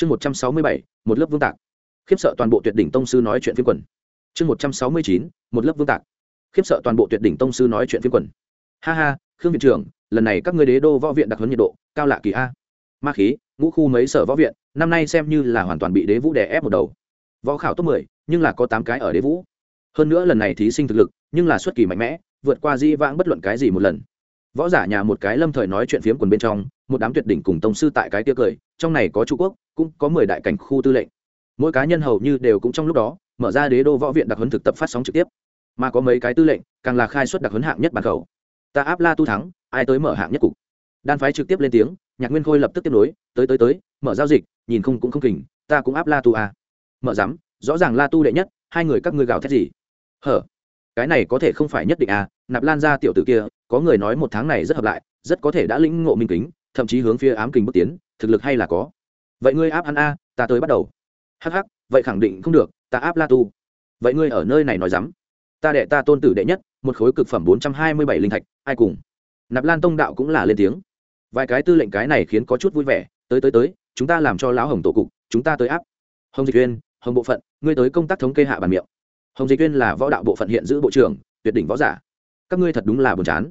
chương một trăm sáu mươi bảy, một lớp vương tạc. Khiếp sợ toàn bộ tuyệt đỉnh tông sư nói chuyện phiên quần. Chương một trăm sáu mươi chín, một lớp vương tạc. Khiếp sợ toàn bộ tuyệt đỉnh tông sư nói chuyện phiên quần. Ha ha, khương viện trưởng, lần này các ngươi đế đô võ viện đặc huấn nhiệt độ, cao lạ kỳ a. Ma khí, ngũ khu mấy sở võ viện, năm nay xem như là hoàn toàn bị đế vũ đè ép một đầu. Võ khảo top mười, nhưng là có tám cái ở đế vũ. Hơn nữa lần này thí sinh thực lực, nhưng là xuất kỳ mạnh mẽ, vượt qua di vãng bất luận cái gì một lần võ giả nhà một cái lâm thời nói chuyện phiếm quần bên trong, một đám tuyệt đỉnh cùng tông sư tại cái tia cười, trong này có trung quốc, cũng có mười đại cảnh khu tư lệnh. Mỗi cá nhân hầu như đều cũng trong lúc đó, mở ra đế đô võ viện đặc huấn thực tập phát sóng trực tiếp. Mà có mấy cái tư lệnh, càng là khai xuất đặc huấn hạng nhất bản khẩu. Ta áp la tu thắng, ai tới mở hạng nhất cục? Đan phái trực tiếp lên tiếng, nhạc nguyên khôi lập tức tiếp nối, tới tới tới, mở giao dịch, nhìn không cũng không kình, ta cũng áp la tu à. mở dám rõ ràng la tu đệ nhất, hai người các ngươi gào thét gì? Hở, cái này có thể không phải nhất định à nạp lan ra tiểu tử kia, có người nói một tháng này rất hợp lại, rất có thể đã lĩnh ngộ minh kính, thậm chí hướng phía ám kình bước tiến, thực lực hay là có. Vậy ngươi áp ăn a, ta tới bắt đầu. Hắc hắc, vậy khẳng định không được, ta áp la tu. Vậy ngươi ở nơi này nói dám. Ta đệ ta tôn tử đệ nhất, một khối cực phẩm bốn trăm hai mươi bảy linh thạch, ai cùng? Nạp lan tông đạo cũng là lên tiếng. Vài cái tư lệnh cái này khiến có chút vui vẻ, tới tới tới, chúng ta làm cho lão hồng tổ cục, chúng ta tới áp. Hồng dịch uyên, hồng bộ phận, ngươi tới công tác thống kê hạ bàn miệng. Hồng dịch uyên là võ đạo bộ phận hiện giữ bộ trưởng, tuyệt đỉnh võ giả các ngươi thật đúng là buồn chán.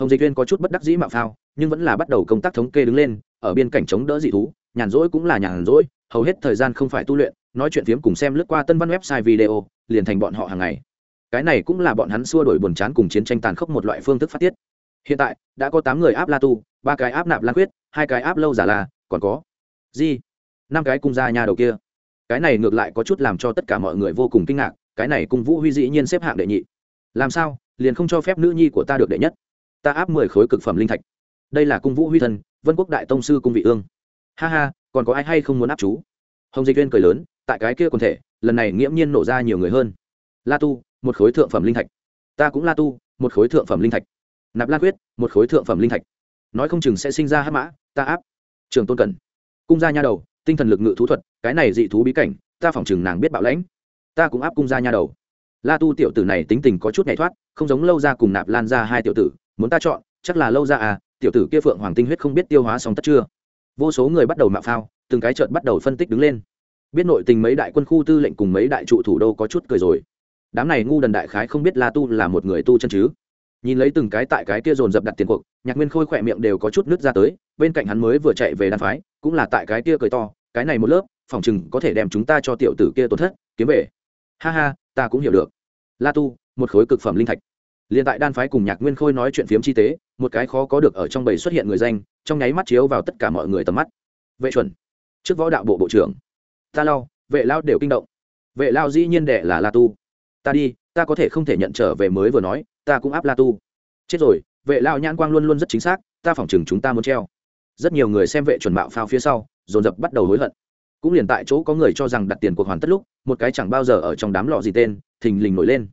Hồng dịch viên có chút bất đắc dĩ mạo phao nhưng vẫn là bắt đầu công tác thống kê đứng lên ở biên cảnh chống đỡ dị thú nhàn rỗi cũng là nhàn rỗi hầu hết thời gian không phải tu luyện nói chuyện phiếm cùng xem lướt qua tân văn website video liền thành bọn họ hàng ngày. Cái này cũng là bọn hắn xua đổi buồn chán cùng chiến tranh tàn khốc một loại phương thức phát tiết. Hiện tại đã có tám người áp la tu ba cái áp nạp lan quyết hai cái áp lâu giả là còn có gì, năm cái cung ra nhà đầu kia. Cái này ngược lại có chút làm cho tất cả mọi người vô cùng kinh ngạc cái này cung vũ huy dĩ nhiên xếp hạng đệ nhị. Làm sao? Liền không cho phép nữ nhi của ta được đệ nhất. Ta áp mười khối cực phẩm linh thạch. Đây là cung vũ huy thân, vân quốc đại tông sư cung vị ương. Ha ha, còn có ai hay không muốn áp chú? Hồng dịch viên cười lớn, tại cái kia quần thể, lần này nghiễm nhiên nổ ra nhiều người hơn. La tu, một khối thượng phẩm linh thạch. Ta cũng la tu, một khối thượng phẩm linh thạch. Nạp lan quyết, một khối thượng phẩm linh thạch. Nói không chừng sẽ sinh ra hát mã, ta áp. Trường tôn cần cung gia nha đầu, tinh thần lực ngự thú thuật, cái này dị thú bí cảnh, ta phỏng chừng nàng biết bạo lãnh. Ta cũng áp cung gia nha đầu la tu tiểu tử này tính tình có chút nhảy thoát, không giống lâu ra cùng nạp lan ra hai tiểu tử, muốn ta chọn, chắc là lâu ra à tiểu tử kia phượng hoàng tinh huyết không biết tiêu hóa xong tất chưa? Vô số người bắt đầu mạo phao, từng cái chợt bắt đầu phân tích đứng lên. Biết nội tình mấy đại quân khu tư lệnh cùng mấy đại trụ thủ đô có chút cười rồi. Đám này ngu đần đại khái không biết la tu là một người tu chân chứ? Nhìn lấy từng cái tại cái kia dồn dập đặt tiền cuộc, nhạc nguyên khôi khỏe miệng đều có chút nứt ra tới, bên cạnh hắn mới vừa chạy về đan phái, cũng là tại cái kia cười to, cái này một lớp, phòng chừng có thể đem chúng ta cho tiểu tử kia tổn thất, kiếm về. Ha ha ta cũng hiểu được. La tu một khối cực phẩm linh thạch. Liền tại đan phái cùng nhạc nguyên khôi nói chuyện phiếm chi tế một cái khó có được ở trong bầy xuất hiện người danh trong nháy mắt chiếu vào tất cả mọi người tầm mắt. Vệ chuẩn. Trước võ đạo bộ bộ trưởng. Ta lao, vệ lao đều kinh động. Vệ lao dĩ nhiên đệ là la tu. Ta đi ta có thể không thể nhận trở về mới vừa nói ta cũng áp la tu. Chết rồi vệ lao nhãn quang luôn luôn rất chính xác ta phỏng chừng chúng ta muốn treo. Rất nhiều người xem vệ chuẩn bạo phao phía sau dồn dập bắt đầu hối hận cũng liền tại chỗ có người cho rằng đặt tiền cuộc hoàn tất lúc, một cái chẳng bao giờ ở trong đám lọ gì tên, thình lình nổi lên.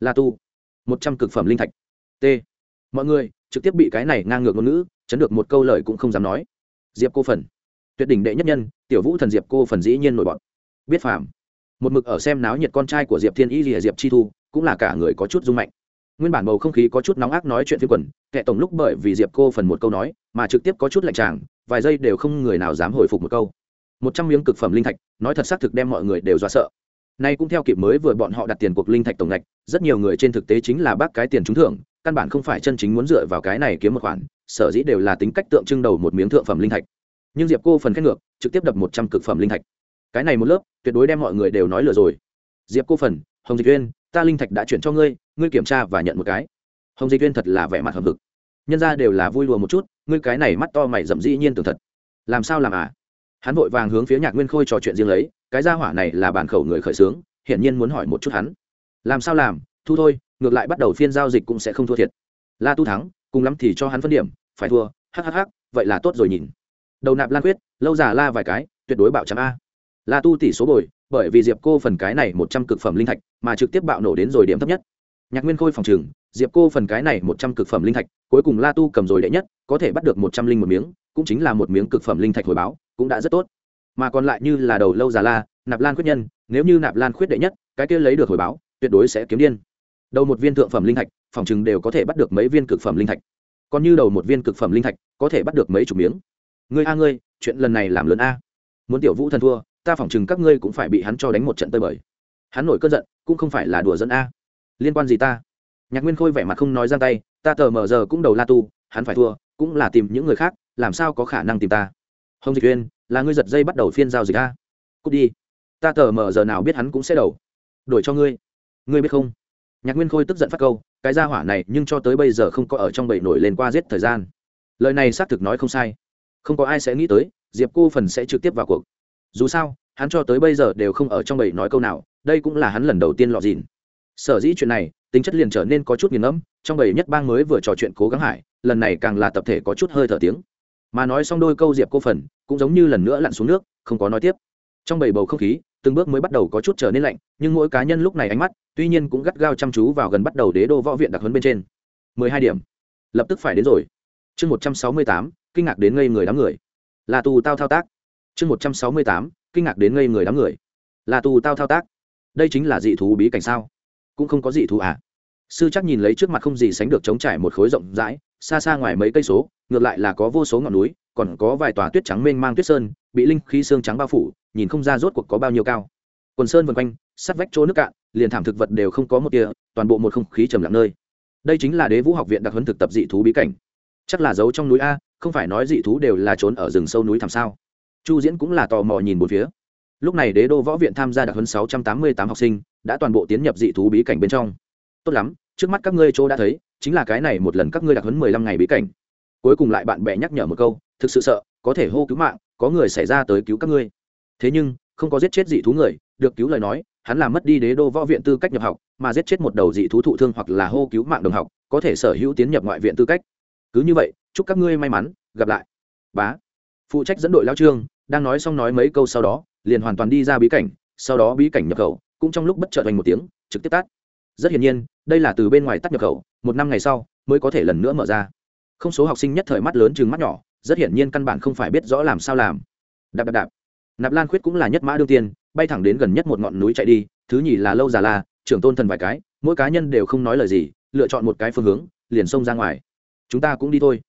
La tu, một trăm cực phẩm linh thạch. T. Mọi người, trực tiếp bị cái này ngang ngược ngôn ngữ, chấn được một câu lời cũng không dám nói. Diệp cô phần. Tuyệt đỉnh đệ nhất nhân, tiểu vũ thần diệp cô phần dĩ nhiên nổi bọn biết phàm. Một mực ở xem náo nhiệt con trai của diệp thiên y rìa diệp chi thu, cũng là cả người có chút rung mạnh. Nguyên bản bầu không khí có chút nóng ác nói chuyện phi quần kệ tổng lúc bởi vì diệp cô phần một câu nói, mà trực tiếp có chút lạnh tràng vài giây đều không người nào dám hồi phục một câu một trăm miếng cực phẩm linh thạch, nói thật xác thực đem mọi người đều dọa sợ. Nay cũng theo kịp mới vừa bọn họ đặt tiền cuộc linh thạch tổng ngạch, rất nhiều người trên thực tế chính là bác cái tiền trúng thưởng, căn bản không phải chân chính muốn dựa vào cái này kiếm một khoản, sở dĩ đều là tính cách tượng trưng đầu một miếng thượng phẩm linh thạch. Nhưng diệp cô phần khen ngược, trực tiếp đập một trăm cực phẩm linh thạch. Cái này một lớp, tuyệt đối đem mọi người đều nói lừa rồi. Diệp cô phần, hồng dịch uyên, ta linh thạch đã chuyển cho ngươi ngươi kiểm tra và nhận một cái. Hồng dịch uyên thật là vẻ mặt hầm hực nhân ra đều là vui lùa một chút, ngươi cái này mắt to mày rậm dĩ nhiên tưởng thật. Làm sao làm à? Hắn vội vàng hướng phía nhạc nguyên khôi trò chuyện riêng lấy, cái gia hỏa này là bản khẩu người khởi xướng, hiển nhiên muốn hỏi một chút hắn. Làm sao làm, thu thôi, ngược lại bắt đầu phiên giao dịch cũng sẽ không thua thiệt. La tu thắng, cùng lắm thì cho hắn phân điểm, phải thua hhh vậy là tốt rồi nhìn. Đầu nạp lan quyết, lâu già la vài cái, tuyệt đối bạo chấm a. La tu tỷ số bồi, bởi vì diệp cô phần cái này một trăm cực phẩm linh thạch, mà trực tiếp bạo nổ đến rồi điểm thấp nhất. Nhạc nguyên khôi phòng trường diệp cô phần cái này một trăm cực phẩm linh thạch, cuối cùng la tu cầm rồi đệ nhất, có thể bắt được một trăm linh một miếng, cũng chính là một miếng cực phẩm linh thạch hồi báo, cũng đã rất tốt. Mà còn lại như là đầu lâu già la, nạp lan khuyết nhân, nếu như nạp lan khuyết đệ nhất, cái kia lấy được hồi báo, tuyệt đối sẽ kiếm điên. Đầu một viên thượng phẩm linh thạch, phòng chừng đều có thể bắt được mấy viên cực phẩm linh thạch. Còn như đầu một viên cực phẩm linh thạch, có thể bắt được mấy chục miếng. Ngươi a ngươi, chuyện lần này làm lớn a. Muốn tiểu vũ thần thua, ta phỏng chừng các ngươi cũng phải bị hắn cho đánh một trận tơi bời. Hắn nổi cơn giận, cũng không phải là đùa dẫn a. Liên quan gì ta? Nhạc nguyên khôi vẻ mặt không nói giang tay, ta tờ mờ giờ cũng đầu la tu, hắn phải thua, cũng là tìm những người khác, làm sao có khả năng tìm ta? Hồng dịch uyên, là ngươi giật dây bắt đầu phiên giao dịch a? Cút đi. Ta tờ mờ giờ nào biết hắn cũng sẽ đầu. Đổi cho ngươi. Ngươi biết không? Nhạc nguyên khôi tức giận phát câu, cái gia hỏa này nhưng cho tới bây giờ không có ở trong bầy nổi lên qua giết thời gian. Lời này xác thực nói không sai. Không có ai sẽ nghĩ tới, diệp cô phần sẽ trực tiếp vào cuộc. Dù sao, hắn cho tới bây giờ đều không ở trong bầy nói câu nào, đây cũng là hắn lần đầu tiên lọt dìn sở dĩ chuyện này tính chất liền trở nên có chút nghiền ngẫm, trong bầy nhất bang mới vừa trò chuyện cố gắng hải, lần này càng là tập thể có chút hơi thở tiếng. Mà nói xong đôi câu diệp cô phần, cũng giống như lần nữa lặn xuống nước, không có nói tiếp. Trong bầy bầu không khí, từng bước mới bắt đầu có chút trở nên lạnh, nhưng mỗi cá nhân lúc này ánh mắt, tuy nhiên cũng gắt gao chăm chú vào gần bắt đầu đế đô võ viện đặc huấn bên trên. Mười hai điểm. Lập tức phải đến rồi. Chương một trăm sáu mươi tám, kinh ngạc đến ngây người đám người. Là tù tao thao tác. Chương một trăm sáu mươi tám, kinh ngạc đến ngây người đám người. Là tù tao thao tác. Đây chính là dị thú bí cảnh sao? Cũng không có gì thú à. Sư chắc nhìn lấy trước mặt không gì sánh được chống trải một khối rộng rãi, xa xa ngoài mấy cây số, ngược lại là có vô số ngọn núi, còn có vài tòa tuyết trắng mênh mang tuyết sơn, bị linh khí xương trắng bao phủ, nhìn không ra rốt cuộc có bao nhiêu cao. Quần sơn vân quanh, sắt vách chỗ nước cạn, liền thảm thực vật đều không có một tia, toàn bộ một không khí trầm lặng nơi. Đây chính là đế vũ học viện đặc huấn thực tập dị thú bí cảnh. Chắc là giấu trong núi a, không phải nói dị thú đều là trốn ở rừng sâu núi thảm sao. Chu diễn cũng là tò mò nhìn một phía lúc này đế đô võ viện tham gia đặc huấn sáu trăm tám mươi tám học sinh, đã toàn bộ tiến nhập dị thú bí cảnh bên trong. Tốt lắm, trước mắt các ngươi chỗ đã thấy, chính là cái này một lần các ngươi đặc huấn mười lăm ngày bí cảnh. Cuối cùng lại bạn bè nhắc nhở một câu, thực sự sợ, có thể hô cứu mạng, có người xảy ra tới cứu các ngươi. Thế nhưng, không có giết chết dị thú người, được cứu lời nói, hắn làm mất đi đế đô võ viện tư cách nhập học, mà giết chết một đầu dị thú thụ thương hoặc là hô cứu mạng đồng học, có thể sở hữu tiến nhập ngoại viện tư cách. Cứ như vậy, chúc các ngươi may mắn, gặp lại. Bá. Phụ trách dẫn đội lao trương, đang nói xong nói mấy câu sau đó liền hoàn toàn đi ra bí cảnh, sau đó bí cảnh nhập khẩu, cũng trong lúc bất chợt hoành một tiếng, trực tiếp tắt. Rất hiển nhiên, đây là từ bên ngoài tắt nhập khẩu, một năm ngày sau, mới có thể lần nữa mở ra. Không số học sinh nhất thời mắt lớn chừng mắt nhỏ, rất hiển nhiên căn bản không phải biết rõ làm sao làm. Đạp đạp đạp. Nạp lan khuyết cũng là nhất mã đương tiên, bay thẳng đến gần nhất một ngọn núi chạy đi, thứ nhì là lâu già la, trưởng tôn thần vài cái, mỗi cá nhân đều không nói lời gì, lựa chọn một cái phương hướng, liền xông ra ngoài. Chúng ta cũng đi thôi.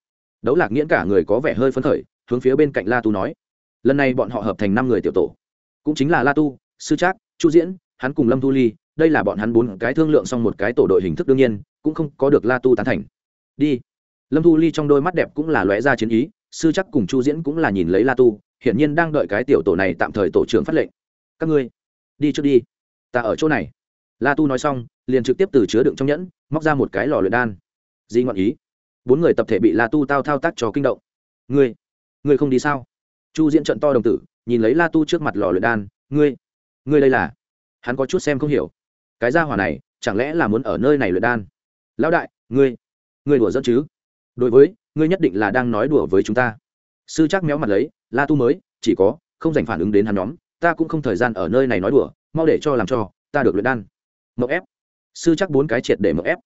Đấu lạc nghiễn cả người có vẻ hơi phấn khởi, hướng phía bên cạnh la tu nói. Lần này bọn họ hợp thành năm người tiểu tổ cũng chính là la tu, sư trác, chu diễn, hắn cùng lâm thu ly, đây là bọn hắn bốn cái thương lượng xong một cái tổ đội hình thức đương nhiên, cũng không có được la tu tán thành. Đi. Lâm thu ly trong đôi mắt đẹp cũng là lóe ra chiến ý, sư chắc cùng chu diễn cũng là nhìn lấy la tu, hiển nhiên đang đợi cái tiểu tổ này tạm thời tổ trưởng phát lệnh. Các ngươi, đi trước đi. Ta ở chỗ này. La tu nói xong, liền trực tiếp từ chứa đựng trong nhẫn, móc ra một cái lò luyện đan. Di ngọn ý. Bốn người tập thể bị la tu tao thao tác cho kinh động. Ngươi ngươi không đi sao? Chu diễn trận to đồng tử nhìn lấy la tu trước mặt lò luyện đan, ngươi ngươi đây là? Hắn có chút xem không hiểu. Cái gia hỏa này, chẳng lẽ là muốn ở nơi này luyện đan? Lão đại, ngươi ngươi đùa dẫn chứ? Đối với, ngươi nhất định là đang nói đùa với chúng ta. Sư chắc méo mặt lấy, la tu mới, chỉ có, không dành phản ứng đến hắn nhóm, ta cũng không thời gian ở nơi này nói đùa, mau để cho làm cho, ta được luyện đan. Mậu ép sư chắc bốn cái triệt để mậu ép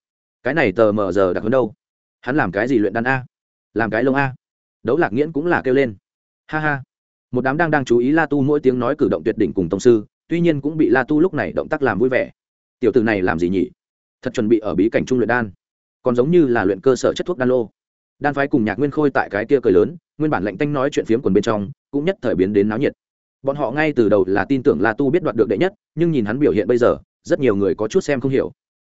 cái này tờ mờ giờ đặc hơn đâu? Hắn làm cái gì luyện đan a? Làm cái lông a? Đấu lạc nghiễn cũng là kêu lên. Ha ha một đám đang đang chú ý la tu mỗi tiếng nói cử động tuyệt đỉnh cùng Tông sư tuy nhiên cũng bị la tu lúc này động tác làm vui vẻ. Tiểu từ này làm gì nhỉ? Thật chuẩn bị ở bí cảnh trung luyện đan. Còn giống như là luyện cơ sở chất thuốc đan lô. Đan phái cùng nhạc nguyên khôi tại cái kia cười lớn nguyên bản lệnh tanh nói chuyện phiếm quần bên trong cũng nhất thời biến đến náo nhiệt. Bọn họ ngay từ đầu là tin tưởng la tu biết đoạt được đệ nhất nhưng nhìn hắn biểu hiện bây giờ rất nhiều người có chút xem không hiểu.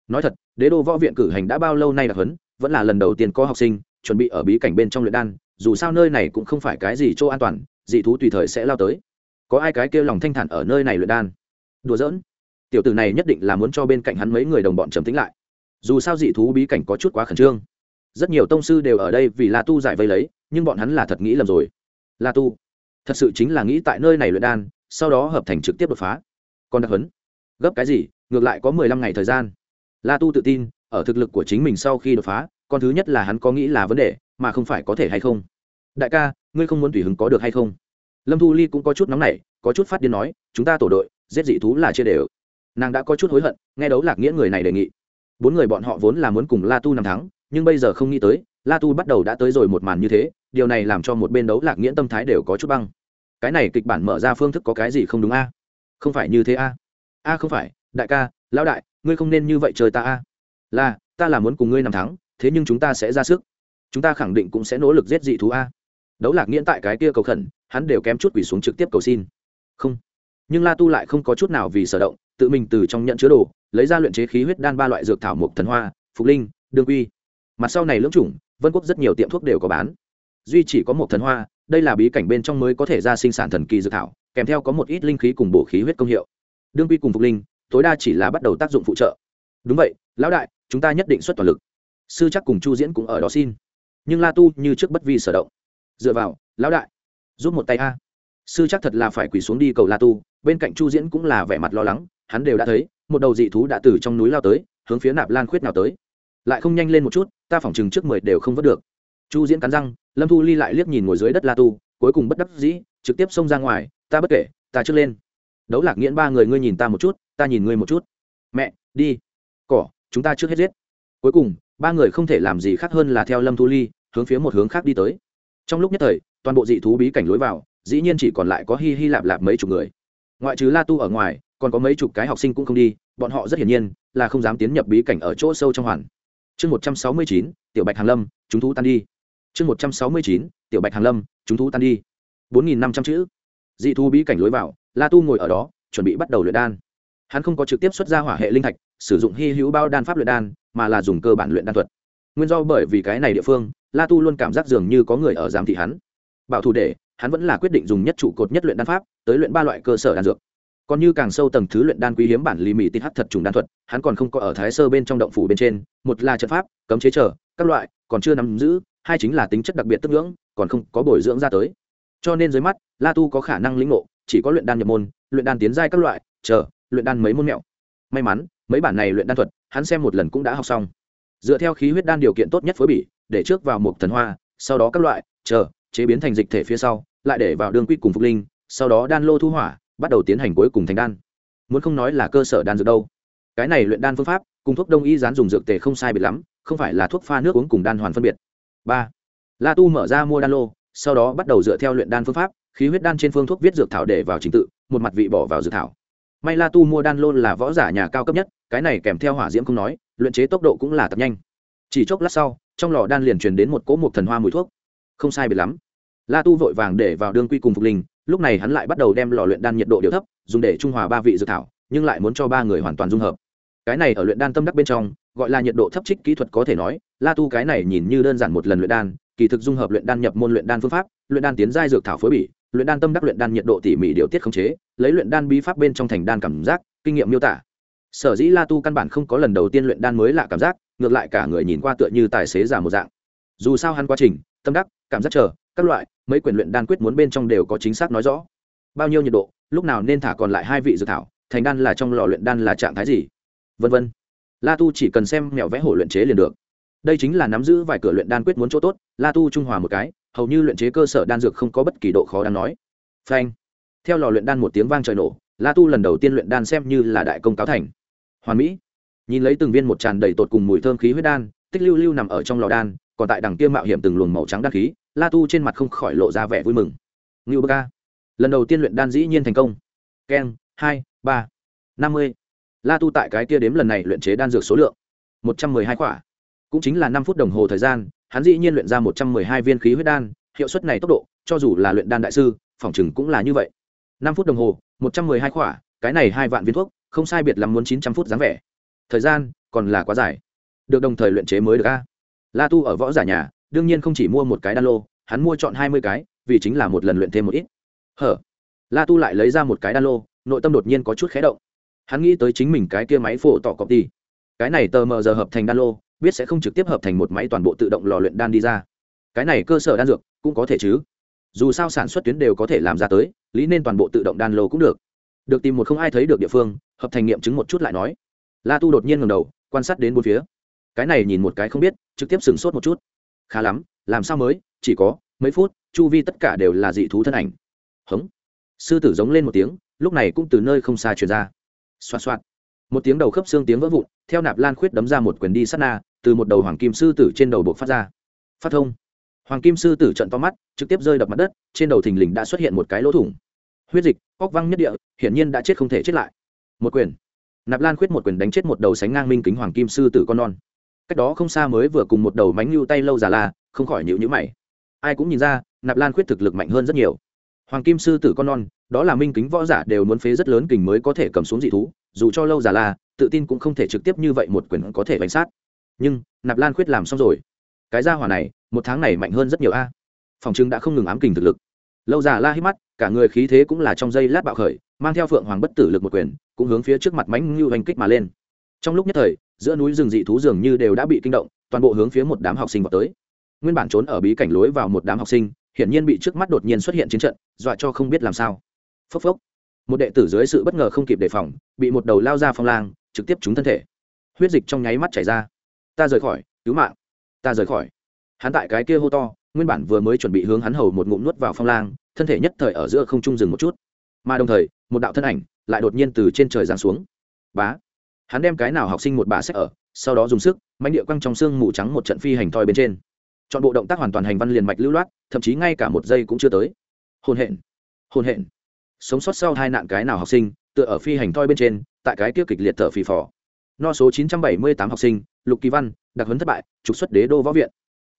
Nói thật đế đô võ viện cử hành đã bao lâu nay đặc hấn, vẫn là lần đầu tiên có học sinh chuẩn bị ở bí cảnh bên trong luyện đan dù sao nơi này cũng không phải cái gì chỗ an toàn dị thú tùy thời sẽ lao tới. Có ai cái kêu lòng thanh thản ở nơi này luyện đan? Đùa giỡn. Tiểu tử này nhất định là muốn cho bên cạnh hắn mấy người đồng bọn trầm tính lại. Dù sao dị thú bí cảnh có chút quá khẩn trương. Rất nhiều tông sư đều ở đây vì la tu giải vây lấy, nhưng bọn hắn là thật nghĩ lầm rồi. La tu, thật sự chính là nghĩ tại nơi này luyện đan, sau đó hợp thành trực tiếp đột phá. Còn đặc hấn gấp cái gì? Ngược lại có mười lăm ngày thời gian. La tu tự tin, ở thực lực của chính mình sau khi đột phá, con thứ nhất là hắn có nghĩ là vấn đề, mà không phải có thể hay không đại ca, ngươi không muốn tùy hứng có được hay không? Lâm thu ly cũng có chút nóng nảy, có chút phát điên nói, chúng ta tổ đội, giết dị thú là chưa đều. Nàng đã có chút hối hận, nghe đấu lạc nghĩa người này đề nghị. Bốn người bọn họ vốn là muốn cùng la tu năm thắng, nhưng bây giờ không nghĩ tới, la tu bắt đầu đã tới rồi một màn như thế, điều này làm cho một bên đấu lạc nghĩa tâm thái đều có chút băng. Cái này kịch bản mở ra phương thức có cái gì không đúng a? Không phải như thế a. A không phải, đại ca, lão đại, ngươi không nên như vậy chơi ta a. Là, ta là muốn cùng ngươi năm thắng, thế nhưng chúng ta sẽ ra sức. Chúng ta khẳng định cũng sẽ nỗ lực giết dị thú a đấu lạc nghiễn tại cái kia cầu khẩn, hắn đều kém chút quỳ xuống trực tiếp cầu xin. Không. Nhưng la tu lại không có chút nào vì sở động, tự mình từ trong nhận chứa đồ, lấy ra luyện chế khí huyết đan ba loại dược thảo mộc thần hoa, phục linh, đương quy. Mặt sau này lưỡng chủng, vân quốc rất nhiều tiệm thuốc đều có bán. Duy chỉ có một thần hoa, đây là bí cảnh bên trong mới có thể ra sinh sản thần kỳ dược thảo, kèm theo có một ít linh khí cùng bổ khí huyết công hiệu. Đương quy cùng phục linh, tối đa chỉ là bắt đầu tác dụng phụ trợ. Đúng vậy, lão đại, chúng ta nhất định xuất toàn lực. Sư chắc cùng chu diễn cũng ở đó xin. Nhưng la tu như trước bất vi sở động dựa vào, lão đại, giúp một tay a. Sư chắc thật là phải quỳ xuống đi cầu la tu, bên cạnh chu diễn cũng là vẻ mặt lo lắng, hắn đều đã thấy, một đầu dị thú đã từ trong núi lao tới, hướng phía nạp lan khuyết nào tới. Lại không nhanh lên một chút, ta phỏng chừng trước mười đều không vớt được. Chu diễn cắn răng, lâm thu ly lại liếc nhìn ngồi dưới đất la tu, cuối cùng bất đắc dĩ, trực tiếp xông ra ngoài, ta bất kể, ta trước lên. Đấu lạc nghiễn ba người ngươi nhìn ta một chút, ta nhìn ngươi một chút. Mẹ, đi. Cỏ, chúng ta trước hết giết. Cuối cùng, ba người không thể làm gì khác hơn là theo lâm thu ly, hướng phía một hướng khác đi tới trong lúc nhất thời, toàn bộ dị thú bí cảnh lối vào, dĩ nhiên chỉ còn lại có hi hi lạp lạp mấy chục người. Ngoại trừ la tu ở ngoài, còn có mấy chục cái học sinh cũng không đi, bọn họ rất hiển nhiên là không dám tiến nhập bí cảnh ở chỗ sâu trong hoàn. Chương một trăm sáu mươi chín, tiểu bạch hàn lâm, chúng thú tan đi. Chương một trăm sáu mươi chín, tiểu bạch hàn lâm, chúng thú tan đi. Bốn nghìn năm trăm chữ. Dị thú bí cảnh lối vào, la tu ngồi ở đó, chuẩn bị bắt đầu luyện đan. Hắn không có trực tiếp xuất ra hỏa hệ linh thạch, sử dụng hy hữu bao đan pháp luyện đan, mà là dùng cơ bản luyện đan thuật. Nguyên do bởi vì cái này địa phương la tu luôn cảm giác dường như có người ở giám thị hắn. Bảo thủ để, hắn vẫn là quyết định dùng nhất trụ cột nhất luyện đan pháp, tới luyện ba loại cơ sở đan dược. Còn như càng sâu tầng thứ luyện đan quý hiếm bản lì mì tinh hắt thật trùng đan thuật, hắn còn không có ở thái sơ bên trong động phủ bên trên, một là trận pháp, cấm chế trở, các loại, còn chưa nắm giữ, hai chính là tính chất đặc biệt tức ngưỡng, còn không có bồi dưỡng ra tới. Cho nên dưới mắt, la tu có khả năng lĩnh ngộ, chỉ có luyện đan nhập môn, luyện đan tiến giai các loại, chờ, luyện đan mấy môn mẹo. May mắn, mấy bản này luyện đan thuật, hắn xem một lần cũng đã học xong. Dựa theo khí huyết đan điều kiện tốt nhất phối bỉ để trước vào một thần hoa, sau đó các loại, chờ, chế biến thành dịch thể phía sau, lại để vào đương quy cùng phục linh, sau đó đan lô thu hỏa, bắt đầu tiến hành cuối cùng thành đan. Muốn không nói là cơ sở đan dược đâu. Cái này luyện đan phương pháp, cùng thuốc đông y dán dùng dược tề không sai biệt lắm, không phải là thuốc pha nước uống cùng đan hoàn phân biệt. Ba. La tu mở ra mua đan lô, sau đó bắt đầu dựa theo luyện đan phương pháp, khí huyết đan trên phương thuốc viết dược thảo để vào trình tự, một mặt vị bỏ vào dược thảo. May la tu mua đan lô là võ giả nhà cao cấp nhất, cái này kèm theo hỏa diễm không nói, luyện chế tốc độ cũng là tập nhanh. Chỉ chốc lát sau trong lò đan liền truyền đến một cỗ một thần hoa mùi thuốc. Không sai biệt lắm. La tu vội vàng để vào đương quy cùng phục linh, lúc này hắn lại bắt đầu đem lò luyện đan nhiệt độ điều thấp, dùng để trung hòa ba vị dược thảo, nhưng lại muốn cho ba người hoàn toàn dung hợp. Cái này ở luyện đan tâm đắc bên trong, gọi là nhiệt độ thấp trích kỹ thuật có thể nói, la tu cái này nhìn như đơn giản một lần luyện đan, kỳ thực dung hợp luyện đan nhập môn luyện đan phương pháp, luyện đan tiến giai dược thảo phối bỉ, luyện đan tâm đắc luyện đan nhiệt độ tỉ mỉ điều tiết khống chế, lấy luyện đan bí pháp bên trong thành đan cảm giác, kinh nghiệm miêu tả. Sở dĩ la tu căn bản không có lần đầu tiên luyện đan mới lạ cảm giác ngược lại cả người nhìn qua tựa như tài xế giả một dạng. Dù sao hắn quá trình, tâm đắc, cảm giác chờ, các loại, mấy quyền luyện đan quyết muốn bên trong đều có chính xác nói rõ. Bao nhiêu nhiệt độ, lúc nào nên thả còn lại hai vị dự thảo, thành đan là trong lò luyện đan là trạng thái gì? Vân vân. La tu chỉ cần xem mẹo vẽ hổ luyện chế liền được. Đây chính là nắm giữ vài cửa luyện đan quyết muốn chỗ tốt, la tu trung hòa một cái, hầu như luyện chế cơ sở đan dược không có bất kỳ độ khó đáng nói. Phanh. Theo lò luyện đan một tiếng vang trời nổ, la tu lần đầu tiên luyện đan xem như là đại công cáo thành. Hoàn mỹ nhìn lấy từng viên một tràn đầy tột cùng mùi thơm khí huyết đan, tích lưu lưu nằm ở trong lò đan, còn tại đằng kia mạo hiểm từng luồng màu trắng đan khí, la tu trên mặt không khỏi lộ ra vẻ vui mừng. Ngưu bơ ca, lần đầu tiên luyện đan dĩ nhiên thành công. Keng, hai, ba, năm mươi. La tu tại cái kia đếm lần này luyện chế đan dược số lượng, một trăm mười hai quả. Cũng chính là năm phút đồng hồ thời gian, hắn dĩ nhiên luyện ra một trăm mười hai viên khí huyết đan, hiệu suất này tốc độ, cho dù là luyện đan đại sư phỏng chừng cũng là như vậy. Năm phút đồng hồ, một trăm mười hai quả, cái này hai vạn viên thuốc, không sai biệt là muốn chín trăm phút dáng vẻ thời gian còn là quá dài. Được đồng thời luyện chế mới được a. La tu ở võ giả nhà, đương nhiên không chỉ mua một cái đan lô, hắn mua chọn hai mươi cái, vì chính là một lần luyện thêm một ít. Hở? La tu lại lấy ra một cái đan lô, nội tâm đột nhiên có chút khé động. Hắn nghĩ tới chính mình cái kia máy phổ tỏ cọp đi. Cái này tờ mờ giờ hợp thành đan lô, biết sẽ không trực tiếp hợp thành một máy toàn bộ tự động lò luyện đan đi ra. Cái này cơ sở đan dược cũng có thể chứ? Dù sao sản xuất tuyến đều có thể làm ra tới, lý nên toàn bộ tự động đan lô cũng được. Được tìm một không ai thấy được địa phương, hợp thành nghiệm chứng một chút lại nói la tu đột nhiên ngầm đầu, quan sát đến bốn phía. Cái này nhìn một cái không biết, trực tiếp sửng sốt một chút. Khá lắm, làm sao mới, chỉ có mấy phút, chu vi tất cả đều là dị thú thân ảnh. Hống. Sư tử giống lên một tiếng, lúc này cũng từ nơi không xa truyền ra. Xoạt xoạt. Một tiếng đầu khớp xương tiếng vỡ vụn, theo nạp lan khuyết đấm ra một quyền đi sát na, từ một đầu hoàng kim sư tử trên đầu buộc phát ra. Phát thông. Hoàng kim sư tử trận to mắt, trực tiếp rơi đập mặt đất, trên đầu thình lình đã xuất hiện một cái lỗ thủng. Huyết dịch, óc văng nhất địa, hiển nhiên đã chết không thể chết lại. Một quyền nạp lan khuyết một quyền đánh chết một đầu sánh ngang minh kính hoàng kim sư tử con non. Cách đó không xa mới vừa cùng một đầu mánh lưu tay lâu già la không khỏi nhịu nhữ mày. Ai cũng nhìn ra nạp lan khuyết thực lực mạnh hơn rất nhiều. Hoàng kim sư tử con non đó là minh kính võ giả đều muốn phế rất lớn kình mới có thể cầm xuống dị thú dù cho lâu giả la, tự tin cũng không thể trực tiếp như vậy một quyền có thể bánh sát. Nhưng nạp lan khuyết làm xong rồi. Cái gia hỏa này một tháng này mạnh hơn rất nhiều a. Phòng chứng đã không ngừng ám kình thực lực. Lâu già la hít mắt cả người khí thế cũng là trong dây lát bạo khởi, mang theo phượng hoàng bất tử lực một quyền, cũng hướng phía trước mặt mánh như hành kích mà lên. Trong lúc nhất thời, giữa núi rừng dị thú dường như đều đã bị kinh động, toàn bộ hướng phía một đám học sinh vào tới. Nguyên bản trốn ở bí cảnh lối vào một đám học sinh, hiển nhiên bị trước mắt đột nhiên xuất hiện chiến trận, dọa cho không biết làm sao. Phốc phốc. Một đệ tử dưới sự bất ngờ không kịp đề phòng, bị một đầu lao ra phong lang, trực tiếp trúng thân thể. Huyết dịch trong nháy mắt chảy ra. Ta rời khỏi, cứu mạng. Ta rời khỏi. Hắn tại cái kia hô to nguyên bản vừa mới chuẩn bị hướng hắn hầu một ngụm nuốt vào phong lang, thân thể nhất thời ở giữa không trung dừng một chút. Mà đồng thời, một đạo thân ảnh lại đột nhiên từ trên trời giáng xuống. Bá! Hắn đem cái nào học sinh một bà sách ở, sau đó dùng sức mạnh địa quăng trong xương mù trắng một trận phi hành thoi bên trên. Chọn bộ động tác hoàn toàn hành văn liền mạch lưu loát, thậm chí ngay cả một giây cũng chưa tới. Hôn hẹn hôn hẹn sống sót sau hai nạn cái nào học sinh, tựa ở phi hành thoi bên trên, tại cái kia kịch liệt thở phì phò. No số 978 học sinh, lục kỳ văn, đặc huấn thất bại, trục xuất đế đô võ viện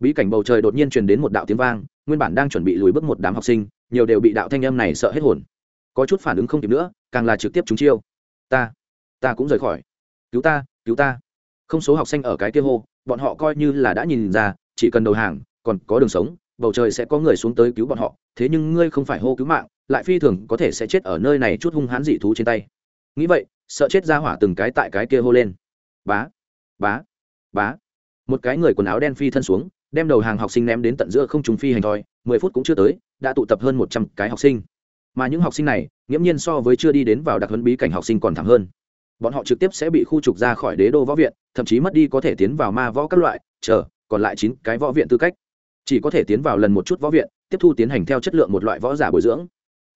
bí cảnh bầu trời đột nhiên truyền đến một đạo tiếng vang, nguyên bản đang chuẩn bị lùi bước một đám học sinh, nhiều đều bị đạo thanh âm này sợ hết hồn. Có chút phản ứng không kịp nữa, càng là trực tiếp chúng chiêu. Ta ta cũng rời khỏi. Cứu ta cứu ta. Không số học sinh ở cái kia hô, bọn họ coi như là đã nhìn ra, chỉ cần đầu hàng, còn có đường sống, bầu trời sẽ có người xuống tới cứu bọn họ. Thế nhưng ngươi không phải hô cứu mạng, lại phi thường có thể sẽ chết ở nơi này chút hung hãn dị thú trên tay. Nghĩ vậy, sợ chết ra hỏa từng cái tại cái kia hô lên. Bá bá bá. Một cái người quần áo đen phi thân xuống đem đầu hàng học sinh ném đến tận giữa không trùng phi hành thoi, mười phút cũng chưa tới, đã tụ tập hơn một trăm cái học sinh. Mà những học sinh này, nghiễm nhiên so với chưa đi đến vào đặc huấn bí cảnh học sinh còn thẳng hơn. Bọn họ trực tiếp sẽ bị khu trục ra khỏi đế đô võ viện, thậm chí mất đi có thể tiến vào ma võ các loại, chờ, còn lại chín cái võ viện tư cách. Chỉ có thể tiến vào lần một chút võ viện, tiếp thu tiến hành theo chất lượng một loại võ giả bồi dưỡng.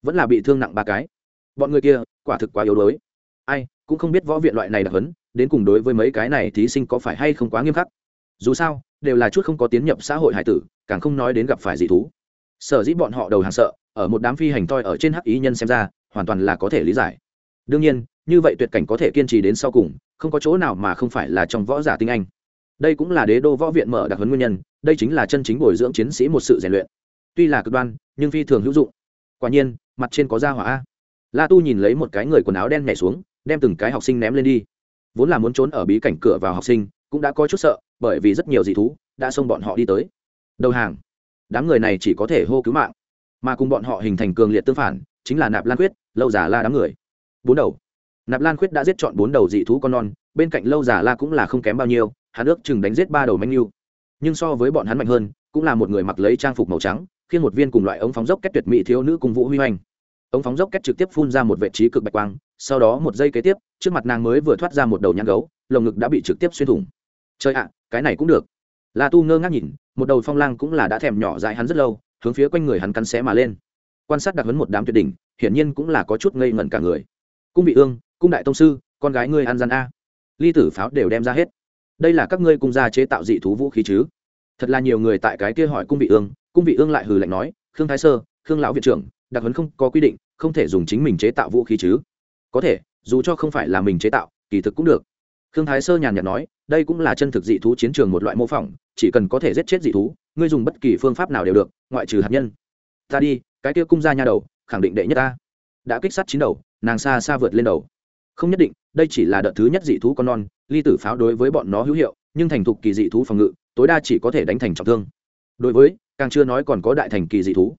Vẫn là bị thương nặng ba cái. Bọn người kia, quả thực quá yếu đuối. Ai, cũng không biết võ viện loại này đặc hấn đến cùng đối với mấy cái này thí sinh có phải hay không quá nghiêm khắc. Dù sao đều là chút không có tiến nhập xã hội hải tử, càng không nói đến gặp phải dị thú. Sở dĩ bọn họ đầu hàng sợ, ở một đám phi hành toi ở trên hắc ý nhân xem ra, hoàn toàn là có thể lý giải. Đương nhiên, như vậy tuyệt cảnh có thể kiên trì đến sau cùng, không có chỗ nào mà không phải là trong võ giả tinh anh. Đây cũng là đế đô võ viện mở đặc huấn nguyên nhân, đây chính là chân chính bồi dưỡng chiến sĩ một sự rèn luyện. Tuy là cực đoan, nhưng phi thường hữu dụng. Quả nhiên, mặt trên có da hỏa la tu nhìn lấy một cái người quần áo đen nhảy xuống, đem từng cái học sinh ném lên đi. Vốn là muốn trốn ở bí cảnh cửa vào học sinh cũng đã có chút sợ, bởi vì rất nhiều dị thú đã xông bọn họ đi tới. Đầu hàng, đám người này chỉ có thể hô cứu mạng, mà cùng bọn họ hình thành cường liệt tương phản, chính là nạp lan quyết lâu giả la đám người. Bốn đầu, nạp lan quyết đã giết chọn bốn đầu dị thú con non, bên cạnh lâu giả la cũng là không kém bao nhiêu, hắn ước chừng đánh giết ba đầu manh yêu nhưng so với bọn hắn mạnh hơn, cũng là một người mặc lấy trang phục màu trắng khiến một viên cùng loại ống phóng dốc kết tuyệt mỹ thiếu nữ cùng vũ huy hoành. Ống phóng dốc kết trực tiếp phun ra một vệ trí cực bạch quang, sau đó một giây kế tiếp, trước mặt nàng mới vừa thoát ra một đầu nhãn gấu, lồng ngực đã bị trực tiếp xuyên thủng. Trời ạ, cái này cũng được. La tu ngơ ngác nhìn, một đầu phong lang cũng là đã thèm nhỏ dại hắn rất lâu, hướng phía quanh người hắn cắn xé mà lên. Quan sát đặc hấn một đám tuyệt đỉnh, hiển nhiên cũng là có chút ngây ngẩn cả người. Cung vị ương, cung đại tông sư, con gái ngươi ăn gian a. Ly tử pháo đều đem ra hết. Đây là các ngươi cung gia chế tạo dị thú vũ khí chứ? Thật là nhiều người tại cái kia hỏi cung vị ương, cung vị ương lại hừ lạnh nói, khương thái sơ, khương lão viện trưởng, đặc hấn không có quy định, không thể dùng chính mình chế tạo vũ khí chứ? Có thể, dù cho không phải là mình chế tạo, kỳ thực cũng được khương thái sơ nhàn nhạt nói, đây cũng là chân thực dị thú chiến trường một loại mô phỏng, chỉ cần có thể giết chết dị thú, ngươi dùng bất kỳ phương pháp nào đều được, ngoại trừ hạt nhân. Ta đi, cái kia cung ra nha đầu, khẳng định đệ nhất ta. Đã kích sát chín đầu, nàng xa xa vượt lên đầu. Không nhất định, đây chỉ là đợt thứ nhất dị thú con non, ly tử pháo đối với bọn nó hữu hiệu, nhưng thành thục kỳ dị thú phòng ngự, tối đa chỉ có thể đánh thành trọng thương. Đối với, càng chưa nói còn có đại thành kỳ dị thú.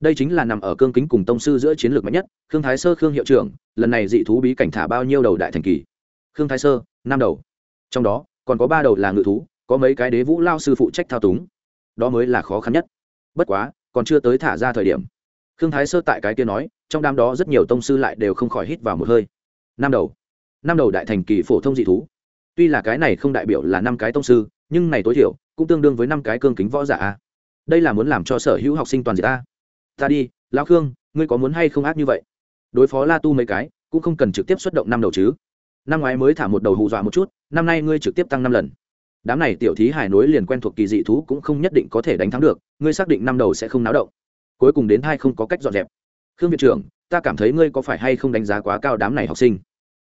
Đây chính là nằm ở cương kính cùng tông sư giữa chiến lược mạnh nhất, khương thái sơ khương hiệu trưởng, lần này dị thú bí cảnh thả bao nhiêu đầu đại thành kỳ? Khương thái sơ năm đầu. Trong đó, còn có ba đầu là ngự thú, có mấy cái đế vũ lao sư phụ trách thao túng. Đó mới là khó khăn nhất. Bất quá, còn chưa tới thả ra thời điểm. Khương thái sơ tại cái kia nói, trong đám đó rất nhiều tông sư lại đều không khỏi hít vào một hơi. Năm đầu. Năm đầu đại thành kỳ phổ thông dị thú. Tuy là cái này không đại biểu là năm cái tông sư, nhưng này tối thiểu cũng tương đương với năm cái cương kính võ giả đây là muốn làm cho sở hữu học sinh toàn diện ta ta đi, lão khương, ngươi có muốn hay không ác như vậy? Đối phó la tu mấy cái, cũng không cần trực tiếp xuất động năm đầu chứ năm ngoái mới thả một đầu hù dọa một chút, năm nay ngươi trực tiếp tăng năm lần. Đám này tiểu thí hải nối liền quen thuộc kỳ dị thú cũng không nhất định có thể đánh thắng được, ngươi xác định năm đầu sẽ không náo động. Cuối cùng đến hai không có cách dọn dẹp. Khương viện trưởng, ta cảm thấy ngươi có phải hay không đánh giá quá cao đám này học sinh?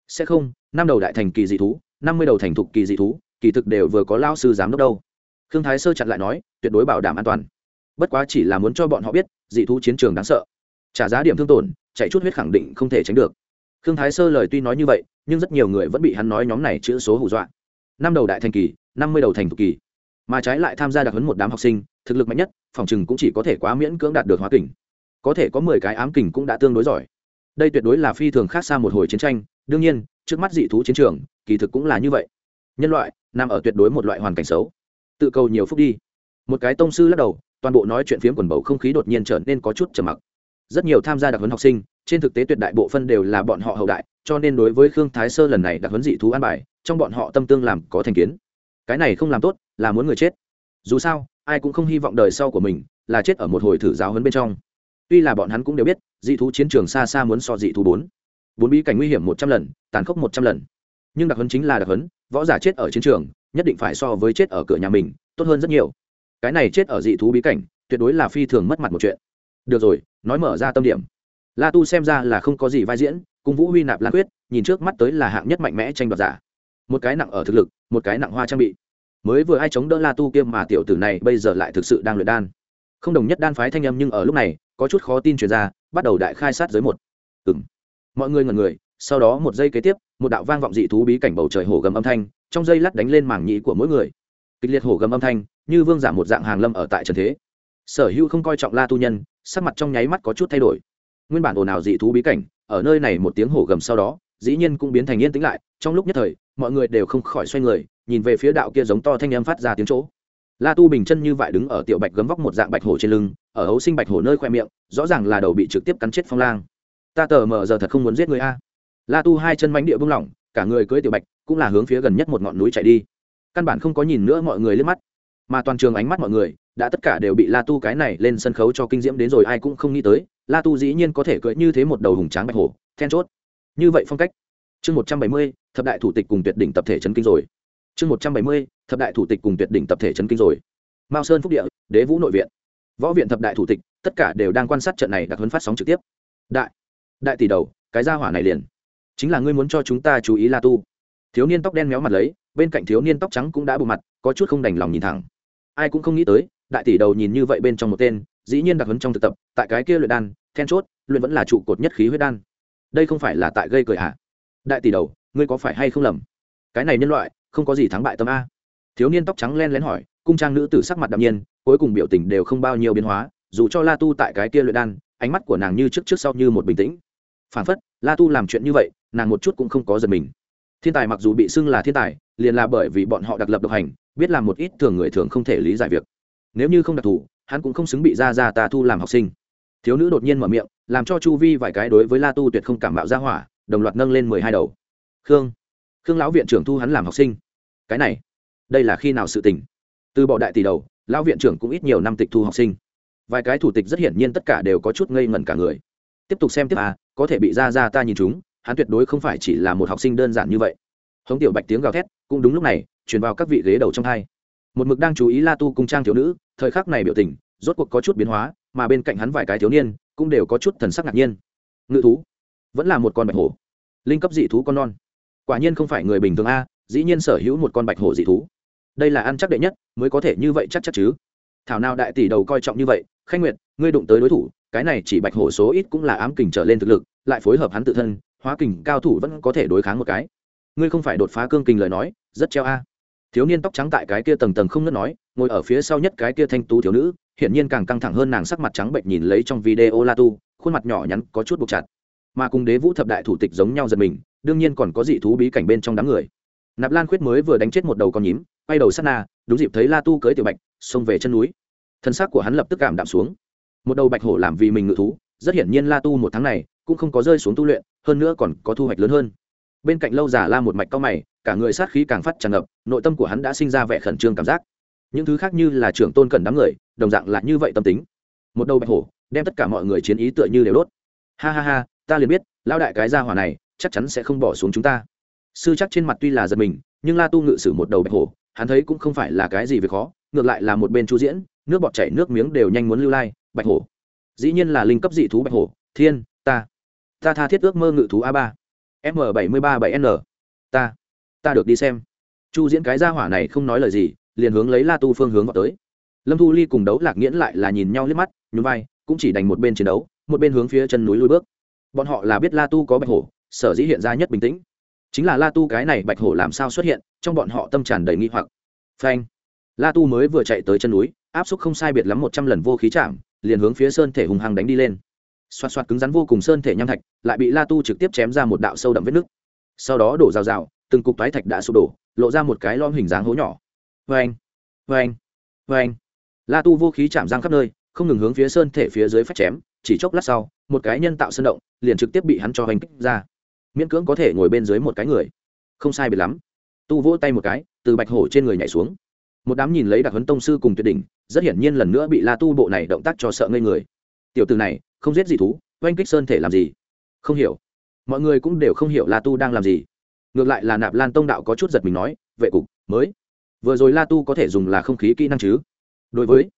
Sẽ không, năm đầu đại thành kỳ dị thú, năm mươi đầu thành thục kỳ dị thú, kỳ thực đều vừa có lao sư giám đốc đâu. Khương thái sơ chặn lại nói, tuyệt đối bảo đảm an toàn. Bất quá chỉ là muốn cho bọn họ biết, dị thú chiến trường đáng sợ. Trả giá điểm thương tổn, chạy chút huyết khẳng định không thể tránh được khương thái sơ lời tuy nói như vậy, nhưng rất nhiều người vẫn bị hắn nói nhóm này chữ số hù dọa. Năm đầu đại thành kỳ, năm mươi đầu thành thục kỳ. Mà trái lại tham gia đặc huấn một đám học sinh, thực lực mạnh nhất, phòng chừng cũng chỉ có thể quá miễn cưỡng đạt được hóa kình. Có thể có mười cái ám kình cũng đã tương đối giỏi. Đây tuyệt đối là phi thường khác xa một hồi chiến tranh, đương nhiên, trước mắt dị thú chiến trường, kỳ thực cũng là như vậy. Nhân loại, nằm ở tuyệt đối một loại hoàn cảnh xấu. Tự cầu nhiều phúc đi. Một cái tông sư lắc đầu, toàn bộ nói chuyện phiếm quần bầu không khí đột nhiên trở nên có chút trầm mặc. Rất nhiều tham gia đặc huấn học sinh trên thực tế tuyệt đại bộ phân đều là bọn họ hậu đại, cho nên đối với khương thái sơ lần này đặc huấn dị thú an bài, trong bọn họ tâm tương làm có thành kiến. Cái này không làm tốt, là muốn người chết. Dù sao, ai cũng không hy vọng đời sau của mình là chết ở một hồi thử giáo huấn bên trong. Tuy là bọn hắn cũng đều biết, dị thú chiến trường xa xa muốn so dị thú bốn. Bốn bí cảnh nguy hiểm một trăm lần, tàn khốc một trăm lần. Nhưng đặc huấn chính là đặc huấn, võ giả chết ở chiến trường, nhất định phải so với chết ở cửa nhà mình, tốt hơn rất nhiều. Cái này chết ở dị thú bí cảnh, tuyệt đối là phi thường mất mặt một chuyện. Được rồi, nói mở ra tâm điểm la tu xem ra là không có gì vai diễn, cùng vũ huy nạp lan quyết, nhìn trước mắt tới là hạng nhất mạnh mẽ tranh đoạt giả. Một cái nặng ở thực lực, một cái nặng hoa trang bị. Mới vừa ai chống đỡ la tu kiêm mà tiểu tử này bây giờ lại thực sự đang luyện đan. Không đồng nhất đan phái thanh âm nhưng ở lúc này, có chút khó tin truyền ra, bắt đầu đại khai sát giới một. Ừng mọi người ngần người, sau đó một giây kế tiếp, một đạo vang vọng dị thú bí cảnh bầu trời hổ gầm âm thanh, trong giây lát đánh lên mảng nhĩ của mỗi người. Kịch liệt hổ gầm âm thanh, như vương giả một dạng hàng lâm ở tại trần thế. Sở hữu không coi trọng la tu nhân, sắc mặt trong nháy mắt có chút thay đổi nguyên bản ồn ào dị thú bí cảnh, ở nơi này một tiếng hổ gầm sau đó, dĩ nhiên cũng biến thành yên tĩnh lại, trong lúc nhất thời, mọi người đều không khỏi xoay người, nhìn về phía đạo kia giống to thanh âm phát ra tiếng chỗ. La tu bình chân như vậy đứng ở tiểu bạch gấm vóc một dạng bạch hổ trên lưng, ở hấu sinh bạch hổ nơi khoe miệng, rõ ràng là đầu bị trực tiếp cắn chết phong lang. Ta tờ mờ giờ thật không muốn giết người a. La tu hai chân mánh địa bưng lỏng, cả người cưới tiểu bạch, cũng là hướng phía gần nhất một ngọn núi chạy đi. Căn bản không có nhìn nữa mọi người lên mắt, mà toàn trường ánh mắt mọi người, đã tất cả đều bị la tu cái này lên sân khấu cho kinh diễm đến rồi, ai cũng không nghĩ tới la tu dĩ nhiên có thể cưỡi như thế một đầu hùng tráng bạch hổ, then chốt. Như vậy phong cách. Chương một trăm bảy mươi, thập đại thủ tịch cùng tuyệt đỉnh tập thể chấn kinh rồi. Chương một trăm bảy mươi, thập đại thủ tịch cùng tuyệt đỉnh tập thể chấn kinh rồi. Mao sơn phúc địa, đế vũ nội viện. Võ viện thập đại thủ tịch, tất cả đều đang quan sát trận này đặc huấn phát sóng trực tiếp. Đại đại tỷ đầu, cái gia hỏa này liền. Chính là ngươi muốn cho chúng ta chú ý la tu. Thiếu niên tóc đen méo mặt lấy, bên cạnh thiếu niên tóc trắng cũng đã bù mặt, có chút không đành lòng nhìn thẳng. Ai cũng không nghĩ tới, đại tỷ đầu nhìn như vậy bên trong một tên dĩ nhiên đặc huấn trong thực tập, tại cái kia luyện đan, then chốt, luyện vẫn là trụ cột nhất khí huyết đan. Đây không phải là tại gây cười hả? Đại tỷ đầu, ngươi có phải hay không lầm? Cái này nhân loại, không có gì thắng bại tâm a. Thiếu niên tóc trắng len lén hỏi, cung trang nữ tử sắc mặt đạm nhiên, cuối cùng biểu tình đều không bao nhiêu biến hóa, dù cho la tu tại cái kia luyện đan, ánh mắt của nàng như trước trước sau như một bình tĩnh. Phản phất, la tu làm chuyện như vậy, nàng một chút cũng không có giật mình. Thiên tài mặc dù bị xưng là thiên tài, liền là bởi vì bọn họ đặc lập độc hành, biết làm một ít thường người thường không thể lý giải việc. Nếu như không đặc thù hắn cũng không xứng bị ra ra ta thu làm học sinh. Thiếu nữ đột nhiên mở miệng, làm cho chu vi vài cái đối với la tu tuyệt không cảm mạo ra hỏa, đồng loạt nâng lên mười hai đầu. Khương khương lão viện trưởng thu hắn làm học sinh. Cái này, đây là khi nào sự tình? Từ bỏ đại tỷ đầu, lão viện trưởng cũng ít nhiều năm tịch thu học sinh. Vài cái thủ tịch rất hiển nhiên tất cả đều có chút ngây ngẩn cả người. Tiếp tục xem tiếp à có thể bị ra ra ta nhìn chúng, hắn tuyệt đối không phải chỉ là một học sinh đơn giản như vậy. Hống tiểu bạch tiếng gào thét, cũng đúng lúc này, truyền vào các vị ghế đầu trong hai một mực đang chú ý la tu cung trang thiếu nữ, thời khắc này biểu tình, rốt cuộc có chút biến hóa, mà bên cạnh hắn vài cái thiếu niên cũng đều có chút thần sắc ngạc nhiên. Ngự thú, vẫn là một con bạch hổ. Linh cấp dị thú con non. Quả nhiên không phải người bình thường a, dĩ nhiên sở hữu một con bạch hổ dị thú. Đây là ăn chắc đệ nhất, mới có thể như vậy chắc chắc chứ. Thảo nào đại tỷ đầu coi trọng như vậy, khanh nguyệt, ngươi đụng tới đối thủ, cái này chỉ bạch hổ số ít cũng là ám kình trở lên thực lực, lại phối hợp hắn tự thân, hóa kình cao thủ vẫn có thể đối kháng một cái. Ngươi không phải đột phá cương kình lời nói, rất treo a thiếu niên tóc trắng tại cái kia tầng tầng không ngớt nói, ngồi ở phía sau nhất cái kia thanh tú thiếu nữ, hiển nhiên càng căng thẳng hơn nàng sắc mặt trắng bệnh nhìn lấy trong video la tu, khuôn mặt nhỏ nhắn, có chút buộc chặt. Mà cùng đế vũ thập đại thủ tịch giống nhau giật mình, đương nhiên còn có dị thú bí cảnh bên trong đám người. Nạp lan khuyết mới vừa đánh chết một đầu con nhím, quay đầu sát na, đúng dịp thấy la tu cưới tiểu bạch, xông về chân núi. Thân xác của hắn lập tức cảm đạm xuống. Một đầu bạch hổ làm vì mình ngự thú, rất hiển nhiên la tu một tháng này cũng không có rơi xuống tu luyện, hơn nữa còn có thu hoạch lớn hơn bên cạnh lâu giả la một mạch cao mày, cả người sát khí càng phát tràn ngập, nội tâm của hắn đã sinh ra vẻ khẩn trương cảm giác. Những thứ khác như là trưởng tôn cẩn đám người, đồng dạng là như vậy tâm tính. Một đầu bạch hổ, đem tất cả mọi người chiến ý tựa như đều đốt. Ha ha ha, ta liền biết lao đại cái gia hỏa này, chắc chắn sẽ không bỏ xuống chúng ta. Sư chắc trên mặt tuy là giật mình, nhưng la tu ngự sử một đầu bạch hổ, hắn thấy cũng không phải là cái gì việc khó, ngược lại là một bên chu diễn, nước bọt chảy nước miếng đều nhanh muốn lưu lai, bạch hổ. Dĩ nhiên là linh cấp dị thú bạch hổ, thiên, ta. Ta tha thiết ước mơ ngự thú a ba m bảy mươi ba bảy n. Ta ta được đi xem. Chu diễn cái gia hỏa này không nói lời gì, liền hướng lấy la tu phương hướng vào tới. Lâm thu ly cùng đấu lạc nghiễn lại là nhìn nhau liếc mắt, nhún vai, cũng chỉ đành một bên chiến đấu, một bên hướng phía chân núi lùi bước. Bọn họ là biết la tu có bạch hổ, sở dĩ hiện ra nhất bình tĩnh. Chính là la tu cái này bạch hổ làm sao xuất hiện, trong bọn họ tâm tràn đầy nghi hoặc. Phanh. La tu mới vừa chạy tới chân núi, áp xúc không sai biệt lắm một trăm lần vô khí chạm, liền hướng phía sơn thể hùng hăng đánh đi lên xoạt xoạt cứng rắn vô cùng sơn thể nham thạch, lại bị la tu trực tiếp chém ra một đạo sâu đậm vết nứt. Sau đó đổ rào rào, từng cục toái thạch đã sụp đổ, lộ ra một cái lom hình dáng hố nhỏ. Vê anh vê anh vê anh la tu vô khí chạm giang khắp nơi, không ngừng hướng phía sơn thể phía dưới phát chém, chỉ chốc lát sau, một cái nhân tạo sơn động liền trực tiếp bị hắn cho hành kích ra. Miễn cưỡng có thể ngồi bên dưới một cái người. Không sai biệt lắm. Tu vỗ tay một cái, từ bạch hổ trên người nhảy xuống. Một đám nhìn lấy đặc huấn tông sư cùng tuyệt đỉnh, rất hiển nhiên lần nữa bị la tu bộ này động tác cho sợ ngây người. Tiểu từ này không giết gì thú, oanh kích sơn thể làm gì? Không hiểu. Mọi người cũng đều không hiểu la tu đang làm gì. Ngược lại là nạp lan tông đạo có chút giật mình nói, vệ cục, mới. Vừa rồi la tu có thể dùng là không khí kỹ năng chứ? Đối với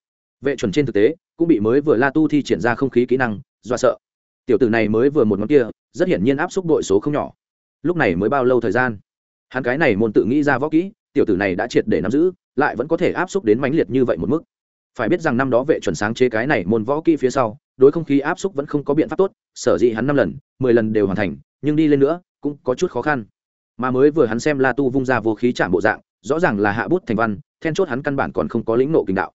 vệ chuẩn trên thực tế, cũng bị mới vừa la tu thi triển ra không khí kỹ năng do sợ. Tiểu tử này mới vừa một ngón kia, rất hiển nhiên áp xúc đội số không nhỏ. Lúc này mới bao lâu thời gian? Hắn cái này môn tự nghĩ ra võ kỹ, tiểu tử này đã triệt để nắm giữ, lại vẫn có thể áp xúc đến mãnh liệt như vậy một mức. Phải biết rằng năm đó vệ chuẩn sáng chế cái này môn võ kỹ phía sau đối không khí áp xúc vẫn không có biện pháp tốt, sở dĩ hắn năm lần, mười lần đều hoàn thành, nhưng đi lên nữa, cũng có chút khó khăn. Mà mới vừa hắn xem la tu vung ra vô khí chạm bộ dạng, rõ ràng là hạ bút thành văn, then chốt hắn căn bản còn không có lĩnh nộ kình đạo.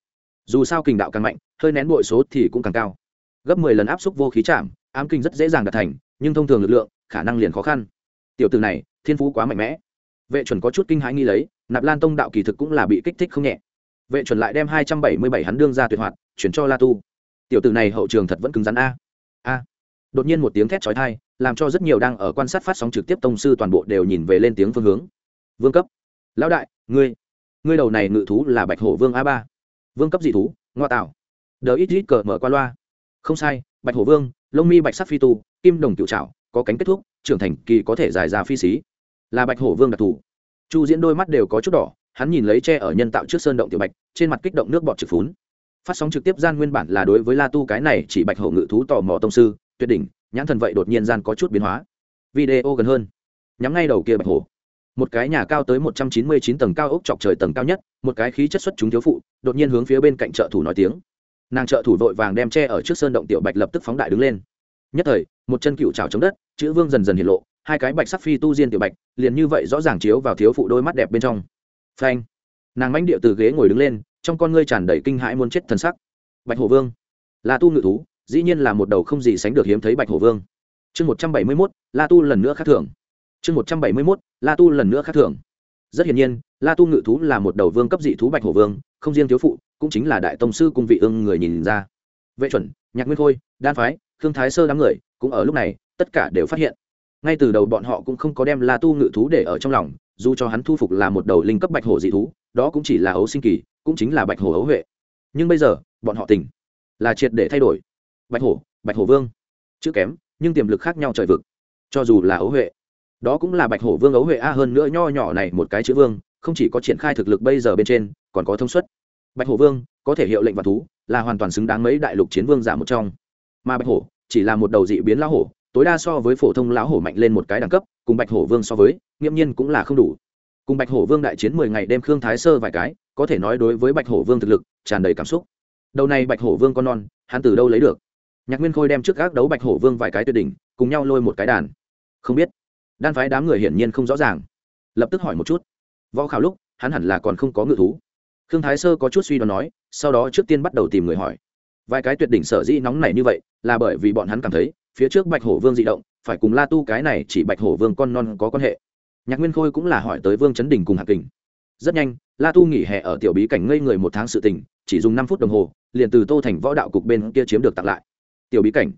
Dù sao kình đạo càng mạnh, hơi nén bội số thì cũng càng cao. Gấp mười lần áp xúc vô khí chạm, ám kinh rất dễ dàng đạt thành, nhưng thông thường lực lượng, khả năng liền khó khăn. Tiểu từ này, thiên phú quá mạnh mẽ. Vệ chuẩn có chút kinh hãi nghi lấy, nạp lan tông đạo kỳ thực cũng là bị kích thích không nhẹ. Vệ chuẩn lại đem hai trăm bảy mươi bảy hắn đương ra tuyệt hoạt, chuyển cho la tu tiểu tử này hậu trường thật vẫn cứng rắn a. A. Đột nhiên một tiếng thét trói thai làm cho rất nhiều đang ở quan sát phát sóng trực tiếp tông sư toàn bộ đều nhìn về lên tiếng phương hướng. Vương cấp. Lão đại, ngươi ngươi đầu này ngự thú là bạch hổ vương a ba. Vương cấp dị thú, ngoa tạo. Đờ ít ít cờ mở qua loa. Không sai, bạch hổ vương, lông mi bạch sắc phi tu, kim đồng cựu trảo, có cánh kết thúc, trưởng thành kỳ có thể dài ra phi xí. Là bạch hổ vương đặc thù. Chu diễn đôi mắt đều có chút đỏ, hắn nhìn lấy tre ở nhân tạo trước sơn động tiểu bạch, trên mặt kích động nước bọt trực phún phát sóng trực tiếp gian nguyên bản là đối với la tu cái này chỉ bạch hổ ngự thú tò mò tông sư, tuyệt đỉnh, nhãn thần vậy đột nhiên gian có chút biến hóa. Video gần hơn. Nhắm ngay đầu kia bạch hổ. Một cái nhà cao tới một trăm chín mươi chín tầng cao ốc chọc trời tầng cao nhất, một cái khí chất xuất chúng thiếu phụ, đột nhiên hướng phía bên cạnh trợ thủ nói tiếng. Nàng trợ thủ vội vàng đem tre ở trước sơn động tiểu bạch lập tức phóng đại đứng lên. Nhất thời, một chân cựu trào chống đất, chữ vương dần dần hiện lộ, hai cái bạch sắc phi tu diên tiểu bạch, liền như vậy rõ ràng chiếu vào thiếu phụ đôi mắt đẹp bên trong. Phanh. Nàng mãnh điệu từ ghế ngồi đứng lên trong con ngươi tràn đầy kinh hãi muốn chết thần sắc. Bạch hổ vương. Là tu ngự thú, dĩ nhiên là một đầu không gì sánh được hiếm thấy bạch hổ vương. Chương một trăm bảy mươi mốt, la tu lần nữa khác thường chương một trăm bảy mươi mốt, la tu lần nữa khác thường rất hiển nhiên, la tu ngự thú là một đầu vương cấp dị thú bạch hổ vương, không riêng thiếu phụ, cũng chính là đại tông sư cung vị ương người nhìn ra. Vệ chuẩn, nhạc nguyên khôi, đan phái thương thái sơ đám người cũng ở lúc này, tất cả đều phát hiện. Ngay từ đầu bọn họ cũng không có đem la tu ngự thú để ở trong lòng, dù cho hắn thu phục là một đầu linh cấp bạch hổ dị thú, đó cũng chỉ là ấu sinh kỳ cũng chính là bạch hổ ấu huệ. Nhưng bây giờ, bọn họ tỉnh, là triệt để thay đổi. Bạch hổ bạch hổ vương. Chữ kém, nhưng tiềm lực khác nhau trời vực. Cho dù là ấu huệ, đó cũng là bạch hổ vương ấu huệ a hơn nữa nho nhỏ này một cái chữ vương, không chỉ có triển khai thực lực bây giờ bên trên, còn có thông suất. Bạch hổ vương, có thể hiệu lệnh và thú, là hoàn toàn xứng đáng mấy đại lục chiến vương giả một trong. Mà bạch hổ, chỉ là một đầu dị biến lão hổ, tối đa so với phổ thông lão hổ mạnh lên một cái đẳng cấp, cùng bạch hổ vương so với, nghiễm nhiên cũng là không đủ. Cùng bạch hổ vương đại chiến mười ngày đêm khương thái sơ vài cái có thể nói đối với bạch hổ vương thực lực, tràn đầy cảm xúc. Đầu này bạch hổ vương con non, hắn từ đâu lấy được? Nhạc nguyên khôi đem trước gác đấu bạch hổ vương vài cái tuyệt đỉnh, cùng nhau lôi một cái đàn. Không biết. Đan phái đám người hiển nhiên không rõ ràng. Lập tức hỏi một chút. Võ khảo lúc, hắn hẳn là còn không có ngự thú. Khương thái sơ có chút suy đoán nói, sau đó trước tiên bắt đầu tìm người hỏi. Vài cái tuyệt đỉnh sở dĩ nóng này như vậy, là bởi vì bọn hắn cảm thấy, phía trước bạch hổ vương di động, phải cùng la tu cái này chỉ bạch hổ vương con non có quan hệ. Nhạc nguyên khôi cũng là hỏi tới vương chấn đình cùng hạc kình. Rất nhanh la tu nghỉ hè ở tiểu bí cảnh ngây người một tháng sự tình, chỉ dùng năm phút đồng hồ, liền từ tô thành võ đạo cục bên kia chiếm được tặng lại. Tiểu bí cảnh.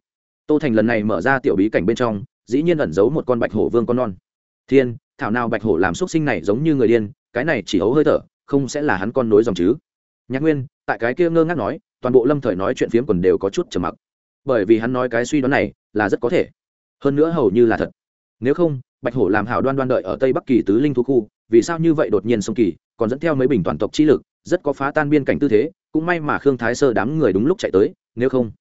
Tô thành lần này mở ra tiểu bí cảnh bên trong, dĩ nhiên ẩn giấu một con bạch hổ vương con non. Thiên, thảo nào bạch hổ làm x u ấ t sinh này giống như người điên, cái này chỉ hấu hơi thở, không sẽ là hắn con nối dòng chứ. Nhạc nguyên, tại cái kia ngơ ngác nói, toàn bộ lâm thời nói chuyện phiếm quần đều có chút trầm mặc. Bởi vì hắn nói cái suy đoán này là rất có thể. Hơn nữa hầu như là thật. Nếu không, bạch hổ làm hảo đoan đoan đợi ở tây bắc kỳ tứ linh thu khu, vì sao như vậy đột nhiên sông kỳ? Còn dẫn theo mấy bình toàn tộc chi lực, rất có phá tan biên cảnh tư thế, cũng may mà khương thái sơ đám người đúng lúc chạy tới, nếu không,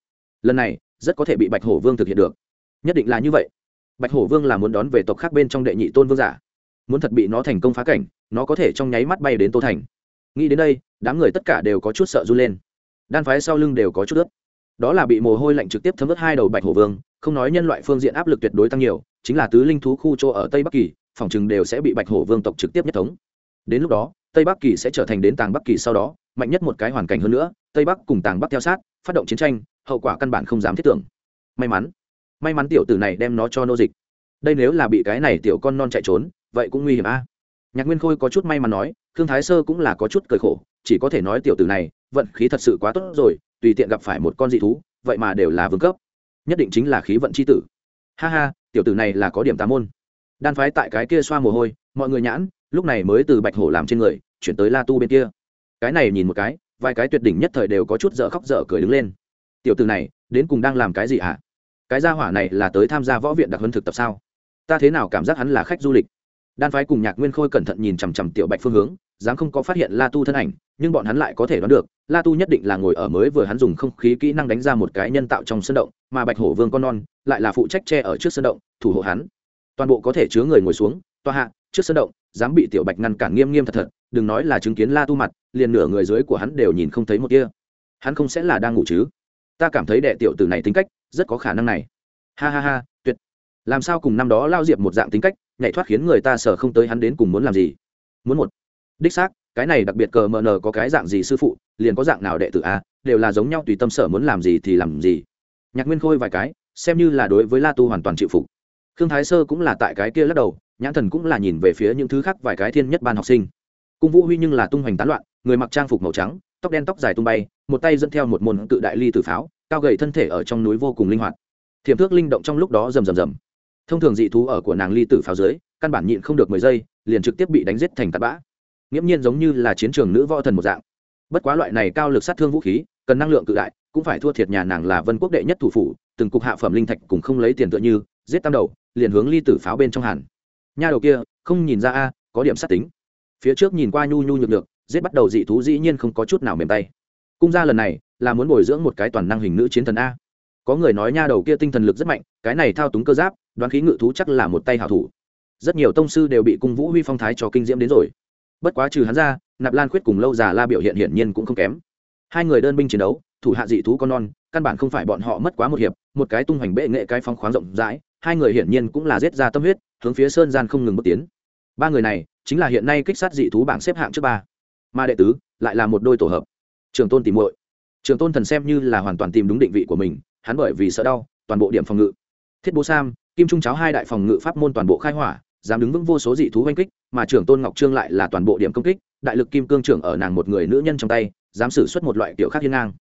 lần này, rất có thể bị bạch hổ vương thực hiện được. Nhất định là như vậy. Bạch hổ vương là muốn đón về tộc khác bên trong đệ nhị tôn vương giả. Muốn thật bị nó thành công phá cảnh, nó có thể trong nháy mắt bay đến tô thành. Nghĩ đến đây, đám người tất cả đều có chút sợ run lên. Đan phái sau lưng đều có chút ướt. Đó là bị mồ hôi lạnh trực tiếp thấm ướt hai đầu bạch hổ vương, không nói nhân loại phương diện áp lực tuyệt đối tăng nhiều, chính là tứ linh thú khu chỗ ở tây bắc kỳ, phòng chừng đều sẽ bị bạch hổ vương tộc trực tiếp nhất thống đến lúc đó, tây bắc kỳ sẽ trở thành đến tàng bắc kỳ sau đó, mạnh nhất một cái hoàn cảnh hơn nữa, tây bắc cùng tàng bắc theo sát, phát động chiến tranh, hậu quả căn bản không dám thiết tưởng. May mắn may mắn tiểu tử này đem nó cho nô dịch. Đây nếu là bị cái này tiểu con non chạy trốn, vậy cũng nguy hiểm a. Nhạc nguyên khôi có chút may mắn nói thương thái sơ cũng là có chút cười khổ, chỉ có thể nói tiểu tử này, vận khí thật sự quá tốt rồi, tùy tiện gặp phải một con dị thú, vậy mà đều là vương cấp. Nhất định chính là khí vận c h i tử. Ha ha, tiểu tử này là có điểm tà môn. Đan phái tại cái kia xoa mồ hôi, mọi người nhãn lúc này mới từ bạch hổ làm trên người, chuyển tới la tu bên kia. Cái này nhìn một cái, vài cái tuyệt đỉnh nhất thời đều có chút dở khóc dở cười đứng lên. Tiểu tử này, đến cùng đang làm cái gì ạ? À? cái gia hỏa này là tới tham gia võ viện đặc huấn thực tập sao? Ta thế nào cảm giác hắn là khách du lịch? Đan phái cùng nhạc nguyên khôi cẩn thận nhìn chằm chằm tiểu bạch phương hướng, dám không có phát hiện la tu thân ảnh, nhưng bọn hắn lại có thể đoán được, la tu nhất định là ngồi ở mới vừa hắn dùng không khí kỹ năng đánh ra một cái nhân tạo trong sân động, mà bạch hổ vương con non, lại là phụ trách tre ở trước sân động, thủ hộ hắn. Toàn bộ có thể chứa người ngồi xuống toa hạ, trước sân động dám bị tiểu bạch ngăn cản nghiêm nghiêm thật thật, đừng nói là chứng kiến la tu mặt, liền nửa người dưới của hắn đều nhìn không thấy một kia hắn không sẽ là đang ngủ chứ? Ta cảm thấy đệ tiểu tử này tính cách rất có khả năng này. Ha ha ha, tuyệt. Làm sao cùng năm đó lao diệp một dạng tính cách, nhảy thoát khiến người ta sợ không tới hắn đến cùng muốn làm gì? Muốn một. Đích xác, cái này đặc biệt cờ mờ nờ có cái dạng gì sư phụ, liền có dạng nào đệ tử a, đều là giống nhau tùy tâm sở muốn làm gì thì làm gì. Nhạc nguyên khôi vài cái, xem như là đối với la tu hoàn toàn chịu phục. Khương thái sơ cũng là tại cái kia lắc đầu nhãn thần cũng là nhìn về phía những thứ khác vài cái thiên nhất ban học sinh. Cung vũ huy nhưng là tung hoành tán loạn, người mặc trang phục màu trắng, tóc đen tóc dài tung bay, một tay dẫn theo một môn cự đại ly tử pháo, cao gầy thân thể ở trong núi vô cùng linh hoạt. Thiềm thước linh động trong lúc đó rầm rầm rầm. Thông thường dị thú ở của nàng ly tử pháo dưới, căn bản nhịn không được mười giây, liền trực tiếp bị đánh giết thành tạt bã. Nghiễm nhiên giống như là chiến trường nữ võ thần một dạng. Bất quá loại này cao lực sát thương vũ khí, cần năng lượng cự đại, cũng phải thua thiệt nhà nàng là vân quốc đệ nhất thủ phủ, từng cục hạ phẩm linh thạch cùng không lấy tiền tựa như, giết tam đầu, liền hướng ly tử pháo bên trong hàn nha đầu kia, không nhìn ra a, có điểm sát tính. Phía trước nhìn qua nhu nhu nhược được giết bắt đầu dị thú dĩ nhiên không có chút nào mềm tay. Cung ra lần này là muốn bồi dưỡng một cái toàn năng hình nữ chiến thần a. Có người nói nha đầu kia tinh thần lực rất mạnh, cái này thao túng cơ giáp, đoán khí ngự thú chắc là một tay hảo thủ. Rất nhiều tông sư đều bị cung vũ huy phong thái cho kinh diễm đến rồi. Bất quá trừ hắn ra, nạp lan khuyết cùng lâu già la biểu hiện hiển nhiên cũng không kém. Hai người đơn binh chiến đấu, thủ hạ dị thú con non, căn bản không phải bọn họ mất quá một hiệp, một cái tung hoành bệ nghệ cái phong khoáng rộng rãi, hai người hiển nhiên cũng là giết ra tâm huyết hướng phía sơn gian không ngừng bước tiến. Ba người này chính là hiện nay kích sát dị thú bảng xếp hạng trước ba. Ma đệ tứ lại là một đôi tổ hợp. Trường tôn tìm muội. Trường tôn thần xem như là hoàn toàn tìm đúng định vị của mình, hắn bởi vì sợ đau, toàn bộ điểm phòng ngự. Thiết bố sam, kim trung cháo hai đại phòng ngự pháp môn toàn bộ khai hỏa, dám đứng vững vô số dị thú oanh kích, mà trưởng tôn ngọc trương lại là toàn bộ điểm công kích, đại lực kim cương trưởng ở nàng một người nữ nhân trong tay, dám xử suất một loại kiểu khác hiên ngang.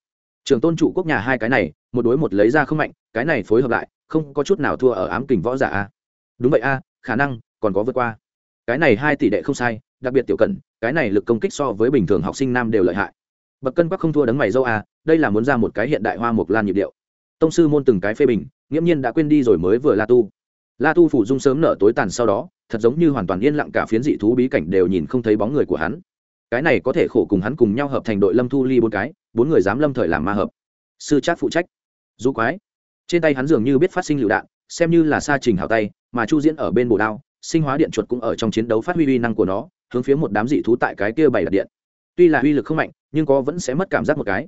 Trưởng tôn trụ quốc nhà hai cái này, một đối một lấy ra không mạnh, cái này phối hợp lại, không có chút nào thua ở ám kình võ giả a đúng vậy a, khả năng còn có vượt qua. Cái này hai tỷ đệ không sai, đặc biệt tiểu cẩn, cái này lực công kích so với bình thường học sinh nam đều lợi hại. Bậc cân bắc không thua đấng mày dâu a, đây là muốn ra một cái hiện đại hoa mộc lan nhịp điệu. Tông sư môn từng cái phê bình, nghiễm nhiên đã quên đi rồi mới vừa la tu. La tu phủ dung sớm nở tối tàn sau đó, thật giống như hoàn toàn yên lặng cả phiến dị thú bí cảnh đều nhìn không thấy bóng người của hắn. Cái này có thể khổ cùng hắn cùng nhau hợp thành đội lâm thu ly bốn cái, bốn người dám lâm thời làm ma hợp. Sư trác phụ trách. Du quái. Trên tay hắn dường như biết phát sinh lựu đạn xem như là sa trình hào tay, mà chu diễn ở bên bồ đao, sinh hóa điện chuột cũng ở trong chiến đấu phát huy uy năng của nó, hướng phía một đám dị thú tại cái kia bày đặt điện. Tuy là uy lực không mạnh, nhưng có vẫn sẽ mất cảm giác một cái.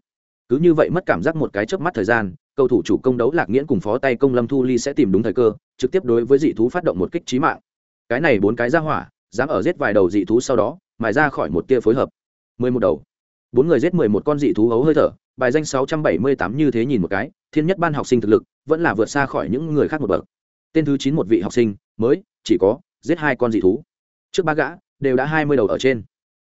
Cứ như vậy mất cảm giác một cái chớp mắt thời gian, cầu thủ chủ công đấu lạc nghiễn cùng phó tay công lâm thu ly sẽ tìm đúng thời cơ, trực tiếp đối với dị thú phát động một kích trí mạng. Cái này bốn cái ra hỏa, dám ở giết vài đầu dị thú sau đó, mài ra khỏi một tia phối hợp. Mười một đầu. Bốn người giết mười một con dị thú hấu hơi thở bài danh sáu trăm bảy mươi tám như thế nhìn một cái, thiên nhất ban học sinh thực lực, vẫn là vượt xa khỏi những người khác một bậc. Tên thứ chín một vị học sinh, mới, chỉ có, giết hai con dị thú. Trước ba gã, đều đã hai mươi đầu ở trên.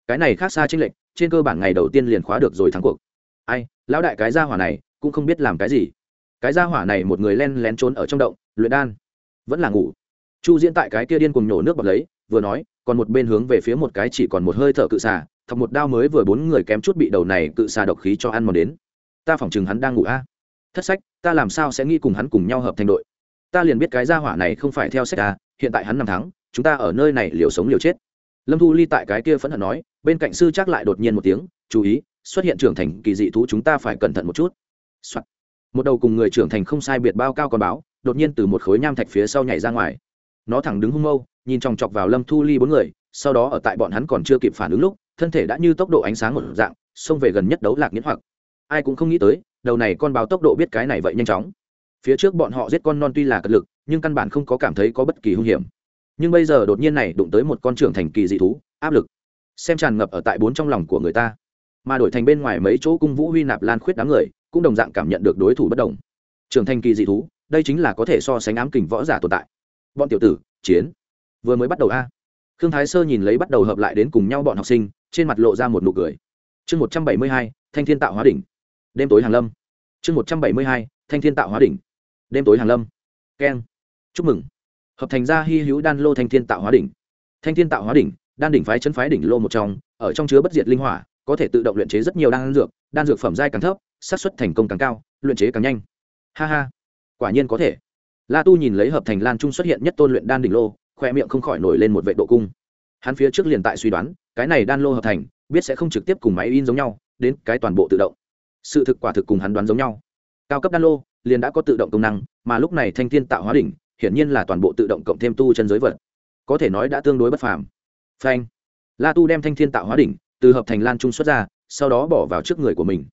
Cái này khác xa tranh lệch, trên cơ bản ngày đầu tiên liền khóa được rồi thắng cuộc. Ai, lão đại cái gia hỏa này, cũng không biết làm cái gì. Cái gia hỏa này một người len lén trốn ở trong động, luyện đan, vẫn là ngủ. Chu diễn tại cái kia điên cuồng nhổ nước bọt lấy, vừa nói, còn một bên hướng về phía một cái chỉ còn một hơi thở cự xà thọc một đao mới vừa bốn người kém chút bị đầu này cự xà độc khí cho ăn mòn đến. Ta phỏng chừng hắn đang ngủ a. Thất sách, ta làm sao sẽ nghĩ cùng hắn cùng nhau hợp thành đội? Ta liền biết cái gia hỏa này không phải theo sách ta hiện tại hắn năm tháng chúng ta ở nơi này liều sống liều chết. Lâm thu ly tại cái kia phẫn hận nói, bên cạnh sư chắc lại đột nhiên một tiếng, chú ý, xuất hiện trưởng thành kỳ dị thú chúng ta phải cẩn thận một chút、Soạn. một đầu cùng người trưởng thành không sai biệt bao cao con báo, đột nhiên từ một khối nham thạch phía sau nhảy ra ngoài. Nó thẳng đứng hung mâu, nhìn chòng chọc vào lâm thu ly bốn người, sau đó ở tại bọn hắn còn chưa kịp phản ứng lúc thân thể đã như tốc độ ánh sáng một dạng, xông về gần nhất đấu lạc nghiễn hoặc. Ai cũng không nghĩ tới, đầu này con báo tốc độ biết cái này vậy nhanh chóng. Phía trước bọn họ giết con non tuy là cật lực, nhưng căn bản không có cảm thấy có bất kỳ hung hiểm. Nhưng bây giờ đột nhiên này đụng tới một con trưởng thành kỳ dị thú, áp lực. Xem tràn ngập ở tại bốn trong lòng của người ta. Mà đổi thành bên ngoài mấy chỗ cung vũ huy nạp lan khuyết đám người, cũng đồng dạng cảm nhận được đối thủ bất đồng. Trưởng thành kỳ dị thú, đây chính là có thể so sánh ám kình võ giả tồn tại. Bọn tiểu tử, chiến. Vừa mới bắt đầu a. Khương thái sơ nhìn lấy bắt đầu hợp lại đến cùng nhau bọn học sinh trên mặt lộ ra một nụ cười. Chương một trăm bảy mươi hai, thanh thiên tạo hóa đỉnh. Đêm tối hàng lâm. Chương một trăm bảy mươi hai, thanh thiên tạo hóa đỉnh. Đêm tối hàng lâm. Keng chúc mừng. Hợp thành ra hy hữu đan lô thanh thiên tạo hóa đỉnh. Thanh thiên tạo hóa đỉnh, đan đỉnh phái chân phái đỉnh lô một trong, ở trong chứa bất diệt linh hỏa, có thể tự động luyện chế rất nhiều đan dược đan dược phẩm giai càng thấp, xác suất thành công càng cao, luyện chế càng nhanh. Ha ha. Quả nhiên có thể. La tu nhìn lấy hợp thành lan trung xuất hiện nhất tôn luyện đan đỉnh lô, khoe miệng không khỏi nổi lên một vệ độ cung hắn phía trước liền tại suy đoán, cái này đan lô hợp thành, biết sẽ không trực tiếp cùng máy in giống nhau, đến cái toàn bộ tự động. Sự thực quả thực cùng hắn đoán giống nhau. Cao cấp đan lô, liền đã có tự động công năng, mà lúc này thanh thiên tạo hóa đỉnh, hiển nhiên là toàn bộ tự động cộng thêm tu chân giới vật. Có thể nói đã tương đối bất phàm. Phanh. La tu đem thanh thiên tạo hóa đỉnh, từ hợp thành lan trung xuất ra, sau đó bỏ vào trước người của mình.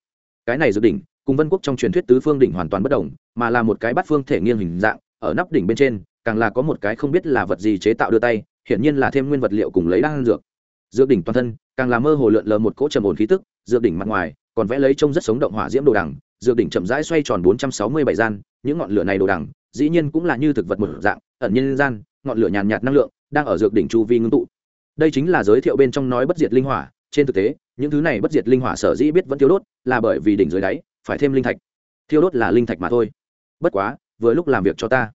Cái này dự đỉnh, cùng vân quốc trong truyền thuyết tứ phương đỉnh hoàn toàn bất đồng, mà là một cái bát phương thể nghiêng hình dạng, ở nắp đỉnh bên trên càng là có một cái không biết là vật gì chế tạo đưa tay, hiển nhiên là thêm nguyên vật liệu cùng lấy đan dược. Dược đỉnh toàn thân, càng là mơ hồ lượn lờ một cỗ trầm ổn khí tức, dược đỉnh mặt ngoài, còn vẽ lấy trông rất sống động hỏa diễm đồ đằng, dược đỉnh chậm rãi xoay tròn bốn trăm sáu mươi bảy gian, những ngọn lửa này đồ đằng, dĩ nhiên cũng là như thực vật một dạng, ẩn nhân gian, ngọn lửa nhàn nhạt năng lượng, đang ở dược đỉnh chu vi ngưng tụ. Đây chính là giới thiệu bên trong nói bất diệt linh hỏa, trên thực tế, những thứ này bất diệt linh hỏa sở dĩ biết vẫn thiếu đốt, là bởi vì đỉnh dưới đáy, phải thêm linh thạch. Thiêu đốt là linh thạch mà thôi. Bất quá, vừa lúc làm việc cho ta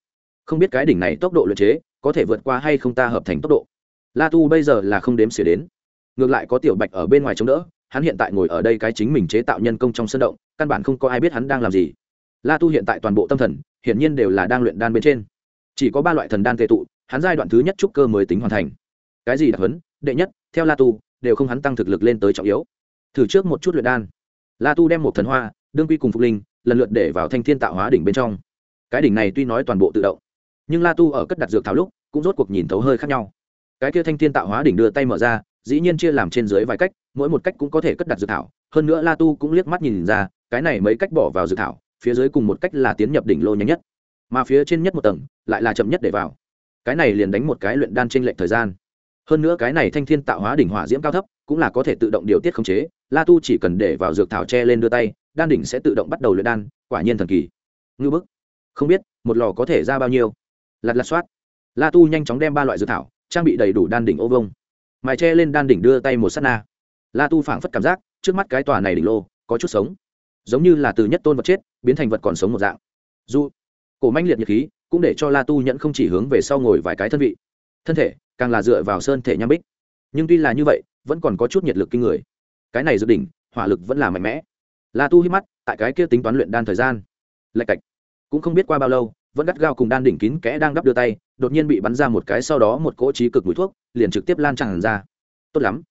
không biết cái đỉnh này tốc độ luyện chế có thể vượt qua hay không ta hợp thành tốc độ. La tu bây giờ là không đếm xỉa đến. Ngược lại có tiểu bạch ở bên ngoài chống đỡ, hắn hiện tại ngồi ở đây cái chính mình chế tạo nhân công trong sân động, căn bản không có ai biết hắn đang làm gì. La tu hiện tại toàn bộ tâm thần, hiển nhiên đều là đang luyện đan bên trên. Chỉ có ba loại thần đan tệ tụ, hắn giai đoạn thứ nhất trúc cơ mới tính hoàn thành. Cái gì đặc huấn? Đệ nhất, theo la tu, đều không hắn tăng thực lực lên tới trọng yếu. Thử trước một chút luyện đan. La tu đem một thần hoa, đương quy cùng phục linh, lần lượt để vào thanh thiên tạo hóa đỉnh bên trong. Cái đỉnh này tuy nói toàn bộ tự động nhưng la tu ở cất đặt dược thảo lúc, cũng rốt cuộc nhìn thấu hơi khác nhau. Cái kia thanh thiên tạo hóa đỉnh đưa tay mở ra, dĩ nhiên chia làm trên dưới vài cách, mỗi một cách cũng có thể cất đặt dược thảo. Hơn nữa la tu cũng liếc mắt nhìn ra, cái này mấy cách bỏ vào dược thảo, phía dưới cùng một cách là tiến nhập đỉnh lô nhanh nhất. Mà phía trên nhất một tầng, lại là chậm nhất để vào. Cái này liền đánh một cái luyện đan trên lệnh thời gian. Hơn nữa cái này thanh thiên tạo hóa đỉnh hỏa diễm cao thấp, cũng là có thể tự động điều tiết khống chế. La tu chỉ cần để vào dược thảo che lên đưa tay, đan đỉnh sẽ tự động bắt đầu luyện đan, quả nhiên thần kỳ. Ngư bức. Không biết, một lò có thể ra bao nhiêu lặt lặt soát. La tu nhanh chóng đem ba loại dược thảo, trang bị đầy đủ đan đỉnh ô vông mài che lên đan đỉnh đưa tay một s á t na. La tu phảng phất cảm giác, trước mắt cái tòa này đỉnh lô, có chút sống. Giống như là từ nhất tôn vật chết, biến thành vật còn sống một dạng. Dù, cổ manh liệt nhiệt khí, cũng để cho la tu nhận không chỉ hướng về sau ngồi vài cái thân vị. Thân thể, càng là dựa vào sơn thể nham bích. Nhưng tuy là như vậy, vẫn còn có chút nhiệt lực kinh người. Cái này dự đỉnh, hỏa lực vẫn là mạnh mẽ. La tu hít mắt, tại cái kia tính toán luyện đan thời gian. Lạch cạch. Cũng không biết qua bao lâu vẫn gắt gao cùng đan đỉnh kín kẽ đang đắp đưa tay, đột nhiên bị bắn ra một cái sau đó một cỗ trí cực mũi thuốc, liền trực tiếp lan tràn ra. Tốt lắm.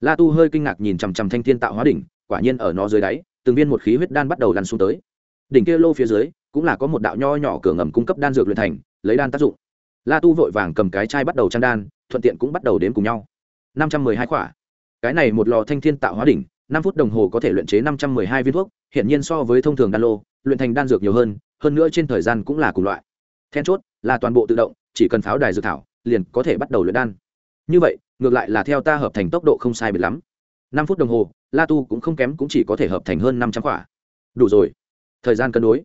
La tu hơi kinh ngạc nhìn chằm chằm thanh thiên tạo hóa đỉnh, quả nhiên ở nó dưới đáy, từng viên một khí huyết đan bắt đầu lăn xuống tới. Đỉnh kia lô phía dưới, cũng là có một đạo nho nhỏ cửa ngầm cung cấp đan dược luyện thành, lấy đan tác dụng. La tu vội vàng cầm cái chai bắt đầu trang đan, thuận tiện cũng bắt đầu đếm cùng nhau. Năm trăm mười hai khỏa cái này một lò thanh thiên tạo hóa đỉnh năm phút đồng hồ có thể luyện chế năm trăm mười hai viên thuốc hiện nhiên so với thông thường đan lô, luyện thành đan dược nhiều hơn hơn nữa trên thời gian cũng là cùng loại. Then chốt là toàn bộ tự động, chỉ cần pháo đài dược thảo, liền có thể bắt đầu luyện đan. Như vậy, ngược lại là theo ta hợp thành tốc độ không sai biệt lắm. Năm phút đồng hồ, la tu cũng không kém cũng chỉ có thể hợp thành hơn năm trăm quả. Đủ rồi. Thời gian cân đối.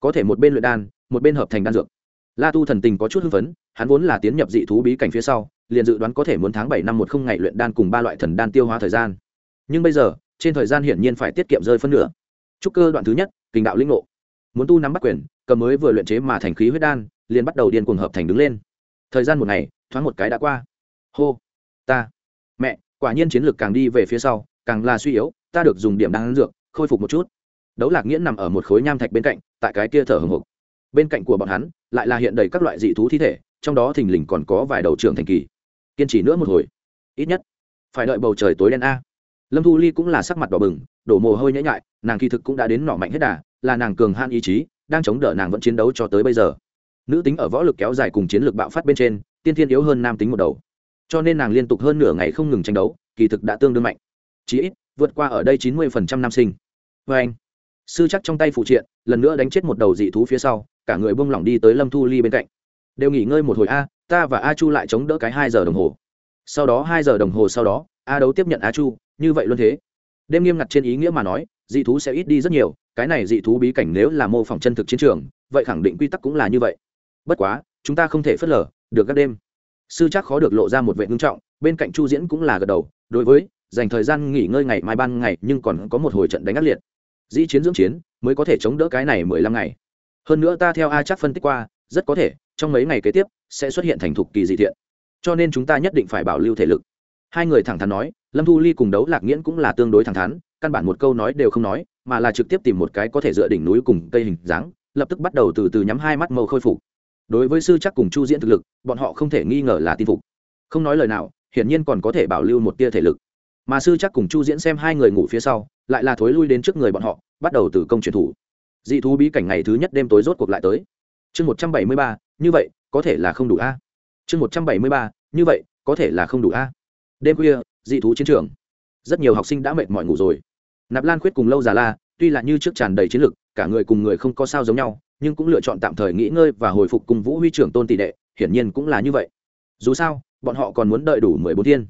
Có thể một bên luyện đan, một bên hợp thành đan dược. La tu thần tình có chút hưng phấn, hắn vốn là tiến nhập dị thú bí cảnh phía sau, liền dự đoán có thể muốn tháng bảy năm một không ngày luyện đan cùng ba loại thần đan tiêu hóa thời gian. Nhưng bây giờ trên thời gian hiển nhiên phải tiết kiệm rơi phân nửa. Trúc cơ đoạn thứ nhất kinh đạo linh ngộ. Muốn tu nắm bắt quyền, cầm mới vừa luyện chế mà thành khí huyết đan, liền bắt đầu điên cuồng hợp thành đứng lên. Thời gian một ngày, thoáng một cái đã qua. Hô, ta, mẹ, quả nhiên chiến lược càng đi về phía sau, càng là suy yếu, ta được dùng điểm đan dược, khôi phục một chút. Đấu lạc nghiễn nằm ở một khối nham thạch bên cạnh, tại cái kia thở hồng hộc. Bên cạnh của bọn hắn, lại là hiện đầy các loại dị thú thi thể, trong đó thình lình còn có vài đầu trưởng thành kỳ. Kiên trì nữa một hồi. Ít nhất, phải đợi bầu trời tối đen a lâm thu ly cũng là sắc mặt đỏ bừng, đổ mồ hôi nhễ nhại, nàng kỳ thực cũng đã đến nỏ mạnh hết đà, là nàng cường han ý chí, đang chống đỡ nàng vẫn chiến đấu cho tới bây giờ. Nữ tính ở võ lực kéo dài cùng chiến lược bạo phát bên trên, tiên thiên yếu hơn nam tính một đầu. Cho nên nàng liên tục hơn nửa ngày không ngừng tranh đấu, kỳ thực đã tương đương mạnh. Chí ít, vượt qua ở đây chín mươi phần trăm nam sinh. Vê anh, sư chắc trong tay phụ triện, lần nữa đánh chết một đầu dị thú phía sau, cả người bông lỏng đi tới lâm thu ly bên cạnh. Đều nghỉ ngơi một hồi a, ta và a chu lại chống đỡ cái hai giờ đồng hồ. Sau đó hai giờ đồng hồ sau đó, a đấu tiếp nhận a chu như vậy luôn thế. Đêm nghiêm ngặt trên ý nghĩa mà nói, dị thú sẽ ít đi rất nhiều, cái này dị thú bí cảnh nếu là mô phỏng chân thực chiến trường, vậy khẳng định quy tắc cũng là như vậy. Bất quá, chúng ta không thể phớt lờ, được các đêm. Sư chắc khó được lộ ra một vệ ngưng trọng, bên cạnh chu diễn cũng là gật đầu, đối với, dành thời gian nghỉ ngơi ngày mai ban ngày, nhưng còn có một hồi trận đánh ác liệt. Dĩ chiến dưỡng chiến, mới có thể chống đỡ cái này mười lăm ngày. Hơn nữa ta theo a chắc phân tích qua, rất có thể, trong mấy ngày kế tiếp, sẽ xuất hiện thành thục kỳ dị thiện. Cho nên chúng ta nhất định phải bảo lưu thể lực hai người thẳng thắn nói, lâm thu ly cùng đấu lạc nghiễn cũng là tương đối thẳng thắn, căn bản một câu nói đều không nói, mà là trực tiếp tìm một cái có thể dựa đỉnh núi cùng cây hình dáng, lập tức bắt đầu từ từ nhắm hai mắt màu khôi phục. Đối với sư chắc cùng chu diễn thực lực, bọn họ không thể nghi ngờ là tin phục. Không nói lời nào, hiển nhiên còn có thể bảo lưu một tia thể lực. Mà sư chắc cùng chu diễn xem hai người ngủ phía sau, lại là thối lui đến trước người bọn họ, bắt đầu từ công truyền thủ. Dị thú bí cảnh ngày thứ nhất đêm tối rốt cuộc lại tới. Chương một trăm bảy mươi ba, như vậy, có thể là không đủ a? Chương một trăm bảy mươi ba, như vậy, có thể là không đủ a? Đêm khuya, dị thú chiến trường. Rất nhiều học sinh đã mệt mỏi ngủ rồi. Nạp lan khuyết cùng lâu già la, tuy là như trước tràn đầy chiến lực, cả người cùng người không có sao giống nhau, nhưng cũng lựa chọn tạm thời nghỉ ngơi và hồi phục cùng vũ huy trưởng tôn tỷ đệ, hiển nhiên cũng là như vậy. Dù sao, bọn họ còn muốn đợi đủ mười bốn thiên.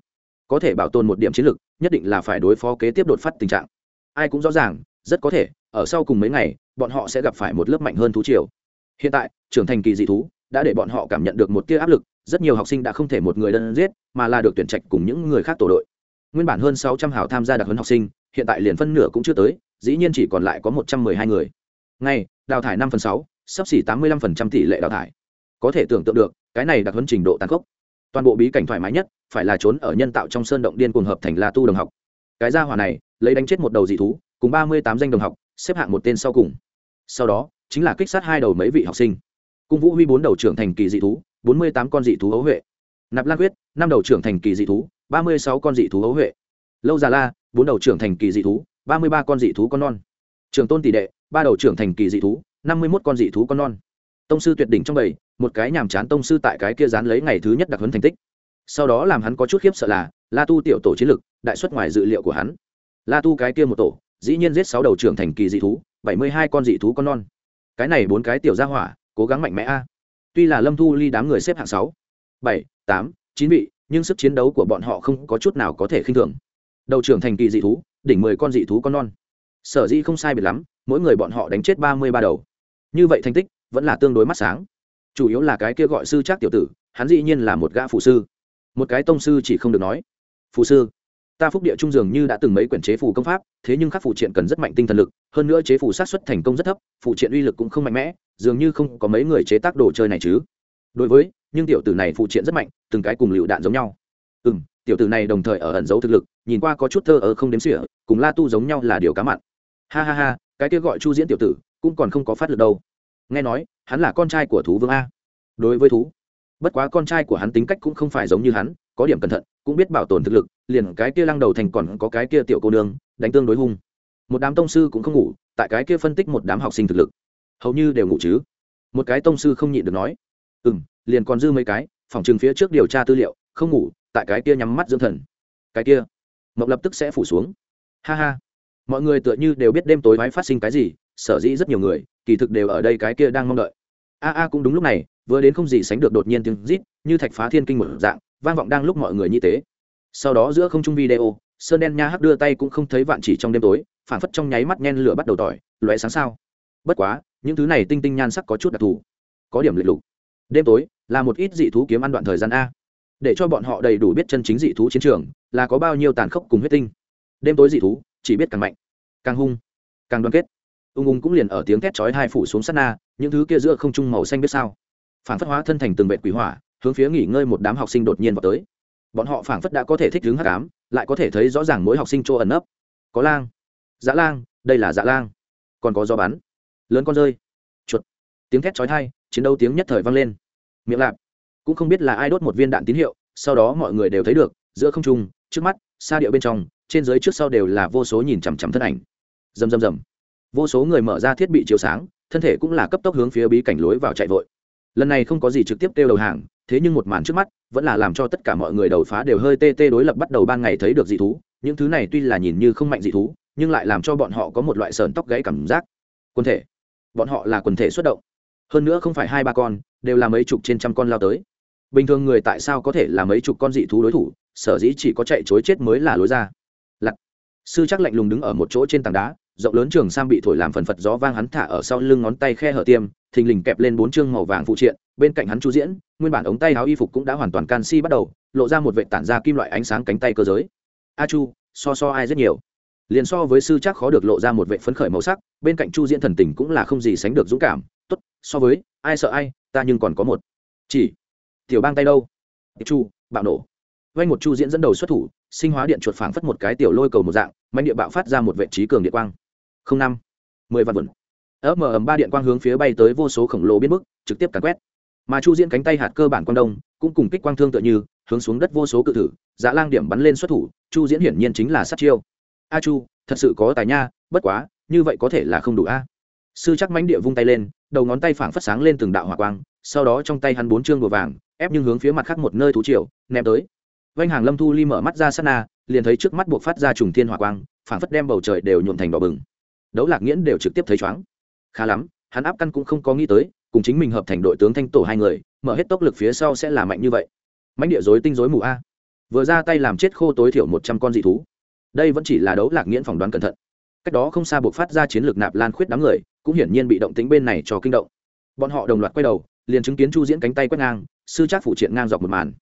Có thể bảo tồn một điểm chiến lực, nhất định là phải đối phó kế tiếp đột phát tình trạng. Ai cũng rõ ràng, rất có thể, ở sau cùng mấy ngày, bọn họ sẽ gặp phải một lớp mạnh hơn thú triều. Hiện tại, trưởng thành kỳ dị thú, đã để bọn họ cảm nhận được một tia áp lực rất nhiều học sinh đã không thể một người đơn giết, mà là được tuyển trạch cùng những người khác tổ đội. Nguyên bản hơn sáu trăm hào tham gia đặc huấn học sinh, hiện tại liền phân nửa cũng chưa tới, dĩ nhiên chỉ còn lại có một trăm mười hai người. Ngay đào thải năm phần sáu, sắp xỉ tám mươi lăm phần trăm tỷ lệ đào thải. Có thể tưởng tượng được, cái này đặc huấn trình độ tàn khốc. Toàn bộ bí cảnh thoải mái nhất, phải là trốn ở nhân tạo trong sơn động điên cuồng hợp thành la tu đồng học. Cái gia hỏa này, lấy đánh chết một đầu dị thú, cùng ba mươi tám danh đồng học, xếp hạng một tên sau cùng. Sau đó, chính là kích sát hai đầu mấy vị học sinh. Cung vũ huy bốn đầu trưởng thành kỳ dị thú bốn mươi tám con dị thú ấu huệ. Nạp lan quyết, năm đầu trưởng thành kỳ dị thú, ba mươi sáu con dị thú ấu huệ. Lâu già la, bốn đầu trưởng thành kỳ dị thú, ba mươi ba con dị thú con non. Trường tôn tỷ đệ, ba đầu trưởng thành kỳ dị thú, năm mươi mốt con dị thú con non. Tông sư tuyệt đỉnh trong bầy, một cái nhàm chán tông sư tại cái kia dán lấy ngày thứ nhất đặc huấn thành tích. Sau đó làm hắn có chút khiếp sợ là, la tu tiểu tổ chiến lực, đại xuất ngoài dự liệu của hắn. La tu cái kia một tổ, dĩ nhiên giết sáu đầu trưởng thành kỳ dị thú, bảy mươi hai con dị thú con non. Cái này bốn cái tiểu gia hỏa, cố gắng mạnh mẽ a tuy là lâm thu ly đám người xếp hạng sáu, bảy, tám, chín vị, nhưng sức chiến đấu của bọn họ không có chút nào có thể khinh thường. Đầu trưởng thành kỳ dị thú, đỉnh mười con dị thú con non. Sở dĩ không sai biệt lắm, mỗi người bọn họ đánh chết ba mươi ba đầu. Như vậy thành tích vẫn là tương đối mắt sáng. Chủ yếu là cái kia gọi sư trác tiểu tử, hắn dĩ nhiên là một gã phụ sư. Một cái tông sư chỉ không được nói. Phụ sư ta phúc địa trung dường như đã từng mấy quyển chế phù công pháp, thế nhưng khắc phụ triện cần rất mạnh tinh thần lực, hơn nữa chế phù sát xuất thành công rất thấp phụ triện uy lực cũng không mạnh mẽ, dường như không có mấy người chế tác đồ chơi này chứ. Đối với, nhưng tiểu tử này phụ triện rất mạnh, từng cái cùng lựu đạn giống nhau. Ừ m tiểu tử này đồng thời ở ẩn giấu thực lực, nhìn qua có chút thơ ở không đếm xỉa, cùng la tu giống nhau là điều cá mặn. Ha ha ha, cái kia gọi chu diễn tiểu tử, cũng còn không có phát lực đâu. Nghe nói, hắn là con trai của thú vương a. Đối với thú, bất quá con trai của hắn tính cách cũng không phải giống như hắn, có điểm cẩn thận, cũng biết bảo tồn thực lực liền cái kia lăng đầu thành còn có cái kia tiểu cô nương, đánh tương đối hung. Một đám tông sư cũng không ngủ, tại cái kia phân tích một đám học sinh thực lực. Hầu như đều ngủ chứ. Một cái tông sư không nhịn được nói. Ừ m liền còn dư mấy cái, phòng trường phía trước điều tra tư liệu, không ngủ, tại cái kia nhắm mắt dưỡng thần. Cái kia, mộng lập tức sẽ phủ xuống. Ha ha. Mọi người tựa như đều biết đêm tối máy phát sinh cái gì, sở dĩ rất nhiều người, kỳ thực đều ở đây cái kia đang mong đợi. A a cũng đúng lúc này, vừa đến không gì sánh được đột nhiên tiếng rít, như thạch phá thiên kinh một dạng, vang vọng đang lúc mọi người như thế sau đó giữa không trung video, sơn đen nha hắc đưa tay cũng không thấy vạn chỉ trong đêm tối, phản phất trong nháy mắt nhen lửa bắt đầu tỏi, lóe sáng sao. Bất quá, những thứ này tinh tinh nhan sắc có chút đặc thù, có điểm lệ lục. Đêm tối, là một ít dị thú kiếm ăn đoạn thời gian a. Để cho bọn họ đầy đủ biết chân chính dị thú chiến trường, là có bao nhiêu tàn khốc cùng huyết tinh. Đêm tối dị thú, chỉ biết càng mạnh, càng hung, càng đoàn kết. Ung ung cũng liền ở tiếng thét chói hai phủ xuống sát na, những thứ kia giữa không trung màu xanh biết sao. Phản phất hóa thân thành từng vệ quỷ hỏa, hướng phía nghỉ ngơi một đám học sinh đột nhiên vào tới bọn họ phảng phất đã có thể thích đứng hắc ám, lại có thể thấy rõ ràng mỗi học sinh chỗ ẩn nấp. Có lang. Dã lang, đây là dã lang. Còn có gió bắn. Lớn con rơi. Chuột. Tiếng thét chói tai, chiến đấu tiếng nhất thời vang lên. Miệng lạp. Cũng không biết là ai đốt một viên đạn tín hiệu, sau đó mọi người đều thấy được, giữa không trung, trước mắt xa điệu bên trong, trên dưới trước sau đều là vô số nhìn chằm chằm thân ảnh. Rầm rầm rầm. Vô số người mở ra thiết bị chiếu sáng, thân thể cũng là cấp tốc hướng phía bí cảnh lối vào chạy vội lần này không có gì trực tiếp kêu đầu hàng, thế nhưng một màn trước mắt vẫn là làm cho tất cả mọi người đầu phá đều hơi tê tê đối lập bắt đầu ban ngày thấy được dị thú. Những thứ này tuy là nhìn như không mạnh dị thú, nhưng lại làm cho bọn họ có một loại sờn tóc gãy cảm giác. Quần thể. Bọn họ là quần thể xuất động. Hơn nữa không phải hai ba con, đều là mấy chục trên trăm con lao tới. Bình thường người tại sao có thể là mấy chục con dị thú đối thủ, sở dĩ chỉ có chạy chối chết mới là lối ra. Lặc sư chắc lạnh lùng đứng ở một chỗ trên tảng đá, rộng lớn trường sam bị thổi làm phần phật gió vang hắn thả ở sau lưng ngón tay khe hở tiêm thình lình kẹp lên bốn chương màu vàng phụ triện, bên cạnh hắn chu diễn, nguyên bản ống tay áo y phục cũng đã hoàn toàn canxi bắt đầu, lộ ra một vệ tản ra kim loại ánh sáng cánh tay cơ giới. A chu, so so ai rất nhiều? Liền so với sư chắc khó được lộ ra một vệ phấn khởi màu sắc, bên cạnh chu diễn thần tình cũng là không gì sánh được dũng cảm. Tốt, so với, ai sợ ai, ta nhưng còn có một. Chỉ, tiểu bang tay đâu? Chu, bạo nổ. Vay một chu diễn dẫn đầu xuất thủ, sinh hóa điện chuột phảng phất một cái tiểu lôi cầu một dạng mạnh địa bạo phát ra một vệ trí cường điện quang. Không năm, mười vạn vườn ấm mở ầm ba điện quang hướng phía bay tới vô số khổng lồ biến mức, trực tiếp càn quét. Mà chu diễn cánh tay hạt cơ bản quang đông, cũng cùng kích quang thương tựa như, hướng xuống đất vô số cự thử dạ lang điểm bắn lên xuất thủ, chu diễn hiển nhiên chính là sát chiêu. A chu, thật sự có tài nha, bất quá, như vậy có thể là không đủ a. Sư chắc mánh địa vung tay lên, đầu ngón tay phảng phất sáng lên từng đạo hỏa quang, sau đó trong tay hắn bốn chương bùa vàng, ép nhưng hướng phía mặt khác một nơi thú triều, ném tới. Vanh hàng lâm thu ly mở mắt ra sát na, liền thấy trước mắt buộc phát ra trùng thiên hỏa quang, phảng phất đem bầu trời đều nhuộm thành đỏ bừng. Đấu lạc nghiễn đều trực tiếp thấy chóng khá lắm, hắn áp căn cũng không có nghĩ tới, cùng chính mình hợp thành đội tướng thanh tổ hai người, mở hết tốc lực phía sau sẽ là mạnh như vậy. Mãnh địa dối tinh dối mù a. Vừa ra tay làm chết khô tối thiểu một trăm con dị thú. Đây vẫn chỉ là đấu lạc nghiễn phỏng đoán cẩn thận. Cách đó không xa buộc phát ra chiến lược nạp lan khuyết đám người, cũng hiển nhiên bị động tính bên này cho kinh động. Bọn họ đồng loạt quay đầu, liền chứng kiến chu diễn cánh tay quét ngang, sư trác phụ triện ngang dọc một màn.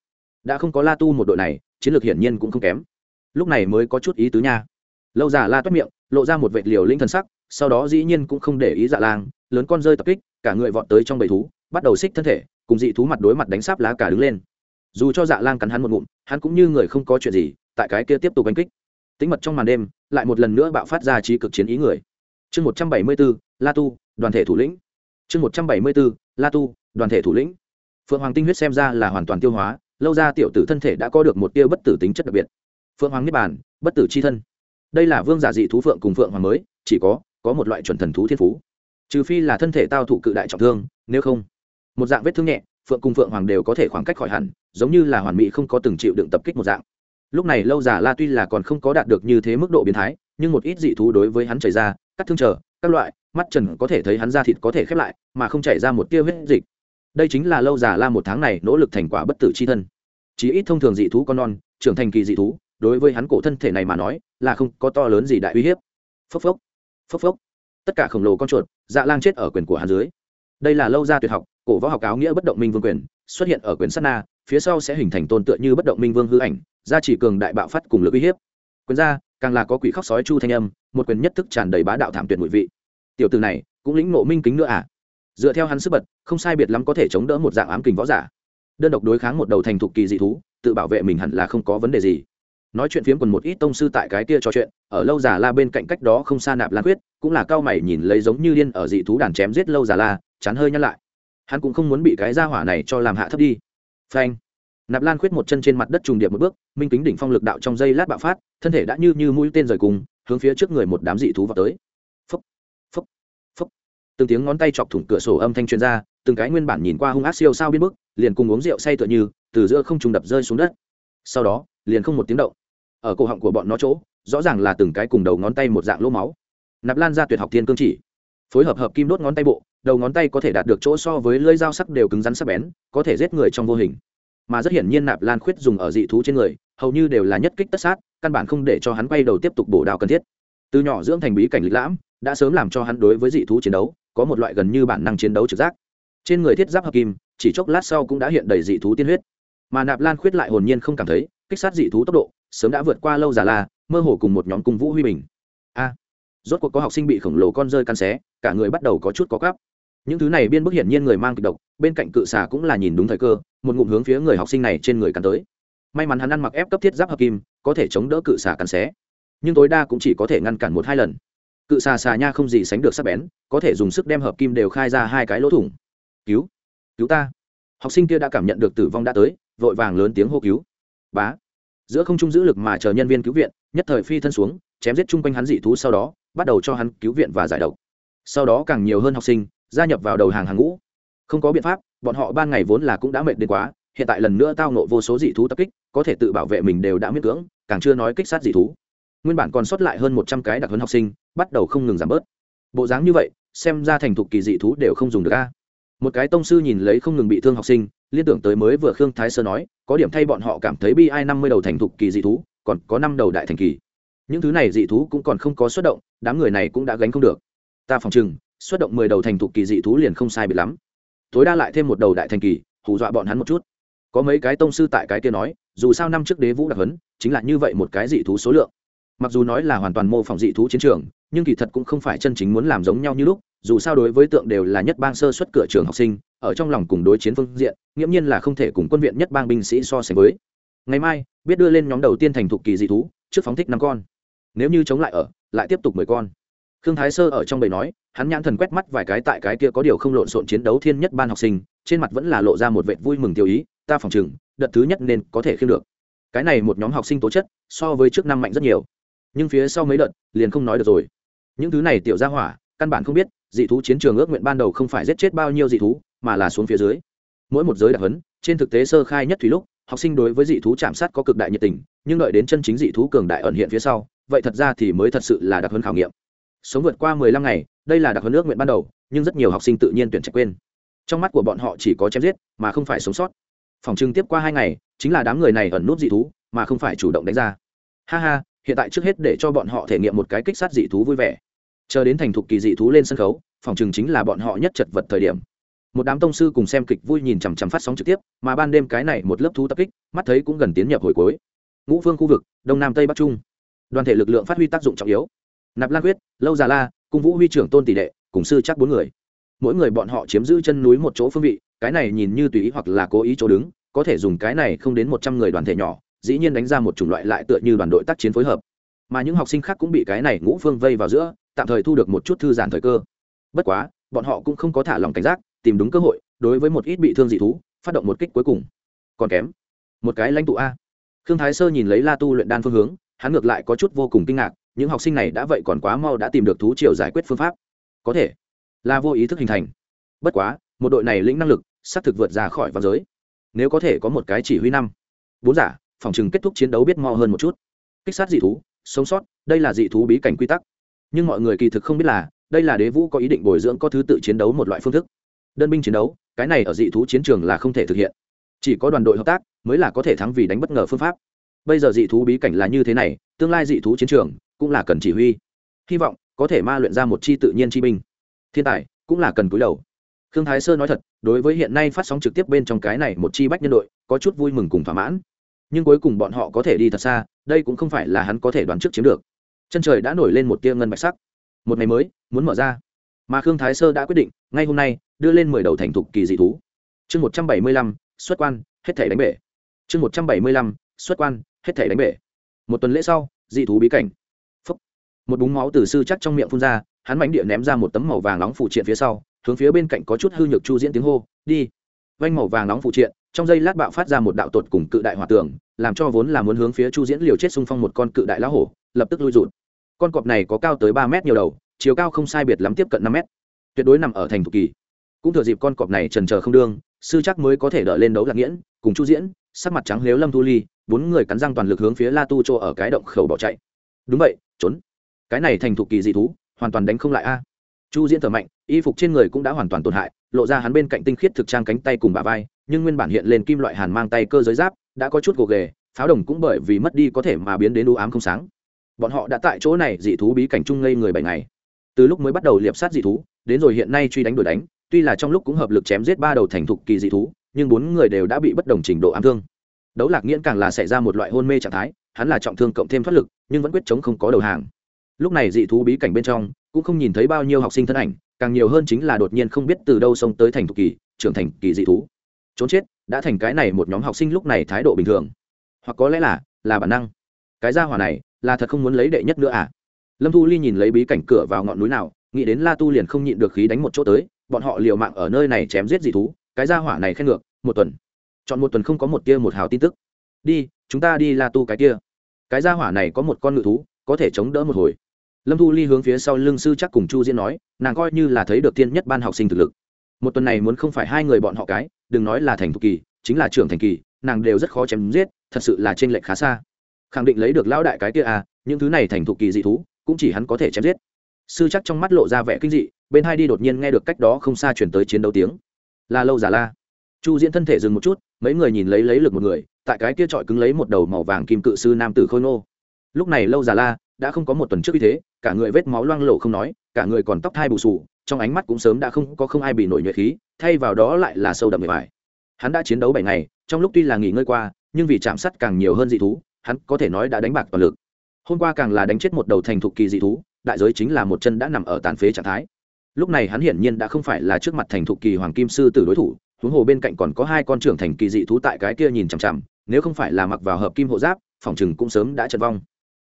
Đã không có la tu một đội này, chiến lược hiển nhiên cũng không kém. Lúc này mới có chút ý tứ nha. Lâu già la toát miệng, lộ ra một vệ liều linh thần sắc sau đó dĩ nhiên cũng không để ý dạ lang, lớn con rơi tập kích, cả người vọt tới trong bầy thú, bắt đầu xích thân thể, cùng dị thú mặt đối mặt đánh sáp lá cả đứng lên. Dù cho dạ lang cắn hắn một ngụm, hắn cũng như người không có chuyện gì, tại cái kia tiếp tục đánh kích. Tính mật trong màn đêm, lại một lần nữa bạo phát ra trí cực chiến ý người. Chương một trăm bảy mươi bốn, la tu, đoàn thể thủ lĩnh. Chương một trăm bảy mươi bốn, la tu, đoàn thể thủ lĩnh. Phượng hoàng tinh huyết xem ra là hoàn toàn tiêu hóa, lâu ra tiểu tử thân thể đã có được một tia bất tử tính chất đặc biệt. Phượng hoàng niết bàn, bất tử c h i thân. Đây là vương giả dị thú phượng cùng phượng hoàng mới, chỉ có có một loại chuẩn thần thú thiên phú. Trừ phi là thân thể tao thụ cự đại trọng thương, nếu không, một dạng vết thương nhẹ, phượng cùng phượng hoàng đều có thể khoảng cách khỏi hẳn, giống như là hoàn mỹ không có từng chịu đựng tập kích một dạng. Lúc này lâu giả la tuy là còn không có đạt được như thế mức độ biến thái, nhưng một ít dị thú đối với hắn chảy ra cắt thương trở, các loại, mắt trần có thể thấy hắn da thịt có thể khép lại, mà không chảy ra một tia huyết dịch. Đây chính là lâu giả la một tháng này nỗ lực thành quả bất tử c h i thân. Chí ít thông thường dị thú con non, trưởng thành kỳ dị thú, đối với hắn cổ thân thể này mà nói, là không có to lớn gì đại uy hiếp. Phốc phốc phốc phốc. Tất cả khổng lồ con chuột dạ lang chết ở quyền của hắn dưới. Đây là lâu ra tuyệt học, cổ võ học áo nghĩa bất động minh vương quyền, xuất hiện ở quyền sát na, phía sau sẽ hình thành tôn tựa như bất động minh vương hư ảnh, gia chỉ cường đại bạo phát cùng lực uy hiếp. Quyền ra càng là có quỷ khóc sói chu thanh âm, một quyền nhất thức tràn đầy bá đạo thảm tuyệt mùi vị. Tiểu từ này, cũng lĩnh ngộ minh kính nữa à? Dựa theo hắn sức bật, không sai biệt lắm có thể chống đỡ một dạng ám kình võ giả. Đơn độc đối kháng một đầu thành thục kỳ dị thú, tự bảo vệ mình hẳn là không có vấn đề gì nói chuyện phiếm còn một ít tông sư tại cái kia trò chuyện, ở lâu già la bên cạnh cách đó không xa nạp lan quyết cũng là cao mày nhìn lấy giống như điên ở dị thú đàn chém giết lâu già la, chán hơi nhăn lại. Hắn cũng không muốn bị cái gia hỏa này cho làm hạ thấp đi. Phanh. Nạp lan khuyết một chân trên mặt đất trùng điệp một bước, minh kính đỉnh phong lực đạo trong dây lát bạo phát, thân thể đã như như mũi tên rời cùng, hướng phía trước người một đám dị thú vào tới. Phấp phấp phấp từng tiếng ngón tay chọc thủng cửa sổ âm thanh truyền ra, từng cái nguyên bản nhìn qua hung ác siêu sao biến bức liền cùng uống rượu say tựa như, từ giữa không trùng đập rơi xuống đất. Sau đó, liền không một tiếng động ở cổ họng của bọn nó chỗ, rõ ràng là từng cái cùng đầu ngón tay một dạng lỗ máu. Nạp lan ra tuyệt học thiên cương chỉ. Phối hợp hợp kim đốt ngón tay bộ, đầu ngón tay có thể đạt được chỗ so với lưỡi dao sắc đều cứng rắn sắc bén, có thể giết người trong vô hình. Mà rất hiển nhiên nạp lan khuyết dùng ở dị thú trên người, hầu như đều là nhất kích tất sát, căn bản không để cho hắn quay đầu tiếp tục bổ đào cần thiết. Từ nhỏ dưỡng thành bí cảnh lịch lãm, đã sớm làm cho hắn đối với dị thú chiến đấu, có một loại gần như bản năng chiến đấu trực giác. Trên người thiết giáp hợp kim, chỉ chốc lát sau cũng đã hiện đầy dị thú tiên huyết. Mà nạp lan khuyết lại hồn nhiên không cảm thấy, kích sát dị thú tốc độ sớm đã vượt qua lâu già la, mơ hồ cùng một nhóm cung vũ huy bình. A, rốt cuộc có học sinh bị khổng lồ con rơi căn xé, cả người bắt đầu có chút có cắp những thứ này biên bức hiển nhiên người mang kịch độc, bên cạnh cự xà cũng là nhìn đúng thời cơ, một ngụm hướng phía người học sinh này trên người cắn tới. May mắn hắn ăn mặc ép cấp thiết giáp hợp kim, có thể chống đỡ cự xà cắn xé. Nhưng tối đa cũng chỉ có thể ngăn cản một hai lần. Cự xà xà nha không gì sánh được sắc bén, có thể dùng sức đem hợp kim đều khai ra hai cái lỗ thủng. Cứu cứu ta. Học sinh kia đã cảm nhận được tử vong đã tới, vội vàng lớn tiếng hô cứu. Bá giữa không trung giữ lực mà chờ nhân viên cứu viện, nhất thời phi thân xuống, chém giết chung quanh hắn dị thú sau đó, bắt đầu cho hắn cứu viện và giải độc. Sau đó càng nhiều hơn học sinh, gia nhập vào đầu hàng hàng ngũ. Không có biện pháp, bọn họ ban ngày vốn là cũng đã mệt đến quá, hiện tại lần nữa tao nộ vô số dị thú tập kích, có thể tự bảo vệ mình đều đã miễn cưỡng, càng chưa nói kích sát dị thú. Nguyên bản còn sót lại hơn một trăm cái đặc huấn học sinh, bắt đầu không ngừng giảm bớt. Bộ dáng như vậy, xem ra thành thục kỳ dị thú đều không dùng được a. Một cái tông sư nhìn lấy không ngừng bị thương học sinh, liên tưởng tới mới vừa khương thái sơ nói có điểm thay bọn họ cảm thấy bi ai năm mươi đầu thành thục kỳ dị thú, còn có năm đầu đại thành kỳ. Những thứ này dị thú cũng còn không có xuất động, đám người này cũng đã gánh không được. Ta phòng chừng xuất động mười đầu thành thục kỳ dị thú liền không sai bị lắm. Tối đa lại thêm một đầu đại thành kỳ, hù dọa bọn hắn một chút. Có mấy cái tông sư tại cái kia nói, dù sao năm trước đế vũ đặc hấn chính là như vậy một cái dị thú số lượng. Mặc dù nói là hoàn toàn mô phỏng dị thú chiến trường, nhưng kỳ thật cũng không phải chân chính muốn làm giống nhau như lúc, dù sao đối với tượng đều là nhất bang sơ xuất cửa trường học sinh ở trong lòng cùng đối chiến phương diện, nghiễm nhiên là không thể cùng quân viện nhất bang binh sĩ so sánh với. Ngày mai, biết đưa lên nhóm đầu tiên thành thục kỳ dị thú, trước phóng thích năm con. Nếu như chống lại ở, lại tiếp tục mười con. Khương thái sơ ở trong bầy nói, hắn nhãn thần quét mắt vài cái tại cái kia có điều không lộn xộn chiến đấu thiên nhất ban học sinh, trên mặt vẫn là lộ ra một vệt vui mừng tiêu ý, ta phòng chừng đợt thứ nhất nên có thể khiêm được. Cái này một nhóm học sinh tố chất, so với trước năm mạnh rất nhiều. Nhưng phía sau mấy đợt, liền không nói được rồi. Những thứ này tiểu ra hỏa, căn bản không biết, dị thú chiến trường ước nguyện ban đầu không phải giết chết bao nhiêu dị thú mà là xuống phía dưới. Mỗi một giới đặc hấn trên thực tế sơ khai nhất thủy lúc, học sinh đối với dị thú chạm sát có cực đại nhiệt tình, nhưng đợi đến chân chính dị thú cường đại ẩn hiện phía sau, vậy thật ra thì mới thật sự là đặc hấn khảo nghiệm. Sống vượt qua mười lăm ngày, đây là đặc hấn ước nguyện ban đầu, nhưng rất nhiều học sinh tự nhiên tuyển trạch quên. Trong mắt của bọn họ chỉ có chém giết, mà không phải sống sót. Phòng trưng tiếp qua hai ngày, chính là đám người này ẩn nút dị thú, mà không phải chủ động đánh ra. Ha ha, hiện tại trước hết để cho bọn họ thể nghiệm một cái kích sát dị thú vui vẻ. Chờ đến thành thục kỳ dị thú lên sân khấu, phòng chừng chính là bọn họ nhất chật vật thời điểm một đám tông sư cùng xem kịch vui nhìn chằm chằm phát sóng trực tiếp, mà ban đêm cái này một lớp thú tập kích, mắt thấy cũng gần tiến nhập hồi cuối. Ngũ phương khu vực, đông nam tây bắc trung. Đoàn thể lực lượng phát huy tác dụng trọng yếu. Nạp lan quyết, lâu già la, cung vũ huy trưởng tôn tỷ đệ, cùng sư chắc bốn người. Mỗi người bọn họ chiếm giữ chân núi một chỗ phương vị, cái này nhìn như tùy ý hoặc là cố ý chỗ đứng, có thể dùng cái này không đến một trăm người đoàn thể nhỏ, dĩ nhiên đánh ra một chủng loại lại tựa như đoàn đội tác chiến phối hợp. Mà những học sinh khác cũng bị cái này ngũ phương vây vào giữa, tạm thời thu được một chút thư giãn thời cơ. Bất quá, bọn họ cũng không có thả lòng cảnh giác tìm đúng cơ hội, đối với một ít bị thương dị thú, phát động một kích cuối cùng. Còn kém, một cái lãnh tụ a. Khương thái sơ nhìn lấy la tu luyện đan phương hướng, hắn ngược lại có chút vô cùng kinh ngạc, những học sinh này đã vậy còn quá mau đã tìm được thú triều giải quyết phương pháp. Có thể, là vô ý thức hình thành. Bất quá, một đội này lĩnh năng lực, xác thực vượt ra khỏi văn giới. Nếu có thể có một cái chỉ huy năm, bốn giả, phòng chừng kết thúc chiến đấu biết mo hơn một chút. Kích sát dị thú, sống sót, đây là dị thú bí cảnh quy tắc. Nhưng mọi người kỳ thực không biết là, đây là đế vũ có ý định bồi dưỡng có thứ tự chiến đấu một loại phương thức đơn binh chiến đấu, cái này ở dị thú chiến trường là không thể thực hiện. Chỉ có đoàn đội hợp tác mới là có thể thắng vì đánh bất ngờ phương pháp. Bây giờ dị thú bí cảnh là như thế này, tương lai dị thú chiến trường cũng là cần chỉ huy. Hy vọng có thể ma luyện ra một chi tự nhiên chi binh. Thiên tài cũng là cần cúi đầu. Khương thái sơ nói thật, đối với hiện nay phát sóng trực tiếp bên trong cái này một chi bách nhân đội, có chút vui mừng cùng thỏa mãn. Nhưng cuối cùng bọn họ có thể đi thật xa, đây cũng không phải là hắn có thể đoán trước chiếm được. Chân trời đã nổi lên một tia ngân bạch sắc. Một ngày mới, muốn mở ra mà khương thái sơ đã quyết định, ngay hôm nay, đưa lên mười đầu thành thục kỳ dị thú. Chương một trăm bảy mươi lăm, xuất quan, hết thể đánh bể. Chương một trăm bảy mươi lăm, xuất quan, hết thể đánh bể. Một tuần lễ sau, dị thú bí cảnh. Phúc. một búng máu từ sư chắc trong miệng phun ra, hắn mánh địa ném ra một tấm màu vàng nóng phụ triện phía sau, hướng phía bên cạnh có chút hư nhược chu diễn tiếng hô, đi. Vanh màu vàng nóng phụ triện, trong giây lát bạo phát ra một đạo tột cùng cự đại hòa tường, làm cho vốn là muốn hướng phía chu diễn liều chết xung phong một con cự đại lá hổ, lập tức lui rụt. Con cọp này có cao tới ba mét nhiều đầu chiều cao không sai biệt lắm tiếp cận năm mét. Tuyệt đối nằm ở thành thục kỳ. Cũng thừa dịp con cọp này trần trờ không đương, sư chắc mới có thể đợi lên đấu lạc nghiễn, cùng chu diễn, sắc mặt trắng lếu lâm thu ly, bốn người cắn răng toàn lực hướng phía la tu chỗ ở cái động khẩu bỏ chạy. Đúng vậy, trốn. Cái này thành thục kỳ dị thú, hoàn toàn đánh không lại a. Chu diễn thở mạnh, y phục trên người cũng đã hoàn toàn tổn hại, lộ ra hắn bên cạnh tinh khiết thực trang cánh tay cùng bả vai, nhưng nguyên bản hiện lên kim loại hàn mang tay cơ giới giáp, đã có chút gồ ghề, pháo đồng cũng bởi vì mất đi có thể mà biến đến u ám không sáng. Bọn họ đã tại chỗ này, dị thú bí cảnh chung ngây người bảy ngày từ lúc mới bắt đầu liệp sát dị thú, đến rồi hiện nay truy đánh đuổi đánh, tuy là trong lúc cũng hợp lực chém giết ba đầu thành thục kỳ dị thú, nhưng bốn người đều đã bị bất đồng trình độ ám thương. Đấu lạc nghiễn càng là xảy ra một loại hôn mê trạng thái, hắn là trọng thương cộng thêm thoát lực, nhưng vẫn quyết chống không có đầu hàng. Lúc này dị thú bí cảnh bên trong, cũng không nhìn thấy bao nhiêu học sinh thân ảnh, càng nhiều hơn chính là đột nhiên không biết từ đâu xông tới thành thục kỳ, trưởng thành kỳ dị thú. Trốn chết, đã thành cái này một nhóm học sinh lúc này thái độ bình thường. Hoặc có lẽ là là bản năng. Cái gia hỏa này, là thật không muốn lấy đệ nhất nữa à? Lâm thu ly nhìn lấy bí cảnh cửa vào ngọn núi nào, nghĩ đến la tu liền không nhịn được khí đánh một chỗ tới, bọn họ liều mạng ở nơi này chém giết dị thú, cái gia hỏa này khen ngược, một tuần. Chọn một tuần không có một tia một hào tin tức. Đi, chúng ta đi la tu cái kia. Cái gia hỏa này có một con ngự thú, có thể chống đỡ một hồi. Lâm thu ly hướng phía sau lưng sư chắc cùng chu diễn nói, nàng coi như là thấy được tiên nhất ban học sinh thực lực. Một tuần này muốn không phải hai người bọn họ cái, đừng nói là thành thục kỳ, chính là trưởng thành kỳ, nàng đều rất khó chém giết, thật sự là t r ê n lệch khá xa. Khẳng định lấy được lão đại cái kia à những thứ này thành thục kỳ dị thú cũng chỉ hắn có thể chém giết. Sư chắc trong mắt lộ ra vẻ kinh dị, bên hai đi đột nhiên nghe được cách đó không xa chuyển tới chiến đấu tiếng. La lâu giả la. Chu diễn thân thể dừng một chút, mấy người nhìn lấy lấy lực một người, tại cái kia trọi cứng lấy một đầu màu vàng kim cự sư nam tử khôi nô lúc này lâu giả la đã không có một tuần trước như thế, cả người vết máu loang lộ không nói, cả người còn tóc thai bù sù trong ánh mắt cũng sớm đã không có không ai bị nổi nhuệ khí, thay vào đó lại là sâu đậm người bài. hắn đã chiến đấu bảy ngày, trong lúc tuy là nghỉ ngơi qua, nhưng vì chạm sắt càng nhiều hơn dị thú, hắn có thể nói đã đánh bạc toàn lực hôm qua càng là đánh chết một đầu thành thục kỳ dị thú, đại giới chính là một chân đã nằm ở tàn phế trạng thái. Lúc này hắn hiển nhiên đã không phải là trước mặt thành thục kỳ hoàng kim sư tử đối thủ, huống hồ bên cạnh còn có hai con trưởng thành kỳ dị thú tại cái kia nhìn chằm chằm, nếu không phải là mặc vào hợp kim hộ giáp, phòng chừng cũng sớm đã chật vong.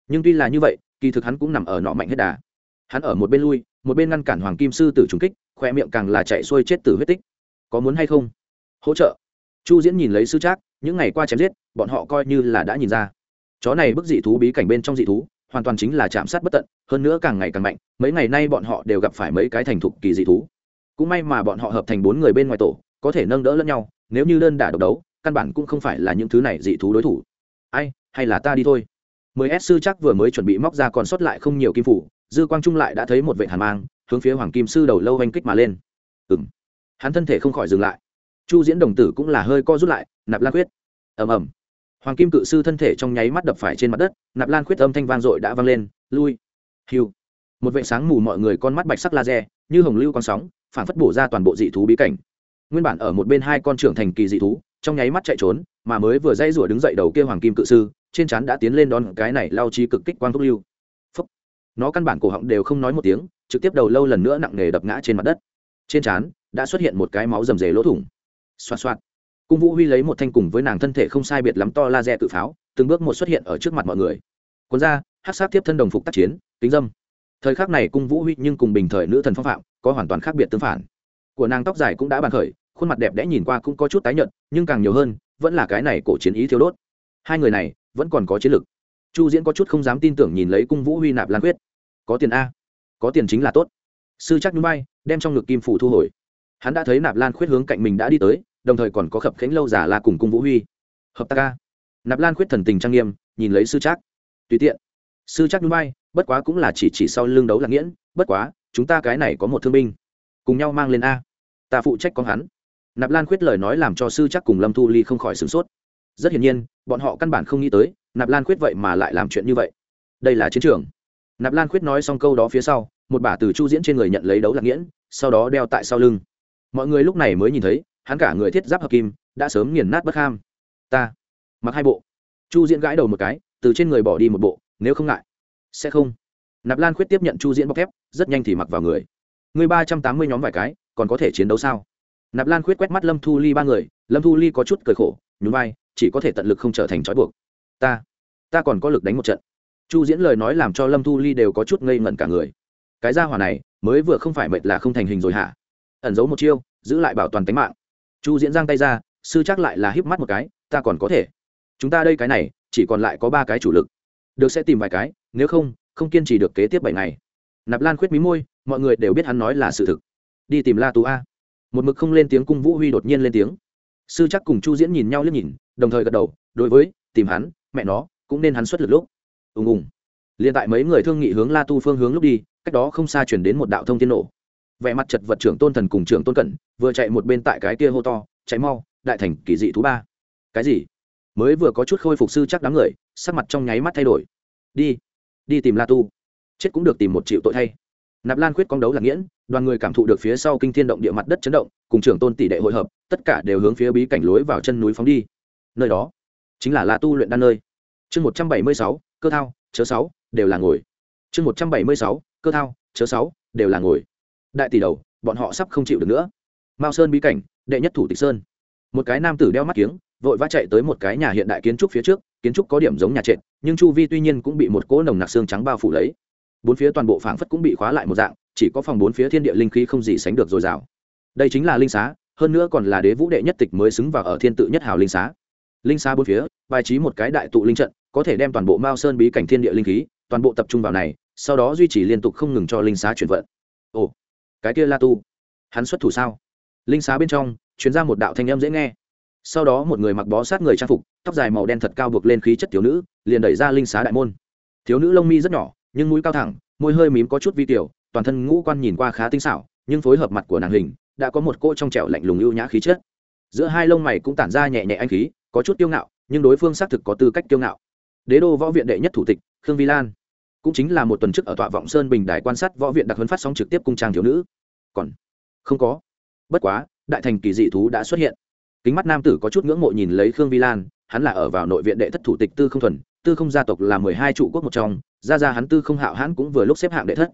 Nhưng tuy là như vậy, kỳ thực hắn cũng nằm ở nọ mạnh hết đà. Hắn ở một bên lui, một bên ngăn cản hoàng kim sư tử trúng kích, khoe miệng càng là chạy xuôi chết tử huyết tích. Có muốn hay không? Hỗ trợ. Chu diễn nhìn lấy sư trác, những ngày qua chém giết, bọn họ coi như là đã nhìn ra chó này bức dị thú bí cảnh bên trong dị thú, hoàn toàn chính là chạm sát bất tận, hơn nữa càng ngày càng mạnh, mấy ngày nay bọn họ đều gặp phải mấy cái thành thục kỳ dị thú. Cũng may mà bọn họ hợp thành bốn người bên ngoài tổ, có thể nâng đỡ lẫn nhau, nếu như đơn đả độc đấu, căn bản cũng không phải là những thứ này dị thú đối thủ. Ai, hay là ta đi thôi. Mười s sư chắc vừa mới chuẩn bị móc ra còn sót lại không nhiều kim phủ, dư quang trung lại đã thấy một vệ hàn mang, hướng phía hoàng kim sư đầu lâu oanh kích mà lên. Ừ m hắn thân thể không khỏi dừng lại. Chu diễn đồng tử cũng là hơi co rút lại, nạp lan quyết. Ầm ầm hoàng kim cự sư thân thể trong nháy mắt đập phải trên mặt đất, nạp lan khuyết âm thanh vang dội đã vang lên, lui. Hiu một vệ sáng mù mọi người con mắt bạch sắc laser, như hồng lưu con sóng phản phất bổ ra toàn bộ dị thú bí cảnh. Nguyên bản ở một bên hai con trưởng thành kỳ dị thú, trong nháy mắt chạy trốn, mà mới vừa dây rủa đứng dậy đầu kia hoàng kim cự sư, trên chắn đã tiến lên đón cái này lao chi cực kích quang thúc lưu. Phúc. nó căn bản cổ họng đều không nói một tiếng, trực tiếp đầu lâu lần nữa nặng nề đập ngã trên mặt đất. Trên trán đã xuất hiện một cái máu rầm rề lỗ thủng. Xoạt xoạt cung vũ huy lấy một thanh cùng với nàng thân thể không sai biệt lắm to laser tự pháo, từng bước một xuất hiện ở trước mặt mọi người. Quân ra hát sát tiếp thân đồng phục tác chiến, kính dâm. Thời khắc này cung vũ huy nhưng cùng bình thời nữ thần phong phạm, có hoàn toàn khác biệt tương phản. Của nàng tóc dài cũng đã bàn khởi, khuôn mặt đẹp đẽ nhìn qua cũng có chút tái nhợt, nhưng càng nhiều hơn, vẫn là cái này cổ chiến ý thiếu đốt. Hai người này, vẫn còn có chiến lực. Chu diễn có chút không dám tin tưởng nhìn lấy cung vũ huy nạp lan quyết. Có tiền a. Có tiền chính là tốt. Sư chắc núi bay đem trong ngực kim phủ thu hồi. Hắn đã thấy nạp lan khuyết hướng cạnh mình đã đi tới đồng thời còn có khập khánh lâu giả la cùng cung vũ huy. Hợp tác ca. Nạp lan khuyết thần tình trang nghiêm, nhìn lấy sư trác. Tùy tiện. Sư trác núi bay bất quá cũng là chỉ chỉ sau lưng đấu lạc nghiễn, bất quá, chúng ta cái này có một thương binh. Cùng nhau mang lên a. Ta phụ trách con hắn. Nạp lan khuyết lời nói làm cho sư trác cùng lâm thu ly không khỏi sửng sốt. Rất hiển nhiên, bọn họ căn bản không nghĩ tới, nạp lan khuyết vậy mà lại làm chuyện như vậy. Đây là chiến trường. Nạp lan khuyết nói xong câu đó phía sau, một bả từ chu diễn trên người nhận lấy đấu lạc nghiễn, sau đó đeo tại sau lưng. Mọi người lúc này mới nhìn thấy hắn cả người thiết giáp hợp kim, đã sớm nghiền nát bất ham ta, mặc hai bộ. Chu diễn gãi đầu một cái, từ trên người bỏ đi một bộ, nếu không ngại, sẽ không. Nạp lan khuyết tiếp nhận chu diễn bọc thép, rất nhanh thì mặc vào người. Người ba trăm tám mươi nhóm vài cái, còn có thể chiến đấu sao? Nạp lan khuyết quét mắt lâm thu ly ba người, lâm thu ly có chút cười khổ, nhún vai, chỉ có thể tận lực không trở thành trói buộc. Ta ta còn có lực đánh một trận. Chu diễn lời nói làm cho lâm thu ly đều có chút ngây ngẩn cả người. Cái gia hỏa này, mới vừa không phải mệt là không thành hình rồi hả? Ẩn giấu một chiêu, giữ lại bảo toàn tính mạng chu diễn giang tay ra, sư chắc lại là híp mắt một cái, ta còn có thể. Chúng ta đây cái này, chỉ còn lại có ba cái chủ lực. Được sẽ tìm vài cái, nếu không không kiên trì được kế tiếp bảy ngày. Nạp lan khuyết mí môi, mọi người đều biết hắn nói là sự thực. Đi tìm la tú a. Một mực không lên tiếng cung vũ huy đột nhiên lên tiếng. Sư chắc cùng chu diễn nhìn nhau liếc nhìn, đồng thời gật đầu, đối với, tìm hắn, mẹ nó, cũng nên hắn xuất lực lúc. Ùng ùng. Liền tại mấy người thương nghị hướng la tu phương hướng lúc đi, cách đó không xa chuyển đến một đạo thông tiên nổ vẻ mặt chật vật trưởng tôn thần cùng trưởng tôn cẩn vừa chạy một bên tại cái kia hô to, chạy mau, đại thành kỳ dị thú ba. Cái gì? Mới vừa có chút khôi phục sư chắc đám người, sắc mặt trong nháy mắt thay đổi. Đi đi tìm la tu. Chết cũng được tìm một triệu tội thay. Nạp lan khuyết con đấu là nghiễn, đoàn người cảm thụ được phía sau kinh thiên động địa mặt đất chấn động, cùng trưởng tôn tỷ đệ hội hợp, tất cả đều hướng phía bí cảnh lối vào chân núi phóng đi. Nơi đó chính là la tu luyện đan nơi. Chương một trăm bảy mươi sáu, cơ thao, chớ sáu, đều là ngồi. Chương một trăm bảy mươi sáu, cơ thao, chớ sáu, đều là ngồi đại tỷ đầu, bọn họ sắp không chịu được nữa. Mao sơn bí cảnh, đệ nhất thủ tịch sơn. Một cái nam tử đeo mắt kiếng, vội vã chạy tới một cái nhà hiện đại kiến trúc phía trước, kiến trúc có điểm giống nhà trệt, nhưng chu vi tuy nhiên cũng bị một cỗ nồng nặc xương trắng bao phủ lấy. Bốn phía toàn bộ phảng phất cũng bị khóa lại một dạng, chỉ có phòng bốn phía thiên địa linh khí không gì sánh được dồi dào. Đây chính là linh xá, hơn nữa còn là đế vũ đệ nhất tịch mới xứng vào ở thiên tự nhất hào linh xá. Linh xá bốn phía, bài trí một cái đại tụ linh trận, có thể đem toàn bộ mao sơn bí cảnh thiên địa linh khí, toàn bộ tập trung vào này, sau đó duy trì liên tục không ngừng cho linh xá chuyển vận. Ồ cái kia la tu. Hắn xuất thủ sao? Linh xá bên trong chuyến ra một đạo thanh âm dễ nghe. Sau đó một người mặc bó sát người trang phục, tóc dài màu đen thật cao buộc lên khí chất thiếu nữ, liền đẩy ra linh xá đại môn. Thiếu nữ lông mi rất nhỏ, nhưng mũi cao thẳng, môi hơi mím có chút vi tiểu, toàn thân ngũ quan nhìn qua khá tinh xảo, nhưng phối hợp mặt của nàng hình, đã có một cô trong trẻo lạnh lùng ưu nhã khí chất. Giữa hai lông mày cũng tản ra nhẹ nhẹ anh khí, có chút kiêu ngạo, nhưng đối phương xác thực có tư cách kiêu ngạo. Đế đô võ viện đệ nhất thủ tịch, khương vi lan cũng chính là một tuần trước ở tọa vọng sơn bình đài quan sát võ viện đặc huấn phát sóng trực tiếp cung trang thiếu nữ. Còn không có. Bất quá, đại thành kỳ dị thú đã xuất hiện. Kính mắt nam tử có chút ngưỡng mộ nhìn lấy khương vi lan hắn là ở vào nội viện đệ thất thủ tịch tư không thuần, tư không gia tộc là mười hai trụ quốc một trong, ra ra hắn tư không hạo hãn cũng vừa lúc xếp hạng đệ thất.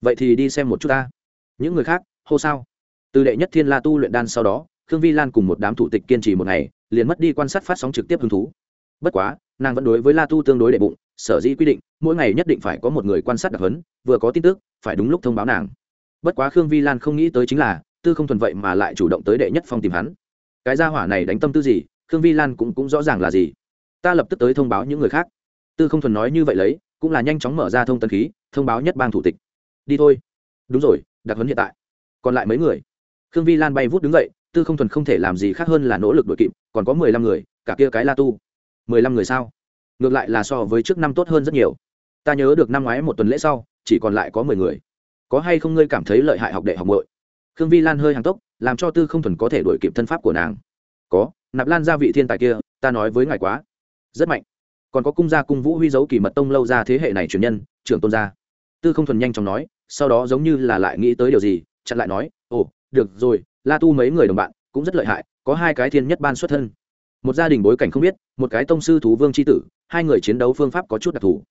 Vậy thì đi xem một chút ta. Những người khác, hô sao? Từ đệ nhất thiên la tu luyện đan sau đó, khương vi lan cùng một đám thủ tịch kiên trì một ngày, liền mất đi quan sát phát sóng trực tiếp hứng thú bất quá, nàng vẫn đối với la tu tương đối đệ bụng, sở dĩ quy định, mỗi ngày nhất định phải có một người quan sát đặc hấn vừa có tin tức, phải đúng lúc thông báo nàng. Bất quá khương vi lan không nghĩ tới chính là, tư không thuần vậy mà lại chủ động tới đệ nhất phong tìm hắn. Cái gia hỏa này đánh tâm tư gì, khương vi lan cũng cũng rõ ràng là gì. Ta lập tức tới thông báo những người khác. Tư không thuần nói như vậy lấy, cũng là nhanh chóng mở ra thông tân khí, thông báo nhất bang thủ tịch. Đi thôi. Đúng rồi, đặc huấn hiện tại. Còn lại mấy người? Khương vi lan bay vút đứng dậy, tư không thuần không thể làm gì khác hơn là nỗ lực đội kịp, còn có mười lăm người, cả kia cái la tu mười lăm người sao? Ngược lại là so với trước năm tốt hơn rất nhiều. Ta nhớ được năm ngoái một tuần lễ sau, chỉ còn lại có mười người. Có hay không ngươi cảm thấy lợi hại học đệ học bội khương vi lan hơi hàng tốc, làm cho tư không thuần có thể đổi kịp thân pháp của nàng. Có, nạp lan gia vị thiên tài kia, ta nói với ngài quá. Rất mạnh. Còn có cung gia cung vũ huy dấu kỳ mật tông lâu ra thế hệ này truyền nhân, trưởng tôn gia. Tư không thuần nhanh chóng nói, sau đó giống như là lại nghĩ tới điều gì, chặn lại nói, ồ, được rồi, la tu mấy người đồng bạn cũng rất lợi hại, có hai cái thiên nhất ban xuất thân một gia đình bối cảnh không biết, một cái tông sư thú vương c h i tử, hai người chiến đấu phương pháp có chút đặc thù.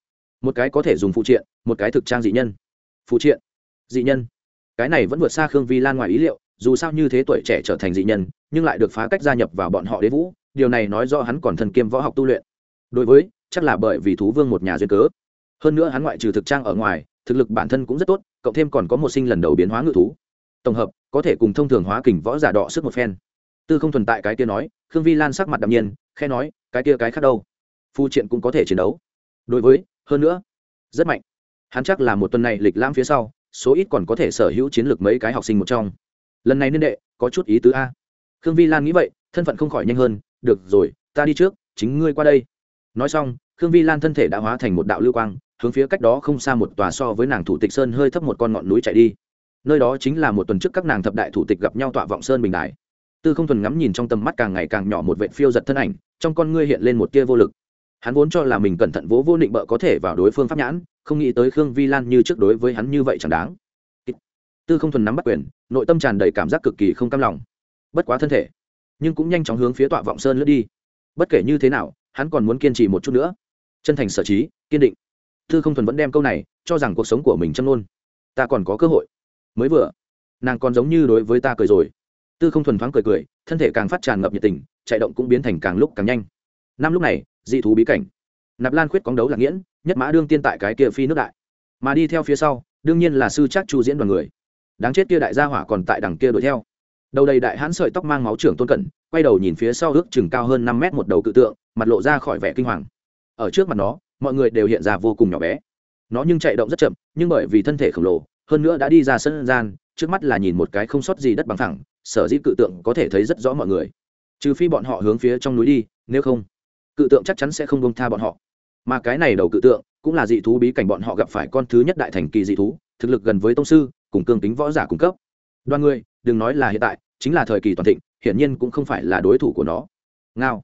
Một cái có thể dùng phụ triện, một cái thực trang dị nhân. Phụ triện? Dị nhân. Cái này vẫn vượt xa khương vi lan ngoài ý liệu, dù sao như thế tuổi trẻ trở thành dị nhân, nhưng lại được phá cách gia nhập vào bọn họ đế vũ, điều này nói do hắn còn thần kiêm võ học tu luyện. Đối với, chắc là bởi vì thú vương một nhà duyên cớ. Hơn nữa hắn ngoại trừ thực trang ở ngoài, thực lực bản thân cũng rất tốt, cộng thêm còn có một sinh lần đầu biến hóa ngự thú. Tổng hợp, có thể cùng thông thường hóa kình võ giả đọ sức một phen. Tư không thuần tại cái kia nói khương vi lan sắc mặt đạm nhiên khe nói, cái kia cái khác đâu? Phu triện cũng có thể chiến đấu. Đối với, hơn nữa, rất mạnh. Hắn chắc là một tuần này lịch lãm phía sau, số ít còn có thể sở hữu chiến lược mấy cái học sinh một trong. Lần này niên đệ, có chút ý tứ a. Khương vi lan nghĩ vậy, thân phận không khỏi nhanh hơn, được rồi, ta đi trước, chính ngươi qua đây. Nói xong, khương vi lan thân thể đã hóa thành một đạo lưu quang, hướng phía cách đó không xa một tòa so với nàng thủ tịch sơn hơi thấp một con ngọn núi chạy đi. Nơi đó chính là một tuần trước các nàng thập đại thủ tịch gặp nhau tọa vọng sơn bình đại tư không thuần ngắm nhìn trong tầm mắt càng ngày càng nhỏ một vệ phiêu giật thân ảnh, trong con ngươi hiện lên một tia vô lực. Hắn vốn cho là mình cẩn thận vỗ vô định bợ có thể vào đối phương pháp nhãn, không nghĩ tới khương vi lan như trước đối với hắn như vậy chẳng đáng. Tư không thuần nắm bắt quyền, nội tâm tràn đầy cảm giác cực kỳ không cam lòng. Bất quá thân thể, nhưng cũng nhanh chóng hướng phía tọa vọng sơn lướt đi. Bất kể như thế nào, hắn còn muốn kiên trì một chút nữa. Chân thành sở trí, kiên định. Tư không thuần vẫn đem câu này cho rằng cuộc sống của mình châm luôn ta còn có cơ hội. Mới vừa, nàng còn giống như đối với ta cười rồi tư không thuần thoáng cười cười, thân thể càng phát tràn ngập nhiệt tình, chạy động cũng biến thành càng lúc càng nhanh. Năm lúc này, dị thú bí cảnh. Nạp lan khuyết cóng đấu là nghiễn, nhất mã đương tiên tại cái kia phi nước đại. Mà đi theo phía sau, đương nhiên là sư trác chu diễn đoàn người. Đáng chết kia đại gia hỏa còn tại đằng kia đuổi theo. Đầu đầy đại hãn sợi tóc mang máu trưởng tôn cẩn, quay đầu nhìn phía sau ước chừng cao hơn năm mét một đầu cự tượng, mặt lộ ra khỏi vẻ kinh hoàng. Ở trước mặt nó, mọi người đều hiện ra vô cùng nhỏ bé. Nó nhưng chạy động rất chậm, nhưng bởi vì thân thể khổng lồ, hơn nữa đã đi ra sân gian, trước mắt là nhìn một cái không sót gì đất bằng thẳng sở dĩ cự tượng có thể thấy rất rõ mọi người. Trừ phi bọn họ hướng phía trong núi đi, nếu không, cự tượng chắc chắn sẽ không bông tha bọn họ. Mà cái này đầu cự tượng cũng là dị thú bí cảnh bọn họ gặp phải con thứ nhất đại thành kỳ dị thú, thực lực gần với tông sư, cùng cương tính võ giả cung cấp. Đoàn người, đừng nói là hiện tại, chính là thời kỳ toàn thịnh, hiển nhiên cũng không phải là đối thủ của nó. Ngao.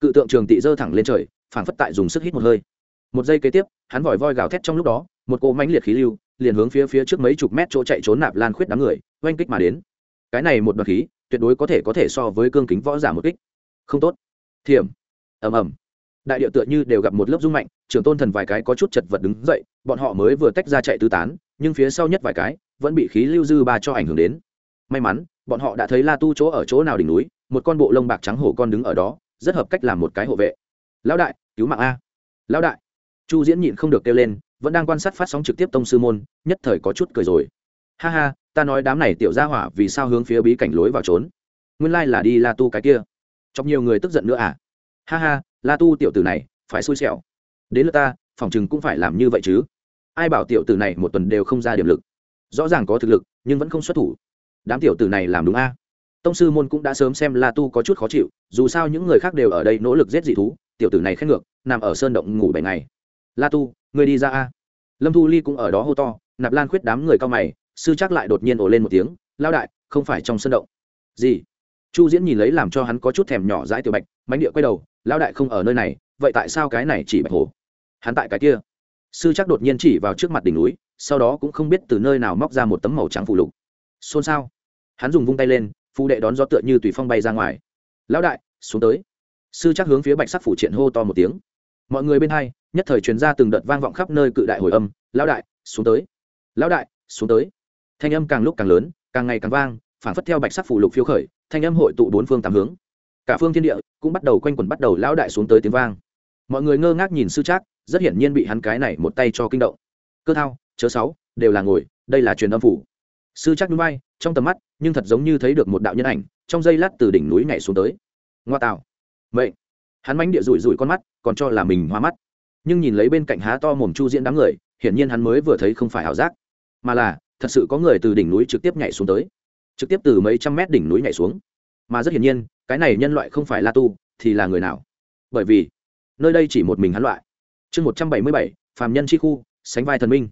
Cự tượng trường tị dơ thẳng lên trời, phảng phất tại dùng sức hít một hơi. Một giây kế tiếp, hắn vòi voi gào thét trong lúc đó, một cỗ mãnh liệt khí lưu, liền hướng phía phía trước mấy chục mét chỗ chạy trốn nạp lan khuyết đám người, oanh kích mà đến cái này một đoạn khí, tuyệt đối có thể có thể so với cương kính võ giả một kích. Không tốt. Thiểm. Ầm ầm. Đại điệu tựa như đều gặp một lớp rung mạnh, trưởng tôn thần vài cái có chút chật vật đứng dậy, bọn họ mới vừa tách ra chạy tứ tán, nhưng phía sau nhất vài cái, vẫn bị khí lưu dư ba cho ảnh hưởng đến. May mắn, bọn họ đã thấy la tu chỗ ở chỗ nào đỉnh núi, một con bộ lông bạc trắng hổ con đứng ở đó, rất hợp cách làm một cái hộ vệ. Lão đại, cứu mạng a. Lão đại. Chu diễn nhịn không được kêu lên, vẫn đang quan sát phát sóng trực tiếp tông sư môn, nhất thời có chút cười rồi ha ha, ta nói đám này tiểu gia hỏa vì sao hướng phía bí cảnh lối vào trốn? Nguyên lai là đi la tu cái kia. Trong nhiều người tức giận nữa à? Ha ha, la tu tiểu tử này, phải xui xẻo. Đến lượt ta, phòng chừng cũng phải làm như vậy chứ. Ai bảo tiểu tử này một tuần đều không ra điểm lực? Rõ ràng có thực lực, nhưng vẫn không xuất thủ. Đám tiểu tử này làm đúng a? Tông sư môn cũng đã sớm xem la tu có chút khó chịu, dù sao những người khác đều ở đây nỗ lực giết dị thú, tiểu tử này khét ngược, nằm ở sơn động ngủ bảy ngày. La tu người đi ra a. Lâm thu ly cũng ở đó hô to, nạp lan khuyết đám người cao mày sư chắc lại đột nhiên ồ lên một tiếng lao đại, không phải trong sân động. Gì? Chu diễn nhìn lấy làm cho hắn có chút thèm nhỏ dãi tiểu bạch, mánh địa quay đầu lao đại không ở nơi này, vậy tại sao cái này chỉ bạch hồ? Hắn tại cái kia. Sư chắc đột nhiên chỉ vào trước mặt đỉnh núi, sau đó cũng không biết từ nơi nào móc ra một tấm màu trắng phủ lục. Xôn xao. Hắn dùng vung tay lên phụ đệ đón gió tựa như tùy phong bay ra ngoài. Lão đại, xuống tới. Sư chắc hướng phía bạch sắc phủ triện hô to một tiếng. Mọi người bên hai, nhất thời truyền ra từng đợt vang vọng khắp nơi cự đại hồi âm. Lão đại, xuống tới. Lão đại, xuống tới thanh âm càng lúc càng lớn, càng ngày càng vang phản phất theo bạch sắc phủ lục phiêu khởi, thanh âm hội tụ bốn phương tám hướng. Cả phương thiên địa cũng bắt đầu quanh quẩn, bắt đầu lão đại xuống tới tiếng vang. Mọi người ngơ ngác nhìn sư trác, rất hiển nhiên bị hắn cái này một tay cho kinh động. Cơ thao, chớ sáu, đều là ngồi, đây là truyền âm phủ. Sư trác núi bay trong tầm mắt, nhưng thật giống như thấy được một đạo nhân ảnh, trong giây lát từ đỉnh núi nhảy xuống tới. Ngoa tạo. Vậy hắn mánh địa rủi rủi con mắt, còn cho là mình hoa mắt. Nhưng nhìn lấy bên cạnh há to mồm chu diễn đám người, hiển nhiên hắn mới vừa thấy không phải ảo giác, mà là thật sự có người từ đỉnh núi trực tiếp nhảy xuống tới. Trực tiếp từ mấy trăm mét đỉnh núi nhảy xuống. Mà rất hiển nhiên, cái này nhân loại không phải la tu, thì là người nào? Bởi vì, nơi đây chỉ một mình hắn loại. Chương một trăm bảy mươi bảy, phàm nhân chi khu, sánh vai thần minh.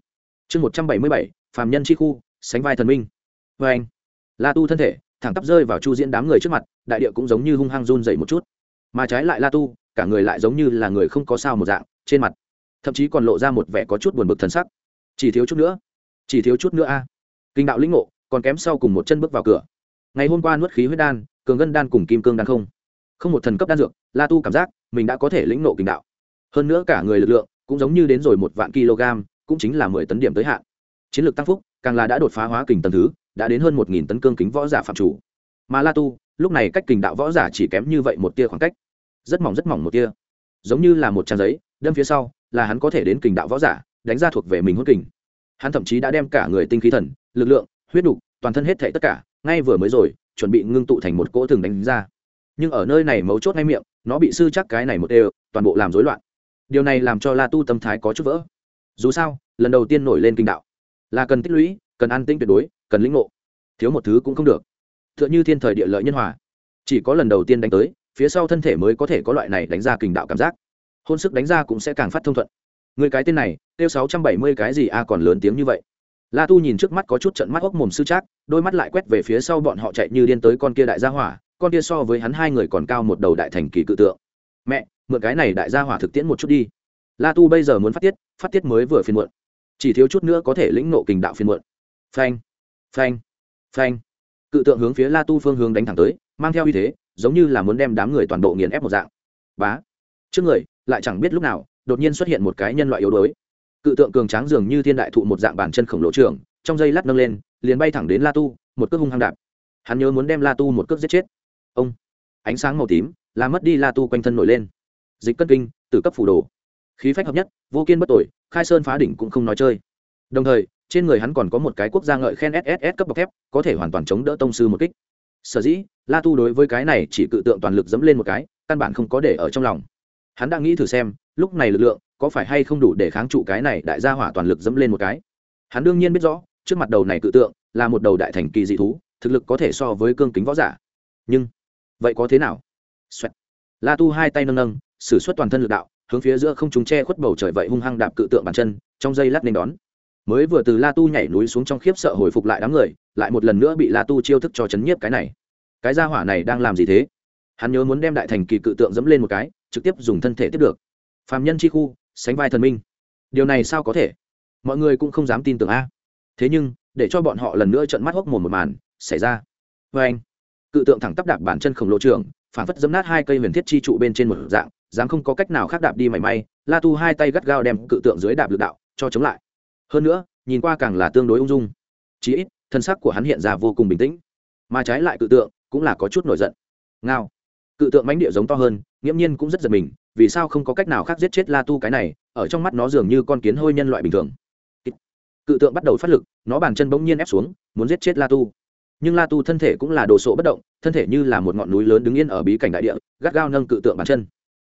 Chương một trăm bảy mươi bảy, phàm nhân chi khu, sánh vai thần minh. Vê anh, la tu thân thể, thẳng tắp rơi vào chu diễn đám người trước mặt, đại địa cũng giống như hung hăng run dậy một chút. Mà trái lại la tu, cả người lại giống như là người không có sao một dạng, trên mặt, thậm chí còn lộ ra một vẻ có chút buồn bực thần sắc. Chỉ thiếu chút nữa chỉ thiếu chút nữa a. Kinh đạo lĩnh ngộ, còn kém sau cùng một chân bước vào cửa. Ngày hôm qua nuốt khí huyết đan, cường ngân đan cùng kim cương đan không. Không một thần cấp đan dược, la tu cảm giác mình đã có thể lĩnh ngộ kinh đạo. Hơn nữa cả người lực lượng cũng giống như đến rồi một vạn kg, cũng chính là mười tấn điểm tới hạn. Chiến lược tăng phúc, càng là đã đột phá hóa kình tầng thứ, đã đến hơn một nghìn tấn cương kính võ giả phạm chủ. Mà la tu, lúc này cách kình đạo võ giả chỉ kém như vậy một tia khoảng cách. Rất mỏng rất mỏng một tia. Giống như là một trang giấy, đâm phía sau là hắn có thể đến kình đạo võ giả, đánh ra thuộc về mình hôn kình hắn thậm chí đã đem cả người tinh khí thần, lực lượng, huyết đục, toàn thân hết thảy tất cả, ngay vừa mới rồi, chuẩn bị ngưng tụ thành một cỗ thường đánh ra. Nhưng ở nơi này mấu chốt ngay miệng, nó bị sư chắc cái này một đều, toàn bộ làm rối loạn. Điều này làm cho la tu tâm thái có chút vỡ. Dù sao, lần đầu tiên nổi lên kinh đạo. Là cần tích lũy, cần an tĩnh tuyệt đối, cần lĩnh ngộ. Thiếu một thứ cũng không được. T h ư ợ n h ư thiên thời địa lợi nhân hòa. Chỉ có lần đầu tiên đánh tới, phía sau thân thể mới có thể có loại này đánh ra kình đạo cảm giác. Hôn sức đánh ra cũng sẽ càng phát thông thuận người cái tên này tiêu sáu trăm bảy mươi cái gì a còn lớn tiếng như vậy. La tu nhìn trước mắt có chút trận mắt hốc mồm sư trác, đôi mắt lại quét về phía sau bọn họ chạy như điên tới con kia đại gia hỏa, con kia so với hắn hai người còn cao một đầu đại thành kỳ cự tượng. Mẹ, mượn cái này đại gia hỏa thực tiễn một chút đi. La tu bây giờ muốn phát tiết phát tiết mới vừa phiên muộn. Chỉ thiếu chút nữa có thể lĩnh nộ kình đạo phiên muộn. Phanh phanh phanh. Cự tượng hướng phía la tu phương hướng đánh thẳng tới, mang theo uy thế, giống như là muốn đem đám người toàn bộ nghiền ép một dạng. Bá. Trước người, lại chẳng biết lúc nào đột nhiên xuất hiện một cái nhân loại yếu đuối. Cự tượng cường tráng dường như thiên đại thụ một dạng bàn chân khổng lồ trường trong dây lát nâng lên, liền bay thẳng đến la tu, một cước hung hăng đạp. Hắn nhớ muốn đem la tu một cước giết chết. Ông! Ánh sáng màu tím làm mất đi la tu quanh thân nổi lên. Dịch cất kinh, tử cấp phủ đồ. Khí phách hợp nhất, vô kiên bất tội khai sơn phá đỉnh cũng không nói chơi. Đồng thời, trên người hắn còn có một cái quốc gia ngợi khen sss cấp bọc thép, có thể hoàn toàn chống đỡ tông sư một kích. Sở dĩ, la tu đối với cái này chỉ cự tượng toàn lực dẫm lên một cái, căn bản không có để ở trong lòng. Hắn đang nghĩ thử xem lúc này lực lượng, có phải hay không đủ để kháng trụ cái này đại gia hỏa toàn lực dẫm lên một cái? Hắn đương nhiên biết rõ, trước mặt đầu này cự tượng, là một đầu đại thành kỳ dị thú, thực lực có thể so với cương kính võ giả. Nhưng, vậy có thế nào? Xoẹt. la tu hai tay nâng nâng s ử suất toàn thân lực đạo, hướng phía giữa không chúng che khuất bầu trời vậy hung hăng đạp cự tượng bàn chân, trong giây lát nên đón. Mới vừa từ la tu nhảy núi xuống trong khiếp sợ hồi phục lại đám người, lại một lần nữa bị la tu chiêu thức cho chấn nhiếp cái này. Cái gia hỏa này đang làm gì thế? Hắn nhớ muốn đem đại thành kỳ cự tượng dẫm lên một cái, trực tiếp dùng thân thể tiếp được phàm nhân chi khu, sánh vai thần minh. Điều này sao có thể? Mọi người cũng không dám tin tưởng a. Thế nhưng, để cho bọn họ lần nữa trận mắt hốc mồm một màn, xảy ra. Vê anh, cự tượng thẳng tắp đạp bản chân khổng lồ trường phản phất dấm nát hai cây huyền thiết chi trụ bên trên một dạng, dám không có cách nào khác đạp đi mảy may, la tu hai tay gắt gao đem cự tượng dưới đạp lực đạo, cho chống lại. Hơn nữa, nhìn qua càng là tương đối ung dung. Chí ít, thân sắc của hắn hiện ra vô cùng bình tĩnh. Mà trái lại cự tượng cũng là có chút nổi giận. Ngao. Cự tượng mánh địa giống to hơn, nghiễm nhiên cũng rất giật mình vì sao không có cách nào khác giết chết la tu cái này, ở trong mắt nó dường như con kiến hôi nhân loại bình thường. Cự tượng bắt đầu phát lực, nó bàn chân bỗng nhiên ép xuống, muốn giết chết la tu. Nhưng la tu thân thể cũng là đồ sộ bất động, thân thể như là một ngọn núi lớn đứng yên ở bí cảnh đại địa, gắt gao nâng cự tượng bàn chân.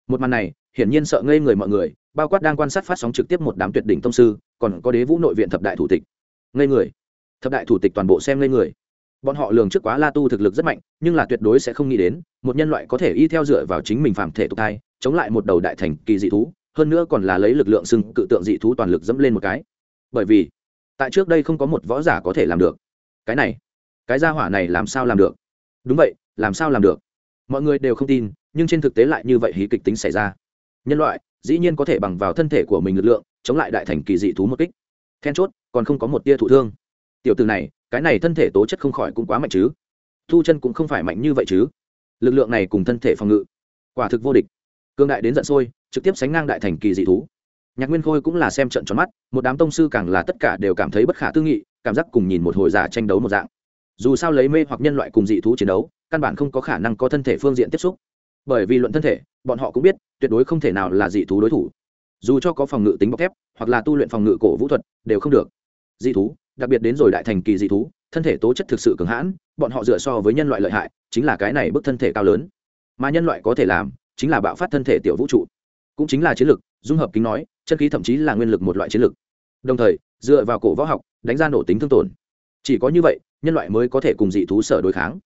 Một màn này, hiển nhiên sợ ngây người mọi người, bao quát đang quan sát phát sóng trực tiếp một đám tuyệt đỉnh thông sư, còn có đế vũ nội viện thập đại thủ tịch. Ngây người. Thập đại thủ tịch toàn bộ xem ngây người bọn họ lường trước quá la tu thực lực rất mạnh, nhưng là tuyệt đối sẽ không nghĩ đến, một nhân loại có thể y theo dựa vào chính mình phạm thể tục thai, chống lại một đầu đại thành kỳ dị thú, hơn nữa còn là lấy lực lượng xưng cự tượng dị thú toàn lực dẫm lên một cái. Bởi vì, tại trước đây không có một võ giả có thể làm được. Cái này, cái gia hỏa này làm sao làm được? Đúng vậy, làm sao làm được? Mọi người đều không tin, nhưng trên thực tế lại như vậy hí kịch tính xảy ra. Nhân loại, dĩ nhiên có thể bằng vào thân thể của mình lực lượng, chống lại đại thành kỳ dị thú một kích. Then chốt, còn không có một tia thụ thương. Tiểu từ này cái này thân thể tố chất không khỏi cũng quá mạnh chứ. Thu chân cũng không phải mạnh như vậy chứ. Lực lượng này cùng thân thể phòng ngự, quả thực vô địch. Cương đại đến giận sôi, trực tiếp sánh ngang đại thành kỳ dị thú. Nhạc nguyên khôi cũng là xem trận tròn mắt, một đám tông sư càng là tất cả đều cảm thấy bất khả tư nghị, cảm giác cùng nhìn một hồi giả tranh đấu một dạng. Dù sao lấy mê hoặc nhân loại cùng dị thú chiến đấu, căn bản không có khả năng có thân thể phương diện tiếp xúc. Bởi vì luận thân thể, bọn họ cũng biết, tuyệt đối không thể nào là dị thú đối thủ. Dù cho có phòng ngự tính bọc thép, hoặc là tu luyện phòng ngự cổ vũ thuật, đều không được. Dị thú đặc biệt đến rồi đại thành kỳ dị thú, thân thể tố chất thực sự cường hãn, bọn họ dựa so với nhân loại lợi hại, chính là cái này bức thân thể cao lớn. Mà nhân loại có thể làm, chính là bạo phát thân thể tiểu vũ trụ. Cũng chính là chiến lược dung hợp kính nói, chân khí thậm chí là nguyên lực một loại chiến lược đồng thời, dựa vào cổ võ học, đánh ra nổ tính thương tổn. Chỉ có như vậy, nhân loại mới có thể cùng dị thú sở đối kháng.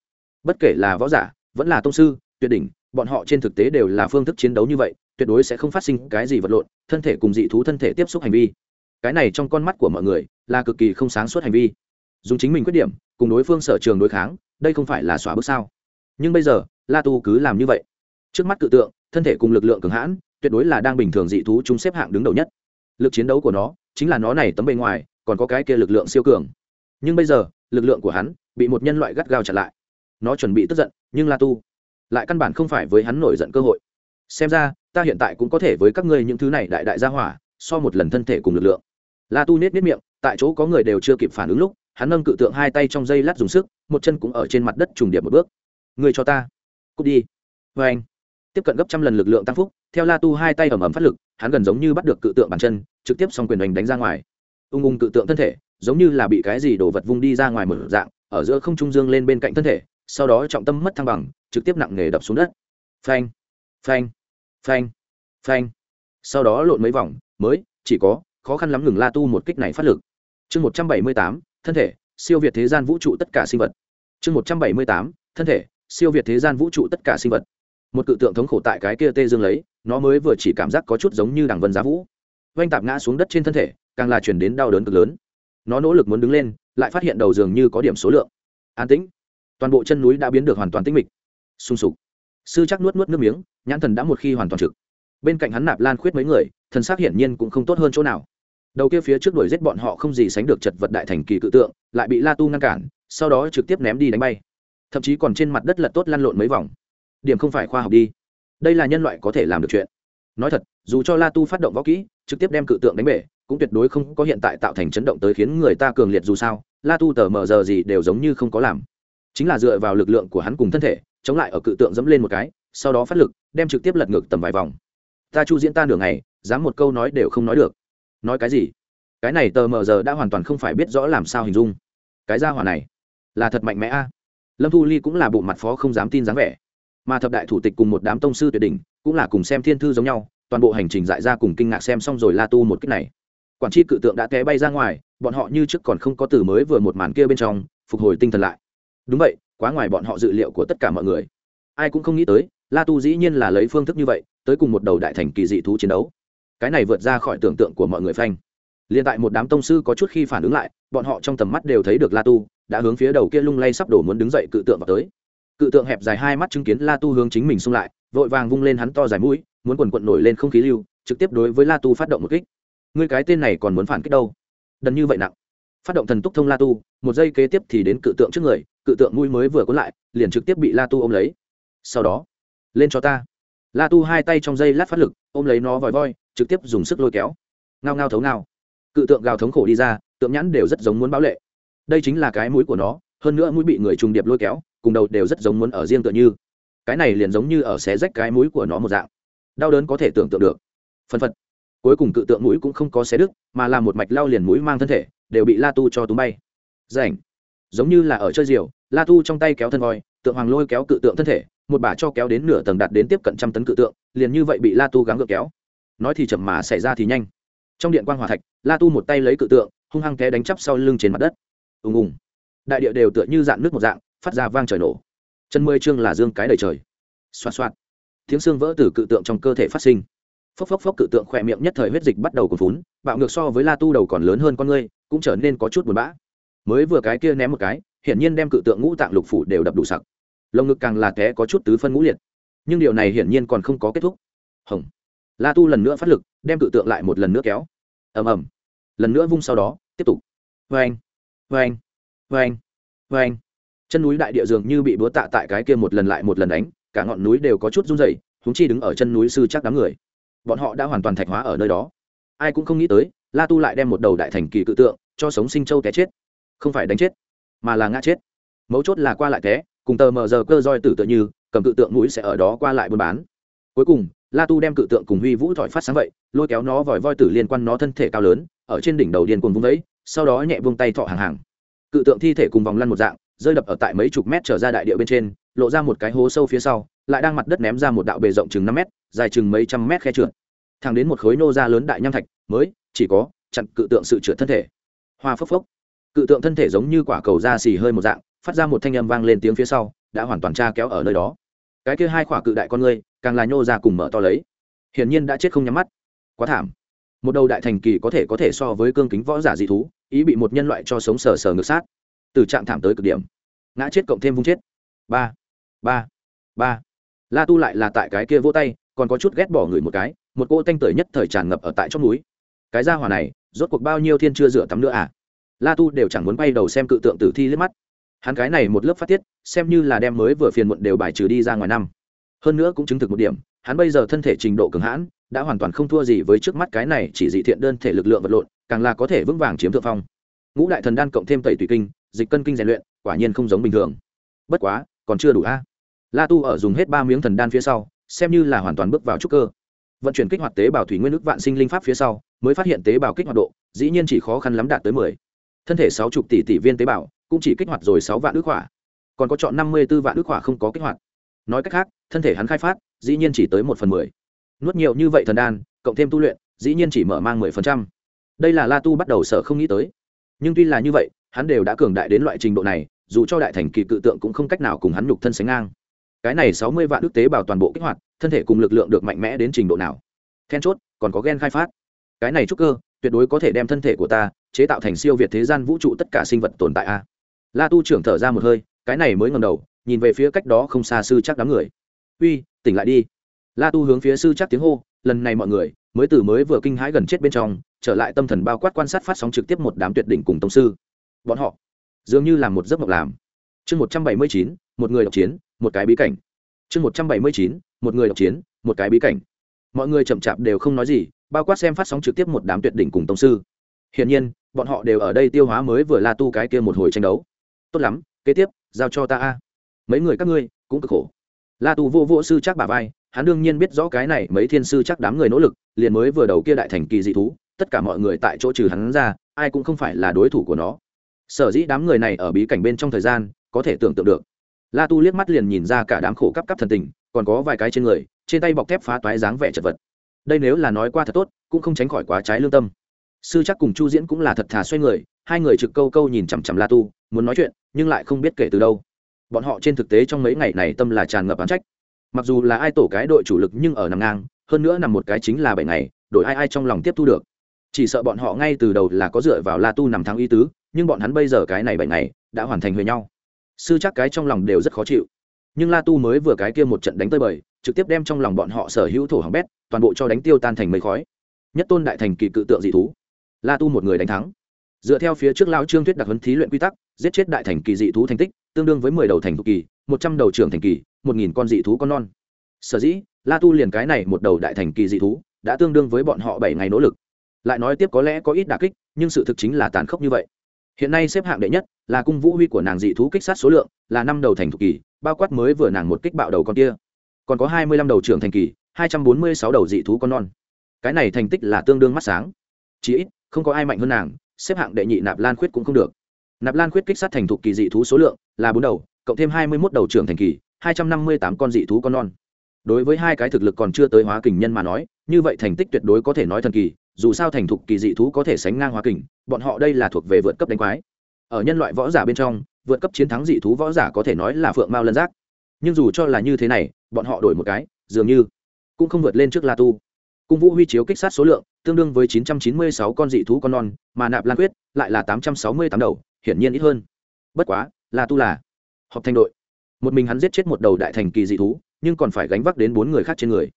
Bất kể là võ giả, vẫn là tông sư, tuyệt đỉnh, bọn họ trên thực tế đều là phương thức chiến đấu như vậy, tuyệt đối sẽ không phát sinh cái gì vật lộn, thân thể cùng dị thú thân thể tiếp xúc hành vi cái này trong con mắt của mọi người là cực kỳ không sáng suốt hành vi. Dùng chính mình khuyết điểm, cùng đối phương sở trường đối kháng, đây không phải là xóa bước sao? Nhưng bây giờ, la tu cứ làm như vậy. Trước mắt cự tượng, thân thể cùng lực lượng cường hãn, tuyệt đối là đang bình thường dị thú chúng xếp hạng đứng đầu nhất. Lực chiến đấu của nó, chính là nó này tấm bề ngoài, còn có cái kia lực lượng siêu cường. Nhưng bây giờ, lực lượng của hắn bị một nhân loại gắt gao chặn lại. Nó chuẩn bị tức giận, nhưng la tu lại căn bản không phải với hắn nổi giận cơ hội. Xem ra, ta hiện tại cũng có thể với các ngươi những thứ này đại đại gia hỏa, so một lần thân thể cùng lực lượng la tu nết nết miệng, tại chỗ có người đều chưa kịp phản ứng lúc, hắn nâng cự tượng hai tay trong dây lát dùng sức, một chân cũng ở trên mặt đất trùng điệp một bước. Người cho ta, cút đi. Vê anh, tiếp cận gấp trăm lần lực lượng tăng phúc, theo la tu hai tay ẩm ẩm phát lực, hắn gần giống như bắt được cự tượng bàn chân, trực tiếp xong quyền đánh đánh ra ngoài. Ung ung cự tượng thân thể, giống như là bị cái gì đổ vật vung đi ra ngoài một dạng, ở giữa không trung dương lên bên cạnh thân thể, sau đó trọng tâm mất thăng bằng, trực tiếp nặng nề đập xuống đất. Phanh phanh phanh phanh. Sau đó lộn mấy vòng, mới, chỉ có khó khăn lắm ngừng la tu một kích này phát lực. Chương một trăm bảy mươi tám, thân thể, siêu việt thế gian vũ trụ tất cả sinh vật. Chương một trăm bảy mươi tám, thân thể, siêu việt thế gian vũ trụ tất cả sinh vật. Một cự tượng thống khổ tại cái kia tê dương lấy, nó mới vừa chỉ cảm giác có chút giống như đằng vân giá vũ. Oanh tạp ngã xuống đất trên thân thể, càng là chuyển đến đau đớn cực lớn. Nó nỗ lực muốn đứng lên, lại phát hiện đầu giường như có điểm số lượng. An tĩnh. Toàn bộ chân núi đã biến được hoàn toàn tĩnh mịch. Sung sục. Sư chắc nuốt nuốt nước miếng, nhãn thần đã một khi hoàn toàn trực. Bên cạnh hắn nạp lan khuyết mấy người, thần xác hiển nhiên cũng không tốt hơn chỗ nào đầu kia phía trước đuổi giết bọn họ không gì sánh được chật vật đại thành kỳ cự tượng, lại bị la tu ngăn cản, sau đó trực tiếp ném đi đánh bay. Thậm chí còn trên mặt đất lật tốt lăn lộn mấy vòng. Điểm không phải khoa học đi. Đây là nhân loại có thể làm được chuyện. Nói thật, dù cho la tu phát động võ kỹ, trực tiếp đem cự tượng đánh bể, cũng tuyệt đối không có hiện tại tạo thành chấn động tới khiến người ta cường liệt dù sao, la tu tờ mờ giờ gì đều giống như không có làm. Chính là dựa vào lực lượng của hắn cùng thân thể, chống lại ở cự tượng dẫm lên một cái, sau đó phát lực, đem trực tiếp lật ngược tầm vài vòng. Ta chu diễn ta nửa ngày, dám một câu nói đều không nói được nói cái gì? Cái này tờ mờ giờ đã hoàn toàn không phải biết rõ làm sao hình dung. Cái gia hỏa này, là thật mạnh mẽ a. Lâm thu ly cũng là bộ mặt phó không dám tin dáng vẻ. Mà thập đại thủ tịch cùng một đám tông sư tuyệt đỉnh cũng là cùng xem thiên thư giống nhau, toàn bộ hành trình dại ra cùng kinh ngạc xem xong rồi la tu một cách này. Quản tri cự tượng đã té bay ra ngoài, bọn họ như trước còn không có từ mới vừa một màn kia bên trong, phục hồi tinh thần lại. Đúng vậy, quá ngoài bọn họ dự liệu của tất cả mọi người. Ai cũng không nghĩ tới, la tu dĩ nhiên là lấy phương thức như vậy, tới cùng một đầu đại thành kỳ dị thú chiến đấu cái này vượt ra khỏi tưởng tượng của mọi người phanh. Liền tại một đám tông sư có chút khi phản ứng lại, bọn họ trong tầm mắt đều thấy được la tu, đã hướng phía đầu kia lung lay sắp đổ muốn đứng dậy cự tượng vào tới. Cự tượng hẹp dài hai mắt chứng kiến la tu hướng chính mình xung lại, vội vàng vung lên hắn to dài mũi, muốn quần quận nổi lên không khí lưu, trực tiếp đối với la tu phát động một kích. Ngươi cái tên này còn muốn phản kích đâu? Đần như vậy nặng. Phát động thần túc thông la tu, một giây kế tiếp thì đến cự tượng trước người, cự tượng mũi mới vừa cuốn lại, liền trực tiếp bị la tu ôm lấy. Sau đó, lên cho ta la tu hai tay trong dây lát phát lực, ôm lấy nó vòi voi, trực tiếp dùng sức lôi kéo. Ngao ngao thấu ngao. Cự tượng gào thống khổ đi ra, tượng nhãn đều rất giống muốn báo lệ. Đây chính là cái mũi của nó, hơn nữa mũi bị người trùng điệp lôi kéo, cùng đầu đều rất giống muốn ở riêng tựa như. Cái này liền giống như ở xé rách cái mũi của nó một dạng. Đau đớn có thể tưởng tượng được. Phân phật. Cuối cùng cự tượng mũi cũng không có xé đứt, mà là một mạch lao liền mũi mang thân thể, đều bị la tu cho túm bay. Rảnh. Giống như là ở chơi diều, la tu trong tay kéo thân voi, tượng hoàng lôi kéo cự tượng thân thể một bà cho kéo đến nửa tầng đạt đến tiếp cận trăm tấn cự tượng, liền như vậy bị la tu gắng gượng kéo. Nói thì chậm mà xảy ra thì nhanh. Trong điện quan hòa thạch, la tu một tay lấy cự tượng, hung hăng té đánh chắp sau lưng trên mặt đất. Ùng ùng. Đại địa đều tựa như dạng nước một dạng, phát ra vang trời nổ. Chân mười chương là dương cái đầy trời. Xoa xoa tiếng xương vỡ từ cự tượng trong cơ thể phát sinh. Phốc phốc phốc cự tượng khỏe miệng nhất thời huyết dịch bắt đầu cuồn phún bạo ngược so với la tu đầu còn lớn hơn con ngươi, cũng trở nên có chút buồn bã. Mới vừa cái kia ném một cái, hiển nhiên đem cự tượng ngũ tạng lục phủ đều đập đủ sặc lồng ngực càng là té có chút tứ phân ngũ liệt. Nhưng điều này hiển nhiên còn không có kết thúc. Hồng. La tu lần nữa phát lực, đem cự tượng lại một lần nữa kéo. Ầm ầm. Lần nữa vung sau đó, tiếp tục. Vê anh vê anh vê anh vê anh chân núi đại địa dường như bị búa tạ tại cái kia một lần lại một lần đánh, cả ngọn núi đều có chút run rẩy húng chi đứng ở chân núi sư chắc đám người. Bọn họ đã hoàn toàn thạch hóa ở nơi đó. Ai cũng không nghĩ tới, la tu lại đem một đầu đại thành kỳ cự tượng cho sống sinh châu té chết. Không phải đánh chết, mà là ngã chết. Mấu chốt là qua lại té cùng tờ mờ giờ cơ roi tử tự như, cầm cự tượng mũi sẽ ở đó qua lại buôn bán. Cuối cùng, la tu đem cự tượng cùng huy vũ thỏi phát sáng vậy, lôi kéo nó vòi voi tử liên quan nó thân thể cao lớn, ở trên đỉnh đầu điên cuồng vung vẫy, sau đó nhẹ vung tay thọ hàng hàng. Cự tượng thi thể cùng vòng lăn một dạng, rơi đập ở tại mấy chục mét trở ra đại địa bên trên, lộ ra một cái hố sâu phía sau, lại đang mặt đất ném ra một đạo bề rộng chừng năm mét, dài chừng mấy trăm mét khe trượt. Thẳng đến một khối nô ra lớn đại nham thạch, mới, chỉ có, chặn cự tượng sự trượt thân thể. Hoa phốc phốc. Cự tượng thân thể giống như quả cầu da xì hơi một dạng phát ra một thanh âm vang lên tiếng phía sau, đã hoàn toàn tra kéo ở nơi đó. Cái kia hai khỏa cự đại con ngươi càng là nhô ra cùng mở to lấy. Hiển nhiên đã chết không nhắm mắt. Quá thảm. Một đầu đại thành kỳ có thể có thể so với cương kính võ giả dị thú, ý bị một nhân loại cho sống sờ sờ ngược sát. Từ trạng thảm tới cực điểm. Ngã chết cộng thêm vung chết. Ba. Ba. Ba. La tu lại là tại cái kia vỗ tay, còn có chút ghét bỏ người một cái, một cô tanh tưởi nhất thời tràn ngập ở tại trong núi. Cái gia hỏa này, rốt cuộc bao nhiêu thiên chưa rửa tắm nữa à? La tu đều chẳng muốn bay đầu xem cự tượng tử thi liếc mắt hắn cái này một lớp phát tiết, xem như là đem mới vừa phiền muộn đều bài trừ đi ra ngoài năm. Hơn nữa cũng chứng thực một điểm, hắn bây giờ thân thể trình độ cường hãn, đã hoàn toàn không thua gì với trước mắt cái này chỉ dị thiện đơn thể lực lượng vật lộn, càng là có thể vững vàng chiếm thượng phong. Ngũ đại thần đan cộng thêm tẩy tùy kinh, dịch cân kinh rèn luyện, quả nhiên không giống bình thường. Bất quá, còn chưa đủ a. La tu ở dùng hết ba miếng thần đan phía sau, xem như là hoàn toàn bước vào trúc cơ. Vận chuyển kích hoạt tế bào thủy nguyên nước vạn sinh linh pháp phía sau, mới phát hiện tế bào kích hoạt độ, dĩ nhiên chỉ khó khăn lắm đạt tới mười. Thân thể sáu chục tỷ tỷ viên tế bào cũng chỉ kích hoạt rồi sáu vạn ước hỏa. Còn có chọn năm mươi b ố vạn ước hỏa không có kích hoạt. Nói cách khác, thân thể hắn khai phát, dĩ nhiên chỉ tới một phần mười. Nuốt nhiều như vậy thần đan, cộng thêm tu luyện, dĩ nhiên chỉ mở mang mười phần trăm. Đây là la tu bắt đầu sợ không nghĩ tới. Nhưng tuy là như vậy, hắn đều đã cường đại đến loại trình độ này, dù cho đại thành kỳ cự tượng cũng không cách nào cùng hắn nhục thân sánh ngang. Cái này sáu mươi vạn ước tế bào toàn bộ kích hoạt, thân thể cùng lực lượng được mạnh mẽ đến trình độ nào? Then chốt, còn có gen khai phát. Cái này trúc cơ, tuyệt đối có thể đem thân thể của ta chế tạo thành siêu việt thế gian vũ trụ tất cả sinh vật tồn tại a la tu trưởng thở ra một hơi, cái này mới ngầm đầu, nhìn về phía cách đó không xa sư chắc đám người. Uy, tỉnh lại đi. La tu hướng phía sư chắc tiếng hô, lần này mọi người, mới từ mới vừa kinh hãi gần chết bên trong, trở lại tâm thần bao quát quan sát phát sóng trực tiếp một đám tuyệt đỉnh cùng tông sư. Bọn họ, dường như là một giấc mộng làm. Chương một trăm bảy mươi chín, một người độc chiến, một cái bí cảnh. Chương một trăm bảy mươi chín, một người độc chiến, một cái bí cảnh. Mọi người chậm chạp đều không nói gì, bao quát xem phát sóng trực tiếp một đám tuyệt đỉnh cùng tông sư. Hiển nhiên, bọn họ đều ở đây tiêu hóa mới vừa la tu cái kia một hồi tranh đấu tốt lắm, kế tiếp, giao cho ta a. Mấy người các ngươi, cũng cực khổ. La tu vô vô sư chắc bà vai, hắn đương nhiên biết rõ cái này mấy thiên sư chắc đám người nỗ lực, liền mới vừa đầu kia đại thành kỳ dị thú, tất cả mọi người tại chỗ trừ hắn ra, ai cũng không phải là đối thủ của nó. Sở dĩ đám người này ở bí cảnh bên trong thời gian, có thể tưởng tượng được. La tu liếc mắt liền nhìn ra cả đám khổ cắp cắp thần tình, còn có vài cái trên người, trên tay bọc thép phá toái dáng vẻ chật vật. Đây nếu là nói qua thật tốt, cũng không tránh khỏi quá trái lương tâm. Sư chắc cùng chu diễn cũng là thật thà xoay người, hai người trực câu câu nhìn chằm chằm la tu muốn nói chuyện, nhưng lại không biết kể từ đâu. Bọn họ trên thực tế trong mấy ngày này tâm là tràn ngập án trách. Mặc dù là ai tổ cái đội chủ lực nhưng ở nằm ngang, hơn nữa nằm một cái chính là bảy ngày đội ai ai trong lòng tiếp thu được. Chỉ sợ bọn họ ngay từ đầu là có dựa vào la tu nằm thắng y tứ, nhưng bọn hắn bây giờ cái này bảy ngày đã hoàn thành huề nhau. Sư chắc cái trong lòng đều rất khó chịu. Nhưng la tu mới vừa cái kia một trận đánh tơi bời, trực tiếp đem trong lòng bọn họ sở hữu thổ hỏng bét, toàn bộ cho đánh tiêu tan thành mây khói. Nhất tôn đại thành kỳ cự tượng dị thú. La tu một người đánh thắng dựa theo phía trước lao trương thuyết đặc huấn thí luyện quy tắc, giết chết đại thành kỳ dị thú thành tích, tương đương với mười đầu thành thụ kỳ, một trăm đầu trưởng thành kỳ, một nghìn con dị thú con non. Sở dĩ, la tu liền cái này một đầu đại thành kỳ dị thú, đã tương đương với bọn họ bảy ngày nỗ lực. Lại nói tiếp có lẽ có ít đà kích, nhưng sự thực chính là tàn khốc như vậy. Hiện nay xếp hạng đệ nhất là cung vũ huy của nàng dị thú kích sát số lượng, là năm đầu thành thụ kỳ, bao quát mới vừa nàng một kích bạo đầu con kia. Còn có hai mươi lăm đầu trưởng thành kỳ, hai trăm bốn mươi sáu đầu dị thú con non. Cái này thành tích là tương đương mắt sáng. Chí ít, không có ai mạnh hơn nàng xếp hạng đệ nhị nạp lan khuyết cũng không được. Nạp lan khuyết kích sát thành thục kỳ dị thú số lượng là bốn đầu, cộng thêm hai mươi mốt đầu trưởng thành kỳ, hai trăm năm mươi tám con dị thú con non. Đối với hai cái thực lực còn chưa tới hóa kình nhân mà nói, như vậy thành tích tuyệt đối có thể nói thần kỳ, dù sao thành thục kỳ dị thú có thể sánh ngang hóa kình, bọn họ đây là thuộc về vượt cấp đánh quái. Ở nhân loại võ giả bên trong, vượt cấp chiến thắng dị thú võ giả có thể nói là phượng mao lân giác. Nhưng dù cho là như thế này, bọn họ đổi một cái, dường như cũng không vượt lên trước la tu cung vũ huy chiếu kích sát số lượng, tương đương với 996 con dị thú con non, mà nạp lan quyết lại là 868 đầu, hiển nhiên ít hơn. Bất quá là tu là họp thành đội. Một mình hắn giết chết một đầu đại thành kỳ dị thú, nhưng còn phải gánh vác đến bốn người khác trên người.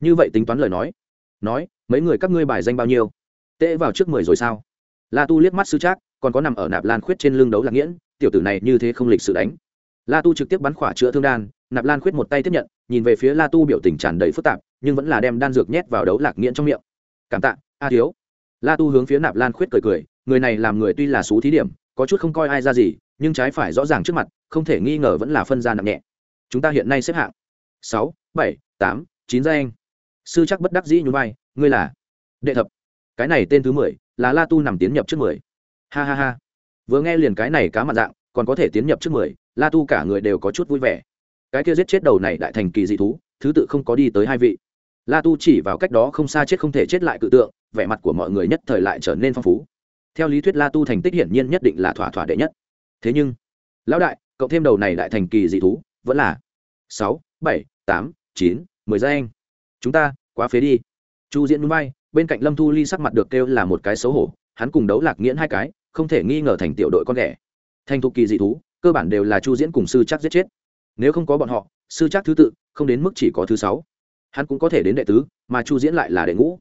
Như vậy tính toán lời nói nói, mấy người các ngươi bài danh bao nhiêu? Tệ vào trước mười rồi sao? La tu liếc mắt sư trác, còn có nằm ở nạp lan khuyết trên lưng đấu lạc nghiễn, tiểu tử này như thế không lịch sự đánh. La tu trực tiếp bắn khỏa chữa thương đan, nạp lan khuyết một tay tiếp nhận, nhìn về phía la tu biểu tình tràn đầy phức tạp nhưng vẫn là đem đan dược nhét vào đấu lạc nghiễn trong miệng. Cảm tạ, a thiếu. La tu hướng phía nạp lan khuyết cười cười, người này làm người tuy là xú thí điểm, có chút không coi ai ra gì, nhưng trái phải rõ ràng trước mặt, không thể nghi ngờ vẫn là phân ra nặng nhẹ. Chúng ta hiện nay xếp hạng sáu, bảy, tám, chín gia anh. Sư chắc bất đắc dĩ nhún vai, ngươi là đệ thập. Cái này tên thứ mười, là la tu nằm tiến nhập trước mười. Ha ha ha. Vừa nghe liền cái này cá mặt dạng, còn có thể tiến nhập trước mười, la tu cả người đều có chút vui vẻ. Cái kia giết chết đầu này đại thành kỳ dị thú, thứ tự không có đi tới hai vị la tu chỉ vào cách đó không xa chết không thể chết lại cự tượng, vẻ mặt của mọi người nhất thời lại trở nên phong phú. Theo lý thuyết la tu thành tích hiển nhiên nhất định là thỏa thỏa đệ nhất. Thế nhưng, lão đại cộng thêm đầu này đại thành kỳ dị thú, vẫn là sáu, bảy, tám, chín, mười giai anh. Chúng ta, quá phế đi. Chu diễn núi bay, bên cạnh lâm thu ly sắc mặt được kêu là một cái xấu hổ, hắn cùng đấu lạc nghiễn hai cái, không thể nghi ngờ thành tiểu đội con ghẻ. Thành thục kỳ dị thú, cơ bản đều là chu diễn cùng sư chắc giết chết. Nếu không có bọn họ, sư chắc thứ tự, không đến mức chỉ có thứ sáu hắn cũng có thể đến đệ tứ, mà chu diễn lại là đệ ngũ.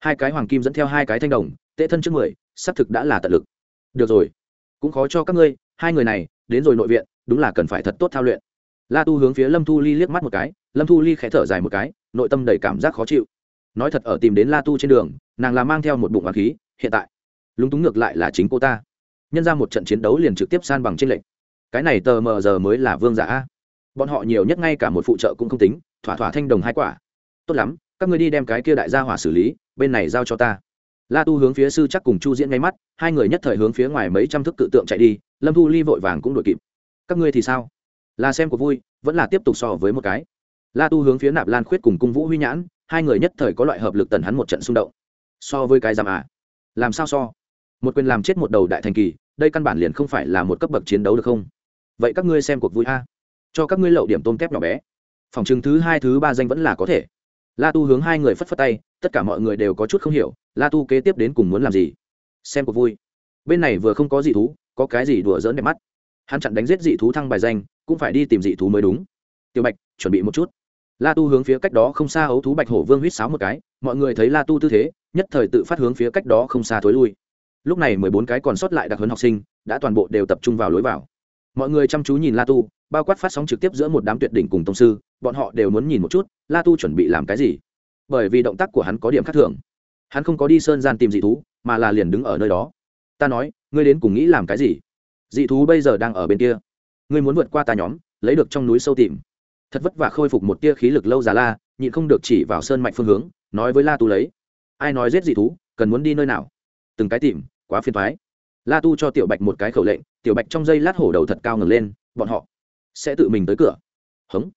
Hai cái hoàng kim dẫn theo hai cái thanh đồng, tệ thân trước mười, xác thực đã là tận lực. Được rồi, cũng khó cho các ngươi, hai người này, đến rồi nội viện, đúng là cần phải thật tốt thao luyện. La tu hướng phía lâm thu ly liếc mắt một cái, lâm thu ly khẽ thở dài một cái, nội tâm đầy cảm giác khó chịu. Nói thật ở tìm đến la tu trên đường, nàng là mang theo một bụng hoàng khí, hiện tại, lúng túng ngược lại là chính cô ta. Nhân ra một trận chiến đấu liền trực tiếp san bằng trên lệnh cái này tờ mờ giờ mới là vương giả bọn họ nhiều nhất ngay cả một phụ trợ cũng không tính, thỏa thỏa thanh đồng hai quả tốt lắm, các người đi đem cái kia đại gia hỏa xử lý, bên này giao cho ta. La tu hướng phía sư chắc cùng chu diễn ngay mắt, hai người nhất thời hướng phía ngoài mấy trăm thước cự tượng chạy đi, lâm thu ly vội vàng cũng đuổi kịp. Các ngươi thì sao? Là xem của vui, vẫn là tiếp tục so với một cái. La tu hướng phía nạp lan khuyết cùng cung vũ huy nhãn, hai người nhất thời có loại hợp lực tần hắn một trận xung động. So với cái giam à làm sao so? Một quyền làm chết một đầu đại thành kỳ, đây căn bản liền không phải là một cấp bậc chiến đấu được không? Vậy các ngươi xem cuộc vui a. Cho các ngươi lậu điểm tôm tép nhỏ bé. Phòng chừng thứ hai, thứ ba danh vẫn là có thể la tu hướng hai người phất phất tay, tất cả mọi người đều có chút không hiểu, la tu kế tiếp đến cùng muốn làm gì? Xem cuộc vui. Bên này vừa không có dị thú, có cái gì đùa dỡn đẹp mắt? Hắn chặn đánh giết dị thú thăng bài danh, cũng phải đi tìm dị thú mới đúng. Tiểu bạch, chuẩn bị một chút. La tu hướng phía cách đó không xa ấu thú bạch hổ vương huýt sáo một cái, mọi người thấy la tu tư thế, nhất thời tự phát hướng phía cách đó không xa thối lui. Lúc này mười bốn cái còn sót lại đặc huấn học sinh, đã toàn bộ đều tập trung vào lối vào mọi người chăm chú nhìn la tu, bao quát phát sóng trực tiếp giữa một đám tuyệt đỉnh cùng tông sư, bọn họ đều muốn nhìn một chút, la tu chuẩn bị làm cái gì. Bởi vì động tác của hắn có điểm khác thường. Hắn không có đi sơn gian tìm dị thú, mà là liền đứng ở nơi đó. Ta nói, ngươi đến cùng nghĩ làm cái gì? Dị thú bây giờ đang ở bên kia. Ngươi muốn vượt qua ta nhóm, lấy được trong núi sâu tìm. Thật vất vả khôi phục một tia khí lực lâu già la, nhịn không được chỉ vào sơn mạnh phương hướng, nói với la tu lấy. Ai nói giết dị thú, cần muốn đi nơi nào? Từng cái tìm, quá phiền thoái la tu cho tiểu bạch một cái khẩu lệnh, tiểu bạch trong dây lát hổ đầu thật cao ngẩng lên, bọn họ sẽ tự mình tới cửa. Hống.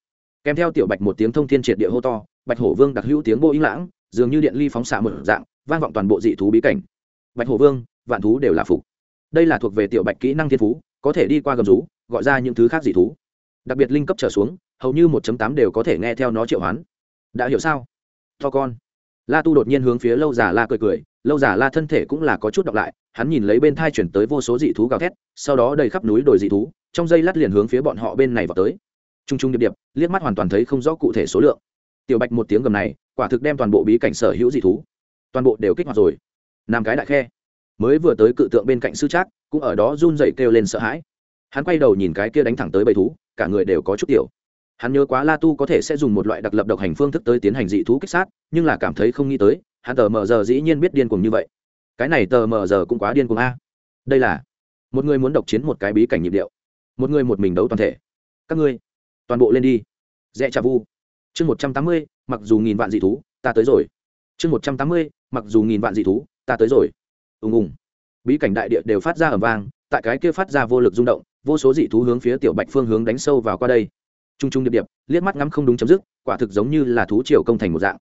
Kèm theo tiểu bạch một tiếng thông thiên triệt địa hô to, bạch hổ vương đặc hữu tiếng bô ý lãng, dường như điện ly phóng xạ một dạng, vang vọng toàn bộ dị thú bí cảnh. Bạch hổ vương, vạn thú đều là phục. Đây là thuộc về tiểu bạch kỹ năng thiên phú, có thể đi qua gầm rú, gọi ra những thứ khác dị thú. Đặc biệt linh cấp trở xuống, hầu như 1 tám đều có thể nghe theo nó triệu hoán. Đã hiểu sao? To con. La tu đột nhiên hướng phía lâu già la cười cười lâu giả la thân thể cũng là có chút đọc lại, hắn nhìn lấy bên thai chuyển tới vô số dị thú gào thét, sau đó đầy khắp núi đồi dị thú, trong dây lát liền hướng phía bọn họ bên này vào tới. T r u n g t r u n g điệp điệp, liếc mắt hoàn toàn thấy không rõ cụ thể số lượng. Tiểu bạch một tiếng gầm này, quả thực đem toàn bộ bí cảnh sở hữu dị thú, toàn bộ đều kích hoạt rồi. Nam cái đại khe, mới vừa tới cự tượng bên cạnh sư trác, cũng ở đó run dậy kêu lên sợ hãi. Hắn quay đầu nhìn cái kia đánh thẳng tới bầy thú, cả người đều có chút tiểu. Hắn nhớ quá la tu có thể sẽ dùng một loại đặc lập độc hành phương thức tới tiến hành dị thú kích sát, nhưng là cảm thấy không nghĩ tới hắn tờ mờ giờ dĩ nhiên biết điên cuồng như vậy. Cái này tờ mờ giờ cũng quá điên cuồng a. Đây là, một người muốn độc chiến một cái bí cảnh nhịp điệu. Một người một mình đấu toàn thể. Các ngươi, toàn bộ lên đi. Dẹ trà vu. Chương một trăm tám mươi, mặc dù nghìn vạn dị thú, ta tới rồi. Chương một trăm tám mươi, mặc dù nghìn vạn dị thú, ta tới rồi. Ùng ùng. Bí cảnh đại địa đều phát ra ẩm vang, tại cái kia phát ra vô lực rung động, vô số dị thú hướng phía tiểu bạch phương hướng đánh sâu vào qua đây. T r u n g t r u n g điệp điệp, liếc mắt ngắm không đúng chấm dứt, quả thực giống như là thú triều công thành một dạng.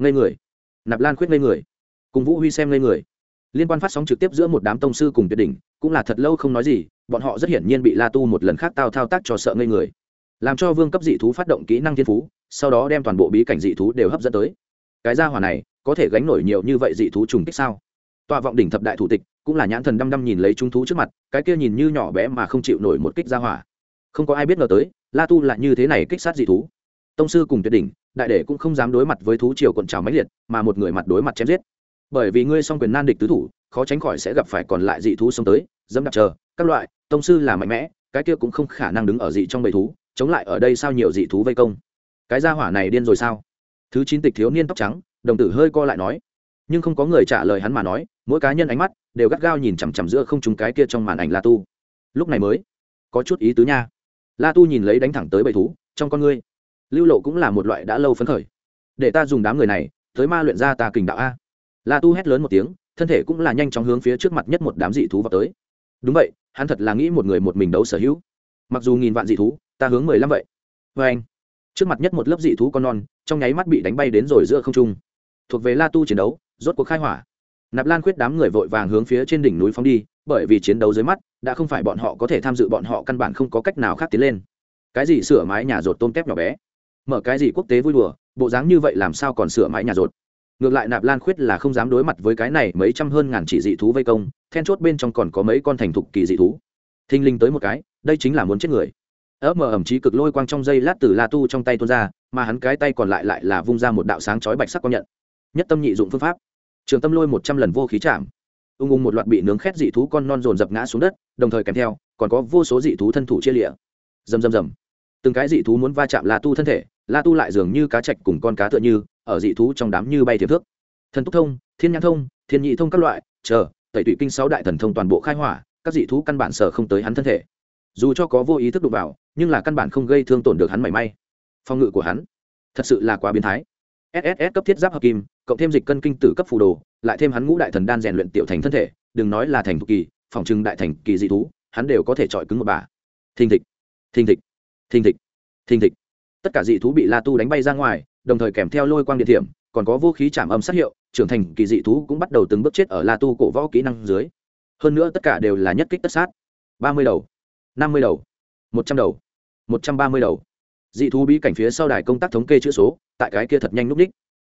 Ngây người nạp lan khuyết ngây người, cùng vũ huy xem ngây người. Liên quan phát sóng trực tiếp giữa một đám tông sư cùng tuyệt đỉnh, cũng là thật lâu không nói gì, bọn họ rất hiển nhiên bị la tu một lần khác tao thao tác cho sợ ngây người. Làm cho vương cấp dị thú phát động kỹ năng thiên phú, sau đó đem toàn bộ bí cảnh dị thú đều hấp dẫn tới. Cái gia hỏa này, có thể gánh nổi nhiều như vậy dị thú trùng kích sao? Tọa vọng đỉnh thập đại thủ tịch, cũng là nhãn thần đăm đăm nhìn lấy trung thú trước mặt, cái kia nhìn như nhỏ bé mà không chịu nổi một kích gia hỏa. Không có ai biết ngờ tới, la tu lại như thế này kích sát dị thú tông sư cùng tuyệt đỉnh, đại đệ cũng không dám đối mặt với thú triều cuộn trào máy liệt, mà một người mặt đối mặt chém giết. Bởi vì ngươi song quyền nan địch tứ thủ, khó tránh khỏi sẽ gặp phải còn lại dị thú sống tới, dẫm đạp chờ, các loại, tông sư là mạnh mẽ, cái kia cũng không khả năng đứng ở dị trong bầy thú, chống lại ở đây sao nhiều dị thú vây công. Cái gia hỏa này điên rồi sao? Thứ chín tịch thiếu niên tóc trắng, đồng tử hơi co lại nói. Nhưng không có người trả lời hắn mà nói, mỗi cá nhân ánh mắt đều gắt gao nhìn chằm chằm giữa không chúng cái kia trong màn ảnh la tu. Lúc này mới có chút ý tứ nha. La tu nhìn lấy đánh thẳng tới bầy thú, trong con ngươi lưu lộ cũng là một loại đã lâu phấn khởi. Để ta dùng đám người này, tới ma luyện ra ta kình đạo a. La tu hét lớn một tiếng, thân thể cũng là nhanh chóng hướng phía trước mặt nhất một đám dị thú vào tới. Đúng vậy, hắn thật là nghĩ một người một mình đấu sở hữu. Mặc dù nghìn vạn dị thú, ta hướng mười lăm vậy. Vê anh, trước mặt nhất một lớp dị thú con non, trong nháy mắt bị đánh bay đến rồi giữa không trung. Thuộc về la tu chiến đấu, rốt cuộc khai hỏa. Nạp lan khuyết đám người vội vàng hướng phía trên đỉnh núi phóng đi, bởi vì chiến đấu dưới mắt, đã không phải bọn họ có thể tham dự, bọn họ căn bản không có cách nào khác tiến lên. Cái gì sửa mái nhà rột tôm tép nhỏ bé mở cái gì quốc tế vui đùa, bộ dáng như vậy làm sao còn sửa mãi nhà rột? Ngược lại nạp lan khuyết là không dám đối mặt với cái này mấy trăm hơn ngàn chỉ dị thú vây công, then chốt bên trong còn có mấy con thành thục kỳ dị thú. Thinh linh tới một cái, đây chính là muốn chết người. Ớ mờ ẩm trí cực lôi quang trong dây lát từ la tu trong tay tuôn ra, mà hắn cái tay còn lại lại là vung ra một đạo sáng chói bạch sắc quang nhận. Nhất tâm nhị dụng phương pháp. Trường tâm lôi một trăm lần vô khí chạm. Ung ung một loạt bị nướng khét dị thú con non dồn dập ngã xuống đất, đồng thời kèm theo, còn có vô số dị thú thân thủ chia lịa. Rầm rầm rầm từng cái dị thú muốn va chạm la tu thân thể, la tu lại dường như cá chạch cùng con cá tựa như, ở dị thú trong đám như bay thiệp thước thần túc thông, thiên nhãn thông, thiên nhị thông các loại, chờ, tẩy tụy kinh sáu đại thần thông toàn bộ khai hỏa, các dị thú căn bản sở không tới hắn thân thể. Dù cho có vô ý thức đụng vào, nhưng là căn bản không gây thương tổn được hắn mảy may. Phòng ngự của hắn, thật sự là quá biến thái. Sss cấp thiết giáp hợp kim, cộng thêm dịch cân kinh tử cấp phù đồ, lại thêm hắn ngũ đại thần đan rèn luyện tiểu thành thân thể, đừng nói là thành thục kỳ, phòng trưng đại thành kỳ dị thú, hắn đều có thể chọi cứng một bà. Thình thịch thình thịch thình thịch thình thịch. Tất cả dị thú bị la tu đánh bay ra ngoài, đồng thời kèm theo lôi quang điện thiểm, còn có vũ khí chạm âm sát hiệu, trưởng thành kỳ dị thú cũng bắt đầu từng bước chết ở la tu cổ võ kỹ năng dưới. Hơn nữa tất cả đều là nhất kích tất sát. Ba mươi đầu, năm mươi đầu, một trăm đầu, một trăm ba mươi đầu. Dị thú bí cảnh phía sau đài công tác thống kê chữ số, tại cái kia thật nhanh núp đích.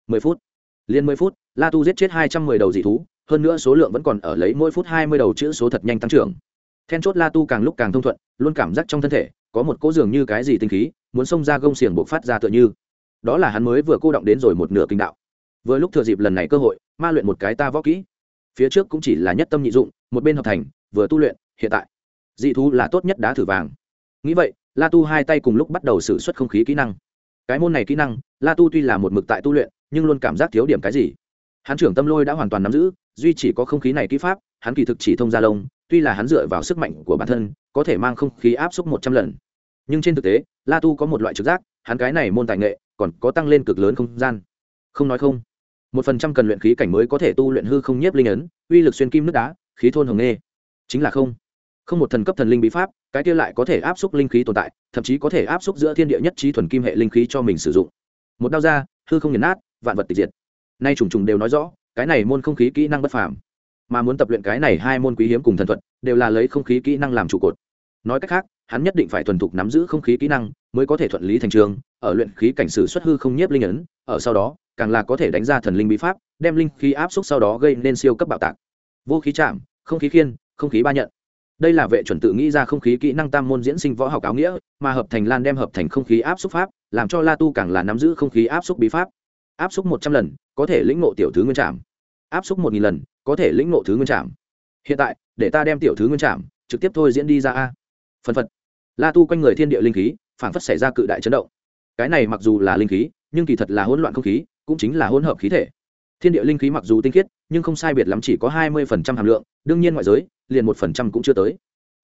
Mười phút liên mười phút, la tu giết chết hai trăm mười đầu dị thú, hơn nữa số lượng vẫn còn ở lấy mỗi phút hai mươi đầu chữ số thật nhanh tăng trưởng. Then chốt la tu càng lúc càng thông thuận, luôn cảm giác trong thân thể có một cỗ dường như cái gì tinh khí, muốn xông ra gông xiềng buộc phát ra tựa như. Đó là hắn mới vừa cô động đến rồi một nửa kinh đạo. Vừa lúc thừa dịp lần này cơ hội, ma luyện một cái ta võ kỹ. Phía trước cũng chỉ là nhất tâm nhị dụng, một bên hợp thành, vừa tu luyện, hiện tại, dị thú là tốt nhất đá thử vàng. Nghĩ vậy, la tu hai tay cùng lúc bắt đầu xử suất không khí kỹ năng. Cái môn này kỹ năng, la tu tuy là một mực tại tu luyện, nhưng luôn cảm giác thiếu điểm cái gì. Hắn trưởng tâm lôi đã hoàn toàn nắm giữ, duy chỉ có không khí này kỹ pháp, hắn kỳ thực chỉ thông gia lông, tuy là hắn dựa vào sức mạnh của bản thân có thể mang không khí áp suất một trăm lần. Nhưng trên thực tế, la tu có một loại trực giác, hắn cái này môn tài nghệ còn có tăng lên cực lớn không gian. Không nói không, một phần trăm cần luyện khí cảnh mới có thể tu luyện hư không nhiếp linh ấn, uy lực xuyên kim nước đá, khí thôn hồng nghê. Chính là không. Không một thần cấp thần linh bí pháp, cái kia lại có thể áp suất linh khí tồn tại, thậm chí có thể áp suất giữa thiên địa nhất trí thuần kim hệ linh khí cho mình sử dụng. Một đao ra, hư không nhấn nát, vạn vật tịch diệt. Nay trùng trùng đều nói rõ, cái này môn không khí kỹ năng bất phàm mà muốn tập luyện cái này hai môn quý hiếm cùng thần thuật, đều là lấy không khí kỹ năng làm trụ cột. Nói cách khác, hắn nhất định phải thuần thục nắm giữ không khí kỹ năng, mới có thể thuận lý thành trường, ở luyện khí cảnh sử xuất hư không nhiếp linh ấn, ở sau đó, càng là có thể đánh ra thần linh bí pháp, đem linh khí áp xúc sau đó gây nên siêu cấp bạo tạc. Vô khí chạm, không khí khiên, không khí ba nhận. Đây là vệ chuẩn tự nghĩ ra không khí kỹ năng tam môn diễn sinh võ học áo nghĩa, mà hợp thành lan đem hợp thành không khí áp xúc pháp, làm cho la tu càng là nắm giữ không khí áp xúc bí pháp. Áp xúc một trăm lần, có thể lĩnh ngộ tiểu thứ nguyên trạm áp xúc một nghìn lần có thể lĩnh ngộ thứ nguyên trạm hiện tại, để ta đem tiểu thứ nguyên trạm trực tiếp thôi diễn đi ra a. Phân phật. La tu quanh người thiên địa linh khí phản phất xảy ra cự đại chấn động. Cái này mặc dù là linh khí, nhưng kỳ thật là hỗn loạn không khí, cũng chính là hỗn hợp khí thể. Thiên địa linh khí mặc dù tinh khiết, nhưng không sai biệt lắm chỉ có hai mươi phần trăm hàm lượng, đương nhiên ngoại giới, liền một phần trăm cũng chưa tới.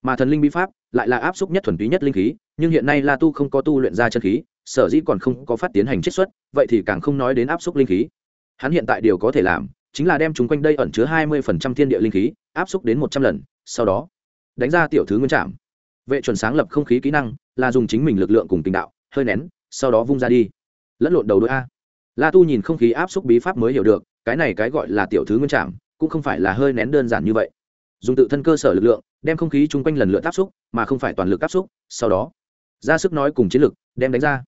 Mà thần linh bí pháp lại là áp xúc nhất thuần túy nhất linh khí, nhưng hiện nay la tu không có tu luyện ra chân khí, sở dĩ còn không có phát tiến hành chiết xuất, vậy thì càng không nói đến áp xúc linh khí. Hắn hiện tại điều có thể làm chính là đem chúng quanh đây ẩn chứa hai mươi phần trăm thiên địa linh khí, áp xúc đến một trăm lần, sau đó, đánh ra tiểu thứ nguyên trạm vệ chuẩn sáng lập không khí kỹ năng, là dùng chính mình lực lượng cùng tình đạo, hơi nén, sau đó vung ra đi. Lẫn lộn đầu đôi a. La tu nhìn không khí áp xúc bí pháp mới hiểu được, cái này cái gọi là tiểu thứ nguyên trạm cũng không phải là hơi nén đơn giản như vậy. Dùng tự thân cơ sở lực lượng, đem không khí chung quanh lần lượt áp xúc, mà không phải toàn lực áp xúc, sau đó, ra sức nói cùng chiến lực, đem đánh ra.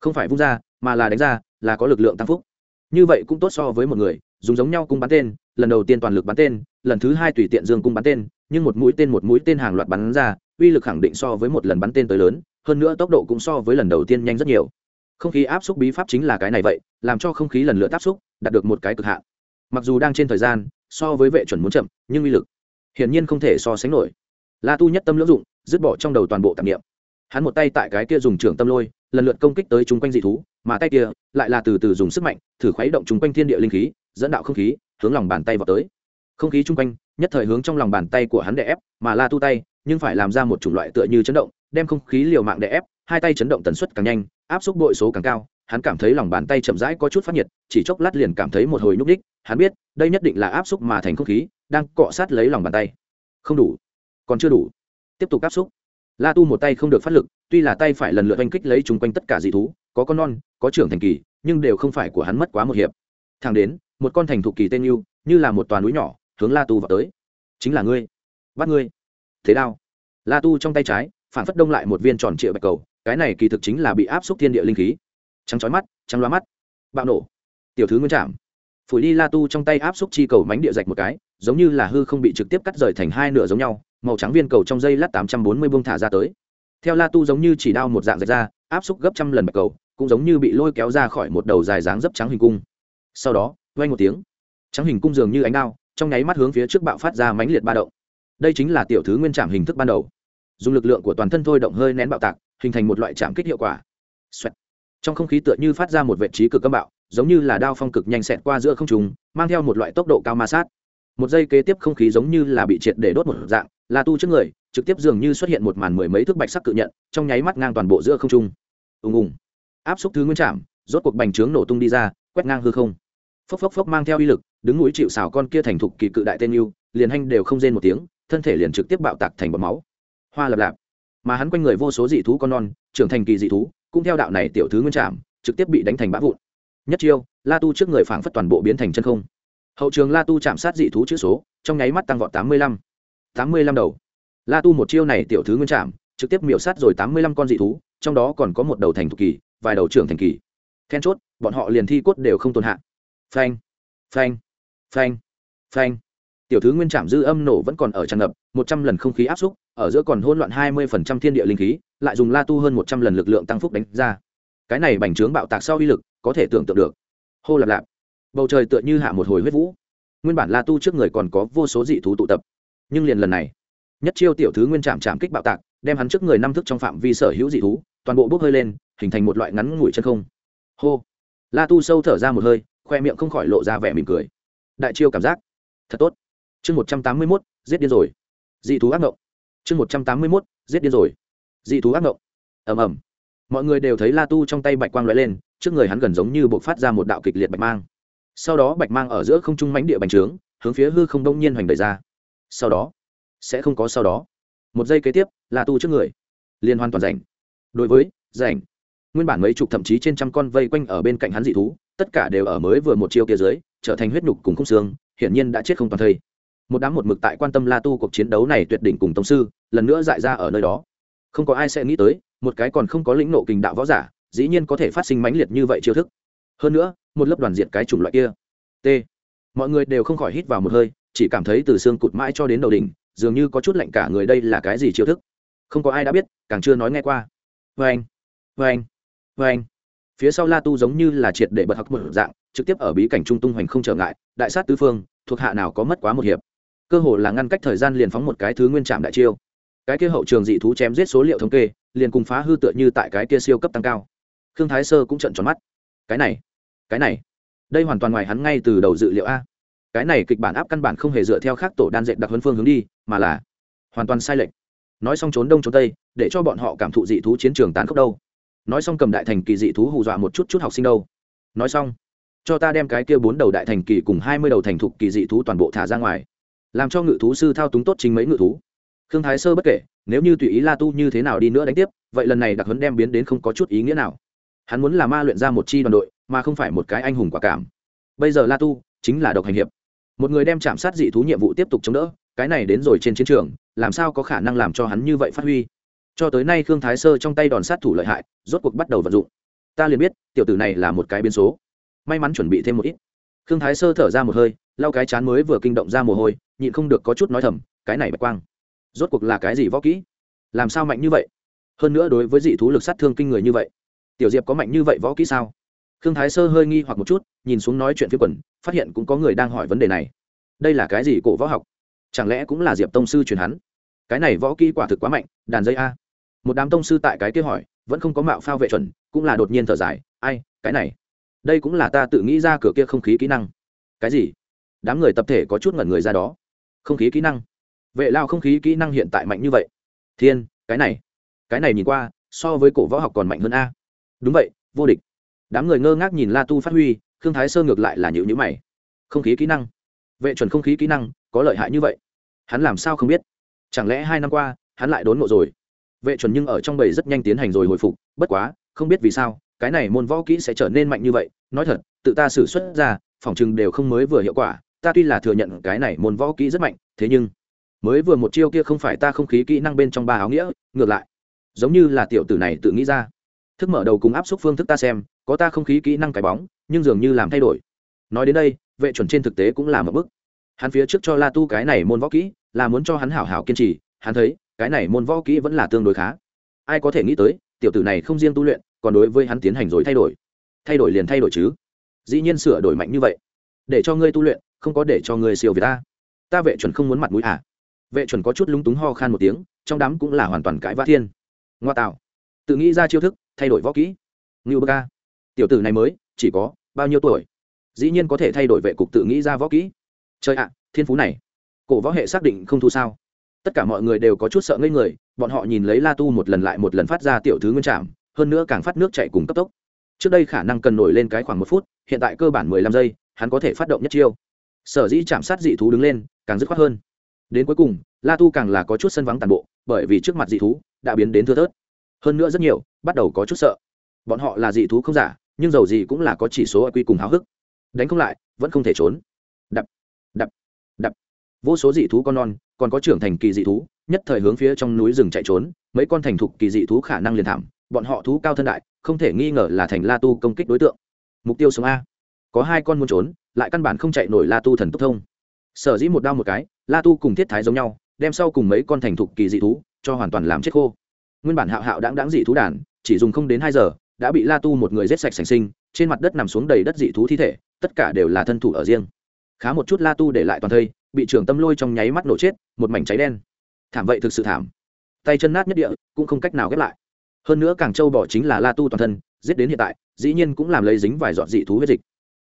Không phải vung ra, mà là đánh ra, là có lực lượng tăng phúc. Như vậy cũng tốt so với một người dùng giống nhau cung bắn tên, lần đầu tiên toàn lực bắn tên, lần thứ hai tùy tiện dương cung bắn tên, nhưng một mũi tên một mũi tên hàng loạt bắn ra, uy lực khẳng định so với một lần bắn tên tới lớn, hơn nữa tốc độ cũng so với lần đầu tiên nhanh rất nhiều. Không khí áp xúc bí pháp chính là cái này vậy, làm cho không khí lần lượt áp xúc, đạt được một cái cực hạn. Mặc dù đang trên thời gian, so với vệ chuẩn muốn chậm, nhưng uy lực hiển nhiên không thể so sánh nổi. La tu nhất tâm lưỡng dụng, dứt bỏ trong đầu toàn bộ tạp niệm. Hắn một tay tại cái kia dùng trưởng tâm lôi, lần lượt công kích tới chúng quanh dị thú, mà tay kia lại là từ từ dùng sức mạnh, thử khuấy động chúng quanh thiên địa linh khí dẫn đạo không khí, hướng lòng bàn tay vào tới. Không khí chung quanh, nhất thời hướng trong lòng bàn tay của hắn đè ép, mà la tu tay, nhưng phải làm ra một chủng loại tựa như chấn động, đem không khí liều mạng đè ép, hai tay chấn động tần suất càng nhanh, áp suất bội số càng cao, hắn cảm thấy lòng bàn tay chậm rãi có chút phát nhiệt, chỉ chốc lát liền cảm thấy một hồi nhúc đích hắn biết, đây nhất định là áp suất mà thành không khí, đang cọ sát lấy lòng bàn tay. Không đủ. Còn chưa đủ. Tiếp tục áp suất. La tu một tay không được phát lực, tuy là tay phải lần lượt oanh kích lấy chung quanh tất cả dị thú, có con non, có trưởng thành kỳ, nhưng đều không phải của hắn mất quá một hiệp. Thang đến một con thành thục kỳ tên yêu, như là một toàn núi nhỏ, hướng la tu vào tới. Chính là ngươi. Bắt ngươi. Thế đao. La tu trong tay trái, phản phất đông lại một viên tròn trịa bạch cầu, cái này kỳ thực chính là bị áp xúc thiên địa linh khí. Trắng chói mắt, trắng loa mắt. Bạo nổ. Tiểu thứ nguyên chạm. Phủi đi la tu trong tay áp xúc chi cầu mánh địa dạch một cái, giống như là hư không bị trực tiếp cắt rời thành hai nửa giống nhau, màu trắng viên cầu trong dây lát tám trăm bốn mươi bông thả ra tới. Theo la tu giống như chỉ đao một dạng rạch ra, áp xúc gấp trăm lần bạch cầu, cũng giống như bị lôi kéo ra khỏi một đầu dài dáng dấp trắng hình cung. Sau đó vang một tiếng. Trắng hình cung dường như ánh đao, trong nháy mắt hướng phía trước bạo phát ra mãnh liệt ba động. Đây chính là tiểu thứ nguyên trạm hình thức ban đầu. Dùng lực lượng của toàn thân thôi động hơi nén bạo tạc, hình thành một loại chạm kích hiệu quả、Xoẹt. trong không khí tựa như phát ra một vệ trí cực âm bạo, giống như là đao phong cực nhanh xẹt qua giữa không trùng mang theo một loại tốc độ cao ma sát. Một giây kế tiếp không khí giống như là bị triệt để đốt một dạng la tu trước người, trực tiếp dường như xuất hiện một màn mười mấy thước bạch sắc cự nhận, trong nháy mắt ngang toàn bộ giữa không trung. Ùng ùng. Áp xúc thứ nguyên chạm rốt cuộc bành trướng nổ tung đi ra, quét ngang hư không phốc phốc phốc mang theo uy lực, đứng núi chịu xào con kia thành thục kỳ cự đại tên yêu, liền hanh đều không rên một tiếng, thân thể liền trực tiếp bạo tạc thành bọt máu. Hoa lập lạp. Mà hắn quanh người vô số dị thú con non, trưởng thành kỳ dị thú, cũng theo đạo này tiểu thứ nguyên trạm trực tiếp bị đánh thành bã vụn. Nhất chiêu, la tu trước người phảng phất toàn bộ biến thành chân không. Hậu trường la tu chạm sát dị thú chữ số, trong nháy mắt tăng vọt tám mươi lăm. tám mươi lăm đầu. La tu một chiêu này tiểu thứ nguyên trạm trực tiếp miểu sát rồi tám mươi lăm con dị thú, trong đó còn có một đầu thành thục kỳ, vài đầu trưởng thành kỳ. Then chốt, bọn họ liền thi cốt đều không tồn hạ phanh. Phanh. Phanh. Phanh. Tiểu thứ nguyên trạm dư âm nổ vẫn còn ở tràn ngập, một trăm lần không khí áp xúc, ở giữa còn hỗn loạn hai mươi phần trăm thiên địa linh khí, lại dùng la tu hơn một trăm lần lực lượng tăng phúc đánh ra. Cái này bành trướng bạo tạc sau uy lực, có thể tưởng tượng được. Hô lạp lạp. Bầu trời tựa như hạ một hồi huyết vũ. Nguyên bản la tu trước người còn có vô số dị thú tụ tập. Nhưng liền lần này, nhất chiêu tiểu thứ nguyên trạm trạm kích bạo tạc, đem hắn trước người năm thức trong phạm vi sở hữu dị thú, toàn bộ bốc hơi lên, hình thành một loại ngắn ngủi chân không. Hô. La tu sâu thở ra một hơi khoe miệng không khỏi lộ ra vẻ mỉm cười. Đại chiêu cảm giác. Thật tốt. Chương một trăm tám mươi mốt, giết điên rồi. Dị thú ác ngộng. Chương một trăm tám mươi mốt, giết điên rồi. Dị thú ác ngộng. Ầm ầm. Mọi người đều thấy la tu trong tay bạch quang lóe lên, trước người hắn gần giống như buộc phát ra một đạo kịch liệt bạch mang. Sau đó bạch mang ở giữa không trung mánh địa bành trướng, hướng phía hư không đông nhiên hoành đẩy ra. Sau đó, sẽ không có sau đó. Một giây kế tiếp, la tu trước người. Liên hoàn toàn rảnh. Đối với, rảnh. Nguyên bản mấy chục thậm chí trên trăm con vây quanh ở bên cạnh hắn dị thú tất cả đều ở mới vừa một chiêu kia dưới, trở thành huyết nhục cùng khung xương, hiển nhiên đã chết không toàn thây. Một đám một mực tại quan tâm la tu cuộc chiến đấu này tuyệt đỉnh cùng tông sư, lần nữa dại ra ở nơi đó. Không có ai sẽ nghĩ tới, một cái còn không có lĩnh nộ kình đạo võ giả, dĩ nhiên có thể phát sinh mãnh liệt như vậy chiêu thức. Hơn nữa, một lớp đoàn diệt cái chủng loại kia. T. Mọi người đều không khỏi hít vào một hơi, chỉ cảm thấy từ xương cụt mãi cho đến đầu đỉnh, dường như có chút lạnh cả người đây là cái gì chiêu thức. Không có ai đã biết, càng chưa nói nghe qua. Vê anh vê anh vê anh phía sau la tu giống như là triệt để bật hắc một dạng, trực tiếp ở bí cảnh trung tung hoành không trở ngại, đại sát tứ phương, thuộc hạ nào có mất quá một hiệp. Cơ hồ là ngăn cách thời gian liền phóng một cái thứ nguyên trạm đại chiêu. Cái kia hậu trường dị thú chém giết số liệu thống kê, liền cùng phá hư tựa như tại cái kia siêu cấp tăng cao. Khương thái sơ cũng trận tròn mắt. Cái này cái này, đây hoàn toàn ngoài hắn ngay từ đầu dự liệu a. Cái này kịch bản áp căn bản không hề dựa theo khác tổ đan dệt đặc huấn phương hướng đi, mà là hoàn toàn sai lệch. Nói xong trốn đông trốn tây, để cho bọn họ cảm thụ dị thú chiến trường tán khốc đâu nói xong cầm đại thành kỳ dị thú hù dọa một chút chút học sinh đâu. Nói xong, cho ta đem cái kia bốn đầu đại thành kỳ cùng hai mươi đầu thành thục kỳ dị thú toàn bộ thả ra ngoài, làm cho ngự thú sư thao túng tốt chính mấy ngự thú. Khương thái sơ bất kể, nếu như tùy ý la tu như thế nào đi nữa đánh tiếp, vậy lần này đặc huấn đem biến đến không có chút ý nghĩa nào. Hắn muốn là ma luyện ra một chi đoàn đội, mà không phải một cái anh hùng quả cảm. Bây giờ la tu chính là độc hành hiệp. Một người đem chạm sát dị thú nhiệm vụ tiếp tục chống đỡ, cái này đến rồi trên chiến trường, làm sao có khả năng làm cho hắn như vậy phát huy? Cho tới nay khương thái sơ trong tay đòn sát thủ lợi hại, rốt cuộc bắt đầu vận dụng. Ta liền biết, tiểu tử này là một cái biến số. May mắn chuẩn bị thêm một ít. Khương thái sơ thở ra một hơi, lau cái chán mới vừa kinh động ra mồ hôi, nhịn không được có chút nói thầm, cái này bạch quang, rốt cuộc là cái gì võ kỹ? Làm sao mạnh như vậy? Hơn nữa đối với dị thú lực sát thương kinh người như vậy, tiểu diệp có mạnh như vậy võ kỹ sao? Khương thái sơ hơi nghi hoặc một chút, nhìn xuống nói chuyện phía quần, phát hiện cũng có người đang hỏi vấn đề này. Đây là cái gì cổ võ học? Chẳng lẽ cũng là diệp tông sư truyền hắn? Cái này võ kỹ quả thực quá mạnh, đàn dây a một đám tông sư tại cái kia hỏi, vẫn không có mạo phao vệ chuẩn, cũng là đột nhiên thở dài, ai, cái này? Đây cũng là ta tự nghĩ ra cửa kia không khí kỹ năng. Cái gì? Đám người tập thể có chút ngẩn người ra đó. Không khí kỹ năng? Vệ lao không khí kỹ năng hiện tại mạnh như vậy. Thiên, cái này cái này nhìn qua, so với cổ võ học còn mạnh hơn a. Đúng vậy, vô địch. Đám người ngơ ngác nhìn la tu phát huy thương thái sơ ngược lại là nhịu nhữ mày. Không khí kỹ năng? Vệ chuẩn không khí kỹ năng có lợi hại như vậy? Hắn làm sao không biết? Chẳng lẽ hai năm qua, hắn lại đốn ngộ rồi? Vệ chuẩn nhưng ở trong bầy rất nhanh tiến hành rồi hồi phục, bất quá, không biết vì sao, cái này môn võ kỹ sẽ trở nên mạnh như vậy. Nói thật, tự ta xử xuất ra, phòng chừng đều không mới vừa hiệu quả, ta tuy là thừa nhận cái này môn võ kỹ rất mạnh, thế nhưng mới vừa một chiêu kia không phải ta không khí kỹ năng bên trong ba áo nghĩa, ngược lại, giống như là tiểu tử này tự nghĩ ra. Thức mở đầu cùng áp suất phương thức ta xem, có ta không khí kỹ năng cái bóng, nhưng dường như làm thay đổi. Nói đến đây, vệ chuẩn trên thực tế cũng là một bước. Hắn phía trước cho la tu cái này môn võ kỹ, là muốn cho hắn hảo hảo kiên trì, hắn thấy cái này môn võ kỹ vẫn là tương đối khá. Ai có thể nghĩ tới, tiểu tử này không riêng tu luyện, còn đối với hắn tiến hành rồi thay đổi. Thay đổi liền thay đổi chứ. Dĩ nhiên sửa đổi mạnh như vậy, để cho ngươi tu luyện, không có để cho ngươi siêu việt ta. Ta vệ chuẩn không muốn mặt mũi à? Vệ chuẩn có chút lúng túng ho khan một tiếng, trong đám cũng là hoàn toàn cãi vã thiên. Ngoa tạo. Tự nghĩ ra chiêu thức, thay đổi võ kỹ. Ngưu bơ ca. Tiểu tử này mới, chỉ có bao nhiêu tuổi? Dĩ nhiên có thể thay đổi vệ cục tự nghĩ ra võ kỹ. Chơi ạ, thiên phú này. Cổ võ hệ xác định không thu sao? Tất cả mọi người đều có chút sợ ngây người, bọn họ nhìn lấy la tu một lần lại một lần phát ra tiểu thứ nguyên trạm hơn nữa càng phát nước chạy cùng cấp tốc. Trước đây khả năng cần nổi lên cái khoảng một phút, hiện tại cơ bản mười lăm giây, hắn có thể phát động nhất chiêu. Sở dĩ chạm sát dị thú đứng lên, càng dứt khoát hơn. Đến cuối cùng, la tu càng là có chút sân vắng tàn bộ, bởi vì trước mặt dị thú đã biến đến thưa thớt. Hơn nữa rất nhiều, bắt đầu có chút sợ. Bọn họ là dị thú không giả, nhưng dầu gì cũng là có chỉ số quy cùng háo hức. Đánh không lại, vẫn không thể trốn. Đập đập đập. Vô số dị thú con non còn có trưởng thành kỳ dị thú, nhất thời hướng phía trong núi rừng chạy trốn, mấy con thành thục kỳ dị thú khả năng liền thảm, bọn họ thú cao thân đại, không thể nghi ngờ là thành la tu công kích đối tượng. Mục tiêu sống a. Có hai con muốn trốn, lại căn bản không chạy nổi la tu thần tốc thông. Sở dĩ một đao một cái, la tu cùng thiết thái giống nhau, đem sau cùng mấy con thành thục kỳ dị thú cho hoàn toàn làm chết khô. Nguyên bản hạo hạo đáng đáng dị thú đàn, chỉ dùng không đến hai giờ, đã bị la tu một người giết sạch sành sinh, trên mặt đất nằm xuống đầy đất dị thú thi thể, tất cả đều là thân thủ ở riêng. Khá một chút la tu để lại toàn thây bị trưởng tâm lôi trong nháy mắt nổ chết, một mảnh cháy đen. Thảm vậy thực sự thảm. Tay chân nát nhất địa, cũng không cách nào ghép lại. Hơn nữa càng châu bỏ chính là la tu toàn thân, giết đến hiện tại, dĩ nhiên cũng làm lấy dính vài dọn dị thú huyết dịch.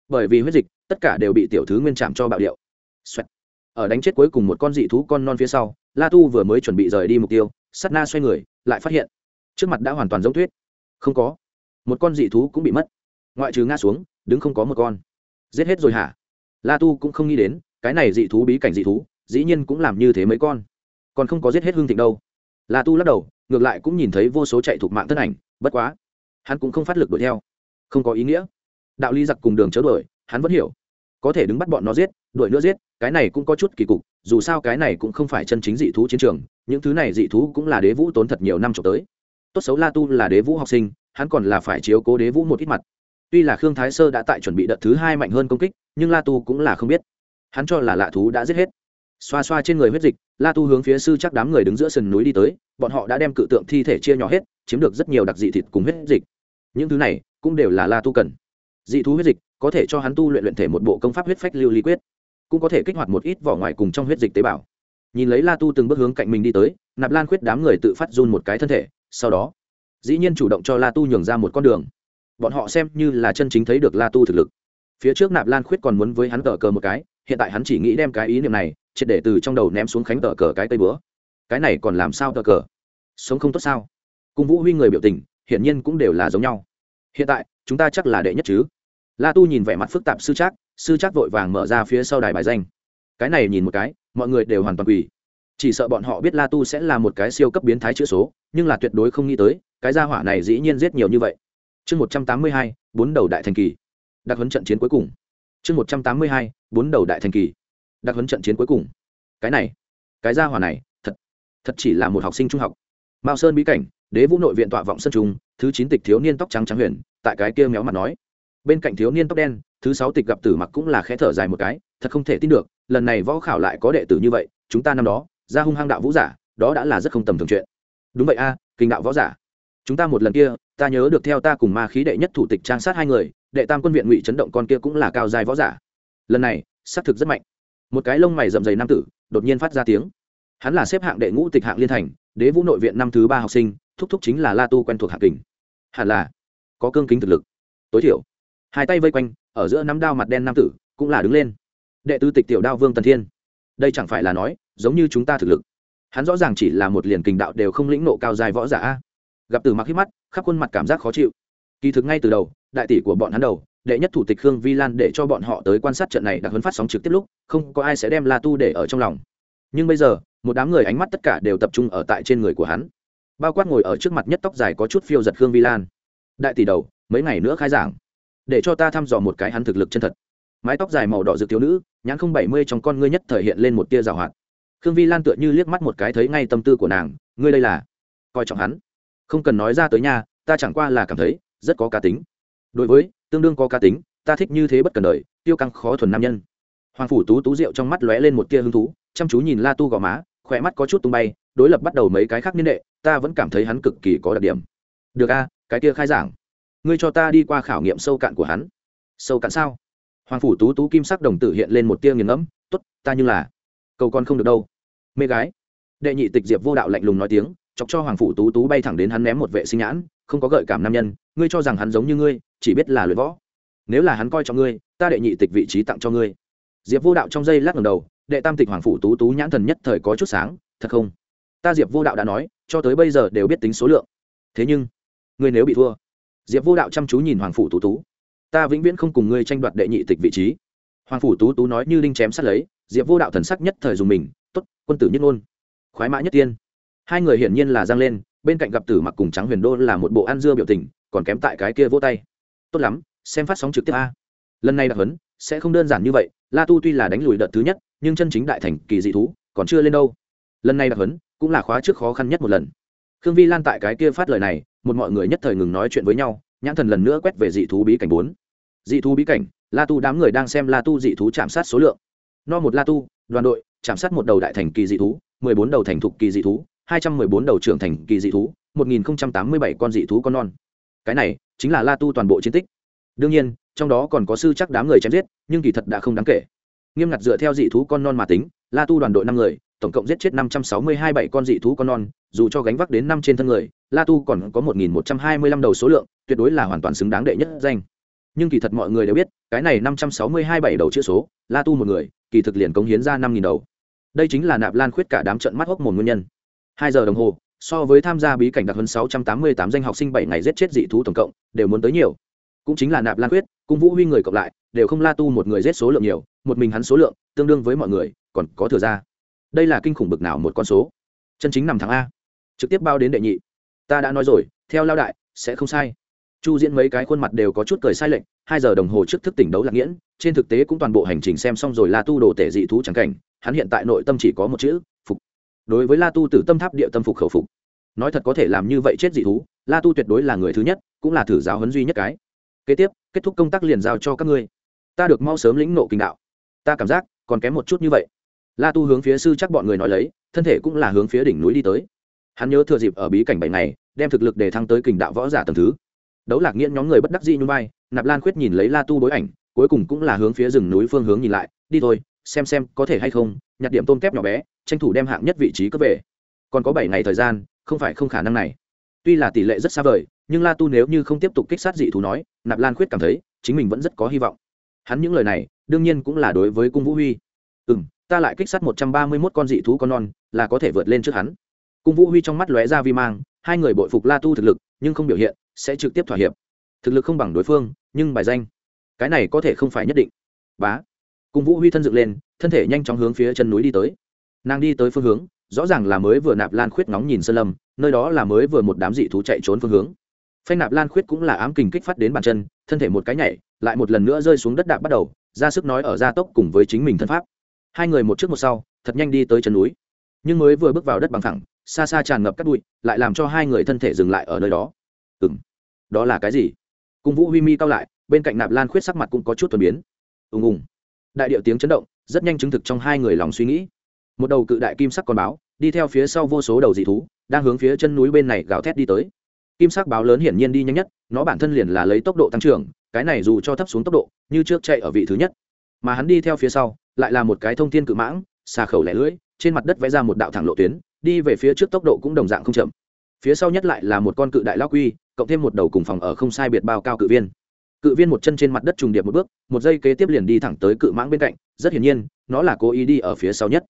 Bởi vì huyết dịch, tất cả đều bị tiểu thứ nguyên chạm cho bạo điệu. Xoẹt. ở đánh chết cuối cùng một con dị thú con non phía sau, la tu vừa mới chuẩn bị rời đi mục tiêu sắt na xoay người, lại phát hiện, trước mặt đã hoàn toàn giống tuyết. Không có. Một con dị thú cũng bị mất. Ngoại trừ ngã xuống, đứng không có một con. Giết hết rồi hả? La tu cũng không nghĩ đến cái này dị thú bí cảnh dị thú, dĩ nhiên cũng làm như thế mấy con. Còn không có giết hết hương thịnh đâu. La tu lắc đầu, ngược lại cũng nhìn thấy vô số chạy thuộc mạng thân ảnh, bất quá, hắn cũng không phát lực đuổi theo. Không có ý nghĩa. Đạo lý giặc cùng đường chớ đuổi, hắn vẫn hiểu. Có thể đứng bắt bọn nó giết, đuổi nữa giết, cái này cũng có chút kỳ cục, dù sao cái này cũng không phải chân chính dị thú chiến trường, những thứ này dị thú cũng là đế vũ tốn thật nhiều năm trộm tới. Tốt xấu la tu là đế vũ học sinh, hắn còn là phải chiếu cố đế vũ một ít mặt. Tuy là khương thái sơ đã tại chuẩn bị đợt thứ hai mạnh hơn công kích, nhưng la tu cũng là không biết hắn cho là lạ thú đã giết hết. Xoa xoa trên người huyết dịch, la tu hướng phía sư chắc đám người đứng giữa sườn núi đi tới, bọn họ đã đem cự tượng thi thể chia nhỏ hết, chiếm được rất nhiều đặc dị thịt cùng huyết dịch. Những thứ này cũng đều là la tu cần. Dị thú huyết dịch có thể cho hắn tu luyện luyện thể một bộ công pháp huyết phách lưu lý quyết, cũng có thể kích hoạt một ít vỏ ngoài cùng trong huyết dịch tế bào. Nhìn lấy la tu từng bước hướng cạnh mình đi tới, nạp lan khuyết đám người tự phát run một cái thân thể, sau đó, dĩ nhiên chủ động cho la tu nhường ra một con đường. Bọn họ xem như là chân chính thấy được la tu thực lực. Phía trước nạp lan khuyết còn muốn với hắn tờ cờ một cái hiện tại hắn chỉ nghĩ đem cái ý niệm này triệt để từ trong đầu ném xuống khánh tờ cờ cái tây bữa. Cái này còn làm sao tờ cờ? Sống không tốt sao? Cùng vũ huy người biểu tình, hiển nhiên cũng đều là giống nhau. Hiện tại, chúng ta chắc là đệ nhất chứ? La tu nhìn vẻ mặt phức tạp sư trác sư trác vội vàng mở ra phía sau đài bài danh. Cái này nhìn một cái, mọi người đều hoàn toàn quỳ. Chỉ sợ bọn họ biết la tu sẽ là một cái siêu cấp biến thái chữ số, nhưng là tuyệt đối không nghĩ tới, cái gia hỏa này dĩ nhiên giết nhiều như vậy. Chương một trăm tám mươi hai, bốn đầu đại thành kỳ. Đặc huấn trận chiến cuối cùng chương một trăm tám mươi hai, bốn đầu đại thành kỳ. Đặc huấn trận chiến cuối cùng. Cái này, cái gia hỏa này, thật thật chỉ là một học sinh trung học. Mao sơn bí cảnh, đế vũ nội viện tọa vọng sân trung, thứ chín tịch thiếu niên tóc trắng trắng huyền, tại cái kia méo mặt nói. Bên cạnh thiếu niên tóc đen, thứ sáu tịch gặp tử mặc cũng là khẽ thở dài một cái, thật không thể tin được, lần này võ khảo lại có đệ tử như vậy, chúng ta năm đó ra hung hăng đạo vũ giả, đó đã là rất không tầm thường chuyện. Đúng vậy a, kinh đạo võ giả. Chúng ta một lần kia, ta nhớ được theo ta cùng ma khí đệ nhất thủ tịch trang sát hai người đệ tam quân viện ngụy chấn động con kia cũng là cao dài võ giả. Lần này xác thực rất mạnh. Một cái lông mày rậm dày nam tử, đột nhiên phát ra tiếng. Hắn là xếp hạng đệ ngũ tịch hạng liên thành, đế vũ nội viện năm thứ ba học sinh, thúc thúc chính là la tu quen thuộc hạng kình. Hẳn là có cương kính thực lực. Tối thiểu, hai tay vây quanh, ở giữa nắm đao mặt đen nam tử, cũng là đứng lên. Đệ tư tịch tiểu đao vương tần thiên. Đây chẳng phải là nói, giống như chúng ta thực lực. Hắn rõ ràng chỉ là một liền kình đạo đều không lĩnh nộ cao dài võ giả. Gặp từ mặc hít mắt, khắp khuôn mặt cảm giác khó chịu. Kỳ thực ngay từ đầu đại tỷ của bọn hắn đầu, đệ nhất thủ tịch khương vi lan để cho bọn họ tới quan sát trận này đặc hấn phát sóng trực tiếp lúc, không có ai sẽ đem la tu để ở trong lòng. Nhưng bây giờ, một đám người ánh mắt tất cả đều tập trung ở tại trên người của hắn. Bao quát ngồi ở trước mặt nhất tóc dài có chút phiêu giật khương vi lan. Đại tỷ đầu, mấy ngày nữa khai giảng. Để cho ta thăm dò một cái hắn thực lực chân thật. Mái tóc dài màu đỏ rực thiếu nữ, nhãn không bảy mươi trong con ngươi nhất thời hiện lên một tia rào hoạt. Khương vi lan tựa như liếc mắt một cái thấy ngay tâm tư của nàng, ngươi đây là? Coi trọng hắn. Không cần nói ra tới nhà ta chẳng qua là cảm thấy rất có cá tính đối với, tương đương có cá tính, ta thích như thế bất cần đời, tiêu căng khó thuần nam nhân. Hoàng phủ tú tú rượu trong mắt lóe lên một tia hứng thú, chăm chú nhìn la tu gò má, khỏe mắt có chút tung bay, đối lập bắt đầu mấy cái khác niên đệ, ta vẫn cảm thấy hắn cực kỳ có đặc điểm. Được a, cái kia khai giảng. Ngươi cho ta đi qua khảo nghiệm sâu cạn của hắn. Sâu cạn sao? Hoàng phủ tú tú kim sắc đồng tử hiện lên một tia nghiền ngẫm t ố t ta như là cầu con không được đâu. Mê gái. Đệ nhị tịch diệp vô đạo lạnh lùng nói tiếng, chọc cho hoàng phủ tú tú bay thẳng đến hắn ném một vệ sinh nhãn, không có gợi cảm nam nhân, ngươi cho rằng hắn giống như ngươi chỉ biết là luyện võ. Nếu là hắn coi trọng ngươi, ta đệ nhị tịch vị trí tặng cho ngươi. Diệp vô đạo trong giây lát ngầm đầu, đệ tam tịch hoàng phủ tú tú nhãn thần nhất thời có chút sáng, thật không? Ta diệp vô đạo đã nói, cho tới bây giờ đều biết tính số lượng. Thế nhưng, ngươi nếu bị thua, diệp vô đạo chăm chú nhìn hoàng phủ tú tú. Ta vĩnh viễn không cùng ngươi tranh đoạt đệ nhị tịch vị trí. Hoàng phủ tú tú nói như linh chém sắt lấy, diệp vô đạo thần sắc nhất thời dùng mình t ố t quân tử nhất ngôn. Khoái mã nhất tiên. Hai người hiển nhiên là giang lên, bên cạnh gặp tử mặc cùng trắng huyền đô là một bộ ăn dưa biểu tình, còn kém tại cái kia vô tay tốt lắm, xem phát sóng trực tiếp a. Lần này đặc hấn sẽ không đơn giản như vậy, la tu tuy là đánh lùi đợt thứ nhất, nhưng chân chính đại thành kỳ dị thú còn chưa lên đâu. Lần này đặc hấn cũng là khóa trước khó khăn nhất một lần. Khương vi lan tại cái kia phát lời này, một mọi người nhất thời ngừng nói chuyện với nhau, nhãn thần lần nữa quét về dị thú bí cảnh bốn. Dị thú bí cảnh, la tu đám người đang xem la tu dị thú chạm sát số lượng. No một la tu, đoàn đội, chạm sát một đầu đại thành kỳ dị thú, mười bốn đầu thành thục kỳ dị thú, hai trăm mười bốn đầu trưởng thành kỳ dị thú, một nghìn tám mươi bảy con dị thú con non. Cái này chính là la tu toàn bộ chiến tích. Đương nhiên, trong đó còn có sư chắc đám người chém giết, nhưng kỳ thật đã không đáng kể. Nghiêm ngặt dựa theo dị thú con non mà tính, la tu đoàn đội năm người, tổng cộng giết chết năm trăm sáu mươi hai bảy con dị thú con non, dù cho gánh vác đến năm trên thân người, la tu còn có một nghìn một trăm hai mươi lăm đầu số lượng, tuyệt đối là hoàn toàn xứng đáng đệ nhất danh. Nhưng kỳ thật mọi người đều biết, cái này năm trăm sáu mươi hai bảy đầu chữ số, la tu một người, kỳ thực liền cống hiến ra năm nghìn đầu. Đây chính là nạp lan khuyết cả đám trận mắt hốc một nguyên nhân. Hai giờ đồng hồ so với tham gia bí cảnh đặc hơn sáu trăm tám mươi tám danh học sinh bảy ngày giết chết dị thú tổng cộng, đều muốn tới nhiều. Cũng chính là nạp lan khuyết cung vũ huy người cộng lại, đều không la tu một người giết số lượng nhiều, một mình hắn số lượng, tương đương với mọi người, còn có thừa ra. Đây là kinh khủng bực nào một con số. Chân chính nằm tháng a. Trực tiếp bao đến đệ nhị. Ta đã nói rồi, theo lao đại, sẽ không sai. Chu diễn mấy cái khuôn mặt đều có chút cười sai lệch, hai giờ đồng hồ trước thức tỉnh đấu lạc nghiễn, trên thực tế cũng toàn bộ hành trình xem xong rồi la tu đồ tể dị thú trắng cảnh, hắn hiện tại nội tâm chỉ có một chữ đối với la tu tử tâm tháp địa tâm phục khẩu phục. Nói thật có thể làm như vậy chết dị thú, la tu tuyệt đối là người thứ nhất, cũng là thử giáo huấn duy nhất cái. Kế tiếp, kết thúc công tác liền giao cho các ngươi. Ta được mau sớm lĩnh nộ kinh đạo. Ta cảm giác, còn kém một chút như vậy. La tu hướng phía sư chắc bọn người nói lấy, thân thể cũng là hướng phía đỉnh núi đi tới. Hắn nhớ thừa dịp ở bí cảnh bảy ngày, đem thực lực để thăng tới kình đạo võ giả tầng thứ. Đấu lạc nghiễn nhóm người bất đắc dĩ như bay nạp lan khuyết nhìn lấy la tu bối ảnh, cuối cùng cũng là hướng phía rừng núi phương hướng nhìn lại, đi thôi, xem xem có thể hay không nhặt điểm tôm kép nhỏ bé, tranh thủ đem hạng nhất vị trí cướp về. Còn có bảy ngày thời gian, không phải không khả năng này. Tuy là tỷ lệ rất xa vời, nhưng la tu nếu như không tiếp tục kích sát dị thú nói, nạp lan khuyết cảm thấy, chính mình vẫn rất có hy vọng. Hắn những lời này, đương nhiên cũng là đối với cung vũ huy. Ừ m ta lại kích sát một trăm ba mươi mốt con dị thú con non, là có thể vượt lên trước hắn. Cung vũ huy trong mắt lóe ra vi mang, hai người bội phục la tu thực lực, nhưng không biểu hiện, sẽ trực tiếp thỏa hiệp. Thực lực không bằng đối phương, nhưng bài danh, cái này có thể không phải nhất định. Bá. Cung vũ huy thân dựng lên thân thể nhanh chóng hướng phía chân núi đi tới. Nàng đi tới phương hướng, rõ ràng là mới vừa nạp lan khuyết nóng nhìn sơn lâm, nơi đó là mới vừa một đám dị thú chạy trốn phương hướng. Phanh nạp lan khuyết cũng là ám kình kích phát đến bàn chân, thân thể một cái nhảy, lại một lần nữa rơi xuống đất đạp bắt đầu, ra sức nói ở gia tốc cùng với chính mình thân pháp. Hai người một trước một sau, thật nhanh đi tới chân núi. Nhưng mới vừa bước vào đất bằng thẳng, xa xa tràn ngập cát bụi, lại làm cho hai người thân thể dừng lại ở nơi đó. Ừ m đó là cái gì? Cung vũ huy mi cao lại, bên cạnh nạp lan khuyết sắc mặt cũng có chút thuần biến. Ùng ùng. Đại điệu tiếng chấn động rất nhanh chứng thực trong hai người lòng suy nghĩ. Một đầu cự đại kim sắc còn báo, đi theo phía sau vô số đầu dị thú, đang hướng phía chân núi bên này gào thét đi tới. Kim sắc báo lớn hiển nhiên đi nhanh nhất, nó bản thân liền là lấy tốc độ tăng trưởng, cái này dù cho thấp xuống tốc độ, như trước chạy ở vị thứ nhất. Mà hắn đi theo phía sau, lại là một cái thông thiên cự mãng, xà khẩu lẻ lưỡi, trên mặt đất vẽ ra một đạo thẳng lộ tuyến, đi về phía trước tốc độ cũng đồng dạng không chậm. Phía sau nhất lại là một con cự đại lao quy, cộng thêm một đầu cùng phòng ở không sai biệt bao cao cự viên. Cự viên một chân trên mặt đất trùng điệp một bước, một giây kế tiếp liền đi thẳng tới cự mãng bên cạnh rất hiển nhiên, nó là cố ý đi ở phía sau nhất.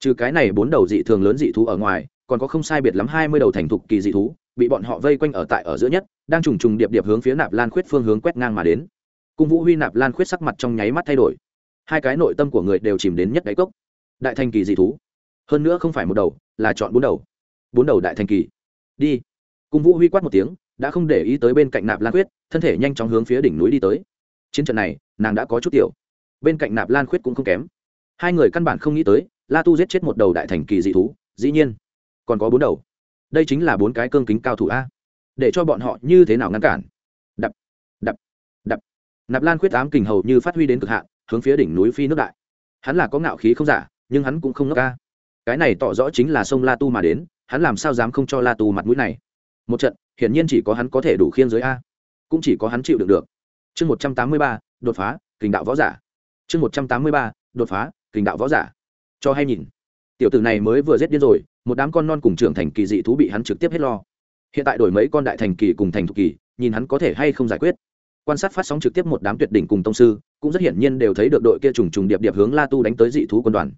Trừ cái này bốn đầu dị thường lớn dị thú ở ngoài, còn có không sai biệt lắm hai mươi đầu thành thục kỳ dị thú, bị bọn họ vây quanh ở tại ở giữa nhất, đang trùng trùng điệp điệp hướng phía nạp lan khuyết phương hướng quét ngang mà đến. Cung vũ huy nạp lan khuyết sắc mặt trong nháy mắt thay đổi. Hai cái nội tâm của người đều chìm đến nhất đáy cốc. Đại thành kỳ dị thú. Hơn nữa không phải một đầu, là chọn bốn đầu. Bốn đầu đại thành kỳ. Đi. Cung vũ huy quát một tiếng, đã không để ý tới bên cạnh nạp lan khuyết, thân thể nhanh chóng hướng phía đỉnh núi đi tới. Chiến trận này, nàng đã có chút tiểu bên cạnh nạp lan khuyết cũng không kém. Hai người căn bản không nghĩ tới, la tu giết chết một đầu đại thành kỳ dị thú, dĩ nhiên. Còn có bốn đầu. Đây chính là bốn cái cương kính cao thủ a. Để cho bọn họ như thế nào ngăn cản? Đập đập đập. Nạp lan khuyết ám kình hầu như phát huy đến cực hạn, hướng phía đỉnh núi phi nước đại. Hắn là có ngạo khí không giả, nhưng hắn cũng không ngốc ca cái này tỏ rõ chính là sông la tu mà đến, hắn làm sao dám không cho la tu mặt mũi này? Một trận, hiển nhiên chỉ có hắn có thể đủ khiên giới a. Cũng chỉ có hắn chịu được được. Chương một trăm tám mươi ba, đột phá, kình đạo võ giả chương một trăm tám mươi ba, đột phá, kình đạo võ giả. Cho hay nhìn, tiểu tử này mới vừa giết điên rồi, một đám con non cùng trưởng thành kỳ dị thú bị hắn trực tiếp hết lo. Hiện tại đổi mấy con đại thành kỳ cùng thành thục kỳ, nhìn hắn có thể hay không giải quyết. Quan sát phát sóng trực tiếp một đám tuyệt đỉnh cùng tông sư, cũng rất hiển nhiên đều thấy được đội kia trùng trùng điệp điệp hướng la tu đánh tới dị thú quân đoàn.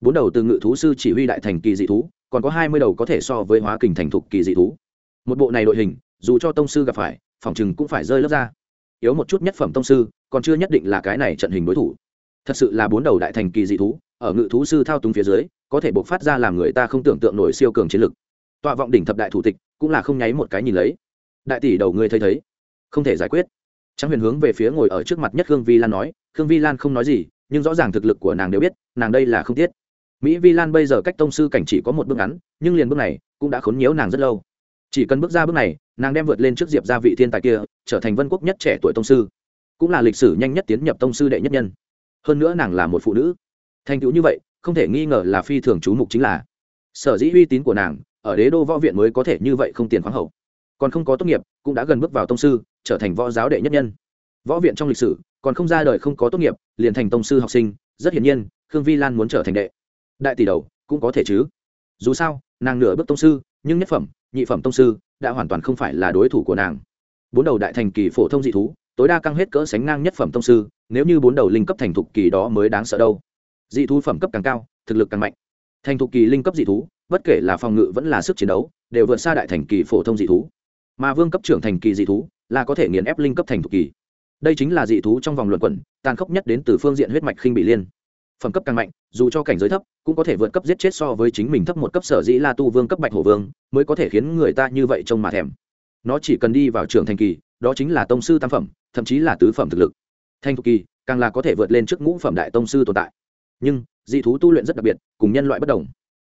Bốn đầu từ ngự thú sư chỉ huy đại thành kỳ dị thú, còn có hai mươi đầu có thể so với hóa kình thành thục kỳ dị thú. Một bộ này đội hình, dù cho tông sư gặp phải, phòng chừng cũng phải rơi lớp ra. Yếu một chút nhất phẩm tông sư, còn chưa nhất định là cái này trận hình đối thủ thật sự là bốn đầu đại thành kỳ dị thú, ở ngự thú sư thao túng phía dưới, có thể bộc phát ra làm người ta không tưởng tượng nổi siêu cường chiến lực. Tọa vọng đỉnh thập đại thủ tịch, cũng là không nháy một cái nhìn lấy. Đại tỷ đầu người thấy thấy. Không thể giải quyết. Trang huyền hướng về phía ngồi ở trước mặt nhất khương vi lan nói, khương vi lan không nói gì, nhưng rõ ràng thực lực của nàng đều biết, nàng đây là không tiết. Mỹ vi lan bây giờ cách tông sư cảnh chỉ có một bước ngắn, nhưng liền bước này cũng đã khốn nhiễu nàng rất lâu. Chỉ cần bước ra bước này, nàng đem vượt lên trước diệp gia vị thiên tài kia, trở thành vân quốc nhất trẻ tuổi tông sư, cũng là lịch sử nhanh nhất tiến nhập tông sư đệ nhất nhân hơn nữa nàng là một phụ nữ. Thành tựu như vậy, không thể nghi ngờ là phi thường chú mục chính là sở dĩ uy tín của nàng ở đế đô võ viện mới có thể như vậy không tiền khoáng hậu. Còn không có tốt nghiệp, cũng đã gần bước vào tông sư, trở thành võ giáo đệ nhất nhân. Võ viện trong lịch sử, còn không ra đời không có tốt nghiệp, liền thành tông sư học sinh, rất hiển nhiên, khương vi lan muốn trở thành đệ. Đại tỷ đầu, cũng có thể chứ. Dù sao, nàng nửa bước tông sư, nhưng nhất phẩm, nhị phẩm tông sư, đã hoàn toàn không phải là đối thủ của nàng. Bốn đầu đại thành kỳ phổ thông dị thú, tối đa căng hết cỡ sánh ngang nhất phẩm tông sư nếu như bốn đầu linh cấp thành thục kỳ đó mới đáng sợ đâu. Dị thú phẩm cấp càng cao, thực lực càng mạnh. Thành thục kỳ linh cấp dị thú, bất kể là phòng ngự vẫn là sức chiến đấu, đều vượt xa đại thành kỳ phổ thông dị thú. Mà vương cấp trưởng thành kỳ dị thú là có thể nghiền ép linh cấp thành thục kỳ. Đây chính là dị thú trong vòng luận quẩn, tàn khốc nhất đến từ phương diện huyết mạch khinh bị liên. Phẩm cấp càng mạnh, dù cho cảnh giới thấp, cũng có thể vượt cấp giết chết so với chính mình thấp một cấp sở dĩ la tu vương cấp bạch hổ vương, mới có thể khiến người ta như vậy trông mà thèm. Nó chỉ cần đi vào trường thành kỳ, đó chính là tông sư tam phẩm, thậm chí là tứ phẩm thực lực thanh thục kỳ, càng là có thể vượt lên trước ngũ phẩm đại tông sư tồn tại. Nhưng, dị thú tu luyện rất đặc biệt, cùng nhân loại bất đồng.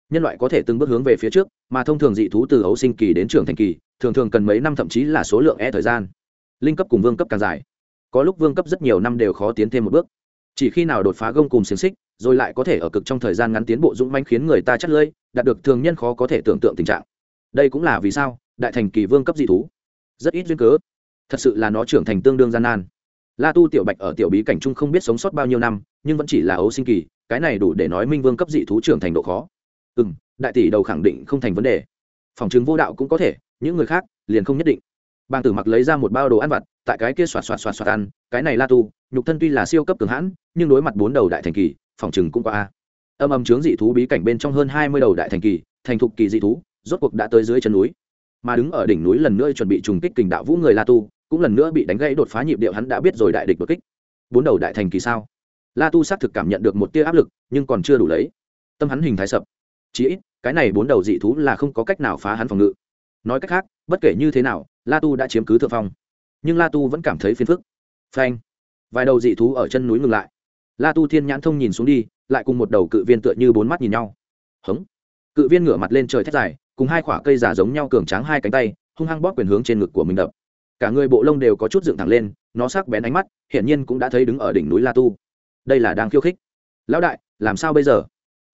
Nhân loại có thể từng bước hướng về phía trước, mà thông thường dị thú từ ấu sinh kỳ đến trưởng thành kỳ, thường thường cần mấy năm thậm chí là số lượng e thời gian. Linh cấp cùng vương cấp càng dài. Có lúc vương cấp rất nhiều năm đều khó tiến thêm một bước. Chỉ khi nào đột phá gông cùng xiềng xích, rồi lại có thể ở cực trong thời gian ngắn tiến bộ dũng manh khiến người ta chắt lơi đạt được thường nhân khó có thể tưởng tượng tình trạng. Đây cũng là vì sao đại thành kỳ vương cấp dị thú rất ít duyên cớ. Thật sự là nó trưởng thành tương đương gian nan la tu tiểu bạch ở tiểu bí cảnh trung không biết sống sót bao nhiêu năm, nhưng vẫn chỉ là ấu sinh kỳ, cái này đủ để nói minh vương cấp dị thú trưởng thành độ khó. Ừ m đại tỷ đầu khẳng định không thành vấn đề. Phòng chứng vô đạo cũng có thể, những người khác liền không nhất định. Bàng tử mặc lấy ra một bao đồ ăn vặt, tại cái kia xoạt xoạt xoạt xoạt ăn, cái này la tu, nhục thân tuy là siêu cấp cường hãn, nhưng đối mặt bốn đầu đại thành kỳ, phòng chừng cũng qua a. Âm âm chướng dị thú bí cảnh bên trong hơn hai mươi đầu đại thành kỳ, thành thục kỳ dị thú, rốt cuộc đã tới dưới chân núi. Mà đứng ở đỉnh núi lần nữa chuẩn bị trùng kích kình đạo vũ người la tu cũng lần nữa bị đánh gãy đột phá nhịp điệu hắn đã biết rồi đại địch đột kích. Bốn đầu đại thành kỳ sao? La tu xác thực cảm nhận được một tia áp lực, nhưng còn chưa đủ lấy. Tâm hắn hình thái sập. Chí ít, cái này bốn đầu dị thú là không có cách nào phá hắn phòng ngự. Nói cách khác, bất kể như thế nào, la tu đã chiếm cứ thượng phong. Nhưng la tu vẫn cảm thấy phiền phức. Phanh. Vài đầu dị thú ở chân núi ngừng lại. La tu thiên nhãn thông nhìn xuống đi, lại cùng một đầu cự viên tựa như bốn mắt nhìn nhau. Hống. Cự viên ngửa mặt lên trời thét dài, cùng hai khoả cây giả giống nhau cường tráng hai cánh tay, hung hăng bóp quyền hướng trên ngực của mình đập cả người bộ lông đều có chút dựng thẳng lên, nó sắc bén ánh mắt, hiển nhiên cũng đã thấy đứng ở đỉnh núi la tu. Đây là đang khiêu khích. Lão đại, làm sao bây giờ?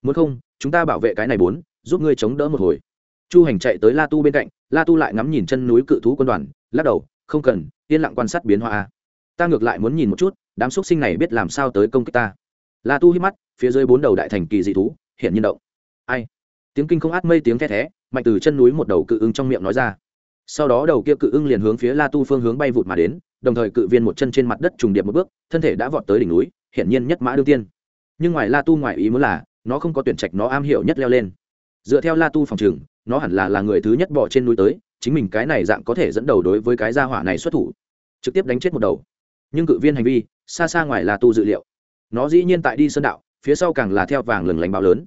Muốn không, chúng ta bảo vệ cái này bốn, giúp ngươi chống đỡ một hồi. Chu hành chạy tới la tu bên cạnh, la tu lại ngắm nhìn chân núi cự thú quân đoàn, lắc đầu, không cần, yên lặng quan sát biến hóa ta ngược lại muốn nhìn một chút, đám xúc sinh này biết làm sao tới công kích ta. La tu hít mắt, phía dưới bốn đầu đại thành kỳ dị thú hiện nhiên động. Ai? Tiếng kinh không át mây tiếng the thé, mạnh từ chân núi một đầu cự ứng trong miệng nói ra sau đó đầu kia cự ưng liền hướng phía la tu phương hướng bay vụt mà đến, đồng thời cự viên một chân trên mặt đất trùng điệp một bước, thân thể đã vọt tới đỉnh núi, hiển nhiên nhất mã đương tiên. Nhưng ngoài la tu ngoài ý muốn là, nó không có tuyển trạch nó am hiểu nhất leo lên. Dựa theo la tu phòng trường, nó hẳn là là người thứ nhất bỏ trên núi tới, chính mình cái này dạng có thể dẫn đầu đối với cái gia hỏa này xuất thủ. Trực tiếp đánh chết một đầu. Nhưng cự viên hành vi, xa xa ngoài la tu dự liệu. Nó dĩ nhiên tại đi sơn đạo, phía sau càng là theo vàng lừng lánh bao lớn.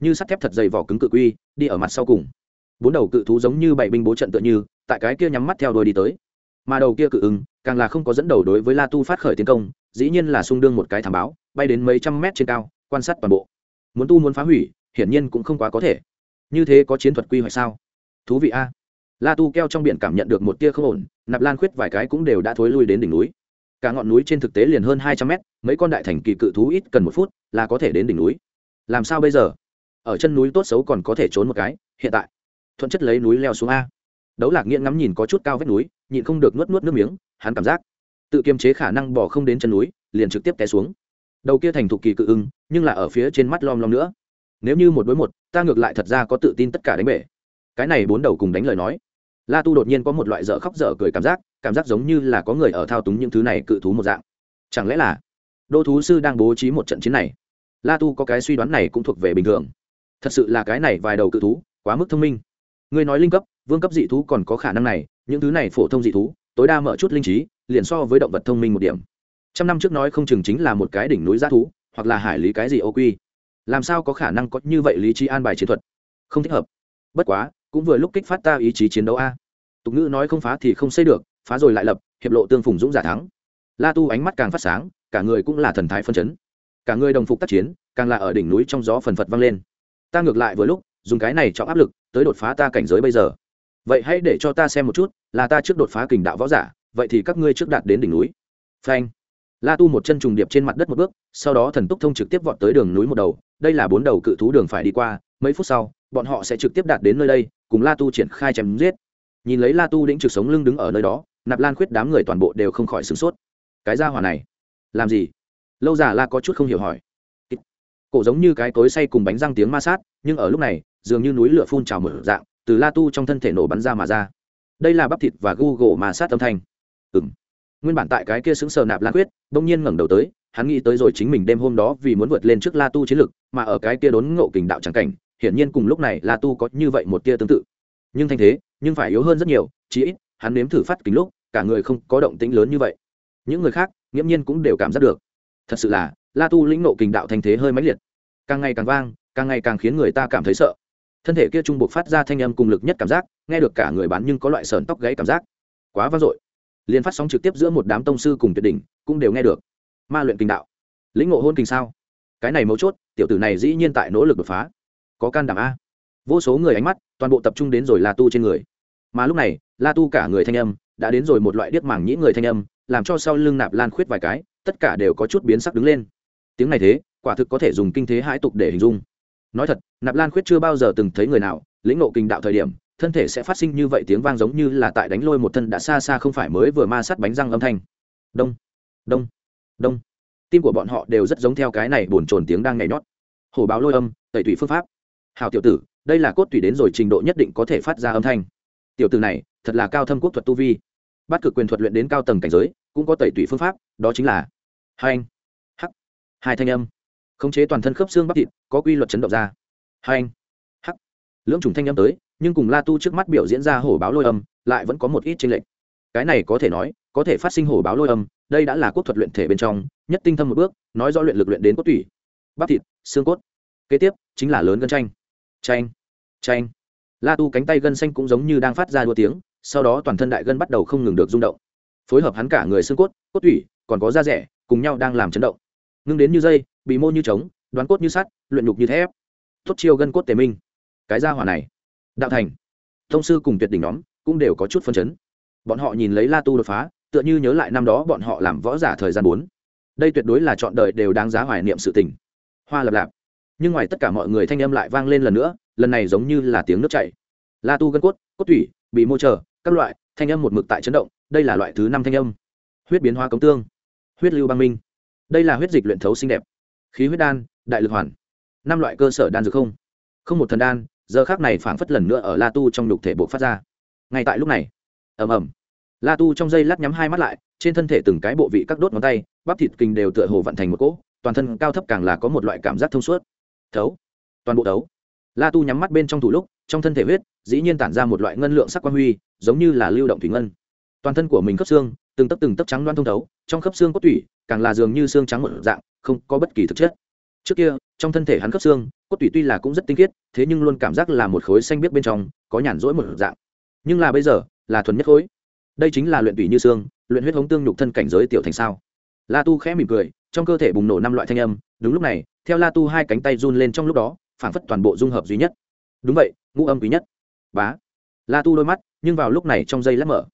Như sắt thép thật dày vỏ cứng cự quy, đi ở mặt sau cùng. Bốn đầu cự thú giống như bảy binh bố trận tựa như tại cái kia nhắm mắt theo đuôi đi tới. Mà đầu kia cự ứng, càng là không có dẫn đầu đối với la tu phát khởi tiến công, dĩ nhiên là sung đương một cái thảm báo, bay đến mấy trăm mét trên cao, quan sát toàn bộ. Muốn tu muốn phá hủy, hiển nhiên cũng không quá có thể. Như thế có chiến thuật quy hoạch sao? Thú vị a. La tu keo trong biển cảm nhận được một tia không ổn, nạp lan khuyết vài cái cũng đều đã thối lui đến đỉnh núi. Cả ngọn núi trên thực tế liền hơn hai trăm mét, mấy con đại thành kỳ cự thú ít cần một phút là có thể đến đỉnh núi. Làm sao bây giờ? Ở chân núi tốt xấu còn có thể trốn một cái, hiện tại. Thuận chất lấy núi leo xuống a đấu lạc nghiện ngắm nhìn có chút cao vách núi, nhịn không được nuốt nuốt nước miếng, hắn cảm giác tự kiềm chế khả năng bỏ không đến chân núi, liền trực tiếp té xuống. Đầu kia thành thục kỳ cự ưng, nhưng là ở phía trên mắt lom lom nữa. Nếu như một đối một, ta ngược lại thật ra có tự tin tất cả đánh bể. Cái này bốn đầu cùng đánh lời nói. La tu đột nhiên có một loại dở khóc dở cười cảm giác cảm giác giống như là có người ở thao túng những thứ này cự thú một dạng. Chẳng lẽ là đô thú sư đang bố trí một trận chiến này? La tu có cái suy đoán này cũng thuộc về bình thường. Thật sự là cái này vài đầu cự thú, quá mức thông minh. Ngươi nói linh cấp vương cấp dị thú còn có khả năng này, những thứ này phổ thông dị thú, tối đa mở chút linh trí, liền so với động vật thông minh một điểm. Trăm năm trước nói không chừng chính là một cái đỉnh núi g thú, hoặc là hải lý cái gì ô quy. Làm sao có khả năng có như vậy lý trí an bài chiến thuật? Không thích hợp. Bất quá, cũng vừa lúc kích phát ta ý chí chiến đấu a. Tục ngữ nói không phá thì không xây được, phá rồi lại lập, hiệp lộ tương phùng dũng giả thắng. La tu ánh mắt càng phát sáng, cả người cũng là thần thái phân chấn. Cả người đồng phục tác chiến, càng là ở đỉnh núi trong gió phần phật vang lên. Ta ngược lại vừa lúc, dùng cái này cho áp lực, tới đột phá ta cảnh giới bây giờ vậy hãy để cho ta xem một chút, là ta trước đột phá kình đạo võ giả, vậy thì các ngươi trước đạt đến đỉnh núi. Phanh. La tu một chân trùng điệp trên mặt đất một bước, sau đó thần túc thông trực tiếp vọt tới đường núi một đầu, đây là bốn đầu cự thú đường phải đi qua, mấy phút sau, bọn họ sẽ trực tiếp đạt đến nơi đây, cùng la tu triển khai chém giết. Nhìn lấy la tu đĩnh trực sống lưng đứng ở nơi đó, nạp lan khuyết đám người toàn bộ đều không khỏi sửng sốt. Cái ra hỏa này, làm gì? Lâu già la có chút không hiểu hỏi. Cổ giống như cái cối say cùng bánh răng tiếng ma sát, nhưng ở lúc này, dường như núi lửa phun trào mở dạng từ la tu trong thân thể nổ bắn ra mà ra. Đây là bắp thịt và gu mà sát âm thanh. Ừng nguyên bản tại cái kia xứng sờ nạp lan quyết, bỗng nhiên ngẩng đầu tới, hắn nghĩ tới rồi chính mình đêm hôm đó vì muốn vượt lên trước la tu chiến lực, mà ở cái kia đốn ngộ kình đạo trắng cảnh, hiển nhiên cùng lúc này la tu có như vậy một tia tương tự. Nhưng thanh thế, nhưng phải yếu hơn rất nhiều, chí ít, hắn nếm thử phát kính lúc, cả người không có động tĩnh lớn như vậy. Những người khác, nghiễm nhiên cũng đều cảm giác được. Thật sự là, la tu lĩnh nộ kình đạo thanh thế hơi mãnh liệt. Càng ngày càng vang, càng ngày càng khiến người ta cảm thấy sợ thân thể kia trung buộc phát ra thanh âm cùng lực nhất cảm giác, nghe được cả người bán nhưng có loại sờn tóc gáy cảm giác. Quá vang dội. Liền phát sóng trực tiếp giữa một đám tông sư cùng tuyệt đỉnh, cũng đều nghe được. Ma luyện kinh đạo. Lĩnh ngộ hôn kinh sao? Cái này mấu chốt, tiểu tử này dĩ nhiên tại nỗ lực đột phá. Có can đảm a. Vô số người ánh mắt, toàn bộ tập trung đến rồi la tu trên người. Mà lúc này, la tu cả người thanh âm, đã đến rồi một loại điếc màng nhĩ người thanh âm, làm cho sau lưng nạp lan khuyết vài cái, tất cả đều có chút biến sắc đứng lên. Tiếng này thế, quả thực có thể dùng kinh thế hãi tục để hình dung nói thật, nạp lan khuyết chưa bao giờ từng thấy người nào lĩnh ngộ kinh đạo thời điểm, thân thể sẽ phát sinh như vậy tiếng vang giống như là tại đánh lôi một thân đã xa xa không phải mới vừa ma sát bánh răng âm thanh. Đông đông đông. Tim của bọn họ đều rất giống theo cái này bồn chồn tiếng đang nhảy nhót. Hổ báo lôi âm, tẩy tủy phương pháp. Hào tiểu tử, đây là cốt tủy đến rồi trình độ nhất định có thể phát ra âm thanh. Tiểu tử này, thật là cao thâm quốc thuật tu vi. Bắt cực quyền thuật luyện đến cao tầng cảnh giới, cũng có tẩy tủy phương pháp, đó chính là hai anh hắc, hai thanh âm khống chế toàn thân khớp xương bắp thịt, có quy luật chấn động ra. Hai anh, hắc. Lưỡng trùng thanh âm tới, nhưng cùng la tu trước mắt biểu diễn ra hổ báo lôi âm, lại vẫn có một ít tranh lệch. Cái này có thể nói, có thể phát sinh hổ báo lôi âm, đây đã là quốc thuật luyện thể bên trong, nhất tinh thâm một bước, nói do luyện lực luyện đến cốt tủy. Bắp thịt, xương cốt. Kế tiếp, chính là lớn gân tranh tranh tranh la tu cánh tay gân xanh cũng giống như đang phát ra đua tiếng, sau đó toàn thân đại gân bắt đầu không ngừng được rung động. Phối hợp hắn cả người xương cốt cốt tủy, còn có da rẻ, cùng nhau đang làm chấn động ngưng đến như dây, bị mô như trống, đoán cốt như sắt, luyện nhục như thép. Tốt chiêu gân cốt tề minh. Cái gia hỏa này. Đạo thành. Thông sư cùng tuyệt đỉnh nhóm cũng đều có chút phân chấn. Bọn họ nhìn lấy la tu đột phá, tựa như nhớ lại năm đó bọn họ làm võ giả thời gian bốn. Đây tuyệt đối là chọn đời đều đáng giá hoài niệm sự tình. Hoa lập lạp. Nhưng ngoài tất cả mọi người thanh âm lại vang lên lần nữa, lần này giống như là tiếng nước chảy. La tu gân cốt cốt thủy bị mô trở các loại, thanh âm một mực tại chấn động, đây là loại thứ năm thanh âm. Huyết biến hóa cống tương. Huyết lưu băng minh đây là huyết dịch luyện thấu xinh đẹp. Khí huyết đan, đại lực hoàn. Năm loại cơ sở đan dược không. Không một thần đan, giờ khác này phảng phất lần nữa ở la tu trong nhục thể bộ phát ra. Ngay tại lúc này, ầm ầm. La tu trong dây lát nhắm hai mắt lại, trên thân thể từng cái bộ vị các đốt ngón tay, bắp thịt kinh đều tựa hồ vận thành một cỗ, toàn thân cao thấp càng là có một loại cảm giác thông suốt. Thấu. Toàn bộ thấu. La tu nhắm mắt bên trong thủ lúc, trong thân thể huyết, dĩ nhiên tản ra một loại ngân lượng sắc quan huy, giống như là lưu động thủy ngân. Toàn thân của mình cấp xương từng tấc từng tấc trắng loan thông thấu, trong khớp xương cốt tủy, càng là dường như xương trắng một dạng, không có bất kỳ thực chất. Trước kia, trong thân thể hắn khớp xương cốt tủy tuy là cũng rất tinh khiết, thế nhưng luôn cảm giác là một khối xanh biếc bên trong, có nhàn rỗi một dạng. Nhưng là bây giờ, là thuần nhất khối. Đây chính là luyện tủy như xương, luyện huyết hống tương nhục thân cảnh giới tiểu thành sao. La tu khẽ mỉm cười, trong cơ thể bùng nổ năm loại thanh âm, đúng lúc này, theo la tu hai cánh tay run lên trong lúc đó phản phất toàn bộ dung hợp duy nhất. Đúng vậy, ngũ âm quý nhất. Bá. La tu đôi mắt, nhưng vào lúc này trong dây lát mở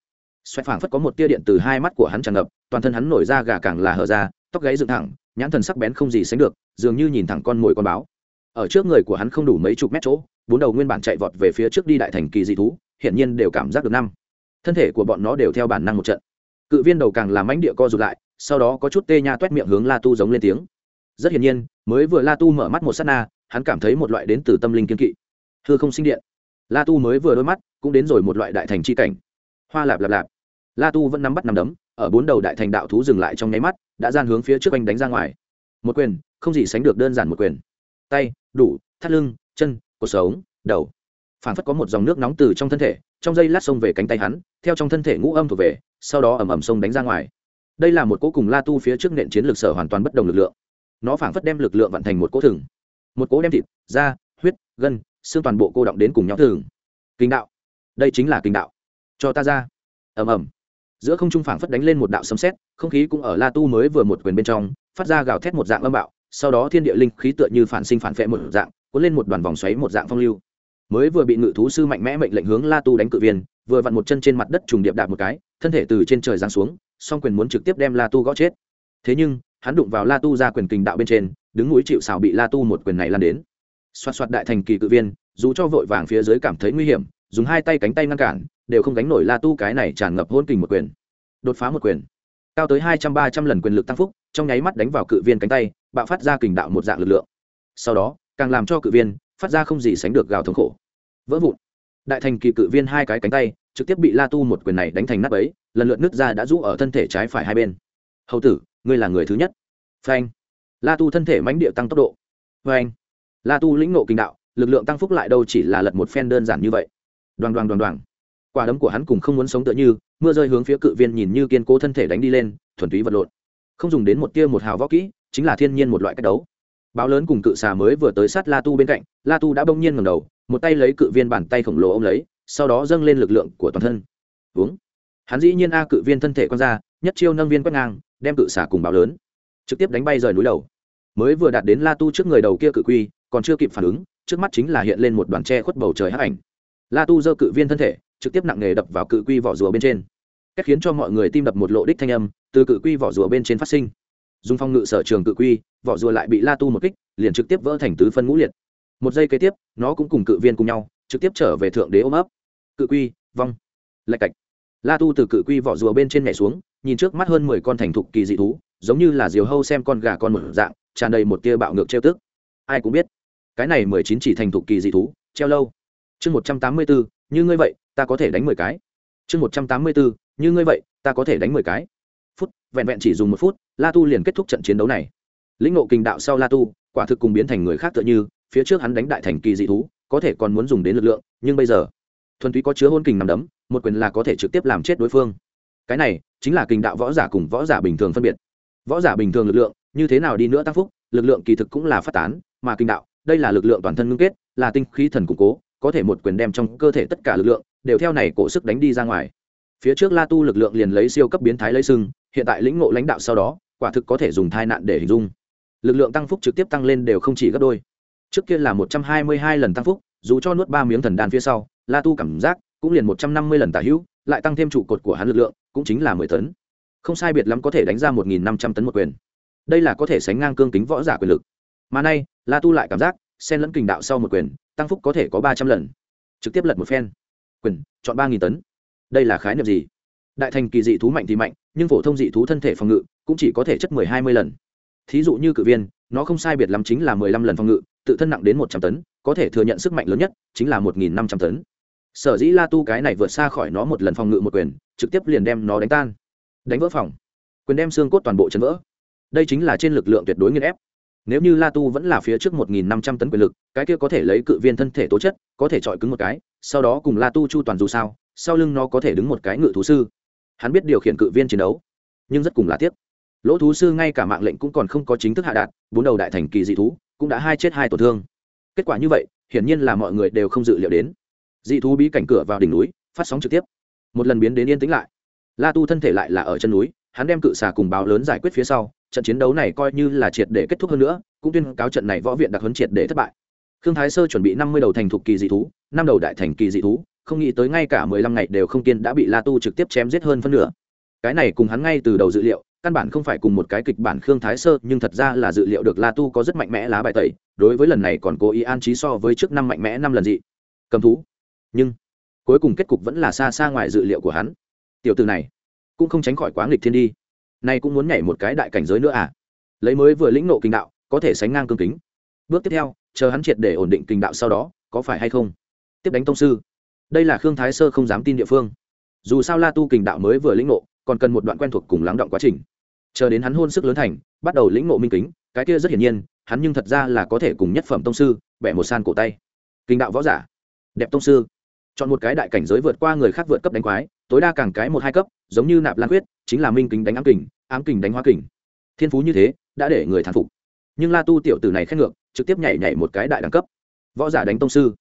xoẹt phảng phất có một tia điện từ hai mắt của hắn tràn ngập, toàn thân hắn nổi ra gà càng là hở ra, tóc gáy dựng thẳng, nhãn thần sắc bén không gì sánh được, dường như nhìn thẳng con mồi con báo. Ở trước người của hắn không đủ mấy chục mét chỗ, bốn đầu nguyên bản chạy vọt về phía trước đi đại thành kỳ dị thú, hiển nhiên đều cảm giác được năm. Thân thể của bọn nó đều theo bản năng một trận. Cự viên đầu càng làm mánh địa co rụt lại, sau đó có chút tê nha toét miệng hướng la tu giống lên tiếng. Rất hiển nhiên, mới vừa la tu mở mắt một s á t na, hắn cảm thấy một loại đến từ tâm linh kiên kỵ. Thưa không sinh điện. La tu mới vừa đôi mắt, cũng đến rồi một loại đại thành c h i cảnh. Hoa lạp lạp lạp la tu vẫn nắm bắt nắm đấm, ở bốn đầu đại thành đạo thú dừng lại trong nháy mắt, đã gian hướng phía trước anh đánh ra ngoài. Một quyền, không gì sánh được đơn giản một quyền. Tay, đủ, thắt lưng, chân, cổ sống, đầu. Phản phất có một dòng nước nóng từ trong thân thể, trong dây lát xông về cánh tay hắn, theo trong thân thể ngũ âm thuộc về, sau đó ầm ầm sông đánh ra ngoài. Đây là một cỗ cùng la tu phía trước nện chiến lược sở hoàn toàn bất đồng lực lượng. Nó phảng phất đem lực lượng vận thành một cỗ thừng. Một cỗ đem thịt, da, huyết, gân, xương toàn bộ cô động đến cùng nhau thừng. Kinh đạo. Đây chính là kinh đạo. Cho ta ra. Ầm ầm giữa không trung phảng phất đánh lên một đạo sấm sét, không khí cũng ở la tu mới vừa một quyền bên trong, phát ra gào thét một dạng âm bạo, sau đó thiên địa linh khí tựa như phản sinh phản phệ một dạng, cuốn lên một đoàn vòng xoáy một dạng phong lưu. Mới vừa bị ngự thú sư mạnh mẽ mệnh lệnh hướng la tu đánh cự viên, vừa vặn một chân trên mặt đất trùng điệp đạp một cái, thân thể từ trên trời giáng xuống, song quyền muốn trực tiếp đem la tu gõ chết. Thế nhưng, hắn đụng vào la tu ra quyền kình đạo bên trên, đứng núi chịu xào bị la tu một quyền này lan đến. Xoạt xoạt đại thành kỳ cự viên, dù cho vội vàng phía dưới cảm thấy nguy hiểm, dùng hai tay cánh tay ngăn cản đều không gánh nổi la tu cái này tràn ngập hôn kình một quyền. Đột phá một quyền. Cao tới hai trăm ba trăm lần quyền lực tăng phúc, trong nháy mắt đánh vào cự viên cánh tay, bạo phát ra kình đạo một dạng lực lượng. Sau đó, càng làm cho cự viên phát ra không gì sánh được gào thống khổ. Vỡ vụn. Đại thành kỳ cự viên hai cái cánh tay, trực tiếp bị la tu một quyền này đánh thành nắp ấy lần lượt nứt ra đã rũ ở thân thể trái phải hai bên. Hầu tử, ngươi là người thứ nhất. Phanh. La tu thân thể mãnh địa tăng tốc độ. Phanh. La tu lĩnh nộ kinh đạo, lực lượng tăng phúc lại đâu chỉ là lật một phen đơn giản như vậy. Đoàn đoàn đoàn đoàn quả đấm của hắn cùng không muốn sống tựa như, mưa rơi hướng phía cự viên nhìn như kiên cố thân thể đánh đi lên, thuần túy vật lộn. Không dùng đến một tia một hào võ kỹ, chính là thiên nhiên một loại cách đấu. Báo lớn cùng cự xà mới vừa tới sát la tu bên cạnh, la tu đã bỗng nhiên ngầm đầu, một tay lấy cự viên bàn tay khổng lồ ô m lấy, sau đó dâng lên lực lượng của toàn thân. Uống. Hắn dĩ nhiên a cự viên thân thể con ra, nhất chiêu nâng viên quét ngang, đem cự xà cùng báo lớn, trực tiếp đánh bay rời núi đầu. Mới vừa đạt đến la tu trước người đầu kia cự quy, còn chưa kịp phản ứng, trước mắt chính là hiện lên một đoàn tre khuất bầu trời hắc ảnh. La tu giơ cự viên thân thể trực tiếp nặng nề đập vào cự quy vỏ rùa bên trên. Cách khiến cho mọi người tim đập một lộ đích thanh âm, từ cự quy vỏ rùa bên trên phát sinh. Dùng phong ngự sở trường cự quy, vỏ rùa lại bị la tu một kích, liền trực tiếp vỡ thành tứ phân ngũ liệt. Một giây kế tiếp, nó cũng cùng cự viên cùng nhau, trực tiếp trở về thượng đế ôm ấp. Cự quy, vong. Lạch cạch. La tu từ cự quy vỏ rùa bên trên nhảy xuống, nhìn trước mắt hơn mười con thành thục kỳ dị thú, giống như là diều hâu xem con gà con một dạng, tràn đầy một tia bạo ngược treo tức. Ai cũng biết, cái này mười chín chỉ thành thục kỳ dị thú, treo lâu. Chương một trăm tám mươi bốn như ngươi vậy ta có thể đánh mười cái. Chương một trăm tám mươi bốn, như ngươi vậy, ta có thể đánh mười cái. Phút, vẹn vẹn chỉ dùng một phút, la tu liền kết thúc trận chiến đấu này. Lĩnh ngộ kinh đạo sau la tu, quả thực cùng biến thành người khác tựa như, phía trước hắn đánh đại thành kỳ dị thú, có thể còn muốn dùng đến lực lượng, nhưng bây giờ, thuần túy có chứa hôn kình nằm đấm, một quyền là có thể trực tiếp làm chết đối phương. Cái này, chính là kình đạo võ giả cùng võ giả bình thường phân biệt. Võ giả bình thường lực lượng, như thế nào đi nữa tăng phúc, lực lượng kỳ thực cũng là phát tán, mà kinh đạo, đây là lực lượng toàn thân ngưng kết, là tinh khí thần củng cố có thể một quyền đem trong cơ thể tất cả lực lượng đều theo này cổ sức đánh đi ra ngoài. Phía trước la tu lực lượng liền lấy siêu cấp biến thái lấy sưng hiện tại lĩnh ngộ lãnh đạo sau đó, quả thực có thể dùng thai nạn để hình dung. Lực lượng tăng phúc trực tiếp tăng lên đều không chỉ gấp đôi. Trước kia là một trăm hai mươi hai lần tăng phúc, dù cho nuốt ba miếng thần đan phía sau, la tu cảm giác cũng liền một trăm năm mươi lần tả hữu, lại tăng thêm trụ cột của hắn lực lượng, cũng chính là mười tấn. Không sai biệt lắm có thể đánh ra một nghìn năm trăm tấn một quyền. Đây là có thể sánh ngang cương kính võ giả quyền lực. Mà nay, la tu lại cảm giác, xen lẫn kình đạo sau một quyền tăng phúc có thể có ba trăm lần. Trực tiếp lật một phen. Quyền, chọn ba nghìn tấn. Đây là khái niệm gì? Đại thành kỳ dị thú mạnh thì mạnh, nhưng phổ thông dị thú thân thể phòng ngự cũng chỉ có thể chất mười hai mươi lần. Thí dụ như cự viên, nó không sai biệt lắm chính là mười lăm lần phòng ngự, tự thân nặng đến một trăm tấn, có thể thừa nhận sức mạnh lớn nhất chính là một nghìn năm trăm tấn. Sở dĩ la tu cái này vượt xa khỏi nó một lần phòng ngự một quyền, trực tiếp liền đem nó đánh tan. Đánh vỡ phòng. Quyền đem xương cốt toàn bộ chấn vỡ. Đây chính là trên lực lượng tuyệt đối nghiên ép nếu như la tu vẫn là phía trước một nghìn năm trăm tấn quyền lực, cái kia có thể lấy cự viên thân thể tố chất, có thể chọi cứng một cái, sau đó cùng la tu chu toàn dù sao, sau lưng nó có thể đứng một cái ngự thú sư. Hắn biết điều khiển cự viên chiến đấu, nhưng rất cùng là tiếc. Lỗ thú sư ngay cả mạng lệnh cũng còn không có chính thức hạ đạt, bốn đầu đại thành kỳ dị thú cũng đã hai chết hai tổn thương. Kết quả như vậy, hiển nhiên là mọi người đều không dự liệu đến. Dị thú bí cảnh cửa vào đỉnh núi, phát sóng trực tiếp. Một lần biến đến yên tĩnh lại. La tu thân thể lại là ở chân núi hắn đem cự xà cùng báo lớn giải quyết phía sau, trận chiến đấu này coi như là triệt để kết thúc hơn nữa, cũng tuyên cáo trận này võ viện đặc huấn triệt để thất bại. Khương thái sơ chuẩn bị năm mươi đầu thành thục kỳ dị thú, năm đầu đại thành kỳ dị thú, không nghĩ tới ngay cả mười lăm ngày đều không kiên đã bị la tu trực tiếp chém giết hơn phân nửa. Cái này cùng hắn ngay từ đầu dự liệu, căn bản không phải cùng một cái kịch bản khương thái sơ, nhưng thật ra là dự liệu được la tu có rất mạnh mẽ lá bài tẩy, đối với lần này còn cố ý an trí so với trước năm mạnh mẽ năm lần dị. Cầm thú. Nhưng, cuối cùng kết cục vẫn là xa xa ngoài dự liệu của hắn. Tiểu từ này cũng không tránh khỏi quá nghịch thiên đi. Nay cũng muốn nhảy một cái đại cảnh giới nữa à? Lấy mới vừa lĩnh nộ kinh đạo, có thể sánh ngang cương kính. Bước tiếp theo, chờ hắn triệt để ổn định kinh đạo sau đó, có phải hay không? Tiếp đánh tông sư. Đây là khương thái sơ không dám tin địa phương. Dù sao la tu kinh đạo mới vừa lĩnh ngộ, còn cần một đoạn quen thuộc cùng lắng động quá trình. Chờ đến hắn hôn sức lớn thành, bắt đầu lĩnh ngộ minh kính, cái kia rất hiển nhiên, hắn nhưng thật ra là có thể cùng nhất phẩm tông sư bẻ một san cổ tay. Kinh đạo võ giả. Đẹp tông sư chọn một cái đại cảnh giới vượt qua người khác vượt cấp đánh quái, tối đa càng cái một hai cấp, giống như nạp lan quyết chính là minh kính đánh ám kình ám kình đánh hoa kình. Thiên phú như thế, đã để người thán phục. Nhưng la tu tiểu tử này khét ngược, trực tiếp nhảy nhảy một cái đại đẳng cấp. Võ giả đánh tông sư.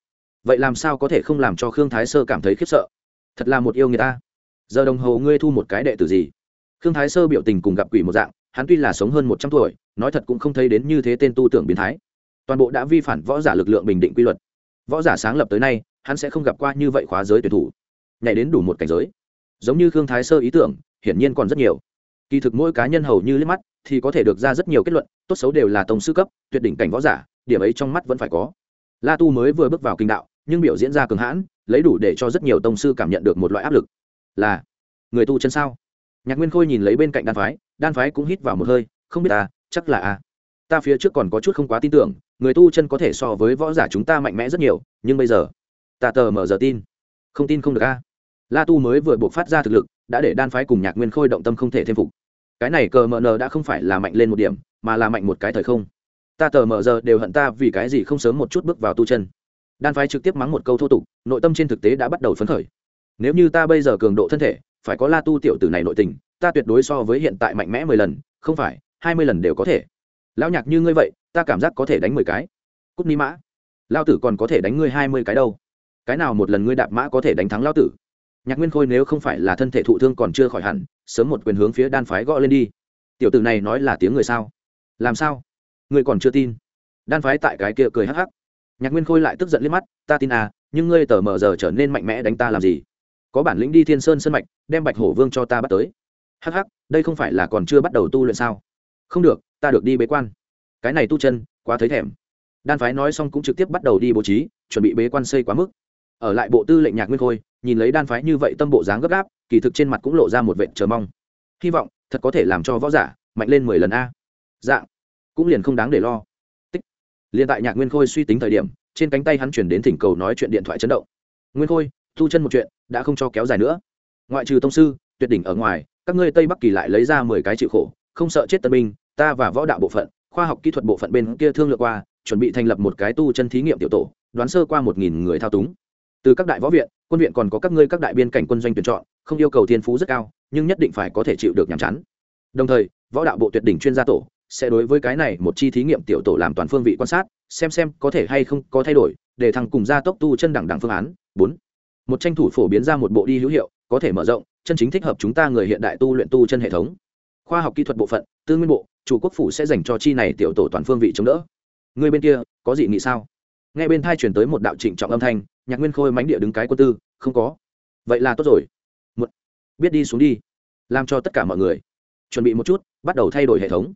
Vậy làm sao có thể không làm cho khương thái sơ cảm thấy khiếp sợ? Thật là một yêu người ta. Giờ đồng hồ ngươi thu một cái đệ tử gì? Khương thái sơ biểu tình cùng gặp quỷ một dạng, hắn tuy là sống hơn một trăm tuổi, nói thật cũng không thấy đến như thế tên tu tưởng biến thái. Toàn bộ đã vi phản võ giả lực lượng bình định quy luật. Võ giả sáng lập tới nay hắn sẽ không gặp qua như vậy khóa giới tuyển thủ. Nhảy đến đủ một cảnh giới. Giống như khương thái sơ ý tưởng, hiển nhiên còn rất nhiều. Kỳ thực mỗi cá nhân hầu như liếc mắt, thì có thể được ra rất nhiều kết luận, tốt xấu đều là tổng sư cấp, tuyệt đỉnh cảnh võ giả, điểm ấy trong mắt vẫn phải có. La tu mới vừa bước vào kinh đạo, nhưng biểu diễn ra cường hãn, lấy đủ để cho rất nhiều tông sư cảm nhận được một loại áp lực. Là, người tu chân sao? Nhạc nguyên khôi nhìn lấy bên cạnh đan phái đan phái cũng hít vào một hơi, không biết ta chắc là a ta phía trước còn có chút không quá tin tưởng, người tu chân có thể so với võ giả chúng ta mạnh mẽ rất nhiều, nhưng bây giờ ta tờ mở giờ tin. Không tin không được a. La tu mới vừa buộc phát ra thực lực, đã để đan phái cùng nhạc nguyên khôi động tâm không thể thêm phục. Cái này cờ mờ nờ đã không phải là mạnh lên một điểm, mà là mạnh một cái thời không. Ta tờ mờ giờ đều hận ta vì cái gì không sớm một chút bước vào tu chân. Đan phái trực tiếp mắng một câu thô tục, nội tâm trên thực tế đã bắt đầu phấn khởi. Nếu như ta bây giờ cường độ thân thể, phải có la tu tiểu tử này nội tình, ta tuyệt đối so với hiện tại mạnh mẽ mười lần, không phải, hai mươi lần đều có thể. Lão nhạc như ngươi vậy, ta cảm giác có thể đánh mười cái. Cúc ni mã. Lao tử còn có thể đánh ngươi hai mươi cái đâu cái nào một lần ngươi đạp mã có thể đánh thắng lao tử? Nhạc nguyên khôi nếu không phải là thân thể thụ thương còn chưa khỏi hẳn, sớm một quyền hướng phía đan phái gõ lên đi. Tiểu tử này nói là tiếng người sao? Làm sao? Ngươi còn chưa tin. Đan phái tại cái kia cười hắc hắc. Nhạc nguyên khôi lại tức giận liếc mắt, ta tin à nhưng ngươi tờ mờ giờ trở nên mạnh mẽ đánh ta làm gì? Có bản lĩnh đi thiên sơn sân mạch, đem bạch hổ vương cho ta bắt tới. Hắc hắc, đây không phải là còn chưa bắt đầu tu luyện sao? Không được, ta được đi bế quan. Cái này tu chân, quá thấy thèm. Đan phái nói xong cũng trực tiếp bắt đầu đi bố trí, chuẩn bị bế quan xây quá mức ở lại bộ tư lệnh nhạc nguyên khôi, nhìn lấy đan phái như vậy tâm bộ dáng gấp gáp, kỳ thực trên mặt cũng lộ ra một vệ chờ mong. Hy vọng, thật có thể làm cho võ giả mạnh lên mười lần a. Dạng, cũng liền không đáng để lo. Tích. Liền tại nhạc nguyên khôi suy tính thời điểm, trên cánh tay hắn chuyển đến thỉnh cầu nói chuyện điện thoại chấn động. Nguyên khôi, thu chân một chuyện, đã không cho kéo dài nữa. Ngoại trừ tông sư, tuyệt đỉnh ở ngoài, các ngươi tây bắc kỳ lại lấy ra mười cái chịu khổ, không sợ chết tân binh, ta và võ đạo bộ phận, khoa học kỹ thuật bộ phận bên kia thương lượng qua, chuẩn bị thành lập một cái tu chân thí nghiệm tiểu tổ, đoán sơ qua một nghìn người thao túng từ các đại võ viện, quân viện còn có các ngươi các đại biên cảnh quân doanh tuyển chọn, không yêu cầu thiên phú rất cao, nhưng nhất định phải có thể chịu được nhàm chán. Đồng thời, võ đạo bộ tuyệt đỉnh chuyên gia tổ sẽ đối với cái này một chi thí nghiệm tiểu tổ làm toàn phương vị quan sát, xem xem có thể hay không có thay đổi, để thằng cùng gia tốc tu chân đẳng đẳng phương án. Bốn, một tranh thủ phổ biến ra một bộ đi hữu hiệu, có thể mở rộng, chân chính thích hợp chúng ta người hiện đại tu luyện tu chân hệ thống. Khoa học kỹ thuật bộ phận, tư nguyên bộ, chủ quốc phủ sẽ dành cho chi này tiểu tổ toàn phương vị chống đỡ. Người bên kia, có gì nghĩ sao? Nghe bên thai chuyển tới một đạo trịnh trọng âm thanh nhạc nguyên khôi mánh địa đứng cái quân tư, không có. Vậy là tốt rồi. Một biết đi xuống đi, làm cho tất cả mọi người chuẩn bị một chút, bắt đầu thay đổi hệ thống.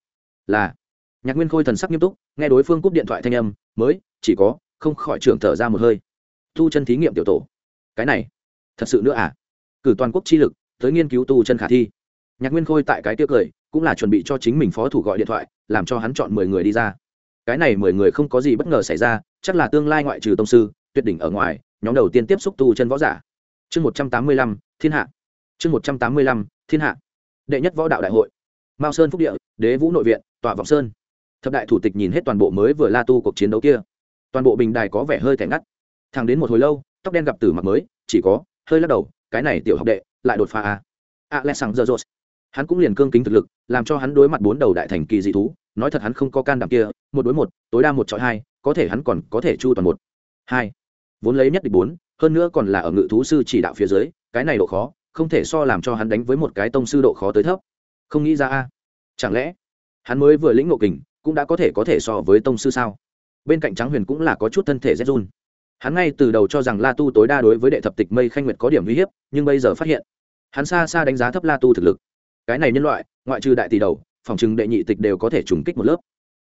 Là. Nhạc nguyên khôi thần sắc nghiêm túc, nghe đối phương cúp điện thoại thanh âm, mới, chỉ có, không khỏi trưởng thở ra một hơi. Tu chân thí nghiệm tiểu tổ. Cái này, thật sự nữa à? Cử toàn quốc chi lực, tới nghiên cứu tu chân khả thi. Nhạc nguyên khôi tại cái tiêu cười, cũng là chuẩn bị cho chính mình phó thủ gọi điện thoại, làm cho hắn chọn mười người đi ra. Cái này mười người không có gì bất ngờ xảy ra, chắc là tương lai ngoại trừ tông sư tuyệt đỉnh ở ngoài, nhóm đầu tiên tiếp xúc tu chân võ giả. Chương một trăm tám mươi lăm, thiên hạ. Chương một trăm tám mươi lăm, thiên hạ. Đệ nhất võ đạo đại hội. Mao sơn phúc địa, đế vũ nội viện, tòa vọng sơn. Thập đại thủ tịch nhìn hết toàn bộ mới vừa la tu cuộc chiến đấu kia. Toàn bộ bình đài có vẻ hơi thẻ ngắt. Thẳng đến một hồi lâu, tóc đen gặp tử mặc mới, chỉ có, hơi lắc đầu, cái này tiểu học đệ, lại đột phá à. à alexander jones hắn cũng liền cương kính thực lực, làm cho hắn đối mặt bốn đầu đại thành kỳ dị thú, nói thật hắn không có can đảm kia, một đối một, tối đa một chọi hai, có thể hắn còn có thể chu toàn một. Hai vốn lấy nhất địch bốn, hơn nữa còn là ở ngự thú sư chỉ đạo phía dưới, cái này độ khó, không thể so làm cho hắn đánh với một cái tông sư độ khó tới thấp. Không nghĩ ra a. Chẳng lẽ, hắn mới vừa lĩnh ngộ kình, cũng đã có thể có thể so với tông sư sao? Bên cạnh trắng huyền cũng là có chút thân thể rét run. Hắn ngay từ đầu cho rằng la tu tối đa đối với đệ thập tịch mây khanh nguyệt có điểm uy hiếp, nhưng bây giờ phát hiện, hắn xa xa đánh giá thấp la tu thực lực. Cái này nhân loại, ngoại trừ đại tỷ đầu, phòng chừng đệ nhị tịch đều có thể trùng kích một lớp.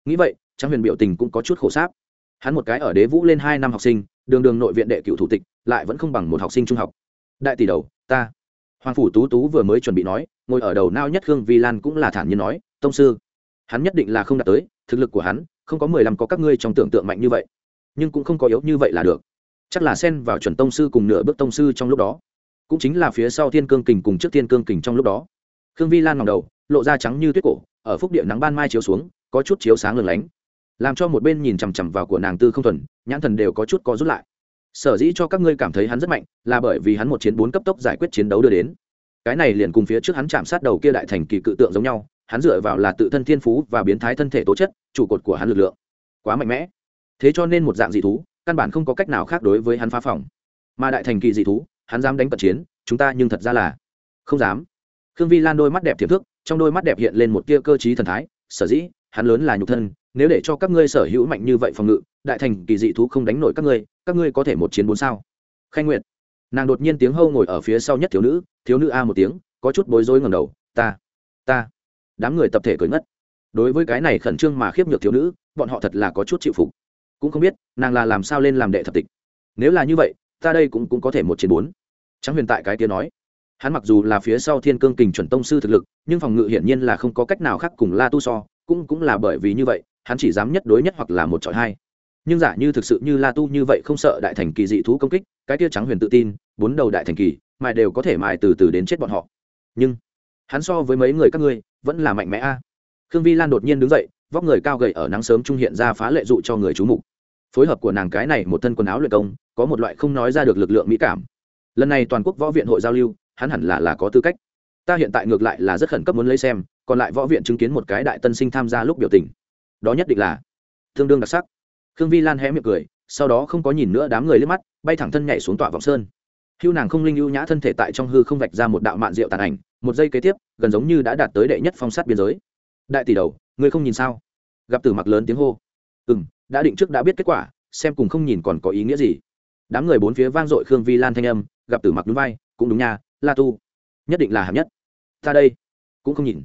Nghĩ vậy trắng huyền biểu tình cũng có chút khổ sáp. Hắn một cái ở đế vũ lên hai năm học sinh đường đường nội viện đệ cựu thủ tịch, lại vẫn không bằng một học sinh trung học. Đại tỷ đầu, ta. Hoàng phủ tú tú vừa mới chuẩn bị nói, ngồi ở đầu nao nhất khương vi lan cũng là thản nhiên nói, tông sư, hắn nhất định là không đạt tới, thực lực của hắn, không có mười lăm có các ngươi trong tưởng tượng mạnh như vậy. Nhưng cũng không có yếu như vậy là được. Chắc là xen vào chuẩn tông sư cùng nửa bước tông sư trong lúc đó. Cũng chính là phía sau thiên cương kình cùng trước thiên cương kình trong lúc đó. Khương vi lan ngầm đầu, lộ ra trắng như tuyết cổ, ở phúc địa nắng ban mai chiếu xuống, có chút chiếu sáng lừng lánh làm cho một bên nhìn chằm chằm vào của nàng tư không thuần, nhãn thần đều có chút có rút lại. Sở dĩ cho các ngươi cảm thấy hắn rất mạnh, là bởi vì hắn một chiến bốn cấp tốc giải quyết chiến đấu đưa đến. Cái này liền cùng phía trước hắn chạm sát đầu kia đại thành kỳ cự tượng giống nhau, hắn dựa vào là tự thân thiên phú và biến thái thân thể tố chất, trụ cột của hắn lực lượng. Quá mạnh mẽ. Thế cho nên một dạng dị thú, căn bản không có cách nào khác đối với hắn phá phòng. Mà đại thành kỳ dị thú, hắn dám đánh cận chiến, chúng ta nhưng thật ra là không dám. Khương vi lan đôi mắt đẹp thiệp thước, trong đôi mắt đẹp hiện lên một tia cơ t thần thái, sở dĩ, hắn lớn là nhục thân nếu để cho các ngươi sở hữu mạnh như vậy phòng ngự đại thành kỳ dị thú không đánh nổi các ngươi các ngươi có thể một chiến bốn sao? Khanh nguyệt nàng đột nhiên tiếng hâu ngồi ở phía sau nhất thiếu nữ thiếu nữ a một tiếng có chút bối rối ngầm đầu ta ta. Đám người tập thể cười ngất. Đối với cái này khẩn trương mà khiếp nhược thiếu nữ bọn họ thật là có chút chịu phục. Cũng không biết nàng là làm sao lên làm đệ thập tịch. Nếu là như vậy ta đây cũng, cũng có thể một chiến bốn. Trắng huyền tại cái tiếng nói. Hắn mặc dù là phía sau thiên cương kình chuẩn tông sư thực lực nhưng phòng ngự hiển nhiên là không có cách nào khác cùng la tu so cũng cũng là bởi vì như vậy hắn chỉ dám nhất đối nhất hoặc là một chọi hai. Nhưng giả như thực sự như la tu như vậy không sợ đại thành kỳ dị thú công kích, cái tia trắng huyền tự tin, bốn đầu đại thành kỳ, mài đều có thể mài từ từ đến chết bọn họ. Nhưng, hắn so với mấy người các ngươi, vẫn là mạnh mẽ a. Khương vi lan đột nhiên đứng dậy, vóc người cao gầy ở nắng sớm trung hiện ra phá lệ dụ cho người chú mục. Phối hợp của nàng cái này một thân quần áo luyện công, có một loại không nói ra được lực lượng mỹ cảm. Lần này toàn quốc võ viện hội giao lưu, hắn hẳn là là có tư cách. Ta hiện tại ngược lại là rất khẩn cấp muốn lấy xem, còn lại võ viện chứng kiến một cái đại tân sinh tham gia lúc biểu tình đó nhất định là tương đương đặc sắc. Khương vi lan hé miệng cười, sau đó không có nhìn nữa đám người liếc mắt, bay thẳng thân nhảy xuống tọa vọng sơn. Hưu nàng không linh ưu nhã thân thể tại trong hư không vạch ra một đạo mạn rượu tàn ảnh, một giây kế tiếp, gần giống như đã đạt tới đệ nhất phong sát biên giới. Đại tỷ đầu, ngươi không nhìn sao? Gặp từ mặc lớn tiếng hô. Ừ m đã định trước đã biết kết quả, xem cùng không nhìn còn có ý nghĩa gì. Đám người bốn phía vang dội khương vi lan thanh âm, gặp từ mặc núi vai, cũng đúng nha, la tu. Nhất định là hạng nhất. Ta đây, cũng không nhìn.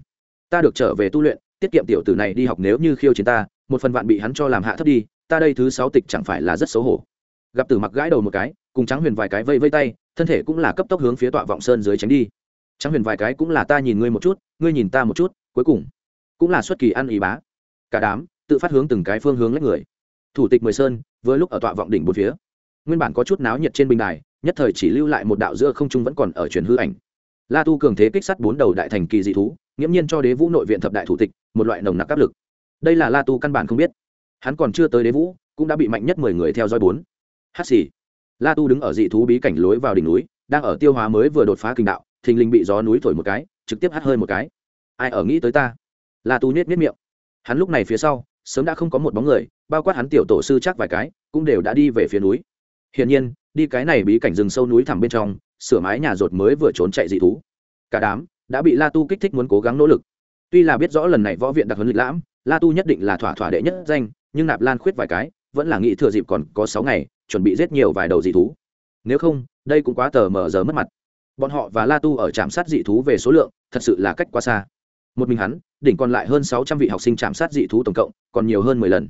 Ta được trở về tu luyện tiết kiệm tiểu tử này đi học nếu như khiêu chiến ta, một phần vạn bị hắn cho làm hạ thấp đi, ta đây thứ sáu tịch chẳng phải là rất xấu hổ. Gặp tử mặc gãi đầu một cái, cùng trắng huyền vài cái vây vây tay, thân thể cũng là cấp tốc hướng phía tọa vọng sơn dưới tránh đi. Trắng huyền vài cái cũng là ta nhìn ngươi một chút, ngươi nhìn ta một chút, cuối cùng cũng là xuất kỳ ăn ý bá. Cả đám tự phát hướng từng cái phương hướng lách người. Thủ tịch mười sơn với lúc ở tọa vọng đỉnh một phía. Nguyên bản có chút náo nhiệt trên bình đài, nhất thời chỉ lưu lại một đạo giữa không trung vẫn còn ở truyền hư ảnh. La tu cường thế kích sát bốn đầu đại thành kỳ dị thú, nghiễm nhiên cho đế vũ nội viện thập đại thủ tịch một loại nồng nặc áp lực. Đây là la tu căn bản không biết. Hắn còn chưa tới đế vũ, cũng đã bị mạnh nhất mười người theo dõi bốn. Hát xì. La tu đứng ở dị thú bí cảnh lối vào đỉnh núi, đang ở tiêu hóa mới vừa đột phá kinh đạo, thình lình bị gió núi thổi một cái, trực tiếp hắt hơi một cái. Ai ở nghĩ tới ta? La tu nhét nhét miệng. Hắn lúc này phía sau, sớm đã không có một bóng người, bao quát hắn tiểu tổ sư chắc vài cái, cũng đều đã đi về phía núi. Hiển nhiên, đi cái này bí cảnh rừng sâu núi thẳm bên trong, sửa mái nhà rột mới vừa trốn chạy dị thú. Cả đám đã bị la tu kích thích muốn cố gắng nỗ lực tuy là biết rõ lần này võ viện đặc huấn lịch lãm, la tu nhất định là thỏa thỏa đệ nhất danh, nhưng nạp lan khuyết vài cái, vẫn là nghĩ thừa dịp còn có sáu ngày, chuẩn bị giết nhiều vài đầu dị thú. Nếu không, đây cũng quá tờ mờ giờ mất mặt. Bọn họ và la tu ở trạm sát dị thú về số lượng, thật sự là cách quá xa. Một mình hắn, đỉnh còn lại hơn sáu trăm vị học sinh trạm sát dị thú tổng cộng, còn nhiều hơn mười lần.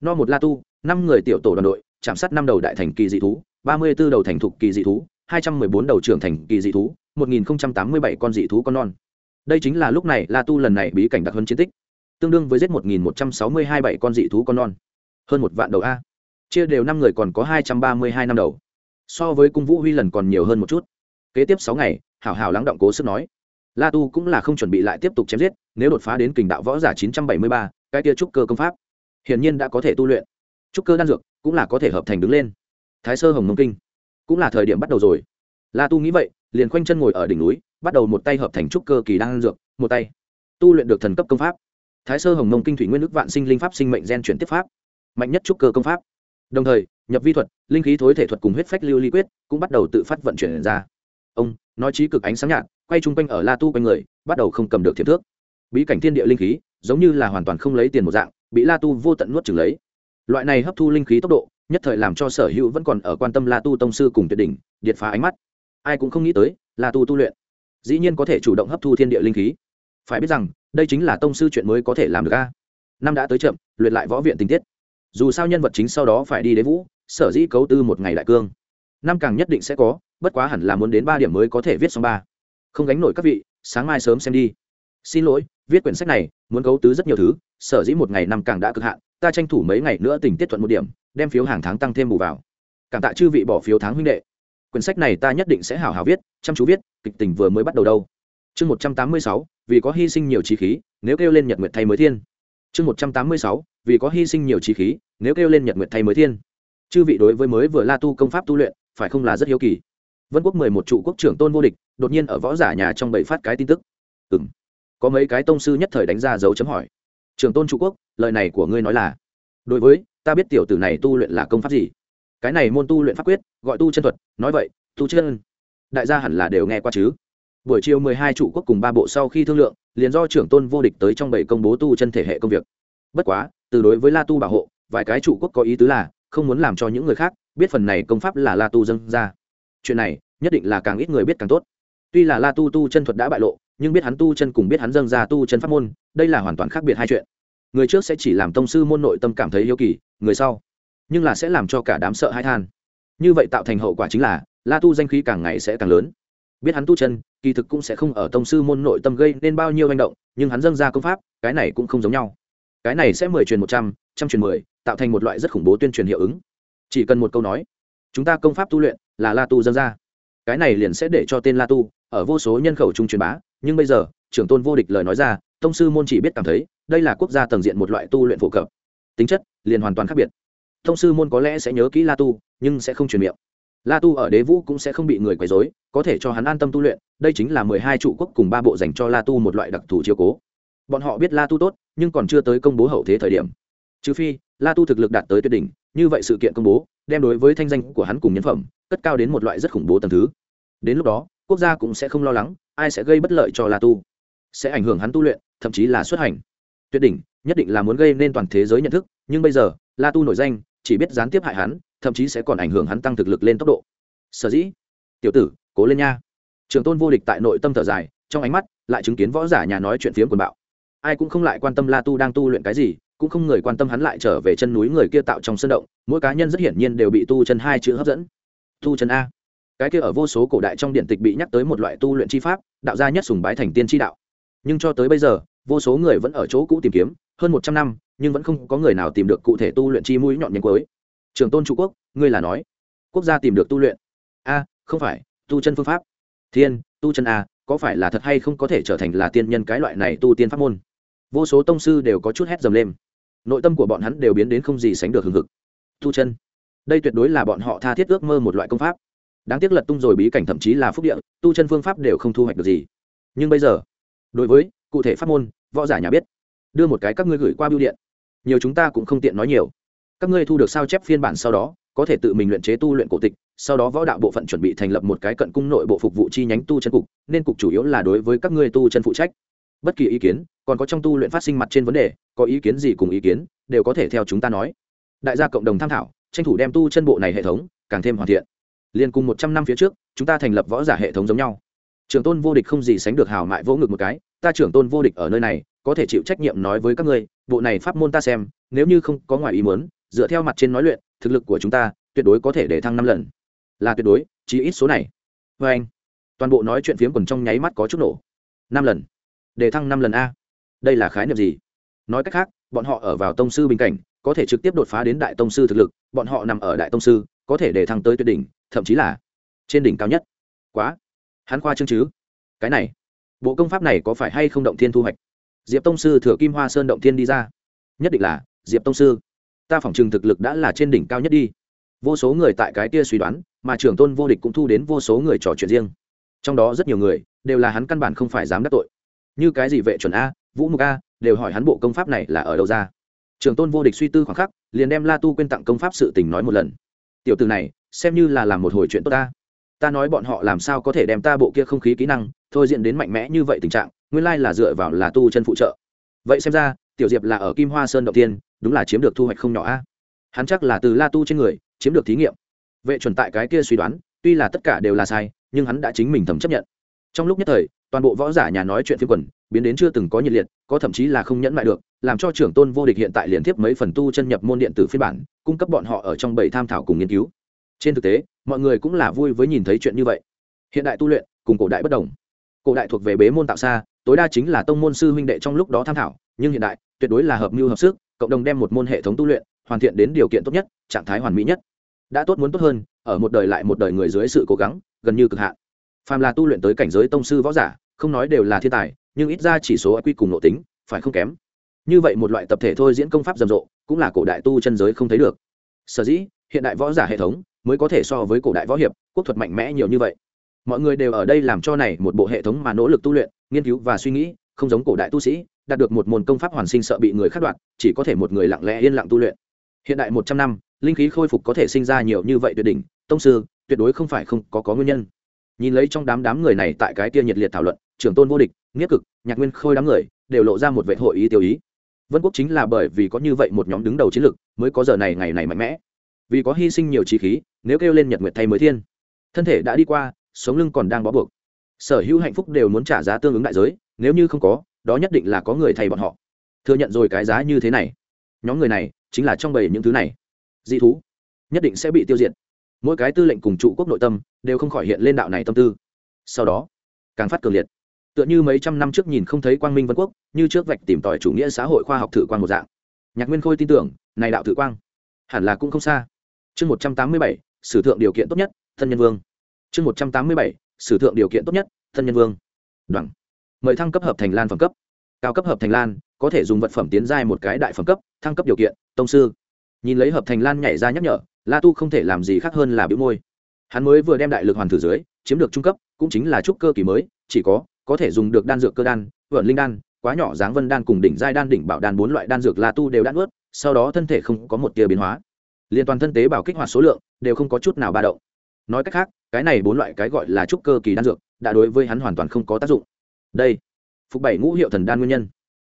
No một la tu, năm người tiểu tổ đoàn đội, trạm sát năm đầu đại thành kỳ dị thú, ba mươi b ố đầu thành thục kỳ dị thú, hai trăm mười bốn đầu trưởng thành kỳ dị thú, một nghìn tám mươi bảy con dị thú con non đây chính là lúc này la tu lần này bí cảnh đặc hơn chiến tích, tương đương với giết một nghìn một trăm sáu mươi hai bảy con dị thú con non. Hơn một vạn đầu a. Chia đều năm người còn có hai trăm ba mươi hai năm đầu. So với cung vũ huy lần còn nhiều hơn một chút. Kế tiếp sáu ngày, hảo hảo lắng động cố sức nói. La tu cũng là không chuẩn bị lại tiếp tục chém giết, nếu đột phá đến kình đạo võ giả chín trăm bảy mươi ba, cái tia trúc cơ công pháp, hiển nhiên đã có thể tu luyện. Trúc cơ đan dược cũng là có thể hợp thành đứng lên. Thái sơ hồng mông kinh cũng là thời điểm bắt đầu rồi. La tu nghĩ vậy, liền khoanh chân ngồi ở đỉnh núi bắt đầu một tay hợp thành trúc cơ kỳ đan dược, một tay tu luyện được thần cấp công pháp. Thái sơ hồng mông kinh thủy nguyên nước vạn sinh linh pháp sinh mệnh gen chuyển tiếp pháp, mạnh nhất trúc cơ công pháp. Đồng thời, nhập vi thuật, linh khí thối thể thuật cùng huyết phách lưu ly quyết cũng bắt đầu tự phát vận chuyển ra. Ông nói trí cực ánh sáng nhạt, quay chung quanh ở la tu quanh người, bắt đầu không cầm được thiệp thước. Bí cảnh thiên địa linh khí, giống như là hoàn toàn không lấy tiền một dạng, bị la tu vô tận nuốt chừng lấy. Loại này hấp thu linh khí tốc độ, nhất thời làm cho sở hữu vẫn còn ở quan tâm la tu tông sư cùng tuyệt đỉnh, điệt phá ánh mắt. Ai cũng không nghĩ tới, la tu tu luyện dĩ nhiên có thể chủ động hấp thu thiên địa linh khí. Phải biết rằng, đây chính là tông sư chuyện mới có thể làm được a. Năm đã tới chậm, luyện lại võ viện tình tiết. Dù sao nhân vật chính sau đó phải đi đế vũ, sở dĩ cấu tư một ngày đại cương. Năm càng nhất định sẽ có, bất quá hẳn là muốn đến ba điểm mới có thể viết xong ba. Không gánh nổi các vị, sáng mai sớm xem đi. Xin lỗi, viết quyển sách này, muốn cấu tứ rất nhiều thứ, sở dĩ một ngày năm càng đã cực hạn, ta tranh thủ mấy ngày nữa tình tiết thuận một điểm, đem phiếu hàng tháng tăng thêm bù vào. Cảm tạ chư vị bỏ phiếu tháng huynh đệ. Quyển sách này ta nhất định sẽ hào hào viết, chăm chú viết kịch tình vừa mới bắt đầu đâu. Chương một trăm tám mươi sáu, vì có hy sinh nhiều trí khí, nếu kêu lên nhật nguyệt thay mới thiên. Chương một trăm tám mươi sáu, vì có hy sinh nhiều trí khí, nếu kêu lên nhật nguyệt thay mới thiên. Chư vị đối với mới vừa la tu công pháp tu luyện, phải không là rất hiếu kỳ. Vân quốc mười một trụ quốc trưởng tôn vô địch, đột nhiên ở võ giả nhà trong bậy phát cái tin tức. Ừ m có mấy cái tông sư nhất thời đánh ra dấu chấm hỏi. Trưởng tôn trụ quốc, lời này của ngươi nói là? Đối với, ta biết tiểu tử này tu luyện là công pháp gì? Cái này môn tu luyện pháp quyết, gọi tu chân thuật, nói vậy, tu chân đại gia hẳn là đều nghe qua chứ. Buổi chiều mười hai trụ quốc cùng ba bộ sau khi thương lượng, liền do trưởng tôn vô địch tới trong bảy công bố tu chân thể hệ công việc. Bất quá, từ đối với la tu bảo hộ, vài cái trụ quốc có ý tứ là không muốn làm cho những người khác biết phần này công pháp là la tu dâng ra. Chuyện này, nhất định là càng ít người biết càng tốt. Tuy là la tu tu chân thuật đã bại lộ, nhưng biết hắn tu chân cùng biết hắn dâng ra tu chân pháp môn, đây là hoàn toàn khác biệt hai chuyện. Người trước sẽ chỉ làm tông sư môn nội tâm cảm thấy yêu kỳ, người sau, nhưng là sẽ làm cho cả đám sợ hãi than. Như vậy tạo thành hậu quả chính là la tu danh khí càng ngày sẽ càng lớn. Biết hắn tu chân, kỳ thực cũng sẽ không ở tông sư môn nội tâm gây nên bao nhiêu manh động, nhưng hắn dâng ra công pháp, cái này cũng không giống nhau. Cái này sẽ mười truyền một trăm trăm truyền mười, tạo thành một loại rất khủng bố tuyên truyền hiệu ứng. Chỉ cần một câu nói, chúng ta công pháp tu luyện là la tu dâng ra. Cái này liền sẽ để cho tên la tu, ở vô số nhân khẩu trung truyền bá, nhưng bây giờ, trưởng tôn vô địch lời nói ra, tông sư môn chỉ biết cảm thấy, đây là quốc gia tầng diện một loại tu luyện phổ cập. Tính chất, liền hoàn toàn khác biệt. Tông sư môn có lẽ sẽ nhớ kỹ la tu, nhưng sẽ không truyền miệng la tu ở đế vũ cũng sẽ không bị người quấy dối có thể cho hắn an tâm tu luyện, đây chính là mười hai trụ quốc cùng ba bộ dành cho la tu một loại đặc thù chiếu cố. Bọn họ biết la tu tốt, nhưng còn chưa tới công bố hậu thế thời điểm. Trừ phi, la tu thực lực đạt tới tuyệt đỉnh, như vậy sự kiện công bố, đem đối với thanh danh của hắn cùng nhân phẩm, cất cao đến một loại rất khủng bố tầm thứ. Đến lúc đó, quốc gia cũng sẽ không lo lắng, ai sẽ gây bất lợi cho la tu. Sẽ ảnh hưởng hắn tu luyện, thậm chí là xuất hành. Tuyệt đỉnh, nhất định là muốn gây nên toàn thế giới nhận thức, nhưng bây giờ, la tu nổi danh, chỉ biết gián tiếp hại hắn thậm chí sẽ còn ảnh hưởng hắn tăng thực lực lên tốc độ. Sở dĩ, tiểu tử, cố lên nha. Trường tôn vô địch tại nội tâm thở dài, trong ánh mắt lại chứng kiến võ giả nhà nói chuyện phiếm quần bạo. Ai cũng không lại quan tâm la tu đang tu luyện cái gì, cũng không người quan tâm hắn lại trở về chân núi người kia tạo trong sân động, mỗi cá nhân rất hiển nhiên đều bị tu chân hai chữ hấp dẫn. Tu chân a. Cái kia ở vô số cổ đại trong điện tịch bị nhắc tới một loại tu luyện chi pháp, đạo gia nhất sùng bái thành tiên chi đạo. Nhưng cho tới bây giờ, vô số người vẫn ở chỗ cũ tìm kiếm, hơn một trăm năm, nhưng vẫn không có người nào tìm được cụ thể tu luyện chi mũi nhọn nhánh cuối trường tôn trụ quốc, ngươi là nói, quốc gia tìm được tu luyện. A, không phải, tu chân phương pháp. Thiên, tu chân a có phải là thật hay không có thể trở thành là tiên nhân cái loại này tu tiên pháp môn? Vô số tông sư đều có chút hét dầm lên. Nội tâm của bọn hắn đều biến đến không gì sánh được hừng hực. Tu chân. Đây tuyệt đối là bọn họ tha thiết ước mơ một loại công pháp. Đáng tiếc lật tung rồi bí cảnh thậm chí là phúc địa, tu chân phương pháp đều không thu hoạch được gì. Nhưng bây giờ, đối với cụ thể pháp môn, võ giả nhà biết. Đưa một cái các ngươi gửi qua biêu điện. Nhiều chúng ta cũng không tiện nói nhiều các ngươi thu được sao chép phiên bản sau đó, có thể tự mình luyện chế tu luyện cổ tịch, sau đó võ đạo bộ phận chuẩn bị thành lập một cái cận cung nội bộ phục vụ chi nhánh tu chân cục, nên cục chủ yếu là đối với các ngươi tu chân phụ trách. Bất kỳ ý kiến, còn có trong tu luyện phát sinh mặt trên vấn đề, có ý kiến gì cùng ý kiến, đều có thể theo chúng ta nói. Đại gia cộng đồng tham thảo, tranh thủ đem tu chân bộ này hệ thống càng thêm hoàn thiện. Liên cùng một trăm năm phía trước, chúng ta thành lập võ giả hệ thống giống nhau. Trường tôn vô địch không gì sánh được hào mại vỗ ngực một cái, ta trưởng tôn vô địch ở nơi này, có thể chịu trách nhiệm nói với các ngươi, bộ này pháp môn ta xem, nếu như không có ngoài ý muốn dựa theo mặt trên nói luyện, thực lực của chúng ta tuyệt đối có thể để thăng năm lần. Là tuyệt đối chỉ ít số này. Vê anh, toàn bộ nói chuyện phiếm quần trong nháy mắt có chút nổ. Năm lần. Để thăng năm lần a. Đây là khái niệm gì? Nói cách khác, bọn họ ở vào tông sư bình cảnh, có thể trực tiếp đột phá đến đại tông sư thực lực, bọn họ nằm ở đại tông sư, có thể để thăng tới tuyệt đỉnh, thậm chí là trên đỉnh cao nhất. Quá. Hắn khoa chương chứ? Cái này, bộ công pháp này có phải hay không động thiên thu hoạch? Diệp tông sư thừa kim hoa sơn động thiên đi ra. Nhất định là diệp tông sư ta phỏng chừng thực lực đã là trên đỉnh cao nhất đi. Vô số người tại cái kia suy đoán, mà trưởng tôn vô địch cũng thu đến vô số người trò chuyện riêng. Trong đó rất nhiều người, đều là hắn căn bản không phải dám đắc tội. Như cái gì vệ chuẩn a, vũ mục a, đều hỏi hắn bộ công pháp này là ở đâu ra. Trường tôn vô địch suy tư khoảng khắc, liền đem la tu quên tặng công pháp sự tình nói một lần. Tiểu từ này, xem như là làm một hồi chuyện tốt ta. Ta nói bọn họ làm sao có thể đem ta bộ kia không khí kỹ năng, thôi diễn đến mạnh mẽ như vậy tình trạng, nguyên lai là dựa vào là tu chân phụ trợ. Vậy xem ra, tiểu diệp là ở kim hoa sơn động tiên đúng là chiếm được thu hoạch không nhỏ a. Hắn chắc là từ la tu trên người, chiếm được thí nghiệm. Vệ chuẩn tại cái kia suy đoán, tuy là tất cả đều là sai, nhưng hắn đã chính mình thầm chấp nhận. Trong lúc nhất thời, toàn bộ võ giả nhà nói chuyện phiếm quần, biến đến chưa từng có nhiệt liệt, có thậm chí là không nhẫn lại được, làm cho trưởng tôn vô địch hiện tại liền tiếp mấy phần tu chân nhập môn điện tử phiên bản, cung cấp bọn họ ở trong bảy tham thảo cùng nghiên cứu. Trên thực tế, mọi người cũng là vui với nhìn thấy chuyện như vậy. Hiện đại tu luyện, cùng cổ đại bất đồng. Cổ đại thuộc về bế môn tạo xa, tối đa chính là tông môn sư huynh đệ trong lúc đó tham thảo, nhưng hiện đại tuyệt đối là hợp mưu hợp sức, cộng đồng đem một môn hệ thống tu luyện hoàn thiện đến điều kiện tốt nhất, trạng thái hoàn mỹ nhất. Đã tốt muốn tốt hơn, ở một đời lại một đời người dưới sự cố gắng, gần như cực hạn. Phàm là tu luyện tới cảnh giới tông sư võ giả, không nói đều là thiên tài, nhưng ít ra chỉ số quy cùng nội tính, phải không kém. Như vậy một loại tập thể thôi diễn công pháp rầm rộ, cũng là cổ đại tu chân giới không thấy được. Sở dĩ, hiện đại võ giả hệ thống mới có thể so với cổ đại võ hiệp, quốc thuật mạnh mẽ nhiều như vậy. Mọi người đều ở đây làm cho này một bộ hệ thống mà nỗ lực tu luyện, nghiên cứu và suy nghĩ, không giống cổ đại tu sĩ đạt được một môn công pháp hoàn sinh sợ bị người khác đoạt, chỉ có thể một người lặng lẽ yên lặng tu luyện. Hiện đại một trăm năm, linh khí khôi phục có thể sinh ra nhiều như vậy tuyệt đỉnh, tông sư, tuyệt đối không phải không có có nguyên nhân. Nhìn lấy trong đám đám người này tại cái kia nhiệt liệt thảo luận, trưởng tôn vô địch nghĩa cực, nhạc nguyên khôi đám người, đều lộ ra một vệ hội ý tiêu ý. Vân quốc chính là bởi vì có như vậy một nhóm đứng đầu chiến lược mới có giờ này ngày này mạnh mẽ. Vì có hy sinh nhiều trí khí, nếu kêu lên nhật nguyệt thay mới thiên. Thân thể đã đi qua, sống lưng còn đang bó buộc. Sở hữu hạnh phúc đều muốn trả giá tương ứng đại giới, nếu như không có đó nhất định là có người thay bọn họ. Thừa nhận rồi cái giá như thế này. Nhóm người này chính là trong bầy những thứ này. Dị thú nhất định sẽ bị tiêu diệt. Mỗi cái tư lệnh cùng trụ quốc nội tâm đều không khỏi hiện lên đạo này tâm tư. Sau đó, càng phát cường liệt. Tựa như mấy trăm năm trước nhìn không thấy quang minh vân quốc, như trước vạch tìm tòi chủ nghĩa xã hội khoa học thử quang một dạng. Nhạc nguyên khôi tin tưởng, này đạo thử quang hẳn là cũng không xa. Chương một trăm tám mươi bảy, sử thượng điều kiện tốt nhất, thân nhân vương. Chương một trăm tám mươi bảy, sử thượng điều kiện tốt nhất, thân nhân vương. Đoạn mời thăng cấp hợp thành lan phẩm cấp. Cao cấp hợp thành lan, có thể dùng vật phẩm tiến giai một cái đại phẩm cấp, thăng cấp điều kiện, tông sư. Nhìn lấy hợp thành lan nhảy ra nhắc nhở, la tu không thể làm gì khác hơn là biểu môi. Hắn mới vừa đem đại lực hoàn thử dưới, chiếm được trung cấp, cũng chính là trúc cơ kỳ mới, chỉ có có thể dùng được đan dược cơ đan vợn linh đan, quá nhỏ dáng vân đan cùng đỉnh giai đan đỉnh bảo đan bốn loại đan dược la tu đều đã ướt sau đó thân thể không có một tia biến hóa. Liên toàn thân tế bảo kích hoạt số lượng đều không có chút nào ba động. Nói cách khác, cái này bốn loại cái gọi là trúc cơ kỳ đan dược, đã đối với hắn hoàn toàn không có tác dụng đây, phục bảy ngũ hiệu thần đan nguyên nhân.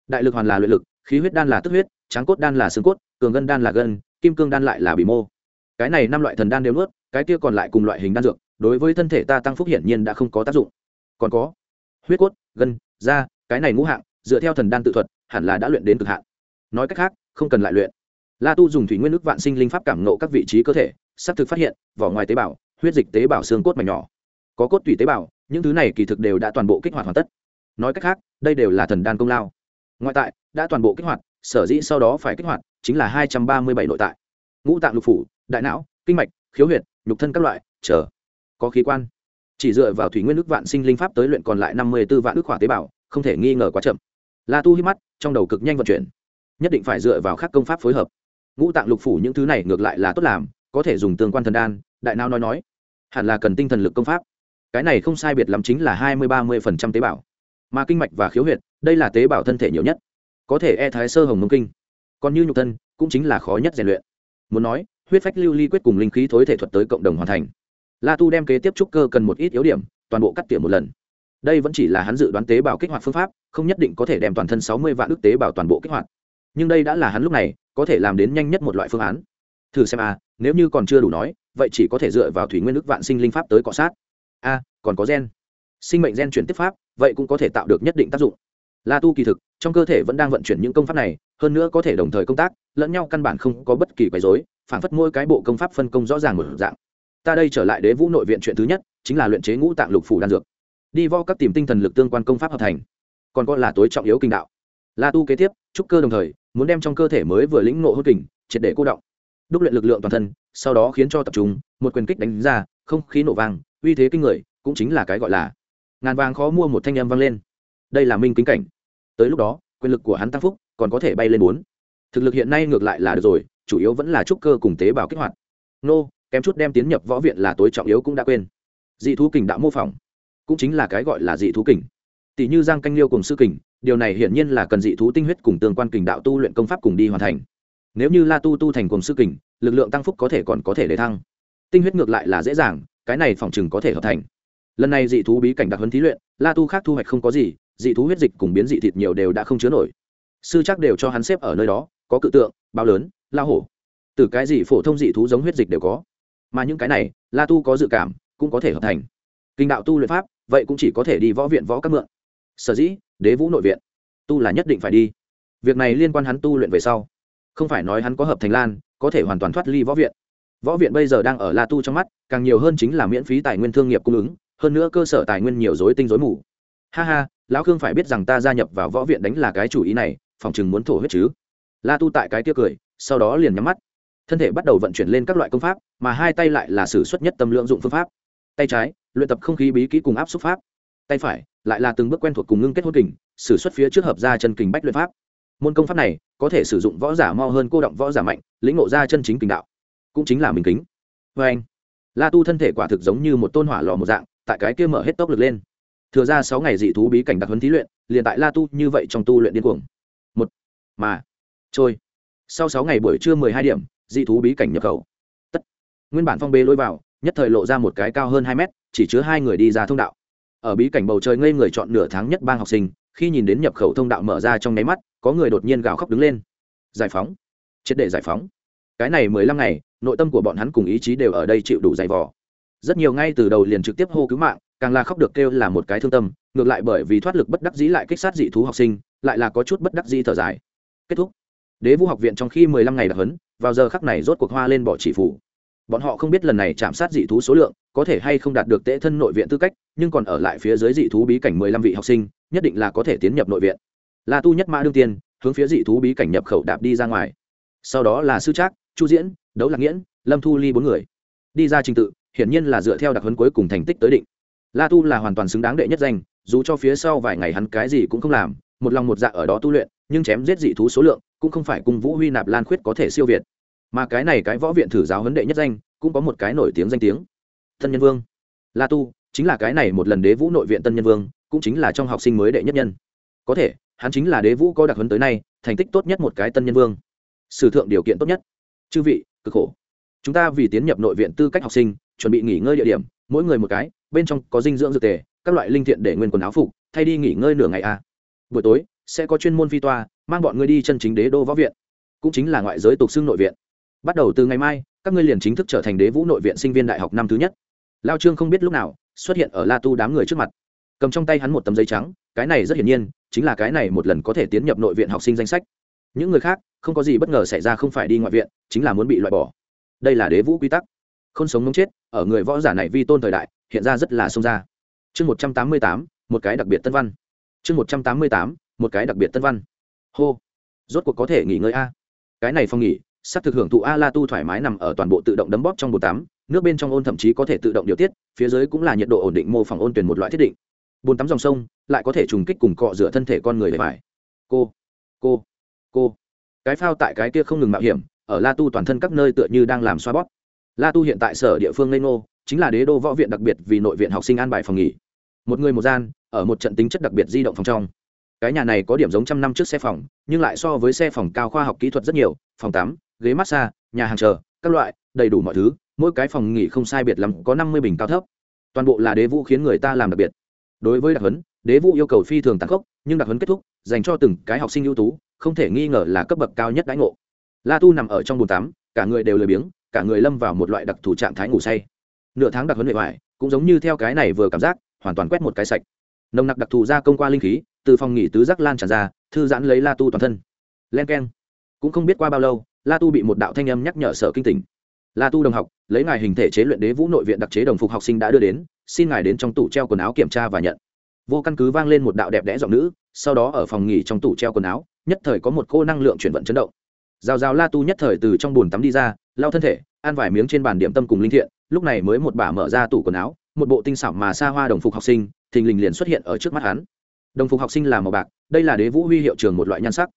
Đại lực hoàn là luyện lực, khí huyết đan là tức huyết, tráng cốt đan là xương cốt, cường ngân đan là gân, kim cương đan lại là bì mô. Cái này năm loại thần đan đều nuốt, cái kia còn lại cùng loại hình đan dược, đối với thân thể ta tăng phúc hiển nhiên đã không có tác dụng. Còn có, huyết cốt, gân, da, cái này ngũ hạng, dựa theo thần đan tự thuật, hẳn là đã luyện đến cực hạn. Nói cách khác, không cần lại luyện. La tu dùng thủy nguyên nước vạn sinh linh pháp cảm nộ các vị trí cơ thể xác thực phát hiện, vỏ ngoài tế bào, huyết dịch tế bào xương cốt mảnh nhỏ. Có cốt tủy tế bào, những thứ này kỳ thực đều đã toàn bộ kích hoạt hoàn tất nói cách khác, đây đều là thần đan công lao. Ngoại tại, đã toàn bộ kích hoạt, sở dĩ sau đó phải kích hoạt chính là hai trăm ba mươi bảy nội tại. Ngũ tạng lục phủ, đại não, kinh mạch, khiếu huyệt, nhục thân các loại, chờ, có khí quan. Chỉ dựa vào thủy nguyên nước vạn sinh linh pháp tới luyện còn lại năm mươi b ố vạn ước hỏa tế bào, không thể nghi ngờ quá chậm. La tu hít mắt, trong đầu cực nhanh vận chuyển. Nhất định phải dựa vào các công pháp phối hợp. Ngũ tạng lục phủ những thứ này ngược lại là tốt làm, có thể dùng tương quan thần đan, đại não nói nói. Hẳn là cần tinh thần lực công pháp. Cái này không sai biệt lắm chính là hai mươi ba mươi phần trăm tế bào mà kinh mạch và khiếu huyệt, đây là tế bào thân thể nhiều nhất, có thể e thái sơ hồng mông kinh. Còn như nhục thân, cũng chính là khó nhất rèn luyện. Muốn nói, huyết phách lưu ly quyết cùng linh khí thối thể thuật tới cộng đồng hoàn thành. La tu đem kế tiếp trúc cơ cần một ít yếu điểm, toàn bộ cắt tỉa một lần. Đây vẫn chỉ là hắn dự đoán tế bào kích hoạt phương pháp, không nhất định có thể đem toàn thân sáu mươi vạn ước tế bào toàn bộ kích hoạt. Nhưng đây đã là hắn lúc này, có thể làm đến nhanh nhất một loại phương án. Thử xem a nếu như còn chưa đủ nói, vậy chỉ có thể dựa vào thủy nguyên ước vạn sinh linh pháp tới cọ sát. A còn có gen sinh mệnh gen chuyển tiếp pháp, vậy cũng có thể tạo được nhất định tác dụng. La tu kỳ thực, trong cơ thể vẫn đang vận chuyển những công pháp này, hơn nữa có thể đồng thời công tác, lẫn nhau căn bản không có bất kỳ quấy rối, phản phất mỗi cái bộ công pháp phân công rõ ràng một dạng. Ta đây trở lại đế vũ nội viện chuyện thứ nhất, chính là luyện chế ngũ tạng lục phủ đan dược. Đi vo các tìm tinh thần lực tương quan công pháp hợp thành. Còn có là tối trọng yếu kinh đạo. La tu kế tiếp, trúc cơ đồng thời, muốn đem trong cơ thể mới vừa lĩnh ngộ hốt kình, triệt để cô động. Đúc luyện lực lượng toàn thân, sau đó khiến cho tập trung, một quyền kích đánh ra, không khí nổ vang, uy thế kinh người, cũng chính là cái gọi là ngàn vàng khó mua một thanh âm vang lên. Đây là minh kính cảnh. Tới lúc đó, quyền lực của hắn tăng phúc, còn có thể bay lên bốn. Thực lực hiện nay ngược lại là được rồi, chủ yếu vẫn là trúc cơ cùng tế bào kích hoạt. Nô, kém chút đem tiến nhập võ viện là tối trọng yếu cũng đã quên. Dị thú kình đã mô phỏng. Cũng chính là cái gọi là dị thú kình. Tỷ như giang canh liêu cùng sư kình, điều này hiển nhiên là cần dị thú tinh huyết cùng tương quan kình đạo tu luyện công pháp cùng đi hoàn thành. Nếu như la tu tu thành cùng sư kình, lực lượng tăng phúc có thể còn có thể để thăng. Tinh huyết ngược lại là dễ dàng, cái này phòng chừng có thể hợp thành lần này dị thú bí cảnh đặc huấn thí luyện, la tu khác thu hoạch không có gì, dị thú huyết dịch cùng biến dị thịt nhiều đều đã không chứa nổi. Sư chắc đều cho hắn xếp ở nơi đó, có cự tượng, bao lớn la hổ. Từ cái gì phổ thông dị thú giống huyết dịch đều có. Mà những cái này, la tu có dự cảm, cũng có thể hợp thành. Kinh đạo tu luyện pháp, vậy cũng chỉ có thể đi võ viện võ các mượn. Sở dĩ, đế vũ nội viện. Tu là nhất định phải đi. Việc này liên quan hắn tu luyện về sau. Không phải nói hắn có hợp thành lan, có thể hoàn toàn thoát ly võ viện. Võ viện bây giờ đang ở la tu trong mắt, càng nhiều hơn chính là miễn phí tài nguyên thương nghiệp cung ứng hơn nữa cơ sở tài nguyên nhiều dối tinh dối mù. Ha ha, lão khương phải biết rằng ta gia nhập vào võ viện đánh là cái chủ ý này, phòng chừng muốn thổ huyết chứ. La tu tại cái kia cười, sau đó liền nhắm mắt. Thân thể bắt đầu vận chuyển lên các loại công pháp, mà hai tay lại là sử xuất nhất tâm lượng dụng phương pháp. Tay trái, luyện tập không khí bí kỹ cùng áp xúc pháp. Tay phải, lại là từng bước quen thuộc cùng ngưng kết hôn kình, sử xuất phía trước hợp ra chân kình bách luyện pháp. Môn công pháp này, có thể sử dụng võ giả mo hơn cô động võ giả mạnh, lĩnh ngộ ra chân chính kình đạo. Cũng chính là mình kính. Vê anh la tu thân thể quả thực giống như một tôn hỏa lò một dạng tại cái kia mở hết tốc lực lên. Thừa ra sáu ngày dị thú bí cảnh đặc huấn thí luyện, liền tại la tu như vậy trong tu luyện điên cuồng. Một, mà, trôi. Sau sáu ngày buổi trưa mười hai điểm, dị thú bí cảnh nhập khẩu. Tất. Nguyên bản phong bê lôi vào, nhất thời lộ ra một cái cao hơn hai mét, chỉ chứa hai người đi ra thông đạo. Ở bí cảnh bầu trời ngây người chọn nửa tháng nhất bang học sinh, khi nhìn đến nhập khẩu thông đạo mở ra trong nháy mắt, có người đột nhiên gào khóc đứng lên. Giải phóng. Triệt để giải phóng. Cái này mười lăm ngày, nội tâm của bọn hắn cùng ý chí đều ở đây chịu đủ dày vò rất nhiều ngay từ đầu liền trực tiếp hô cứu mạng, càng là khóc được kêu là một cái thương tâm, ngược lại bởi vì thoát lực bất đắc dĩ lại kích sát dị thú học sinh, lại là có chút bất đắc dĩ thở dài. Kết thúc. Đế vũ học viện trong khi mười lăm ngày đặc hấn vào giờ khắc này rốt cuộc hoa lên bỏ chỉ phủ. Bọn họ không biết lần này chạm sát dị thú số lượng, có thể hay không đạt được tệ thân nội viện tư cách, nhưng còn ở lại phía dưới dị thú bí cảnh mười lăm vị học sinh, nhất định là có thể tiến nhập nội viện. La tu nhất mã đương tiên, hướng phía dị thú bí cảnh nhập khẩu đạp đi ra ngoài. Sau đó là sư trác, chu diễn, đấu lạc nghiễn, lâm thu ly bốn người đi ra trình tự, hiển nhiên là dựa theo đặc huấn cuối cùng thành tích tới định. La tu là hoàn toàn xứng đáng đệ nhất danh, dù cho phía sau vài ngày hắn cái gì cũng không làm, một lòng một dạ ở đó tu luyện, nhưng chém giết dị thú số lượng cũng không phải cùng vũ huy nạp lan khuyết có thể siêu việt. Mà cái này cái võ viện thử giáo huấn đệ nhất danh, cũng có một cái nổi tiếng danh tiếng. Tân nhân vương. La tu chính là cái này một lần đế vũ nội viện tân nhân vương, cũng chính là trong học sinh mới đệ nhất nhân. Có thể, hắn chính là đế vũ có đặc huấn tới nay, thành tích tốt nhất một cái tân nhân vương. Sử thượng điều kiện tốt nhất. Chư vị, cực khổ chúng ta vì tiến nhập nội viện tư cách học sinh, chuẩn bị nghỉ ngơi địa điểm, mỗi người một cái, bên trong có dinh dưỡng dược tề, các loại linh thiện để nguyên quần áo phục, thay đi nghỉ ngơi nửa ngày a à. buổi tối, sẽ có chuyên môn phi toa, mang bọn ngươi đi chân chính đế đô võ viện. Cũng chính là ngoại giới tục xưng nội viện. Bắt đầu từ ngày mai, các ngươi liền chính thức trở thành đế vũ nội viện sinh viên đại học năm thứ nhất. Lao trương không biết lúc nào, xuất hiện ở la tu đám người trước mặt. Cầm trong tay hắn một tấm giấy trắng, cái này rất hiển nhiên, chính là cái này một lần có thể tiến nhập nội viện học sinh danh sách. Những người khác, không có gì bất ngờ xảy ra không phải đi ngoại viện, chính là muốn bị loại bỏ đây là đế vũ quy tắc. Không sống mống chết, ở người võ giả này vi tôn thời đại, hiện ra rất là sông ra. Chương một trăm tám mươi tám, một cái đặc biệt tân văn. Chương một trăm tám mươi tám, một cái đặc biệt tân văn. Hô. Rốt cuộc có thể nghỉ ngơi a. Cái này phong nghỉ, sắp thực hưởng thụ a la tu thoải mái nằm ở toàn bộ tự động đấm bóp trong bồn tắm, nước bên trong ôn thậm chí có thể tự động điều tiết, phía dưới cũng là nhiệt độ ổn định mô phỏng ôn tuyển một loại thiết định. Bồn tắm dòng sông lại có thể trùng kích cùng cọ rửa thân thể con người để phải cô. Cô. Cô. Cái phao tại cái kia không ngừng mạo hiểm ở la tu toàn thân các nơi tựa như đang làm xoa bóp. La tu hiện tại sở địa phương lên ngô, chính là đế đô võ viện đặc biệt vì nội viện học sinh an bài phòng nghỉ. Một người một gian, ở một trận tính chất đặc biệt di động phòng trong. Cái nhà này có điểm giống trăm năm trước xe phòng, nhưng lại so với xe phòng cao khoa học kỹ thuật rất nhiều, phòng tắm, ghế massage, nhà hàng chờ, các loại, đầy đủ mọi thứ, mỗi cái phòng nghỉ không sai biệt lắm có năm mươi bình cao thấp. Toàn bộ là đế vũ khiến người ta làm đặc biệt. Đối với đặc huấn, đế vũ yêu cầu phi thường tăng khốc, nhưng đặc huấn kết thúc, dành cho từng cái học sinh ưu tú, không thể nghi ngờ là cấp bậc cao nhất đãi ngộ la tu nằm ở trong bồn tắm cả người đều lười biếng cả người lâm vào một loại đặc thù trạng thái ngủ say. Nửa tháng đặc huấn luyện ngoại, cũng giống như theo cái này vừa cảm giác hoàn toàn quét một cái sạch. Nồng nặc đặc thù ra công qua linh khí từ phòng nghỉ tứ giác lan tràn ra thư giãn lấy la tu toàn thân. Len k e n cũng không biết qua bao lâu la tu bị một đạo thanh âm nhắc nhở sở kinh tỉnh. La tu đồng học lấy ngài hình thể chế luyện đế vũ nội viện đặc chế đồng phục học sinh đã đưa đến xin ngài đến trong tủ treo quần áo kiểm tra và nhận. Vô căn cứ vang lên một đạo đẹp đẽ giọng nữ sau đó ở phòng nghỉ trong tủ treo quần áo nhất thời có một cô năng lượng chuyển vận chấn động rào rào la tu nhất thời từ trong bồn tắm đi ra lao thân thể, ăn vài miếng trên bàn điểm tâm cùng linh thiện, lúc này mới một bà mở ra tủ quần áo, một bộ tinh xảo mà xa hoa đồng phục học sinh, thình lình liền xuất hiện ở trước mắt hắn. Đồng phục học sinh là màu bạc, đây là đế vũ huy hiệu trường một loại nhan sắc.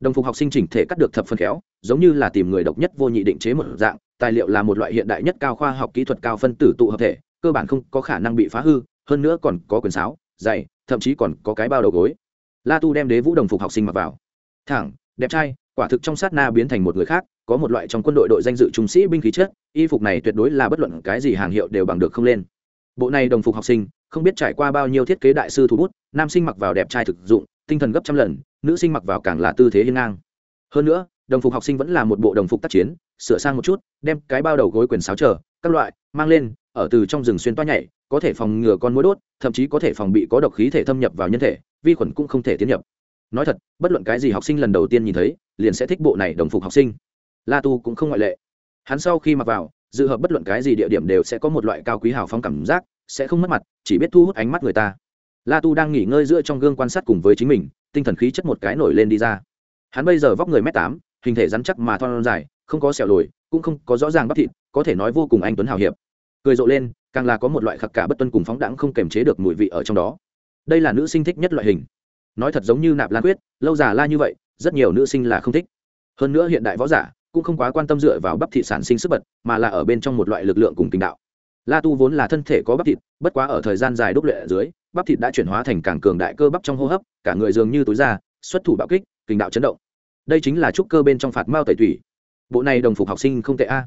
Đồng phục học sinh chỉnh thể cắt được thập phân khéo, giống như là tìm người độc nhất vô nhị định chế một dạng, tài liệu là một loại hiện đại nhất cao khoa học kỹ thuật cao phân tử tụ hợp thể, cơ bản không có khả năng bị phá hư, hơn nữa còn có quyền sáo, dày, thậm chí còn có cái bao đầu gối. La tu đem đế vũ đồng phục học sinh mặc vào. Thẳng, đẹp trai quả thực trong sát na biến thành một người khác có một loại trong quân đội đội danh dự trung sĩ binh khí chất y phục này tuyệt đối là bất luận cái gì hàng hiệu đều bằng được không lên. Bộ này đồng phục học sinh không biết trải qua bao nhiêu thiết kế đại sư thủ bút nam sinh mặc vào đẹp trai thực dụng tinh thần gấp trăm lần nữ sinh mặc vào càng là tư thế hiên ngang. Hơn nữa đồng phục học sinh vẫn là một bộ đồng phục tác chiến sửa sang một chút đem cái bao đầu gối quyền sáo trở, các loại mang lên ở từ trong rừng xuyên toa nhảy có thể phòng ngừa con mối đốt thậm chí có thể phòng bị có độc khí thể thâm nhập vào nhân thể vi khuẩn cũng không thể tiến nhập nói thật, bất luận cái gì học sinh lần đầu tiên nhìn thấy, liền sẽ thích bộ này đồng phục học sinh. La tu cũng không ngoại lệ. Hắn sau khi mặc vào, dự hợp bất luận cái gì địa điểm đều sẽ có một loại cao quý hào phong cảm giác, sẽ không mất mặt, chỉ biết thu hút ánh mắt người ta. La tu đang nghỉ ngơi giữa trong gương quan sát cùng với chính mình, tinh thần khí chất một cái nổi lên đi ra. Hắn bây giờ vóc người m tám, hình thể rắn chắc mà thon dài, không có sẹo lồi, cũng không có rõ ràng bắp thịt, có thể nói vô cùng anh tuấn hào hiệp. Cười rộ lên, càng là có một loại khặc cả bất tuân cùng phóng đẳng không kềm chế được mùi vị ở trong đó. Đây là nữ sinh thích nhất loại hình nói thật giống như nạp lan quyết, lâu già la như vậy, rất nhiều nữ sinh là không thích. Hơn nữa hiện đại võ giả cũng không quá quan tâm dựa vào bắp thịt sản sinh sức bật, mà là ở bên trong một loại lực lượng cùng tình đạo. La tu vốn là thân thể có bắp thịt, bất quá ở thời gian dài đúc luyện ở dưới, bắp thịt đã chuyển hóa thành càng cường đại cơ bắp trong hô hấp, cả người dường như túi ra xuất thủ bạo kích kình đạo chấn động. Đây chính là trúc cơ bên trong phạt mao tẩy thủy bộ này đồng phục học sinh không tệ a.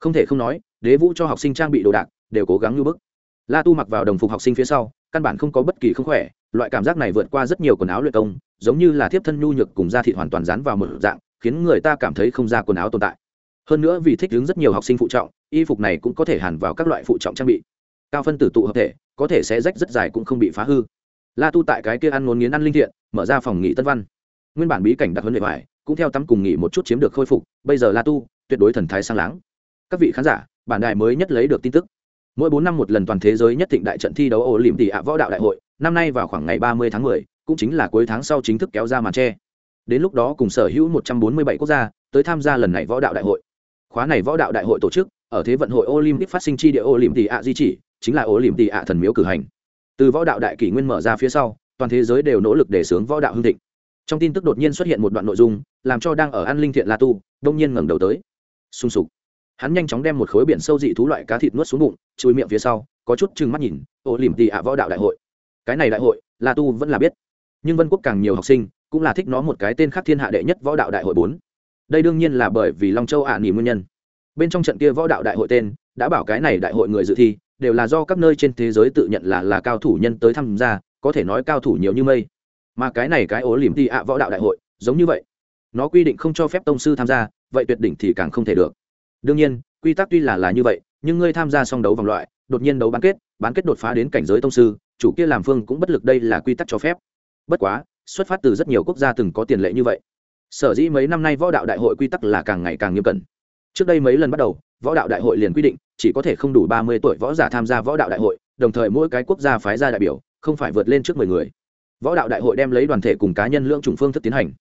Không thể không nói, đế vũ cho học sinh trang bị đồ đạc đều cố gắng như bức. La tu mặc vào đồng phục học sinh phía sau, căn bản không có bất kỳ không khỏe loại cảm giác này vượt qua rất nhiều quần áo luyện công, giống như là thiếp thân nhu nhược cùng da thịt hoàn toàn dán vào một dạng, khiến người ta cảm thấy không ra quần áo tồn tại. Hơn nữa vì thích ứng rất nhiều học sinh phụ trọng, y phục này cũng có thể hàn vào các loại phụ trọng trang bị. Cao phân tử tụ hợp thể, có thể sẽ rách rất dài cũng không bị phá hư. La tu tại cái kia ăn ngốn nghiến ăn linh thiện, mở ra phòng nghỉ tân văn. Nguyên bản bí cảnh đặc huấn luyện vải cũng theo tắm cùng nghỉ một chút chiếm được khôi phục, bây giờ la tu, tuyệt đối thần thái sang láng. Các vị khán giả, bản đài mới nhất lấy được tin tức. Mỗi bốn năm một lần toàn thế giới nhất thịnh đại trận thi đấu ổ liệm tỷ ạ võ đạo đại hội năm nay vào khoảng ngày ba mươi tháng 10, cũng chính là cuối tháng sau chính thức kéo ra màn che. đến lúc đó cùng sở hữu một trăm bốn mươi bảy quốc gia tới tham gia lần này võ đạo đại hội. Khóa này võ đạo đại hội tổ chức ở thế vận hội olympic phát sinh chi địa Olympia tỷ ạ di chỉ chính là Olympia tỷ ạ thần miếu cử hành. Từ võ đạo đại kỷ nguyên mở ra phía sau toàn thế giới đều nỗ lực để sướng võ đạo hưng thịnh. Trong tin tức đột nhiên xuất hiện một đoạn nội dung làm cho đang ở an linh thiện la tu đông nhiên ngẩng đầu tới. Sung sục. Hắn nhanh chóng đem một khối biển sâu dị thú loại cá thịt nuốt xuống bụng chui miệng phía sau có chút chừng mắt nhìn Olympia ạ võ đạo đại hội cái này đại hội, la tu vẫn là biết. Nhưng vân quốc càng nhiều học sinh, cũng là thích nó một cái tên khác thiên hạ đệ nhất võ đạo đại hội bốn. Đây đương nhiên là bởi vì long châu ạ à nguyên nhân. Bên trong trận kia võ đạo đại hội tên, đã bảo cái này đại hội người dự thi, đều là do các nơi trên thế giới tự nhận là là cao thủ nhân tới tham gia, có thể nói cao thủ nhiều như mây. Mà cái này cái ố liềm ti ạ võ đạo đại hội, giống như vậy. Nó quy định không cho phép tông sư tham gia, vậy tuyệt đỉnh thì càng không thể được. Đương nhiên, quy tắc tuy là là như vậy, nhưng ngươi tham gia song đấu vòng loại đột nhiên đấu bán kết bán kết đột phá đến cảnh giới tông sư, chủ kia làm phương cũng bất lực đây là quy tắc cho phép. Bất quá, xuất phát từ rất nhiều quốc gia từng có tiền lệ như vậy. Sở dĩ mấy năm nay võ đạo đại hội quy tắc là càng ngày càng nghiêm cẩn. Trước đây mấy lần bắt đầu, võ đạo đại hội liền quy định, chỉ có thể không đủ ba mươi tuổi võ giả tham gia võ đạo đại hội, đồng thời mỗi cái quốc gia phái ra đại biểu, không phải vượt lên trước mười người. Võ đạo đại hội đem lấy đoàn thể cùng cá nhân lưỡng chủng phương thức tiến hành.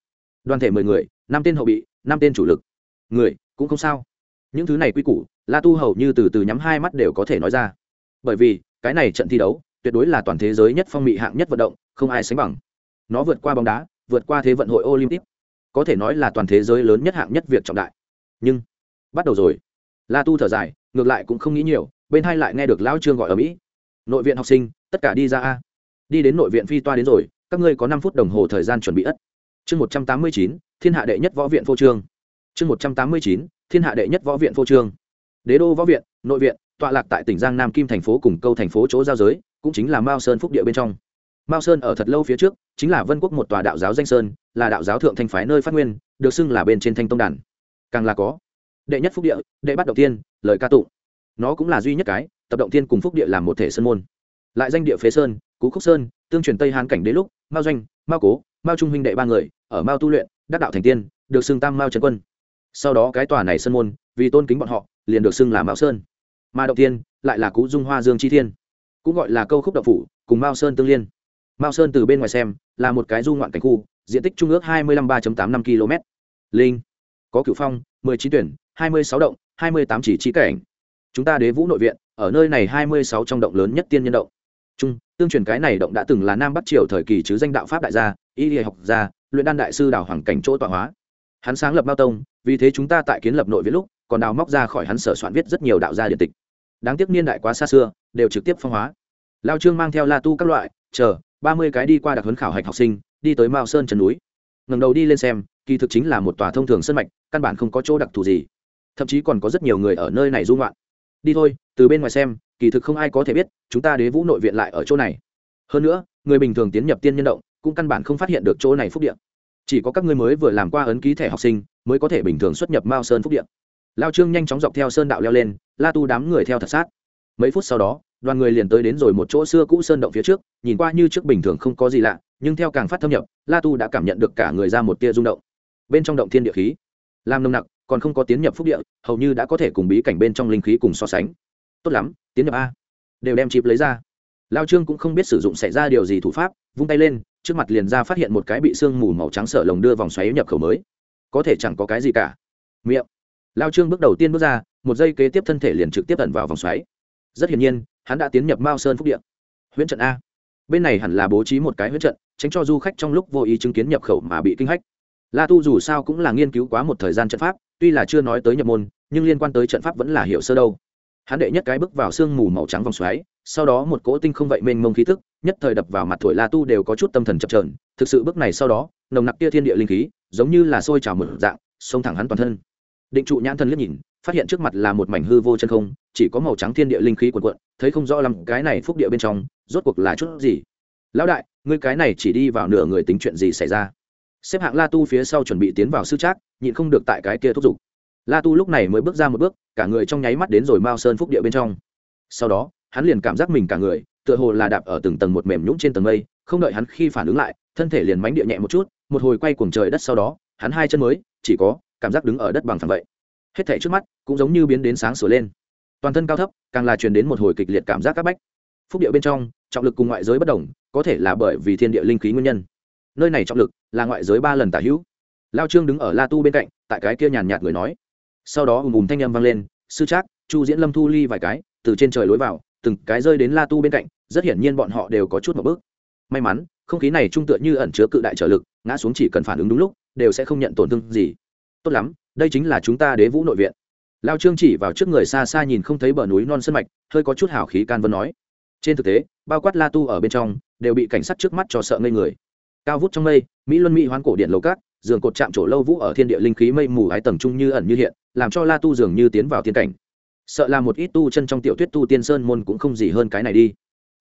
Đoàn thể mười người, năm tên hậu bị, năm tên chủ lực. Người, cũng không sao những thứ này quy củ, la tu hầu như từ từ nhắm hai mắt đều có thể nói ra. Bởi vì, cái này trận thi đấu, tuyệt đối là toàn thế giới nhất phong mị hạng nhất vận động, không ai sánh bằng. Nó vượt qua bóng đá, vượt qua thế vận hội olympic. Có thể nói là toàn thế giới lớn nhất hạng nhất việc trọng đại. Nhưng, bắt đầu rồi. La tu thở dài, ngược lại cũng không nghĩ nhiều, bên hai lại nghe được lão trương gọi ở mỹ. Nội viện học sinh, tất cả đi ra a. Đi đến nội viện phi toa đến rồi, các ngươi có năm phút đồng hồ thời gian chuẩn bị ất. Chương một trăm tám mươi chín, thiên hạ đệ nhất võ viện phô trương chương một trăm tám mươi chín, thiên hạ đệ nhất võ viện phô trương. Đế đô võ viện, nội viện, tọa lạc tại tỉnh giang nam kim thành phố cùng câu thành phố chỗ giao giới, cũng chính là mao sơn phúc địa bên trong. Mao sơn ở thật lâu phía trước, chính là vân quốc một tòa đạo giáo danh sơn, là đạo giáo thượng thanh phái nơi phát nguyên, được xưng là bên trên thanh tông đàn. Càng là có đệ nhất phúc địa, đệ bắt đầu tiên lời ca tụng. Nó cũng là duy nhất cái, tập động tiên cùng phúc địa làm một thể sơn môn. Lại danh địa phế sơn, cú khúc sơn, tương truyền tây hán cảnh đế lúc, mao doanh, mao cố, mao trung huynh đệ ba người, ở mao tu luyện, đắc đạo thành tiên, được xưng tam mao trần quân sau đó cái tòa này sơn môn, vì tôn kính bọn họ, liền được xưng là mao sơn. Mà động tiên lại là cú dung hoa dương chi thiên, cũng gọi là câu khúc động phủ, cùng mao sơn tương liên. Mao sơn từ bên ngoài xem, là một cái du ngoạn cảnh khu, diện tích trung ước hai mươi năm ba tám năm km linh, có cửu phong, mười chín tuyển, hai mươi sáu động, hai mươi tám chỉ trí cảnh. Chúng ta đế vũ nội viện, ở nơi này hai mươi sáu trong động lớn nhất tiên nhân động. Trung, tương truyền cái này động đã từng là nam bắc triều thời kỳ chứ danh đạo pháp đại gia, y y học gia, luyện đan đại sư đào hoàng cảnh chỗ tọa hóa hắn sáng lập mao tông, vì thế chúng ta tại kiến lập nội viết lúc, còn đào móc ra khỏi hắn sở soạn viết rất nhiều đạo gia điện tịch. Đáng tiếc niên đại quá xa xưa, đều trực tiếp phong hóa. Lao trương mang theo la tu các loại, chờ, ba mươi cái đi qua đặc huấn khảo hạch học sinh, đi tới mao sơn trần núi. Ngầm đầu đi lên xem, kỳ thực chính là một tòa thông thường sân mạch, căn bản không có chỗ đặc thù gì. Thậm chí còn có rất nhiều người ở nơi này dung loạn đi thôi, từ bên ngoài xem, kỳ thực không ai có thể biết, chúng ta đế vũ nội viện lại ở chỗ này. Hơn nữa, người bình thường tiến nhập tiên nhân động, cũng căn bản không phát hiện được chỗ này phúc điện chỉ có các ngươi mới vừa làm qua ấn ký thẻ học sinh, mới có thể bình thường xuất nhập mao sơn phúc điện lao trương nhanh chóng dọc theo sơn đạo leo lên, la tu đám người theo thật sát. Mấy phút sau đó, đoàn người liền tới đến rồi một chỗ xưa cũ sơn động phía trước, nhìn qua như trước bình thường không có gì lạ, nhưng theo càng phát thâm nhập, la tu đã cảm nhận được cả người ra một tia rung động. Bên trong động thiên địa khí, làm nồng nặc, còn không có tiến nhập phúc địa, hầu như đã có thể cùng bí cảnh bên trong linh khí cùng so sánh. Tốt lắm, tiến nhập a. Đều đem chip lấy ra. Lao trương cũng không biết sử dụng xảy ra điều gì thủ pháp, vung tay lên trước mặt liền ra phát hiện một cái bị sương mù màu trắng sợ lồng đưa vòng xoáy nhập khẩu mới. Có thể chẳng có cái gì cả. Miệng. Lao trương bước đầu tiên bước ra, một giây kế tiếp thân thể liền trực tiếp ẩn vào vòng xoáy. Rất hiển nhiên, hắn đã tiến nhập mao sơn phúc điện huyễn trận a. Bên này hẳn là bố trí một cái huyễn trận, tránh cho du khách trong lúc vô ý chứng kiến nhập khẩu mà bị kinh hách. La tu dù sao cũng là nghiên cứu quá một thời gian trận pháp, tuy là chưa nói tới nhập môn, nhưng liên quan tới trận pháp vẫn là hiểu sơ đâu. Hắn đệ nhất cái bước vào sương mù màu trắng vòng xoáy sau đó một cỗ tinh không vậy mênh mông khí tức, nhất thời đập vào mặt thổi la tu đều có chút tâm thần chập trờn thực sự bước này sau đó nồng nặc kia thiên địa linh khí giống như là sôi trào mở dạng xông thẳng hắn toàn thân. Định trụ nhãn thân liếc nhìn phát hiện trước mặt là một mảnh hư vô chân không chỉ có màu trắng thiên địa linh khí cuộn cuộn thấy không rõ lắm cái này phúc địa bên trong rốt cuộc là chút gì. Lão đại ngươi cái này chỉ đi vào nửa người tính chuyện gì xảy ra? Xếp hạng la tu phía sau chuẩn bị tiến vào sư trác nhịn không được tại cái kia thúc giục. La tu lúc này mới bước ra một bước cả người trong nháy mắt đến rồi mao sơn phúc địa bên trong. Sau đó hắn liền cảm giác mình cả người, tựa hồ là đạp ở từng tầng một mềm nhũng trên tầng mây, không đợi hắn khi phản ứng lại, thân thể liền mánh địa nhẹ một chút, một hồi quay cuồng trời đất sau đó, hắn hai chân mới, chỉ có cảm giác đứng ở đất bằng phẳng vậy. Hết thể trước mắt cũng giống như biến đến sáng sửa lên. Toàn thân cao thấp, càng là truyền đến một hồi kịch liệt cảm giác các bách. Phúc địa bên trong, trọng lực cùng ngoại giới bất đồng, có thể là bởi vì thiên địa linh khí nguyên nhân. Nơi này trọng lực là ngoại giới ba lần tả hữu. Lao trương đứng ở la tu bên cạnh, tại cái kia nhàn nhạt người nói. Sau đó ùm ùm thanh â m vang lên, sư trác, chu diễn lâm thu ly vài cái, từ trên trời lối vào từng cái rơi đến la tu bên cạnh, rất hiển nhiên bọn họ đều có chút một bước. May mắn, không khí này trung tựa như ẩn chứa cự đại trở lực, ngã xuống chỉ cần phản ứng đúng lúc, đều sẽ không nhận tổn thương gì. Tốt lắm, đây chính là chúng ta đế vũ nội viện. Lao trương chỉ vào trước người xa xa nhìn không thấy bờ núi non sân mạch, hơi có chút hào khí can vân nói. Trên thực tế, bao quát la tu ở bên trong, đều bị cảnh sát trước mắt cho sợ ngây người. Cao vút trong mây, mỹ luân mỹ hoán cổ điện lầu cát giường cột chạm trổ lâu vũ ở thiên địa linh khí mây mù ái tầng trung như ẩn như hiện, làm cho la tu dường như tiến vào thiên cảnh sợ là một ít tu chân trong tiểu thuyết tu tiên sơn môn cũng không gì hơn cái này đi.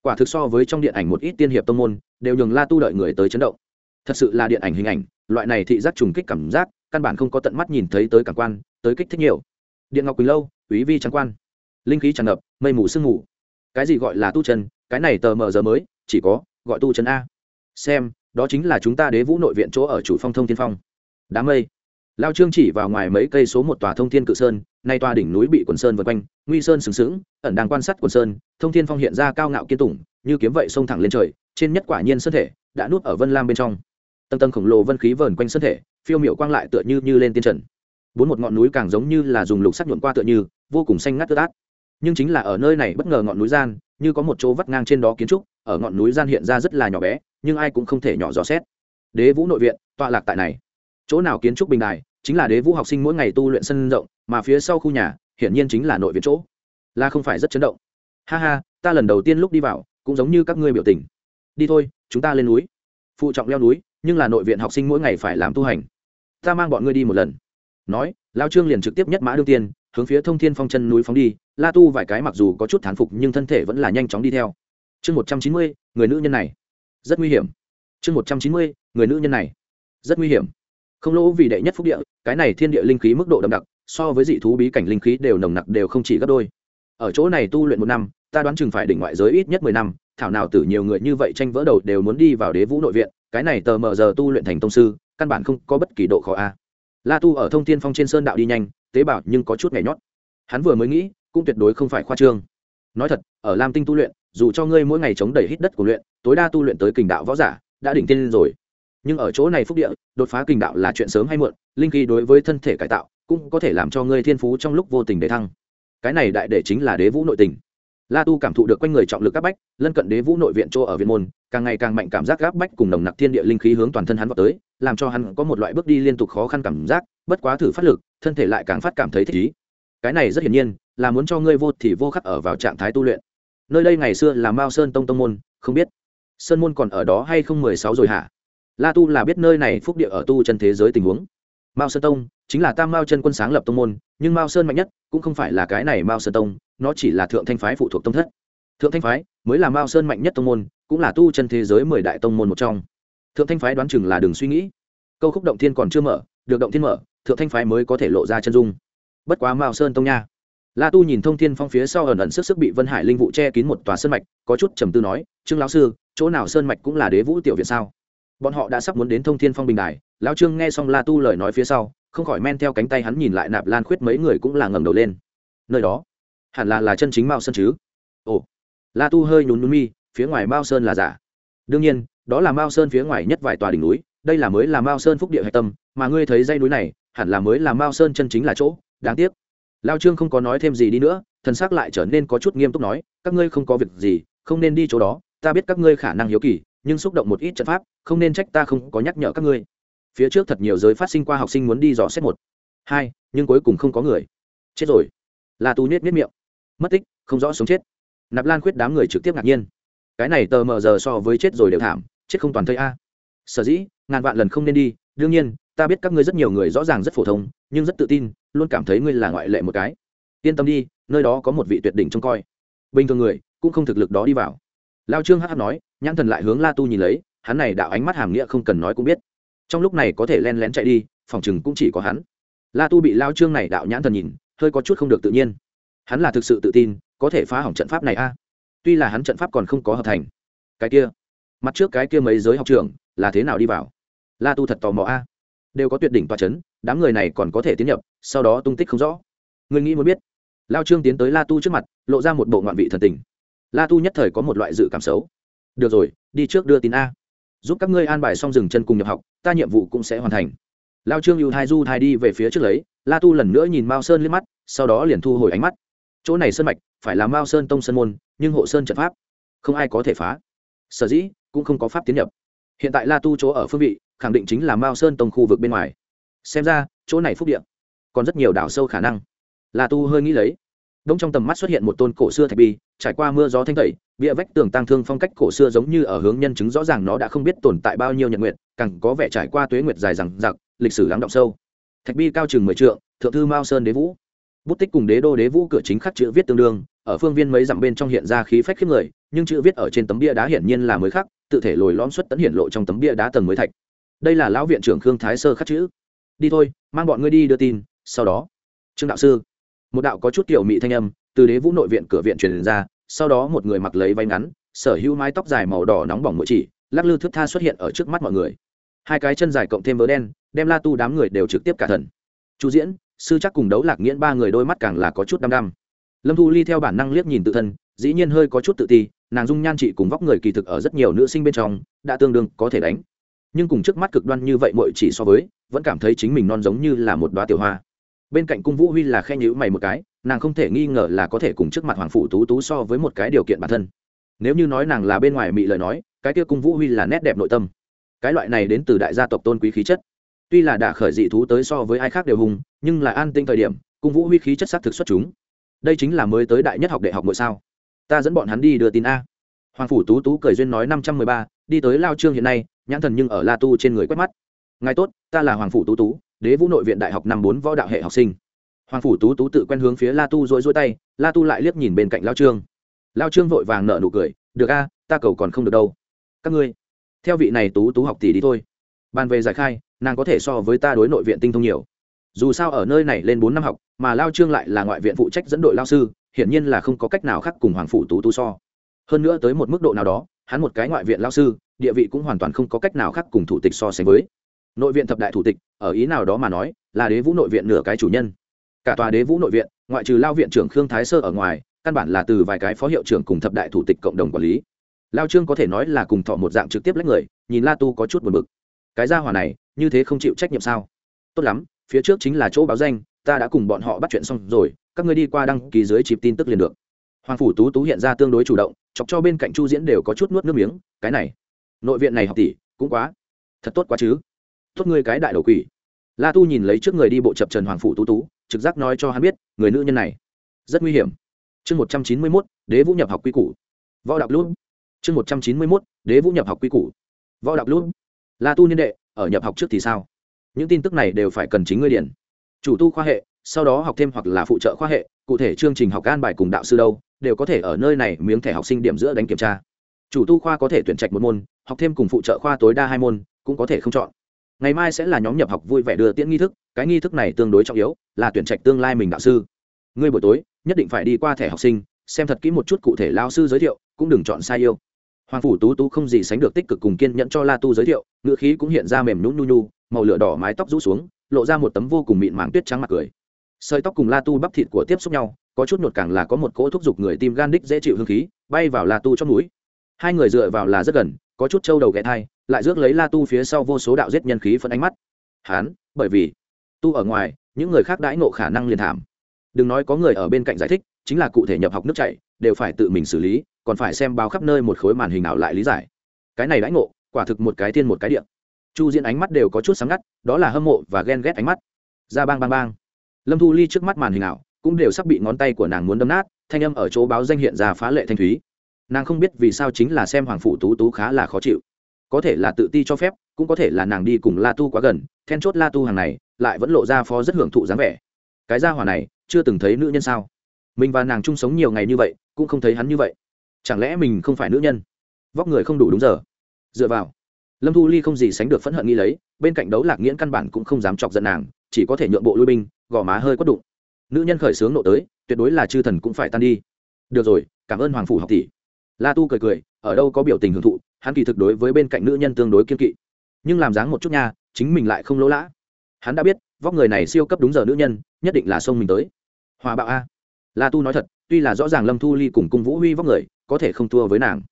Quả thực so với trong điện ảnh một ít tiên hiệp tông môn, đều nhường la tu đợi người tới chấn động. Thật sự là điện ảnh hình ảnh, loại này thị giác trùng kích cảm giác, căn bản không có tận mắt nhìn thấy tới cảm quan, tới kích thích nhiều. Điện ngọc quỳnh lâu, quý vi trắng quan. Linh khí tràn ngập, mây mù sương mù. Cái gì gọi là tu chân? Cái này tờ mờ giờ mới, chỉ có, gọi tu chân a. Xem, đó chính là chúng ta đế vũ nội viện chỗ ở chủ phong thông tiên phong. Đám mây lao trương chỉ vào ngoài mấy cây số một tòa thông thiên cự sơn, nay tòa đỉnh núi bị quần sơn vân quanh, nguy sơn sừng sững, ẩn đang quan sát quần sơn, thông thiên phong hiện ra cao ngạo kiên tủng, như kiếm vậy xông thẳng lên trời, trên nhất quả nhiên sơn thể đã nuốt ở vân lam bên trong. Tầng tầng khổng lồ vân khí vờn quanh sơn thể, phiêu miệu quang lại tựa như như lên tiên trần. Bốn một ngọn núi càng giống như là dùng lục sắc nhuộn qua tựa như, vô cùng xanh ngắt tơ tát. Nhưng chính là ở nơi này bất ngờ ngọn núi gian, như có một chỗ vắt ngang trên đó kiến trúc, ở ngọn núi gian hiện ra rất là nhỏ bé, nhưng ai cũng không thể nhỏ dò xét. Đế vũ nội viện, tọa lạc tại này chỗ nào kiến trúc bình đài, chính là đế vũ học sinh mỗi ngày tu luyện sân rộng, mà phía sau khu nhà, hiển nhiên chính là nội viện chỗ. Là không phải rất chấn động. Ha ha, ta lần đầu tiên lúc đi vào, cũng giống như các ngươi biểu tình. Đi thôi, chúng ta lên núi. Phụ trọng leo núi, nhưng là nội viện học sinh mỗi ngày phải làm tu hành. Ta mang bọn ngươi đi một lần. Nói, lao trương liền trực tiếp nhất mã đương tiên, hướng phía thông thiên phong chân núi phóng đi. La tu vài cái mặc dù có chút thán phục nhưng thân thể vẫn là nhanh chóng đi theo. Chương một trăm chín mươi, người nữ nhân này. Rất nguy hiểm. Chương một trăm chín mươi, người nữ nhân này. Rất nguy hiểm không lỗ vì đệ nhất phúc địa, cái này thiên địa linh khí mức độ đậm đặc, so với dị thú bí cảnh linh khí đều nồng nặc đều không chỉ gấp đôi. Ở chỗ này tu luyện một năm, ta đoán chừng phải đỉnh ngoại giới ít nhất mười năm, thảo nào tử nhiều người như vậy tranh vỡ đầu đều muốn đi vào đế vũ nội viện, cái này tờ mờ giờ tu luyện thành tông sư, căn bản không có bất kỳ độ khó a. La tu ở thông tiên phong trên sơn đạo đi nhanh, tế bào nhưng có chút nhảy nhót. Hắn vừa mới nghĩ, cũng tuyệt đối không phải khoa trương. Nói thật, ở lam tinh tu luyện, dù cho ngươi mỗi ngày chống đẩy hít đất của luyện, tối đa tu luyện tới kình đạo võ giả, đã đỉnh tiên rồi nhưng ở chỗ này phúc địa, đột phá kinh đạo là chuyện sớm hay muộn, linh khí đối với thân thể cải tạo cũng có thể làm cho ngươi thiên phú trong lúc vô tình để thăng. Cái này đại để chính là đế vũ nội tình. La tu cảm thụ được quanh người trọng lực áp bách, lân cận đế vũ nội viện chỗ ở viện môn, càng ngày càng mạnh cảm giác áp bách cùng nồng nặc thiên địa linh khí hướng toàn thân hắn vào tới, làm cho hắn có một loại bước đi liên tục khó khăn cảm giác, bất quá thử phát lực, thân thể lại càng phát cảm thấy thích ý. Cái này rất hiển nhiên, là muốn cho ngươi vô thì vô khắc ở vào trạng thái tu luyện. Nơi đây ngày xưa là mao sơn tông tông môn, không biết. Sơn môn còn ở đó hay không mười sáu rồi hả? La tu là biết nơi này phúc địa ở tu chân thế giới tình huống. Mao sơn tông chính là tam mao chân quân sáng lập tông môn, nhưng mao sơn mạnh nhất cũng không phải là cái này mao sơn tông, nó chỉ là thượng thanh phái phụ thuộc tông thất. Thượng thanh phái mới là mao sơn mạnh nhất tông môn, cũng là tu chân thế giới mười đại tông môn một trong. Thượng thanh phái đoán chừng là đừng suy nghĩ. Câu khúc động thiên còn chưa mở, được động thiên mở, thượng thanh phái mới có thể lộ ra chân dung. Bất quá mao sơn tông nha. La tu nhìn thông thiên phong phía sau ẩn ẩn sức sức bị vân hải linh vụ che kín một tòa sơn mạch, có chút trầm tư nói, trương lão sư, chỗ nào sơn mạch cũng là đế vũ tiểu viện sao? Bọn họ đã sắp muốn đến thông thiên phong bình đài. Lão trương nghe xong la tu lời nói phía sau, không khỏi men theo cánh tay hắn nhìn lại nạp lan khuyết mấy người cũng là ngẩng đầu lên. Nơi đó, hẳn là là chân chính mao sơn chứ? Ồ, la tu hơi nhún núi mi, phía ngoài mao sơn là giả. Đương nhiên, đó là mao sơn phía ngoài nhất vài tòa đỉnh núi, đây là mới là mao sơn phúc địa hạch tâm, mà ngươi thấy dây núi này, hẳn là mới là mao sơn chân chính là chỗ. Đáng tiếc. Lao trương không có nói thêm gì đi nữa, thần xác lại trở nên có chút nghiêm túc nói, các ngươi không có việc gì, không nên đi chỗ đó, ta biết các ngươi khả năng hiếu kỳ nhưng xúc động một ít trận pháp, không nên trách ta không có nhắc nhở các ngươi. Phía trước thật nhiều giới phát sinh qua học sinh muốn đi dò xét một, hai, nhưng cuối cùng không có người. Chết rồi. Là tu nết nết miệng. Mất tích, không rõ sống chết. Nạp lan khuyết đám người trực tiếp ngạc nhiên. Cái này tờ mờ giờ so với chết rồi đều thảm, chết không toàn thây a. Sở dĩ, ngàn vạn lần không nên đi, đương nhiên, ta biết các ngươi rất nhiều người rõ ràng rất phổ thông, nhưng rất tự tin, luôn cảm thấy ngươi là ngoại lệ một cái. Yên tâm đi, nơi đó có một vị tuyệt đỉnh trông coi. Bình thường người cũng không thực lực đó đi vào lao trương hh nói, nhãn thần lại hướng la tu nhìn lấy, hắn này đạo ánh mắt hàm nghĩa không cần nói cũng biết. Trong lúc này có thể len lén chạy đi, phòng chừng cũng chỉ có hắn. La tu bị lao trương này đạo nhãn thần nhìn, hơi có chút không được tự nhiên. Hắn là thực sự tự tin, có thể phá hỏng trận pháp này a. Tuy là hắn trận pháp còn không có hợp thành. Cái kia, mặt trước cái kia mấy giới học trường là thế nào đi vào? La tu thật tò mò a. Đều có tuyệt đỉnh toa c h ấ n đám người này còn có thể tiến nhập, sau đó tung tích không rõ. Người nghĩ muốn biết. Lao trương tiến tới la tu trước mặt, lộ ra một bộ ngoạn vị thần tình la tu nhất thời có một loại dự cảm xấu. Được rồi, đi trước đưa tin a. Giúp các ngươi an bài xong dừng chân cùng nhập học, ta nhiệm vụ cũng sẽ hoàn thành. Lao trương ưu thai du thai đi về phía trước lấy, la tu lần nữa nhìn mao sơn liếc mắt, sau đó liền thu hồi ánh mắt. Chỗ này sơn mạch, phải là mao sơn tông sơn môn, nhưng hộ sơn trận pháp, không ai có thể phá. Sở dĩ, cũng không có pháp tiến nhập. Hiện tại la tu chỗ ở phương vị, khẳng định chính là mao sơn tông khu vực bên ngoài. Xem ra, chỗ này phúc điện còn rất nhiều đảo sâu khả năng. La tu hơi nghĩ lấy đông trong tầm mắt xuất hiện một tôn cổ xưa thạch bi, trải qua mưa gió thanh tẩy, bia vách tường tăng thương phong cách cổ xưa giống như ở hướng nhân chứng rõ ràng nó đã không biết tồn tại bao nhiêu nhật nguyện càng có vẻ trải qua tuế nguyệt dài rằng giặc lịch sử lắng động sâu. Thạch bi cao chừng mười trượng, thượng thư mao sơn đế vũ. Bút tích cùng đế đô đế vũ cửa chính khắc chữ viết tương đương, ở phương viên mấy dặm bên trong hiện ra khí phách khiếp người, nhưng chữ viết ở trên tấm bia đá hiển nhiên là mới khắc, tự thể lồi lõm xuất tấn hiển lộ trong tấm bia đá tầng mới thạch. Đây là lão viện trưởng khương thái sơ khắc chữ. Đi thôi, mang bọn ngươi đi đưa tin, sau đó. Trương đạo sư một đạo có chút kiểu mị thanh âm từ đế vũ nội viện cửa viện truyền ra, sau đó một người mặc lấy váy ngắn, sở hữu mái tóc dài màu đỏ nóng bỏng mỗi chỉ, lắc lư thước tha xuất hiện ở trước mắt mọi người. Hai cái chân dài cộng thêm vớ đen, đem la tu đám người đều trực tiếp cả thần. Chu diễn, sư chắc cùng đấu lạc nghiễn ba người đôi mắt càng là có chút đăm đăm. Lâm thu ly theo bản năng liếc nhìn tự thân, dĩ nhiên hơi có chút tự ti, nàng dung nhan trị cùng vóc người kỳ thực ở rất nhiều nữ sinh bên trong, đã tương đương có thể đánh. Nhưng cùng trước mắt cực đoan như vậy mọi chỉ so với, vẫn cảm thấy chính mình non giống như là một đoá tiểu hoa bên cạnh cung vũ huy là khen nhữ mày một cái, nàng không thể nghi ngờ là có thể cùng trước mặt hoàng phủ tú tú so với một cái điều kiện bản thân. Nếu như nói nàng là bên ngoài mị lời nói, cái kia cung vũ huy là nét đẹp nội tâm. Cái loại này đến từ đại gia tộc tôn quý khí chất. Tuy là đã khởi dị thú tới so với ai khác đều hùng, nhưng là an tinh thời điểm, cung vũ huy khí chất sắc thực xuất chúng. Đây chính là mới tới đại nhất học đại học mỗi sao. Ta dẫn bọn hắn đi đưa tin a. Hoàng phủ tú tú cười duyên nói năm trăm mười ba, đi tới lao trương hiện nay, nhãn thần nhưng ở la tu trên người quét mắt. Ngài tốt, ta là hoàng phủ tú tú đế vũ nội viện đại học năm bốn võ đạo hệ học sinh. Hoàng phủ tú tú tự quen hướng phía la tu rối rối tay, la tu lại liếc nhìn bên cạnh lao trương. Lao trương vội vàng nở nụ cười, được a, ta cầu còn không được đâu. Các ngươi, theo vị này tú tú học tỷ đi thôi. Bàn về giải khai, nàng có thể so với ta đối nội viện tinh thông nhiều. Dù sao ở nơi này lên bốn năm học, mà lao trương lại là ngoại viện phụ trách dẫn đội lao sư, hiển nhiên là không có cách nào khác cùng hoàng phủ tú tú so. Hơn nữa tới một mức độ nào đó, hắn một cái ngoại viện lao sư, địa vị cũng hoàn toàn không có cách nào khác cùng thủ tịch so sánh với nội viện thập đại thủ tịch, ở ý nào đó mà nói, là đế vũ nội viện nửa cái chủ nhân. Cả tòa đế vũ nội viện, ngoại trừ lao viện trưởng khương thái sơ ở ngoài, căn bản là từ vài cái phó hiệu trưởng cùng thập đại thủ tịch cộng đồng quản lý. Lao trương có thể nói là cùng thọ một dạng trực tiếp lách người, nhìn la tu có chút buồn bực. Cái gia hòa này, như thế không chịu trách nhiệm sao? Tốt lắm, phía trước chính là chỗ báo danh, ta đã cùng bọn họ bắt chuyện xong rồi, các ngươi đi qua đăng ký dưới chịp tin tức liền được. Hoàng phủ tú tú hiện ra tương đối chủ động, chọc cho bên cạnh chu diễn đều có chút nuốt nước miếng, cái này, nội viện này học tỷ, cũng quá, thật tốt quá chứ tốt ngươi cái đại đầu quỷ. La tu nhìn lấy trước người đi bộ chập trần hoàng phủ tú tú, trực giác nói cho hắn biết, người nữ nhân này rất nguy hiểm. Chương một trăm chín mươi mốt, đế vũ nhập học quy củ. Võ đọc lút. Chương một trăm chín mươi mốt, đế vũ nhập học quy củ. Võ đọc lút. La tu niên đệ, ở nhập học trước thì sao? Những tin tức này đều phải cần chính ngươi điển chủ tu khoa hệ, sau đó học thêm hoặc là phụ trợ khoa hệ, cụ thể chương trình học an bài cùng đạo sư đâu, đều có thể ở nơi này miếng thẻ học sinh điểm giữa đánh kiểm tra. Chủ tu khoa có thể tuyển trạch một môn, học thêm cùng phụ trợ khoa tối đa hai môn, cũng có thể không chọn ngày mai sẽ là nhóm nhập học vui vẻ đưa tiễn nghi thức, cái nghi thức này tương đối trọng yếu, là tuyển trạch tương lai mình đạo sư. Ngươi buổi tối, nhất định phải đi qua thẻ học sinh, xem thật kỹ một chút cụ thể lao sư giới thiệu, cũng đừng chọn sai yêu. Hoàng phủ tú tú không gì sánh được tích cực cùng kiên nhẫn cho la tu giới thiệu, ngữ khí cũng hiện ra mềm nhún nhu nhu, màu lửa đỏ mái tóc rũ xuống, lộ ra một tấm vô cùng mịn màng tuyết trắng mặt cười. Sợi tóc cùng la tu bắp thịt của tiếp xúc nhau, có chút nhột càng là có một cỗ thúc giục người tim gan đích dễ chịu hương khí, bay vào la tu trong núi. Hai người dựa vào là rất gần có chút trâu đầu ghé thai, lại rước lấy la tu phía sau vô số đạo giết nhân khí phân ánh mắt. Hán, bởi vì tu ở ngoài, những người khác đãi nộ khả năng liền thảm. Đừng nói có người ở bên cạnh giải thích, chính là cụ thể nhập học nước chạy đều phải tự mình xử lý, còn phải xem báo khắp nơi một khối màn hình nào lại lý giải. Cái này đãi ngộ, quả thực một cái thiên một cái điện chu diễn ánh mắt đều có chút sáng ngắt, đó là hâm mộ và ghen ghét ánh mắt. Ra bang bang bang. Lâm thu ly trước mắt màn hình ảo cũng đều sắp bị ngón tay của nàng muốn đâm nát, thanh âm ở chỗ báo danh hiện ra phá lệ thanh thúy nàng không biết vì sao chính là xem hoàng phụ tú tú khá là khó chịu. Có thể là tự ti cho phép, cũng có thể là nàng đi cùng la tu quá gần, then chốt la tu hàng này, lại vẫn lộ ra phó rất hưởng thụ dáng vẻ. Cái gia hỏa này, chưa từng thấy nữ nhân sao? Mình và nàng chung sống nhiều ngày như vậy, cũng không thấy hắn như vậy. Chẳng lẽ mình không phải nữ nhân? Vóc người không đủ đúng giờ. Dựa vào, lâm thu ly không gì sánh được phẫn hận nghi lấy, bên cạnh đấu lạc nghiễn căn bản cũng không dám chọc giận nàng, chỉ có thể nhượng bộ lui binh, gò má hơi quất đụng. Nữ nhân khởi sướng nộ tới, tuyệt đối là chư thần cũng phải tan đi. Được rồi, cảm ơn hoàng phủ học tỷ la tu cười cười, ở đâu có biểu tình hưởng thụ, hắn kỳ thực đối với bên cạnh nữ nhân tương đối kiên kỵ. Nhưng làm dáng một chút nha, chính mình lại không lỗ lã. Hắn đã biết, vóc người này siêu cấp đúng giờ nữ nhân, nhất định là sông mình tới. Hòa bạo a. La tu nói thật, tuy là rõ ràng lâm thu ly cùng cung vũ huy vóc người, có thể không thua với nàng.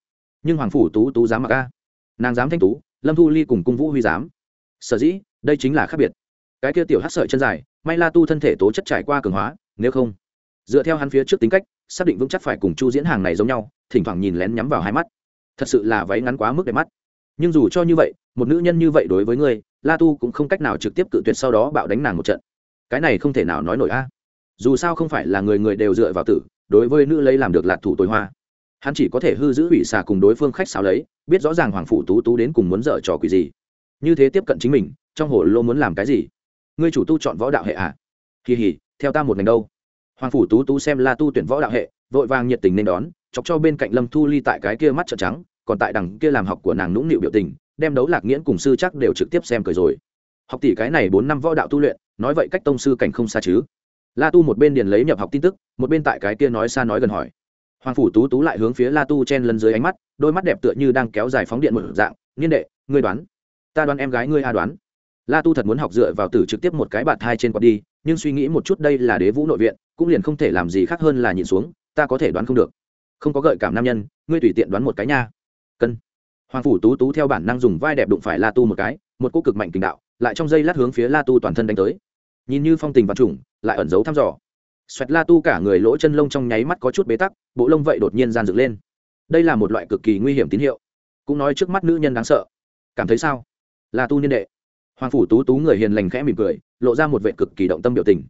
Nhưng hoàng phủ tú tú dám mặc a. Nàng dám thanh tú, lâm thu ly cùng cung vũ huy dám. Sở dĩ, đây chính là khác biệt. Cái kia tiểu hát sợi chân dài, may la tu thân thể tố chất trải qua cường hóa, nếu không, dựa theo hắn phía trước tính cách, xác định vững chắc phải cùng chu diễn hàng này giống nhau thỉnh thoảng nhìn lén nhắm vào hai mắt. Thật sự là váy ngắn quá mức đẹp mắt. Nhưng dù cho như vậy, một nữ nhân như vậy đối với ngươi, la tu cũng không cách nào trực tiếp cự tuyệt sau đó bạo đánh nàng một trận. Cái này không thể nào nói nổi a. Dù sao không phải là người người đều dựa vào tử, đối với nữ lấy làm được lạc thủ tối hoa. Hắn chỉ có thể hư giữ ủy xà cùng đối phương khách sáo lấy, biết rõ ràng hoàng phủ tú tú đến cùng muốn dở trò quỷ gì. Như thế tiếp cận chính mình, trong hồ lô muốn làm cái gì? Ngươi chủ tu chọn võ đạo hệ à? Kỳ hỉ, theo ta một ngành đâu. Hoàng phủ tú tú xem la tu tuyển võ đạo hệ, vội vàng nhiệt tình nên đón chọc cho bên cạnh lâm thu ly tại cái kia mắt trợn trắng, còn tại đằng kia làm học của nàng nũng nịu biểu tình, đem đấu lạc nghiễn cùng sư chắc đều trực tiếp xem cười rồi. Học tỷ cái này bốn năm võ đạo tu luyện, nói vậy cách tông sư cảnh không xa chứ? La tu một bên điền lấy nhập học tin tức, một bên tại cái kia nói xa nói gần hỏi. Hoàng phủ tú tú lại hướng phía la tu chen lân dưới ánh mắt, đôi mắt đẹp tựa như đang kéo dài phóng điện một dạng, niên đệ, ngươi đoán, ta đoán em gái ngươi a đoán. La tu thật muốn học dựa vào tử trực tiếp một cái bạt thai trên quạt đi, nhưng suy nghĩ một chút đây là đế vũ nội viện, cũng liền không thể làm gì khác hơn là nhìn xuống, ta có thể đoán không được không có gợi cảm nam nhân, ngươi tùy tiện đoán một cái nha. Cân. Hoàng phủ tú tú theo bản năng dùng vai đẹp đụng phải la tu một cái, một cô cực mạnh tình đạo, lại trong dây lát hướng phía la tu toàn thân đánh tới. Nhìn như phong tình và trùng, lại ẩn giấu thăm dò. Xoẹt la tu cả người lỗ chân lông trong nháy mắt có chút bế tắc, bộ lông vậy đột nhiên gian dựng lên. Đây là một loại cực kỳ nguy hiểm tín hiệu. Cũng nói trước mắt nữ nhân đáng sợ. Cảm thấy sao? La tu niên đệ. Hoàng phủ tú tú người hiền lành khẽ mỉm cười, lộ ra một vệ cực kỳ động tâm biểu tình.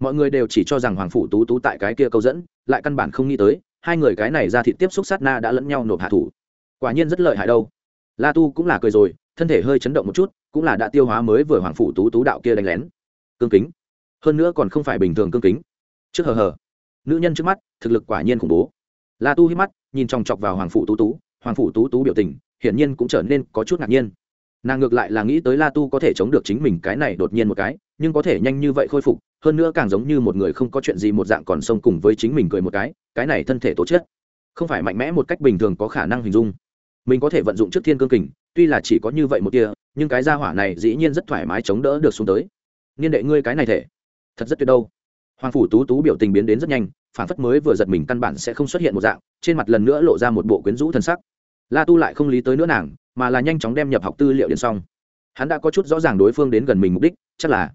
Mọi người đều chỉ cho rằng hoàng phủ tú tú tại cái kia câu dẫn, lại căn bản không nghĩ tới hai người cái này ra thị tiếp xúc sát na đã lẫn nhau nộp hạ thủ. Quả nhiên rất lợi hại đâu. La tu cũng là cười rồi, thân thể hơi chấn động một chút, cũng là đã tiêu hóa mới vừa hoàng phủ tú tú đạo kia đánh lén. Cương kính. Hơn nữa còn không phải bình thường cương kính. Trước hờ hờ. Nữ nhân trước mắt, thực lực quả nhiên khủng bố. La tu hít mắt, nhìn chòng chọc vào hoàng phủ tú tú hoàng phủ tú tú biểu tình, hiển nhiên cũng trở nên có chút ngạc nhiên nàng ngược lại là nghĩ tới la tu có thể chống được chính mình cái này đột nhiên một cái, nhưng có thể nhanh như vậy khôi phục, hơn nữa càng giống như một người không có chuyện gì một dạng còn xông cùng với chính mình cười một cái cái này thân thể tố chất, không phải mạnh mẽ một cách bình thường có khả năng hình dung. Mình có thể vận dụng trước thiên cương kình, tuy là chỉ có như vậy một tia, nhưng cái gia hỏa này dĩ nhiên rất thoải mái chống đỡ được xuống tới. Niên đệ ngươi cái này thể, thật rất tuyệt đâu. Hoàng phủ tú tú biểu tình biến đến rất nhanh, phản phất mới vừa giật mình căn bản sẽ không xuất hiện một dạng, trên mặt lần nữa lộ ra một bộ quyến rũ thân sắc. La tu lại không lý tới nữa nàng mà là nhanh chóng đem nhập học tư liệu điền xong. Hắn đã có chút rõ ràng đối phương đến gần mình mục đích, chắc là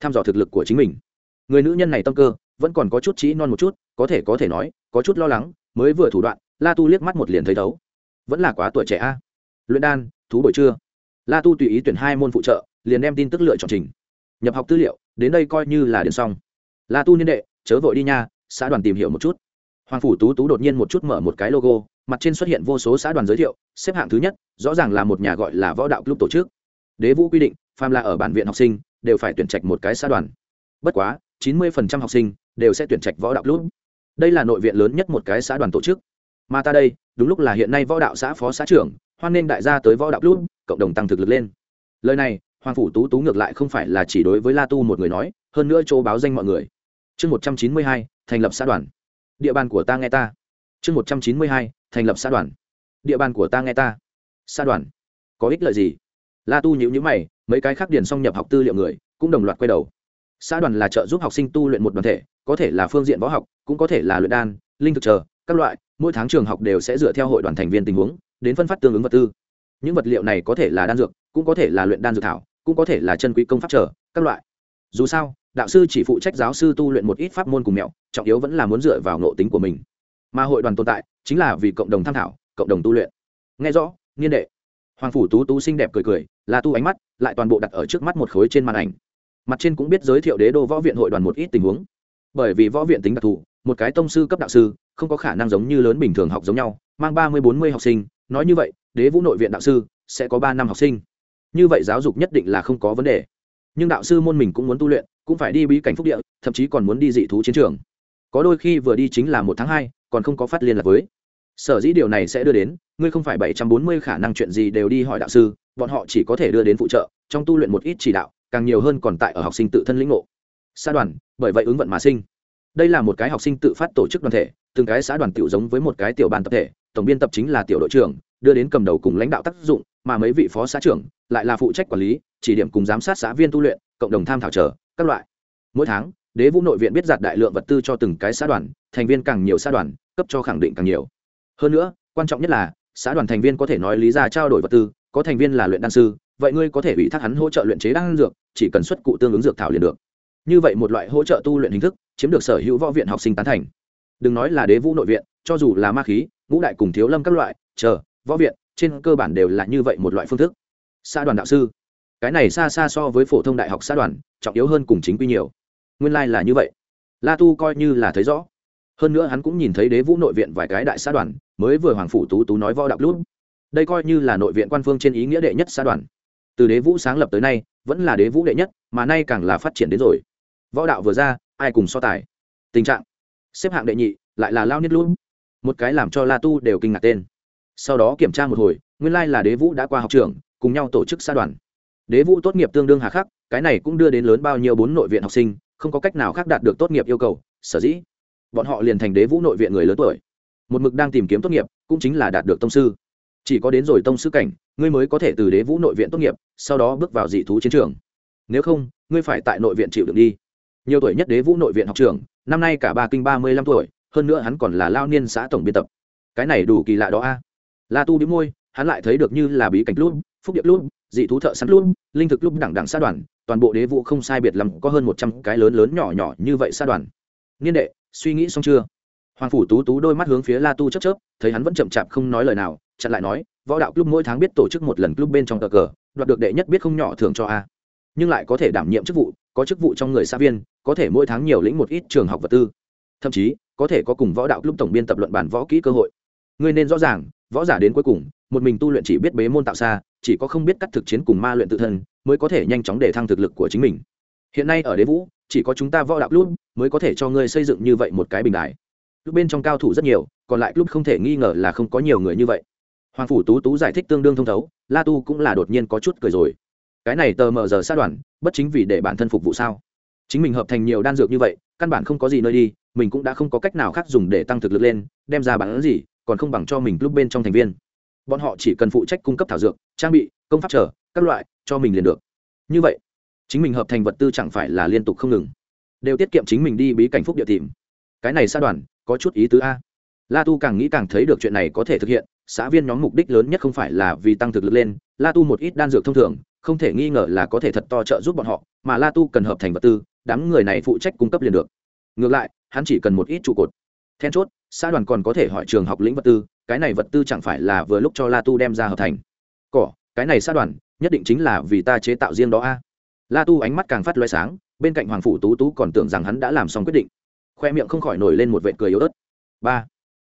thăm dò thực lực của chính mình. Người nữ nhân này tâm cơ vẫn còn có chút trí non một chút, có thể có thể nói, có chút lo lắng, mới vừa thủ đoạn, la tu liếc mắt một liền thấy thấu. Vẫn là quá tuổi trẻ a. Luyện đan, thú buổi trưa. La tu tùy ý tuyển hai môn phụ trợ, liền đem tin tức lựa chọn trình. Nhập học tư liệu, đến đây coi như là điền xong. La tu niên đệ, chớ vội đi nha, xã đoàn tìm hiểu một chút. Hoàng phủ tú tú đột nhiên một chút mở một cái logo mặt trên xuất hiện vô số xã đoàn giới thiệu, xếp hạng thứ nhất, rõ ràng là một nhà gọi là võ đạo club tổ chức. Đế vũ quy định, phàm là ở bản viện học sinh, đều phải tuyển trạch một cái xã đoàn. Bất quá, chín mươi học sinh đều sẽ tuyển trạch võ đạo club. Đây là nội viện lớn nhất một cái xã đoàn tổ chức. Mà ta đây, đúng lúc là hiện nay võ đạo xã phó xã trưởng, hoan nghênh đại gia tới võ đạo club, cộng đồng tăng thực lực lên. Lời này, hoàng phủ tú tú ngược lại không phải là chỉ đối với la tu một người nói, hơn nữa chỗ báo danh mọi người. Chương một trăm chín mươi hai, thành lập xã đoàn. Địa bàn của ta nghe ta chương một trăm chín mươi hai, thành lập xã đoàn. Địa bàn của ta nghe ta. Xã đoàn. Có ích lợi gì? La tu nhữ nhữ mày, mấy cái khác điền xong nhập học tư liệu người cũng đồng loạt quay đầu. Xã đoàn là trợ giúp học sinh tu luyện một đoàn thể, có thể là phương diện võ học, cũng có thể là luyện đan, linh thực chờ, các loại, mỗi tháng trường học đều sẽ dựa theo hội đoàn thành viên tình huống, đến phân phát tương ứng vật tư. Những vật liệu này có thể là đan dược, cũng có thể là luyện đan dược thảo, cũng có thể là chân quý công pháp trở các loại. Dù sao, đạo sư chỉ phụ trách giáo sư tu luyện một ít pháp môn cùng mẹo, trọng yếu vẫn là muốn dựa vào nộ tính của mình mà hội đoàn tồn tại chính là vì cộng đồng tham thảo cộng đồng tu luyện. Nghe rõ, niên đệ. Hoàng phủ tú tú xinh đẹp cười cười, là tu ánh mắt, lại toàn bộ đặt ở trước mắt một khối trên màn ảnh. Mặt trên cũng biết giới thiệu đế đô võ viện hội đoàn một ít tình huống. Bởi vì võ viện tính đặc thù, một cái tông sư cấp đạo sư, không có khả năng giống như lớn bình thường học giống nhau, mang ba mươi, bốn mươi học sinh. Nói như vậy, đế vũ nội viện đạo sư sẽ có ba năm học sinh. Như vậy giáo dục nhất định là không có vấn đề. Nhưng đạo sư môn mình cũng muốn tu luyện, cũng phải đi bí cảnh phúc địa, thậm chí còn muốn đi dị thú chiến trường. Có đôi khi vừa đi chính là một tháng hai còn không có phát liên lạc với. Sở dĩ điều này sẽ đưa đến, ngươi không phải bảy trăm bốn mươi khả năng chuyện gì đều đi hỏi đạo sư, bọn họ chỉ có thể đưa đến phụ trợ, trong tu luyện một ít chỉ đạo, càng nhiều hơn còn tại ở học sinh tự thân lĩnh ngộ. Xã đoàn, bởi vậy ứng vận mà sinh. Đây là một cái học sinh tự phát tổ chức đoàn thể, từng cái xã đoàn tiểu giống với một cái tiểu ban tập thể, tổng biên tập chính là tiểu đội trưởng, đưa đến cầm đầu cùng lãnh đạo tác dụng, mà mấy vị phó xã trưởng lại là phụ trách quản lý, chỉ điểm cùng giám sát xã viên tu luyện, cộng đồng tham thảo trở các loại. Mỗi tháng, đế vũ nội viện biết giặt đại lượng vật tư cho từng cái xã đoàn, thành viên càng nhiều xã đoàn cấp cho khẳng định càng nhiều. Hơn nữa, quan trọng nhất là, xã đoàn thành viên có thể nói lý ra trao đổi vật tư, có thành viên là luyện đan sư, vậy ngươi có thể ủy thác hắn hỗ trợ luyện chế đan dược, chỉ cần xuất cụ tương ứng dược thảo liền được. Như vậy một loại hỗ trợ tu luyện hình thức, chiếm được sở hữu võ viện học sinh tán thành. Đừng nói là đế vũ nội viện, cho dù là ma khí, ngũ đại cùng thiếu lâm các loại, chờ, võ viện, trên cơ bản đều là như vậy một loại phương thức. Xã đoàn đạo sư. Cái này xa xa so với phổ thông đại học xã đoàn, trọng yếu hơn cùng chính quy nhiều. Nguyên lai、like、là như vậy. La tu coi như là thấy rõ hơn nữa hắn cũng nhìn thấy đế vũ nội viện vài cái đại xã đoàn, mới vừa hoàng phủ tú tú nói võ đạo lút đây coi như là nội viện quan phương trên ý nghĩa đệ nhất xã đoàn. Từ đế vũ sáng lập tới nay, vẫn là đế vũ đệ nhất, mà nay càng là phát triển đến rồi. Võ đạo vừa ra, ai cùng so tài? Tình trạng. Xếp hạng đệ nhị, lại là lao niết lút một cái làm cho la tu đều kinh ngạc tên. Sau đó kiểm tra một hồi, nguyên lai là đế vũ đã qua học trường, cùng nhau tổ chức xã đoàn. Đế vũ tốt nghiệp tương đương hà khắc, cái này cũng đưa đến lớn bao nhiêu bốn nội viện học sinh, không có cách nào khác đạt được tốt nghiệp yêu cầu, sở dĩ bọn họ liền thành đế vũ nội viện người lớn tuổi. Một mực đang tìm kiếm tốt nghiệp, cũng chính là đạt được tông sư. Chỉ có đến rồi tông sư cảnh, ngươi mới có thể từ đế vũ nội viện tốt nghiệp, sau đó bước vào dị thú chiến trường. Nếu không, ngươi phải tại nội viện chịu đựng đi. Nhiều tuổi nhất đế vũ nội viện học trường năm nay cả ba kinh ba mươi lăm tuổi, hơn nữa hắn còn là lao niên xã tổng biên tập. Cái này đủ kỳ lạ đó a. La tu bị môi, hắn lại thấy được như là bí cảnh luôn phúc điệp luôn dị thú thợ săn luôn linh thực lúc đẳng đẳng xã đoàn, toàn bộ đế vũ không sai biệt lắm, có hơn một trăm cái lớn lớn nhỏ nhỏ như vậy xã đoàn. Niên đệ suy nghĩ xong chưa? Hoàng phủ tú tú đôi mắt hướng phía la tu chớp chớp, thấy hắn vẫn chậm chạp không nói lời nào, chặn lại nói, võ đạo club mỗi tháng biết tổ chức một lần club bên trong tờ cờ, đoạt được đệ nhất biết không nhỏ thường cho a. Nhưng lại có thể đảm nhiệm chức vụ, có chức vụ trong người xã viên, có thể mỗi tháng nhiều lĩnh một ít trường học vật tư. Thậm chí, có thể có cùng võ đạo club tổng biên tập luận bản võ kỹ cơ hội. Ngươi nên rõ ràng, võ giả đến cuối cùng, một mình tu luyện chỉ biết bế môn tạo xa, chỉ có không biết cắt thực chiến cùng ma luyện tự thân, mới có thể nhanh chóng để thăng thực lực của chính mình. Hiện nay ở đế vũ chỉ có chúng ta võ đạo club mới có thể cho ngươi xây dựng như vậy một cái bình đại lúc bên trong cao thủ rất nhiều, còn lại club không thể nghi ngờ là không có nhiều người như vậy. Hoàng phủ tú tú giải thích tương đương thông thấu, la tu cũng là đột nhiên có chút cười rồi. Cái này tờ mờ giờ sát đoàn, bất chính vì để bản thân phục vụ sao? Chính mình hợp thành nhiều đan dược như vậy, căn bản không có gì nơi đi, mình cũng đã không có cách nào khác dùng để tăng thực lực lên, đem ra bản gì, còn không bằng cho mình lúc bên trong thành viên. Bọn họ chỉ cần phụ trách cung cấp thảo dược, trang bị, công pháp trở các loại, cho mình liền được. Như vậy chính mình hợp thành vật tư chẳng phải là liên tục không ngừng. Đều tiết kiệm chính mình đi bí cảnh phúc địa tìm. Cái này xa đoàn, có chút ý tứ a. La tu càng nghĩ càng thấy được chuyện này có thể thực hiện, xã viên nhóm mục đích lớn nhất không phải là vì tăng thực lực lên, la tu một ít đan dược thông thường, không thể nghi ngờ là có thể thật to trợ giúp bọn họ, mà la tu cần hợp thành vật tư, đám người này phụ trách cung cấp liền được. Ngược lại, hắn chỉ cần một ít trụ cột. Then chốt xã đoàn còn có thể hỏi trường học lĩnh vật tư, cái này vật tư chẳng phải là vừa lúc cho la tu đem ra hợp thành. Cỏ, cái này xã đoàn, nhất định chính là vì ta chế tạo riêng đó a la tu ánh mắt càng phát loay sáng, bên cạnh hoàng phủ tú tú còn tưởng rằng hắn đã làm xong quyết định. Khoe miệng không khỏi nổi lên một vệ cười yếu ớt. Ba,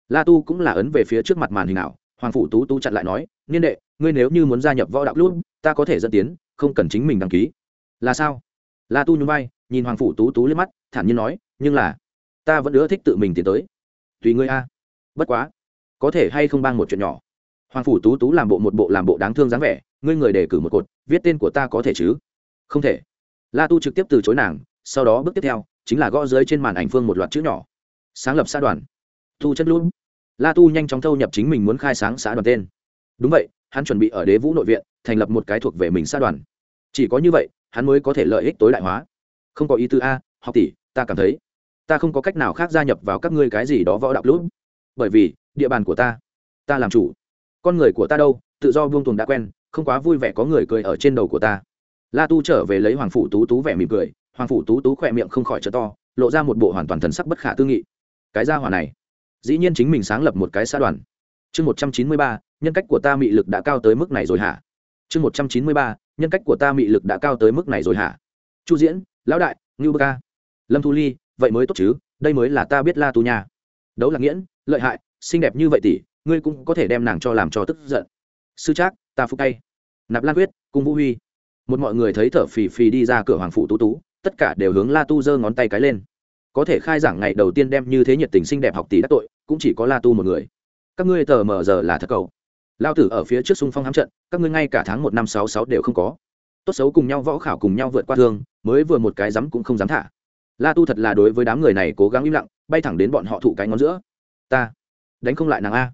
la tu cũng là ấn về phía trước mặt màn hình nào hoàng phủ tú tú chặn lại nói, niên đệ, ngươi nếu như muốn gia nhập võ đạo lúc ta có thể dẫn tiến, không cần chính mình đăng ký. Là sao? La tu nhún vai, nhìn hoàng phủ tú tú lên mắt, thản nhiên nói, nhưng là, ta vẫn ưa thích tự mình tiến tới. Tùy ngươi a. Bất quá, có thể hay không bang một chuyện nhỏ? Hoàng phủ tú tú làm bộ một bộ làm bộ đáng thương dáng vẻ, ngươi người đề cử một cột, viết tên của ta có thể chứ? Không thể. La tu trực tiếp từ chối nàng, sau đó bước tiếp theo, chính là gõ dưới trên màn ảnh phương một loạt chữ nhỏ. Sáng lập xã đoàn. Tu chất lũ. La tu nhanh chóng thâu nhập chính mình muốn khai sáng xã đoàn tên. Đúng vậy, hắn chuẩn bị ở đế vũ nội viện, thành lập một cái thuộc về mình xã đoàn. Chỉ có như vậy, hắn mới có thể lợi ích tối đại hóa. Không có ý tư a, học tỷ, ta cảm thấy, ta không có cách nào khác gia nhập vào các ngươi cái gì đó võ đạo lũ bởi vì, địa bàn của ta ta làm chủ. Con người của ta đâu, tự do buông tuồng đã quen, không quá vui vẻ có người cười ở trên đầu của ta la tu trở về lấy hoàng phụ tú tú vẻ mỉm cười, hoàng phụ tú tú khỏe miệng không khỏi trở to, lộ ra một bộ hoàn toàn thần sắc bất khả tư nghị. Cái gia hỏa này, dĩ nhiên chính mình sáng lập một cái xã đoàn. Chương một trăm chín mươi ba, nhân cách của ta mị lực đã cao tới mức này rồi hả? Chương một trăm chín mươi ba, nhân cách của ta mị lực đã cao tới mức này rồi hả? Chu diễn, lão đại, ngưu bơ ca. Lâm thu ly, vậy mới tốt chứ, đây mới là ta biết la tu nha. Đấu lạc nghiễn, lợi hại, xinh đẹp như vậy tỷ, ngươi cũng có thể đem nàng cho làm cho tức giận. Sư trác, ta phục tay. Nạp lan quyết cung vũ huy một mọi người thấy thở phì phì đi ra cửa hoàng phụ tú tú, tất cả đều hướng la tu giơ ngón tay cái lên. Có thể khai giảng ngày đầu tiên đem như thế nhiệt tình xinh đẹp học tỷ đắc tội, cũng chỉ có la tu một người. Các ngươi tờ mờ giờ là thật cầu lao tử ở phía trước xung phong hám trận, các ngươi ngay cả tháng một năm sáu sáu đều không có. Tốt xấu cùng nhau võ khảo cùng nhau vượt qua thương, mới vừa một cái dám cũng không dám thả. La tu thật là đối với đám người này cố gắng im lặng, bay thẳng đến bọn họ thụ cái ngón giữa. Ta, đánh không lại nàng a.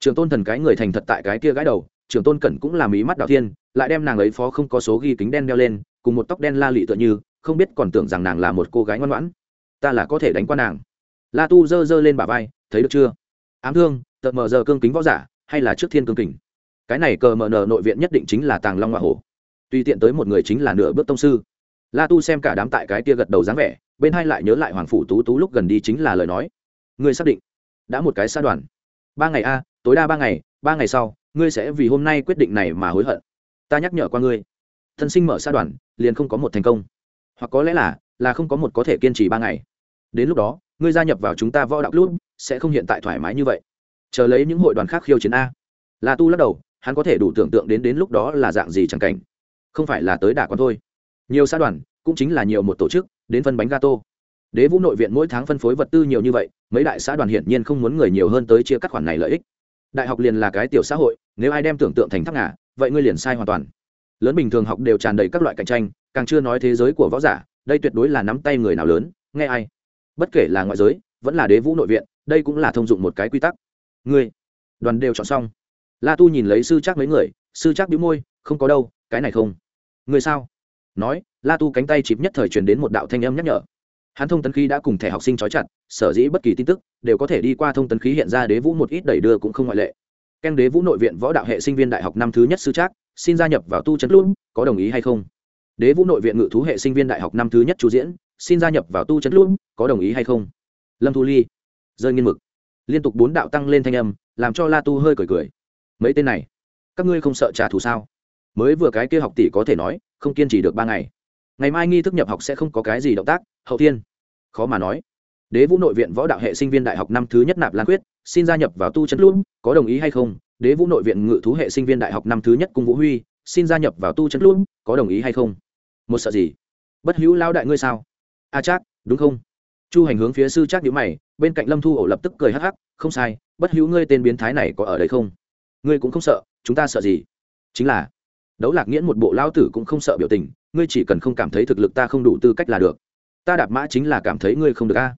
Trường tôn thần cái người thành thật tại cái kia gái đầu, trường tôn cẩn cũng làm ý mắt đào thiên lại đem nàng ấy phó không có số ghi kính đen đeo lên, cùng một tóc đen la lị tựa như, không biết còn tưởng rằng nàng là một cô gái ngoan ngoãn. Ta là có thể đánh qua nàng. La tu giơ giơ lên bả vai, thấy được chưa? Ám thương tợ mờ giờ cương kính võ giả, hay là trước thiên cương kình? Cái này cờ mờ nờ nội viện nhất định chính là tàng long hoa hổ. Tùy tiện tới một người chính là nửa bước tông sư. La tu xem cả đám tại cái kia gật đầu dáng vẻ, bên hai lại nhớ lại hoàng phủ tú tú lúc gần đi chính là lời nói. Ngươi xác định, đã một cái xa đoàn. Ba ngày a, tối đa ba ngày ba ngày sau, ngươi sẽ vì hôm nay quyết định này mà hối hận ta nhắc nhở qua ngươi, thân sinh mở xa đoàn liền không có một thành công. Hoặc có lẽ là là không có một có thể kiên trì ba ngày. Đến lúc đó, ngươi gia nhập vào chúng ta võ đạo lút sẽ không hiện tại thoải mái như vậy. Chờ lấy những hội đoàn khác khiêu chiến a. Là tu lắc đầu, hắn có thể đủ tưởng tượng đến đến lúc đó là dạng gì chẳng cảnh. Không phải là tới đả con thôi. Nhiều xã đoàn, cũng chính là nhiều một tổ chức, đến phân bánh gato. Đế vũ nội viện mỗi tháng phân phối vật tư nhiều như vậy, mấy đại xã đoàn hiển nhiên không muốn người nhiều hơn tới chia cắt khoản này lợi ích. Đại học liền là cái tiểu xã hội, nếu ai đem tưởng tượng thành thắc ngà vậy ngươi liền sai hoàn toàn. Lớn bình thường học đều tràn đầy các loại cạnh tranh, càng chưa nói thế giới của võ giả, đây tuyệt đối là nắm tay người nào lớn, nghe ai. Bất kể là ngoại giới, vẫn là đế vũ nội viện, đây cũng là thông dụng một cái quy tắc. Ngươi, đoàn đều chọn xong. La tu nhìn lấy sư chắc mấy người, sư chắc bĩu môi, không có đâu, cái này không. Người sao? Nói, la tu cánh tay chịp nhất thời truyền đến một đạo thanh âm nhắc nhở. Hắn thông tấn khí đã cùng thẻ học sinh trói chặt, sở dĩ bất kỳ tin tức đều có thể đi qua thông tấn khí hiện ra đế vũ một ít đẩy đưa cũng không ngoại lệ ken đế vũ nội viện võ đạo hệ sinh viên đại học năm thứ nhất sư trác, xin gia nhập vào tu trấn luôn có đồng ý hay không? Đế vũ nội viện ngự thú hệ sinh viên đại học năm thứ nhất chu diễn, xin gia nhập vào tu trấn luôn có đồng ý hay không? Lâm thu ly, rơi nghiên mực. Liên tục bốn đạo tăng lên thanh âm, làm cho la tu hơi cười cười. Mấy tên này, các ngươi không sợ trả thù sao? Mới vừa cái kia học tỷ có thể nói, không kiên trì được ba ngày. Ngày mai nghi thức nhập học sẽ không có cái gì động tác, hậu thiên. Khó mà nói đế vũ nội viện võ đạo hệ sinh viên đại học năm thứ nhất nạp lan quyết, xin gia nhập vào tu chân luôn có đồng ý hay không? Đế vũ nội viện ngự thú hệ sinh viên đại học năm thứ nhất cung vũ huy, xin gia nhập vào tu chân luôn có đồng ý hay không? Một sợ gì? Bất hữu lao đại ngươi sao? A à chắc đúng không? Chu hành hướng phía sư chắc nhữ mày, bên cạnh lâm thu ổ lập tức cười hắc hắc, không sai, bất hữu ngươi tên biến thái này có ở đây không? Ngươi cũng không sợ, chúng ta sợ gì? Chính là, đấu lạc nghiễn một bộ lao tử cũng không sợ biểu tình, ngươi chỉ cần không cảm thấy thực lực ta không đủ tư cách là được. Ta đạp mã chính là cảm thấy ngươi không được a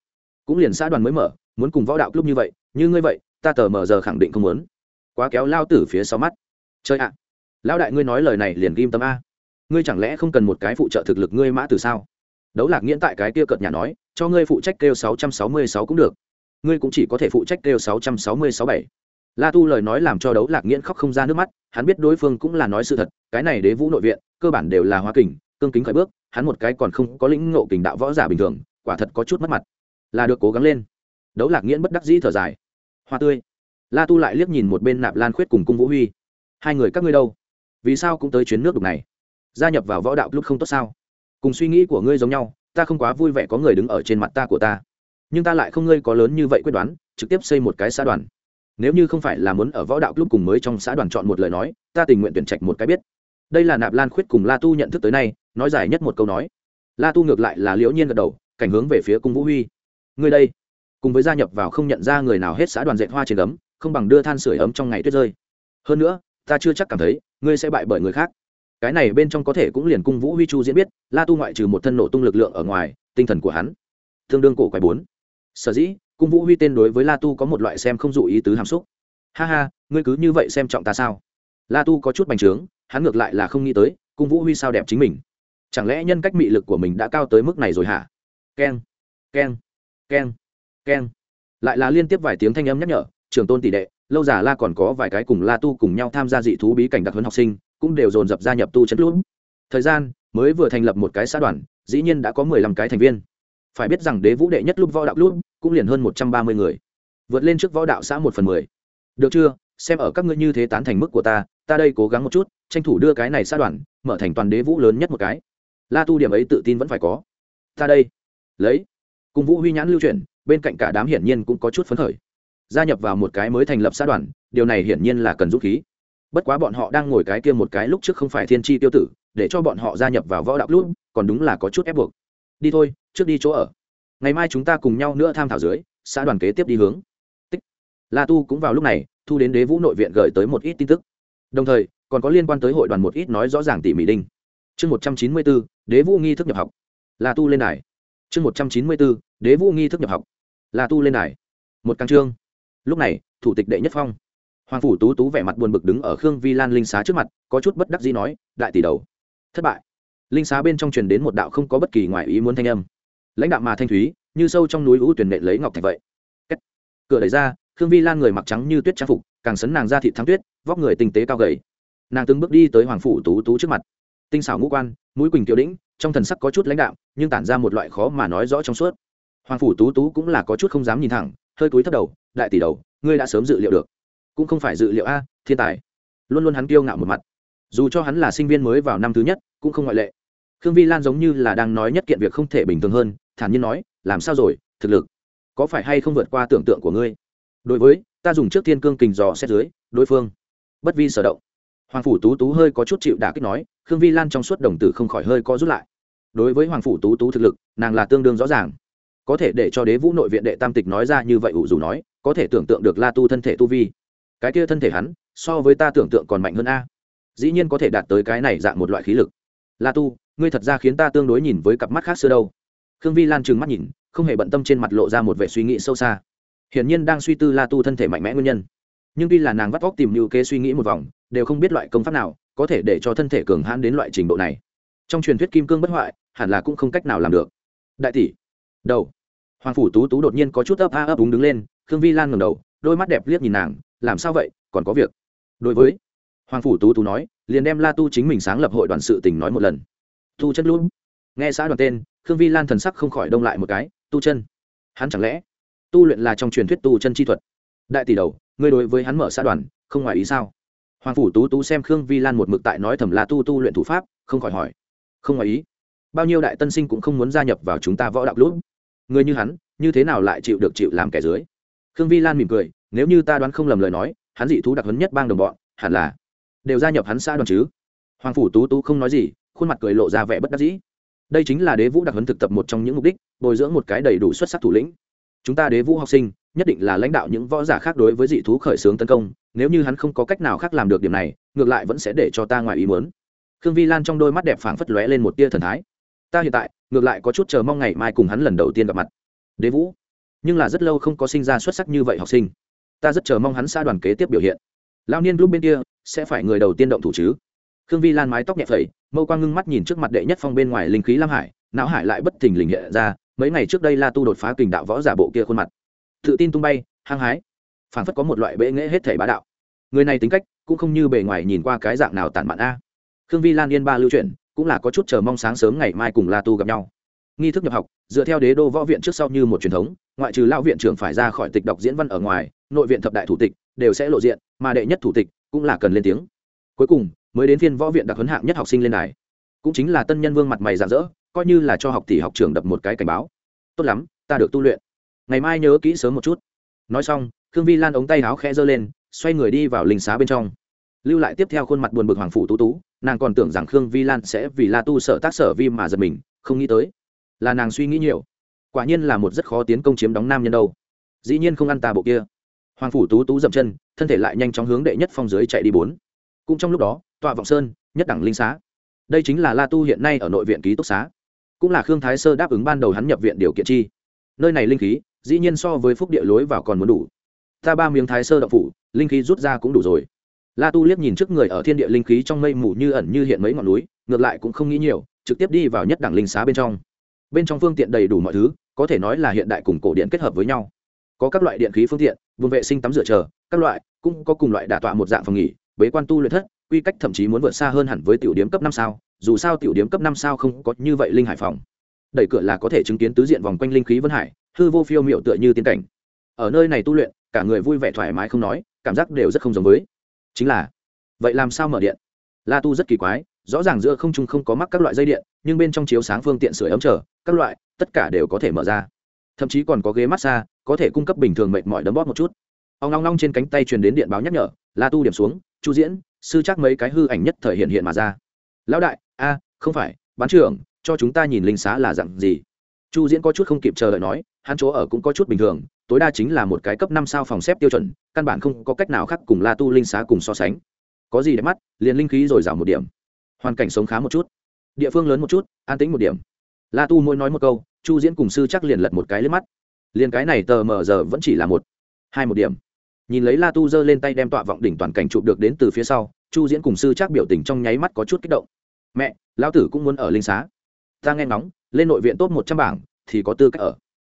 cũng liền xã đoàn mới mở, muốn cùng võ đạo club như vậy, như ngươi vậy, ta tờ mờ giờ khẳng định không muốn. Quá kéo lao tử phía sau mắt. Chơi ạ, lão đại ngươi nói lời này liền ghim tâm a. Ngươi chẳng lẽ không cần một cái phụ trợ thực lực ngươi mã từ sao? Đấu lạc nghiễn tại cái kia cợt nhà nói, cho ngươi phụ trách kêu sáu trăm sáu mươi sáu cũng được. Ngươi cũng chỉ có thể phụ trách kêu sáu trăm sáu mươi sáu bảy. La tu lời nói làm cho đấu lạc nghiễn khóc không ra nước mắt, hắn biết đối phương cũng là nói sự thật, cái này đế vũ nội viện, cơ bản đều là hoa kình, cương kính khởi bước, hắn một cái còn không có lĩnh ngộ kình đạo võ giả bình thường, quả thật có chút mất mặt là được cố gắng lên. Đấu lạc nghiễn bất đắc dĩ thở dài. Hoa tươi. La tu lại liếc nhìn một bên nạp lan khuyết cùng cung vũ huy. Hai người các ngươi đâu? Vì sao cũng tới chuyến nước đục này? Gia nhập vào võ đạo lúc không tốt sao? Cùng suy nghĩ của ngươi giống nhau, ta không quá vui vẻ có người đứng ở trên mặt ta của ta. Nhưng ta lại không ngươi có lớn như vậy quyết đoán, trực tiếp xây một cái xã đoàn. Nếu như không phải là muốn ở võ đạo lúc cùng mới trong xã đoàn chọn một lời nói, ta tình nguyện tuyển trạch một cái biết. Đây là nạp lan khuyết cùng la tu nhận thức tới nay, nói dài nhất một câu nói. La tu ngược lại là liễu nhiên gật đầu, cảnh hướng về phía cung vũ huy ngươi đây. Cùng với gia nhập vào không nhận ra người nào hết xã đoàn dệt hoa trên ấm không bằng đưa than sửa ấm trong ngày tuyết rơi. Hơn nữa, ta chưa chắc cảm thấy, ngươi sẽ bại bởi người khác. Cái này bên trong có thể cũng liền cung vũ huy chu diễn biết, la tu ngoại trừ một thân nổ tung lực lượng ở ngoài, tinh thần của hắn tương đương cổ quái bốn. Sở dĩ, cung vũ huy tên đối với la tu có một loại xem không dụ ý tứ hàm xúc. Ha ha, ngươi cứ như vậy xem trọng ta sao? La tu có chút bành trướng, hắn ngược lại là không nghĩ tới, cung vũ huy sao đẹp chính mình. Chẳng lẽ nhân cách mị lực của mình đã cao tới mức này rồi hả? Keng keng keng keng. Lại là liên tiếp vài tiếng thanh âm nhắc nhở, trường tôn tỷ đệ, lâu già la còn có vài cái cùng la tu cùng nhau tham gia dị thú bí cảnh đặc huấn học sinh, cũng đều dồn dập gia nhập tu chất lũ thời gian, mới vừa thành lập một cái xã đoàn, dĩ nhiên đã có mười lăm cái thành viên. Phải biết rằng đế vũ đệ nhất lúc võ đạo lũ cũng liền hơn một trăm ba mươi người. Vượt lên trước võ đạo xã một phần mười. Được chưa? Xem ở các ngươi như thế tán thành mức của ta ta đây cố gắng một chút, tranh thủ đưa cái này xã đoàn, mở thành toàn đế vũ lớn nhất một cái. La tu điểm ấy tự tin vẫn phải có. Ta đây. Lấy cùng vũ huy nhãn lưu chuyển, bên cạnh cả đám hiển nhiên cũng có chút phấn khởi. Gia nhập vào một cái mới thành lập xã đoàn, điều này hiển nhiên là cần dũng khí. Bất quá bọn họ đang ngồi cái kia một cái lúc trước không phải thiên tri tiêu tử, để cho bọn họ gia nhập vào võ đạo lúc còn đúng là có chút ép buộc. Đi thôi, trước đi chỗ ở. Ngày mai chúng ta cùng nhau nữa tham thảo dưới, xã đoàn kế tiếp đi hướng. Tích. la tu cũng vào lúc này, thu đến đế vũ nội viện gửi tới một ít tin tức. Đồng thời, còn có liên quan tới hội đoàn một ít nói rõ ràng tỉ mỉ đinh. Chương một trăm chín mươi bốn, đế vũ nghi thức nhập học. La tu lên đài chương một trăm chín mươi bốn, đế vũ nghi thức nhập học. Là tu lên đài. Một căn trương. Lúc này, thủ tịch đệ nhất phong. Hoàng phủ tú tú vẻ mặt buồn bực đứng ở khương vi lan linh xá trước mặt, có chút bất đắc dĩ nói, đại tỷ đầu, thất bại. Linh xá bên trong truyền đến một đạo không có bất kỳ ngoại ý muốn thanh âm. Lãnh đạo mà thanh thúy, như sâu trong núi lũ tuyển nệ lấy ngọc thạch vậy. Kết. cửa đẩy ra, khương vi lan người mặc trắng như tuyết trang phục, càng sấn nàng ra thị thắng tuyết, vóc người tinh tế cao gầy. Nàng từng bước đi tới hoàng phủ tú tú trước mặt tinh xảo ngũ quan, mũi quỳnh kiều đĩnh, trong thần sắc có chút lãnh đạo, nhưng tản ra một loại khó mà nói rõ trong suốt. Hoàng phủ tú tú cũng là có chút không dám nhìn thẳng, hơi cúi thấp đầu, đại tỷ đầu, ngươi đã sớm dự liệu được. Cũng không phải dự liệu a, thiên tài. Luôn luôn hắn kiêu ngạo một mặt. Dù cho hắn là sinh viên mới vào năm thứ nhất, cũng không ngoại lệ. Khương vi lan giống như là đang nói nhất kiện việc không thể bình thường hơn, thản nhiên nói, làm sao rồi, thực lực? Có phải hay không vượt qua tưởng tượng của ngươi? Đối với, ta dùng trước thiên cương kình dò xét dưới, đối phương. Bất vi sở động hoàng phủ tú tú hơi có chút chịu đả kích nói, khương vi lan trong suốt đồng tử không khỏi hơi co rút lại. Đối với hoàng phủ tú tú thực lực, nàng là tương đương rõ ràng. Có thể để cho đế vũ nội viện đệ tam tịch nói ra như vậy ủ dù nói, có thể tưởng tượng được la tu thân thể tu vi. Cái kia thân thể hắn, so với ta tưởng tượng còn mạnh hơn a. Dĩ nhiên có thể đạt tới cái này dạng một loại khí lực. La tu, ngươi thật ra khiến ta tương đối nhìn với cặp mắt khác xưa đâu. Khương vi lan trừng mắt nhìn, không hề bận tâm trên mặt lộ ra một vẻ suy nghĩ sâu xa. Hiển nhiên đang suy tư la tu thân thể mạnh mẽ nguyên nhân nhưng tuy là nàng vắt vóc tìm lưu kế suy nghĩ một vòng, đều không biết loại công pháp nào có thể để cho thân thể cường hãn đến loại trình độ này. Trong truyền thuyết kim cương bất hoại, hẳn là cũng không cách nào làm được. Đại tỷ, đầu. Hoàng phủ tú tú đột nhiên có chút ấp a ấp úng đứng lên, khương vi lan ngầm đầu, đôi mắt đẹp liếc nhìn nàng, làm sao vậy, còn có việc. Đối với, hoàng phủ tú tú nói, liền đem la tu chính mình sáng lập hội đoàn sự tình nói một lần. Tu chân luôn nghe xã đoàn tên, khương vi lan thần sắc không khỏi đông lại một cái, tu chân. Hắn chẳng lẽ, tu luyện là trong truyền thuyết tu chân chi thuật? Đại tỷ đầu ngươi đối với hắn mở xã đoàn, không ngoài ý sao? Hoàng phủ tú tú xem khương vi lan một mực tại nói thầm là tu tu luyện thủ pháp, không khỏi hỏi. Không ngoài ý. Bao nhiêu đại tân sinh cũng không muốn gia nhập vào chúng ta võ đạo lũ người như hắn, như thế nào lại chịu được chịu làm kẻ dưới? Khương vi lan mỉm cười, nếu như ta đoán không lầm lời nói, hắn dị thú đặc hấn nhất bang đồng bọn, hẳn là đều gia nhập hắn xã đoàn chứ? Hoàng phủ tú tú không nói gì, khuôn mặt cười lộ ra vẻ bất đắc dĩ. Đây chính là đế vũ đặc hấn thực tập một trong những mục đích, bồi dưỡng một cái đầy đủ xuất sắc thủ lĩnh. Chúng ta đế vũ học sinh nhất định là lãnh đạo những võ giả khác đối với dị thú khởi xướng tấn công, nếu như hắn không có cách nào khác làm được điểm này, ngược lại vẫn sẽ để cho ta ngoài ý muốn. Khương vi lan trong đôi mắt đẹp phảng phất lóe lên một tia thần thái. Ta hiện tại, ngược lại có chút chờ mong ngày mai cùng hắn lần đầu tiên gặp mặt. Đế vũ, nhưng là rất lâu không có sinh ra xuất sắc như vậy học sinh. Ta rất chờ mong hắn xa đoàn kế tiếp biểu hiện. Lao niên lúc bên kia, sẽ phải người đầu tiên động thủ chứ? Khương vi lan mái tóc nhẹ phẩy, mâu quang ngưng mắt nhìn trước mặt đệ nhất phong bên ngoài linh khí lam hải, não hải lại bất thình lình hiện ra, mấy ngày trước đây la tu đột phá kình đạo võ giả bộ kia khuôn mặt tự tin tung bay, hăng hái. Phảng phất có một loại bệ nghễ hết thể bá đạo. Người này tính cách cũng không như bề ngoài nhìn qua cái dạng nào tản mạn a. Khương vi lan yên ba lưu chuyển, cũng là có chút chờ mong sáng sớm ngày mai cùng la tu gặp nhau. Nghi thức nhập học, dựa theo đế đô võ viện trước sau như một truyền thống, ngoại trừ lão viện trưởng phải ra khỏi tịch đọc diễn văn ở ngoài, nội viện thập đại thủ tịch đều sẽ lộ diện, mà đệ nhất thủ tịch cũng là cần lên tiếng. Cuối cùng, mới đến phiên võ viện đặc huấn hạng nhất học sinh lên đài. Cũng chính là tân nhân vương mặt mày rạng rỡ, coi như là cho học tỷ học trường đập một cái cảnh báo. Tốt lắm, ta được tu luyện ngày mai nhớ kỹ sớm một chút. Nói xong, khương vi lan ống tay áo khẽ giơ lên, xoay người đi vào linh xá bên trong. Lưu lại tiếp theo khuôn mặt buồn bực hoàng phủ tú tú, nàng còn tưởng rằng khương vi lan sẽ vì la tu sợ tác sở vi mà giật mình, không nghĩ tới, là nàng suy nghĩ nhiều. Quả nhiên là một rất khó tiến công chiếm đóng nam nhân đâu. Dĩ nhiên không ăn tà bộ kia. Hoàng phủ tú tú dậm chân, thân thể lại nhanh chóng hướng đệ nhất phong dưới chạy đi bốn. Cũng trong lúc đó, tọa vọng sơn, nhất đẳng linh xá. Đây chính là la tu hiện nay ở nội viện ký túc xá. Cũng là khương thái sơ đáp ứng ban đầu hắn nhập viện điều kiện chi. Nơi này linh khí dĩ nhiên so với phúc địa lối vào còn muốn đủ. Ta ba miếng thái sơ đậu phủ, linh khí rút ra cũng đủ rồi. La tu liếc nhìn trước người ở thiên địa linh khí trong mây mù như ẩn như hiện mấy ngọn núi, ngược lại cũng không nghĩ nhiều, trực tiếp đi vào nhất đẳng linh xá bên trong. Bên trong phương tiện đầy đủ mọi thứ, có thể nói là hiện đại cùng cổ điện kết hợp với nhau. Có các loại điện khí phương tiện, vùng vệ sinh tắm rửa chờ, các loại, cũng có cùng loại đả tọa một dạng phòng nghỉ, bế quan tu luyện thất, quy cách thậm chí muốn vượt xa hơn hẳn với tiểu điểm cấp năm sao, dù sao tiểu điểm cấp năm sao không có như vậy linh hải phòng. Đẩy cửa là có thể chứng kiến tứ diện vòng quanh linh khí vân hải hư vô phiêu miệu tựa như tiên cảnh. Ở nơi này tu luyện, cả người vui vẻ thoải mái không nói, cảm giác đều rất không giống với. Chính là, vậy làm sao mở điện? La tu rất kỳ quái, rõ ràng giữa không trung không có mắc các loại dây điện, nhưng bên trong chiếu sáng phương tiện sửa ấm trở các loại, tất cả đều có thể mở ra. Thậm chí còn có ghế massage có thể cung cấp bình thường mệt mỏi đấm bóp một chút. Ông long long trên cánh tay truyền đến điện báo nhắc nhở, la tu điểm xuống, chu diễn, sư chắc mấy cái hư ảnh nhất thời hiện hiện mà ra. Lão đại, a, không phải, bán trưởng, cho chúng ta nhìn linh xá là dặn gì? Chu diễn có chút không kịp chờ đợi nói, hắn chỗ ở cũng có chút bình thường, tối đa chính là một cái cấp năm sao phòng xếp tiêu chuẩn, căn bản không có cách nào khác cùng la tu linh xá cùng so sánh. Có gì đẹp mắt, liền linh khí rồi giảm một điểm. Hoàn cảnh sống khá một chút. Địa phương lớn một chút, an tĩnh một điểm. La tu mỗi nói một câu, chu diễn cùng sư chắc liền lật một cái lên mắt. Liền cái này tờ mờ giờ vẫn chỉ là một, hai một điểm. Nhìn lấy la tu giơ lên tay đem tọa vọng đỉnh toàn cảnh chụp được đến từ phía sau, chu diễn cùng sư chắc biểu tình trong nháy mắt có chút kích động. Mẹ, lão tử cũng muốn ở linh xá ta nghe ngóng, lên nội viện top một trăm bảng, thì có tư cách ở.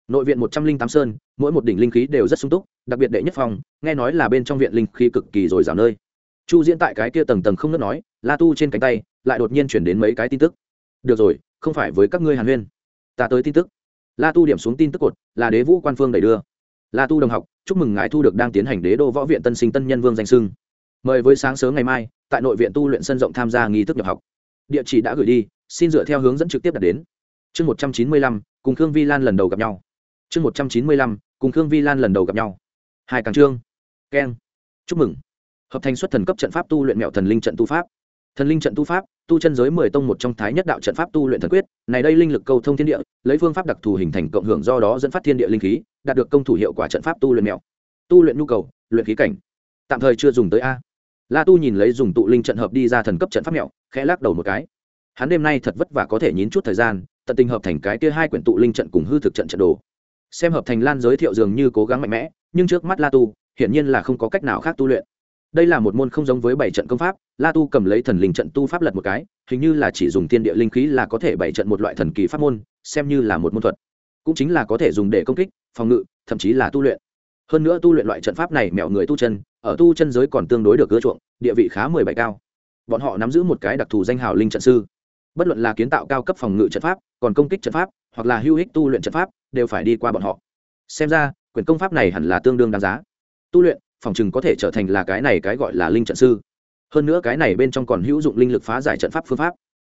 Nội viện một trăm linh tám sơn, mỗi một đỉnh linh khí đều rất sung túc, đặc biệt đệ nhất phòng, nghe nói là bên trong viện linh khí cực kỳ dồi dào nơi. Chu diễn tại cái kia tầng tầng không ngớt nói, la tu trên cánh tay, lại đột nhiên chuyển đến mấy cái tin tức. Được rồi, không phải với các ngươi hàn huyên. Ta tới tin tức. La tu điểm xuống tin tức cột, là đế vũ quan phương đẩy đưa. La tu đồng học, chúc mừng ngài thu được đang tiến hành đế đô võ viện tân sinh tân nhân vương danh sưng. Mời với sáng sớm ngày mai, tại nội viện tu luyện sân rộng tham gia nghi thức nhập học địa chỉ đã gửi đi, xin dựa theo hướng dẫn trực tiếp đặt đến. Chương một trăm chín mươi lăm, cùng khương vi lan lần đầu gặp nhau. Chương một trăm chín mươi lăm, cùng khương vi lan lần đầu gặp nhau. Hai càng trương. Keng. Chúc mừng. Hợp thành xuất thần cấp trận pháp tu luyện mẹo thần linh trận tu pháp. Thần linh trận tu pháp, tu chân giới mười tông một trong thái nhất đạo trận pháp tu luyện thần quyết, này đây linh lực cầu thông thiên địa, lấy phương pháp đặc thù hình thành cộng hưởng do đó dẫn phát thiên địa linh khí, đạt được công thủ hiệu quả trận pháp tu luyện mẹo. Tu luyện nhu cầu, luyện khí cảnh. Tạm thời chưa dùng tới a la tu nhìn lấy dùng tụ linh trận hợp đi ra thần cấp trận pháp mẹo, khẽ lắc đầu một cái. Hắn đêm nay thật vất vả có thể nhín chút thời gian, tận tình hợp thành cái kia hai quyển tụ linh trận cùng hư thực trận trận đồ. Xem hợp thành lan giới thiệu dường như cố gắng mạnh mẽ, nhưng trước mắt la tu, hiển nhiên là không có cách nào khác tu luyện. Đây là một môn không giống với bảy trận công pháp, la tu cầm lấy thần linh trận tu pháp lật một cái, hình như là chỉ dùng tiên địa linh khí là có thể bảy trận một loại thần kỳ pháp môn, xem như là một môn thuật. Cũng chính là có thể dùng để công kích, phòng ngự, thậm chí là tu luyện. Hơn nữa tu luyện loại trận pháp này mẹo người tu chân ở tu chân giới còn tương đối được ưa chuộng, địa vị khá mười bảy cao. Bọn họ nắm giữ một cái đặc thù danh hào linh trận sư. Bất luận là kiến tạo cao cấp phòng ngự trận pháp, còn công kích trận pháp, hoặc là hưu hích tu luyện trận pháp, đều phải đi qua bọn họ. Xem ra quyền công pháp này hẳn là tương đương đáng giá. Tu luyện, phòng chừng có thể trở thành là cái này cái gọi là linh trận sư. Hơn nữa cái này bên trong còn hữu dụng linh lực phá giải trận pháp phương pháp.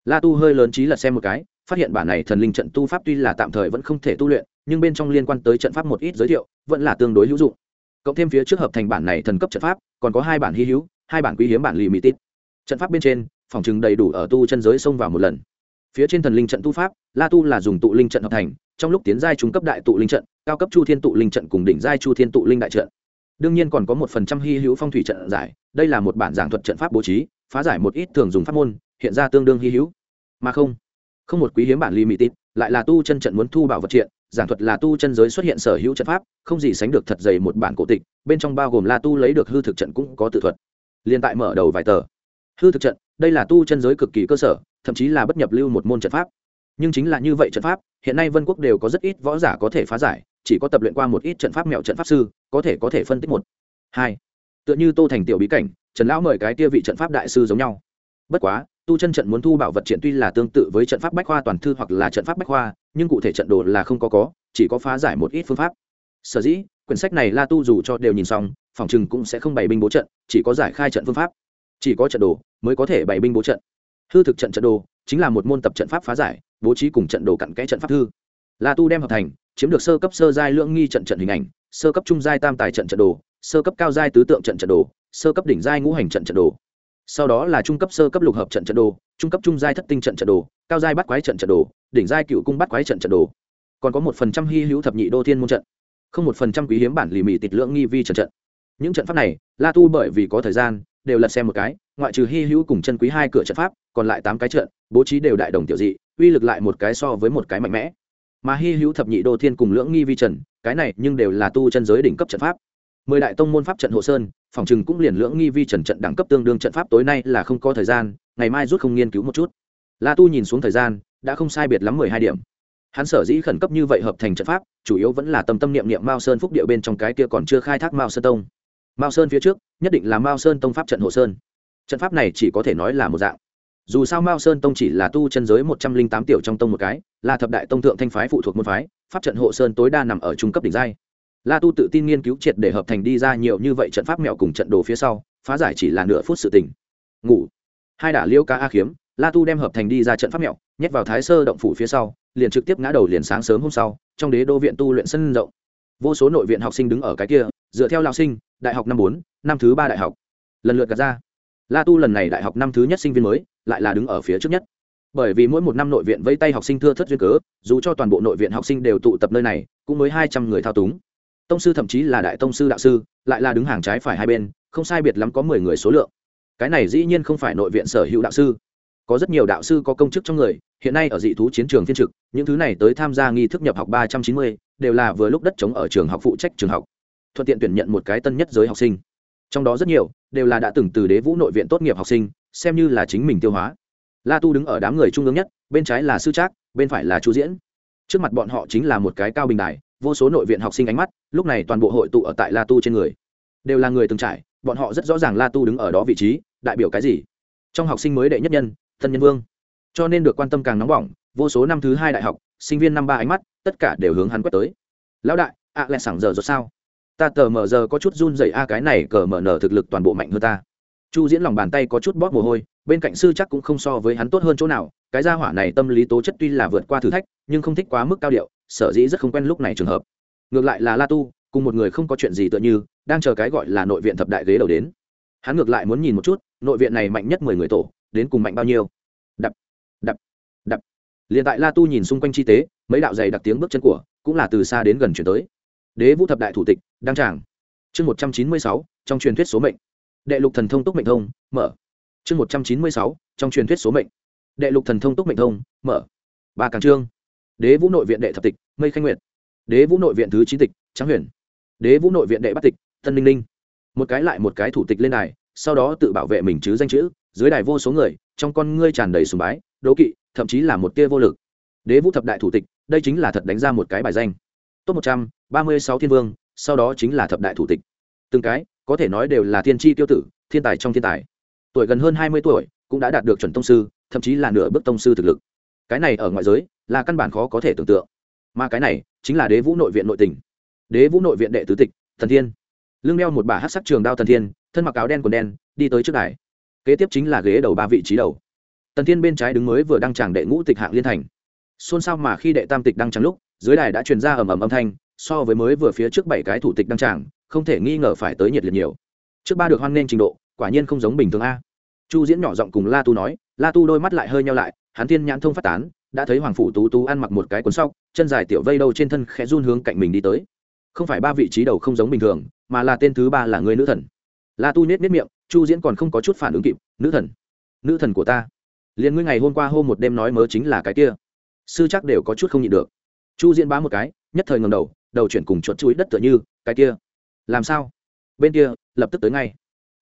La tu hơi lớn trí lật xem một cái, phát hiện bản này thần linh trận tu pháp tuy là tạm thời vẫn không thể tu luyện, nhưng bên trong liên quan tới trận pháp một ít giới thiệu, vẫn là tương đối hữu dụng cộng thêm phía trước hợp thành bản này thần cấp trận pháp, còn có hai bản hy hữu, hai bản quý hiếm bản lì mỹ tít trận pháp bên trên, phòng chừng đầy đủ ở tu chân giới xông vào một lần. Phía trên thần linh trận tu pháp, la tu là dùng tụ linh trận hợp thành, trong lúc tiến giai trung cấp đại tụ linh trận, cao cấp chu thiên tụ linh trận cùng đỉnh giai chu thiên tụ linh đại trận. Đương nhiên còn có một phần trăm hy hữu phong thủy trận giải, đây là một bản giảng thuật trận pháp bố trí, phá giải một ít thường dùng pháp môn, hiện ra tương đương hy hữu. Mà không không một quý hiếm bản limited, lại là tu chân trận muốn thu bảo vật triện giảng thuật là tu chân giới xuất hiện sở hữu trận pháp, không gì sánh được thật dày một bản cổ tịch, bên trong bao gồm la tu lấy được hư thực trận cũng có tự thuật. Liên tại mở đầu vài tờ. Hư thực trận, đây là tu chân giới cực kỳ cơ sở, thậm chí là bất nhập lưu một môn trận pháp. Nhưng chính là như vậy trận pháp, hiện nay vân quốc đều có rất ít võ giả có thể phá giải, chỉ có tập luyện qua một ít trận pháp mẹo trận pháp sư, có thể có thể phân tích một. Hai. Tựa như tô thành tiểu bí cảnh, trần lão mời cái kia vị trận pháp đại sư giống nhau. Bất quá tu chân trận muốn thu bảo vật triển tuy là tương tự với trận pháp bách khoa toàn thư hoặc là trận pháp bách khoa, nhưng cụ thể trận đồ là không có có, chỉ có phá giải một ít phương pháp. Sở dĩ, quyển sách này la tu dù cho đều nhìn xong, phòng chừng cũng sẽ không bày binh bố trận, chỉ có giải khai trận phương pháp. Chỉ có trận đồ mới có thể bày binh bố trận. Hư thực trận trận đồ chính là một môn tập trận pháp phá giải, bố trí cùng trận đồ cặn kẽ trận pháp thư. La tu đem hợp thành, chiếm được sơ cấp, sơ giai lưỡng nghi trận trận hình ảnh, sơ cấp trung giai tam tài trận trận đồ, sơ cấp cao giai tứ tượng trận trận đồ, sơ cấp đỉnh giai ngũ hành trận trận đồ sau đó là trung cấp sơ cấp lục hợp trận trận đồ, trung cấp trung giai thất tinh trận trận đồ, cao giai bắt quái trận trận đồ, đỉnh giai cựu cung bắt quái trận trận đồ. Còn có một phần trăm hy hữu thập nhị đô thiên môn trận, không một phần trăm quý hiếm bản lì mì tịt lưỡng nghi vi trận trận. Những trận pháp này, la tu bởi vì có thời gian, đều lật xem một cái, ngoại trừ hy hữu cùng chân quý hai cửa trận pháp, còn lại tám cái trận, bố trí đều đại đồng tiểu dị, uy lực lại một cái so với một cái mạnh mẽ. Mà hy hữu thập nhị đô thiên cùng lưỡng nghi vi trần cái này nhưng đều là tu chân giới đỉnh cấp trận pháp mười đại tông môn pháp trận hộ sơn, phòng chừng cũng liền lưỡng nghi vi trần trận đẳng cấp tương đương trận pháp tối nay là không có thời gian, ngày mai rút không nghiên cứu một chút. La tu nhìn xuống thời gian, đã không sai biệt lắm mười hai điểm. Hắn sở dĩ khẩn cấp như vậy hợp thành trận pháp, chủ yếu vẫn là tâm tâm niệm niệm mao sơn phúc địa bên trong cái kia còn chưa khai thác mao sơn tông. Mao sơn phía trước, nhất định là mao sơn tông pháp trận hộ sơn. Trận pháp này chỉ có thể nói là một dạng. Dù sao mao sơn tông chỉ là tu chân giới một trăm linh tám tiểu trong tông một cái, là thập đại tông thượng thanh phái phụ thuộc môn phái, pháp trận hộ sơn tối đa nằm ở trung cấp đỉnh giai la tu tự tin nghiên cứu triệt để hợp thành đi ra nhiều như vậy trận pháp mẹo cùng trận đồ phía sau, phá giải chỉ là nửa phút sự tình. Ngủ. Hai đả liêu ca a khiếm la tu đem hợp thành đi ra trận pháp mẹo, nhét vào thái sơ động phủ phía sau, liền trực tiếp ngã đầu liền sáng sớm hôm sau, trong đế đô viện tu luyện sân rộng. Vô số nội viện học sinh đứng ở cái kia, dựa theo lao sinh, đại học năm bốn, năm thứ ba đại học. Lần lượt gạt ra. La tu lần này đại học năm thứ nhất sinh viên mới, lại là đứng ở phía trước nhất. Bởi vì mỗi một năm nội viện vây tay học sinh thưa thất duyên cớ, dù cho toàn bộ nội viện học sinh đều tụ tập nơi này, cũng mới hai trăm người thao túng tông sư thậm chí là đại tông sư đạo sư, lại là đứng hàng trái phải hai bên, không sai biệt lắm có mười người số lượng. Cái này dĩ nhiên không phải nội viện sở hữu đạo sư. Có rất nhiều đạo sư có công chức trong người, hiện nay ở dị thú chiến trường thiên trực, những thứ này tới tham gia nghi thức nhập học ba trăm chín mươi, đều là vừa lúc đất chống ở trường học phụ trách trường học. Thuận tiện tuyển nhận một cái tân nhất giới học sinh. Trong đó rất nhiều, đều là đã từng từ đế vũ nội viện tốt nghiệp học sinh, xem như là chính mình tiêu hóa. La tu đứng ở đám người trung ương nhất, bên trái là sư trác, bên phải là chu diễn. Trước mặt bọn họ chính là một cái cao bình đài vô số nội viện học sinh ánh mắt, lúc này toàn bộ hội tụ ở tại la tu trên người. Đều là người từng trải, bọn họ rất rõ ràng la tu đứng ở đó vị trí, đại biểu cái gì? Trong học sinh mới đệ nhất nhân, thân nhân vương. Cho nên được quan tâm càng nóng bỏng, vô số năm thứ hai đại học, sinh viên năm ba ánh mắt, tất cả đều hướng hắn quét tới. Lão đại, ạ à lại sảng giờ rồi sao? Ta tờ mờ giờ có chút run dậy a, cái này cờ mở nở thực lực toàn bộ mạnh hơn ta. Chu diễn lòng bàn tay có chút bóp mồ hôi, bên cạnh sư chắc cũng không so với hắn tốt hơn chỗ nào, cái gia hỏa này tâm lý tố chất tuy là vượt qua thử thách, nhưng không thích quá mức cao điệu sở dĩ rất không quen lúc này trường hợp. Ngược lại là la tu, cùng một người không có chuyện gì tựa như, đang chờ cái gọi là nội viện thập đại ghế đầu đến. Hắn ngược lại muốn nhìn một chút, nội viện này mạnh nhất mười người tổ, đến cùng mạnh bao nhiêu. Đập đập đập. Liền tại la tu nhìn xung quanh chi tế, mấy đạo dày đặc tiếng bước chân của, cũng là từ xa đến gần chuyển tới. Đế vũ thập đại thủ tịch, đăng tràng. Chương một trăm chín mươi sáu, trong truyền thuyết số mệnh. Đệ lục thần thông túc mệnh thông, mở. Chương một trăm chín mươi sáu, trong truyền thuyết số mệnh. Đệ lục thần thông túc mệnh thông, mở. Ba càng trương đế vũ nội viện đệ thập tịch, mây khanh nguyệt. Đế vũ nội viện thứ chín tịch, tráng huyền. Đế vũ nội viện đệ bắt tịch, tân ninh ninh. Một cái lại một cái thủ tịch lên đài, sau đó tự bảo vệ mình chứ danh chữ, dưới đài vô số người, trong con ngươi tràn đầy sùng bái, đố kỵ, thậm chí là một tia vô lực. Đế vũ thập đại thủ tịch, đây chính là thật đánh ra một cái bài danh. Top một trăm, ba mươi sáu thiên vương, sau đó chính là thập đại thủ tịch. Từng cái, có thể nói đều là thiên tri tiêu tử, thiên tài trong thiên tài. Tuổi gần hơn hai mươi tuổi, cũng đã đạt được chuẩn tông sư, thậm chí là nửa bước tông sư thực lực. Cái này ở ngoại giới là căn bản khó có thể tưởng tượng. Mà cái này chính là đế vũ nội viện nội tỉnh đế vũ nội viện đệ tứ tịch, thần thiên. Lưng đeo một bà hát sắc trường đao thần thiên, thân mặc áo đen quần đen, đi tới trước đài. Kế tiếp chính là ghế đầu ba vị trí đầu. Tần thiên bên trái đứng mới vừa đăng tràng đệ ngũ tịch hạng liên thành. Xôn xao mà khi đệ tam tịch đăng tràng lúc, dưới đài đã truyền ra ầm ầm âm thanh, so với mới vừa phía trước bảy cái thủ tịch đăng tràng, không thể nghi ngờ phải tới nhiệt liệt nhiều. Trước ba được hoan nghênh trình độ, quả nhiên không giống bình thường a. Chu diễn nhỏ giọng cùng la tu nói, la tu đôi mắt lại hơi nhau lại, hắn thiên nhãn thông phát tán đã thấy hoàng phủ tú tú ăn mặc một cái quần sóc, chân dài tiểu vây đâu trên thân khẽ run hướng cạnh mình đi tới. Không phải ba vị trí đầu không giống bình thường, mà là tên thứ ba là người nữ thần. La tu nhét miết miệng, chu diễn còn không có chút phản ứng kịp, nữ thần nữ thần của ta. Liền ngươi ngày hôm qua hôm một đêm nói mớ chính là cái kia. Sư chắc đều có chút không nhịn được. Chu diễn bá một cái, nhất thời ngầm đầu đầu chuyển cùng chuột chuối đất tựa như, cái kia, làm sao? Bên kia, lập tức tới ngay.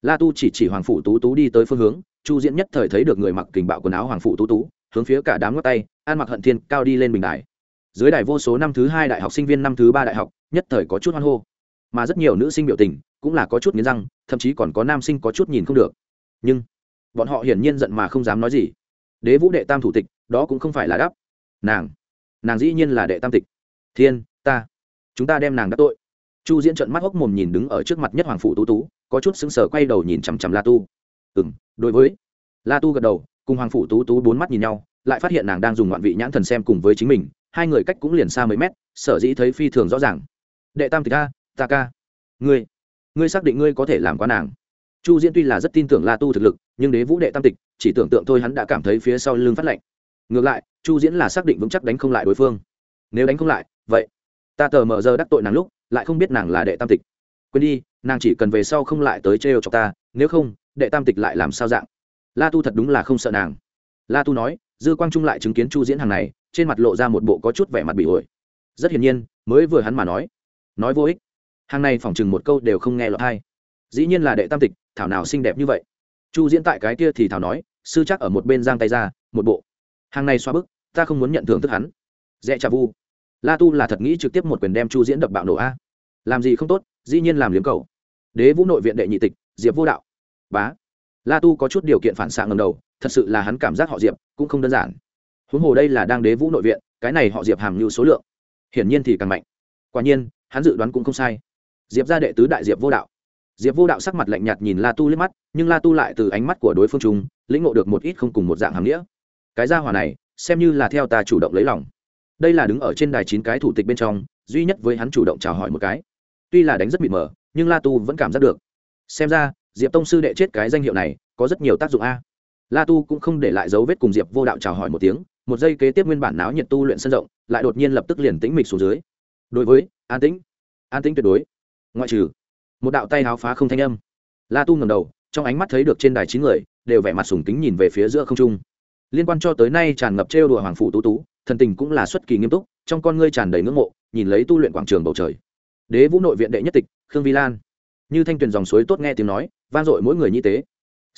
La tu chỉ chỉ hoàng phủ tú tú đi tới phương hướng, chu diễn nhất thời thấy được người mặc kình bạo quần áo hoàng phủ tú tú hướng phía cả đám ngót tay, an mặc hận thiên cao đi lên bình đài. Dưới đài vô số năm thứ hai đại học sinh viên năm thứ ba đại học, nhất thời có chút hoan hô. Mà rất nhiều nữ sinh biểu tình cũng là có chút nghiến răng, thậm chí còn có nam sinh có chút nhìn không được. Nhưng, bọn họ hiển nhiên giận mà không dám nói gì. Đế vũ đệ tam thủ tịch, đó cũng không phải là đáp. Nàng nàng dĩ nhiên là đệ tam tịch. Thiên, ta, chúng ta đem nàng đắc tội. Chu diễn trận mắt hốc mồm nhìn đứng ở trước mặt nhất hoàng phủ tú tú, có chút sững sờ quay đầu nhìn chằm chằm la tu. Ừ m đối với la tu gật đầu cùng hoàng phủ tú tú bốn mắt nhìn nhau, lại phát hiện nàng đang dùng ngoạn vị nhãn thần xem cùng với chính mình, hai người cách cũng liền xa mấy mét, sở dĩ thấy phi thường rõ ràng. Đệ tam tịch ca, ta ca. Ngươi ngươi xác định ngươi có thể làm quá nàng. Chu diễn tuy là rất tin tưởng la tu thực lực, nhưng đế vũ đệ tam tịch, chỉ tưởng tượng thôi hắn đã cảm thấy phía sau lưng phát lạnh. Ngược lại, chu diễn là xác định vững chắc đánh không lại đối phương. Nếu đánh không lại, vậy, ta tờ mờ giờ đắc tội nàng lúc, lại không biết nàng là đệ tam tịch. Quên đi, nàng chỉ cần về sau không lại tới trêu cho ta, nếu không, đệ tam tịch lại làm sao dạng? La tu thật đúng là không sợ nàng. La tu nói, dư quang trung lại chứng kiến chu diễn hàng này, trên mặt lộ ra một bộ có chút vẻ mặt bị ổi. Rất hiển nhiên, mới vừa hắn mà nói nói vô ích. Hàng này phỏng chừng một câu đều không nghe lọt hay dĩ nhiên là đệ tam tịch, thảo nào xinh đẹp như vậy. Chu diễn tại cái kia thì thảo nói, sư chắc ở một bên giang tay ra, một bộ. Hàng này xoa bức, ta không muốn nhận thưởng thức hắn. Dẹ trà vu. La tu là thật nghĩ trực tiếp một quyền đem chu diễn đập bạo nổ a. Làm gì không tốt, dĩ nhiên làm liếm cầu. Đế vũ nội viện đệ nhị tịch, diệp vô đạo. Bá la tu có chút điều kiện phản xạ ngầm đầu, thật sự là hắn cảm giác họ diệp cũng không đơn giản. Huống hồ đây là đang đế vũ nội viện, cái này họ diệp hàm như số lượng. Hiển nhiên thì càng mạnh. Quả nhiên, hắn dự đoán cũng không sai. Diệp ra đệ tứ đại diệp vô đạo. Diệp vô đạo sắc mặt lạnh nhạt nhìn la tu liếc mắt, nhưng la tu lại từ ánh mắt của đối phương chúng lĩnh ngộ được một ít không cùng một dạng hàm nghĩa. Cái gia hỏa này, xem như là theo ta chủ động lấy lòng. Đây là đứng ở trên đài chín cái thủ tịch bên trong, duy nhất với hắn chủ động chào hỏi một cái. Tuy là đánh rất mịt mờ, nhưng la tu vẫn cảm giác được. Xem ra diệp tông sư đệ chết cái danh hiệu này, có rất nhiều tác dụng a. La tu cũng không để lại dấu vết cùng diệp vô đạo chào hỏi một tiếng, một giây kế tiếp nguyên bản náo nhiệt tu luyện sân rộng, lại đột nhiên lập tức liền tĩnh mịch xuống dưới. Đối với, an tĩnh an tĩnh tuyệt đối. Ngoại trừ, một đạo tay háo phá không thanh âm. La tu ngầm đầu, trong ánh mắt thấy được trên đài chín người, đều vẻ mặt sùng kính nhìn về phía giữa không trung. Liên quan cho tới nay tràn ngập trêu đùa hoàng phủ tú tú, thần tình cũng là xuất kỳ nghiêm túc, trong con ngươi tràn đầy ngưỡng mộ, nhìn lấy tu luyện quảng trường bầu trời. Đế vũ nội viện đệ nhất tịch, khương vi lan như thanh tuyền dòng suối tốt nghe tiếng nói, vang dội mỗi người như tế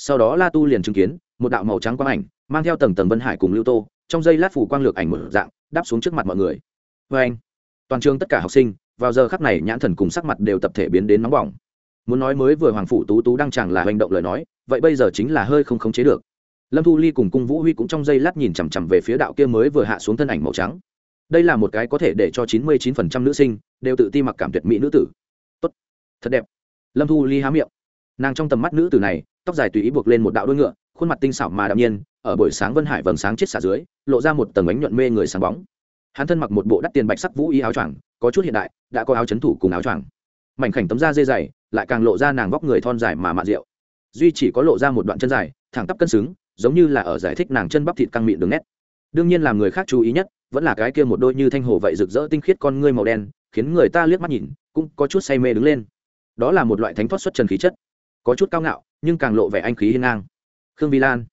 sau đó la tu liền chứng kiến, một đạo màu trắng quang ảnh, mang theo tầng tầng vân hải cùng lưu tô, trong giây lát phủ quang lược ảnh một dạng, đáp xuống trước mặt mọi người. Vê anh. Toàn trường tất cả học sinh, vào giờ khắc này nhãn thần cùng sắc mặt đều tập thể biến đến nóng bỏng. Muốn nói mới vừa hoàng phủ tú tú đang chẳng là hành động lời nói, vậy bây giờ chính là hơi không khống chế được. Lâm thu ly cùng cung vũ huy cũng trong giây lát nhìn chằm chằm về phía đạo kia mới vừa hạ xuống thân ảnh màu trắng. Đây là một cái có thể để cho chín mươi chín phần trăm nữ sinh đều tự ti mặc cảm tuyệt mỹ nữ tử. Tốt. Thật đẹp lâm thu ly há miệng. Nàng trong tầm mắt nữ tử này, tóc dài tùy ý buộc lên một đạo đuôi ngựa, khuôn mặt tinh xảo mà đạm nhiên, ở buổi sáng vân hải vầng sáng chết xả dưới, lộ ra một tầng ánh nhuận mê người sáng bóng. Hắn thân mặc một bộ đắt tiền bạch sắc vũ y áo choàng, có chút hiện đại, đã có áo chấn thủ cùng áo choàng. Mảnh khảnh tấm da dê dày, lại càng lộ ra nàng vóc người thon dài mà mạ rượu. Duy chỉ có lộ ra một đoạn chân dài, thẳng tắp cân xứng, giống như là ở giải thích nàng chân bắp thịt căng mịn đường nét. Đương nhiên làm người khác chú ý nhất, vẫn là cái kia một đôi như thanh hồ vậy rực rỡ tinh khiết con ngươi màu đen, khiến người ta liếc mắt nhìn, cũng có chút say mê đứng lên đó là một loại thánh thoát xuất trần khí chất. Có chút cao ngạo, nhưng càng lộ vẻ anh khí hiên ngang. Khương vi lan,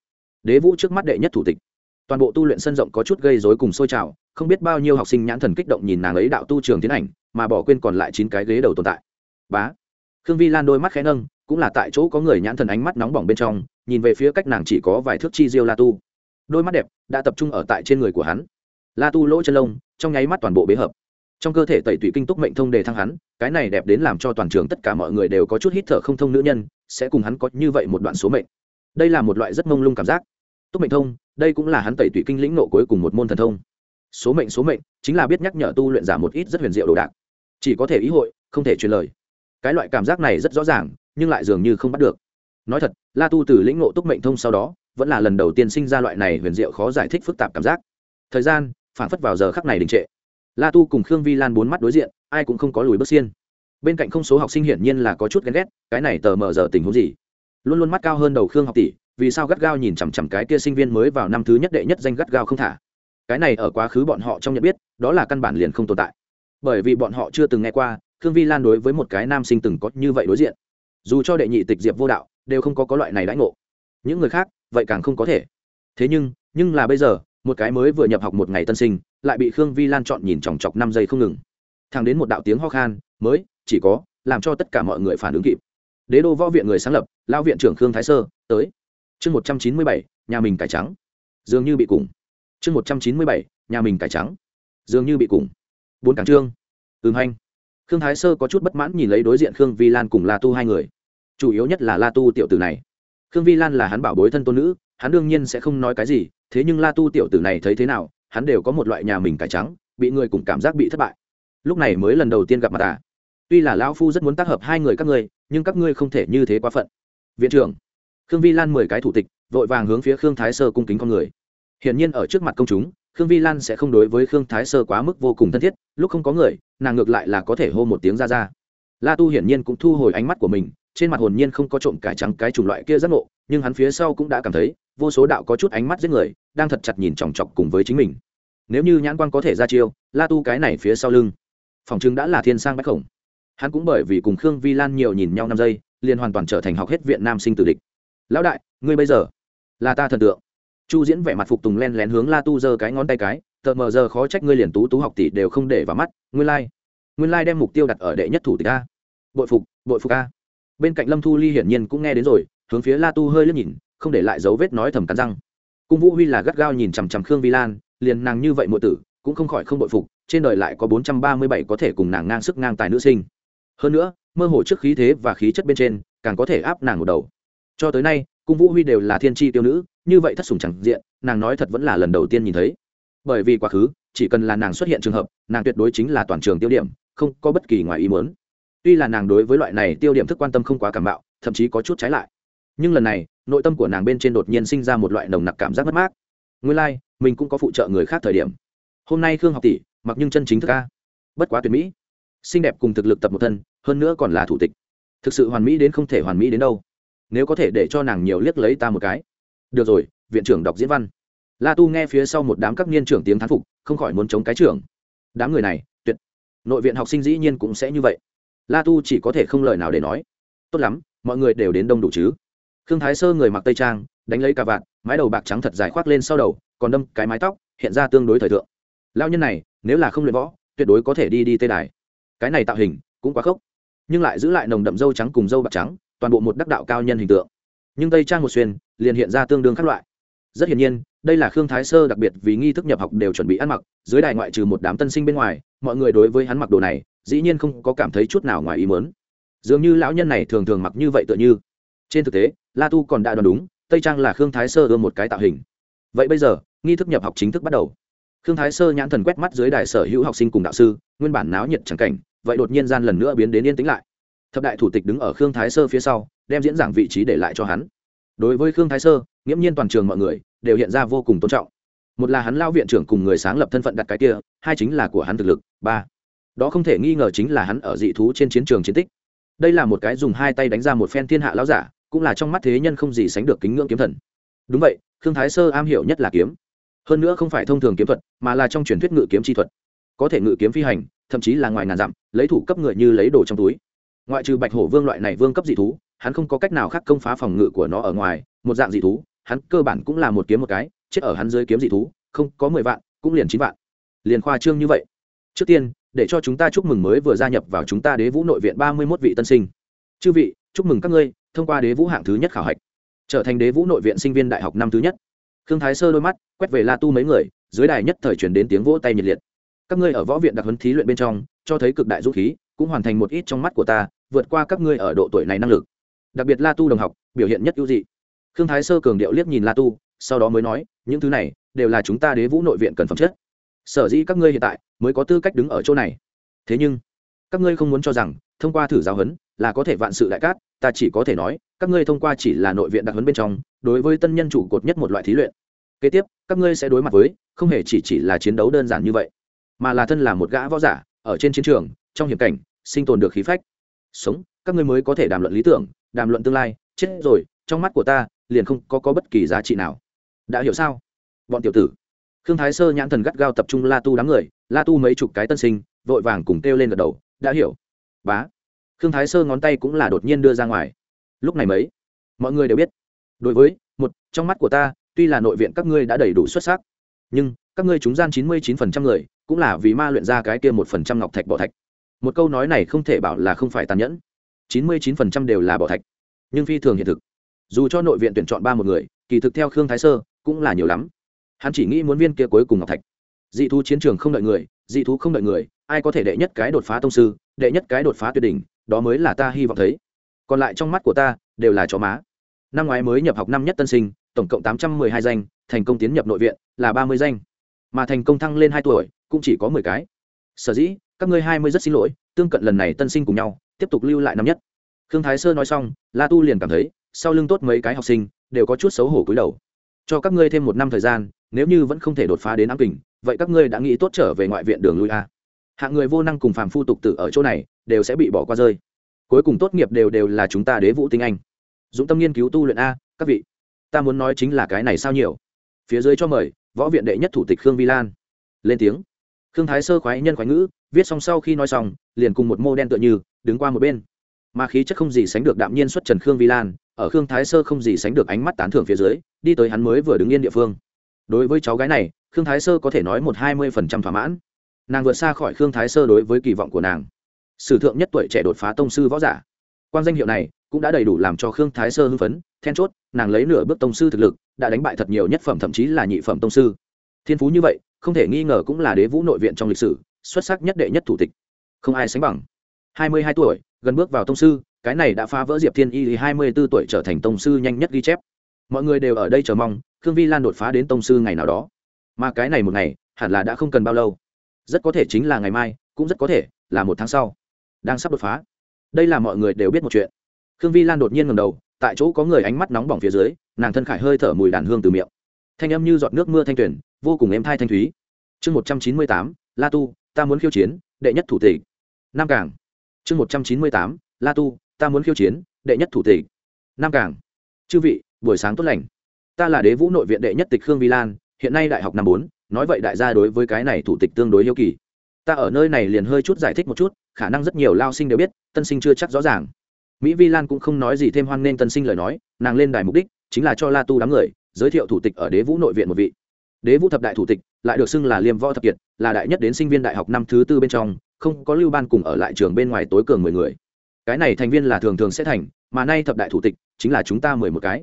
đế vũ trước mắt đệ nhất thủ tịch. Toàn bộ tu luyện sân rộng có chút gây rối cùng sôi trào, không biết bao nhiêu học sinh nhãn thần kích động nhìn nàng ấy đạo tu trường tiến ảnh, mà bỏ quên còn lại chín cái ghế đầu tồn tại. Bá. Khương vi lan đôi mắt khẽ nâng, cũng là tại chỗ có người nhãn thần ánh mắt nóng bỏng bên trong, nhìn về phía cách nàng chỉ có vài thước chi diêu la tu. Đôi mắt đẹp đã tập trung ở tại trên người của hắn. La tu lỗ chân lông, trong nháy mắt toàn bộ bế hợp trong cơ thể tẩy tủy kinh túc mệnh thông đề thăng hắn, cái này đẹp đến làm cho toàn trường tất cả mọi người đều có chút hít thở không thông nữ nhân, sẽ cùng hắn có như vậy một đoạn số mệnh. Đây là một loại rất mông lung cảm giác. Túc mệnh thông, đây cũng là hắn tẩy tủy kinh lĩnh nộ cuối cùng một môn thần thông. Số mệnh số mệnh, chính là biết nhắc nhở tu luyện giả một ít rất huyền diệu đồ đạc. Chỉ có thể ý hội, không thể truyền lời. Cái loại cảm giác này rất rõ ràng, nhưng lại dường như không bắt được. Nói thật, la tu từ lĩnh ngộ túc mệnh thông sau đó, vẫn là lần đầu tiên sinh ra loại này huyền diệu khó giải thích phức tạp cảm giác. Thời gian phản phất vào giờ khắc này đình trệ la tu cùng khương vi lan bốn mắt đối diện, ai cũng không có lùi bước xiên. Bên cạnh không số học sinh hiển nhiên là có chút ghen ghét, cái này tờ mờ giờ tình huống gì? Luôn luôn mắt cao hơn đầu khương học tỷ, vì sao gắt gao nhìn chằm chằm cái kia sinh viên mới vào năm thứ nhất đệ nhất danh gắt gao không thả? Cái này ở quá khứ bọn họ trong nhận biết, đó là căn bản liền không tồn tại. Bởi vì bọn họ chưa từng nghe qua, khương vi lan đối với một cái nam sinh từng có như vậy đối diện. Dù cho đệ nhị tịch diệp vô đạo, đều không có có loại này đãi ngộ. Những người khác, vậy càng không có thể. Thế nhưng nhưng là bây giờ một cái mới vừa nhập học một ngày tân sinh, lại bị khương vi lan chọn nhìn chòng chọc năm giây không ngừng. Thẳng đến một đạo tiếng ho khan, mới, chỉ có, làm cho tất cả mọi người phản ứng kịp. Đế đô võ viện người sáng lập, lão viện trưởng khương thái sơ, tới. Chương một trăm chín mươi bảy, nhà mình cải trắng. Dường như bị cùng. Chương một trăm chín mươi bảy, nhà mình cải trắng. Dường như bị cùng. Bốn cảng trương. Ừm hanh. Khương thái sơ có chút bất mãn nhìn lấy đối diện khương vi lan cùng la tu hai người. Chủ yếu nhất là la tu tiểu tử này. Khương vi lan là hắn bảo bối thân tôn nữ, hắn đương nhiên sẽ không nói cái gì thế nhưng la tu tiểu tử này thấy thế nào, hắn đều có một loại nhà mình cải trắng, bị người cùng cảm giác bị thất bại. Lúc này mới lần đầu tiên gặp mặt à? Tuy là lão phu rất muốn tác hợp hai người các ngươi, nhưng các ngươi không thể như thế quá phận. Viện trưởng, khương vi lan mười cái thủ tịch, vội vàng hướng phía khương thái sơ cung kính con người. Hiển nhiên ở trước mặt công chúng, khương vi lan sẽ không đối với khương thái sơ quá mức vô cùng thân thiết, lúc không có người, nàng ngược lại là có thể hô một tiếng ra ra. La tu hiển nhiên cũng thu hồi ánh mắt của mình, trên mặt hồn nhiên không có trộm cải trắng cái chủng loại kia rất ngộ, nhưng hắn phía sau cũng đã cảm thấy vô số đạo có chút ánh mắt giết người, đang thật chặt nhìn chòng chọc cùng với chính mình. Nếu như nhãn quan có thể ra chiêu, la tu cái này phía sau lưng, phòng chứng đã là thiên sang bách khổng. Hắn cũng bởi vì cùng khương vi lan nhiều nhìn nhau năm giây, liền hoàn toàn trở thành học hết viện nam sinh tử địch. Lão đại, ngươi bây giờ là ta thần tượng. Chu diễn vẻ mặt phục tùng len lén hướng la tu giơ cái ngón tay cái, tờ mờ giờ khó trách ngươi liền tú tú học tỷ đều không để vào mắt, nguyên lai、like. nguyên lai đem mục tiêu đặt ở đệ nhất thủ tịch a. Bội phục bội phục a. Bên cạnh lâm thu ly hiển nhiên cũng nghe đến rồi, hướng phía la tu hơi lướt nhìn không để lại dấu vết nói thầm cắn răng. Cung vũ huy là gắt gao nhìn chằm chằm khương vi lan, liền nàng như vậy muội tử, cũng không khỏi không bội phục, trên đời lại có bốn trăm ba mươi bảy có thể cùng nàng ngang sức ngang tài nữ sinh. Hơn nữa, mơ hồ trước khí thế và khí chất bên trên, càng có thể áp nàng một đầu. Cho tới nay, cung vũ huy đều là thiên tri tiêu nữ, như vậy thất sủng chẳng diện, nàng nói thật vẫn là lần đầu tiên nhìn thấy. Bởi vì quá khứ, chỉ cần là nàng xuất hiện trường hợp, nàng tuyệt đối chính là toàn trường tiêu điểm, không có bất kỳ ngoài ý muốn. Tuy là nàng đối với loại này tiêu điểm thức quan tâm không quá cảm bạo thậm chí có chút trái lại nhưng lần này nội tâm của nàng bên trên đột nhiên sinh ra một loại nồng nặc cảm giác mất mát. Nguyên lai、like, mình cũng có phụ trợ người khác thời điểm. Hôm nay khương học tỷ mặc nhưng chân chính thức ca. Bất quá tuyệt mỹ. Xinh đẹp cùng thực lực tập một thân hơn nữa còn là thủ tịch. Thực sự hoàn mỹ đến không thể hoàn mỹ đến đâu. Nếu có thể để cho nàng nhiều liếc lấy ta một cái. Được rồi viện trưởng đọc diễn văn. La tu nghe phía sau một đám các niên trưởng tiếng thán phục không khỏi muốn chống cái trưởng. Đám người này tuyệt. Nội viện học sinh dĩ nhiên cũng sẽ như vậy. La tu chỉ có thể không lời nào để nói. Tốt lắm mọi người đều đến đông đủ chứ khương thái sơ người mặc tây trang, đánh lấy cà vạt, mái đầu bạc trắng thật dài khoác lên sau đầu, còn đâm cái mái tóc, hiện ra tương đối thời thượng. Lao nhân này, nếu là không luyện võ, tuyệt đối có thể đi đi tây đài. Cái này tạo hình, cũng quá khốc. Nhưng lại giữ lại nồng đậm dâu trắng cùng dâu bạc trắng, toàn bộ một đắc đạo cao nhân hình tượng. Nhưng tây trang một xuyên, liền hiện ra tương đương các loại. Rất hiển nhiên, đây là khương thái sơ đặc biệt vì nghi thức nhập học đều chuẩn bị ăn mặc, dưới đài ngoại trừ một đám tân sinh bên ngoài, mọi người đối với hắn mặc đồ này, dĩ nhiên không có cảm thấy chút nào ngoài ý mớn dường như lão nhân này thường thường mặc như vậy tựa như. Trên thực tế la tu còn đã đoán đúng, tây trang là khương thái sơ ưa một cái tạo hình. Vậy bây giờ, nghi thức nhập học chính thức bắt đầu. Khương thái sơ nhãn thần quét mắt dưới đài sở hữu học sinh cùng đạo sư, nguyên bản náo nhiệt chẳng cảnh, vậy đột nhiên gian lần nữa biến đến yên tĩnh lại. Thập đại thủ tịch đứng ở khương thái sơ phía sau, đem diễn giảng vị trí để lại cho hắn. Đối với khương thái sơ, nghiễm nhiên toàn trường mọi người đều hiện ra vô cùng tôn trọng. Một là hắn lao viện trưởng cùng người sáng lập thân phận đặt cái kia, hai chính là của hắn thực lực, ba, đó không thể nghi ngờ chính là hắn ở dị thú trên chiến trường chiến tích. Đây là một cái dùng hai tay đánh ra một phen thiên hạ lão giả cũng là trong mắt thế nhân không gì sánh được kính ngưỡng kiếm thần. Đúng vậy, khương thái sơ am hiểu nhất là kiếm. Hơn nữa không phải thông thường kiếm thuật, mà là trong truyền thuyết ngự kiếm chi thuật. Có thể ngự kiếm phi hành, thậm chí là ngoài ngàn dặm, lấy thủ cấp người như lấy đồ trong túi. Ngoại trừ bạch hổ vương loại này vương cấp dị thú, hắn không có cách nào khác công phá phòng ngự của nó ở ngoài, một dạng dị thú, hắn cơ bản cũng là một kiếm một cái, chết ở hắn dưới kiếm dị thú, không có mười vạn, cũng liền chín vạn. Liền khoa trương như vậy. Trước tiên, để cho chúng ta chúc mừng mới vừa gia nhập vào chúng ta đế vũ nội viện ba mươi mốt vị tân sinh. Chư vị, chúc mừng các ngươi thông qua đế vũ hạng thứ nhất khảo hạch, trở thành đế vũ nội viện sinh viên đại học năm thứ nhất. Khương thái sơ đôi mắt quét về la tu mấy người, dưới đài nhất thời chuyển đến tiếng vỗ tay nhiệt liệt. Các ngươi ở võ viện đặc huấn thí luyện bên trong, cho thấy cực đại dũng khí, cũng hoàn thành một ít trong mắt của ta, vượt qua các ngươi ở độ tuổi này năng lực. Đặc biệt la tu đồng học, biểu hiện nhất ưu dị. Khương thái sơ cường điệu liếc nhìn la tu, sau đó mới nói, những thứ này đều là chúng ta đế vũ nội viện cần phẩm chất. Sở dĩ các ngươi hiện tại mới có tư cách đứng ở chỗ này. Thế nhưng các ngươi không muốn cho rằng thông qua thử giáo huấn là có thể vạn sự đại cát ta chỉ có thể nói các ngươi thông qua chỉ là nội viện đặc huấn bên trong đối với tân nhân chủ cột nhất một loại thí luyện. Kế tiếp các ngươi sẽ đối mặt với không hề chỉ chỉ là chiến đấu đơn giản như vậy mà là thân là một gã võ giả ở trên chiến trường trong hiểm cảnh sinh tồn được khí phách. Sống các ngươi mới có thể đàm luận lý tưởng đàm luận tương lai chết rồi trong mắt của ta liền không có, có bất kỳ giá trị nào. Đã hiểu sao? Bọn tiểu tử. Khương thái sơ nhãn thần gắt gao tập trung la tu đám người la tu mấy chục cái tân sinh vội vàng cùng kêu lên gật đầu đã hiểu. Bá. Khương thái sơ ngón tay cũng là đột nhiên đưa ra ngoài. Lúc này mấy, mọi người đều biết. Đối với, một, trong mắt của ta, tuy là nội viện các ngươi đã đầy đủ xuất sắc, nhưng các ngươi chúng gian chín mươi chín phần trăm người cũng là vì ma luyện ra cái kia một phần trăm ngọc thạch bỏ thạch. Một câu nói này không thể bảo là không phải tàn nhẫn. chín mươi chín phần trăm đều là bỏ thạch, nhưng phi thường hiện thực. Dù cho nội viện tuyển chọn ba một người, kỳ thực theo khương thái sơ cũng là nhiều lắm. Hắn chỉ nghĩ muốn viên kia cuối cùng ngọc thạch. Dị thú chiến trường không đợi người, dị thú không đợi người ai có thể đệ nhất cái đột phá tông sư, đệ nhất cái đột phá tuyệt đỉnh, đó mới là ta hy vọng thấy. Còn lại trong mắt của ta, đều là chó má. Năm ngoái mới nhập học năm nhất tân sinh, tổng cộng tám trăm mười hai danh, thành công tiến nhập nội viện là ba mươi danh. Mà thành công thăng lên hai tuổi, cũng chỉ có mười cái. Sở dĩ, các ngươi hai mươi rất xin lỗi, tương cận lần này tân sinh cùng nhau, tiếp tục lưu lại năm nhất. Khương thái sơ nói xong, la tu liền cảm thấy, sau lưng tốt mấy cái học sinh, đều có chút xấu hổ cúi đầu. Cho các ngươi thêm một năm thời gian, nếu như vẫn không thể đột phá đến ám kình, vậy các ngươi đã nghĩ tốt trở về ngoại viện đường lui a hạng người vô năng cùng phàm phu tục tử ở chỗ này, đều sẽ bị bỏ qua rơi. Cuối cùng tốt nghiệp đều đều là chúng ta đế vũ tinh anh. Dũng tâm nghiên cứu tu luyện a, các vị. Ta muốn nói chính là cái này sao nhiều. Phía dưới cho mời, võ viện đệ nhất thủ tịch khương vi lan lên tiếng. Khương thái sơ khoái nhân khoái ngữ, viết xong sau khi nói xong, liền cùng một mô đen tựa như, đứng qua một bên. Mà khí chất không gì sánh được đạm nhiên xuất trần khương vi lan ở khương thái sơ không gì sánh được ánh mắt tán thưởng phía dưới, đi tới hắn mới vừa đứng yên địa phương. Đối với cháu gái này, khương thái sơ có thể nói một hai mươi phần trăm thỏa mãn nàng vượt xa khỏi khương thái sơ đối với kỳ vọng của nàng. Sử thượng nhất tuổi trẻ đột phá tông sư võ giả. Quan danh hiệu này cũng đã đầy đủ làm cho khương thái sơ hưng phấn, then chốt, nàng lấy nửa bước tông sư thực lực, đã đánh bại thật nhiều nhất phẩm thậm chí là nhị phẩm tông sư. Thiên phú như vậy, không thể nghi ngờ cũng là đế vũ nội viện trong lịch sử, xuất sắc nhất đệ nhất thủ tịch. Không ai sánh bằng. Hai mươi hai tuổi, gần bước vào tông sư, cái này đã phá vỡ diệp thiên y hai mươi b ố tuổi trở thành tông sư nhanh nhất ghi chép. Mọi người đều ở đây chờ mong, khương vi lan đột phá đến tông sư ngày nào đó. Mà cái này một ngày, hẳn là đã không cần bao lâu rất có thể chính là ngày mai, cũng rất có thể là một tháng sau. Đang sắp đột phá. Đây là mọi người đều biết một chuyện. Khương vi lan đột nhiên ngầm đầu, tại chỗ có người ánh mắt nóng bỏng phía dưới, nàng thân khải hơi thở mùi đàn hương từ miệng. Thanh âm như giọt nước mưa thanh tuyển vô cùng êm thai thanh thúy. Chương một trăm chín mươi tám, la tu, ta muốn khiêu chiến, đệ nhất thủ tịch. Nam cảng. Chương một trăm chín mươi tám, la tu, ta muốn khiêu chiến, đệ nhất thủ tịch. Nam cảng. Chư vị, buổi sáng tốt lành. Ta là đế vũ nội viện đệ nhất tịch khương vi lan, hiện nay đại học năm bốn nói vậy đại gia đối với cái này thủ tịch tương đối yêu kỳ. Ta ở nơi này liền hơi chút giải thích một chút, khả năng rất nhiều lao sinh đều biết, tân sinh chưa chắc rõ ràng. Mỹ vi lan cũng không nói gì thêm hoan nên tân sinh lời nói, nàng lên đài mục đích chính là cho la tu đám người giới thiệu thủ tịch ở đế vũ nội viện một vị. Đế vũ thập đại thủ tịch lại được xưng là liêm võ thập kiệt, là đại nhất đến sinh viên đại học năm thứ tư bên trong, không có lưu ban cùng ở lại trường bên ngoài tối cường mười người. Cái này thành viên là thường thường sẽ thành, mà nay thập đại thủ tịch chính là chúng ta mười một cái.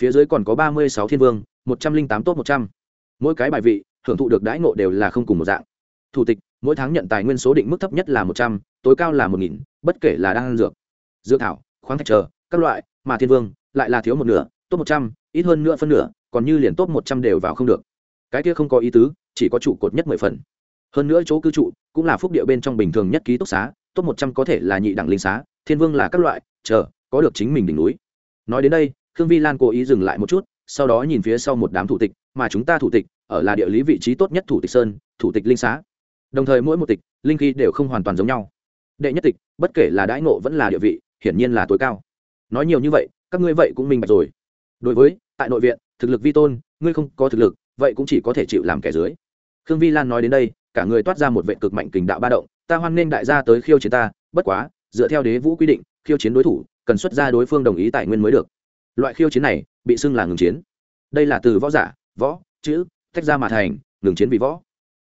Phía dưới còn có ba mươi sáu thiên vương, một trăm linh tám tốt một trăm mỗi cái bài vị, hưởng thụ được đãi ngộ đều là không cùng một dạng. Thủ tịch, mỗi tháng nhận tài nguyên số định mức thấp nhất là một trăm, tối cao là một nghìn, bất kể là đang ăn dược dược thảo, khoáng thạch chờ, các loại, mà thiên vương, lại là thiếu một nửa tốt một trăm, ít hơn nữa phân nửa, còn như liền tốt một trăm đều vào không được. Cái kia không có ý tứ, chỉ có trụ cột nhất mười phần. Hơn nữa chỗ cư trụ cũng là phúc địa bên trong bình thường nhất ký túc xá tốt một trăm có thể là nhị đẳng linh xá, thiên vương là các loại, chờ, có được chính mình đỉnh núi. Nói đến đây, khương vi lan cố ý dừng lại một chút, sau đó nhìn phía sau một đám thủ tịch mà chúng ta thủ tịch ở là địa lý vị trí tốt nhất thủ tịch sơn, thủ tịch linh xá. Đồng thời mỗi một tịch, linh khí đều không hoàn toàn giống nhau. Đệ nhất tịch, bất kể là đãi ngộ vẫn là địa vị, hiển nhiên là tối cao. Nói nhiều như vậy, các ngươi vậy cũng minh bạch rồi. Đối với, tại nội viện, thực lực vi tôn, ngươi không có thực lực, vậy cũng chỉ có thể chịu làm kẻ dưới. Khương vi lan nói đến đây, cả người toát ra một vệ cực mạnh kình đạo ba động, ta hoan nghênh đại gia tới khiêu chiến ta, bất quá, dựa theo đế vũ quy định, khiêu chiến đối thủ, cần xuất ra đối phương đồng ý tài nguyên mới được. Loại khiêu chiến này, bị xưng là ngừng chiến. Đây là từ võ giả võ, chữ, tách ra mà thành, ngừng chiến vì võ.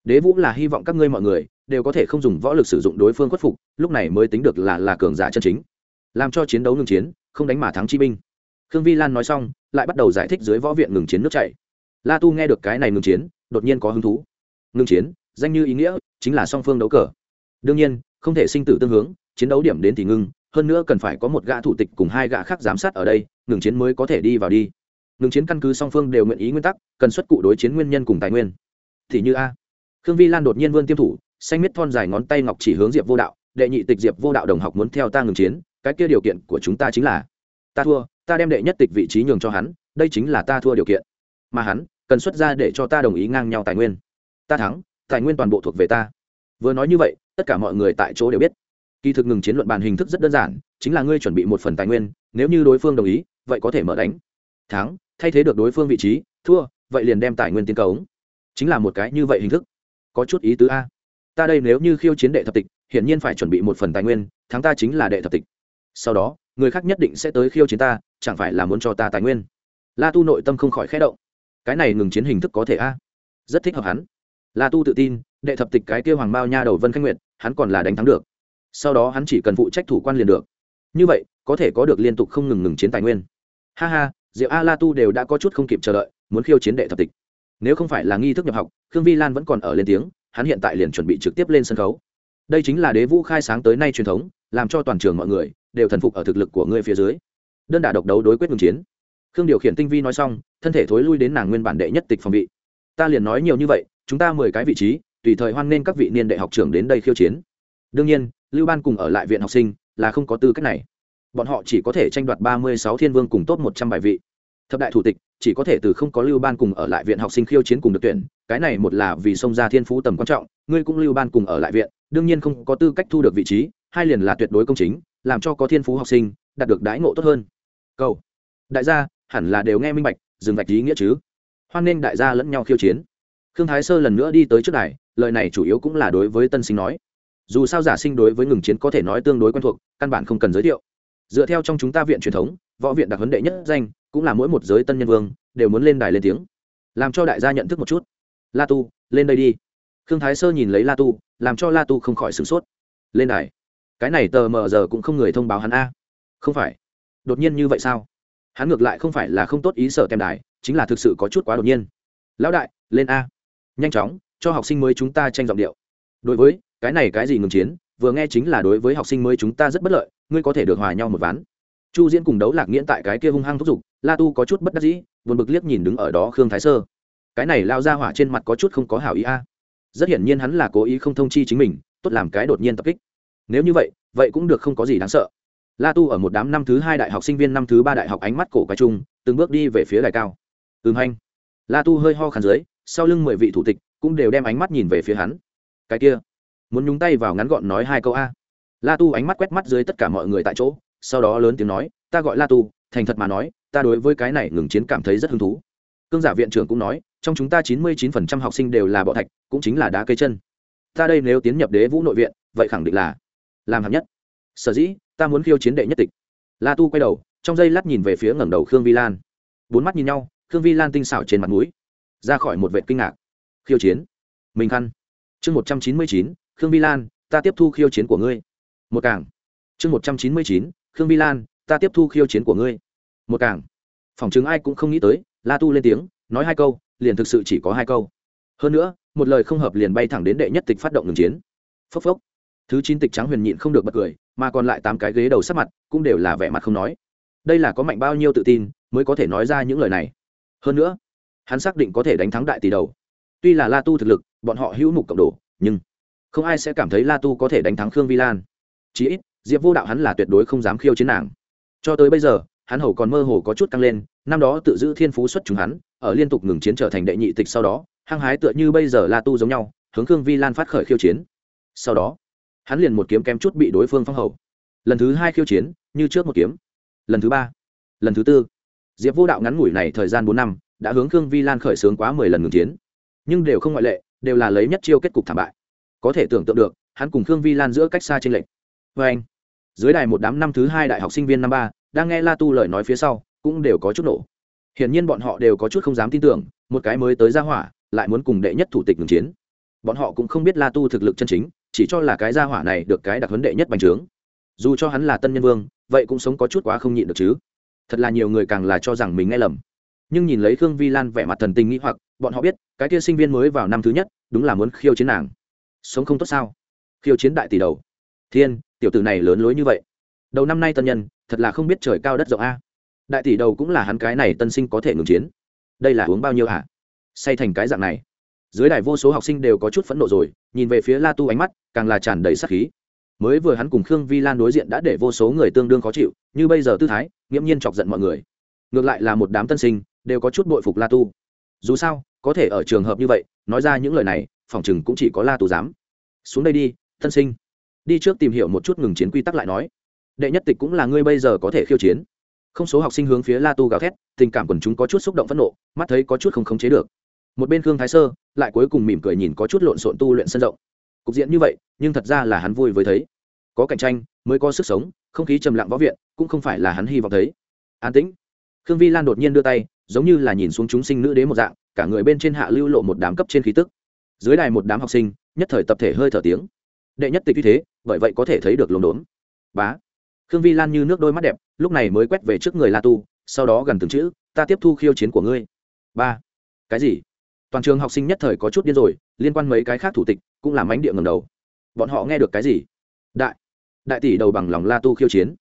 Đế vũ là hy vọng các ngươi mọi người đều có thể không dùng võ lực sử dụng đối phương khuất phục, lúc này mới tính được là là cường giả chân chính. Làm cho chiến đấu ngừng chiến, không đánh mà thắng chi binh. Khương vi lan nói xong, lại bắt đầu giải thích dưới võ viện ngừng chiến nước chảy. La tu nghe được cái này ngừng chiến, đột nhiên có hứng thú. Ngừng chiến, danh như ý nghĩa, chính là song phương đấu cờ. Đương nhiên, không thể sinh tử tương hướng, chiến đấu điểm đến thì ngưng, hơn nữa cần phải có một gã thủ tịch cùng hai gã khác giám sát ở đây, ngừng chiến mới có thể đi vào đi ngừng chiến căn cứ song phương đều nguyện ý nguyên tắc, cần xuất cụ đối chiến nguyên nhân cùng tài nguyên. Thì như a. Khương vi lan đột nhiên vươn tiêm thủ, xanh miết thon dài ngón tay ngọc chỉ hướng diệp vô đạo, đệ nhị tịch diệp vô đạo đồng học muốn theo ta ngừng chiến, cái kia điều kiện của chúng ta chính là, ta thua, ta đem đệ nhất tịch vị trí nhường cho hắn, đây chính là ta thua điều kiện. Mà hắn, cần xuất ra để cho ta đồng ý ngang nhau tài nguyên. Ta thắng, tài nguyên toàn bộ thuộc về ta. Vừa nói như vậy, tất cả mọi người tại chỗ đều biết. Kỳ thực ngừng chiến luận bàn hình thức rất đơn giản, chính là ngươi chuẩn bị một phần tài nguyên, nếu như đối phương đồng ý, vậy có thể mở đánh. Thắng thay thế được đối phương vị trí, thua, vậy liền đem tài nguyên tiến cống. Chính là một cái như vậy hình thức. Có chút ý tứ a. Ta đây nếu như khiêu chiến đệ thập tịch, hiển nhiên phải chuẩn bị một phần tài nguyên, thắng ta chính là đệ thập tịch. Sau đó, người khác nhất định sẽ tới khiêu chiến ta, chẳng phải là muốn cho ta tài nguyên? La tu nội tâm không khỏi khẽ động. Cái này ngừng chiến hình thức có thể a. Rất thích hợp hắn. La tu tự tin, đệ thập tịch cái kêu hoàng mao nha đầu vân khanh nguyệt, hắn còn là đánh thắng được. Sau đó hắn chỉ cần phụ trách thủ quan liền được. Như vậy, có thể có được liên tục không ngừng ngừng chiến tài nguyên. Ha ha diệu a la tu đều đã có chút không kịp chờ đợi, muốn khiêu chiến đệ thập tịch. Nếu không phải là nghi thức nhập học, khương vi lan vẫn còn ở lên tiếng, hắn hiện tại liền chuẩn bị trực tiếp lên sân khấu. Đây chính là đế vũ khai sáng tới nay truyền thống, làm cho toàn trường mọi người đều thần phục ở thực lực của ngươi phía dưới. Đơn đả độc đấu đối quyết ngừng chiến. Khương điều khiển tinh vi nói xong, thân thể thối lui đến nàng nguyên bản đệ nhất tịch phòng vị. Ta liền nói nhiều như vậy, chúng ta mười cái vị trí, tùy thời hoan nghênh các vị niên đệ học trưởng đến đây khiêu chiến. Đương nhiên, lưu ban cùng ở lại viện học sinh là không có tư cách này bọn họ chỉ có thể tranh đoạt ba mươi sáu thiên vương cùng top một trăm bài vị. Thập đại thủ tịch, chỉ có thể từ không có lưu ban cùng ở lại viện học sinh khiêu chiến cùng được tuyển, cái này một là vì xông ra thiên phú tầm quan trọng, ngươi cũng lưu ban cùng ở lại viện, đương nhiên không có tư cách thu được vị trí, hai liền là tuyệt đối công chính, làm cho có thiên phú học sinh, đạt được đãi ngộ tốt hơn. Câu đại gia, hẳn là đều nghe minh bạch, dừng vạch ý nghĩa chứ. Hoan nghênh đại gia lẫn nhau khiêu chiến. Khương thái sơ lần nữa đi tới trước đài, lời này chủ yếu cũng là đối với tân sinh nói. Dù sao giả sinh đối với ngừng chiến có thể nói tương đối quen thuộc, căn bản không cần giới thiệu dựa theo trong chúng ta viện truyền thống, võ viện đặc huấn đệ nhất danh, cũng là mỗi một giới tân nhân vương, đều muốn lên đài lên tiếng. Làm cho đại gia nhận thức một chút. La tu, lên đây đi. Khương thái sơ nhìn lấy la tu, làm cho la tu không khỏi sửng sốt. Lên đài. Cái này tờ mờ giờ cũng không người thông báo hắn a. Không phải. Đột nhiên như vậy sao? Hắn ngược lại không phải là không tốt ý sở tem đài, chính là thực sự có chút quá đột nhiên. Lão đại, lên a. Nhanh chóng, cho học sinh mới chúng ta tranh giọng điệu. Đối với, cái này cái gì ngừng chiến vừa nghe chính là đối với học sinh mới chúng ta rất bất lợi, ngươi có thể được hòa nhau một ván. Chu diễn cùng đấu lạc nghiễn tại cái kia hung hăng thúc giục, la tu có chút bất đắc dĩ vượt bực liếc nhìn đứng ở đó khương thái sơ. Cái này lao ra hỏa trên mặt có chút không có hảo ý a. À. Rất hiển nhiên hắn là cố ý không thông chi chính mình, tốt làm cái đột nhiên tập kích. Nếu như vậy vậy cũng được không có gì đáng sợ. La tu ở một đám năm thứ hai đại học sinh viên năm thứ ba đại học ánh mắt cổ cái trung từng bước đi về phía đài cao. Ừm hanh la tu hơi ho khàn dưới, sau lưng mười vị thủ tịch cũng đều đem ánh mắt nhìn về phía hắn. Cái kia muốn nhúng tay vào ngắn gọn nói hai câu a. La tu ánh mắt quét mắt dưới tất cả mọi người tại chỗ, sau đó lớn tiếng nói, ta gọi la tu, thành thật mà nói, ta đối với cái này ngừng chiến cảm thấy rất hứng thú. Cương giả viện trưởng cũng nói, trong chúng ta chín mươi chín phần trăm học sinh đều là bọ thạch, cũng chính là đá cây chân. Ta đây nếu tiến nhập đế vũ nội viện, vậy khẳng định là làm hạng nhất. Sở dĩ, ta muốn khiêu chiến đệ nhất tịch. La tu quay đầu, trong giây lát nhìn về phía ngẩng đầu khương vi lan bốn mắt nhìn nhau, khương vi lan tinh xảo trên mặt mũi, ra khỏi một vệ kinh ngạc. Khiêu chiến. Mình khăn. Chương một trăm chín mươi chín khương vi lan, ta tiếp thu khiêu chiến của ngươi. Một cảng. Chương một trăm chín mươi chín, khương vi lan, ta tiếp thu khiêu chiến của ngươi. Một cảng. Phòng chứng ai cũng không nghĩ tới, la tu lên tiếng, nói hai câu, liền thực sự chỉ có hai câu. Hơn nữa, một lời không hợp liền bay thẳng đến đệ nhất tịch phát động ngừng chiến. Phốc phốc. Thứ chín tịch trắng huyền nhịn không được bật cười, mà còn lại tám cái ghế đầu sắc mặt cũng đều là vẻ mặt không nói. Đây là có mạnh bao nhiêu tự tin mới có thể nói ra những lời này. Hơn nữa, hắn xác định có thể đánh thắng đại tỷ đầu. Tuy là la tu thực lực, bọn họ hữu mục cộng đồ, nhưng không ai sẽ cảm thấy la tu có thể đánh thắng khương vi lan. Chí ít, diệp vô đạo hắn là tuyệt đối không dám khiêu chiến nàng. Cho tới bây giờ, hắn hầu còn mơ hồ có chút tăng lên, năm đó tự giữ thiên phú xuất chúng hắn, ở liên tục ngừng chiến trở thành đệ nhị tịch sau đó, hăng hái tựa như bây giờ la tu giống nhau, hướng khương vi lan phát khởi khiêu chiến. Sau đó, hắn liền một kiếm kém chút bị đối phương phong hầu. Lần thứ hai khiêu chiến, như trước một kiếm. Lần thứ ba, lần thứ tư. Diệp vô đạo ngắn ngủi này thời gian bốn năm, đã hướng khương vi lan khởi xướng quá mười lần ngừng chiến. Nhưng đều không ngoại lệ, đều là lấy nhất chiêu kết cục thảm bại có thể tưởng tượng được, hắn cùng khương vi lan giữa cách xa trên lệnh vê anh, dưới đài một đám năm thứ hai đại học sinh viên năm ba, đang nghe la tu lời nói phía sau, cũng đều có chút nổ. Hiển nhiên bọn họ đều có chút không dám tin tưởng, một cái mới tới ra hỏa, lại muốn cùng đệ nhất thủ tịch ngừng chiến. Bọn họ cũng không biết la tu thực lực chân chính, chỉ cho là cái gia hỏa này được cái đặc huấn đệ nhất bành trướng. Dù cho hắn là tân nhân vương, vậy cũng sống có chút quá không nhịn được chứ. Thật là nhiều người càng là cho rằng mình nghe lầm. Nhưng nhìn lấy khương vi lan vẻ mặt thần tình nghĩ hoặc, bọn họ biết, cái kia sinh viên mới vào năm thứ nhất, đúng là muốn khiêu chiến nàng sống không tốt sao? Khiêu chiến đại tỷ đầu. Thiên, tiểu tử này lớn lối như vậy. Đầu năm nay tân nhân, thật là không biết trời cao đất rộng a. Đại tỷ đầu cũng là hắn cái này tân sinh có thể ngừng chiến. Đây là uống bao nhiêu hả? Say thành cái dạng này. Dưới đài vô số học sinh đều có chút phẫn nộ rồi, nhìn về phía la tu ánh mắt, càng là tràn đầy sắc khí. Mới vừa hắn cùng khương vi lan đối diện đã để vô số người tương đương khó chịu, như bây giờ tư thái, nghiễm nhiên chọc giận mọi người. Ngược lại là một đám tân sinh, đều có chút bội phục la tu. Dù sao, có thể ở trường hợp như vậy, nói ra những lời này phòng chừng cũng chỉ có la tù giám. Xuống đây đi, thân sinh. Đi trước tìm hiểu một chút ngừng chiến quy tắc lại nói. Đệ nhất tịch cũng là ngươi bây giờ có thể khiêu chiến. Không số học sinh hướng phía la tu gào thét, tình cảm quần chúng có chút xúc động phẫn nộ, mắt thấy có chút không khống chế được. Một bên khương thái sơ lại cuối cùng mỉm cười nhìn có chút lộn xộn tu luyện sân rộng. Cục diện như vậy, nhưng thật ra là hắn vui với thấy. Có cạnh tranh, mới có sức sống, không khí trầm lặng võ viện, cũng không phải là hắn hy vọng thấy. An tĩnh. Khương vi lan đột nhiên đưa tay, giống như là nhìn xuống chúng sinh nữ đế một dạng, cả người bên trên hạ lưu lộ một đám cấp trên khí tức dưới đài một đám học sinh, nhất thời tập thể hơi thở tiếng. Đệ nhất tịch như thế, bởi vậy có thể thấy được lồn đốn. Bá. Khương vi lan như nước đôi mắt đẹp, lúc này mới quét về trước người la tu, sau đó gần từng chữ, ta tiếp thu khiêu chiến của ngươi. Ba. Cái gì? Toàn trường học sinh nhất thời có chút điên rồi, liên quan mấy cái khác thủ tịch, cũng làm ánh địa ngầm đầu. Bọn họ nghe được cái gì? Đại. Đại tỷ đầu bằng lòng la tu khiêu chiến.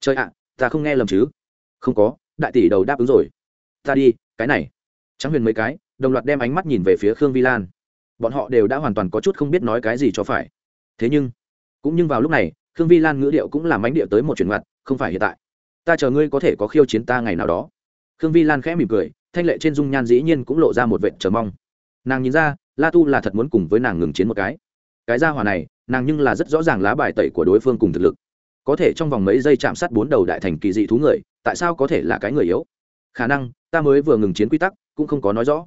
Trời ạ, ta không nghe lầm chứ? Không có, đại tỷ đầu đáp ứng rồi. Ta đi, cái này. Trắng huyền mấy cái, đồng loạt đem ánh mắt nhìn về phía khương vi lan bọn họ đều đã hoàn toàn có chút không biết nói cái gì cho phải. Thế nhưng, cũng nhưng vào lúc này, khương vi lan ngữ điệu cũng làm ánh điệu tới một chuyện ngặt không phải hiện tại. Ta chờ ngươi có thể có khiêu chiến ta ngày nào đó. Khương vi lan khẽ mỉm cười, thanh lệ trên dung nhan dĩ nhiên cũng lộ ra một vệ chờ mong. Nàng nhìn ra, la tu là thật muốn cùng với nàng ngừng chiến một cái. Cái gia hỏa này, nàng nhưng là rất rõ ràng lá bài tẩy của đối phương cùng thực lực. Có thể trong vòng mấy giây chạm sát bốn đầu đại thành kỳ dị thú người, tại sao có thể là cái người yếu? Khả năng, ta mới vừa ngừng chiến quy tắc, cũng không có nói rõ.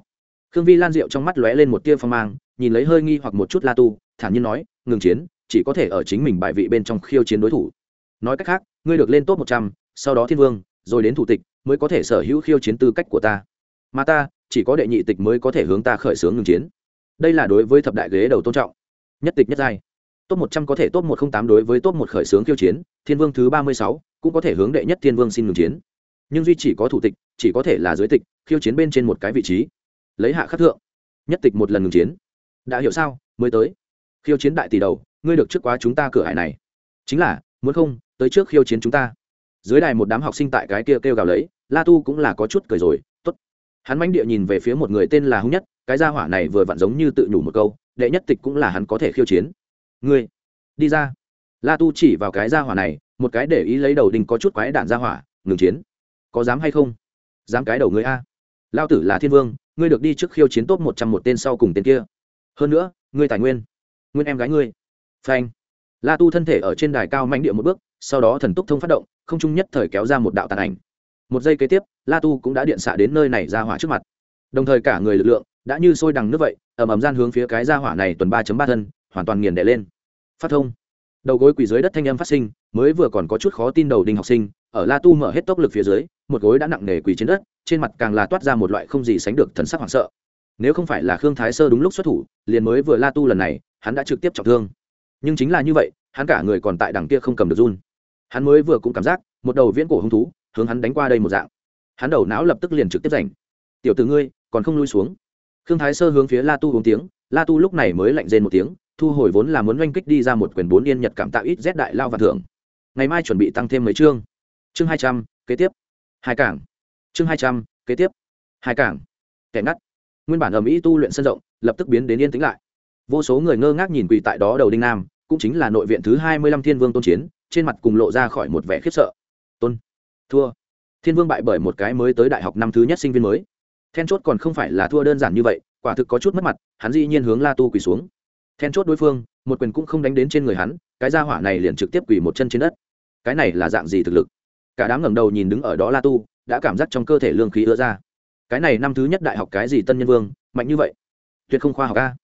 Khương vi lan rượu trong mắt lóe lên một tia phong mang nhìn lấy hơi nghi hoặc một chút la tu, thản nhiên nói, ngừng chiến, chỉ có thể ở chính mình bài vị bên trong khiêu chiến đối thủ. Nói cách khác, ngươi được lên top một trăm, sau đó thiên vương, rồi đến thủ tịch, mới có thể sở hữu khiêu chiến tư cách của ta. Mà ta, chỉ có đệ nhị tịch mới có thể hướng ta khởi xướng ngừng chiến. Đây là đối với thập đại ghế đầu tôn trọng. Nhất tịch nhất giai. Top một trăm có thể top một trăm tám đối với top một khởi xướng khiêu chiến, thiên vương thứ ba mươi sáu cũng có thể hướng đệ nhất thiên vương xin ngừng chiến. Nhưng duy chỉ có thủ tịch, chỉ có thể là dưới tịch, khiêu chiến bên trên một cái vị trí. Lấy hạ khắc thượng. Nhất tịch một lần ngừng chiến đã hiểu sao? Mới tới. Khiêu chiến đại tỷ đầu, ngươi được trước quá chúng ta cửa hải này. Chính là, muốn không, tới trước khiêu chiến chúng ta. Dưới đài một đám học sinh tại cái kia kêu gào lấy, la tu cũng là có chút cười rồi t ố t hắn mánh địa nhìn về phía một người tên là hung nhất, cái gia hỏa này vừa vặn giống như tự nhủ một câu, đệ nhất tịch cũng là hắn có thể khiêu chiến. Ngươi, đi ra. La tu chỉ vào cái gia hỏa này, một cái để ý lấy đầu đình có chút quái đạn gia hỏa, ngừng chiến. Có dám hay không? Dám cái đầu ngươi a. Lao tử là thiên vương, ngươi được đi trước khiêu chiến tốt một trăm một tên sau cùng tên kia hơn nữa, ngươi tài nguyên. Nguyên em gái ngươi. Phanh. La tu thân thể ở trên đài cao mạnh địa một bước, sau đó thần túc thông phát động, không trung nhất thời kéo ra một đạo tàn ảnh. Một giây kế tiếp, la tu cũng đã điện xạ đến nơi này ra hỏa trước mặt. Đồng thời cả người lực lượng đã như sôi đằng nước vậy ẩm ẩm gian hướng phía cái ra hỏa này tuần ba ba thân, hoàn toàn nghiền đẻ lên. Phát thông. Đầu gối quỳ dưới đất thanh âm phát sinh, mới vừa còn có chút khó tin đầu đinh học sinh, ở la tu mở hết tốc lực phía dưới, một gối đã nặng nề quỳ trên đất, trên mặt càng là toát ra một loại không gì sánh được thần sắc hoảng sợ nếu không phải là khương thái sơ đúng lúc xuất thủ, liền mới vừa la tu lần này, hắn đã trực tiếp trọng thương. Nhưng chính là như vậy, hắn cả người còn tại đằng kia không cầm được run. Hắn mới vừa cũng cảm giác, một đầu viễn cổ hứng thú, hướng hắn đánh qua đây một dạng. Hắn đầu não lập tức liền trực tiếp giành tiểu từ ngươi, còn không lui xuống? Khương thái sơ hướng phía la tu uống tiếng. La tu lúc này mới lạnh rên một tiếng, thu hồi vốn là muốn oanh kích đi ra một quyền bốn yên nhật cảm tạo ít rét đại lao và thưởng ngày mai chuẩn bị tăng thêm mấy chương. Chương hai trăm, kế tiếp. Hai cảng. Chương hai trăm, kế tiếp. Hai cảng. Kẻ ngắt nguyên bản ầm ĩ tu luyện sân rộng, lập tức biến đến yên tĩnh lại. Vô số người ngơ ngác nhìn quỳ tại đó đầu đinh nam, cũng chính là nội viện thứ hai mươi lăm thiên vương tôn chiến, trên mặt cùng lộ ra khỏi một vẻ khiếp sợ. Tôn, thua. Thiên vương bại bởi một cái mới tới đại học năm thứ nhất sinh viên mới. Then chốt còn không phải là thua đơn giản như vậy, quả thực có chút mất mặt, hắn dĩ nhiên hướng la tu quỳ xuống. Then chốt đối phương, một quyền cũng không đánh đến trên người hắn, cái gia hỏa này liền trực tiếp quỳ một chân trên đất. Cái này là dạng gì thực lực? Cả đám ngẩng đầu nhìn đứng ở đó la tu, đã cảm giác trong cơ thể lương khí ứa ra cái này năm thứ nhất đại học cái gì tân nhân vương, mạnh như vậy? Tuyệt không khoa học a.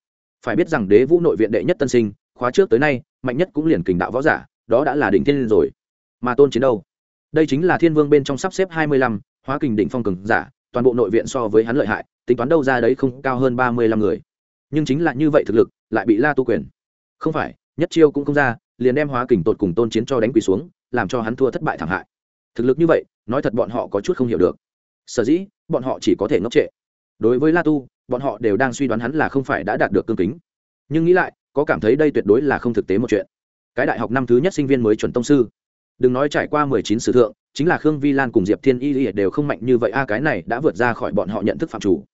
Phải biết rằng đế vũ nội viện đệ nhất tân sinh, khóa trước tới nay, mạnh nhất cũng liền kình đạo võ giả, đó đã là đỉnh thiên rồi. Mà tôn chiến đâu? Đây chính là thiên vương bên trong sắp xếp hai mươi lăm, hóa kình đỉnh phong cường giả, toàn bộ nội viện so với hắn lợi hại, tính toán đâu ra đấy không cao hơn ba mươi lăm người. Nhưng chính là như vậy thực lực, lại bị la tu quyền. Không phải, nhất chiêu cũng không ra, liền đem hóa kình tột cùng tôn chiến cho đánh quỳ xuống, làm cho hắn thua thất bại thảm hại. Thực lực như vậy, nói thật bọn họ có chút không hiểu được sở dĩ, bọn họ chỉ có thể ngốc trệ. Đối với la tu, bọn họ đều đang suy đoán hắn là không phải đã đạt được cương kính. Nhưng nghĩ lại, có cảm thấy đây tuyệt đối là không thực tế một chuyện. Cái đại học năm thứ nhất sinh viên mới chuẩn tông sư. Đừng nói trải qua mười chín sử thượng, chính là khương vi lan cùng diệp thiên y đều không mạnh như vậy, a, cái này đã vượt ra khỏi bọn họ nhận thức phạm chủ.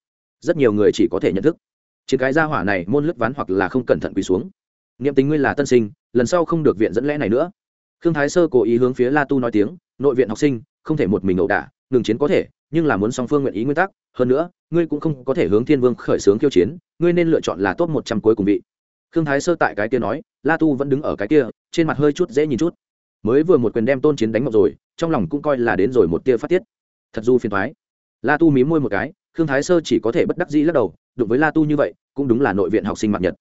Rất nhiều người chỉ có thể nhận thức. Chiến cái gia hỏa này, môn lướt ván hoặc là không cẩn thận quỳ xuống. Niệm tính ngươi là tân sinh, lần sau không được viện dẫn lẽ này nữa. Khương thái sơ cố ý hướng phía la tu nói tiếng, nội viện học sinh, không thể một mình ẩu đả, ngừng chiến có thể nhưng là muốn song phương nguyện ý nguyên tắc, hơn nữa, ngươi cũng không có thể hướng thiên vương khởi xướng khiêu chiến, ngươi nên lựa chọn là top một trăm cuối cùng vị. Khương thái sơ tại cái kia nói, la tu vẫn đứng ở cái kia, trên mặt hơi chút dễ nhìn chút. Mới vừa một quyền đem tôn chiến đánh ngọc rồi, trong lòng cũng coi là đến rồi một tia phát tiết. Thật du phiền thoái la tu mí môi một cái, khương thái sơ chỉ có thể bất đắc dĩ lắc đầu, đụng với la tu như vậy, cũng đúng là nội viện học sinh mặt nhật.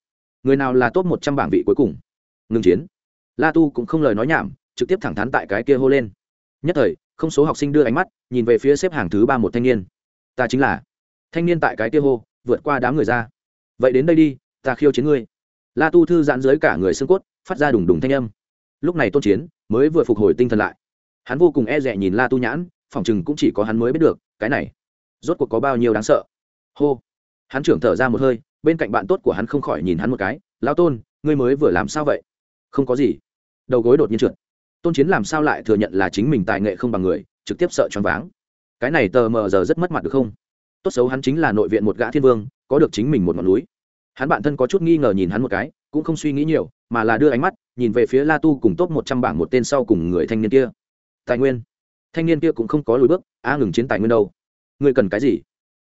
Người nào là top một trăm bảng vị cuối cùng? Ngừng chiến. La tu cũng không lời nói nhảm, trực tiếp thẳng thắn tại cái kia hô lên. Nhất thời không số học sinh đưa ánh mắt, nhìn về phía xếp hàng thứ ba một thanh niên. Ta chính là. Thanh niên tại cái kia hô, vượt qua đám người ra. Vậy đến đây đi, ta khiêu chiến ngươi. La tu thư giãn dưới cả người xương cốt, phát ra đùng đùng thanh âm. Lúc này tôn chiến mới vừa phục hồi tinh thần lại. Hắn vô cùng e rẻ nhìn la tu nhãn phỏng chừng cũng chỉ có hắn mới biết được, cái này rốt cuộc có bao nhiêu đáng sợ. Hô. Hắn trưởng thở ra một hơi, bên cạnh bạn tốt của hắn không khỏi nhìn hắn một cái. Lao tôn, ngươi mới vừa làm sao vậy? Không có gì. Đầu gối đột nhiên trượt tôn chiến làm sao lại thừa nhận là chính mình tài nghệ không bằng người, trực tiếp sợ choáng váng. Cái này tờ mờ giờ rất mất mặt được không? Tốt xấu hắn chính là nội viện một gã thiên vương, có được chính mình một ngọn núi. Hắn bản thân có chút nghi ngờ nhìn hắn một cái, cũng không suy nghĩ nhiều, mà là đưa ánh mắt nhìn về phía la tu cùng top một trăm bảng một tên sau cùng người thanh niên kia. Tài nguyên. Thanh niên kia cũng không có lùi bước a ngừng chiến tài nguyên đâu. Người cần cái gì?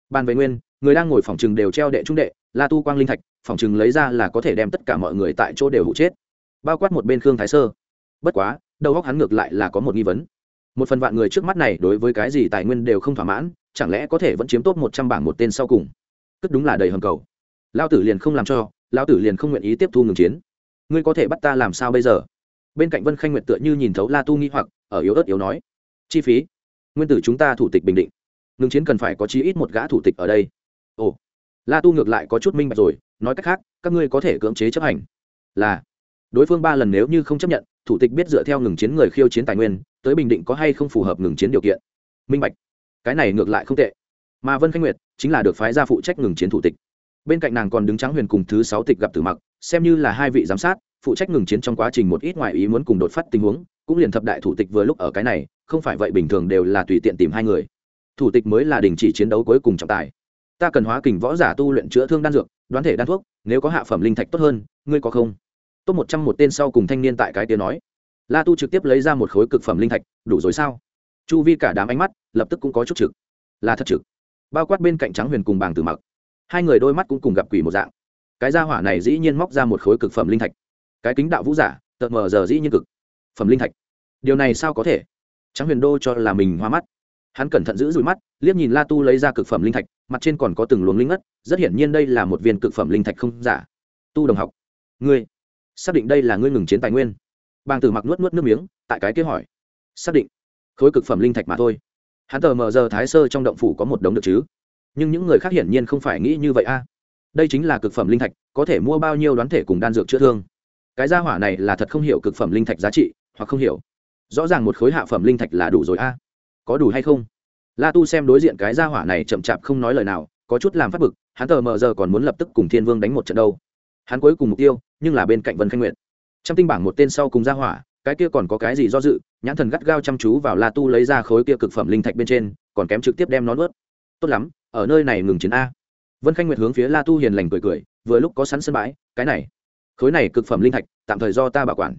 Bàn về nguyên, người đang ngồi phòng chừng đều treo đệ trung đệ, la tu quang linh thạch, phòng chừng lấy ra là có thể đem tất cả mọi người tại chỗ đều hụ chết. Bao quát một bên khương thái sơ. Bất quá đầu góc hắn ngược lại là có một nghi vấn. Một phần vạn người trước mắt này đối với cái gì tài nguyên đều không thỏa mãn, chẳng lẽ có thể vẫn chiếm tốt một trăm bảng một tên sau cùng? Cất đúng là đầy hầm cầu. Lao tử liền không làm cho lao tử liền không nguyện ý tiếp thu ngừng chiến. Ngươi có thể bắt ta làm sao bây giờ? Bên cạnh vân khanh nguyện tựa như nhìn thấu la tu nghi hoặc, ở yếu ớt yếu nói. Chi phí? Nguyên tử chúng ta thủ tịch bình định. Ngừng chiến cần phải có chí ít một gã thủ tịch ở đây. Ồ. La tu ngược lại có chút minh bạch rồi, nói cách khác, các ngươi có thể cưỡng chế chấp hành. Là. Đối phương ba lần nếu như không chấp nhận thủ tịch biết dựa theo ngừng chiến người khiêu chiến tài nguyên, tới bình định có hay không phù hợp ngừng chiến điều kiện. Minh bạch. Cái này ngược lại không tệ. Mà vân khanh nguyệt chính là được phái ra phụ trách ngừng chiến thủ tịch. Bên cạnh nàng còn đứng trắng huyền cùng thứ sáu tịch gặp tử mặc, xem như là hai vị giám sát, phụ trách ngừng chiến trong quá trình một ít ngoại ý muốn cùng đột phát tình huống, cũng liền thập đại thủ tịch vừa lúc ở cái này, không phải vậy bình thường đều là tùy tiện tìm hai người. Thủ tịch mới là đình chỉ chiến đấu cuối cùng trọng tài. Ta cần hóa kình võ giả tu luyện chữa thương đan dược, đoán thể đan thuốc, nếu có hạ phẩm linh thạch tốt hơn, ngươi có không? Tốt một trăm một tên sau cùng thanh niên tại cái tiếng nói. La tu trực tiếp lấy ra một khối cực phẩm linh thạch, đủ rồi sao? Chu vi cả đám ánh mắt lập tức cũng có chút trực. Là thật trực. Bao quát bên cạnh trắng huyền cùng bàng tử mặc. Hai người đôi mắt cũng cùng gặp quỷ một dạng. Cái gia hỏa này dĩ nhiên móc ra một khối cực phẩm linh thạch. Cái kính đạo vũ giả tợt mờ giờ dĩ nhiên cực. Phẩm linh thạch. Điều này sao có thể? Trắng huyền đô cho là mình hoa mắt. Hắn cẩn thận giữ rủi mắt, liếc nhìn la tu lấy ra cực phẩm linh thạch, mặt trên còn có từng luồng linh ngất, rất hiển nhiên đây là một viên cực phẩm linh thạch không giả. Tu đồng học. Ngươi xác định đây là ngươi ngừng chiến tài nguyên. Bàng tử mặc nuốt nuốt nước miếng, tại cái kế hỏi. Xác định. Khối cực phẩm linh thạch mà thôi. Hắn tờ mờ giờ thái sơ trong động phủ có một đống được chứ? Nhưng những người khác hiển nhiên không phải nghĩ như vậy a. Đây chính là cực phẩm linh thạch, có thể mua bao nhiêu đoán thể cùng đan dược chữa thương. Cái gia hỏa này là thật không hiểu cực phẩm linh thạch giá trị, hoặc không hiểu. Rõ ràng một khối hạ phẩm linh thạch là đủ rồi a. Có đủ hay không? La tu xem đối diện cái gia hỏa này chậm chạp không nói lời nào, có chút làm phát bực, hắn tờ mờ giờ còn muốn lập tức cùng thiên vương đánh một trận đâu hắn cuối cùng mục tiêu, nhưng là bên cạnh vân khanh nguyện trong tinh bảng một tên sau cùng ra hỏa, cái kia còn có cái gì do dự, nhãn thần gắt gao chăm chú vào la tu lấy ra khối kia cực phẩm linh thạch bên trên, còn kém trực tiếp đem nó nuốt. Tốt lắm, ở nơi này ngừng chiến a. Vân khanh nguyệt hướng phía la tu hiền lành cười cười, vừa lúc có sẵn sân bãi, cái này. Khối này cực phẩm linh thạch, tạm thời do ta bảo quản.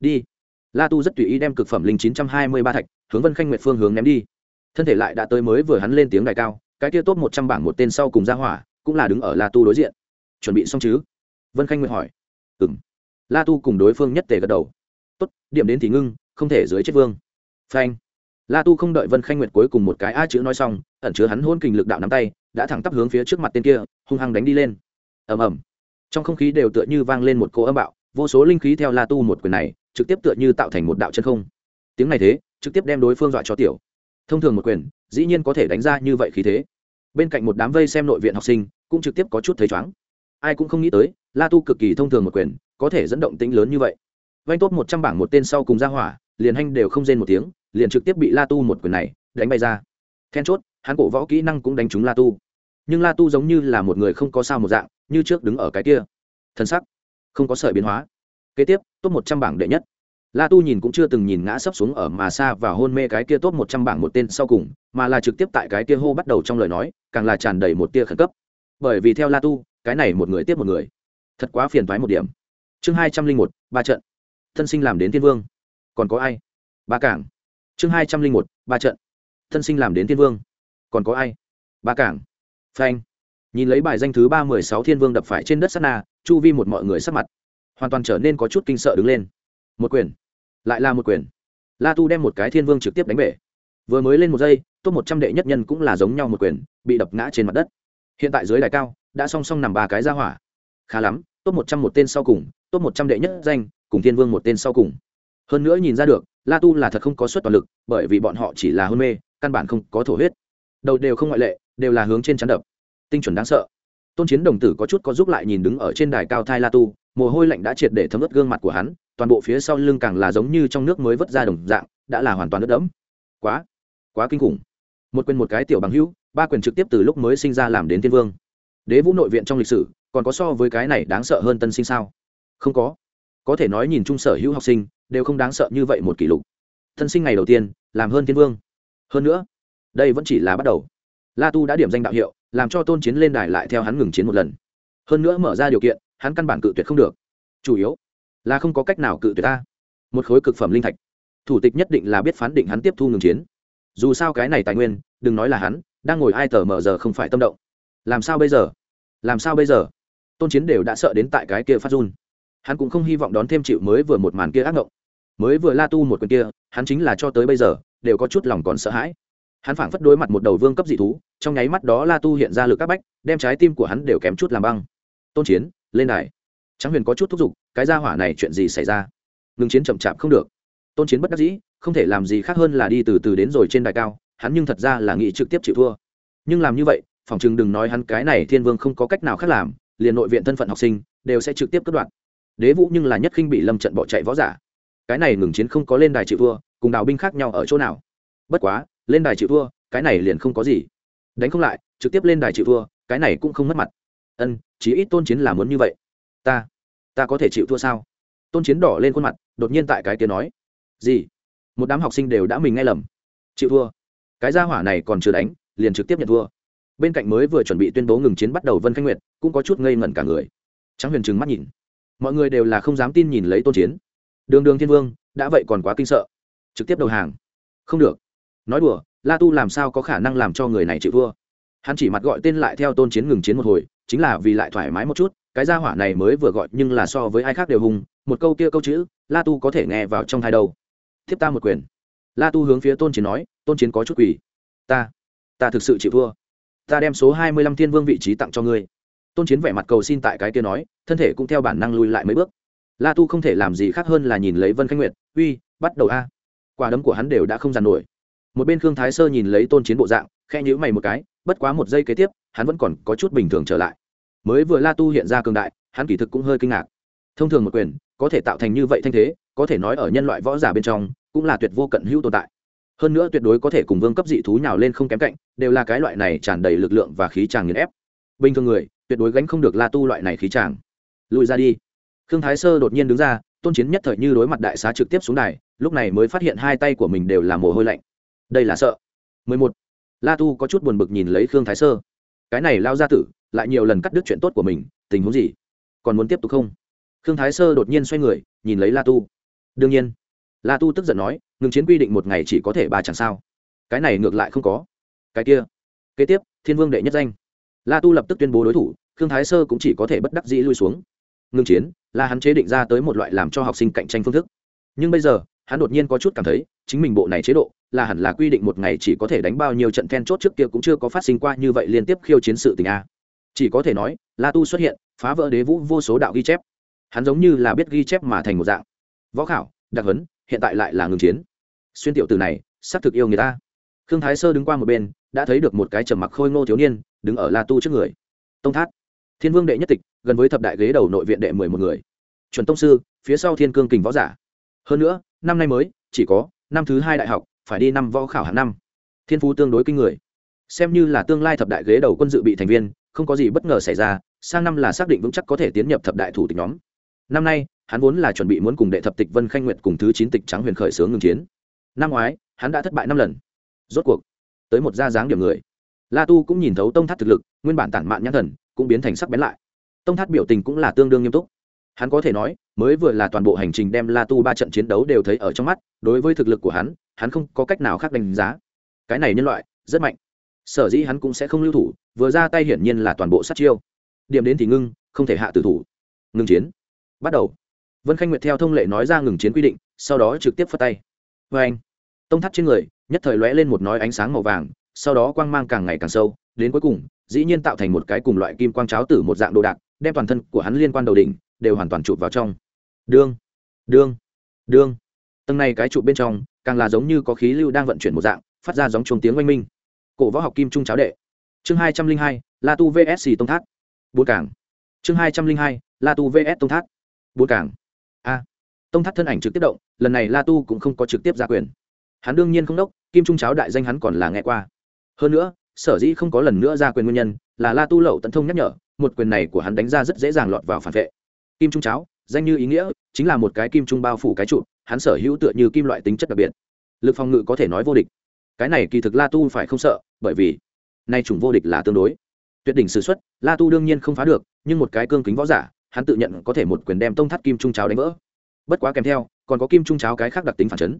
Đi. La tu rất tùy ý đem cực phẩm linh chín trăm hai mươi ba thạch, hướng vân khanh nguyệt phương hướng ném đi. Thân thể lại đã tới mới vừa hắn lên tiếng đại cao, cái kia tốt một trăm bảng một tên sau cùng ra hỏa, cũng là đứng ở la tu đối diện. Chuẩn bị xong chứ? Vân khanh nguyệt hỏi. Ừ m la tu cùng đối phương nhất tề gật đầu. Tốt, điểm đến thì ngưng, không thể dưới chết vương. Phanh. La tu không đợi vân khanh nguyệt cuối cùng một cái a chữ nói xong, ẩn chứa hắn hôn kình lực đạo nắm tay, đã thẳng tắp hướng phía trước mặt tên kia, hung hăng đánh đi lên. Ầm ầm. Trong không khí đều tựa như vang lên một cỗ âm bạo, vô số linh khí theo la tu một quyền này, trực tiếp tựa như tạo thành một đạo chân không. Tiếng này thế, trực tiếp đem đối phương dọa cho tiểu. Thông thường một quyền, dĩ nhiên có thể đánh ra như vậy khí thế. Bên cạnh một đám vây xem nội viện học sinh, cũng trực tiếp có chút thấy chóng ai cũng không nghĩ tới la tu cực kỳ thông thường một quyền, có thể dẫn động tính lớn như vậy. Vanh tốt một trăm bảng một tên sau cùng ra hỏa, liền hanh đều không rên một tiếng, liền trực tiếp bị la tu một quyền này đánh bay ra. Then chốt, hắn cổ võ kỹ năng cũng đánh trúng la tu. Nhưng la tu giống như là một người không có sao một dạng, như trước đứng ở cái kia. Thân sắc, không có sợi biến hóa. Kế tiếp, tốt một trăm bảng đệ nhất. La tu nhìn cũng chưa từng nhìn ngã sấp xuống ở mà xa và hôn mê cái kia tốt một trăm bảng một tên sau cùng, mà là trực tiếp tại cái kia hô bắt đầu trong lời nói, càng là tràn đầy một tia khẩn cấp. Bởi vì theo la tu, cái này một người tiếp một người thật quá phiền thoái một điểm. Chương hai trăm linh một, ba trận. Thân sinh làm đến thiên vương. Còn có ai? Ba cảng. Chương hai trăm linh một, ba trận. Thân sinh làm đến thiên vương. Còn có ai? Ba cảng. Phanh. Nhìn lấy bài danh thứ ba mười sáu thiên vương đập phải trên đất sát na, chu vi một mọi người sắc mặt hoàn toàn trở nên có chút kinh sợ đứng lên. Một quyền. Lại là một quyền. La tu đem một cái thiên vương trực tiếp đánh bể. Vừa mới lên một giây, top một trăm đệ nhất nhân cũng là giống nhau một quyền, bị đập ngã trên mặt đất. Hiện tại dưới đài cao, đã song song nằm ba cái ra hỏa. Khá lắm top một trăm một tên sau cùng, top một trăm đệ nhất danh, cùng thiên vương một tên sau cùng. Hơn nữa nhìn ra được, la tu là thật không có suất toàn lực, bởi vì bọn họ chỉ là hôn mê, căn bản không có thổ huyết. Đầu đều không ngoại lệ, đều là hướng trên chắn đập. Tinh chuẩn đáng sợ. Tôn chiến đồng tử có chút có giúp lại nhìn đứng ở trên đài cao thai la tu, mồ hôi lạnh đã triệt để thấm ướt gương mặt của hắn, toàn bộ phía sau lưng càng là giống như trong nước mới vớt ra đồng dạng, đã là hoàn toàn ướt đẫm. Quá quá kinh khủng. Một quyền một cái tiểu bằng hữu, ba quyền trực tiếp từ lúc mới sinh ra làm đến thiên vương đế vũ nội viện trong lịch sử, còn có so với cái này đáng sợ hơn tân sinh sao? Không có. Có thể nói nhìn chung sở hữu học sinh, đều không đáng sợ như vậy một kỷ lục. Tân sinh ngày đầu tiên, làm hơn thiên vương. Hơn nữa, đây vẫn chỉ là bắt đầu. La tu đã điểm danh đạo hiệu, làm cho tôn chiến lên đài lại theo hắn ngừng chiến một lần. Hơn nữa mở ra điều kiện, hắn căn bản cự tuyệt không được. Chủ yếu là không có cách nào cự tuyệt ta. Một khối cực phẩm linh thạch. Thủ tịch nhất định là biết phán định hắn tiếp thu ngừng chiến. Dù sao cái này tài nguyên, đừng nói là hắn, đang ngồi ai tờ mở giờ không phải tâm động làm sao bây giờ? Làm sao bây giờ? Tôn chiến đều đã sợ đến tại cái kia phát run. Hắn cũng không hy vọng đón thêm chịu mới vừa một màn kia ác ngộng. Mới vừa la tu một quyền kia, hắn chính là cho tới bây giờ, đều có chút lòng còn sợ hãi. Hắn phảng phất đối mặt một đầu vương cấp dị thú, trong nháy mắt đó la tu hiện ra lực các bách, đem trái tim của hắn đều kém chút làm băng. Tôn chiến, lên đài. Tráng huyền có chút thúc giục, cái gia hỏa này chuyện gì xảy ra? Ngừng chiến chậm chạp không được. Tôn chiến bất đắc dĩ, không thể làm gì khác hơn là đi từ từ đến rồi trên đài cao, hắn nhưng thật ra là nghĩ trực tiếp chịu thua. Nhưng làm như vậy phòng chừng đừng nói hắn cái này thiên vương không có cách nào khác làm, liền nội viện thân phận học sinh, đều sẽ trực tiếp cất đoạn đế vũ nhưng là nhất khinh bị lâm trận bỏ chạy võ giả. Cái này ngừng chiến không có lên đài chịu thua, cùng đào binh khác nhau ở chỗ nào? Bất quá, lên đài chịu thua, cái này liền không có gì. Đánh không lại, trực tiếp lên đài chịu thua, cái này cũng không mất mặt. Ân, chí ít tôn chiến là muốn như vậy. Ta ta có thể chịu thua sao? Tôn chiến đỏ lên khuôn mặt, đột nhiên tại cái tiếng nói. Gì? Một đám học sinh đều đã mình nghe lầm. Chịu thua. Cái gia hỏa này còn chưa đánh, liền trực tiếp nhận thua bên cạnh mới vừa chuẩn bị tuyên bố ngừng chiến bắt đầu vân khanh nguyệt, cũng có chút ngây ngẩn cả người. Trắng huyền trừng mắt nhìn. Mọi người đều là không dám tin nhìn lấy tôn chiến. Đường đường thiên vương, đã vậy còn quá kinh sợ. Trực tiếp đầu hàng. Không được. Nói đùa, la tu làm sao có khả năng làm cho người này chịu thua? Hắn chỉ mặt gọi tên lại theo tôn chiến ngừng chiến một hồi, chính là vì lại thoải mái một chút, cái gia hỏa này mới vừa gọi nhưng là so với ai khác đều hùng một câu kia câu chữ, la tu có thể nghe vào trong hai đầu thiếp ta một quyền. La tu hướng phía tôn chiến nói, tôn chiến có chút quỷ. Ta ta thực sự chịu thua ta đem số hai mươi lăm thiên vương vị trí tặng cho ngươi. Tôn chiến vẻ mặt cầu xin tại cái kia nói, thân thể cũng theo bản năng lùi lại mấy bước. La tu không thể làm gì khác hơn là nhìn lấy vân khánh nguyệt, uy, bắt đầu a. Quả đấm của hắn đều đã không dàn nổi. Một bên khương thái sơ nhìn lấy tôn chiến bộ dạng khe nhữ mày một cái, bất quá một giây kế tiếp, hắn vẫn còn có chút bình thường trở lại. Mới vừa la tu hiện ra cường đại, hắn kỳ thực cũng hơi kinh ngạc. Thông thường một quyền, có thể tạo thành như vậy thanh thế, có thể nói ở nhân loại võ giả bên trong, cũng là tuyệt vô cận hữu tồn tại hơn nữa tuyệt đối có thể cùng vương cấp dị thú nhào lên không kém cạnh, đều là cái loại này tràn đầy lực lượng và khí tràng nghiền ép. Bình thường người, tuyệt đối gánh không được la tu loại này khí tràng. Lùi ra đi. Khương thái sơ đột nhiên đứng ra, tôn chiến nhất thời như đối mặt đại xá trực tiếp xuống đài, lúc này mới phát hiện hai tay của mình đều là mồ hôi lạnh. Đây là sợ. 11. la tu có chút buồn bực nhìn lấy khương thái sơ. Cái này lao ra tử, lại nhiều lần cắt đứt chuyện tốt của mình, tình huống gì? Còn muốn tiếp tục không? Khương thái sơ đột nhiên xoay người, nhìn lấy la tu. Đương nhiên. La tu tức giận nói ngừng chiến quy định một ngày chỉ có thể ba chẳng sao. Cái này ngược lại không có. Cái kia. Kế tiếp, thiên vương đệ nhất danh. La tu lập tức tuyên bố đối thủ, khương thái sơ cũng chỉ có thể bất đắc dĩ lui xuống. Ngừng chiến, là hắn chế định ra tới một loại làm cho học sinh cạnh tranh phương thức. Nhưng bây giờ, hắn đột nhiên có chút cảm thấy, chính mình bộ này chế độ, là hẳn là quy định một ngày chỉ có thể đánh bao nhiêu trận then chốt trước kia cũng chưa có phát sinh qua như vậy liên tiếp khiêu chiến sự tình a. Chỉ có thể nói, la tu xuất hiện, phá vỡ đế vũ vô số đạo ghi chép. Hắn giống như là biết ghi chép mà thành một dạng. Võ khảo đặc hấn hiện tại lại là ngừng chiến xuyên tiểu từ này xác thực yêu người ta. Khương thái sơ đứng qua một bên, đã thấy được một cái trầm mặc khôi ngô thiếu niên, đứng ở la tu trước người. Tông thát. Thiên vương đệ nhất tịch, gần với thập đại ghế đầu nội viện đệ mười một người. Chuẩn tông sư, phía sau thiên cương kình võ giả. Hơn nữa, năm nay mới, chỉ có năm thứ hai đại học, phải đi năm võ khảo hàng năm. Thiên phú tương đối kinh người. Xem như là tương lai thập đại ghế đầu quân dự bị thành viên, không có gì bất ngờ xảy ra, sang năm là xác định vững chắc có thể tiến nhập thập đại thủ tịch nhóm. Năm nay, hắn vốn là chuẩn bị muốn cùng đệ thập tịch vân khanh nguyệt cùng thứ chín tịch trắng huyền khởi sướng ngừng chiến năm ngoái, hắn đã thất bại năm lần. Rốt cuộc, tới một gia dáng điểm người. La tu cũng nhìn thấu tông thắt thực lực, nguyên bản tản mạn nhãn thần cũng biến thành sắc bén lại. Tông thắt biểu tình cũng là tương đương nghiêm túc. Hắn có thể nói, mới vừa là toàn bộ hành trình đem la tu ba trận chiến đấu đều thấy ở trong mắt, đối với thực lực của hắn hắn không có cách nào khác đánh giá. Cái này nhân loại, rất mạnh. Sở dĩ hắn cũng sẽ không lưu thủ, vừa ra tay hiển nhiên là toàn bộ sát chiêu. Điểm đến thì ngưng, không thể hạ tử thủ. Ngừng chiến. Bắt đầu. Vân khanh nguyệt theo thông lệ nói ra ngừng chiến quy định, sau đó trực tiếp phất tay vê anh. Tông thắt trên người, nhất thời lóe lên một nói ánh sáng màu vàng, sau đó quang mang càng ngày càng sâu, đến cuối cùng, dĩ nhiên tạo thành một cái cùng loại kim quang cháo tử một dạng đồ đạc, đem toàn thân của hắn liên quan đầu đỉnh, đều hoàn toàn chụp vào trong. Đương đương đương. Tầng này cái trụ bên trong, càng là giống như có khí lưu đang vận chuyển một dạng, phát ra giống chuông tiếng oanh minh. Cổ võ học kim trung cháo đệ. Chương hai trăm linh hai, la tu vsc tông thác bốn cảng. Chương hai trăm linh hai, la tu vs tông thác bốn cảng. A tông thắt thân ảnh trực tiếp động, lần này la tu cũng không có trực tiếp ra quyền. Hắn đương nhiên không đốc, kim trung cháo đại danh hắn còn là nghe qua. Hơn nữa, sở dĩ không có lần nữa ra quyền nguyên nhân là la tu lậu tấn thông nhắc nhở, một quyền này của hắn đánh ra rất dễ dàng lọt vào phản vệ. Kim trung cháo, danh như ý nghĩa, chính là một cái kim trung bao phủ cái trụ, hắn sở hữu tựa như kim loại tính chất đặc biệt. Lực phòng ngự có thể nói vô địch. Cái này kỳ thực la tu phải không sợ, bởi vì nay chủng vô địch là tương đối. Tuyệt đỉnh s ử x u ấ t la tu đương nhiên không phá được, nhưng một cái cương kính võ giả, hắn tự nhận có thể một quyền đem tông thắt kim trung cháo đánh vỡ bất quá kèm theo, còn có kim trung cháo cái khác đặc tính phản chấn.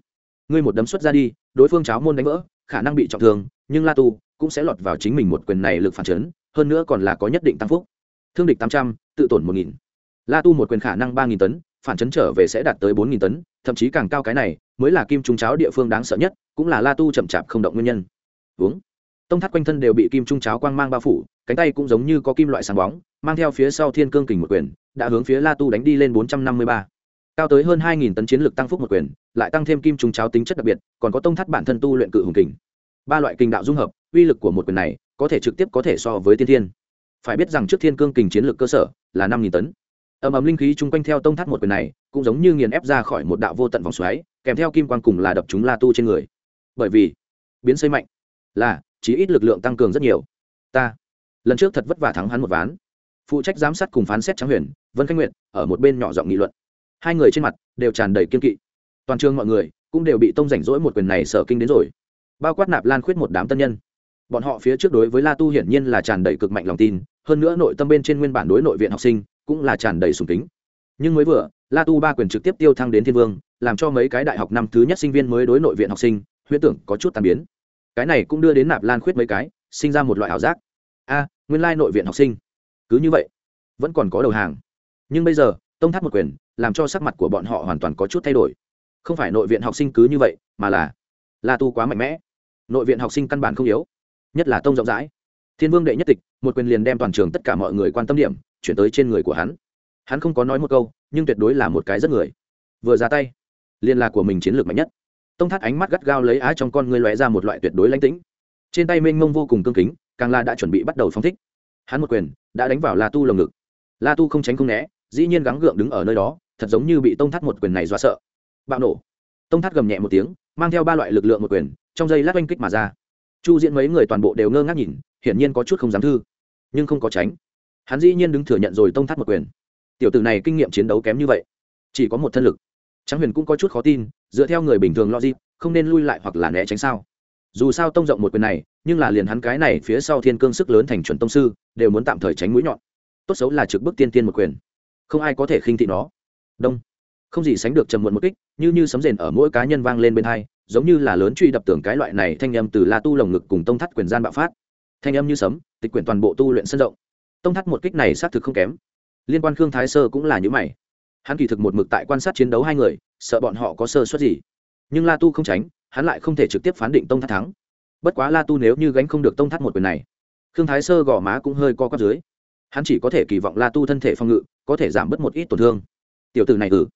Ngươi một đấm xuất ra đi, đối phương cháo môn đánh vỡ, khả năng bị trọng thương, nhưng la tu cũng sẽ lọt vào chính mình một quyền này lực phản chấn, hơn nữa còn là có nhất định tăng phúc. Thương địch tám trăm, tự tổn một nghìn. La tu một quyền khả năng ba nghìn tấn, phản chấn trở về sẽ đạt tới bốn nghìn tấn, thậm chí càng cao cái này, mới là kim trung cháo địa phương đáng sợ nhất, cũng là la tu chậm chạp không động nguyên nhân. Uống. Tông thắt quanh thân đều bị kim trung cháo quang mang bao phủ, cánh tay cũng giống như có kim loại sáng bóng, mang theo phía sau thiên cương kình một quyền, đã hướng phía la tu đánh đi lên bốn trăm năm mươi ba cao tới hơn hai nghìn tấn chiến lực tăng phúc một quyền, lại tăng thêm kim trùng cháo tính chất đặc biệt, còn có tông thắt bản thân tu luyện cự hùng kình. Ba loại kình đạo dung hợp, uy lực của một quyền này, có thể trực tiếp có thể so với tiên thiên. Phải biết rằng trước thiên cương kình chiến lực cơ sở, là năm nghìn tấn. Ầm ầm linh khí chung quanh theo tông thắt một quyền này, cũng giống như nghiền ép ra khỏi một đạo vô tận vòng xoáy, kèm theo kim quan cùng là đập chúng la tu trên người. Bởi vì, biến xây mạnh, là chỉ ít lực lượng tăng cường rất nhiều. Ta, lần trước thật vất vả thắng hắn một ván. Phụ trách giám sát cùng phán xét tráng huyền, vân khánh nguyện ở một bên nhỏ giọng nghị luận hai người trên mặt đều tràn đầy kiên kỵ. Toàn trường mọi người cũng đều bị tông rảnh rỗi một quyền này sở kinh đến rồi. Bao quát nạp lan khuyết một đám tân nhân. Bọn họ phía trước đối với la tu hiển nhiên là tràn đầy cực mạnh lòng tin, hơn nữa nội tâm bên trên nguyên bản đối nội viện học sinh cũng là tràn đầy sùng kính. Nhưng mới vừa, la tu ba quyền trực tiếp tiêu thăng đến thiên vương, làm cho mấy cái đại học năm thứ nhất sinh viên mới đối nội viện học sinh, huyễn tưởng có chút tàn biến. Cái này cũng đưa đến nạp lan khuyết mấy cái, sinh ra một loại ảo giác. A, nguyên lai nội viện học sinh cứ như vậy, vẫn còn có đầu hàng. Nhưng bây giờ tông thắt một quyền, làm cho sắc mặt của bọn họ hoàn toàn có chút thay đổi. Không phải nội viện học sinh cứ như vậy, mà là la tu quá mạnh mẽ. Nội viện học sinh căn bản không yếu, nhất là tông rộng rãi. Thiên vương đệ nhất tịch, một quyền liền đem toàn trường tất cả mọi người quan tâm điểm, chuyển tới trên người của hắn. Hắn không có nói một câu, nhưng tuyệt đối là một cái rất người. Vừa ra tay liên lạc của mình chiến lược mạnh nhất. Tông thắt ánh mắt gắt gao lấy á trong con ngươi lóe ra một loại tuyệt đối lãnh tĩnh. Trên tay mênh mông vô cùng cương kính, càng la đã chuẩn bị bắt đầu phóng thích. Hắn một quyền, đã đánh vào la tu lồng ngực. La tu không tránh không né dĩ nhiên gắng gượng đứng ở nơi đó, thật giống như bị tông thắt một quyền này dọa sợ. Bạo nổ. Tông thắt gầm nhẹ một tiếng, mang theo ba loại lực lượng một quyền, trong dây lát oanh kích mà ra. Chu diễn mấy người toàn bộ đều ngơ ngác nhìn, hiển nhiên có chút không dám thư, nhưng không có tránh. Hắn dĩ nhiên đứng thừa nhận rồi tông thắt một quyền. Tiểu tử này kinh nghiệm chiến đấu kém như vậy, chỉ có một thân lực. Tráng huyền cũng có chút khó tin, dựa theo người bình thường logic, không nên lui lại hoặc là né tránh sao. Dù sao tông rộng một quyền này, nhưng là liền hắn cái này phía sau thiên cương sức lớn thành chuẩn tông sư, đều muốn tạm thời tránh mũi nhọn. Tốt xấu là trực bức tiên tiên một quyền không ai có thể khinh thị nó. Đông. Không gì sánh được trầm muộn một kích, như như sấm rền ở mỗi cá nhân vang lên bên hai, giống như là lớn truy đập tưởng cái loại này thanh âm từ la tu lồng ngực cùng tông thắt quyền gian bạo phát. Thanh âm như sấm, tịch quyển toàn bộ tu luyện sân rộng. Tông thắt một kích này xác thực không kém. Liên quan khương thái sơ cũng là những mày. Hắn kỳ thực một mực tại quan sát chiến đấu hai người, sợ bọn họ có sơ suất gì. Nhưng la tu không tránh, hắn lại không thể trực tiếp phán định tông thắt thắng. Bất quá la tu nếu như gánh không được tông thắt một quyền này, khương thái sơ gò má cũng hơi co quắp dưới. Hắn chỉ có thể kỳ vọng la tu thân thể phòng ngự có thể giảm bớt một ít tổn thương. Tiểu tử này ừ.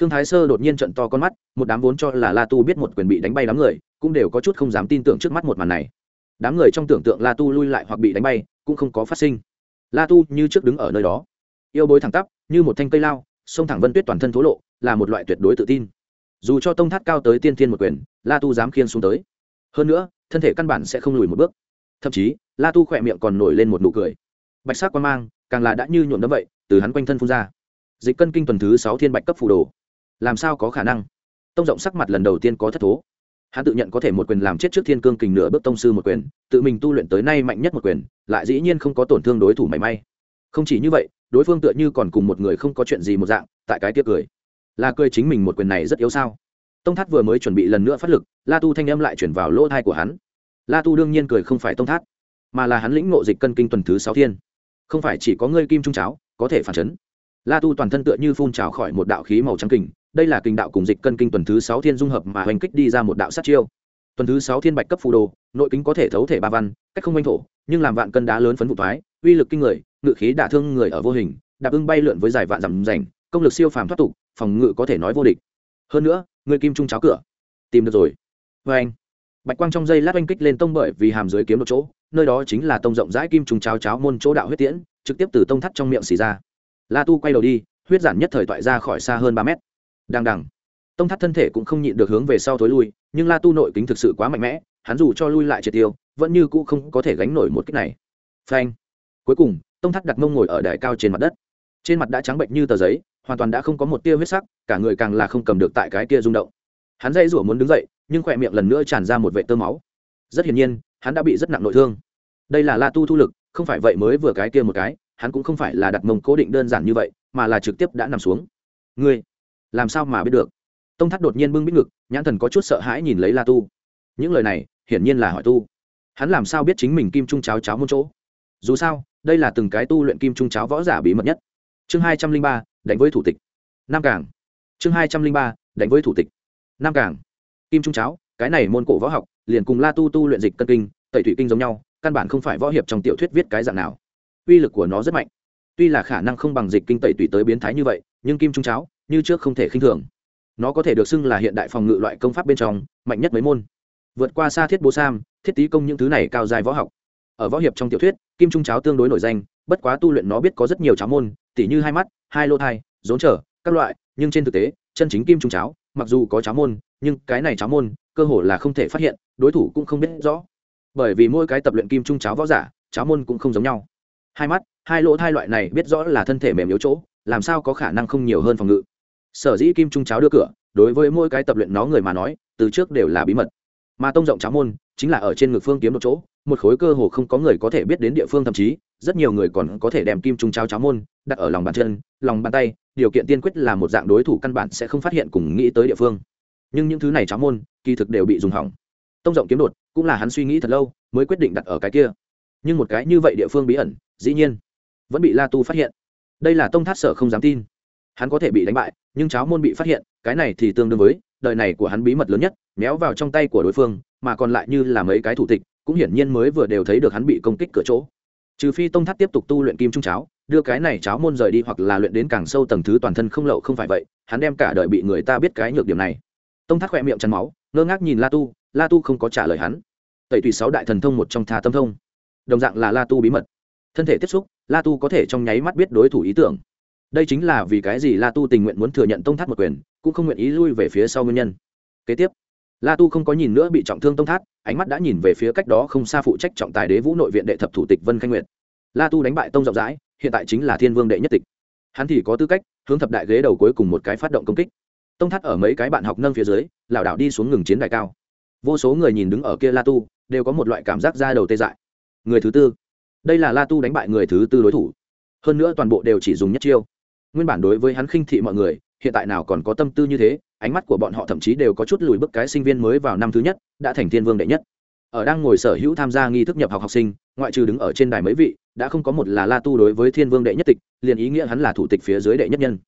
Khương thái sơ đột nhiên trận to con mắt, một đám vốn cho là la tu biết một quyền bị đánh bay đám người, cũng đều có chút không dám tin tưởng trước mắt một màn này. Đám người trong tưởng tượng la tu lui lại hoặc bị đánh bay, cũng không có phát sinh. La tu như trước đứng ở nơi đó. Yêu bối thẳng tắp, như một thanh cây lao, sông thẳng vân tuyết toàn thân thố lộ, là một loại tuyệt đối tự tin. Dù cho tông thắt cao tới tiên thiên một quyền, la tu dám khiên xuống tới. Hơn nữa, thân thể căn bản sẽ không lùi một bước. Thậm chí, la tu khỏe miệng còn nổi lên một nụ cười. Bạch sắc quan mang, càng là đã như nhuộm đấm vậy từ hắn quanh thân phun ra. Dịch cân kinh tuần thứ sáu thiên bạch cấp phù đồ. Làm sao có khả năng? Tông rộng sắc mặt lần đầu tiên có thất thố. Hắn tự nhận có thể một quyền làm chết trước thiên cương kình nửa bước tông sư một quyền, tự mình tu luyện tới nay mạnh nhất một quyền, lại dĩ nhiên không có tổn thương đối thủ mảy may. Không chỉ như vậy, đối phương tựa như còn cùng một người không có chuyện gì một dạng, tại cái tiếc cười. Là cười chính mình một quyền này rất yếu sao? Tông thát vừa mới chuẩn bị lần nữa phát lực, la tu thanh âm lại chuyển vào lỗ thai của hắn. La tu đương nhiên cười không phải tông thát, mà là hắn lĩnh ngộ dịch cân kinh tuần thứ sáu thiên. Không phải chỉ có ngươi kim trung cháo có thể phản chấn. La tu toàn thân tựa như phun trào khỏi một đạo khí màu trắng kình, đây là kình đạo cùng dịch cân kinh tuần thứ sáu thiên dung hợp mà hành kích đi ra một đạo sát chiêu. Tuần thứ sáu thiên bạch cấp phù đồ, nội kính có thể thấu thể ba văn, cách không manh thổ, nhưng làm vạn cân đá lớn phấn vụ thoái, uy lực kinh người, ngự khí đả thương người ở vô hình, đạp ưng bay lượn với dài vạn dặm rành công lực siêu phàm thoát tục, phòng ngự có thể nói vô địch. Hơn nữa, người kim trung cháo cửa. Tìm được rồi. Vê anh, bạch quang trong dây lát oanh kích lên tông bởi vì hàm dưới kiếm một chỗ, nơi đó chính là tông rộng rãi kim trung cháo cháo môn chỗ đạo huyết tiễn trực tiếp từ tông thắt trong miệng xì ra. La tu quay đầu đi, huyết giản nhất thời toại ra khỏi xa hơn ba mét. Đang đằng. Tông thắt thân thể cũng không nhịn được hướng về sau thối lui, nhưng la tu nội kính thực sự quá mạnh mẽ, hắn dù cho lui lại triệt tiêu, vẫn như cũ không có thể gánh nổi một cách này. Phanh. Cuối cùng, tông thắt đặt mông ngồi ở đài cao trên mặt đất. Trên mặt đã trắng bệnh như tờ giấy, hoàn toàn đã không có một tia huyết sắc, cả người càng là không cầm được tại cái tia rung động. Hắn dây rủa muốn đứng dậy, nhưng khỏe miệng lần nữa tràn ra một vệ tơ máu. Rất hiển nhiên, hắn đã bị rất nặng nội thương. Đây là la tu thu lực không phải vậy mới vừa cái kia một cái, hắn cũng không phải là đặt mông cố định đơn giản như vậy, mà là trực tiếp đã nằm xuống. Ngươi, làm sao mà biết được? Tông thắt đột nhiên bưng bít ngực, nhãn thần có chút sợ hãi nhìn lấy la tu. Những lời này, hiển nhiên là hỏi tu. Hắn làm sao biết chính mình kim trung cháo cháo môn chỗ? Dù sao, đây là từng cái tu luyện kim trung cháo võ giả bí mật nhất. Chương hai trăm linh ba, đánh với thủ tịch. Nam cảng. Chương hai trăm linh ba, đánh với thủ tịch. Nam cảng. Kim trung cháo, cái này môn cổ võ học, liền cùng la tu tu luyện dịch cân kinh, tẩy thủy kinh giống nhau căn bản không phải võ hiệp trong tiểu thuyết viết cái dạng nào. Uy lực của nó rất mạnh. Tuy là khả năng không bằng dịch kinh tẩy tùy tới biến thái như vậy, nhưng kim trung cháo, như trước không thể khinh thường. Nó có thể được xưng là hiện đại phòng ngự loại công pháp bên trong, mạnh nhất mấy môn. Vượt qua xa thiết bố sam, thiết tý công những thứ này cao dài võ học. Ở võ hiệp trong tiểu thuyết, kim trung cháo tương đối nổi danh, bất quá tu luyện nó biết có rất nhiều cháo môn, tỉ như hai mắt, hai lô thai, rốn trở, các loại, nhưng trên thực tế, chân chính kim trung cháo, mặc dù có cháo môn, nhưng cái này cháo môn, cơ hồ là không thể phát hiện, đối thủ cũng không biết rõ bởi vì mỗi cái tập luyện kim trung cháo võ giả, cháo môn cũng không giống nhau. Hai mắt, hai lỗ, hai loại này biết rõ là thân thể mềm yếu chỗ, làm sao có khả năng không nhiều hơn phòng ngự. Sở dĩ kim trung cháo đưa cửa, đối với mỗi cái tập luyện nó người mà nói, từ trước đều là bí mật. Mà tông rộng cháo môn, chính là ở trên ngực phương kiếm một chỗ, một khối cơ hồ không có người có thể biết đến địa phương thậm chí, rất nhiều người còn có thể đem kim trung cháo cháo môn đặt ở lòng bàn chân, lòng bàn tay, điều kiện tiên quyết là một dạng đối thủ căn bản sẽ không phát hiện cùng nghĩ tới địa phương. Nhưng những thứ này cháo môn, kỳ thực đều bị dùng hỏng tông rộng kiếm đột, cũng là hắn suy nghĩ thật lâu, mới quyết định đặt ở cái kia. Nhưng một cái như vậy địa phương bí ẩn, dĩ nhiên, vẫn bị la tu phát hiện. Đây là tông thát sở không dám tin. Hắn có thể bị đánh bại, nhưng cháo môn bị phát hiện, cái này thì tương đương với, đời này của hắn bí mật lớn nhất, méo vào trong tay của đối phương, mà còn lại như là mấy cái thủ tịch, cũng hiển nhiên mới vừa đều thấy được hắn bị công kích cửa chỗ. Trừ phi tông thắt tiếp tục tu luyện kim trung cháo, đưa cái này cháo môn rời đi hoặc là luyện đến càng sâu tầng thứ toàn thân không lậu không phải vậy, hắn đem cả đời bị người ta biết cái nhược điểm này. Tông thắt khỏe miệng chắn máu, ngơ ngác nhìn la tu la tu không có trả lời hắn. Tẩy tùy sáu đại thần thông một trong tha tâm thông. Đồng dạng là la tu bí mật. Thân thể tiếp xúc, la tu có thể trong nháy mắt biết đối thủ ý tưởng. Đây chính là vì cái gì la tu tình nguyện muốn thừa nhận tông thắt một quyền, cũng không nguyện ý lui về phía sau nguyên nhân. Kế tiếp, la tu không có nhìn nữa bị trọng thương tông thát ánh mắt đã nhìn về phía cách đó không xa phụ trách trọng tài đế vũ nội viện đệ thập thủ tịch vân khanh nguyệt. La tu đánh bại tông rộng rãi, hiện tại chính là thiên vương đệ nhất tịch. Hắn thì có tư cách hướng thập đại ghế đầu cuối cùng một cái phát động công kích. Tông thắt ở mấy cái bạn học nâng phía dưới, lảo đảo đi xuống ngừng chiến đài cao vô số người nhìn đứng ở kia la tu, đều có một loại cảm giác ra đầu tê dại. Người thứ tư. Đây là la tu đánh bại người thứ tư đối thủ. Hơn nữa toàn bộ đều chỉ dùng nhất chiêu. Nguyên bản đối với hắn khinh thị mọi người, hiện tại nào còn có tâm tư như thế, ánh mắt của bọn họ thậm chí đều có chút lùi bức cái sinh viên mới vào năm thứ nhất, đã thành thiên vương đệ nhất. Ở đang ngồi sở hữu tham gia nghi thức nhập học học sinh, ngoại trừ đứng ở trên đài mấy vị, đã không có một là la tu đối với thiên vương đệ nhất tịch, liền ý nghĩa hắn là thủ tịch phía dưới đệ nhất nhân.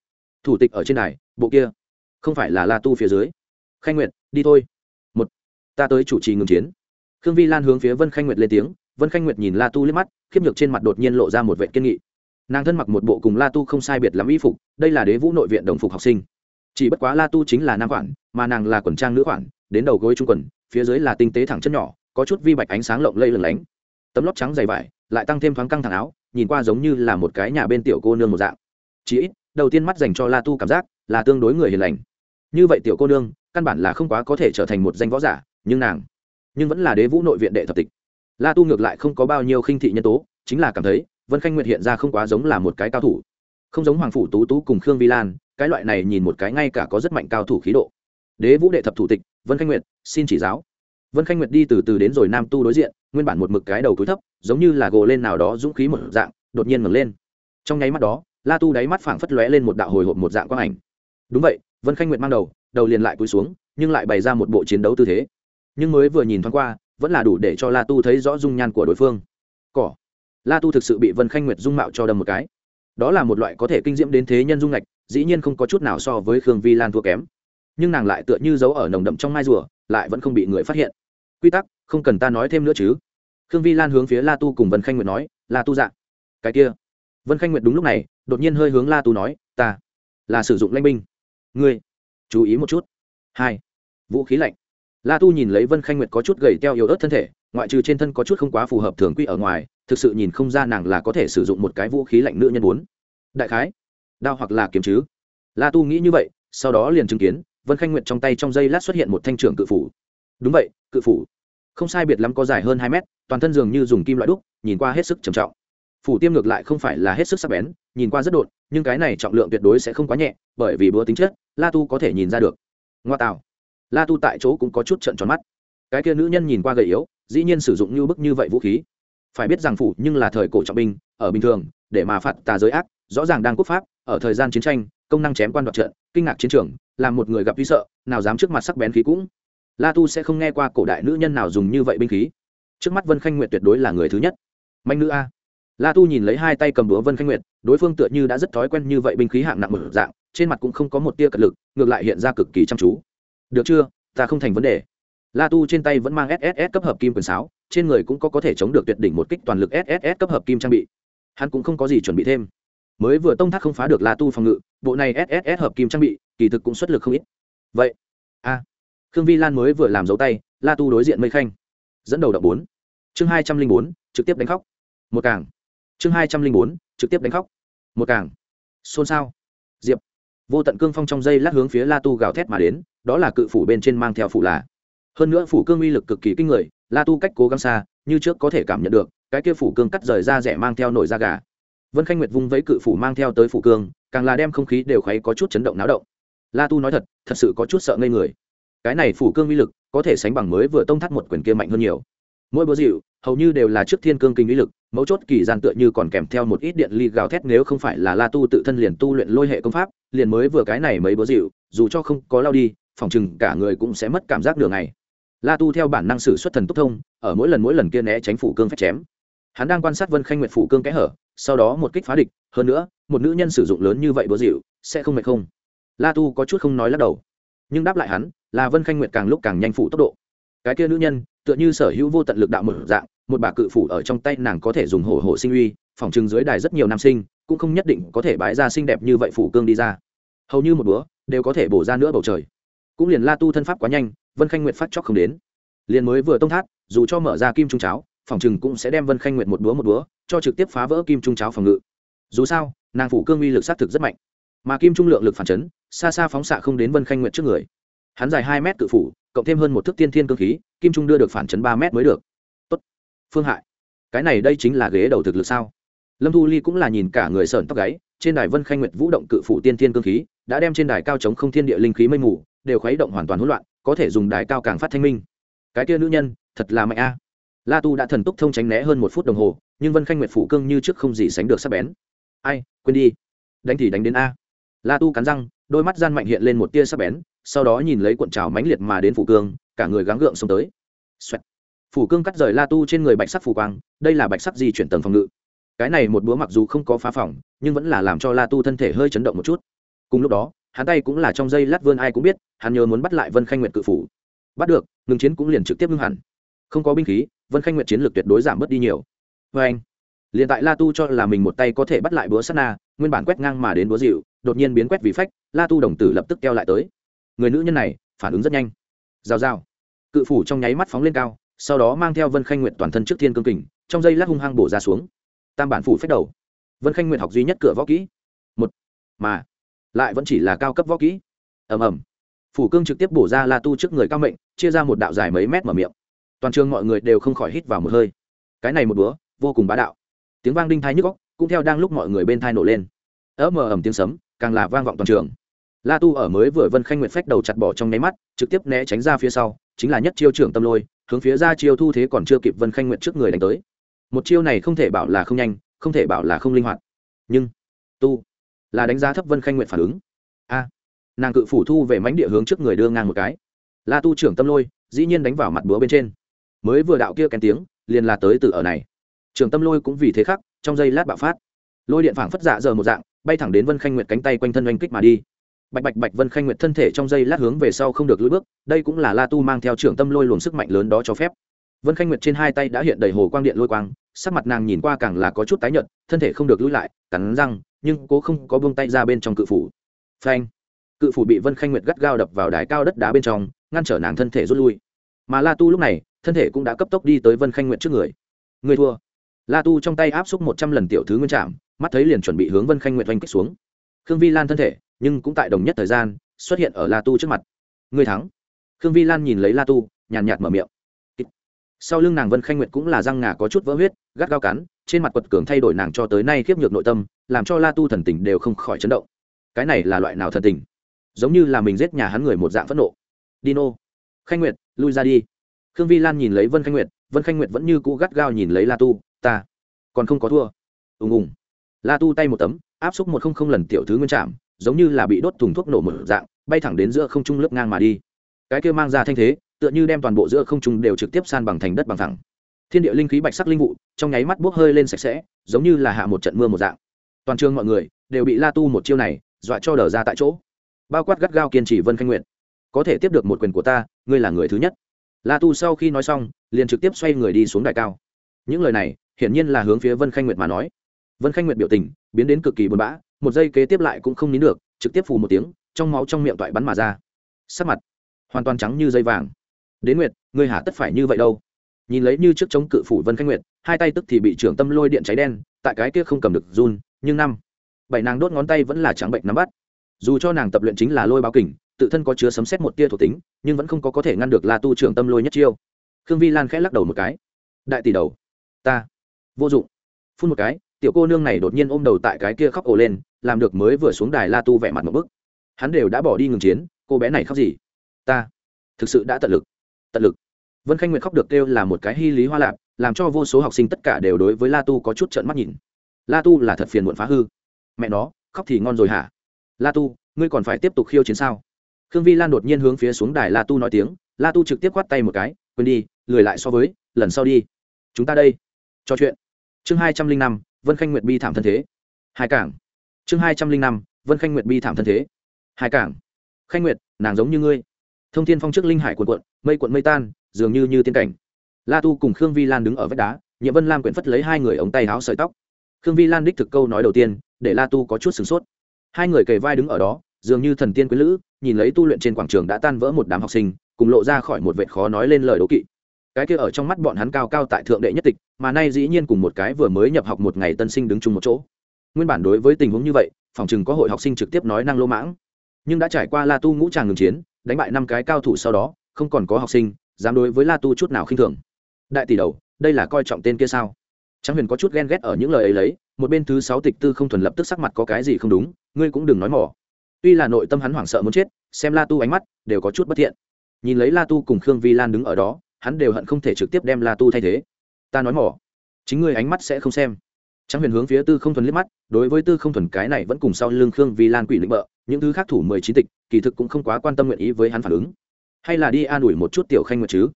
Thủ tịch ở trên đài, bộ kia. Không phải là la tu phía dưới. Khanh nguyệt, đi thôi ta tới chủ trì ngừng chiến. Khương vi lan hướng phía vân khanh nguyệt lên tiếng, vân khanh nguyệt nhìn la tu liếc mắt, khiếp nhược trên mặt đột nhiên lộ ra một vệ kiên nghị. Nàng thân mặc một bộ cùng la tu không sai biệt lắm y phục, đây là đế vũ nội viện đồng phục học sinh. Chỉ bất quá la tu chính là nam khoản mà nàng là quần trang nữ khoản đến đầu gối trung quần, phía dưới là tinh tế thẳng chân nhỏ, có chút vi bạch ánh sáng lộng lây lừng lánh. Tấm lót trắng dày vải, lại tăng thêm thoáng căng thẳng áo, nhìn qua giống như là một cái nhà bên tiểu cô nương một dạng. Chỉ ít, đầu tiên mắt dành cho la tu cảm giác là tương đối người hiền lành. Như vậy tiểu cô nương, căn bản là không quá có thể trở thành một danh võ giả nhưng nàng nhưng vẫn là đế vũ nội viện đệ thập tịch. La tu ngược lại không có bao nhiêu khinh thị nhân tố, chính là cảm thấy vân khanh nguyệt hiện ra không quá giống là một cái cao thủ. Không giống hoàng phủ tú tú cùng khương vi lan, cái loại này nhìn một cái ngay cả có rất mạnh cao thủ khí độ. Đế vũ đệ thập thủ tịch, vân khanh nguyệt, xin chỉ giáo. Vân khanh nguyệt đi từ từ đến rồi nam tu đối diện, nguyên bản một mực cái đầu túi thấp, giống như là gồ lên nào đó dũng khí một dạng, đột nhiên ngẩng lên. Trong nháy mắt đó, la tu đáy mắt phảng phất lóe lên một đạo hồi hộp một dạng quang ảnh. Đúng vậy, vân khanh nguyệt mang đầu đầu liền lại cúi xuống, nhưng lại bày ra một bộ chiến đấu tư thế nhưng mới vừa nhìn thoáng qua, vẫn là đủ để cho la tu thấy rõ dung nhan của đối phương. Cỏ. La tu thực sự bị vân khanh nguyệt dung mạo cho đâm một cái. Đó là một loại có thể kinh diễm đến thế nhân dung ngạch dĩ nhiên không có chút nào so với khương vi lan thua kém. Nhưng nàng lại tựa như giấu ở nồng đậm trong mai rùa, lại vẫn không bị người phát hiện. Quy tắc, không cần ta nói thêm nữa chứ. Khương vi lan hướng phía la tu cùng vân khanh nguyệt nói, la tu dạ. Cái kia. Vân khanh nguyệt đúng lúc này, đột nhiên hơi hướng la tu nói, ta là sử dụng lanh binh. Ngươi, chú ý một chút. Hai. Vũ khí lạnh la tu nhìn lấy vân khanh nguyệt có chút gầy teo yếu ớt thân thể, ngoại trừ trên thân có chút không quá phù hợp thường quy ở ngoài, thực sự nhìn không ra nàng là có thể sử dụng một cái vũ khí lạnh nữ nhân bốn đại khái, đao hoặc là kiếm chứ. La tu nghĩ như vậy, sau đó liền chứng kiến, vân khanh nguyệt trong tay trong dây lát xuất hiện một thanh trưởng cự phủ. Đúng vậy, cự phủ. Không sai biệt lắm có dài hơn hai mét, toàn thân dường như dùng kim loại đúc, nhìn qua hết sức trầm trọng. Phủ tiêm ngược lại không phải là hết sức sắc bén, nhìn qua rất đột, nhưng cái này trọng lượng tuyệt đối sẽ không quá nhẹ, bởi vì búa tính chất, la tu có thể nhìn ra được. Ngoa tạo la tu tại chỗ cũng có chút trận tròn mắt. Cái kia nữ nhân nhìn qua gầy yếu, dĩ nhiên sử dụng như bức như vậy vũ khí. Phải biết rằng phủ nhưng là thời cổ trọng binh, ở bình thường, để mà phạt tà giới ác, rõ ràng đang quốc pháp, ở thời gian chiến tranh, công năng chém quan đoạt trận, kinh ngạc chiến trường, làm một người gặp vi sợ, nào dám trước mặt sắc bén khí cũng. La tu sẽ không nghe qua cổ đại nữ nhân nào dùng như vậy binh khí. Trước mắt vân khanh nguyệt tuyệt đối là người thứ nhất. Manh nữ a. La tu nhìn lấy hai tay cầm đũa vân khanh nguyệt, đối phương tựa như đã rất thói quen như vậy binh khí hạng nặng một dạng, trên mặt cũng không có một tia cật lực, ngược lại hiện ra cực kỳ chăm chú được chưa, ta không thành vấn đề. La tu trên tay vẫn mang sss cấp hợp kim quyền sáo, trên người cũng có có thể chống được tuyệt đỉnh một kích toàn lực sss cấp hợp kim trang bị. Hắn cũng không có gì chuẩn bị thêm. Mới vừa tông thác không phá được la tu phòng ngự, bộ này sss hợp kim trang bị, kỳ thực cũng xuất lực không ít. Vậy, a, khương vi lan mới vừa làm dấu tay, la tu đối diện mây khanh. Dẫn đầu động bốn. Chương hai trăm linh bốn, trực tiếp đánh khóc. Một càng. Chương hai trăm linh bốn, trực tiếp đánh khóc. Một càng. Xôn xao. Diệp vô tận cương phong trong dây lát hướng phía la tu gào thét mà đến, đó là cự phủ bên trên mang theo phủ là. Hơn nữa phủ cương uy lực cực kỳ kinh người, la tu cách cố gắng xa, như trước có thể cảm nhận được, cái kia phủ cương cắt rời ra rẻ mang theo nổi da gà. Vân khanh nguyệt vung vẫy cự phủ mang theo tới phủ cương, càng là đem không khí đều khuấy có chút chấn động náo động. La tu nói thật thật sự có chút sợ ngây người. Cái này phủ cương uy lực, có thể sánh bằng mới vừa tông thắt một quyền kia mạnh hơn nhiều. Mỗi búa dịu hầu như đều là trước thiên cương kinh uy lực mấu chốt kỳ gian tựa như còn kèm theo một ít điện ly gào thét nếu không phải là la tu tự thân liền tu luyện lôi hệ công pháp, liền mới vừa cái này mấy búa dịu, dù cho không có lao đi, phòng chừng cả người cũng sẽ mất cảm giác đường này la tu theo bản năng sử xuất thần tốc thông, ở mỗi lần mỗi lần kia né tránh phủ cương phép chém. Hắn đang quan sát vân khanh nguyệt phủ cương kẽ hở, sau đó một kích phá địch, hơn nữa, một nữ nhân sử dụng lớn như vậy búa dịu, sẽ không mệt không? La tu có chút không nói lắc đầu. Nhưng đáp lại hắn, là vân khanh nguyệt càng lúc càng nhanh phủ tốc độ. Cái kia nữ nhân, tựa như sở hữu vô tận lực đạo mở dạng một bà cự phủ ở trong tay nàng có thể dùng hổ hổ sinh uy, phòng trưng dưới đài rất nhiều nam sinh, cũng không nhất định có thể bái ra xinh đẹp như vậy phủ cương đi ra. Hầu như một búa đều có thể bổ ra nữa bầu trời. Cũng liền la tu thân pháp quá nhanh, vân khanh nguyệt phát chóc không đến. Liền mới vừa tông thát, dù cho mở ra kim trung cháo, phòng trừng cũng sẽ đem vân khanh nguyệt một búa một búa cho trực tiếp phá vỡ kim trung cháo phòng ngự. Dù sao, nàng phủ cương uy lực sát thực rất mạnh. Mà kim trung lượng lực phản chấn, xa xa phóng xạ không đến vân khanh nguyệt trước người. Hắn dài hai mét cự phủ, cộng thêm hơn một thước tiên thiên cương khí, kim trung đưa được phản chấn ba mét mới được phương hại. Cái này đây chính là ghế đầu thực lực sao? Lâm thu ly cũng là nhìn cả người sởn tóc gáy, trên đài vân khanh nguyệt vũ động cự phủ tiên thiên cương khí, đã đem trên đài cao chống không thiên địa linh khí mây mù, đều khuấy động hoàn toàn hỗn loạn, có thể dùng đài cao càng phát thanh minh. Cái kia nữ nhân, thật là mạnh a. La tu đã thần túc thông tránh né hơn một phút đồng hồ, nhưng vân khanh nguyệt phủ cương như trước không gì sánh được sắc bén. Ai, quên đi. Đánh thì đánh đến a. La tu cắn răng, đôi mắt gian mạnh hiện lên một tia sắc bén, sau đó nhìn lấy cuộn trào mãnh liệt mà đến phủ cương, cả người gắng gượng xông tới. Xoẹt phủ cương cắt rời la tu trên người bạch sắc phủ quang, đây là bạch sắc di chuyển tầng phòng ngự. Cái này một búa mặc dù không có phá phòng, nhưng vẫn là làm cho la tu thân thể hơi chấn động một chút. Cùng lúc đó, hắn tay cũng là trong dây lát vươn ai cũng biết, hắn nhớ muốn bắt lại vân khanh nguyệt cự phủ. Bắt được, ngừng chiến cũng liền trực tiếp ngưng hẳn. Không có binh khí, vân khanh nguyệt chiến lược tuyệt đối giảm bớt đi nhiều. Vê anh, liền tại la tu cho là mình một tay có thể bắt lại búa sắt na, nguyên bản quét ngang mà đến búa dịu, đột nhiên biến quét vì phách, la tu đồng tử lập tức keo lại tới. Người nữ nhân này, phản ứng rất nhanh. Rào rào. Cự phủ trong nháy mắt phóng lên cao sau đó mang theo vân khanh nguyệt toàn thân trước thiên cương kình, trong dây lát hung hăng bổ ra xuống. Tam bản phủ phách đầu. Vân khanh nguyệt học duy nhất cửa võ kỹ. Một. Mà, lại vẫn chỉ là cao cấp võ kỹ. Ầm ầm. Phủ cương trực tiếp bổ ra la tu trước người cao mệnh, chia ra một đạo dài mấy mét mở miệng. Toàn trường mọi người đều không khỏi hít vào một hơi. Cái này một búa vô cùng bá đạo. Tiếng vang đinh thai nhức góc cũng theo đang lúc mọi người bên thai nổ lên. Ớ mờ ầm tiếng sấm, càng là vang vọng toàn trường. La tu ở mới vừa vân khanh nguyệt phách đầu chặt bỏ trong nháy mắt, trực tiếp né tránh ra phía sau, chính là nhất chiêu trưởng tâm lôi hướng phía ra chiêu thu thế còn chưa kịp vân khanh nguyện trước người đánh tới. Một chiêu này không thể bảo là không nhanh, không thể bảo là không linh hoạt. Nhưng, tu, là đánh giá thấp vân khanh nguyện phản ứng. A, nàng cự phủ thu về mánh địa hướng trước người đưa ngang một cái. La tu trưởng tâm lôi, dĩ nhiên đánh vào mặt búa bên trên. Mới vừa đạo kia kèn tiếng, liền là tới từ ở này. Trưởng tâm lôi cũng vì thế khắc, trong giây lát bạo phát. Lôi điện phảng phất dạ giờ một dạng, bay thẳng đến vân khanh nguyệt cánh tay quanh thân oanh kích mà đi bạch bạch bạch vân khanh nguyệt thân thể trong giây lát hướng về sau không được lưỡi bước, đây cũng là la tu mang theo trưởng tâm lôi luồng sức mạnh lớn đó cho phép. Vân khanh nguyệt trên hai tay đã hiện đầy hồ quang điện lôi quang, sắc mặt nàng nhìn qua càng là có chút tái nhợt, thân thể không được lưỡi lại, cắn răng, nhưng cố không có buông tay ra bên trong cự phủ. Phanh! Cự phủ bị vân khanh nguyệt gắt gao đập vào đài cao đất đá bên trong, ngăn trở nàng thân thể rút lui. Mà la tu lúc này, thân thể cũng đã cấp tốc đi tới vân khanh nguyệt trước người. Người thua! La tu trong tay áp xúc một trăm lần tiểu thứ nguyên trạm mắt thấy liền chuẩn bị hướng vân khanh nguyệt oanh kích xuống. Khương vi lan thân thể nhưng cũng tại đồng nhất thời gian, xuất hiện ở la tu trước mặt. Người thắng. Khương vi lan nhìn lấy la tu, nhàn nhạt mở miệng. Sau lưng nàng vân khanh nguyệt cũng là răng ngà có chút vỡ huyết, gắt gao cắn, trên mặt quật cường thay đổi nàng cho tới nay khiếp nhược nội tâm, làm cho la tu thần tình đều không khỏi chấn động. Cái này là loại nào thần tình? Giống như là mình giết nhà hắn người một dạng phẫn nộ. Dino. Khanh nguyệt, lui ra đi. Khương vi lan nhìn lấy vân khanh nguyệt, vân khanh nguyệt vẫn như cũ gắt gao nhìn lấy la tu, ta còn không có thua. Ùng ùng. La tu tay một tấm, áp xúc một không không lần tiểu thứ nguyên trạm giống như là bị đốt thùng thuốc nổ một dạng, bay thẳng đến giữa không trung lướt ngang mà đi. Cái kia mang ra thanh thế, tựa như đem toàn bộ giữa không trung đều trực tiếp san bằng thành đất bằng thẳng. Thiên địa linh khí bạch sắc linh vụ, trong nháy mắt bốc hơi lên sạch sẽ, giống như là hạ một trận mưa một dạng. Toàn trường mọi người đều bị la tu một chiêu này dọa cho đờ ra tại chỗ. Bao quát gắt gao kiên trì vân khanh nguyện có thể tiếp được một quyền của ta, ngươi là người thứ nhất. La tu sau khi nói xong, liền trực tiếp xoay người đi xuống đài cao. Những lời này, hiển nhiên là hướng phía vân khanh nguyệt mà nói. Vân khanh nguyệt biểu tình biến đến cực kỳ buồn bã một giây kế tiếp lại cũng không nín được, trực tiếp phù một tiếng, trong máu trong miệng toại bắn mà ra. Sắc mặt hoàn toàn trắng như dây vàng. Đến nguyệt, ngươi hả tất phải như vậy đâu? Nhìn lấy như trước chống cự phủ vân khanh nguyệt, hai tay tức thì bị trưởng tâm lôi điện cháy đen, tại cái kia không cầm được run, nhưng năm. Bảy nàng đốt ngón tay vẫn là trắng bệnh nắm bắt. Dù cho nàng tập luyện chính là lôi báo kình, tự thân có chứa sấm xét một tia thuộc tính, nhưng vẫn không có có thể ngăn được la tu trưởng tâm lôi nhất chiêu. Khương vi lan khẽ lắc đầu một cái. Đại tỷ đầu, ta. Vô dụng. Phun một cái tiểu cô nương này đột nhiên ôm đầu tại cái kia khóc ồ lên, làm được mới vừa xuống đài la tu vẻ mặt một bức. Hắn đều đã bỏ đi ngừng chiến, cô bé này khóc gì? Ta thực sự đã tận lực tận lực. Vân khanh nguyệt khóc được kêu là một cái hy lý hoa lạp làm cho vô số học sinh tất cả đều đối với la tu có chút trợn mắt nhìn. La tu là thật phiền muộn phá hư. Mẹ nó, khóc thì ngon rồi hả? La tu, ngươi còn phải tiếp tục khiêu chiến sao? Khương vi lan đột nhiên hướng phía xuống đài la tu nói tiếng, la tu trực tiếp khoát tay một cái, quên đi, lười lại so với, lần sau đi. Chúng ta đây. Trò chuyện. Chương hai trăm linh năm vân khanh nguyệt bi thảm thân thế. Hai cảng. Chương hai trăm linh năm, vân khanh nguyệt bi thảm thân thế. Hai cảng. Khanh nguyệt, nàng giống như ngươi. Thông thiên phong trước linh hải cuộn cuộn, mây cuộn mây tan, dường như như tiên cảnh. La tu cùng khương vi lan đứng ở vách đá, nhiệm vân lam quyển phất lấy hai người ống tay áo sợi tóc. Khương vi lan đích thực câu nói đầu tiên, để la tu có chút sửng sốt. Hai người kề vai đứng ở đó, dường như thần tiên quý lữ, nhìn lấy tu luyện trên quảng trường đã tan vỡ một đám học sinh, cùng lộ ra khỏi một vệt khó nói lên lời đố kỵ cái kia ở trong mắt bọn hắn cao cao tại thượng đệ nhất tịch, mà nay dĩ nhiên cùng một cái vừa mới nhập học một ngày tân sinh đứng chung một chỗ. Nguyên bản đối với tình huống như vậy, phòng chừng có hội học sinh trực tiếp nói năng lô mãng. Nhưng đã trải qua la tu ngũ tràng ngừng chiến, đánh bại năm cái cao thủ sau đó, không còn có học sinh, dám đối với la tu chút nào khinh thường. Đại tỷ đầu, đây là coi trọng tên kia sao? Trang huyền có chút ghen ghét ở những lời ấy lấy, một bên thứ sáu tịch tư không thuần lập tức sắc mặt có cái gì không đúng, ngươi cũng đừng nói mỏ. Tuy là nội tâm hắn hoảng sợ muốn chết, xem la tu ánh mắt, đều có chút bất thiện. Nhìn lấy la tu cùng khương vi lan đứng ở đó hắn đều hận không thể trực tiếp đem la tu thay thế. Ta nói mỏ. Chính ngươi ánh mắt sẽ không xem. Trang huyền hướng phía tư không thuần liếc mắt, đối với tư không thuần cái này vẫn cùng sau lưng khương vi lan quỷ lĩnh bợ, những thứ khác thủ mười chín tịch, kỳ thực cũng không quá quan tâm nguyện ý với hắn phản ứng. Hay là đi an ủi một chút tiểu khanh nguyệt chứ?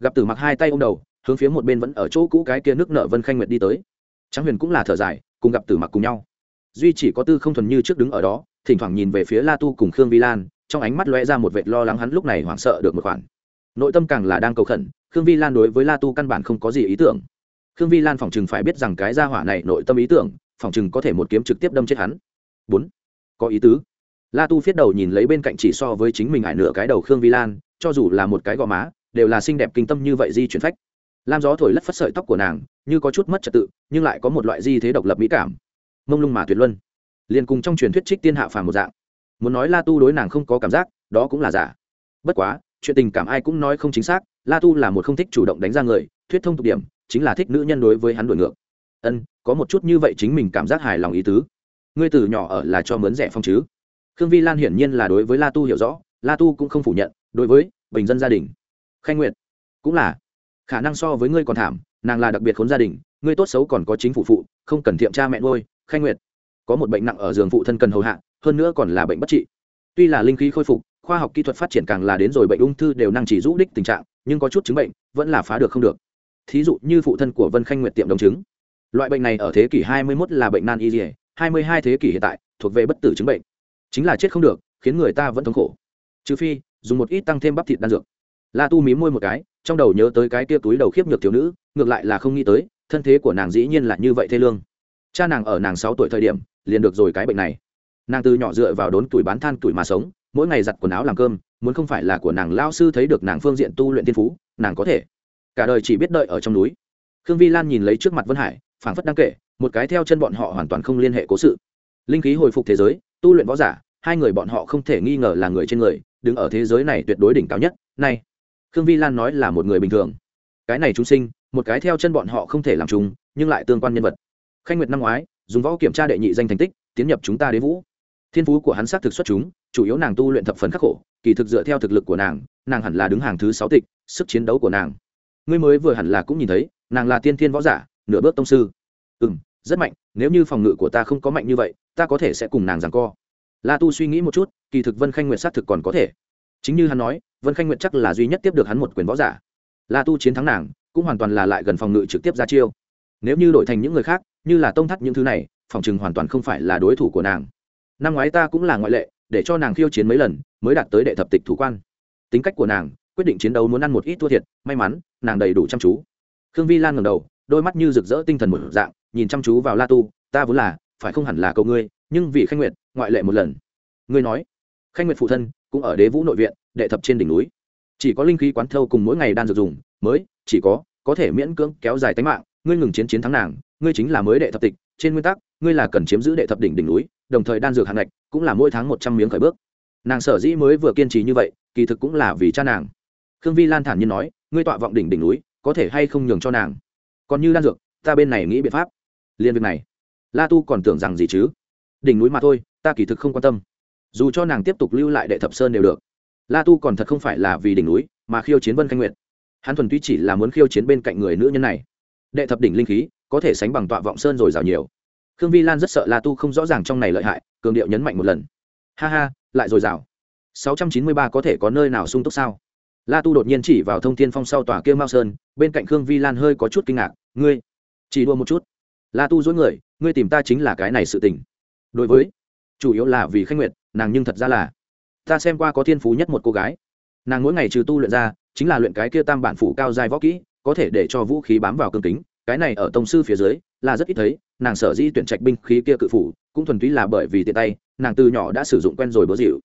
Gặp tử mặc hai tay ô m đầu, hướng phía một bên vẫn ở chỗ cũ cái kia nước nợ vân khanh nguyệt đi tới. Trang huyền cũng là thở dài, cùng gặp tử mặc cùng nhau. Duy chỉ có tư không thuần như trước đứng ở đó, thỉnh thoảng nhìn về phía la tu cùng khương vi lan, trong ánh mắt lóe ra một vệt lo lắng hắn lúc này hoảng sợ được một khoản nội tâm càng là đang cầu khẩn, khương vi lan đối với la tu căn bản không có gì ý tưởng. Khương vi lan phòng chừng phải biết rằng cái gia hỏa này nội tâm ý tưởng phòng chừng có thể một kiếm trực tiếp đâm chết hắn. Bốn, có ý tứ. La tu viết đầu nhìn lấy bên cạnh chỉ so với chính mình ải nửa cái đầu khương vi lan, cho dù là một cái gò má, đều là xinh đẹp kinh tâm như vậy di chuyển phách. Lam gió thổi lất phất sợi tóc của nàng, như có chút mất trật tự, nhưng lại có một loại di thế độc lập mỹ cảm. Mông lung mà tuyệt luân. Liền cùng trong truyền thuyết trích tiên hạ phàm một dạng. Muốn nói la tu đối nàng không có cảm giác, đó cũng là giả. Bất quá chuyện tình cảm ai cũng nói không chính xác, la tu là một không thích chủ động đánh ra người, thuyết thông tục điểm, chính là thích nữ nhân đối với hắn đổi ngược. Ân, có một chút như vậy chính mình cảm giác hài lòng ý tứ. Ngươi từ nhỏ ở là cho mướn rẻ phong chứ? Khương vi lan hiển nhiên là đối với la tu hiểu rõ, la tu cũng không phủ nhận, đối với bình dân gia đình. Khanh nguyệt, cũng là. Khả năng so với ngươi còn thảm, nàng là đặc biệt khốn gia đình, ngươi tốt xấu còn có chính phủ phụ, không cần thiệm cha mẹ ngôi khanh nguyệt, có một bệnh nặng ở giường phụ thân cần hầu hạ, hơn nữa còn là bệnh bất trị. Tuy là linh khí khôi phục khoa học kỹ thuật phát triển càng là đến rồi bệnh ung thư đều năng chỉ rũ đích tình trạng, nhưng có chút chứng bệnh, vẫn là phá được không được. Thí dụ như phụ thân của vân khanh nguyệt tiệm đồng chứng. Loại bệnh này ở thế kỷ 21 là bệnh nan y dỉa 22 thế kỷ hiện tại, thuộc về bất tử chứng bệnh. Chính là chết không được, khiến người ta vẫn thống khổ. Trừ phi, dùng một ít tăng thêm bắp thịt đan dược. La tu mí môi một cái, trong đầu nhớ tới cái tia túi đầu khiếp nhược thiếu nữ, ngược lại là không nghĩ tới, thân thế của nàng dĩ nhiên là như vậy thê lương. Cha nàng ở nàng sáu tuổi thời điểm, liền được rồi cái bệnh này. Nàng từ nhỏ dựa vào đốn tuổi bán than tuổi mà sống mỗi ngày giặt quần áo làm cơm, muốn không phải là của nàng lao sư thấy được nàng phương diện tu luyện tiên phú, nàng có thể. Cả đời chỉ biết đợi ở trong núi. Khương vi lan nhìn lấy trước mặt vân hải, phảng phất đang kể, một cái theo chân bọn họ hoàn toàn không liên hệ cố sự. Linh khí hồi phục thế giới, tu luyện võ giả, hai người bọn họ không thể nghi ngờ là người trên người, đứng ở thế giới này tuyệt đối đỉnh cao nhất, này. Khương vi lan nói là một người bình thường. Cái này chúng sinh, một cái theo chân bọn họ không thể làm chúng, nhưng lại tương quan nhân vật. Khanh nguyệt năm ngoái, dùng võ kiểm tra đệ nhị danh thành tích, tiến nhập chúng ta đế vũ thiên phú của hắn xác thực xuất chúng, chủ yếu nàng tu luyện thập phần khắc khổ, kỳ thực dựa theo thực lực của nàng nàng hẳn là đứng hàng thứ sáu tịch, sức chiến đấu của nàng. Ngươi mới vừa hẳn là cũng nhìn thấy, nàng là tiên thiên võ giả, nửa bước tông sư. Ừ m rất mạnh, nếu như phòng ngự của ta không có mạnh như vậy, ta có thể sẽ cùng nàng rằng co. La tu suy nghĩ một chút, kỳ thực vân khanh nguyện xác thực còn có thể. Chính như hắn nói, vân khanh nguyện chắc là duy nhất tiếp được hắn một quyền võ giả. La tu chiến thắng nàng, cũng hoàn toàn là lại gần phòng ngự trực tiếp ra chiêu. Nếu như đổi thành những người khác, như là tông thắt những thứ này, phòng chừng hoàn toàn không phải là đối thủ của nàng năm ngoái ta cũng là ngoại lệ, để cho nàng khiêu chiến mấy lần, mới đạt tới đệ thập tịch thủ quan. Tính cách của nàng, quyết định chiến đấu muốn ăn một ít thua thiệt, may mắn, nàng đầy đủ chăm chú. Khương vi lan ngầm đầu, đôi mắt như rực rỡ tinh thần một dạng, nhìn chăm chú vào la tu, ta vốn là, phải không hẳn là cầu ngươi, nhưng vì khanh nguyệt, ngoại lệ một lần. Ngươi nói, khanh nguyệt phụ thân cũng ở đế vũ nội viện, đệ thập trên đỉnh núi. Chỉ có linh khí quán thâu cùng mỗi ngày đan dược dùng, mới, chỉ có có thể miễn cưỡng kéo dài tính mạng. Ngươi ngừng chiến chiến thắng nàng, ngươi chính là mới đệ thập tịch, trên nguyên tắc, ngươi là cần chiếm giữ đệ thập đỉnh đỉnh núi đồng thời đan dược hạng ngạch cũng là mỗi tháng một trăm miếng khởi bước. Nàng sở dĩ mới vừa kiên trì như vậy, kỳ thực cũng là vì cha nàng. Khương vi lan thản nhiên nói, ngươi tọa vọng đỉnh đỉnh núi, có thể hay không nhường cho nàng? Còn như đan dược, ta bên này nghĩ biện pháp. Liên việc này, la tu còn tưởng rằng gì chứ? Đỉnh núi mà thôi, ta kỳ thực không quan tâm. Dù cho nàng tiếp tục lưu lại đệ thập sơn đều được. La tu còn thật không phải là vì đỉnh núi, mà khiêu chiến vân khanh nguyệt. Hắn thuần túy chỉ là muốn khiêu chiến bên cạnh người nữ nhân này. Đệ thập đỉnh linh khí, có thể sánh bằng tọa vọng sơn rồi rào nhiều khương vi lan rất sợ la tu không rõ ràng trong này lợi hại, cường điệu nhấn mạnh một lần. Ha ha, lại rồi rào sáu trăm chín mươi ba có thể có nơi nào sung túc sao? La tu đột nhiên chỉ vào thông thiên phong sau tòa kia mao sơn, bên cạnh khương vi lan hơi có chút kinh ngạc. Ngươi, chỉ đua một chút. La tu dối người, ngươi tìm ta chính là cái này sự tình. Đối với, chủ yếu là vì khanh nguyệt, nàng nhưng thật ra là, ta xem qua có thiên phú nhất một cô gái. Nàng mỗi ngày trừ tu luyện ra, chính là luyện cái kia tam bản phủ cao dài võ kỹ, có thể để cho vũ khí bám vào cương kính cái này ở tông sư phía dưới, là rất ít thấy, nàng sở dĩ tuyển trạch binh khí kia cự phủ, cũng thuần túy là bởi vì tiện tay, nàng từ nhỏ đã sử dụng quen rồi bố dịu.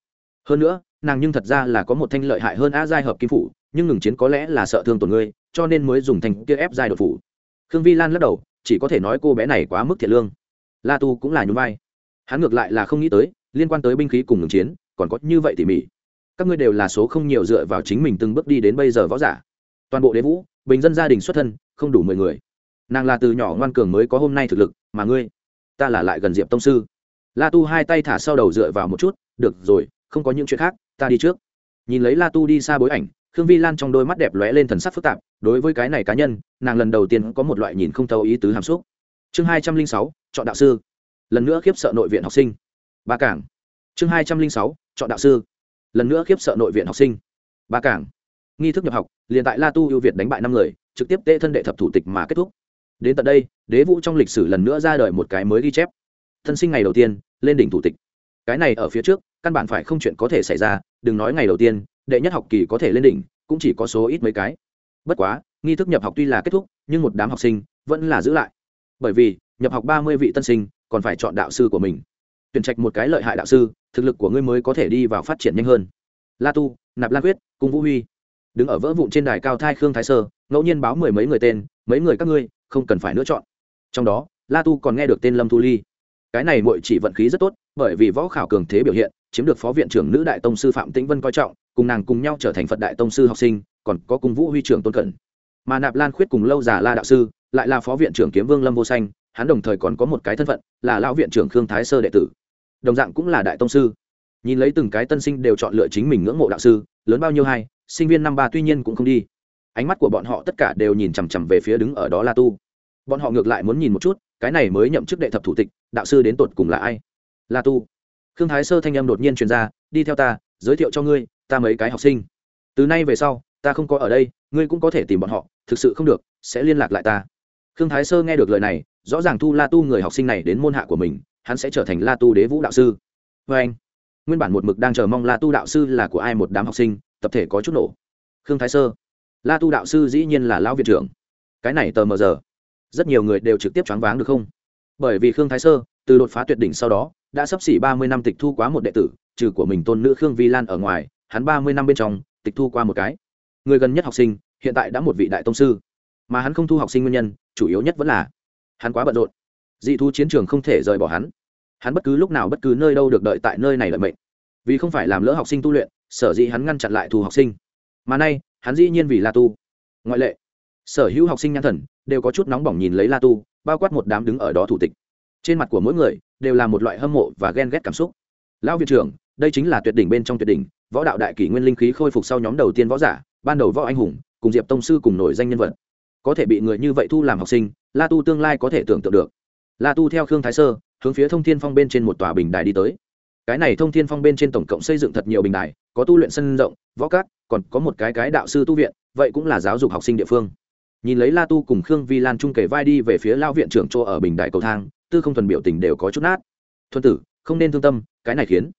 Hơn nữa, nàng nhưng thật ra là có một thanh lợi hại hơn a giai hợp kim phủ, nhưng ngừng chiến có lẽ là sợ thương tổn ngươi, cho nên mới dùng thanh kia ép giai đột phủ. Khương vi lan lắc đầu, chỉ có thể nói cô bé này quá mức thiệt lương. La tu cũng là nhún vai. Hắn ngược lại là không nghĩ tới, liên quan tới binh khí cùng ngừng chiến, còn có như vậy tỉ mỉ. Các ngươi đều là số không nhiều dựa vào chính mình từng bước đi đến bây giờ võ giả. Toàn bộ đế vũ, bình dân gia đình xuất thân, không đủ mười người nàng là từ nhỏ ngoan cường mới có hôm nay thực lực, mà ngươi, ta là lại gần diệp tông sư. La tu hai tay thả sau đầu dựa vào một chút, được rồi, không có những chuyện khác, ta đi trước. Nhìn lấy la tu đi xa bối ảnh, khương vi lan trong đôi mắt đẹp lóe lên thần sắc phức tạp, đối với cái này cá nhân, nàng lần đầu tiên có một loại nhìn không thấu ý tứ hàm xúc. Chương hai trăm linh sáu, chọn đạo sư. Lần nữa khiếp sợ nội viện học sinh. Ba cảng. Chương hai trăm linh sáu, chọn đạo sư. Lần nữa khiếp sợ nội viện học sinh. Ba cảng. Nghi thức nhập học, liền tại la tu ưu việt đánh bại năm người, trực tiếp tệ thân đệ thập thủ tịch mà kết thúc đến tận đây, đế vũ trong lịch sử lần nữa ra đời một cái mới ghi chép. Thân sinh ngày đầu tiên, lên đỉnh thủ tịch. Cái này ở phía trước, căn bản phải không chuyện có thể xảy ra, đừng nói ngày đầu tiên, đệ nhất học kỳ có thể lên đỉnh, cũng chỉ có số ít mấy cái. Bất quá, nghi thức nhập học tuy là kết thúc, nhưng một đám học sinh vẫn là giữ lại. Bởi vì, nhập học ba mươi vị tân sinh còn phải chọn đạo sư của mình. Tuyển trạch một cái lợi hại đạo sư, thực lực của ngươi mới có thể đi vào phát triển nhanh hơn. La tu, nạp lan quyết cùng vũ huy. Đứng ở vỡ vụn trên đài cao thai khương thái sơ, ngẫu nhiên báo mười mấy người tên, mấy người các ngươi không cần phải nữa chọn. Trong đó, la tu còn nghe được tên lâm thu ly. Cái này muội chỉ vận khí rất tốt, bởi vì võ khảo cường thế biểu hiện, chiếm được phó viện trưởng nữ đại tông sư phạm tĩnh vân coi trọng, cùng nàng cùng nhau trở thành phật đại tông sư học sinh, còn có cùng vũ huy trưởng tôn cẩn mà nạp lan khuyết cùng lâu già la đạo sư, lại là phó viện trưởng kiếm vương lâm vô xanh hắn đồng thời còn có một cái thân phận, là lão viện trưởng khương thái sơ đệ tử. Đồng dạng cũng là đại tông sư. Nhìn lấy từng cái tân sinh đều chọn lựa chính mình ngưỡng mộ đạo sư, lớn bao nhiêu hay sinh viên năm ba tuy nhiên cũng không đi ánh mắt của bọn họ tất cả đều nhìn chằm chằm về phía đứng ở đó la tu. Bọn họ ngược lại muốn nhìn một chút, cái này mới nhậm chức đệ thập thủ tịch, đạo sư đến tột cùng là ai? La tu. Khương thái sơ thanh em đột nhiên truyền ra, đi theo ta, giới thiệu cho ngươi, ta mấy cái học sinh. Từ nay về sau, ta không có ở đây, ngươi cũng có thể tìm bọn họ, thực sự không được, sẽ liên lạc lại ta. Khương thái sơ nghe được lời này, rõ ràng thu la tu người học sinh này đến môn hạ của mình, hắn sẽ trở thành la tu đế vũ đạo sư. Vê anh, nguyên bản một mực đang chờ mong la tu đạo sư là của ai một đám học sinh, tập thể có chút nổ. Khương thái sơ la tu đạo sư dĩ nhiên là lão viện trưởng. Cái này tờ mờ giờ, rất nhiều người đều trực tiếp choáng váng được không? Bởi vì khương thái sơ, từ đột phá tuyệt đỉnh sau đó, đã sắp xỉ ba mươi năm tịch thu quá một đệ tử, trừ của mình tôn nữ khương vi lan ở ngoài, hắn ba mươi năm bên trong, tịch thu qua một cái. Người gần nhất học sinh, hiện tại đã một vị đại tông sư. Mà hắn không thu học sinh nguyên nhân, chủ yếu nhất vẫn là, hắn quá bận rộn. Dị thu chiến trường không thể rời bỏ hắn. Hắn bất cứ lúc nào bất cứ nơi đâu được đợi tại nơi này lợi mệnh. Vì không phải làm lỡ học sinh tu luyện, sở dĩ hắn ngăn chặn lại thu học sinh. Mà nay hắn dĩ nhiên vì la tu. Ngoại lệ, sở hữu học sinh nhãn thần đều có chút nóng bỏng nhìn lấy la tu, bao quát một đám đứng ở đó thủ tịch. Trên mặt của mỗi người đều là một loại hâm mộ và ghen ghét cảm xúc. Lão viện trưởng, đây chính là tuyệt đỉnh bên trong tuyệt đỉnh, võ đạo đại kỷ nguyên linh khí khôi phục sau nhóm đầu tiên võ giả, ban đầu võ anh hùng, cùng diệp tông sư cùng nổi danh nhân vật. Có thể bị người như vậy thu làm học sinh, la tu tương lai có thể tưởng tượng được. La tu theo khương thái sơ, hướng phía thông thiên phong bên trên một tòa bình đài đi tới. Cái này thông thiên phong bên trên tổng cộng xây dựng thật nhiều bình đài, có tu luyện sân rộng, võ cát còn có một cái cái đạo sư tu viện, vậy cũng là giáo dục học sinh địa phương. Nhìn lấy la tu cùng khương vi lan trung kề vai đi về phía lao viện trưởng chỗ ở bình đại cầu thang, tư không thuần biểu tình đều có chút nát. Thuần tử, không nên thương tâm, cái này khiến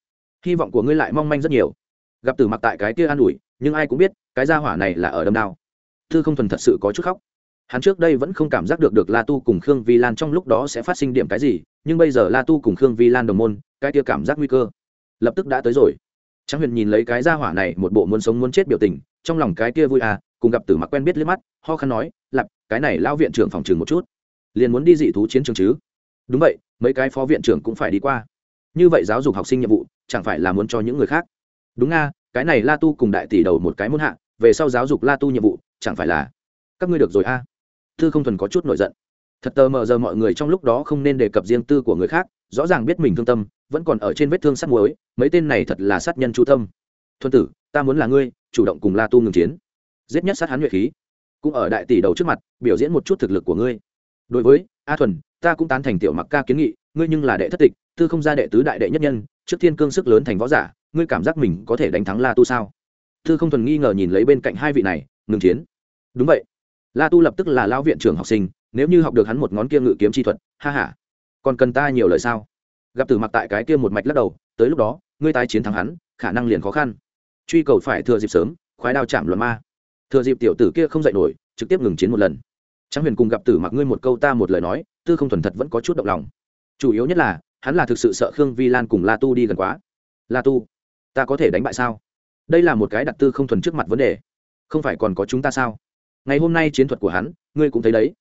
hy vọng của ngươi lại mong manh rất nhiều. Gặp tử mặc tại cái kia an ủi, nhưng ai cũng biết, cái gia hỏa này là ở đâm đao. Tư không thuần thật sự có chút khóc. Hắn trước đây vẫn không cảm giác được được la tu cùng khương vi lan trong lúc đó sẽ phát sinh điểm cái gì, nhưng bây giờ la tu cùng khương vi lan đồng môn, cái kia cảm giác nguy cơ lập tức đã tới rồi. Trang Huyền nhìn lấy cái gia hỏa này, một bộ muốn sống muốn chết biểu tình, trong lòng cái kia vui à, cùng gặp Tử Mặc quen biết liếc mắt, ho khăn nói, "Lặp, cái này lao viện trưởng phòng trường một chút, liền muốn đi dị thú chiến trường chứ?" Đúng vậy, mấy cái phó viện trưởng cũng phải đi qua. Như vậy giáo dục học sinh nhiệm vụ, chẳng phải là muốn cho những người khác? Đúng nga, cái này La Tu cùng đại tỷ đầu một cái muốn hạ, về sau giáo dục La Tu nhiệm vụ, chẳng phải là các ngươi được rồi a? À? Thư Không Thuần có chút nổi giận. Thật tờ mờ giờ mọi người trong lúc đó không nên đề cập riêng tư của người khác, rõ ràng biết mình thương tâm, vẫn còn ở trên vết thương sát muối, mấy tên này thật là sát nhân chu tâm. Thuần tử, ta muốn là ngươi, chủ động cùng la tu ngừng chiến. Giết nhất sát hắn nhuệ khí. Cũng ở đại tỷ đầu trước mặt, biểu diễn một chút thực lực của ngươi. Đối với, a thuần, ta cũng tán thành tiểu mặc ca kiến nghị, ngươi nhưng là đệ thất tịch, tư không ra đệ tứ đại đệ nhất nhân, trước thiên cương sức lớn thành võ giả, ngươi cảm giác mình có thể đánh thắng la tu sao? Tư không thuần nghi ngờ nhìn lấy bên cạnh hai vị này, ngừng chiến. Đúng vậy. La tu lập tức là lao viện trưởng học sinh, nếu như học được hắn một ngón kia ngự kiếm chi thuật, ha h a còn cần ta nhiều lời sao? Gặp tử mặc tại cái kia một mạch lắc đầu, tới lúc đó, ngươi tái chiến thắng hắn, khả năng liền khó khăn. Truy cầu phải thừa dịp sớm, khoái đao chạm luận ma. Thừa dịp tiểu tử kia không dạy nổi, trực tiếp ngừng chiến một lần. Trang huyền cùng gặp tử mặc ngươi một câu ta một lời nói, tư không thuần thật vẫn có chút động lòng. Chủ yếu nhất là, hắn là thực sự sợ khương vi lan cùng la tu đi gần quá. La tu, ta có thể đánh bại sao? Đây là một cái đặt tư không thuần trước mặt vấn đề. Không phải còn có chúng ta sao? Ngày hôm nay chiến thuật của hắn, ngươi cũng thấy đấy.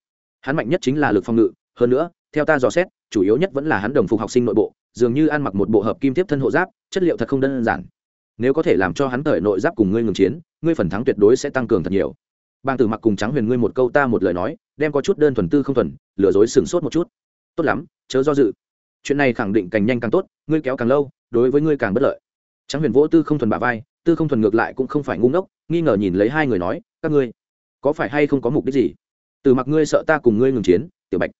Hắn mạnh nhất chính là lực phòng ngự, hơn nữa theo ta dò xét, chủ yếu nhất vẫn là hắn đồng phục học sinh nội bộ, dường như ăn mặc một bộ hợp kim tiếp thân hộ giáp, chất liệu thật không đơn giản. Nếu có thể làm cho hắn cởi nội giáp cùng ngươi ngừng chiến, ngươi phần thắng tuyệt đối sẽ tăng cường thật nhiều. Bang tử mặc cùng trắng huyền ngươi một câu ta một lời nói, đem có chút đơn thuần tư không thuần, lừa dối sừng sốt một chút. Tốt lắm, chớ do dự. Chuyện này khẳng định càng nhanh càng tốt, ngươi kéo càng lâu, đối với ngươi càng bất lợi. Trắng huyền vỗ tư không thuần bả vai, tư không thuần ngược lại cũng không phải ngu ngốc, nghi ngờ nhìn lấy hai người nói, các ngươi, có phải hay không có mục đích gì? Từ mặc ngươi sợ ta cùng ngươi ngừng chiến, tiểu bạch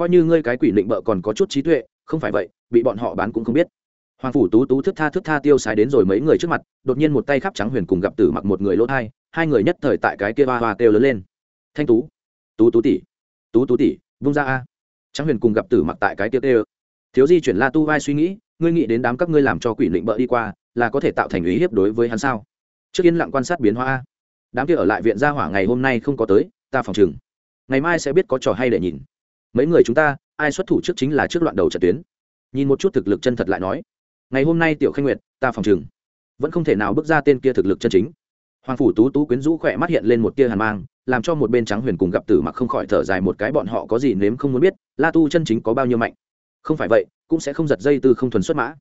coi như ngươi cái quỷ định bợ còn có chút trí tuệ, không phải vậy, bị bọn họ bán cũng không biết. Hoàng phủ tú tú thức tha thức tha tiêu xài đến rồi mấy người trước mặt, đột nhiên một tay khắp trắng huyền cùng gặp tử mặc một người lỗ thai, hai người nhất thời tại cái kia hoa hoa kêu lớn lên. Thanh tú tú tú tỷ, tú tú tỷ, vung ra a. Trắng huyền cùng gặp tử mặc tại cái kia kêu. Thiếu di chuyển la tu vai suy nghĩ, ngươi nghĩ đến đám các ngươi làm cho quỷ định bợ đi qua, là có thể tạo thành ý hiếp đối với hắn sao? Trước yên lặng quan sát biến hóa a. Đám kia ở lại viện gia hỏa ngày hôm nay không có tới, ta phòng chừng ngày mai sẽ biết có trò hay để nhìn mấy người chúng ta, ai xuất thủ trước chính là trước loạn đầu trận tuyến. Nhìn một chút thực lực chân thật lại nói. Ngày hôm nay tiểu khanh nguyệt, ta phòng chừng vẫn không thể nào bước ra tên kia thực lực chân chính. Hoàng phủ tú tú quyến rũ khỏe mắt hiện lên một tia hàn mang, làm cho một bên trắng huyền cùng gặp tử mặc không khỏi thở dài một cái bọn họ có gì nếm không muốn biết, la tu chân chính có bao nhiêu mạnh. Không phải vậy, cũng sẽ không giật dây tư không thuần xuất mã.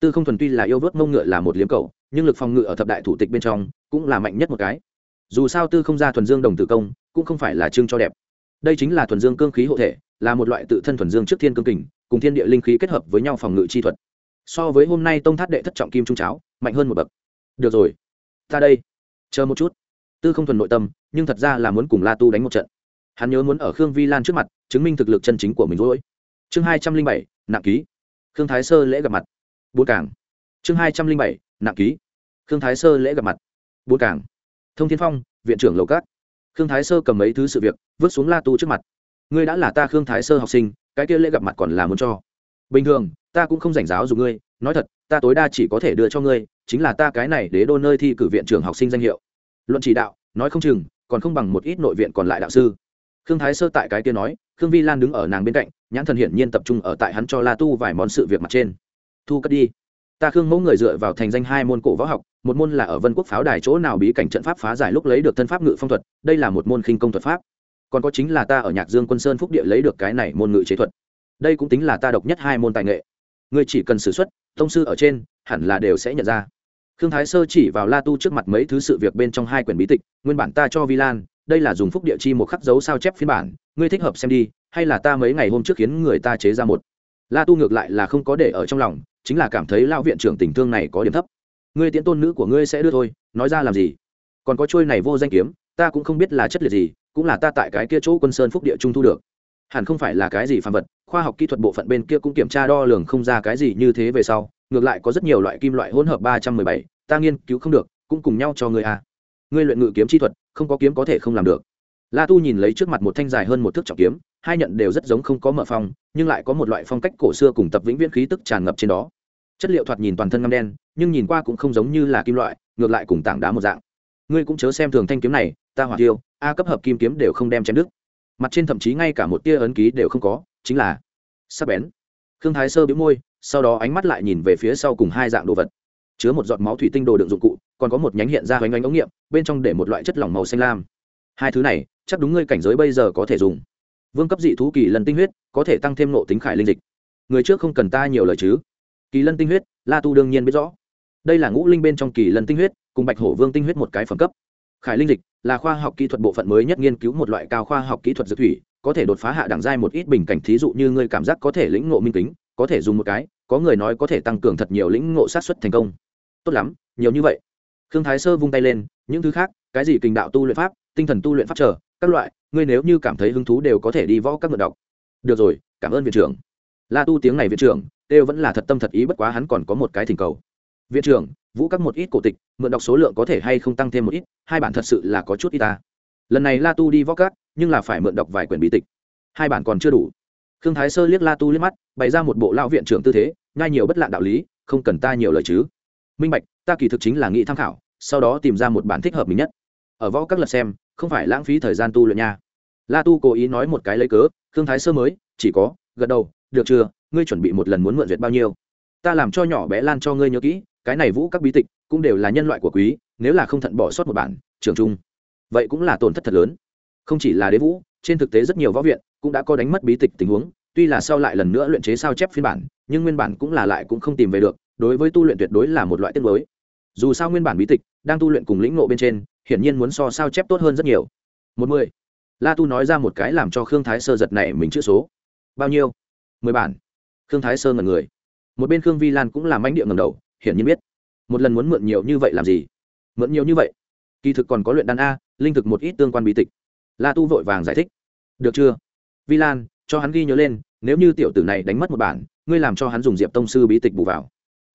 Tư không thuần tuy là yêu vớt mông ngựa là một liếm cầu, nhưng lực phòng ngự ở thập đại thủ tịch bên trong cũng là mạnh nhất một cái. Dù sao tư không ra thuần dương đồng tử công, cũng không phải là chương cho đẹp. Đây chính là thuần dương cương khí hộ thể là một loại tự thân thuần dương trước thiên cương kình, cùng thiên địa linh khí kết hợp với nhau phòng ngự chi thuật. So với hôm nay tông thát đệ thất trọng kim trung cháo, mạnh hơn một bậc. Được rồi, ta đây. Chờ một chút. Tư không thuần nội tâm, nhưng thật ra là muốn cùng la tu đánh một trận. Hắn nhớ muốn ở khương vi lan trước mặt, chứng minh thực lực chân chính của mình rồi. Chương hai trăm linh bảy, nặng ký. Khương thái sơ lễ gặp mặt. Bốn cảng. Chương hai trăm linh bảy, nặng ký. Khương thái sơ lễ gặp mặt. Bốn cảng. Thông thiên phong, viện trưởng lầu cát. Khương thái sơ cầm mấy thứ sự việc, vứt xuống la tu trước mặt ngươi đã là ta khương thái sơ học sinh, cái kia lễ gặp mặt còn là muốn cho. Bình thường, ta cũng không giành giáo dù ngươi, nói thật, ta tối đa chỉ có thể đưa cho ngươi, chính là ta cái này đế đô nơi thi cử viện trưởng học sinh danh hiệu. Luận chỉ đạo, nói không chừng, còn không bằng một ít nội viện còn lại đạo sư. Khương thái sơ tại cái kia nói, khương vi lan đứng ở nàng bên cạnh, nhãn thần hiển nhiên tập trung ở tại hắn cho la tu vài món sự việc mặt trên. Thu cất đi. Ta khương mẫu người dựa vào thành danh hai môn cổ võ học, một môn là ở vân quốc pháo đài chỗ nào bí cảnh trận pháp phá giải lúc lấy được thân pháp ngự phong thuật, đây là một môn khinh công thuật pháp còn có chính là ta ở nhạc dương quân sơn phúc địa lấy được cái này môn ngự chế thuật. Đây cũng tính là ta độc nhất hai môn tài nghệ. Ngươi chỉ cần xử x u ấ t thông sư ở trên, hẳn là đều sẽ nhận ra. Khương thái sơ chỉ vào la tu trước mặt mấy thứ sự việc bên trong hai quyển bí tịch, nguyên bản ta cho vi lan, đây là dùng phúc địa chi một khắc dấu sao chép phiên bản, ngươi thích hợp xem đi, hay là ta mấy ngày hôm trước khiến người ta chế ra một. La tu ngược lại là không có để ở trong lòng, chính là cảm thấy lao viện trưởng tình thương này có điểm thấp. Ngươi tiễn tôn nữ của ngươi sẽ đưa thôi, nói ra làm gì? Còn có trôi này vô danh kiếm, ta cũng không biết là chất liệt gì cũng là ta tại cái kia chỗ quân sơn phúc địa trung thu được. Hẳn không phải là cái gì phàm vật, khoa học kỹ thuật bộ phận bên kia cũng kiểm tra đo lường không ra cái gì như thế về sau, ngược lại có rất nhiều loại kim loại hỗn hợp ba trăm mười bảy, ta nghiên cứu không được, cũng cùng nhau cho ngươi a. À. ngươi luyện ngự kiếm chi thuật, không có kiếm có thể không làm được. La tu nhìn lấy trước mặt một thanh dài hơn một thước trọng kiếm, hai nhận đều rất giống không có mở phong, nhưng lại có một loại phong cách cổ xưa cùng tập vĩnh viễn khí tức tràn ngập trên đó. Chất liệu thoạt nhìn toàn thân ngăm đen, nhưng nhìn qua cũng không giống như là kim loại, ngược lại cùng tảng đá một dạng. Ngươi cũng chớ xem thường thanh kiếm này ta hỏa tiêu, a cấp hợp kim kiếm đều không đem chém đứt. Mặt trên thậm chí ngay cả một tia ấn ký đều không có, chính là sắc bén. Khương thái sơ bĩu môi, sau đó ánh mắt lại nhìn về phía sau cùng hai dạng đồ vật. Chứa một giọt máu thủy tinh đồ đựng dụng cụ, còn có một nhánh hiện ra hoành oanh ống nghiệm, bên trong để một loại chất lỏng màu xanh lam. Hai thứ này, chắc đúng ngươi cảnh giới bây giờ có thể dùng. Vương cấp dị thú kỳ lần tinh huyết, có thể tăng thêm nộ tính khải linh dịch. Người trước không cần ta nhiều lời chứ. Kỳ lân tinh huyết, la tu đương nhiên biết rõ. Đây là ngũ linh bên trong kỳ lân tinh huyết, cùng bạch hổ vương tinh huyết một cái phẩm cấp khải linh dịch là khoa học kỹ thuật bộ phận mới nhất nghiên cứu một loại cao khoa học kỹ thuật dược thủy, có thể đột phá hạ đẳng giai một ít bình cảnh thí dụ như ngươi cảm giác có thể lĩnh ngộ minh tính có thể dùng một cái, có người nói có thể tăng cường thật nhiều lĩnh ngộ sát xuất thành công. Tốt lắm, nhiều như vậy. Khương thái sơ vung tay lên, những thứ khác, cái gì kình đạo tu luyện pháp, tinh thần tu luyện pháp trở các loại, ngươi nếu như cảm thấy hứng thú đều có thể đi võ các ngựa đọc. Được rồi, cảm ơn viện trưởng. La tu tiếng này viện trưởng đều vẫn là thật tâm thật ý bất quá hắn còn có một cái thỉnh cầu viện trưởng, vũ các một ít cổ tịch, mượn đọc số lượng có thể hay không tăng thêm một ít, hai bản thật sự là có chút y ta. Lần này la tu đi võ các, nhưng là phải mượn đọc vài quyển bí tịch. Hai bản còn chưa đủ. Khương thái sơ liếc la tu liếc mắt, bày ra một bộ lão viện trưởng tư thế, nhai nhiều bất lạ đạo lý, không cần ta nhiều lời chứ. Minh bạch, ta kỳ thực chính là nghĩ tham khảo, sau đó tìm ra một bản thích hợp mình nhất. Ở võ các lật xem, không phải lãng phí thời gian tu luyện nha. La tu cố ý nói một cái lấy cớ, khương thái sơ mới, chỉ có, gật đầu, được chưa, ngươi chuẩn bị một lần muốn mượn duyệt bao nhiêu? Ta làm cho nhỏ bé lan cho ngươi nhớ kỹ cái này vũ các bí tịch cũng đều là nhân loại của quý, nếu là không thận bỏ sót một bản, trường trung, vậy cũng là tổn thất thật lớn. Không chỉ là đế vũ, trên thực tế rất nhiều võ viện cũng đã có đánh mất bí tịch tình huống, tuy là sau lại lần nữa luyện chế sao chép phiên bản, nhưng nguyên bản cũng là lại cũng không tìm về được, đối với tu luyện tuyệt đối là một loại tiết mới dù sao nguyên bản bí tịch đang tu luyện cùng lĩnh ngộ bên trên, hiển nhiên muốn so sao chép tốt hơn rất nhiều. Một mươi la tu nói ra một cái làm cho khương thái sơ giật này mình chữ số. Bao nhiêu? Mười bản. Khương thái sơ ngần người. Một bên khương vi lan cũng làm mánh địa ngầm đầu hiển nhiên biết. Một lần muốn mượn nhiều như vậy làm gì? Mượn nhiều như vậy? Kỳ thực còn có luyện đan a, linh thực một ít tương quan bí tịch. La tu vội vàng giải thích. Được chưa? Vi lan, cho hắn ghi nhớ lên, nếu như tiểu tử này đánh mất một bản, ngươi làm cho hắn dùng diệp tông sư bí tịch bù vào.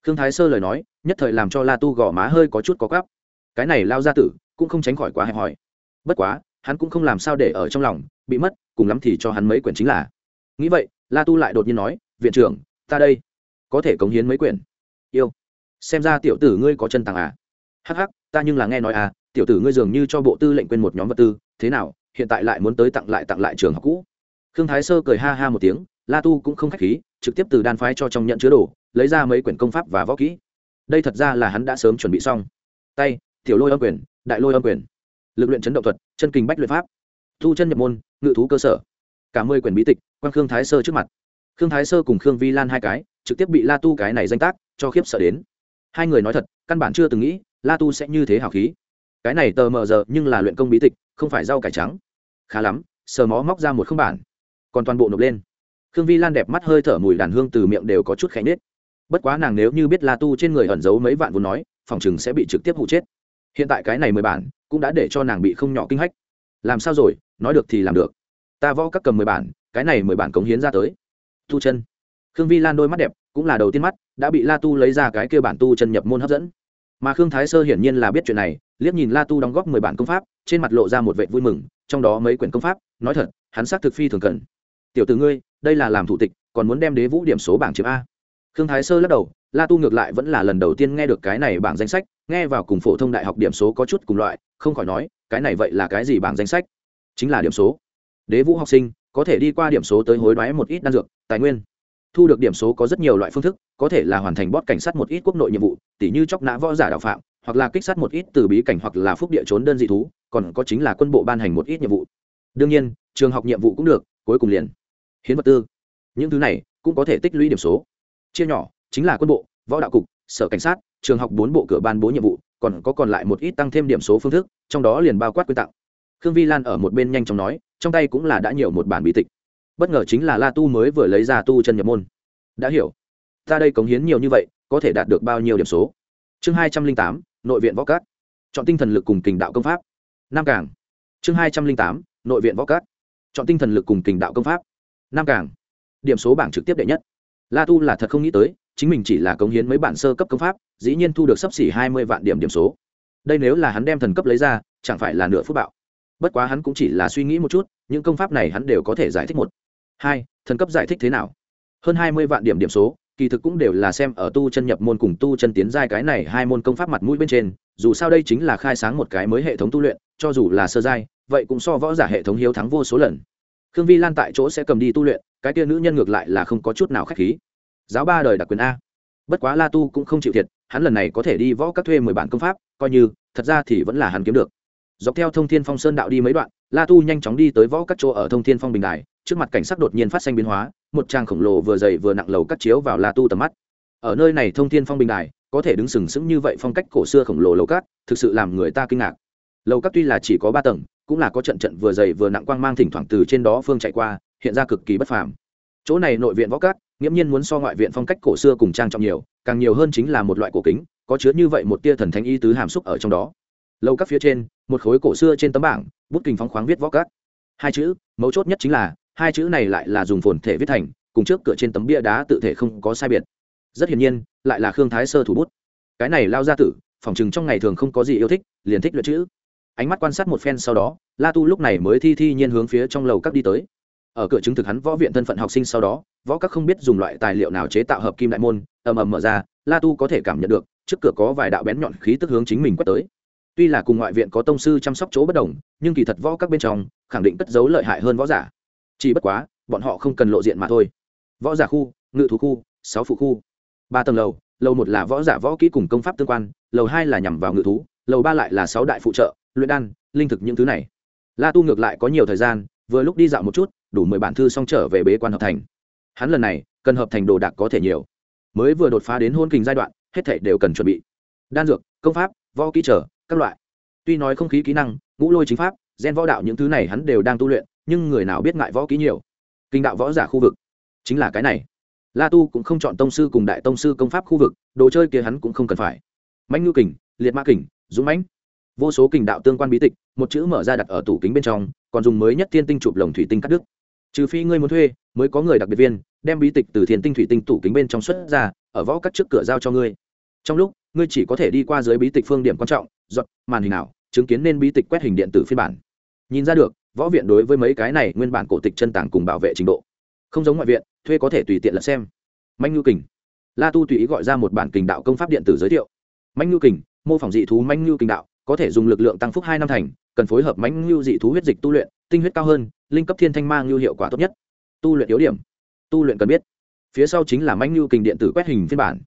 Khương thái sơ lời nói, nhất thời làm cho la tu gò má hơi có chút có gắp cái này lao ra tử, cũng không tránh khỏi quá hẹp hòi. Bất quá, hắn cũng không làm sao để ở trong lòng, bị mất, cùng lắm thì cho hắn mấy quyển chính là. Nghĩ vậy, la tu lại đột nhiên nói, viện trưởng, ta đây, có thể cống hiến mấy quyển. Yêu xem ra tiểu tử ngươi có chân tàng à? Hắc hắc, ta nhưng là nghe nói à tiểu tử ngươi dường như cho bộ tư lệnh quên một nhóm vật tư, thế nào, hiện tại lại muốn tới tặng lại tặng lại trường học cũ. Khương thái sơ cười ha ha một tiếng, la tu cũng không k h á c h khí, trực tiếp từ đan phái cho trong nhận chứa đồ, lấy ra mấy quyển công pháp và võ kỹ. Đây thật ra là hắn đã sớm chuẩn bị xong. Tay, tiểu lôi âm quyền, đại lôi âm quyền. Lực luyện chấn động thuật, chân kinh bách luyện pháp. Thu chân nhập môn, ngự thú cơ sở. Cả mười quyển bí tịch quan khương thái sơ trước mặt. Khương thái sơ cùng khương vi lan hai cái, trực tiếp bị la tu cái này danh tác, cho khiếp sợ đến hai người nói thật, căn bản chưa từng nghĩ, la tu sẽ như thế hào khí. Cái này tờ mờ giờ nhưng là luyện công bí tịch, không phải rau cải trắng. Khá lắm, sờ mó móc ra một không bản. Còn toàn bộ nộp lên. Khương vi lan đẹp mắt hơi thở mùi đàn hương từ miệng đều có chút khẽ nết bất quá nàng nếu như biết la tu trên người ẩn giấu mấy vạn vốn nói, phòng chừng sẽ bị trực tiếp hụ chết. Hiện tại cái này mười bản cũng đã để cho nàng bị không nhỏ kinh hách. Làm sao rồi? Nói được thì làm được. Ta võ các cầm mười bản, cái này mười bản cống hiến ra tới. Thu chân. Khương vi lan đôi mắt đẹp cũng là đầu tiên mắt, đã bị la tu lấy ra cái kêu bản tu chân nhập môn hấp dẫn. Mà khương thái sơ hiển nhiên là biết chuyện này, liếc nhìn la tu đóng góp mười bản công pháp, trên mặt lộ ra một vệ vui mừng, trong đó mấy quyển công pháp, nói thật, hắn xác thực phi thường cần. Tiểu t ử ngươi, đây là làm thủ tịch, còn muốn đem đế vũ điểm số bảng chiếm a? Khương thái sơ lắc đầu, la tu ngược lại vẫn là lần đầu tiên nghe được cái này bảng danh sách, nghe vào cùng phổ thông đại học điểm số có chút cùng loại, không khỏi nói, cái này vậy là cái gì bảng danh sách? Chính là điểm số. Đế vũ học sinh, có thể đi qua điểm số tới hối đoái một ít đan dược, tài nguyên thu được điểm số có rất nhiều loại phương thức, có thể là hoàn thành bót cảnh sát một ít quốc nội nhiệm vụ, tỉ như chóc nã võ giả đạo phạm, hoặc là kích sát một ít từ bí cảnh hoặc là phúc địa trốn đơn dị thú, còn có chính là quân bộ ban hành một ít nhiệm vụ. Đương nhiên, trường học nhiệm vụ cũng được, cuối cùng liền hiến vật tư. Những thứ này cũng có thể tích lũy điểm số. Chia nhỏ, chính là quân bộ, võ đạo cục, sở cảnh sát, trường học bốn bộ cửa ban bố nhiệm vụ, còn có còn lại một ít tăng thêm điểm số phương thức, trong đó liền bao quát quy tặng. Khương vi lan ở một bên nhanh chóng nói, trong tay cũng là đã nhiều một bản bí tịch bất ngờ chính là la tu mới vừa lấy ra tu chân nhập môn. Đã hiểu. Ta đây cống hiến nhiều như vậy, có thể đạt được bao nhiêu điểm số? Chương hai trăm linh tám, nội viện võ cát. Chọn tinh thần lực cùng kình đạo công pháp. Nam cảng. Chương hai trăm linh tám, nội viện võ cát. Chọn tinh thần lực cùng kình đạo công pháp. Nam cảng. Điểm số bảng trực tiếp đệ nhất. La tu là thật không nghĩ tới, chính mình chỉ là cống hiến mấy bản sơ cấp công pháp, dĩ nhiên thu được sấp xỉ hai mươi vạn điểm điểm số. Đây nếu là hắn đem thần cấp lấy ra, chẳng phải là nửa phút bạo. Bất quá hắn cũng chỉ là suy nghĩ một chút, những công pháp này hắn đều có thể giải thích một hai, thần cấp giải thích thế nào? Hơn hai mươi vạn điểm điểm số, kỳ thực cũng đều là xem ở tu chân nhập môn cùng tu chân tiến giai cái này hai môn công pháp mặt mũi bên trên, dù sao đây chính là khai sáng một cái mới hệ thống tu luyện, cho dù là sơ giai, vậy cũng so võ giả hệ thống hiếu thắng vô số lần. Khương vi lan tại chỗ sẽ cầm đi tu luyện, cái kia nữ nhân ngược lại là không có chút nào k h á c h khí. Giáo ba đời đặc quyền a. Bất quá la tu cũng không chịu thiệt, hắn lần này có thể đi võ các thuê mười bản công pháp, coi như, thật ra thì vẫn là hắn kiếm được dọc theo thông thiên phong sơn đạo đi mấy đoạn, la tu nhanh chóng đi tới võ các chỗ ở thông thiên phong bình đài, trước mặt cảnh sắc đột nhiên phát sinh biến hóa, một trang khổng lồ vừa dày vừa nặng lầu cắt chiếu vào la tu tầm mắt. Ở nơi này thông thiên phong bình đài, có thể đứng sừng sững như vậy phong cách cổ xưa khổng lồ lầu cát thực sự làm người ta kinh ngạc. Lầu cát tuy là chỉ có ba tầng, cũng là có trận trận vừa dày vừa nặng quang mang thỉnh thoảng từ trên đó phương chạy qua, hiện ra cực kỳ bất phàm. Chỗ này nội viện võ cát nghiễm nhiên muốn so ngoại viện phong cách cổ xưa cùng trang trọng nhiều, càng nhiều hơn chính là một loại cổ kính, có chứa như vậy một tia thần thánh y tứ hàm xúc ở trong đó. Lâu các phía trên một khối cổ xưa trên tấm bảng, bút kình phóng khoáng viết võ cát hai chữ, mấu chốt nhất chính là, hai chữ này lại là dùng phồn thể viết thành, cùng trước cửa trên tấm bia đá tự thể không có sai biệt. Rất hiển nhiên, lại là khương thái sơ thủ bút. Cái này lao ra tử, phỏng chừng trong ngày thường không có gì yêu thích, liền thích luyện chữ. Ánh mắt quan sát một phen sau đó, la tu lúc này mới thi thi nhiên hướng phía trong lầu các đi tới. Ở cửa chứng thực hắn võ viện thân phận học sinh sau đó, võ các không biết dùng loại tài liệu nào chế tạo hợp kim đại môn, ầm ầm mở ra, la tu có thể cảm nhận được, trước cửa có vài đạo bén nhọn khí tức hướng chính mình quét tới tuy là cùng ngoại viện có tông sư chăm sóc chỗ bất đồng, nhưng kỳ thật võ các bên trong, khẳng định cất giấu lợi hại hơn võ giả. Chỉ bất quá, bọn họ không cần lộ diện mà thôi. Võ giả khu, ngự thú khu, sáu phụ khu. Ba tầng lầu lầu một là võ giả võ kỹ cùng công pháp tương quan, lầu hai là nhằm vào ngự thú, lầu ba lại là sáu đại phụ trợ, luyện đan, linh thực những thứ này. La tu ngược lại có nhiều thời gian, vừa lúc đi dạo một chút, đủ mười bản thư xong trở về bế quan hợp thành. Hắn lần này, cần hợp thành đồ đạc có thể nhiều. Mới vừa đột phá đến hôn kình giai đoạn, hết thể đều cần chuẩn bị. Đan dược, công pháp, võ kỹ trở các loại. Tuy nói không khí kỹ năng, ngũ lôi chính pháp, gen võ đạo những thứ này hắn đều đang tu luyện, nhưng người nào biết ngại võ kỹ nhiều? Kinh đạo võ giả khu vực. Chính là cái này. La tu cũng không chọn tông sư cùng đại tông sư công pháp khu vực, đồ chơi kia hắn cũng không cần phải. Mãnh ngư kình, liệt ma kình, dũng mãnh. Vô số kình đạo tương quan bí tịch, một chữ mở ra đặt ở tủ kính bên trong, còn dùng mới nhất thiên tinh chụp lồng thủy tinh cắt đứt. Trừ phi ngươi muốn thuê, mới có người đặc biệt viên, đem bí tịch từ thiên tinh thủy tinh tủ kính bên trong xuất ra, ở võ cắt trước cửa giao cho ngươi. Trong lúc ngươi chỉ có thể đi qua dưới bí tịch phương điểm quan trọng, dọn, màn hình nào, chứng kiến nên bí tịch quét hình điện tử phiên bản. Nhìn ra được, võ viện đối với mấy cái này nguyên bản cổ tịch chân tảng cùng bảo vệ trình độ. Không giống ngoại viện, thuê có thể tùy tiện lật xem. Manh ngư kình. La tu tùy ý gọi ra một bản kình đạo công pháp điện tử giới thiệu. Manh ngư kình, mô phỏng dị thú manh ngư kình đạo, có thể dùng lực lượng tăng phúc hai năm thành, cần phối hợp manh ngư dị thú huyết dịch tu luyện, tinh huyết cao hơn, linh cấp thiên thanh mang ngư hiệu quả tốt nhất. Tu luyện yếu điểm. Tu luyện cần biết. Phía sau chính là manh ngư kình điện tử quét hình phiên bản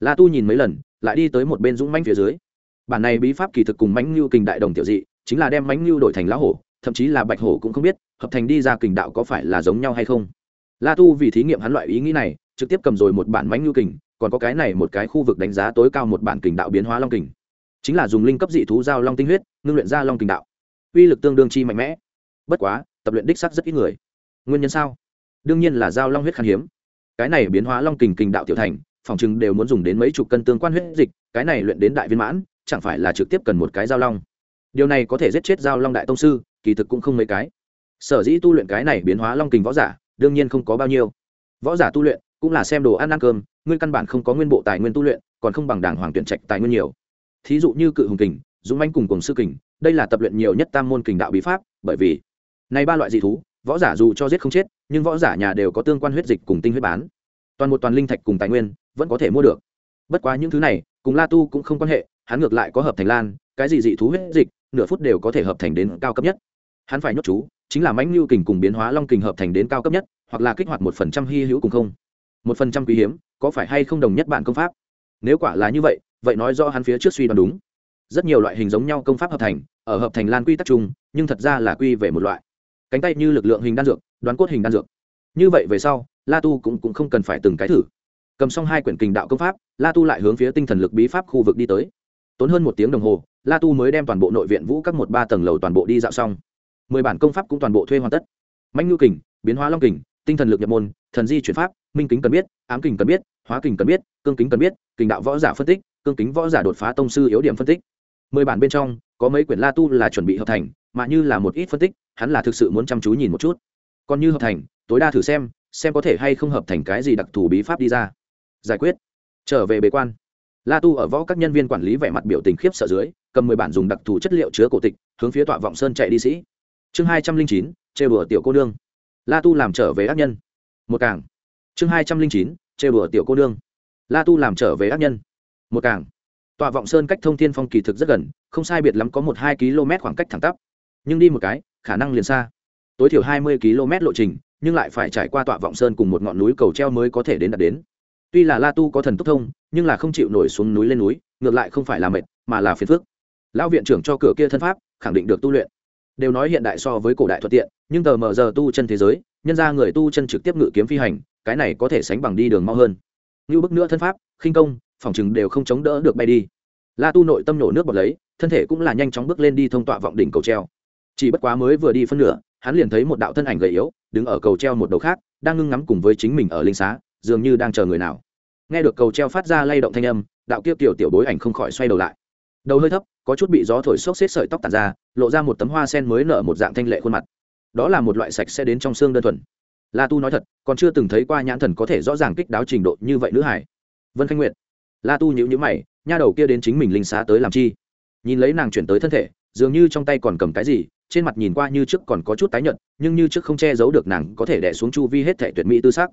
la tu nhìn mấy lần, lại đi tới một bên dũng manh phía dưới. Bản này bí pháp kỳ thực cùng manh lưu kình đại đồng tiểu dị, chính là đem manh lưu đổi thành lá hổ, thậm chí là bạch hổ cũng không biết, hợp thành đi ra kình đạo có phải là giống nhau hay không. La tu vì thí nghiệm hắn loại ý nghĩ này, trực tiếp cầm rồi một bản mánh ngưu kình, còn có cái này một cái khu vực đánh giá tối cao một bản kình đạo biến hóa long kình. Chính là dùng linh cấp dị thú giao long tinh huyết, ngưng luyện ra long kình đạo. Uy lực tương đương chi mạnh mẽ. Bất quá, tập luyện đích sắc rất ít người. Nguyên nhân sao? Đương nhiên là giao long huyết khan hiếm. Cái này biến hóa long kình kình đạo tiểu thành phòng chừng đều muốn dùng đến mấy chục cân tương quan huyết dịch, cái này luyện đến đại viên mãn, chẳng phải là trực tiếp cần một cái giao long. Điều này có thể giết chết giao long đại tông sư, kỳ thực cũng không mấy cái. Sở dĩ tu luyện cái này biến hóa long kình võ giả, đương nhiên không có bao nhiêu. Võ giả tu luyện, cũng là xem đồ ăn ăn cơm, ngươi căn bản không có nguyên bộ tài nguyên tu luyện, còn không bằng đảng hoàng tuyển trạch tài nguyên nhiều. Thí dụ như cự hùng kình, dũng anh cùng cùng sư kình, đây là tập luyện nhiều nhất tam môn kình đạo bí pháp, bởi vì này ba loại dị thú, võ giả dù cho giết không chết, nhưng võ giả nhà đều có tương quan huyết dịch cùng tinh huyết bán. Toàn một toàn linh thạch cùng tài nguyên vẫn có thể mua được. Bất quá những thứ này cùng la tu cũng không quan hệ hắn ngược lại có hợp thành lan cái gì dị thú huyết dịch nửa phút đều có thể hợp thành đến cao cấp nhất. Hắn phải nhốt chú chính là mãnh lưu kình cùng biến hóa long kình hợp thành đến cao cấp nhất hoặc là kích hoạt một phần trăm hy hữu cùng không. Một phần trăm quý hiếm có phải hay không đồng nhất bản công pháp? Nếu quả là như vậy vậy nói do hắn phía trước suy đoán đúng. Rất nhiều loại hình giống nhau công pháp hợp thành ở hợp thành lan quy tắc chung nhưng thật ra là quy về một loại. Cánh tay như lực lượng hình đan dược đoán cốt hình đan dược. Như vậy về sau la tu cũng, cũng không cần phải từng cái thử cầm xong hai quyển kình đạo công pháp, la tu lại hướng phía tinh thần lực bí pháp khu vực đi tới. Tốn hơn một tiếng đồng hồ, la tu mới đem toàn bộ nội viện vũ các một ba tầng lầu toàn bộ đi dạo xong. Mười bản công pháp cũng toàn bộ thuê hoàn tất. Mạnh ngư kình, biến hóa long kình, tinh thần lực nhập môn, thần di chuyển pháp, minh kính cần biết, ám kình cần biết, hóa kình cần biết, cương kính cần biết, kình đạo võ giả phân tích, cương kính võ giả đột phá tông sư yếu điểm phân tích. Mười bản bên trong, có mấy quyển la tu là chuẩn bị hợp thành, mà như là một ít phân tích, hắn là thực sự muốn chăm chú nhìn một chút. Còn như hợp thành, tối đa thử xem xem có thể hay không hợp thành cái gì đặc thù bí pháp đi ra giải quyết. Trở về bế quan. La tu ở võ các nhân viên quản lý vẻ mặt biểu tình khiếp sợ dưới, cầm mười bản dùng đặc thù chất liệu chứa cổ tịch, hướng phía tọa vọng sơn chạy đi sĩ. Chương hai trăm linh chín chê bừa tiểu cô nương. La tu làm trở về ác nhân. Một cảng chương hai trăm linh chín chê bừa tiểu cô nương. La tu làm trở về ác nhân. Một cảng tọa vọng sơn cách thông thiên phong kỳ thực rất gần, không sai biệt lắm có một hai km khoảng cách thẳng tắp. Nhưng đi một cái, khả năng liền xa. Tối thiểu hai mươi km lộ trình, nhưng lại phải trải qua tọa vọng sơn cùng một ngọn núi cầu treo mới có thể đến đạt đến tuy là la tu có thần tốc thông, nhưng là không chịu nổi xuống núi lên núi, ngược lại không phải là mệt, mà là phiền phức. Lão viện trưởng cho cửa kia thân pháp, khẳng định được tu luyện. Đều nói hiện đại so với cổ đại thuận tiện, nhưng tờ mờ giờ tu chân thế giới, nhân ra người tu chân trực tiếp ngự kiếm phi hành, cái này có thể sánh bằng đi đường mau hơn. Như bức nữa thân pháp, khinh công, phòng chừng đều không chống đỡ được bay đi. La tu nội tâm nổ nước bọt lấy, thân thể cũng là nhanh chóng bước lên đi thông tọa vọng đỉnh cầu treo. Chỉ bất quá mới vừa đi phân nửa, hắn liền thấy một đạo thân ảnh gầy yếu, đứng ở cầu treo một đầu khác, đang ngưng ngắm cùng với chính mình ở linh xá, dường như đang chờ người nào nghe được cầu treo phát ra lay động thanh âm, đạo kia tiểu tiểu bối ảnh không khỏi xoay đầu lại. Đầu hơi thấp, có chút bị gió thổi xốc xếp sợi tóc tàn ra, lộ ra một tấm hoa sen mới nở một dạng thanh lệ khuôn mặt. Đó là một loại sạch sẽ đến trong xương đơn thuần. La tu nói thật, còn chưa từng thấy qua nhãn thần có thể rõ ràng kích đáo trình độ như vậy nữ hải. Vân khanh nguyệt. La tu nhữ nhữ mày, nha đầu kia đến chính mình linh xá tới làm chi? Nhìn lấy nàng chuyển tới thân thể, dường như trong tay còn cầm cái gì, trên mặt nhìn qua như trước còn có chút tái nhợt, nhưng như trước không che giấu được nàng có thể đẻ xuống chu vi hết thể tuyệt mỹ tư sắc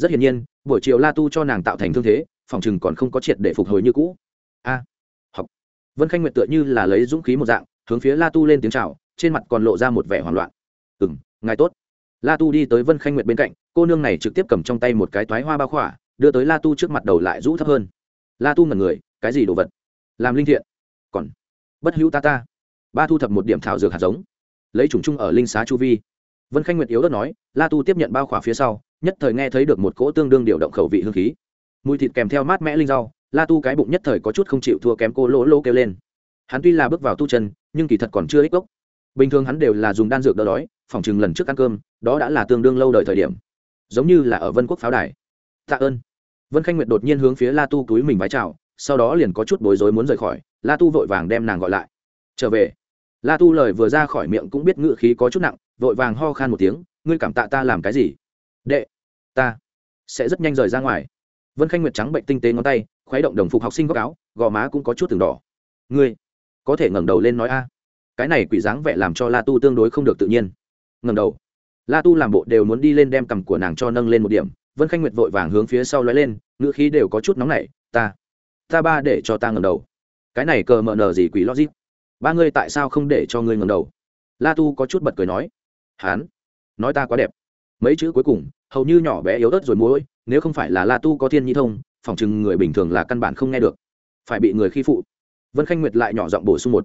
rất hiển nhiên, buổi chiều la tu cho nàng tạo thành thương thế, phòng chừng còn không có triệt để phục hồi như cũ. A, học. Vân khanh nguyệt tựa như là lấy dũng khí một dạng, hướng phía la tu lên tiếng chào, trên mặt còn lộ ra một vẻ hoảng loạn. Ừ m ngài tốt. La tu đi tới vân khanh nguyệt bên cạnh, cô nương này trực tiếp cầm trong tay một cái toái hoa ba khỏa, đưa tới la tu trước mặt đầu lại rũ thấp hơn. La tu ngần người, cái gì đồ vật? Làm linh thiện. Còn, bất hữu ta ta. Ba thu thập một điểm thảo dược hạt giống. Lấy chủng chung ở linh xá chu vi vân khanh nguyệt yếu đất nói, la tu tiếp nhận bao khỏa phía sau, nhất thời nghe thấy được một cỗ tương đương điều động khẩu vị hương khí. Mùi thịt kèm theo mát mẽ linh rau, la tu cái bụng nhất thời có chút không chịu thua kém cô lỗ lỗ kêu lên. Hắn tuy là bước vào tu chân, nhưng kỳ thật còn chưa ích gốc. Bình thường hắn đều là dùng đan dược đỡ đói, phòng chừng lần trước ăn cơm, đó đã là tương đương lâu đời thời điểm. Giống như là ở vân quốc pháo đài. Tạ ơn. Vân khanh nguyệt đột nhiên hướng phía la tu túi mình vái chào, sau đó liền có chút bối rối muốn rời khỏi, la tu vội vàng đem nàng gọi lại. Trở về. La tu lời vừa ra khỏi miệng cũng biết ngự khí có chút nặng vội vàng ho khan một tiếng, ngươi cảm tạ ta làm cái gì? Đệ, ta sẽ rất nhanh rời ra ngoài. Vân khanh nguyệt trắng bệnh tinh tế ngón tay k h u ấ y động đồng phục học sinh góc áo, gò má cũng có chút từng đỏ. Ngươi có thể ngẩng đầu lên nói a. Cái này quỷ dáng vẻ làm cho la tu tương đối không được tự nhiên. Ngẩng đầu. La tu làm bộ đều muốn đi lên đem cằm của nàng cho nâng lên một điểm. Vân khanh nguyệt vội vàng hướng phía sau lóe lên, ngữ khí đều có chút nóng nảy, ta ta ba để cho ta ngẩng đầu. Cái này cờ mờ nờ gì quỷ logic? Ba ngươi tại sao không để cho ngươi ngẩng đầu? La tu có chút bật cười nói hán. Nói ta quá đẹp. Mấy chữ cuối cùng, hầu như nhỏ bé yếu ớt rồi muối, nếu không phải là la tu có thiên nhi thông, phỏng chừng người bình thường là căn bản không nghe được. Phải bị người khi phụ. Vân khanh nguyệt lại nhỏ giọng bổ sung một.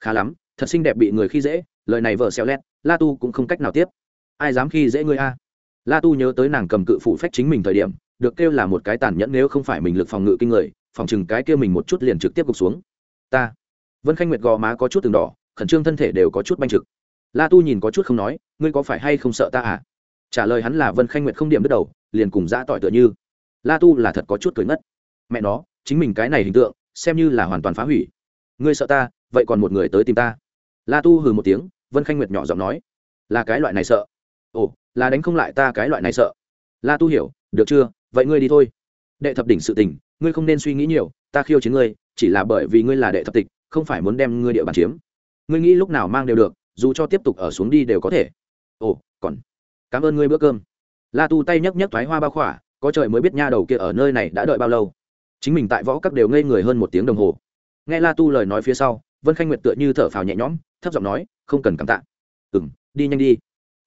Khá lắm, thật xinh đẹp bị người khi dễ, lời này vợ xéo lét, la tu cũng không cách nào tiếp. Ai dám khi dễ ngươi a? La tu nhớ tới nàng cầm cự phụ phách chính mình thời điểm, được kêu là một cái tàn nhẫn nếu không phải mình lực phòng ngự kinh người phòng chừng cái kêu mình một chút liền trực tiếp gục xuống. Ta. Vân khanh nguyệt gò má có chút từng đỏ, khẩn trương thân thể đều có chút banh trực la tu nhìn có chút không nói, ngươi có phải hay không sợ ta à? Trả lời hắn là vân khanh nguyệt không điểm đứt đầu, liền cùng dã tỏi tựa như. La tu là thật có chút cười ngất. Mẹ nó, chính mình cái này hình tượng, xem như là hoàn toàn phá hủy. Ngươi sợ ta, vậy còn một người tới tìm ta. La tu hừ một tiếng, vân khanh nguyệt nhỏ giọng nói, là cái loại này sợ. Ồ, là đánh không lại ta cái loại này sợ. La tu hiểu, được chưa, vậy ngươi đi thôi. Đệ thập đỉnh sự tình, ngươi không nên suy nghĩ nhiều, ta khiêu chiến ngươi, chỉ là bởi vì ngươi là đệ thập tịch, không phải muốn đem ngươi địa bàn chiếm. Ngươi nghĩ lúc nào mang đều được dù cho tiếp tục ở xuống đi đều có thể. Ồ, còn cảm ơn ngươi bữa cơm. La tu tay nhấc nhấc thoái hoa bao khỏa, có trời mới biết nha đầu kia ở nơi này đã đợi bao lâu. Chính mình tại võ các đều ngây người hơn một tiếng đồng hồ. Nghe la tu lời nói phía sau, vân khanh nguyệt tựa như thở phào nhẹ nhõm, thấp giọng nói, không cần cảm tạ. Ừ m đi nhanh đi.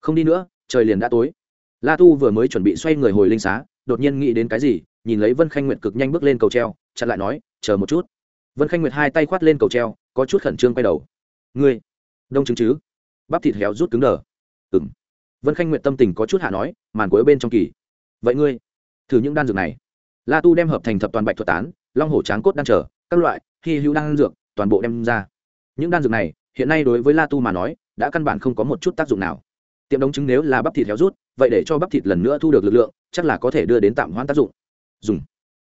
Không đi nữa, trời liền đã tối. La tu vừa mới chuẩn bị xoay người hồi linh xá, đột nhiên nghĩ đến cái gì, nhìn lấy vân khanh nguyệt cực nhanh bước lên cầu treo, chặn lại nói, chờ một chút. Vân khanh nguyệt hai tay khoát lên cầu treo, có chút khẩn trương quay đầu. Ngươi đông chứng chứ? Bắp thịt héo rút cứng đờ. Ừng vân khanh nguyện tâm tình có chút hạ nói, màn cuối bên trong kỳ. Vậy ngươi, thử những đan dược này. La tu đem hợp thành thập toàn bạch thuật tán, long hổ tráng cốt đan trở, các loại, hy hữu đan dược, toàn bộ đem ra. Những đan dược này, hiện nay đối với la tu mà nói, đã căn bản không có một chút tác dụng nào. Tiệm đống chứng nếu là bắp thịt héo rút, vậy để cho bắp thịt lần nữa thu được lực lượng, chắc là có thể đưa đến tạm hoãn tác dụng. Dùng.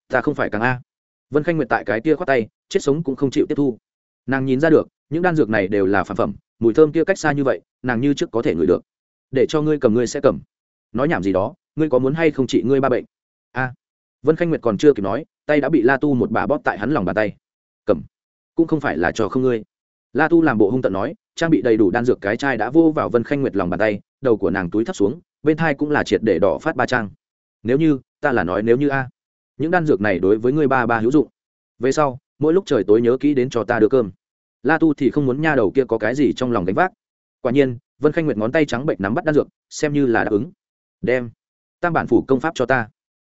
Ta không phải càng a. Vân khanh nguyện tại cái kia khoát tay, chết sống cũng không chịu tiếp thu. Nàng nhìn ra được những đan dược này đều là phản phẩm, mùi thơm kia cách xa như vậy, nàng như trước có thể ngửi được. Để cho ngươi cầm, ngươi sẽ cầm. Nói nhảm gì đó, ngươi có muốn hay không trị ngươi ba bệnh? A. Vân khanh nguyệt còn chưa kịp nói, tay đã bị la tu một bà bóp tại hắn lòng bàn tay. Cầm. Cũng không phải là trò không ngươi. La tu làm bộ hung tận nói, trang bị đầy đủ đan dược cái chai đã vô vào vân khanh nguyệt lòng bàn tay, đầu của nàng túi thấp xuống, bên thai cũng là triệt để đỏ phát ba trang. Nếu như, ta là nói nếu như a. Những đan dược này đối với ngươi ba ba hữu dụng. Về sau, mỗi lúc trời tối nhớ kỹ đến cho ta đưa cơm la tu thì không muốn nha đầu kia có cái gì trong lòng đánh vác. Quả nhiên, vân khanh nguyệt ngón tay trắng bệnh nắm bắt đan dược, xem như là đáp ứng. Đem, tam bản phủ công pháp cho ta.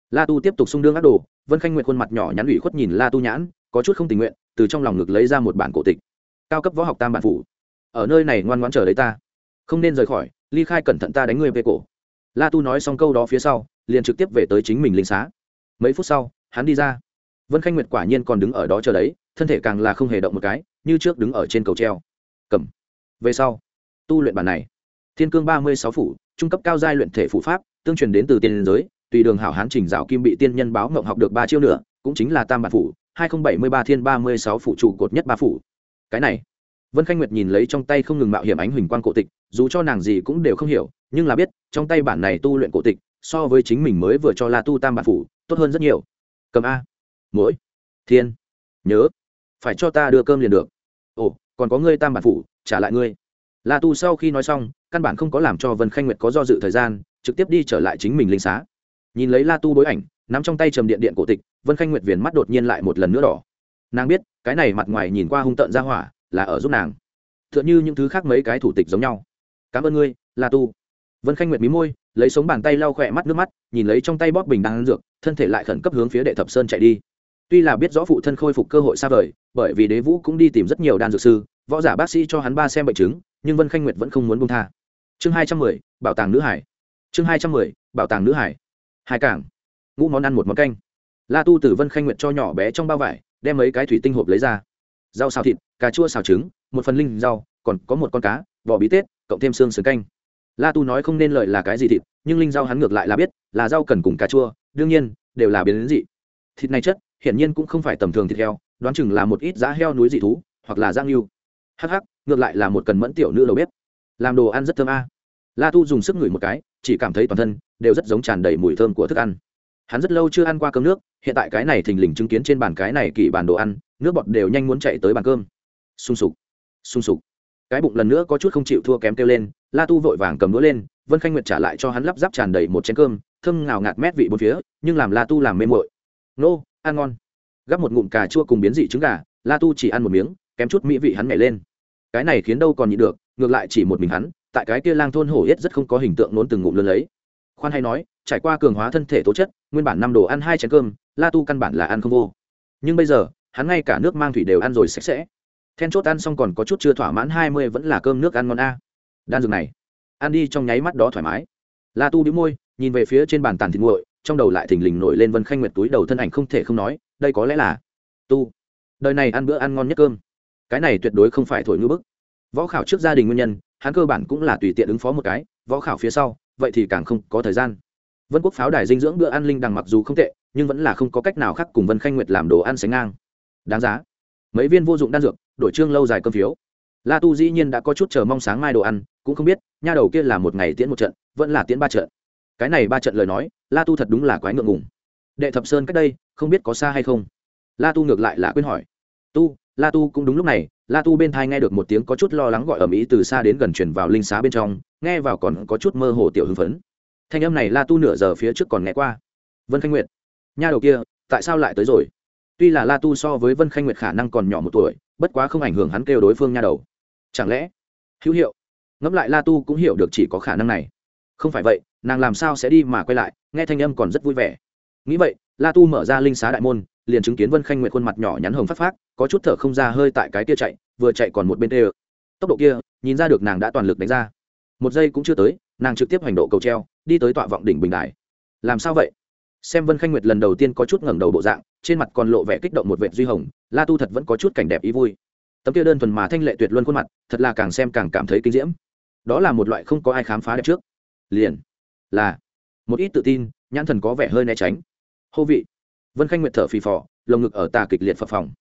La tu tiếp tục xung đương ác đồ, vân khanh nguyệt khuôn mặt nhỏ nhắn ủy khuất nhìn la tu nhãn, có chút không tình nguyện, từ trong lòng ngực lấy ra một bản cổ tịch. Cao cấp võ học tam bản phủ. Ở nơi này ngoan ngoãn chờ đấy ta. Không nên rời khỏi, ly khai cẩn thận ta đánh ngươi về cổ. La tu nói xong câu đó phía sau, liền trực tiếp về tới chính mình linh xá. Mấy phút sau, hắn đi ra. Vân khanh nguyệt quả nhiên còn đứng ở đó chờ đấy, thân thể càng là không hề động một cái như trước đứng ở trên cầu treo. Cầm. Về sau, tu luyện bản này. Thiên cương ba mươi sáu phủ, trung cấp cao giai luyện thể phủ pháp, tương truyền đến từ tiên giới, tùy đường hảo hán trình dạo kim bị tiên nhân báo mộng học được ba chiêu nữa, cũng chính là tam bản phủ, hai nghìn bảy mươi ba thiên ba mươi sáu phủ trụ cột nhất ba phủ. Cái này, vân khanh nguyệt nhìn lấy trong tay không ngừng mạo hiểm ánh huỳnh quan cổ tịch, dù cho nàng gì cũng đều không hiểu, nhưng là biết, trong tay bản này tu luyện cổ tịch, so với chính mình mới vừa cho la tu tam bản phủ, tốt hơn rất nhiều. Cầm a. Mỗi. Thiên. Nhớ phải cho ta đưa cơm liền được. Ồ, còn có ngươi tam bản phủ, trả lại ngươi. La tu sau khi nói xong, căn bản không có làm cho vân khanh nguyệt có do dự thời gian, trực tiếp đi trở lại chính mình linh xá. Nhìn lấy la tu bối ảnh, nắm trong tay trầm điện điện cổ tịch, vân khanh nguyệt viền mắt đột nhiên lại một lần nữa đỏ. Nàng biết, cái này mặt ngoài nhìn qua hung tợn ra hỏa, là ở giúp nàng. T h ư ợ n h ư những thứ khác mấy cái thủ tịch giống nhau. Cảm ơn ngươi, la tu. Vân khanh nguyệt mí môi, lấy sống bàn tay lau khỏe mắt nước mắt, nhìn lấy trong tay bóp bình đang ăn dược, thân thể lại khẩn cấp hướng phía đệ thập sơn chạy đi tuy là biết rõ phụ thân khôi phục cơ hội xa vời, bởi vì đế vũ cũng đi tìm rất nhiều đan dược sư, võ giả bác sĩ cho hắn ba xem bệnh chứng, nhưng vân khanh nguyệt vẫn không muốn bông tha. Chương hai trăm mười, bảo tàng nữ hải. Chương hai trăm mười, bảo tàng nữ hải. Hai cảng. Ngũ món ăn một món canh. La tu tử vân khanh Nguyệt cho nhỏ bé trong bao vải, đem mấy cái thủy tinh hộp lấy ra. Rau xào thịt, cà chua xào trứng, một phần linh rau, còn có một con cá vỏ bí tết, cộng thêm xương sườn canh. La tu nói không nên lợi là cái gì thịt, nhưng linh rau hắn ngược lại là biết, là rau cần cùng cà chua, đương nhiên, đều là biến đến dị. Thịt này chất hiển nhiên cũng không phải tầm thường thịt heo, đoán chừng là một ít giá heo núi dị thú, hoặc là giang lưu hắc hắc, ngược lại là một cần mẫn tiểu nữ đầu bếp. Làm đồ ăn rất thơm a. La tu dùng sức ngửi một cái, chỉ cảm thấy toàn thân đều rất giống tràn đầy mùi thơm của thức ăn. Hắn rất lâu chưa ăn qua cơm nước, hiện tại cái này thình lình chứng kiến trên bàn cái này kỳ bàn đồ ăn, nước bọt đều nhanh muốn chạy tới bàn cơm. Sung sục sung sục. Cái bụng lần nữa có chút không chịu thua kém kêu lên, la tu vội vàng cầm đũa lên, vân khanh nguyệt trả lại cho hắn lắp ráp tràn đầy một chén cơm, thơm ngào ngạt mét vị bốn phía, nhưng làm la tu làm mê mội nô ăn ngon. Gắp một ngụm cà chua cùng biến dị trứng gà, la tu chỉ ăn một miếng, kém chút mỹ vị hắn nhảy lên. Cái này khiến đâu còn nhịn được, ngược lại chỉ một mình hắn, tại cái kia lang thôn hổ yết rất không có hình tượng nốn từng ngụm lớn lấy. Khoan hay nói, trải qua cường hóa thân thể tố chất, nguyên bản năm đồ ăn hai chén cơm, la tu căn bản là ăn không vô. Nhưng bây giờ, hắn ngay cả nước mang thủy đều ăn rồi sạch sẽ. Then chốt ăn xong còn có chút chưa thỏa mãn hai mươi vẫn là cơm nước ăn ngon a. Đan dược này, ăn đi trong nháy mắt đó thoải mái. La tu đĩu môi, nhìn về phía trên bàn tàn thịt nguội trong đầu lại thình lình nổi lên vân khanh nguyệt túi đầu thân ảnh không thể không nói, đây có lẽ là tu. Đời này ăn bữa ăn ngon nhất cơm. Cái này tuyệt đối không phải thổi ngư bức. Võ khảo trước gia đình nguyên nhân, hắn cơ bản cũng là tùy tiện ứng phó một cái, võ khảo phía sau, vậy thì càng không có thời gian. Vân quốc pháo đài dinh dưỡng bữa ăn linh đằng mặc dù không tệ, nhưng vẫn là không có cách nào khác cùng vân khanh nguyệt làm đồ ăn sánh ngang. Đáng giá. Mấy viên vô dụng đan dược, đổi trương lâu dài cơm phiếu. La tu dĩ nhiên đã có chút chờ mong sáng mai đồ ăn, cũng không biết, nha đầu kia là một ngày tiễn một trận, vẫn là tiễn ba trận cái này ba trận lời nói, la tu thật đúng là quái ngượng ngùng. Đệ thập sơn cách đây, không biết có xa hay không? La tu ngược lại là quên hỏi. Tu, la tu cũng đúng lúc này, la tu bên thai nghe được một tiếng có chút lo lắng gọi ở mỹ từ xa đến gần chuyển vào linh xá bên trong, nghe vào còn có chút mơ hồ tiểu hưng phấn. Thanh âm này la tu nửa giờ phía trước còn nghe qua. Vân khanh nguyệt. Nha đầu kia, tại sao lại tới rồi? Tuy là la tu so với vân khanh nguyệt khả năng còn nhỏ một tuổi, bất quá không ảnh hưởng hắn kêu đối phương nha đầu. Chẳng lẽ? Hữu hiệu. Ngẫm lại la tu cũng hiểu được chỉ có khả năng này. Không phải vậy nàng làm sao sẽ đi mà quay lại, nghe thanh âm còn rất vui vẻ. Nghĩ vậy, la tu mở ra linh xá đại môn, liền chứng kiến vân khanh nguyệt khuôn mặt nhỏ nhắn hồng phát phát có chút thở không ra hơi tại cái kia chạy, vừa chạy còn một bên tê tốc độ kia, nhìn ra được nàng đã toàn lực đánh ra. Một giây cũng chưa tới, nàng trực tiếp hành độ cầu treo, đi tới tọa vọng đỉnh bình đài. Làm sao vậy? Xem vân khanh nguyệt lần đầu tiên có chút ngẩng đầu bộ dạng, trên mặt còn lộ vẻ kích động một vệ duy hồng, la tu thật vẫn có chút cảnh đẹp ý vui. Tấm kia đơn thuần mà thanh lệ tuyệt luân khuôn mặt, thật là càng xem càng cảm thấy kinh diễm. Đó là một loại không có ai khám phá đẹp trước. Liền là một ít tự tin, nhãn thần có vẻ hơi né tránh. Hô vị. Vân khanh nguyệt thở phì phò, lồng ngực ở tà kịch liệt phập phòng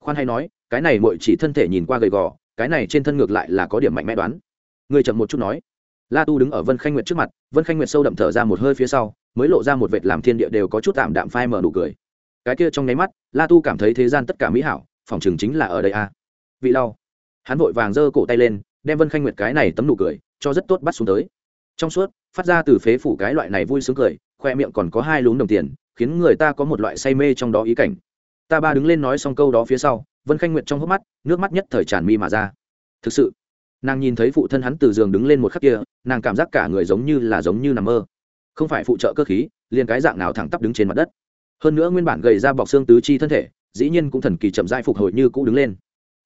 khoan hay nói, cái này mội chỉ thân thể nhìn qua gầy gò, cái này trên thân ngược lại là có điểm mạnh mẽ đoán. Người chậm một chút nói. La tu đứng ở vân khanh nguyệt trước mặt, vân khanh nguyệt sâu đậm thở ra một hơi phía sau, mới lộ ra một vệt làm thiên địa đều có chút tạm đạm phai mở nụ cười. Cái kia trong nháy mắt, la tu cảm thấy thế gian tất cả mỹ hảo, phòng chừng chính là ở đây a. À. vị lau. Hắn vội vàng giơ cổ tay lên, đem vân khanh nguyệt cái này tấm nụ cười, cho rất tốt bắt xuống tới. Trong suốt phát ra từ phế phủ cái loại này vui sướng cười, khoe miệng còn có hai lún đồng tiền, khiến người ta có một loại say mê trong đó ý cảnh. Ta ba đứng lên nói xong câu đó phía sau, vân khanh nguyệt trong hốc mắt, nước mắt nhất thời tràn mi mà ra. Thực sự, nàng nhìn thấy phụ thân hắn từ giường đứng lên một khắc kia, nàng cảm giác cả người giống như là giống như nằm mơ. Không phải phụ trợ cơ khí, liền cái dạng nào thẳng tắp đứng trên mặt đất. Hơn nữa nguyên bản gầy ra bọc xương tứ chi thân thể, dĩ nhiên cũng thần kỳ chậm dai phục hồi như cũ đứng lên.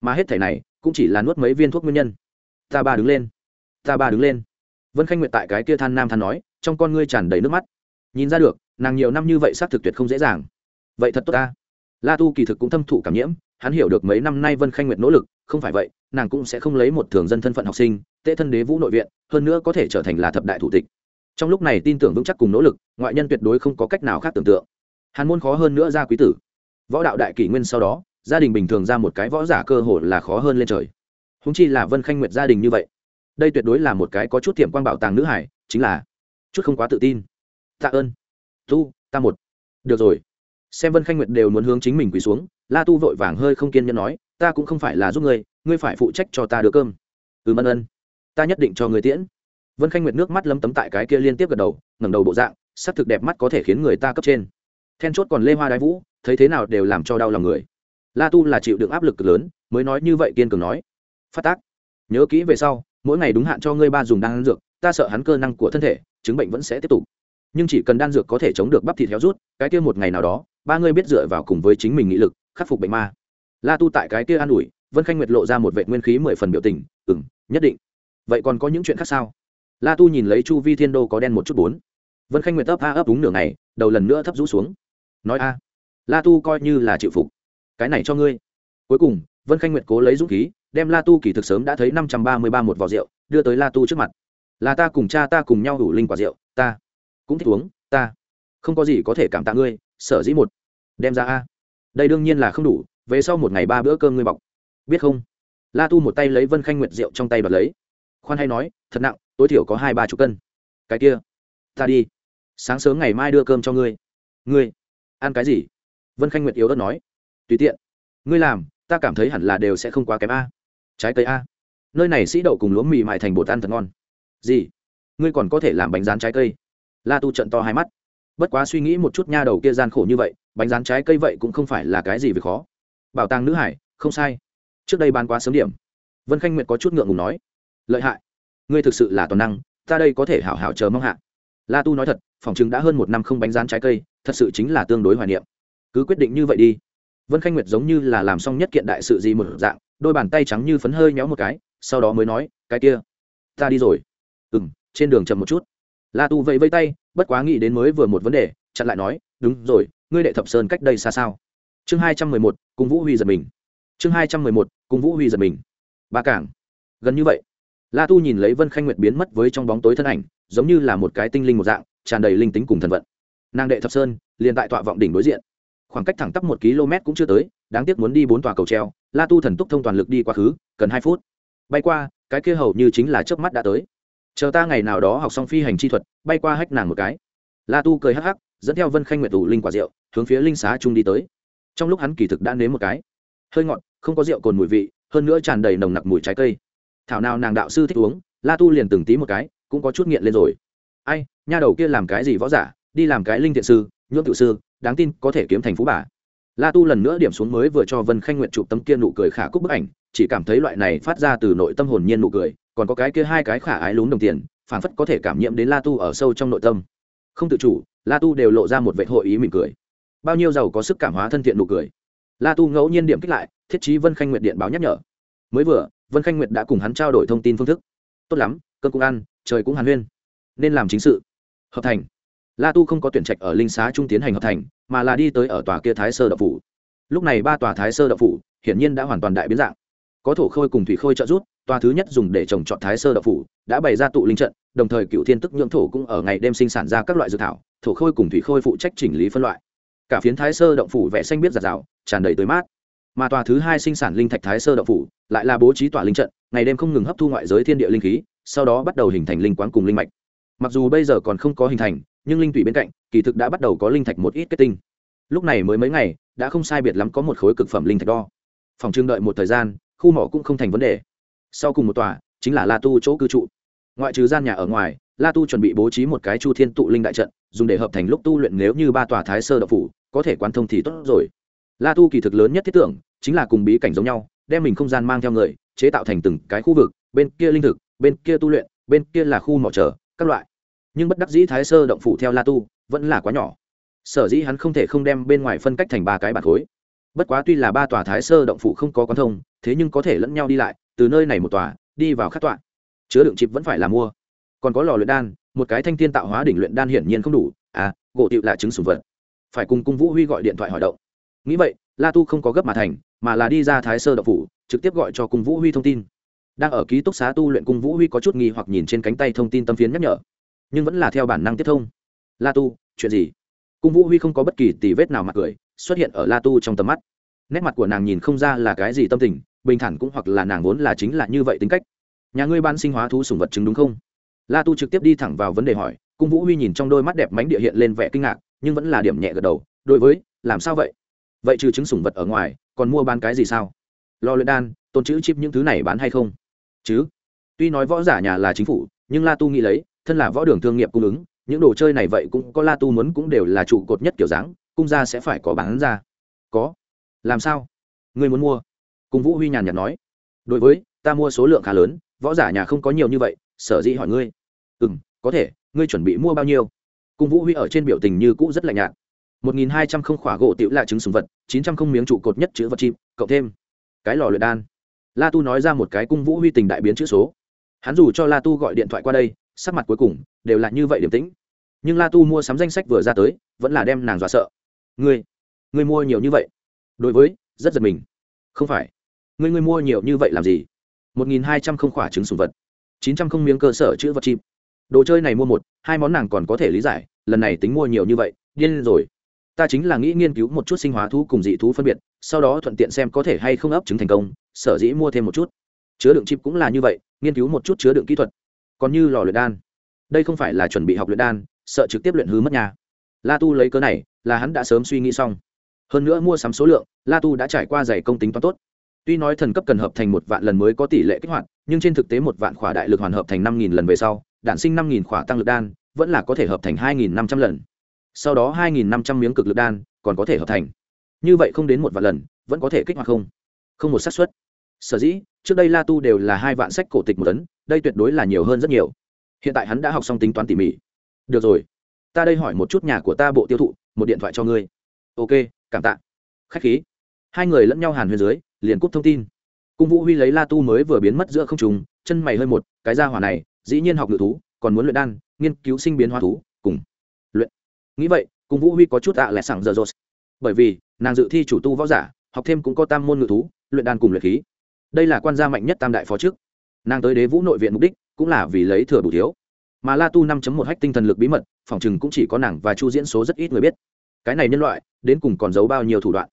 Mà hết thể này, cũng chỉ là nuốt mấy viên thuốc nguyên nhân. Ta ba đứng lên. Ta ba đứng lên vân khanh nguyệt tại cái kia than nam than nói, trong con ngươi tràn đầy nước mắt. Nhìn ra được, nàng nhiều năm như vậy xác thực tuyệt không dễ dàng. Vậy thật tốt ta. La tu kỳ thực cũng thâm thụ cảm nhiễm, hắn hiểu được mấy năm nay vân khanh nguyệt nỗ lực, không phải vậy, nàng cũng sẽ không lấy một thường dân thân phận học sinh, tệ thân đế vũ nội viện, hơn nữa có thể trở thành là thập đại thủ tịch. Trong lúc này tin tưởng vững chắc cùng nỗ lực, ngoại nhân tuyệt đối không có cách nào khác tưởng tượng. Hàn môn khó hơn nữa ra quý tử. Võ đạo đại kỷ nguyên sau đó, gia đình bình thường ra một cái võ giả cơ hội là khó hơn lên trời. Húng chi là vân khanh nguyệt gia đình như vậy đây tuyệt đối là một cái có chút tiệm quan bảo tàng nữ hải, chính là, chút không quá tự tin. Tạ ơn. Tu, ta một. Được rồi. Xem vân khanh nguyệt đều muốn hướng chính mình quỳ xuống, la tu vội vàng hơi không kiên nhẫn nói, ta cũng không phải là giúp ngươi ngươi phải phụ trách cho ta đưa cơm. Ừ mân ân. Ta nhất định cho người tiễn. Vân khanh nguyệt nước mắt lấm tấm tại cái kia liên tiếp gật đầu, ngẩng đầu bộ dạng, sắc thực đẹp mắt có thể khiến người ta cấp trên. Then chốt còn lê hoa đái vũ, thấy thế nào đều làm cho đau lòng người. La tu là chịu đựng áp lực cực lớn, mới nói như vậy kiên cường nói. Phát tác. Nhớ kỹ về sau mỗi ngày đúng hạn cho ngươi ba dùng đan dược, ta sợ hắn cơ năng của thân thể, chứng bệnh vẫn sẽ tiếp tục. Nhưng chỉ cần đan dược có thể chống được bắp thịt héo rút, cái kia một ngày nào đó, ba ngươi biết dựa vào cùng với chính mình nghị lực, khắc phục bệnh ma. La tu tại cái kia an ủi, vân khanh nguyệt lộ ra một vệ nguyên khí mười phần biểu tình ừ m nhất định. Vậy còn có những chuyện khác sao? La tu nhìn lấy chu vi thiên đô có đen một chút bốn. Vân khanh nguyệt ấp a ấp đúng nửa ngày, đầu lần nữa thấp rũ xuống. Nói a, la tu coi như là chịu phục. Cái này cho ngươi. Cuối cùng, vân khanh nguyệt cố lấy dũng khí đem la tu kỳ thực sớm đã thấy năm trăm ba mươi ba một vỏ rượu, đưa tới la tu trước mặt. Là ta cùng cha ta cùng nhau đủ linh quả rượu, ta cũng thích uống, ta không có gì có thể cảm tạ ngươi, sở dĩ một đem ra a. Đây đương nhiên là không đủ, về sau một ngày ba bữa cơm ngươi bọc. Biết không? La tu một tay lấy vân khanh nguyệt rượu trong tay bật lấy. Khoan hay nói, thật nặng, tối thiểu có hai ba chục cân. Cái kia, ta đi. Sáng sớm ngày mai đưa cơm cho ngươi. Ngươi, ăn cái gì? Vân khanh nguyệt yếu đất nói. Tùy tiện. Ngươi làm, ta cảm thấy hẳn là đều sẽ không quá kém a trái cây a. Nơi này sĩ đậu cùng lúa mì mại thành bột ăn thật ngon. Gì? Ngươi còn có thể làm bánh rán trái cây. La tu trận to hai mắt. Bất quá suy nghĩ một chút nha đầu kia gian khổ như vậy, bánh rán trái cây vậy cũng không phải là cái gì việc khó. Bảo tàng nữ hải, không sai. Trước đây bán quá sớm điểm. Vân khanh nguyệt có chút ngượng ngùng nói. Lợi hại. Ngươi thực sự là toàn năng, ta đây có thể hảo hảo chờ mong hạ. La tu nói thật, phòng chứng đã hơn một năm không bánh rán trái cây, thật sự chính là tương đối hoài niệm. Cứ quyết định như vậy đi. Vân khanh nguyệt giống như là làm xong nhất kiện đại sự gì một dạng đôi bàn tay trắng như phấn hơi nhéo một cái, sau đó mới nói, cái kia, ta đi rồi. Ừ m trên đường chậm một chút. La tu vẫy vây tay, bất quá nghĩ đến mới vừa một vấn đề, chặn lại nói, đúng rồi, ngươi đệ thập sơn cách đây xa sao? Chương hai trăm mười một, cùng vũ huy giật mình. Chương hai trăm mười một, cùng vũ huy giật mình. Ba cảng. Gần như vậy. La tu nhìn lấy vân khanh nguyệt biến mất với trong bóng tối thân ảnh, giống như là một cái tinh linh một dạng, tràn đầy linh tính cùng thần vận. Nàng đệ thập sơn, liền tại tọa vọng đỉnh đối diện. Khoảng cách thẳng tắp một km cũng chưa tới, đáng tiếc muốn đi bốn tòa cầu treo la tu thần túc thông toàn lực đi quá khứ, cần hai phút. Bay qua, cái kia hầu như chính là trước mắt đã tới. Chờ ta ngày nào đó học xong phi hành chi thuật, bay qua hách nàng một cái. La tu cười hắc hắc, dẫn theo vân khanh nguyệt tủ linh quả rượu, hướng phía linh xá trung đi tới. Trong lúc hắn kỳ thực đã nếm một cái. Hơi ngọt, không có rượu cồn mùi vị, hơn nữa tràn đầy nồng nặc mùi trái cây. Thảo nào nàng đạo sư thích uống, la tu liền từng tí một cái, cũng có chút nghiện lên rồi. Ai, nha đầu kia làm cái gì võ giả, đi làm cái linh thiện sư, nhuộm tiểu sư, đáng tin có thể kiếm thành phú bà la tu lần nữa điểm xuống mới vừa cho vân khanh nguyện chụp tấm kia nụ cười khả cúc bức ảnh, chỉ cảm thấy loại này phát ra từ nội tâm hồn nhiên nụ cười, còn có cái kia hai cái khả ái lún đồng tiền phản phất có thể cảm nhiễm đến la tu ở sâu trong nội tâm. Không tự chủ, la tu đều lộ ra một vệ hội ý mỉm cười. Bao nhiêu giàu có sức cảm hóa thân thiện nụ cười. La tu ngẫu nhiên điểm kích lại, thiết chí vân khanh Nguyệt điện báo nhắc nhở. Mới vừa, vân khanh nguyệt đã cùng hắn trao đổi thông tin phương thức. Tốt lắm cơn cũng ăn, trời cũng hàn huyên. Nên làm chính sự. Hợp thành la tu không có tuyển trạch ở linh xá trung tiến hành hợp thành, mà là đi tới ở tòa kia thái sơ đậu phủ. Lúc này ba tòa thái sơ đậu phủ hiển nhiên đã hoàn toàn đại biến dạng. Có thổ khôi cùng thủy khôi trợ rút tòa thứ nhất dùng để trồng trọt thái sơ đậu phủ đã bày ra tụ linh trận, đồng thời cựu thiên tức nhưỡng thổ cũng ở ngày đêm sinh sản ra các loại dược thảo, thổ khôi cùng thủy khôi phụ trách chỉnh lý phân loại. Cả phiến thái sơ động phủ vẽ xanh biết giạt rào, tràn đầy tới mát. Mà tòa thứ hai sinh sản linh thạch thái sơ động phủ lại là bố trí tòa linh trận, ngày đêm không ngừng hấp thu ngoại giới thiên địa linh khí, sau đó bắt đầu hình thành linh quán cùng linh mạch. Mặc dù bây giờ còn không có hình thành nhưng linh tụy bên cạnh, kỳ thực đã bắt đầu có linh thạch một ít kết tinh. Lúc này mới mấy ngày, đã không sai biệt lắm có một khối cực phẩm linh thạch đo. Phòng trưng đợi một thời gian, khu mỏ cũng không thành vấn đề. Sau cùng một tòa, chính là la tu chỗ cư trụ. Ngoại trừ gian nhà ở ngoài, la tu chuẩn bị bố trí một cái chu thiên tụ linh đại trận, dùng để hợp thành lúc tu luyện nếu như ba tòa thái sơ đậu phủ, có thể quan thông thì tốt rồi. La tu kỳ thực lớn nhất thiết tưởng, chính là cùng bí cảnh giống nhau, đem mình không gian mang theo người, chế tạo thành từng cái khu vực, bên kia linh thực, bên kia tu luyện, bên kia là khu mỏ trở các loại nhưng bất đắc dĩ thái sơ động phủ theo la tu vẫn là quá nhỏ. Sở dĩ hắn không thể không đem bên ngoài phân cách thành ba cái bản khối. Bất quá tuy là ba tòa thái sơ động phủ không có quán thông, thế nhưng có thể lẫn nhau đi lại, từ nơi này một tòa, đi vào khắc tọa. Chứa đựng chịp vẫn phải là mua. Còn có lò luyện đan, một cái thanh thiên tạo hóa đỉnh luyện đan hiển nhiên không đủ. À gỗ tiệu là chứng sùng vật. Phải cùng cung vũ huy gọi điện thoại hỏi động. Nghĩ vậy, la tu không có gấp mà thành, mà là đi ra thái sơ động phủ, trực tiếp gọi cho cung vũ huy thông tin. Đang ở ký túc xá tu luyện cung vũ huy có chút nghi hoặc nhìn trên cánh tay thông tin tâm phiến nhắc nhở nhưng vẫn là theo bản năng tiếp thông. La tu, chuyện gì? Cung vũ huy không có bất kỳ tì vết nào mặt cười, xuất hiện ở la tu trong tầm mắt. Nét mặt của nàng nhìn không ra là cái gì tâm tình, bình thản cũng hoặc là nàng vốn là chính là như vậy tính cách. Nhà ngươi ban sinh hóa thú sùng vật chứng đúng không? La tu trực tiếp đi thẳng vào vấn đề hỏi, cung vũ huy nhìn trong đôi mắt đẹp mánh địa hiện lên vẻ kinh ngạc, nhưng vẫn là điểm nhẹ gật đầu, đối với, làm sao vậy? Vậy trừ chứng sủng vật ở ngoài, còn mua bán cái gì sao? Lo luyện đan tôn chữ chip những thứ này bán hay không? Chứ? Tuy nói võ giả nhà là chính phủ, nhưng la tu nghĩ lấy thân là võ đường thương nghiệp cung ứng, những đồ chơi này vậy cũng có la tu muốn cũng đều là trụ cột nhất kiểu dáng, cung ra sẽ phải có bán ra. Có. Làm sao? Người muốn mua. Cung vũ huy nhàn nhạt nói. Đối với, ta mua số lượng khá lớn, võ giả nhà không có nhiều như vậy, sở dĩ hỏi ngươi. Ừ m có thể, ngươi chuẩn bị mua bao nhiêu? Cung vũ huy ở trên biểu tình như cũ rất lạnh nhạt. Một nghìn hai trăm không khỏa gỗ tiểu là trứng sùng vật, chín trăm không miếng trụ cột nhất chữ vật chim, cộng thêm. Cái lò luyện đan. La tu nói ra một cái cung vũ huy tình đại biến chữ số. Hắn dù cho la tu gọi điện thoại qua đây sắc mặt cuối cùng đều là như vậy điềm tĩnh. Nhưng la tu mua sắm danh sách vừa ra tới, vẫn là đem nàng dọa sợ. Ngươi ngươi mua nhiều như vậy? Đối với, rất giật mình. Không phải. Ngươi ngươi mua nhiều như vậy làm gì? Một nghìn hai trăm không khỏa trứng sùng vật. chín trăm không miếng cơ sở chữ vật chim. Đồ chơi này mua một, hai món nàng còn có thể lý giải, lần này tính mua nhiều như vậy, điên rồi. Ta chính là nghĩ nghiên cứu một chút sinh hóa thú cùng dị thú phân biệt, sau đó thuận tiện xem có thể hay không ấp trứng thành công, sở dĩ mua thêm một chút. Chứa đựng chip cũng là như vậy, nghiên cứu một chút chứa đựng kỹ thuật còn như lò luyện đan. Đây không phải là chuẩn bị học luyện đan, sợ trực tiếp luyện hư mất nhà la tu lấy cớ này, là hắn đã sớm suy nghĩ xong. Hơn nữa mua sắm số lượng, la tu đã trải qua dày công tính toán tốt. Tuy nói thần cấp cần hợp thành một vạn lần mới có tỷ lệ kích hoạt, nhưng trên thực tế một vạn khỏa đại lực hoàn hợp thành năm nghìn lần về sau, đản sinh năm nghìn khỏa tăng lực đan, vẫn là có thể hợp thành hai nghìn năm trăm lần. Sau đó hai nghìn năm trăm miếng cực lực đan còn có thể hợp thành. Như vậy không đến một vạn lần, vẫn có thể kích hoạt không? Không một xác suất. Sở dĩ trước đây la tu đều là hai vạn sách cổ tịch một tấn, đây tuyệt đối là nhiều hơn rất nhiều. Hiện tại hắn đã học xong tính toán tỉ mỉ. Được rồi, ta đây hỏi một chút nhà của ta bộ tiêu thụ, một điện thoại cho ngươi. Ok, cảm tạ. Khách khí. Hai người lẫn nhau hàn huyên dưới, liền cúp thông tin. Cung vũ huy lấy la tu mới vừa biến mất giữa không trùng chân mày hơi một, cái ra hỏa này, dĩ nhiên học ngự thú, còn muốn luyện đan, nghiên cứu sinh biến hóa thú, cùng luyện. Nghĩ vậy, cung vũ huy có chút ạ à lẹ sảng giờ rột bởi vì, nàng dự thi chủ tu võ giả, học thêm cũng có tam môn ngự thú, luyện đan cùng luyện khí đây là quan gia mạnh nhất tam đại phó trước. Nàng tới đế vũ nội viện mục đích cũng là vì lấy thừa bù thiếu. Mà la tu năm một hách tinh thần lực bí mật, phòng chừng cũng chỉ có nàng và chu diễn số rất ít người biết. Cái này nhân loại, đến cùng còn giấu bao nhiêu thủ đoạn?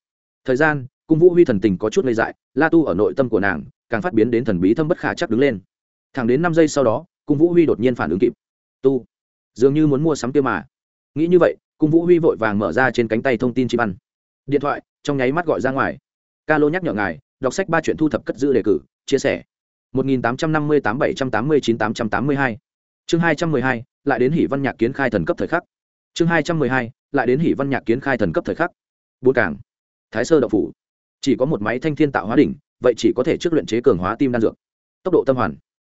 Thời gian, cung vũ huy thần tình có chút ngây dại, la tu ở nội tâm của nàng, càng phát biến đến thần bí thâm bất khả chắc đứng lên. Thẳng đến năm giây sau đó, cung vũ huy đột nhiên phản ứng kịp. Tu, dường như muốn mua sắm tiêu mà. Nghĩ như vậy, cung vũ huy vội vàng mở ra trên cánh tay thông tin chim ăn. Điện thoại, trong nháy mắt gọi ra ngoài. Ca lô nhắc nhở ngài đọc sách ba chuyện thu thập cất giữ đề cử chia sẻ. 1858-789-882 chương 212, lại đến hỷ văn nhạc kiến khai thần cấp thời khắc. Chương 212, lại đến hỷ văn nhạc kiến khai thần cấp thời khắc. Bốn cảng. Thái sơ đậu phủ. Chỉ có một máy thanh thiên tạo hóa đỉnh vậy chỉ có thể trước luyện chế cường hóa tim đan dược. Tốc độ tâm hoàn.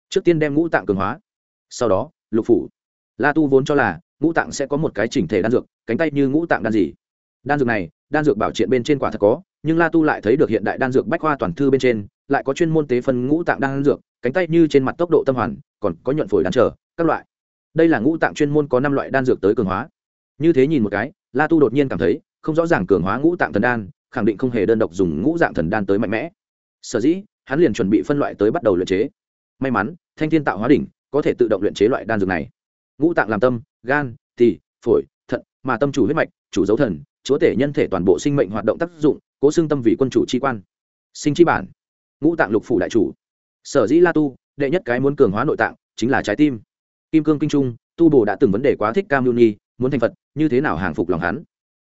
Trước tiên đem ngũ tạng cường hóa. Sau đó lục phủ. La tu vốn cho là ngũ tạng sẽ có một cái chỉnh thể đan dược cánh tay như ngũ tạng đan gì. Đan dược này đan dược bảo triện bên trên quả thật có nhưng la tu lại thấy được hiện đại đan dược bách khoa toàn thư bên trên, lại có chuyên môn tế phân ngũ tạng đan dược, cánh tay như trên mặt tốc độ tâm hoàn, còn có nhuận phổi đan trở, các loại. Đây là ngũ tạng chuyên môn có năm loại đan dược tới cường hóa. Như thế nhìn một cái, la tu đột nhiên cảm thấy, không rõ ràng cường hóa ngũ tạng thần đan, khẳng định không hề đơn độc dùng ngũ dạng thần đan tới mạnh mẽ. Sở dĩ, hắn liền chuẩn bị phân loại tới bắt đầu luyện chế. May mắn, thanh thiên tạo hóa đỉnh có thể tự động luyện chế loại đan dược này. Ngũ tạng làm tâm, gan, tỳ, phổi, thận, mà tâm chủ huyết mạch, chủ dấu thần, chúa tể nhân thể toàn bộ sinh mệnh hoạt động tác dụng cố xương tâm vì quân chủ tri quan. Sinh chi bản. Ngũ tạng lục phủ đại chủ. Sở dĩ la tu, đệ nhất cái muốn cường hóa nội tạng, chính là trái tim. Kim cương kinh trung, tu bồ đã từng vấn đề quá thích cam lưu nhi, muốn thành phật, như thế nào hàng phục lòng hắn?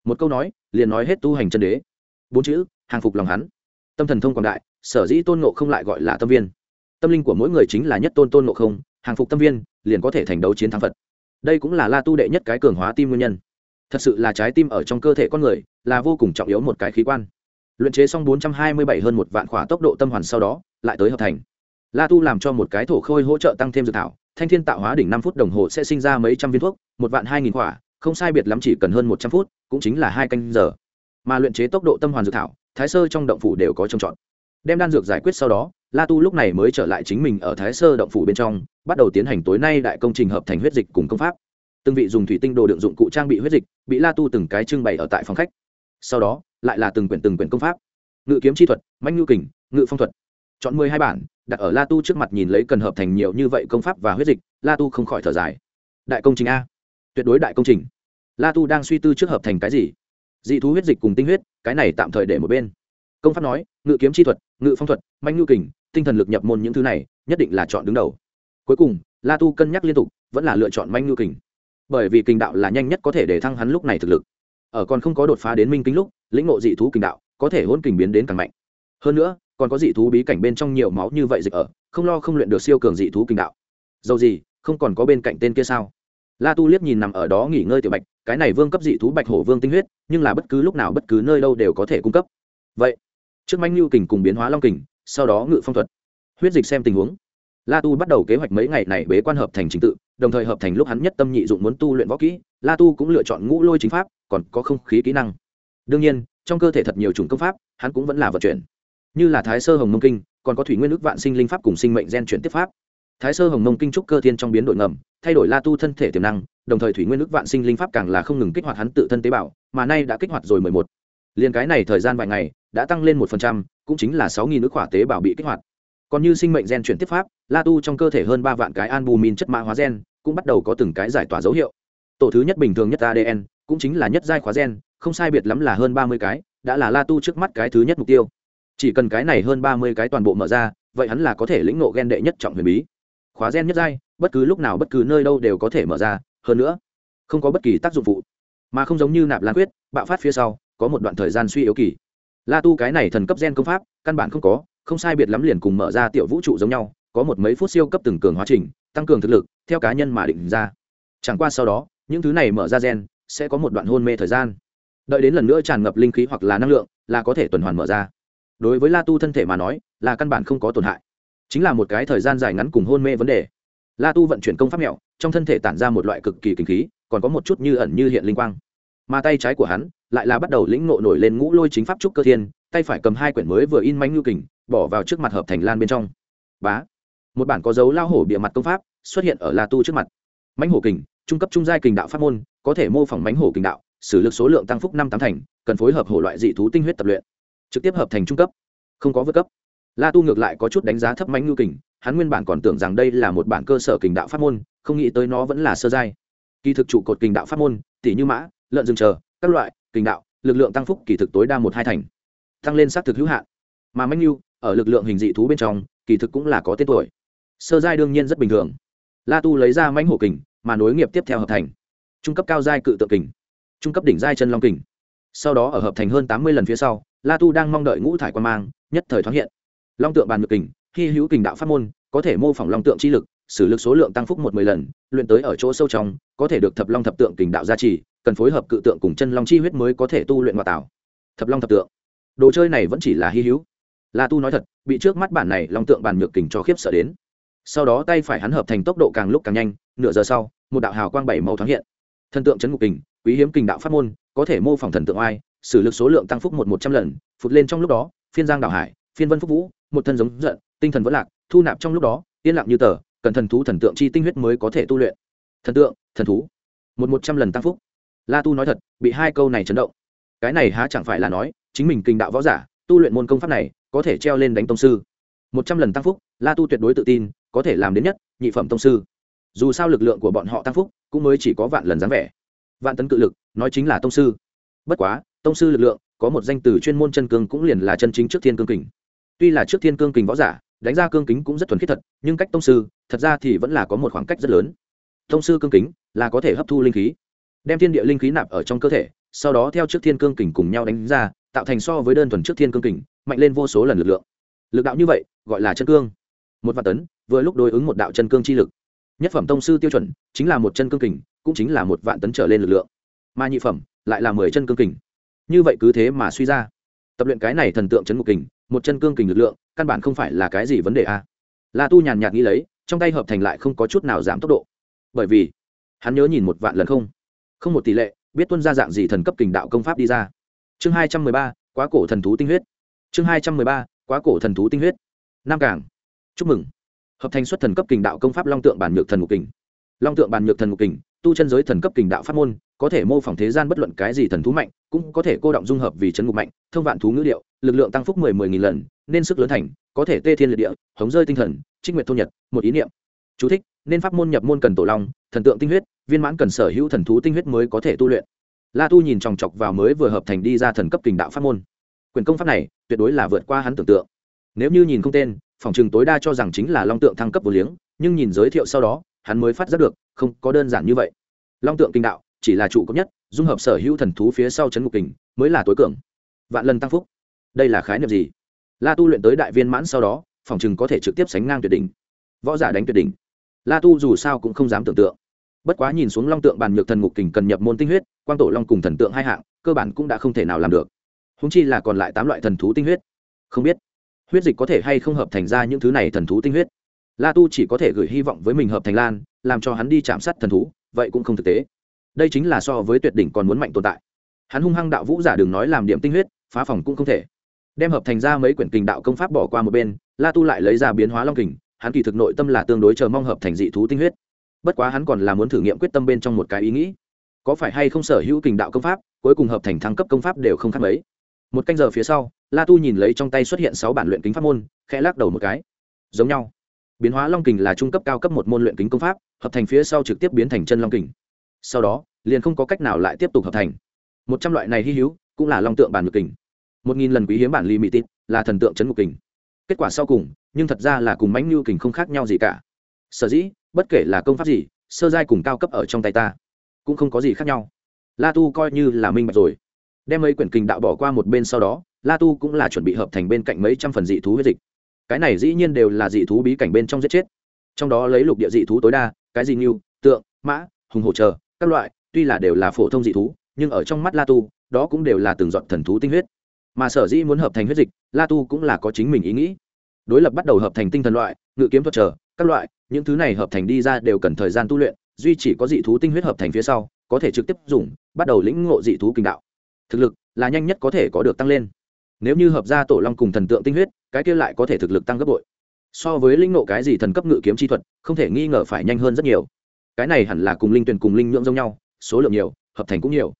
Một câu nói, liền nói hết tu hành chân đế. Bốn chữ, hàng phục lòng hắn. Tâm thần thông quảng đại, sở dĩ tôn nộ không lại gọi là tâm viên. Tâm linh của mỗi người chính là nhất tôn tôn nộ không, hàng phục tâm viên, liền có thể thành đấu chiến thắng phật. Đây cũng là la tu đệ nhất cái cường hóa tim nguyên nhân. Thật sự là trái tim ở trong cơ thể con người, là vô cùng trọng yếu một cái khí quan luyện chế xong bốn trăm hai mươi bảy hơn một vạn khỏa tốc độ tâm hoàn sau đó, lại tới hợp thành. La tu làm cho một cái thổ khôi hỗ trợ tăng thêm dự thảo, thanh thiên tạo hóa đỉnh năm phút đồng hồ sẽ sinh ra mấy trăm viên thuốc, một vạn hai nghìn khỏa, không sai biệt lắm chỉ cần hơn một trăm phút, cũng chính là hai canh giờ. Mà luyện chế tốc độ tâm hoàn dự thảo, thái sơ trong động phủ đều có trồng chọn đem đan dược giải quyết sau đó, la tu lúc này mới trở lại chính mình ở thái sơ động phủ bên trong, bắt đầu tiến hành tối nay đại công trình hợp thành huyết dịch cùng công pháp. Từng vị dùng thủy tinh đồ đựng dụng cụ trang bị huyết dịch, bị la tu từng cái trưng bày ở tại phòng khách. Sau đó lại là từng quyển từng quyển công pháp. Ngự kiếm chi thuật manh ngự kình, ngự phong thuật. Chọn mười hai bản, đặt ở la tu trước mặt nhìn lấy cần hợp thành nhiều như vậy công pháp và huyết dịch, la tu không khỏi thở dài. Đại công trình a. Tuyệt đối đại công trình. La tu đang suy tư trước hợp thành cái gì. Dị thú huyết dịch cùng tinh huyết, cái này tạm thời để một bên. Công pháp nói, ngự kiếm chi thuật, ngự phong thuật manh ngự kình, tinh thần lực nhập môn những thứ này, nhất định là chọn đứng đầu. Cuối cùng, la tu cân nhắc liên tục, vẫn là lựa chọn manh ngự kình. Bởi vì kình đạo là nhanh nhất có thể để thăng hắn lúc này thực lực. Ở còn không có đột phá đến minh kính lúc lĩnh ngộ dị thú kình đạo, có thể hôn kình biến đến càng mạnh. Hơn nữa, còn có dị thú bí cảnh bên trong nhiều máu như vậy dịch ở, không lo không luyện được siêu cường dị thú kình đạo. Dầu gì, không còn có bên cạnh tên kia sao? La tu liếc nhìn nằm ở đó nghỉ ngơi tiểu bạch, cái này vương cấp dị thú bạch hổ vương tinh huyết, nhưng là bất cứ lúc nào bất cứ nơi đâu đều có thể cung cấp. Vậy, trước manh lưu kình cùng biến hóa long kình, sau đó ngự phong thuật. Huyết dịch xem tình huống. La tu bắt đầu kế hoạch mấy ngày này bế quan hợp thành trình tự, đồng thời hợp thành lúc hắn nhất tâm nhị dụng muốn tu luyện võ kỹ, la tu cũng lựa chọn ngũ lôi chính pháp, còn có không khí kỹ năng đương nhiên, trong cơ thể thật nhiều chủng công pháp, hắn cũng vẫn là vận chuyển. Như là thái sơ hồng mông kinh, còn có thủy nguyên ước vạn sinh linh pháp cùng sinh mệnh gen chuyển tiếp pháp. Thái sơ hồng mông kinh trúc cơ thiên trong biến đổi ngầm, thay đổi la tu thân thể tiềm năng, đồng thời thủy nguyên ước vạn sinh linh pháp càng là không ngừng kích hoạt hắn tự thân tế bào, mà nay đã kích hoạt rồi mười một. Liền cái này thời gian vài ngày, đã tăng lên một phần trăm, cũng chính là sáu nghìn ước khỏa tế bào bị kích hoạt. Còn như sinh mệnh gen chuyển tiếp pháp, la tu trong cơ thể hơn ba vạn cái albumin chất mã hóa gen, cũng bắt đầu có từng cái giải tỏa dấu hiệu. Tổ thứ nhất bình thường nhất adn cũng chính là nhất giai khóa gen không sai biệt lắm là hơn ba mươi cái, đã là la tu trước mắt cái thứ nhất mục tiêu. Chỉ cần cái này hơn ba mươi cái toàn bộ mở ra, vậy hắn là có thể lĩnh ngộ gen đệ nhất trọng huyền bí. Khóa gen nhất giai, bất cứ lúc nào bất cứ nơi đâu đều có thể mở ra, hơn nữa, không có bất kỳ tác dụng phụ. Mà không giống như nạp lan quyết, bạo phát phía sau, có một đoạn thời gian suy yếu kỳ. La tu cái này thần cấp gen công pháp, căn bản không có, không sai biệt lắm liền cùng mở ra tiểu vũ trụ giống nhau, có một mấy phút siêu cấp từng cường hóa trình, tăng cường thực lực, theo cá nhân mà định ra. Chẳng qua sau đó, những thứ này mở ra gen, sẽ có một đoạn hôn mê thời gian đợi đến lần nữa tràn ngập linh khí hoặc là năng lượng, là có thể tuần hoàn mở ra. Đối với la tu thân thể mà nói, là căn bản không có tổn hại. Chính là một cái thời gian dài ngắn cùng hôn mê vấn đề. La tu vận chuyển công pháp mẹo, trong thân thể tản ra một loại cực kỳ kinh khí, còn có một chút như ẩn như hiện linh quang. Mà tay trái của hắn, lại là bắt đầu lĩnh nộ nổi lên ngũ lôi chính pháp trúc cơ thiên, tay phải cầm hai quyển mới vừa in manh ngưu kình, bỏ vào trước mặt hợp thành lan bên trong. Bá! Một bản có dấu lao hổ bịa mặt công pháp xuất hiện ở la tu trước mặt. Mãnh hổ kình, trung cấp trung giai kình đạo pháp môn, có thể mô phỏng mãnh hổ kình đạo sử lực số lượng tăng phúc năm tám thành, cần phối hợp hổ loại dị thú tinh huyết tập luyện. Trực tiếp hợp thành trung cấp. Không có vượt cấp. La tu ngược lại có chút đánh giá thấp mánh ngưu kình, hắn nguyên bản còn tưởng rằng đây là một bản cơ sở kình đạo pháp môn, không nghĩ tới nó vẫn là sơ giai. Kỳ thực trụ cột kình đạo pháp môn tỷ như mã, lợn rừng chờ, các loại, kình đạo, lực lượng tăng phúc kỳ thực tối đa một hai thành. Tăng lên xác thực hữu hạn. Mà manh Ngư ở lực lượng hình dị thú bên trong, kỳ thực cũng là có tên tuổi. Sơ giai đương nhiên rất bình thường. La tu lấy ra mãnh hổ kình, mà nối nghiệp tiếp theo hợp thành. Trung cấp cao giai cự tượng kình trung cấp đỉnh giai chân long kình. Sau đó ở hợp thành hơn tám mươi lần phía sau, la tu đang mong đợi ngũ thải quan mang, nhất thời thoáng hiện. Long tượng bàn ngược kình, hy hữu kình đạo pháp môn, có thể mô phỏng long tượng chi lực, sử lực số lượng tăng phúc một mười lần, luyện tới ở chỗ sâu trong, có thể được thập long thập tượng kình đạo gia trì, cần phối hợp cự tượng cùng chân long chi huyết mới có thể tu luyện ngoại tảo thập long thập tượng. Đồ chơi này vẫn chỉ là hy hữu. La tu nói thật, bị trước mắt bản này long tượng bàn nhược kình cho khiếp sợ đến. Sau đó tay phải hắn hợp thành tốc độ càng lúc càng nhanh, nửa giờ sau, một đạo hào quang bảy màu thoáng hiện thần tượng chấn ngục kình, quý hiếm kình đạo pháp môn, có thể mô phỏng thần tượng oai, sử lực số lượng tăng phúc một một trăm lần, phụt lên trong lúc đó, phiên giang đảo hải, phiên vân phúc vũ, một thân giống giận, tinh thần vẫn lạc, thu nạp trong lúc đó, yên lặng như tờ, cần thần thú thần tượng chi tinh huyết mới có thể tu luyện. Thần tượng, thần thú, một một trăm lần tăng phúc. La tu nói thật, bị hai câu này chấn động. Cái này há chẳng phải là nói, chính mình kinh đạo võ giả, tu luyện môn công pháp này, có thể treo lên đánh tông sư. Một trăm lần tăng phúc, la tu tuyệt đối tự tin, có thể làm đến nhất, nhị phẩm tông sư dù sao lực lượng của bọn họ tăng phúc, cũng mới chỉ có vạn lần dáng vẻ. Vạn tấn cự lực, nói chính là tông sư. Bất quá, tông sư lực lượng, có một danh từ chuyên môn chân cương cũng liền là chân chính trước thiên cương kình. Tuy là trước thiên cương kình võ giả, đánh ra cương kính cũng rất thuần khiết thật, nhưng cách tông sư, thật ra thì vẫn là có một khoảng cách rất lớn. Tông sư cương kính là có thể hấp thu linh khí, đem thiên địa linh khí nạp ở trong cơ thể, sau đó theo trước thiên cương kình cùng nhau đánh ra, tạo thành so với đơn thuần trước thiên cương kình, mạnh lên vô số lần lực lượng. Lực đạo như vậy, gọi là chân cương. Một vạn tấn, vừa lúc đối ứng một đạo chân cương chi lực nhất phẩm tông sư tiêu chuẩn chính là một chân cương kình, cũng chính là một vạn tấn trở lên lực lượng. Mà nhị phẩm lại là mười chân cương kình. Như vậy cứ thế mà suy ra. Tập luyện cái này thần tượng chấn ngục kình, một chân cương kình lực lượng, căn bản không phải là cái gì vấn đề a. La tu nhàn nhạt nghĩ lấy, trong tay hợp thành lại không có chút nào giảm tốc độ. Bởi vì, hắn nhớ nhìn một vạn lần không? Không một tỷ lệ, biết tuân ra dạng gì thần cấp kình đạo công pháp đi ra. Chương hai trăm mười ba, quá cổ thần thú tinh huyết. Chương hai trăm mười ba, quá cổ thần thú tinh huyết. Nam cảng. Chúc mừng hợp thành xuất thần cấp kình đạo công pháp long tượng bản nhược thần ngục kình. Long tượng bản nhược thần ngục kình tu chân giới thần cấp kình đạo pháp môn có thể mô phỏng thế gian bất luận cái gì thần thú mạnh cũng có thể cô động dung hợp vì chấn ngục mạnh thông vạn thú ngữ điệu lực lượng tăng phúc mười mười nghìn lần nên sức lớn thành có thể tê thiên liệt địa hống rơi tinh thần trích nguyện thôn nhật một ý niệm. Chú thích, nên pháp môn nhập môn cần tổ long thần tượng tinh huyết viên mãn cần sở hữu thần thú tinh huyết mới có thể tu luyện. La tu nhìn chòng chọc vào mới vừa hợp thành đi ra thần cấp kình đạo pháp môn. Quyền công pháp này tuyệt đối là vượt qua hắn tưởng tượng. Nếu như nhìn không tên phòng chừng tối đa cho rằng chính là long tượng thăng cấp vô liếng, nhưng nhìn giới thiệu sau đó, hắn mới phát giác được, không có đơn giản như vậy. Long tượng kinh đạo, chỉ là trụ cấp nhất, dung hợp sở hữu thần thú phía sau chấn ngục kình, mới là tối cường. Vạn lần tăng phúc. Đây là khái niệm gì? La tu luyện tới đại viên mãn sau đó, phòng chừng có thể trực tiếp sánh ngang tuyệt đỉnh. Võ giả đánh tuyệt đỉnh. La tu dù sao cũng không dám tưởng tượng. Bất quá nhìn xuống long tượng bàn nhược thần ngục kình cần nhập môn tinh huyết, quang tổ long cùng thần tượng hai hạng, cơ bản cũng đã không thể nào làm được. Húng chi là còn lại tám loại thần thú tinh huyết. Không biết huyết dịch có thể hay không hợp thành ra những thứ này thần thú tinh huyết. La tu chỉ có thể gửi hy vọng với mình hợp thành lan, làm cho hắn đi chạm sát thần thú, vậy cũng không thực tế. Đây chính là so với tuyệt đỉnh còn muốn mạnh tồn tại. Hắn hung hăng đạo vũ giả đừng nói làm điểm tinh huyết, phá phòng cũng không thể. Đem hợp thành ra mấy quyển kình đạo công pháp bỏ qua một bên, la tu lại lấy ra biến hóa long kình, hắn kỳ thực nội tâm là tương đối chờ mong hợp thành dị thú tinh huyết. Bất quá hắn còn là muốn thử nghiệm quyết tâm bên trong một cái ý nghĩ. Có phải hay không sở hữu kình đạo công pháp, cuối cùng hợp thành thăng cấp công pháp đều không khác mấy. Một canh giờ phía sau la tu nhìn lấy trong tay xuất hiện sáu bản luyện kính pháp môn, khẽ lắc đầu một cái. Giống nhau. Biến hóa long kình là trung cấp cao cấp một môn luyện kính công pháp, hợp thành phía sau trực tiếp biến thành chân long kình. Sau đó, liền không có cách nào lại tiếp tục hợp thành. Một trăm loại này hy hữu, cũng là long tượng bản ngược kình. Một nghìn lần quý hiếm bản limited, là thần tượng chấn ngục kình. Kết quả sau cùng, nhưng thật ra là cùng mánh lưu kình không khác nhau gì cả. Sở dĩ, bất kể là công pháp gì, sơ giai cùng cao cấp ở trong tay ta, cũng không có gì khác nhau. La tu coi như là minh bạch rồi. Đem mấy quyển kình đạo bỏ qua một bên sau đó la tu cũng là chuẩn bị hợp thành bên cạnh mấy trăm phần dị thú huyết dịch. Cái này dĩ nhiên đều là dị thú bí cảnh bên trong giết chết. Trong đó lấy lục địa dị thú tối đa, cái gì như tượng, mã, hùng hổ chờ, các loại, tuy là đều là phổ thông dị thú, nhưng ở trong mắt la tu, đó cũng đều là từng dọn thần thú tinh huyết. Mà sở dĩ muốn hợp thành huyết dịch, la tu cũng là có chính mình ý nghĩ. Đối lập bắt đầu hợp thành tinh thần loại, ngự kiếm thuật trở các loại, những thứ này hợp thành đi ra đều cần thời gian tu luyện, duy chỉ có dị thú tinh huyết hợp thành phía sau, có thể trực tiếp dùng, bắt đầu lĩnh ngộ dị thú kinh đạo. Thực lực là nhanh nhất có thể có được tăng lên nếu như hợp ra tổ long cùng thần tượng tinh huyết, cái kia lại có thể thực lực tăng gấp bội. So với linh nộ cái gì thần cấp ngự kiếm chi thuật, không thể nghi ngờ phải nhanh hơn rất nhiều. Cái này hẳn là cùng linh tuyển cùng linh nhượng giống nhau, số lượng nhiều, hợp thành cũng nhiều.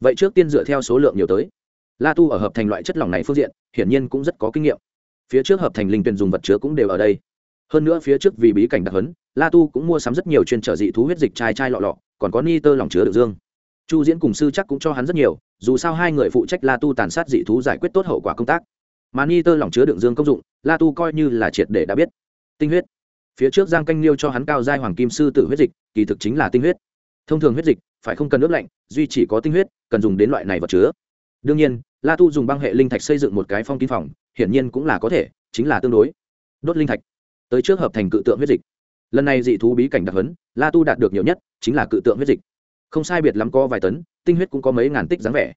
Vậy trước tiên dựa theo số lượng nhiều tới. La tu ở hợp thành loại chất lỏng này phương diện, hiển nhiên cũng rất có kinh nghiệm. Phía trước hợp thành linh tuyển dùng vật chứa cũng đều ở đây. Hơn nữa phía trước vì bí cảnh đặc hấn la tu cũng mua sắm rất nhiều chuyên trở dị thú huyết dịch chai chai lọ lọ, còn có ni tơ lỏng chứa được dương chu diễn cùng sư chắc cũng cho hắn rất nhiều, dù sao hai người phụ trách la tu tàn sát dị thú giải quyết tốt hậu quả công tác. Mà ni tơ lỏng chứa đựng dương công dụng, la tu coi như là triệt để đã biết. Tinh huyết. Phía trước giang canh liêu cho hắn cao giai hoàng kim sư tử huyết dịch, kỳ thực chính là tinh huyết. Thông thường huyết dịch phải không cần nước lạnh, duy chỉ có tinh huyết, cần dùng đến loại này vật chứa. Đương nhiên, la tu dùng băng hệ linh thạch xây dựng một cái phong kim phòng, hiển nhiên cũng là có thể, chính là tương đối. Đốt linh thạch. Tới trước hợp thành cự tượng huyết dịch. Lần này dị thú bí cảnh đặc hấn la tu đạt được nhiều nhất chính là cự tượng huyết dịch không sai biệt lắm có vài tấn, tinh huyết cũng có mấy ngàn tích dáng vẻ.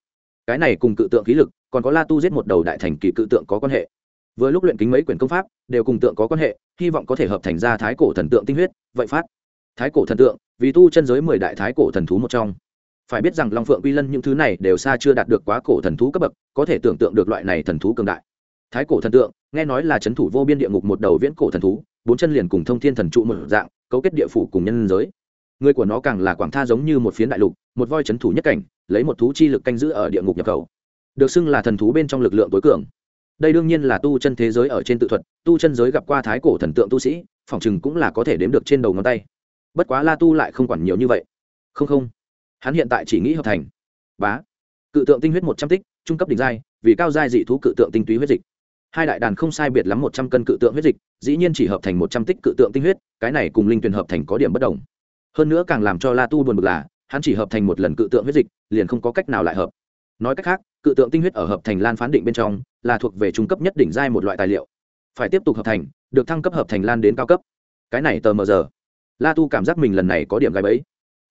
Cái này cùng cự tượng khí lực, còn có la tu giết một đầu đại thành kỳ cự tượng có quan hệ. Vừa lúc luyện kính mấy quyển công pháp, đều cùng tượng có quan hệ, hy vọng có thể hợp thành ra thái cổ thần tượng tinh huyết, vậy phát. Thái cổ thần tượng, vì tu chân giới mười đại thái cổ thần thú một trong. Phải biết rằng long phượng quy lân những thứ này đều xa chưa đạt được quá cổ thần thú cấp bậc, có thể tưởng tượng được loại này thần thú cường đại. Thái cổ thần tượng, nghe nói là c h ấ n thủ vô biên địa ngục một đầu viễn cổ thần thú, bốn chân liền cùng thông thiên thần trụ một dạng, cấu kết địa phủ cùng nhân giới người của nó càng là quảng tha giống như một phiến đại lục, một voi c h ấ n thủ nhất cảnh, lấy một thú chi lực canh giữ ở địa ngục nhập khẩu. Được xưng là thần thú bên trong lực lượng tối cường. Đây đương nhiên là tu chân thế giới ở trên tự thuật, tu chân giới gặp qua thái cổ thần tượng tu sĩ phỏng chừng cũng là có thể đếm được trên đầu ngón tay. Bất quá la tu lại không quản nhiều như vậy. Không không. Hắn hiện tại chỉ nghĩ hợp thành. Bá. Cự tượng tinh huyết một trăm tích, trung cấp đỉnh giai, vì cao giai dị thú cự tượng tinh túy huyết dịch. Hai đại đàn không sai biệt lắm một trăm cân cự tượng huyết dịch, dĩ nhiên chỉ hợp thành một trăm tích cự tượng tinh huyết, cái này cùng linh tuyền hợp thành có điểm bất đồng hơn nữa càng làm cho la tu buồn bực là, hắn chỉ hợp thành một lần cự tượng huyết dịch, liền không có cách nào lại hợp. Nói cách khác, cự tượng tinh huyết ở hợp thành lan phán định bên trong, là thuộc về trung cấp nhất đỉnh giai một loại tài liệu. Phải tiếp tục hợp thành, được thăng cấp hợp thành lan đến cao cấp. Cái này tờ mờ giờ. La tu cảm giác mình lần này có điểm gai bẫy.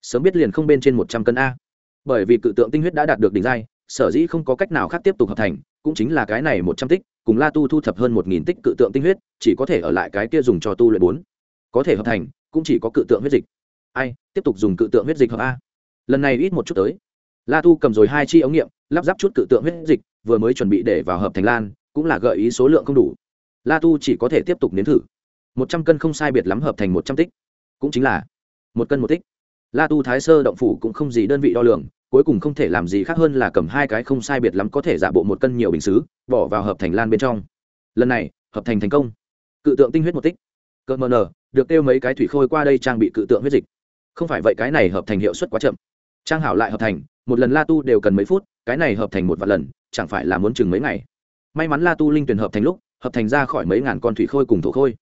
Sớm biết liền không bên trên một trăm cân a. Bởi vì cự tượng tinh huyết đã đạt được đỉnh giai, sở dĩ không có cách nào khác tiếp tục hợp thành, cũng chính là cái này một trăm tích, cùng la tu thu thập hơn một nghìn tích cự tượng tinh huyết, chỉ có thể ở lại cái kia dùng cho tu luyện bốn. Có thể hợp thành, cũng chỉ có cự tượng huyết dịch ai, tiếp tục dùng cự tượng huyết dịch hợp a. Lần này ít một chút tới. La tu cầm rồi hai chi ống nghiệm, lắp ráp chút cự tượng huyết dịch, vừa mới chuẩn bị để vào hợp thành lan, cũng là gợi ý số lượng không đủ. La tu chỉ có thể tiếp tục nếm thử. Một trăm cân không sai biệt lắm hợp thành một trăm tích. Cũng chính là một cân một tích. La tu thái sơ động phủ cũng không gì đơn vị đo lường, cuối cùng không thể làm gì khác hơn là cầm hai cái không sai biệt lắm có thể giả bộ một cân nhiều bình xứ, bỏ vào hợp thành lan bên trong. Lần này, hợp thành thành công. Cự tượng tinh huyết một tích. Cỡ mờ nờ, được kêu mấy cái thủy khôi qua đây trang bị cự tượng huyết dịch không phải vậy cái này hợp thành hiệu suất quá chậm. Trang hảo lại hợp thành, một lần la tu đều cần mấy phút, cái này hợp thành một vài lần, chẳng phải là muốn chừng mấy ngày. May mắn la tu linh tuyển hợp thành lúc, hợp thành ra khỏi mấy ngàn con thủy khôi cùng thổ khôi.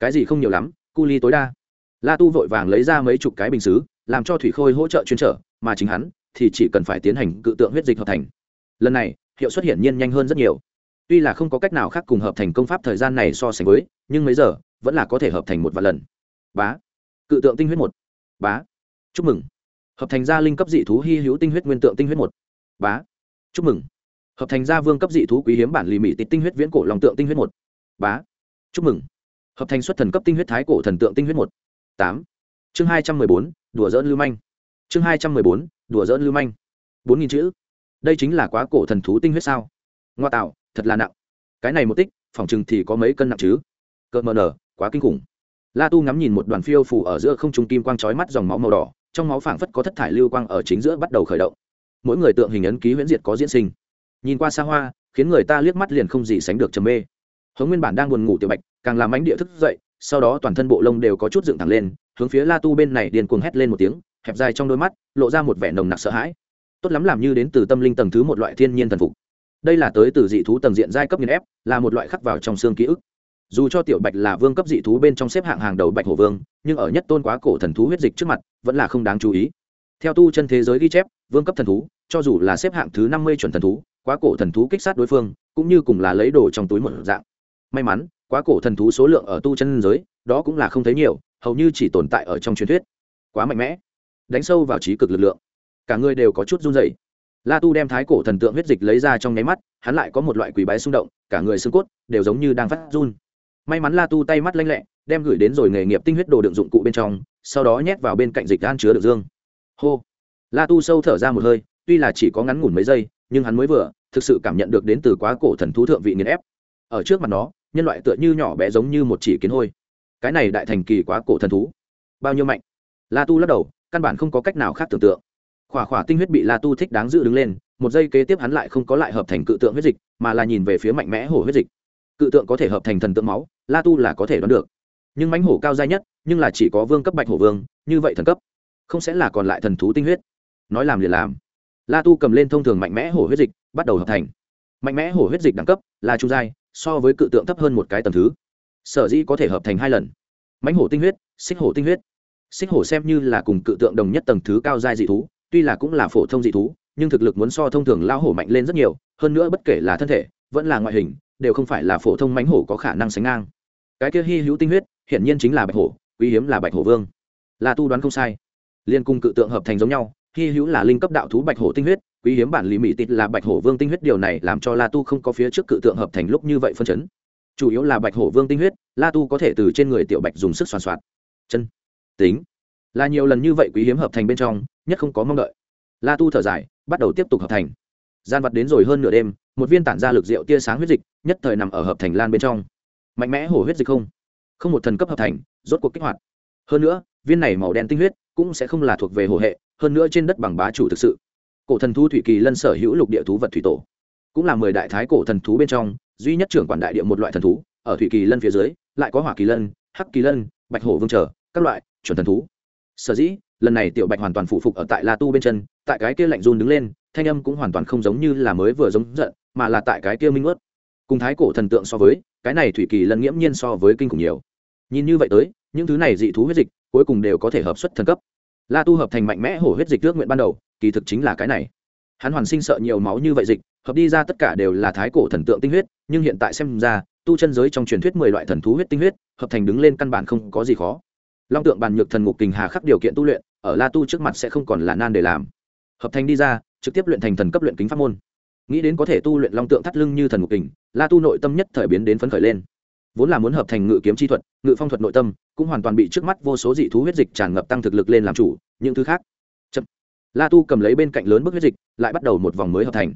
Cái gì không nhiều lắm, cu ly tối đa. La tu vội vàng lấy ra mấy chục cái bình xứ, làm cho thủy khôi hỗ trợ chuyên trở, mà chính hắn thì chỉ cần phải tiến hành cự tượng huyết dịch hợp thành. Lần này, hiệu suất hiển nhiên nhanh hơn rất nhiều. Tuy là không có cách nào khác cùng hợp thành công pháp thời gian này so sánh với, nhưng mấy giờ vẫn là có thể hợp thành một vài lần. Bá. Cự tượng tinh huyết một bá. Chúc mừng. Hợp thành gia linh cấp dị thú hy hữu tinh huyết nguyên tượng tinh huyết một. Bá. Chúc mừng. Hợp thành gia vương cấp dị thú quý hiếm bản lì mỹ tịch tinh huyết viễn cổ lòng tượng tinh huyết một. Bá. Chúc mừng. Hợp thành xuất thần cấp tinh huyết thái cổ thần tượng tinh huyết một. Tám. Chương hai trăm mười bốn, đùa dỡn lưu manh. Chương hai trăm mười bốn, đùa dỡn lưu manh. Bốn nghìn chữ. Đây chính là quá cổ thần thú tinh huyết sao? Ngoa tạo, thật là nặng. Cái này một tích, phòng chừng thì có mấy cân nặng chứ? Cợt mờ nở, quá kinh khủng la tu ngắm nhìn một đoàn phiêu phủ ở giữa không trung kim quang trói mắt dòng máu màu đỏ, trong máu phảng phất có thất thải lưu quang ở chính giữa bắt đầu khởi động. Mỗi người tượng hình ấn ký huyễn diệt có diễn sinh. Nhìn qua xa hoa, khiến người ta liếc mắt liền không gì sánh được trầm mê. Hống nguyên bản đang buồn ngủ tiểu bạch, càng làm ánh địa thức dậy, sau đó toàn thân bộ lông đều có chút dựng thẳng lên, hướng phía la tu bên này điên cuồng hét lên một tiếng, hẹp dài trong đôi mắt, lộ ra một vẻ nồng nặc sợ hãi. Tốt lắm làm như đến từ tâm linh tầng thứ một loại thiên nhiên thần phục. Đây là tới từ dị thú tầng diện giai cấp nghiền ép, là một loại khắc vào trong xương ký ức dù cho tiểu bạch là vương cấp dị thú bên trong xếp hạng hàng đầu bạch hổ vương, nhưng ở nhất tôn quá cổ thần thú huyết dịch trước mặt, vẫn là không đáng chú ý. Theo tu chân thế giới ghi chép, vương cấp thần thú, cho dù là xếp hạng thứ năm mươi chuẩn thần thú, quá cổ thần thú kích sát đối phương, cũng như cùng là lấy đồ trong túi một dạng. May mắn, quá cổ thần thú số lượng ở tu chân giới, đó cũng là không thấy nhiều, hầu như chỉ tồn tại ở trong truyền thuyết. Quá mạnh mẽ. Đánh sâu vào trí cực lực lượng. Cả người đều có chút run dày la tu đem thái cổ thần tượng huyết dịch lấy ra trong nháy mắt, hắn lại có một loại quỷ bái xung động, cả người xương cốt đều giống như đang phát run may mắn la tu tay mắt lanh lẹ, đem gửi đến rồi nghề nghiệp tinh huyết đồ đựng dụng cụ bên trong, sau đó nhét vào bên cạnh dịch gan chứa được dương. Hô. La tu sâu thở ra một hơi, tuy là chỉ có ngắn ngủn mấy giây, nhưng hắn mới vừa, thực sự cảm nhận được đến từ quá cổ thần thú thượng vị nghiền ép. Ở trước mặt nó, nhân loại tựa như nhỏ bé giống như một chỉ kiến hôi. Cái này đại thành kỳ quá cổ thần thú. Bao nhiêu mạnh? La tu lắc đầu, căn bản không có cách nào khác tưởng tượng. Khỏa khỏa tinh huyết bị la tu thích đáng giữ đứng lên, một giây kế tiếp hắn lại không có lại hợp thành cự tượng huyết dịch, mà là nhìn về phía mạnh mẽ hổ huyết dịch. Cự tượng có thể hợp thành thần tượng máu la tu là có thể đoán được. Nhưng mãnh hổ cao dai nhất, nhưng là chỉ có vương cấp bạch hổ vương, như vậy thần cấp, không sẽ là còn lại thần thú tinh huyết. Nói làm liền làm. La tu cầm lên thông thường mạnh mẽ hổ huyết dịch, bắt đầu hợp thành. Mạnh mẽ hổ huyết dịch đẳng cấp là trung giai, so với cự tượng thấp hơn một cái tầng thứ. Sở dĩ có thể hợp thành hai lần. Mãnh hổ tinh huyết, xích hổ tinh huyết. Xích hổ xem như là cùng cự tượng đồng nhất tầng thứ cao giai dị thú, tuy là cũng là phổ thông dị thú, nhưng thực lực muốn so thông thường lao hổ mạnh lên rất nhiều, hơn nữa bất kể là thân thể, vẫn là ngoại hình đều không phải là phổ thông mãnh hổ có khả năng sánh ngang. Cái kia hy hữu tinh huyết, hiển nhiên chính là bạch hổ, quý hiếm là bạch hổ vương. Là tu đoán không sai. Liên cung cự tượng hợp thành giống nhau, hy hữu là linh cấp đạo thú bạch hổ tinh huyết, quý hiếm bản lý mỹ tịt là bạch hổ vương tinh huyết, điều này làm cho la tu không có phía trước cự tượng hợp thành lúc như vậy phân chấn. Chủ yếu là bạch hổ vương tinh huyết, la tu có thể từ trên người tiểu bạch dùng sức soàn soạt. Chân. Tính. Là nhiều lần như vậy quý hiếm hợp thành bên trong, nhất không có mong đợi. La tu thở dài, bắt đầu tiếp tục hợp thành gian vật đến rồi hơn nửa đêm, một viên tản ra lực rượu tia sáng huyết dịch, nhất thời nằm ở hợp thành lan bên trong. Mạnh mẽ hổ huyết dịch không? Không một thần cấp hợp thành, rốt cuộc kích hoạt. Hơn nữa, viên này màu đen tinh huyết cũng sẽ không là thuộc về hồ hệ, hơn nữa trên đất bằng bá chủ thực sự. Cổ thần thú thủy kỳ lân sở hữu lục địa thú vật thủy tổ, cũng là mười đại thái cổ thần thú bên trong, duy nhất trưởng quản đại địa một loại thần thú, ở thủy kỳ lân phía dưới, lại có hỏa kỳ lân, hắc kỳ lân, bạch hổ vương trở, các loại, chuẩn thần thú. Sở dĩ, lần này tiểu bạch hoàn toàn phụ phục ở tại la tu bên chân, tại cái kia lạnh run đứng lên thanh âm cũng hoàn toàn không giống như là mới vừa giống giận, mà là tại cái kia minh ướt. Cùng thái cổ thần tượng so với, cái này thủy kỳ lân nghiễm nhiên so với kinh khủng nhiều. Nhìn như vậy tới, những thứ này dị thú huyết dịch, cuối cùng đều có thể hợp xuất thần cấp. La tu hợp thành mạnh mẽ hổ huyết dịch ước nguyện ban đầu, kỳ thực chính là cái này. Hắn hoàn sinh sợ nhiều máu như vậy dịch, hợp đi ra tất cả đều là thái cổ thần tượng tinh huyết, nhưng hiện tại xem ra, tu chân giới trong truyền thuyết mười loại thần thú huyết tinh huyết, hợp thành đứng lên căn bản không có gì khó. Long tượng bàn nhược thần ngục kình hà khắc điều kiện tu luyện, ở la tu trước mặt sẽ không còn là nan để làm. Hợp thành đi ra trực tiếp luyện thành thần cấp luyện kính pháp môn. Nghĩ đến có thể tu luyện long tượng thắt lưng như thần ngục kình, la tu nội tâm nhất thời biến đến phấn khởi lên. Vốn là muốn hợp thành ngự kiếm chi thuật, ngự phong thuật nội tâm, cũng hoàn toàn bị trước mắt vô số dị thú huyết dịch tràn ngập tăng thực lực lên làm chủ, những thứ khác. Chậm. la tu cầm lấy bên cạnh lớn bức huyết dịch, lại bắt đầu một vòng mới hợp thành.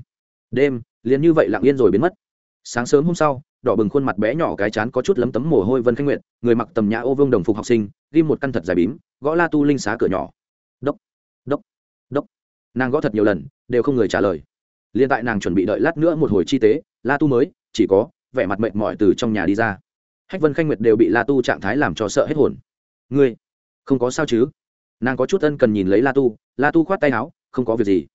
Đêm, liền như vậy lặng yên rồi biến mất. Sáng sớm hôm sau, đỏ bừng khuôn mặt bé nhỏ cái chán có chút lấm tấm mồ hôi vân khanh nguyện người mặc tầm nhã ô vương đồng phục học sinh, ghim một căn thật dài bím, gõ la tu linh xá cửa nhỏ. Đốc đốc nàng gõ thật nhiều lần, đều không người trả lời. Liên tại nàng chuẩn bị đợi lát nữa một hồi chi tế, la tu mới, chỉ có, vẻ mặt mệt mỏi từ trong nhà đi ra. Hách vân khanh nguyệt đều bị la tu trạng thái làm cho sợ hết hồn. Ngươi, không có sao chứ? Nàng có chút ân cần nhìn lấy la tu la tu khoát tay áo, không có việc gì.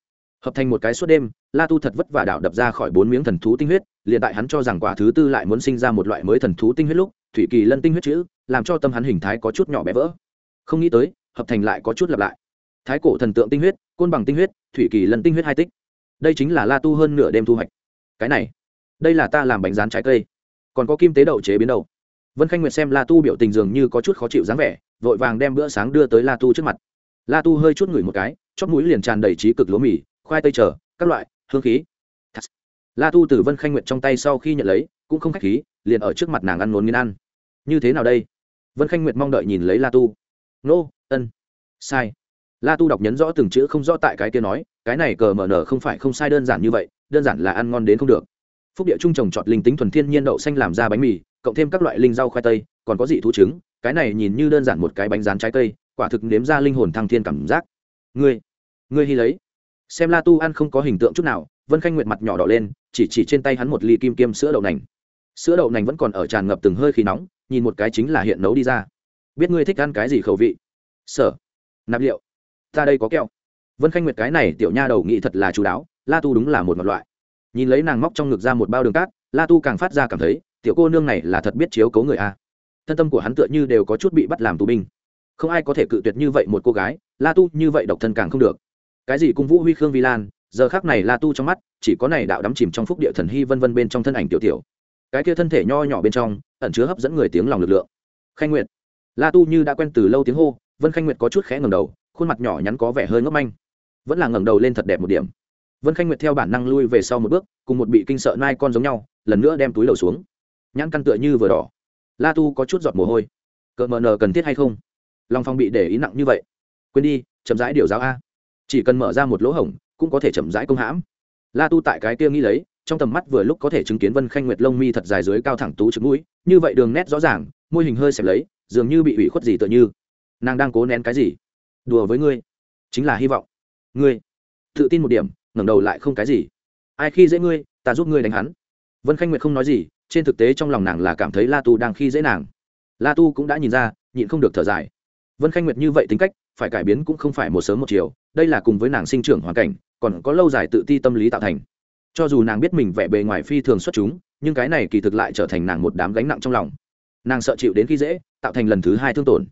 Hợp thành một cái suốt đêm, la tu thật vất vả đảo đập ra khỏi bốn miếng thần thú tinh huyết, liền tại hắn cho rằng quả thứ tư lại muốn sinh ra một loại mới thần thú tinh huyết lúc, thủy kỳ lân tinh huyết chữ, làm cho tâm hắn hình thái có chút nhỏ bé vỡ. Không nghĩ tới, hợp thành lại có chút lặp lại thái cổ thần tượng tinh huyết, côn bằng tinh huyết, thủy kỳ lần tinh huyết hai tích. Đây chính là la tu hơn nửa đêm thu hoạch. Cái này, đây là ta làm bánh rán trái cây. Còn có kim tế đậu chế biến đậu vân khanh nguyệt xem la tu biểu tình dường như có chút khó chịu dáng vẻ, vội vàng đem bữa sáng đưa tới la tu trước mặt. La tu hơi chút ngửi một cái chót mũi liền tràn đầy trí cực lúa mì, khoai tây trở các loại, hương khí. La tu từ vân khanh nguyệt trong tay sau khi nhận lấy, cũng không k h á c h khí, liền ở trước mặt nàng ăn ngốn nghiên ăn. Như thế nào đây? Vân khanh nguyệt mong đợi nhìn lấy la tu. Nô, ân. Sai la tu đọc nhấn rõ từng chữ không rõ tại cái kia nói, cái này cờ mờ nở không phải không sai đơn giản như vậy, đơn giản là ăn ngon đến không được. Phúc địa trung trồng trọt linh tính thuần thiên nhiên đậu xanh làm ra bánh mì, cộng thêm các loại linh rau khoai tây, còn có dị thú trứng, cái này nhìn như đơn giản một cái bánh rán trái cây, quả thực nếm ra linh hồn thăng thiên cảm giác. Ngươi ngươi hy lấy. Xem la tu ăn không có hình tượng chút nào, vân khanh nguyệt mặt nhỏ đỏ lên, chỉ chỉ trên tay hắn một ly kim kiêm sữa đậu nành. Sữa đậu nành vẫn còn ở tràn ngập từng hơi khí nóng, nhìn một cái chính là hiện nấu đi ra. Biết ngươi thích ăn cái gì khẩu vị? Sở, nạp liệu ta đây có kẹo. Vân khanh nguyệt cái này tiểu nha đầu nghĩ thật là chú đáo, la tu đúng là một mặt loại. Nhìn lấy nàng móc trong ngực ra một bao đường cát, la tu càng phát ra cảm thấy, tiểu cô nương này là thật biết chiếu cấu người a. Thân tâm của hắn tựa như đều có chút bị bắt làm tù binh. Không ai có thể cự tuyệt như vậy một cô gái, la tu như vậy độc thân càng không được. Cái gì cung vũ huy khương vi lan, giờ khác này la tu trong mắt, chỉ có này đạo đắm chìm trong phúc địa thần hy vân vân bên trong thân ảnh tiểu tiểu. Cái kia thân thể nho nhỏ bên trong, ẩn chứa hấp dẫn người tiếng lòng lực lượng. Khanh nguyệt. La tu như đã quen từ lâu tiếng hô, vân khanh nguyệt có chút khẽ ngầm đầu khuôn mặt nhỏ nhắn có vẻ hơi ngốc manh, vẫn là ngẩng đầu lên thật đẹp một điểm. Vân khanh nguyệt theo bản năng lui về sau một bước, cùng một bị kinh sợ nai con giống nhau, lần nữa đem túi lầu xuống. Nhãn căn tựa như vừa đỏ. La tu có chút giọt mồ hôi. Cợt mờ nờ cần thiết hay không? Long phong bị để ý nặng như vậy. Quên đi, chậm rãi điều giáo a. Chỉ cần mở ra một lỗ hổng, cũng có thể chậm rãi công hãm. La tu tại cái kia nghĩ lấy, trong tầm mắt vừa lúc có thể chứng kiến vân khanh nguyệt lông mi thật dài dưới cao thẳng tú trứng mũi, như vậy đường nét rõ ràng, môi hình hơi xẹp lấy, dường như bị ủy khuất gì tựa như. Nàng đang cố nén cái gì? Đùa với ngươi. Chính là hy vọng. Ngươi. Tự tin một điểm, ngẩng đầu lại không cái gì. Ai khi dễ ngươi, ta giúp ngươi đánh hắn. Vân khanh nguyệt không nói gì, trên thực tế trong lòng nàng là cảm thấy la tu đang khi dễ nàng. La tu cũng đã nhìn ra, nhịn không được thở dài. Vân khanh nguyệt như vậy tính cách, phải cải biến cũng không phải một sớm một chiều, đây là cùng với nàng sinh trưởng hoàn cảnh, còn có lâu dài tự ti tâm lý tạo thành. Cho dù nàng biết mình vẻ bề ngoài phi thường xuất chúng, nhưng cái này kỳ thực lại trở thành nàng một đám gánh nặng trong lòng. Nàng sợ chịu đến khi dễ, tạo thành lần thứ hai thương tổn.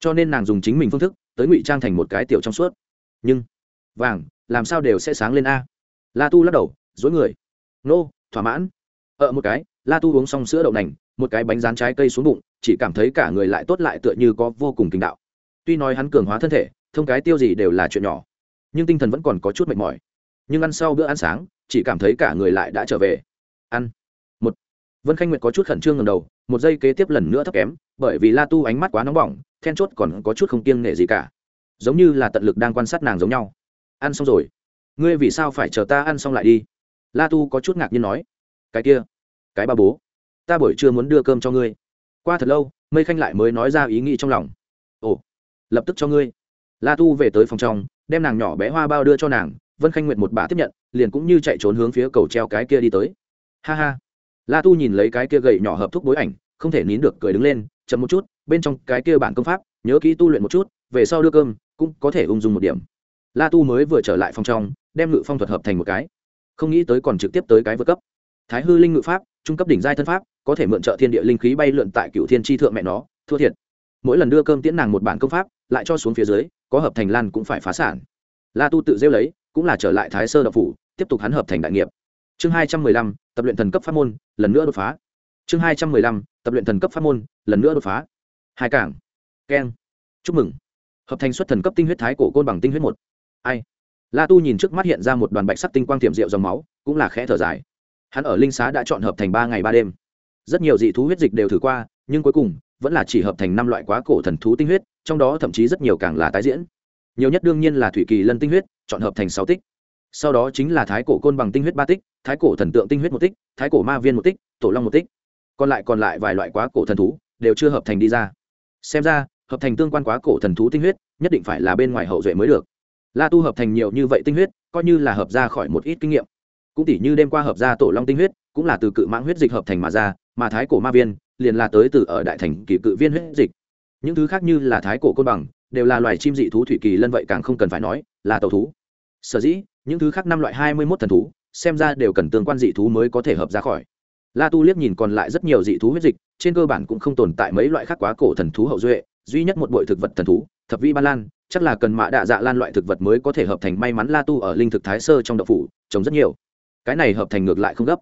Cho nên nàng dùng chính mình phương thức tới ngụy trang thành một cái tiểu trong suốt. Nhưng, vàng, làm sao đều sẽ sáng lên a? La tu lắc đầu, dối người. Nô, thỏa mãn. Ở một cái, la tu uống xong sữa đậu nành, một cái bánh rán trái cây xuống bụng, chỉ cảm thấy cả người lại tốt lại tựa như có vô cùng kinh đạo. Tuy nói hắn cường hóa thân thể, thông cái tiêu gì đều là chuyện nhỏ, nhưng tinh thần vẫn còn có chút mệt mỏi. Nhưng ăn sau bữa ăn sáng, chỉ cảm thấy cả người lại đã trở về. Ăn. Một. Vân khanh nguyệt có chút khẩn trương ngầm đầu, một giây kế tiếp lần nữa thấp kém bởi vì la tu ánh mắt quá nóng bỏng, then chốt còn có chút không kiêng nể gì cả. Giống như là tận lực đang quan sát nàng giống nhau. Ăn xong rồi. Ngươi vì sao phải chờ ta ăn xong lại đi? La tu có chút ngạc nhiên nói. Cái kia, cái ba bố. Ta buổi trưa muốn đưa cơm cho ngươi. Qua thật lâu, mây khanh lại mới nói ra ý nghĩ trong lòng. Ồ, lập tức cho ngươi. La tu về tới phòng trong, đem nàng nhỏ bé hoa bao đưa cho nàng, vân khanh nguyệt một bà tiếp nhận, liền cũng như chạy trốn hướng phía cầu treo cái kia đi tới. Ha ha. La tu nhìn lấy cái kia gậy nhỏ hợp thúc bối ảnh, không thể nín được cười đứng lên chậm một chút, bên trong cái kia bản công pháp, nhớ kỹ tu luyện một chút, về sau đưa cơm, cũng có thể ung dung một điểm. La tu mới vừa trở lại phòng trong, đem ngự phong thuật hợp thành một cái. Không nghĩ tới còn trực tiếp tới cái vượt cấp. Thái hư linh ngự pháp, trung cấp đỉnh giai thân pháp, có thể mượn trợ thiên địa linh khí bay lượn tại cựu thiên tri thượng mẹ nó, thua thiệt. Mỗi lần đưa cơm tiễn nàng một bản công pháp, lại cho xuống phía dưới, có hợp thành lan cũng phải phá sản. La tu tự rêu lấy, cũng là trở lại thái sơ đậu phủ, tiếp tục hắn hợp thành đại nghiệp. Chương hai trăm mười lăm, tập luyện thần cấp pháp môn, lần nữa đột phá. Chương hai trăm mười lăm tập luyện thần cấp pháp môn, lần nữa đột phá. Hai cảng. Keng. Chúc mừng. Hợp thành xuất thần cấp tinh huyết thái cổ côn bằng tinh huyết một. Ai? La tu nhìn trước mắt hiện ra một đoàn bạch sắc tinh quang tiệm rượu dòng máu, cũng là khẽ thở dài. Hắn ở linh xá đã chọn hợp thành ba ngày ba đêm. Rất nhiều dị thú huyết dịch đều thử qua, nhưng cuối cùng, vẫn là chỉ hợp thành năm loại quá cổ thần thú tinh huyết, trong đó thậm chí rất nhiều càng là tái diễn. Nhiều nhất đương nhiên là thủy kỳ lân tinh huyết, chọn hợp thành sáu tích. Sau đó chính là thái cổ côn bằng tinh huyết ba tích, thái cổ thần tượng tinh huyết một tích, thái cổ ma viên một tích, tổ long một tích còn lại còn lại vài loại quá cổ thần thú đều chưa hợp thành đi ra. Xem ra, hợp thành tương quan quá cổ thần thú tinh huyết, nhất định phải là bên ngoài hậu duệ mới được. La tu hợp thành nhiều như vậy tinh huyết, coi như là hợp ra khỏi một ít kinh nghiệm. Cũng tỷ như đêm qua hợp ra tổ long tinh huyết, cũng là từ cự mãng huyết dịch hợp thành mà ra, mà thái cổ ma viên liền là tới từ ở đại thành kỳ cự viên huyết dịch. Những thứ khác như là thái cổ côn bằng, đều là loài chim dị thú thủy kỳ lân vậy càng không cần phải nói, là tàu thú. Sở dĩ, những thứ khác năm loại hai mươi mốt thần thú, xem ra đều cần tương quan dị thú mới có thể hợp ra khỏi la tu liếc nhìn còn lại rất nhiều dị thú huyết dịch, trên cơ bản cũng không tồn tại mấy loại khác quá cổ thần thú hậu duệ, duy nhất một bội thực vật thần thú, thập vi ba lan, chắc là cần mạ đạ dạ lan loại thực vật mới có thể hợp thành may mắn la tu ở linh thực thái sơ trong đậu phủ, trồng rất nhiều. Cái này hợp thành ngược lại không gấp.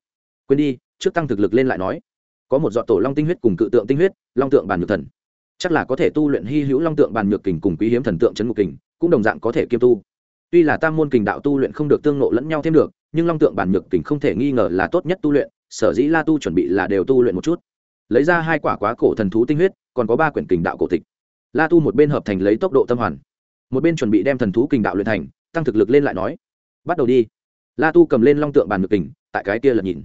Quên đi, trước tăng thực lực lên lại nói. Có một dọn tổ long tinh huyết cùng cự tượng tinh huyết, long tượng bàn nhược thần. Chắc là có thể tu luyện hy hữu long tượng bàn nhược kình cùng quý hiếm thần tượng trấn ngục kình, cũng đồng dạng có thể kiêm tu. Tuy là tam môn kình đạo tu luyện không được tương nộ lẫn nhau thêm được, nhưng long tượng bản nhược kình không thể nghi ngờ là tốt nhất tu luyện sở dĩ la tu chuẩn bị là đều tu luyện một chút. Lấy ra hai quả quá cổ thần thú tinh huyết, còn có ba quyển kình đạo cổ tịch. La tu một bên hợp thành lấy tốc độ tâm hoàn, một bên chuẩn bị đem thần thú kình đạo luyện thành, tăng thực lực lên lại nói, bắt đầu đi. La tu cầm lên long tượng bàn nhược kình, tại cái kia lần nhìn.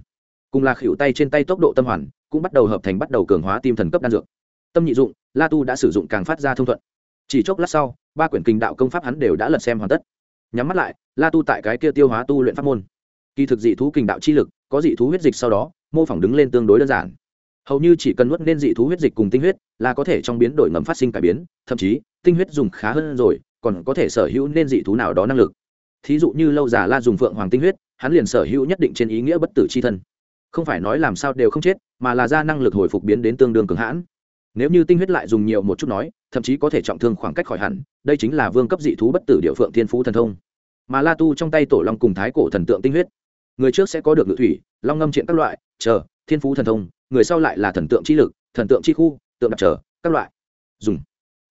Cùng là khỉu tay trên tay tốc độ tâm hoàn, cũng bắt đầu hợp thành bắt đầu cường hóa tim thần cấp đan dược. Tâm nhị dụng, la tu đã sử dụng càng phát ra thông thuận. Chỉ chốc lát sau, ba quyển kinh đạo công pháp hắn đều đã lật xem hoàn tất. Nhắm mắt lại, la tu tại cái kia tiêu hóa tu luyện pháp môn kỳ thực dị thú kình đạo chi lực, có dị thú huyết dịch sau đó, mô phỏng đứng lên tương đối đơn giản. Hầu như chỉ cần nuốt nên dị thú huyết dịch cùng tinh huyết là có thể trong biến đổi ngầm phát sinh cải biến, thậm chí, tinh huyết dùng khá hơn rồi, còn có thể sở hữu nên dị thú nào đó năng lực. Thí dụ như lâu già la dùng phượng hoàng tinh huyết, hắn liền sở hữu nhất định trên ý nghĩa bất tử c h i thân. Không phải nói làm sao đều không chết, mà là ra năng lực hồi phục biến đến tương đương cường hãn. Nếu như tinh huyết lại dùng nhiều một chút nói, thậm chí có thể trọng thương khoảng cách khỏi hẳn, đây chính là vương cấp dị thú bất tử địa phượng thiên phú thần thông. Mà la tu trong tay tổ long cùng thái cổ thần tượng tinh huyết người trước sẽ có được ngự thủy, long ngâm triện các loại, chờ, thiên phú thần thông, người sau lại là thần tượng chi lực, thần tượng chi khu, tượng đặc trở các loại. Dùng.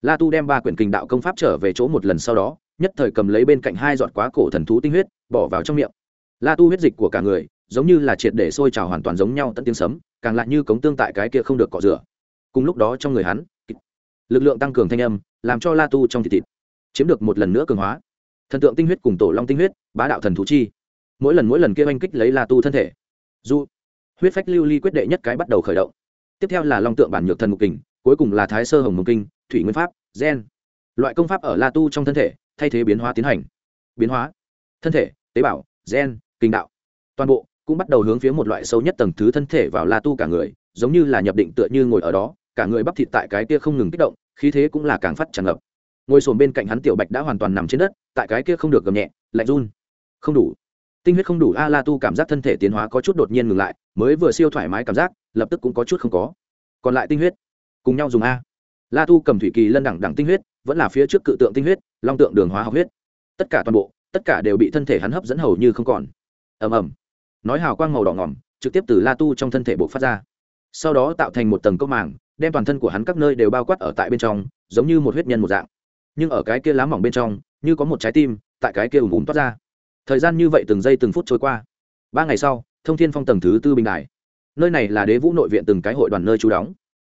La tu đem ba quyển kinh đạo công pháp trở về chỗ một lần sau đó, nhất thời cầm lấy bên cạnh hai giọt quá cổ thần thú tinh huyết, bỏ vào trong miệng. La tu huyết dịch của cả người, giống như là triệt để sôi trào hoàn toàn giống nhau tận tiếng sấm, càng lại như cống tương tại cái kia không được cọ rửa. Cùng lúc đó trong người hắn, lực lượng tăng cường thanh âm, làm cho la tu trong thịt thịt chiếm được một lần nữa cường hóa. Thần tượng tinh huyết cùng tổ long tinh huyết, bá đạo thần thú chi mỗi lần mỗi lần kia oanh kích lấy la tu thân thể. Du huyết phách lưu ly quyết đệ nhất cái bắt đầu khởi động. Tiếp theo là long tượng bản nhược thần mục kình, cuối cùng là thái sơ hồng mục kinh, thủy nguyên pháp, gen. Loại công pháp ở la tu trong thân thể, thay thế biến hóa tiến hành. Biến hóa. Thân thể, tế bào, gen, kinh đạo. Toàn bộ cũng bắt đầu hướng phía một loại sâu nhất tầng thứ thân thể vào la tu cả người, giống như là nhập định tựa như ngồi ở đó, cả người bắp thịt tại cái kia không ngừng kích động, khí thế cũng là càng phát tràn ngập. Ngồi sồn bên cạnh hắn tiểu bạch đã hoàn toàn nằm trên đất, tại cái kia không được gầm nhẹ, lạnh run. Không đủ tinh huyết không đủ, a la tu cảm giác thân thể tiến hóa có chút đột nhiên ngừng lại, mới vừa siêu thoải mái cảm giác, lập tức cũng có chút không có. Còn lại tinh huyết, cùng nhau dùng a. La tu cầm thủy kỳ lân đẳng đẳng tinh huyết, vẫn là phía trước cự tượng tinh huyết, long tượng đường hóa học huyết. Tất cả toàn bộ, tất cả đều bị thân thể hắn hấp dẫn hầu như không còn. Ầm ầm. Nói hào quang màu đỏ ngỏm, trực tiếp từ la tu trong thân thể bộ phát ra. Sau đó tạo thành một tầng cốc màng, đem toàn thân của hắn các nơi đều bao quát ở tại bên trong, giống như một huyết nhân một dạng. Nhưng ở cái kia lá mỏng bên trong, như có một trái tim, tại cái kia ùm ùm toát ra thời gian như vậy từng giây từng phút trôi qua. Ba ngày sau, thông thiên phong tầng thứ tư bình đài. Nơi này là đế vũ nội viện từng cái hội đoàn nơi trú đóng.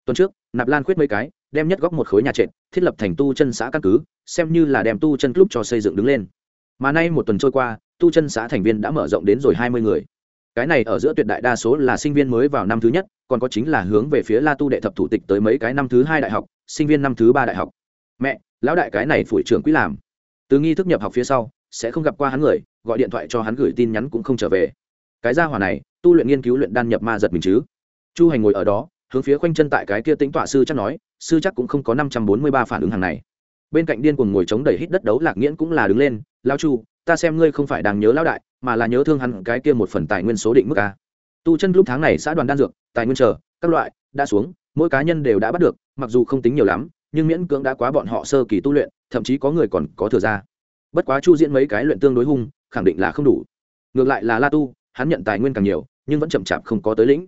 Tuần trước, nạp lan khuyết mấy cái, đem nhất góc một khối nhà trệt, thiết lập thành tu chân xã căn cứ, xem như là đem tu chân club cho xây dựng đứng lên. Mà nay một tuần trôi qua, tu chân xã thành viên đã mở rộng đến rồi hai mươi người. Cái này ở giữa tuyệt đại đa số là sinh viên mới vào năm thứ nhất, còn có chính là hướng về phía la tu đệ thập thủ tịch tới mấy cái năm thứ hai đại học, sinh viên năm thứ ba đại học. Mẹ, lão đại cái này phủi trưởng quỹ làm. Từ nghi thức nhập học phía sau, sẽ không gặp qua hắn người gọi điện thoại cho hắn gửi tin nhắn cũng không trở về. Cái gia hỏa này, tu luyện nghiên cứu luyện đan nhập ma giật mình chứ? Chu hành ngồi ở đó, hướng phía khoanh chân tại cái kia tính tọa sư chắc nói, sư chắc cũng không có năm trăm bốn mươi ba phản ứng hàng này. Bên cạnh điên cuồng ngồi chống đẩy hít đất đấu lạc nghiễn cũng là đứng lên lao chu, ta xem ngươi không phải đang nhớ lão đại, mà là nhớ thương hắn cái kia một phần tài nguyên số định mức a. Tu chân lúc tháng này xã đoàn đan dược, tài nguyên chờ, các loại, đã xuống, mỗi cá nhân đều đã bắt được, mặc dù không tính nhiều lắm, nhưng miễn cưỡng đã quá bọn họ sơ kỳ tu luyện, thậm chí có người còn có thừa ra. Bất quá chu diễn mấy cái luyện tương đối hung khẳng định là không đủ. Ngược lại là la tu, hắn nhận tài nguyên càng nhiều, nhưng vẫn chậm chạp không có tới lĩnh.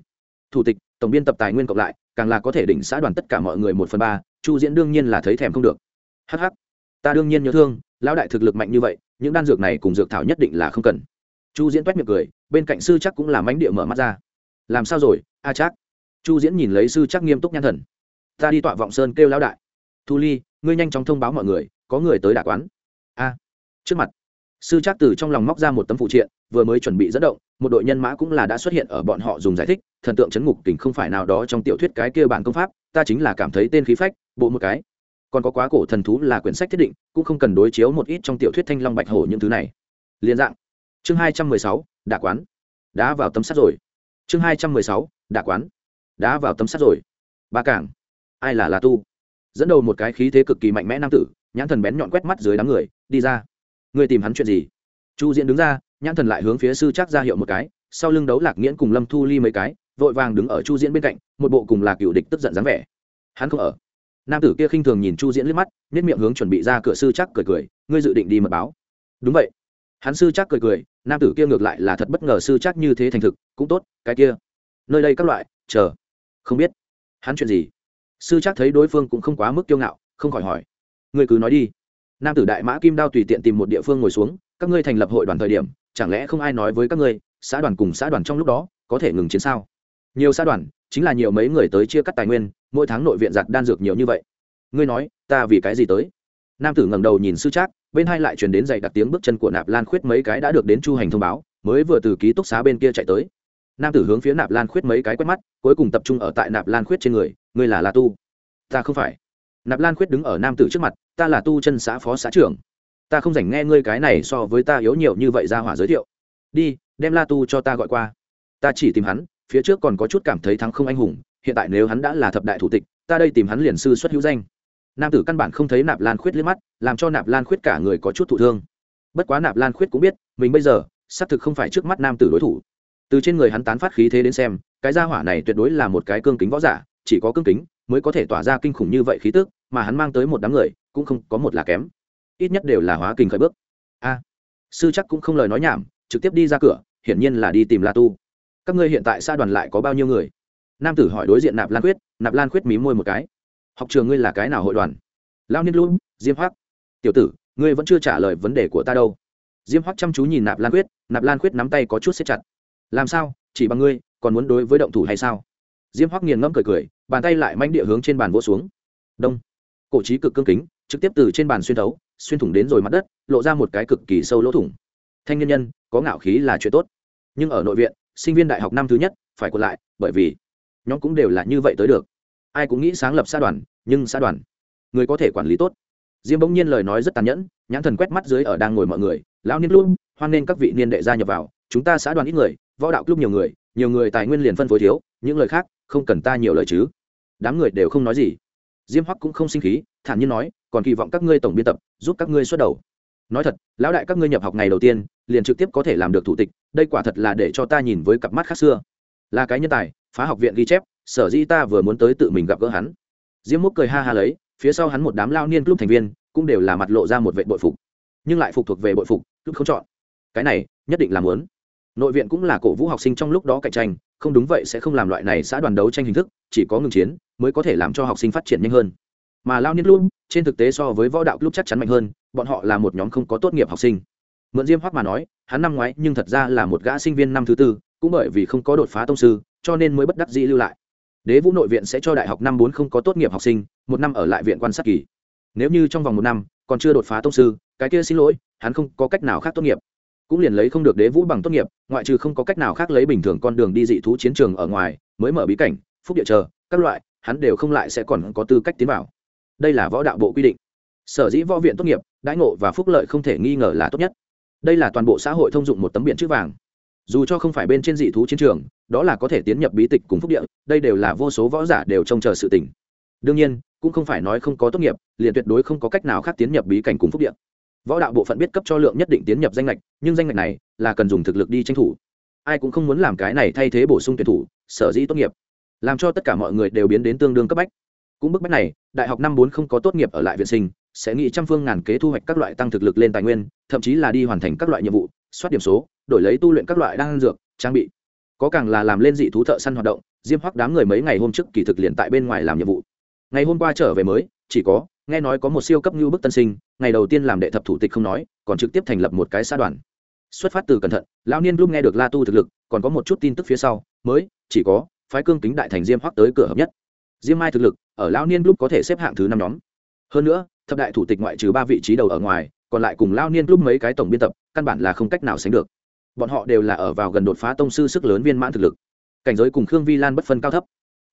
Thủ tịch, tổng biên tập tài nguyên cộng lại, càng là có thể đỉnh xã đoàn tất cả mọi người một phần ba, chu diễn đương nhiên là thấy thèm không được. Hh ta đương nhiên nhớ thương, lão đại thực lực mạnh như vậy, những đan dược này cùng dược thảo nhất định là không cần. Chu diễn t miệng cười, bên cạnh sư chắc cũng là mánh địa mở mắt ra. Làm sao rồi, a à chắc? Chu diễn nhìn lấy sư chắc nghiêm túc nhăn thần. Ta đi tọa vọng sơn kêu lão đại. Thu ly, ngươi nhanh chóng thông báo mọi người, có người tới đả quán. A, trước mặt sư Trác từ trong lòng móc ra một tấm phụ triện, vừa mới chuẩn bị dẫn động, một đội nhân mã cũng là đã xuất hiện ở bọn họ dùng giải thích, thần tượng chấn ngục kình không phải nào đó trong tiểu thuyết cái kia bản công pháp, ta chính là cảm thấy tên khí phách, bộ một cái. Còn có quá cổ thần thú là quyển sách thiết định, cũng không cần đối chiếu một ít trong tiểu thuyết thanh long bạch hổ những thứ này. Liên dạng. Chương hai trăm mười sáu, đả quán. Đã vào tấm sắt rồi. Chương hai trăm mười sáu, đả quán. Đã vào tấm sắt rồi. Ba cảng. Ai là là tu? Dẫn đầu một cái khí thế cực kỳ mạnh mẽ nam tử, nhãn thần bén nhọn quét mắt dưới đám người, đi ra người tìm hắn chuyện gì? Chu diễn đứng ra, nhãn thần lại hướng phía sư trác ra hiệu một cái, sau lưng đấu lạc nghiễn cùng lâm thu ly mấy cái, vội vàng đứng ở chu diễn bên cạnh, một bộ cùng là cựu địch tức giận dáng vẻ. Hắn không ở. Nam tử kia khinh thường nhìn chu diễn liếc mắt nếp miệng hướng chuẩn bị ra cửa sư chắc cười cười, ngươi dự định đi mật báo? Đúng vậy. Hắn sư chắc cười cười, nam tử kia ngược lại là thật bất ngờ sư chắc như thế thành thực, cũng tốt, cái kia, nơi đây các loại, chờ. Không biết. Hắn chuyện gì? Sư chắc thấy đối phương cũng không quá mức kiêu ngạo, không khỏi hỏi. Ngươi cứ nói đi nam tử đại mã kim đao tùy tiện tìm một địa phương ngồi xuống, các ngươi thành lập hội đoàn thời điểm, chẳng lẽ không ai nói với các ngươi, xã đoàn cùng xã đoàn trong lúc đó có thể ngừng chiến sao? Nhiều xã đoàn, chính là nhiều mấy người tới chia cắt tài nguyên, mỗi tháng nội viện giặt đan dược nhiều như vậy. Ngươi nói, ta vì cái gì tới? Nam tử ngẩng đầu nhìn sư trác, bên hai lại truyền đến dày đặc tiếng bước chân của nạp lan khuyết mấy cái đã được đến chu hành thông báo, mới vừa từ ký túc xá bên kia chạy tới. Nam tử hướng phía nạp lan khuyết mấy cái quét mắt, cuối cùng tập trung ở tại nạp lan khuyết trên người, ngươi là la tu. Ta không phải nạp lan khuyết đứng ở nam tử trước mặt, ta là tu chân xã phó xã trưởng. Ta không dành nghe ngươi cái này so với ta yếu nhiều như vậy ra hỏa giới thiệu. Đi, đem la tu cho ta gọi qua. Ta chỉ tìm hắn, phía trước còn có chút cảm thấy thắng không anh hùng, hiện tại nếu hắn đã là thập đại thủ tịch, ta đây tìm hắn liền sư xuất hữu danh. Nam tử căn bản không thấy nạp lan khuyết liếc mắt, làm cho nạp lan khuyết cả người có chút thụ thương. Bất quá nạp lan khuyết cũng biết, mình bây giờ, xác thực không phải trước mắt nam tử đối thủ. Từ trên người hắn tán phát khí thế đến xem, cái gia hỏa này tuyệt đối là một cái cương kính võ giả chỉ có cương kính mới có thể tỏa ra kinh khủng như vậy khí tức, mà hắn mang tới một đám người cũng không có một là kém. Ít nhất đều là hóa kinh khởi bước. A, sư chắc cũng không lời nói nhảm, trực tiếp đi ra cửa, hiển nhiên là đi tìm la tu. Các ngươi hiện tại xa đoàn lại có bao nhiêu người? Nam tử hỏi đối diện nạp lan khuyết, nạp lan khuyết mí môi một cái. Học trường ngươi là cái nào hội đoàn? Lao niên lũ diêm hoác tiểu tử, ngươi vẫn chưa trả lời vấn đề của ta đâu. Diêm hoác chăm chú nhìn nạp lan khuyết, nạp lan khuyết nắm tay có chút xếp chặt. Làm sao? Chỉ bằng ngươi, còn muốn đối với động thủ hay sao? Diêm hoắc nghiền ngẫm cười cười, bàn tay lại manh địa hướng trên bàn vỗ xuống. Đông. Cổ trí cực cương kính, trực tiếp từ trên bàn xuyên thấu, xuyên thủng đến rồi mặt đất, lộ ra một cái cực kỳ sâu lỗ thủng. Thanh niên nhân, có ngạo khí là chuyện tốt. Nhưng ở nội viện, sinh viên đại học năm thứ nhất, phải còn lại, bởi vì nhóm cũng đều là như vậy tới được. Ai cũng nghĩ sáng lập xã đoàn, nhưng xã đoàn, người có thể quản lý tốt. Diêm bỗng nhiên lời nói rất tàn nhẫn, nhãn thần quét mắt dưới ở đang ngồi mọi người, lão niên luôn hoan nên các vị niên đệ gia nhập vào, chúng ta xã đoàn ít người, võ đạo club nhiều người nhiều người tài nguyên liền phân phối thiếu, những lời khác, không cần ta nhiều lời chứ. Đám người đều không nói gì. Diêm hoắc cũng không sinh khí, thản nhiên nói, còn kỳ vọng các ngươi tổng biên tập giúp các ngươi xuất đầu. Nói thật, lão đại các ngươi nhập học ngày đầu tiên, liền trực tiếp có thể làm được thủ tịch, đây quả thật là để cho ta nhìn với cặp mắt khác xưa. Là cái nhân tài, phá học viện ghi chép, sở dĩ ta vừa muốn tới tự mình gặp gỡ hắn. Diêm múc cười ha ha lấy, phía sau hắn một đám lao niên club thành viên, cũng đều là mặt lộ ra một vệ bội phục. Nhưng lại phục thuộc về bội phục, club không chọn cái này nhất định là muốn. Nội viện cũng là cổ vũ học sinh trong lúc đó cạnh tranh, không đúng vậy sẽ không làm loại này xã đoàn đấu tranh hình thức, chỉ có ngừng chiến mới có thể làm cho học sinh phát triển nhanh hơn. Mà lao niên luôn trên thực tế so với võ đạo lúc chắc chắn mạnh hơn, bọn họ là một nhóm không có tốt nghiệp học sinh. Mượn diêm hoắc mà nói, hắn năm ngoái nhưng thật ra là một gã sinh viên năm thứ tư, cũng bởi vì không có đột phá tông sư, cho nên mới bất đắc dĩ lưu lại. Đế vũ nội viện sẽ cho đại học năm bốn không có tốt nghiệp học sinh, một năm ở lại viện quan sát kỳ. Nếu như trong vòng một năm còn chưa đột phá tông sư, cái kia xin lỗi, hắn không có cách nào khác tốt nghiệp cũng liền lấy không được đế vũ bằng tốt nghiệp, ngoại trừ không có cách nào khác lấy bình thường con đường đi dị thú chiến trường ở ngoài, mới mở bí cảnh, phúc địa chờ, các loại, hắn đều không lại sẽ còn có tư cách tiến vào. Đây là võ đạo bộ quy định. Sở dĩ võ viện tốt nghiệp, đãi ngộ và phúc lợi không thể nghi ngờ là tốt nhất. Đây là toàn bộ xã hội thông dụng một tấm biển chữ vàng. Dù cho không phải bên trên dị thú chiến trường, đó là có thể tiến nhập bí tịch cùng phúc địa, đây đều là vô số võ giả đều trông chờ sự tỉnh đương nhiên, cũng không phải nói không có tốt nghiệp, liền tuyệt đối không có cách nào khác tiến nhập bí cảnh cùng phúc địa võ đạo bộ phận biết cấp cho lượng nhất định tiến nhập danh lệch nhưng danh lệch này là cần dùng thực lực đi tranh thủ. Ai cũng không muốn làm cái này thay thế bổ sung tuyển thủ, sở dĩ tốt nghiệp. Làm cho tất cả mọi người đều biến đến tương đương cấp bách. Cũng bức bách này, đại học năm bốn không có tốt nghiệp ở lại viện sinh, sẽ nghĩ trăm phương ngàn kế thu hoạch các loại tăng thực lực lên tài nguyên, thậm chí là đi hoàn thành các loại nhiệm vụ, soát điểm số, đổi lấy tu luyện các loại đan dược, trang bị. Có càng là làm lên dị thú thợ săn hoạt động, diêm hoắc đám người mấy ngày hôm trước kỳ thực liền tại bên ngoài làm nhiệm vụ. Ngày hôm qua trở về mới, chỉ có nghe nói có một siêu cấp như bức tân sinh, ngày đầu tiên làm đệ thập thủ tịch không nói, còn trực tiếp thành lập một cái xã đoàn. Xuất phát từ cẩn thận, lão niên lúc nghe được la tu thực lực, còn có một chút tin tức phía sau, mới, chỉ có, phái cương kính đại thành diêm hoắc tới cửa hợp nhất. Diêm mai thực lực, ở lão niên lúc có thể xếp hạng thứ năm nhóm. Hơn nữa, thập đại thủ tịch ngoại trừ ba vị trí đầu ở ngoài, còn lại cùng lão niên lúc mấy cái tổng biên tập, căn bản là không cách nào sánh được. Bọn họ đều là ở vào gần đột phá tông sư sức lớn viên mãn thực lực. Cảnh giới cùng khương vi lan bất phân cao thấp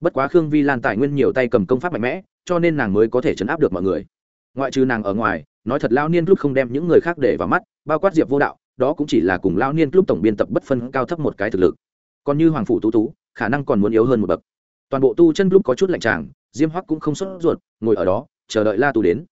bất quá khương vi lan tài nguyên nhiều tay cầm công pháp mạnh mẽ, cho nên nàng mới có thể chấn áp được mọi người. Ngoại trừ nàng ở ngoài, nói thật lao niên lúc không đem những người khác để vào mắt, bao quát diệp vô đạo, đó cũng chỉ là cùng lao niên lúc tổng biên tập bất phân cao thấp một cái thực lực. Còn như hoàng phủ tú tú, khả năng còn muốn yếu hơn một bậc. Toàn bộ tu chân lúc có chút lạnh tràng diêm hoắc cũng không xuất ruột, ngồi ở đó, chờ đợi la tu đến.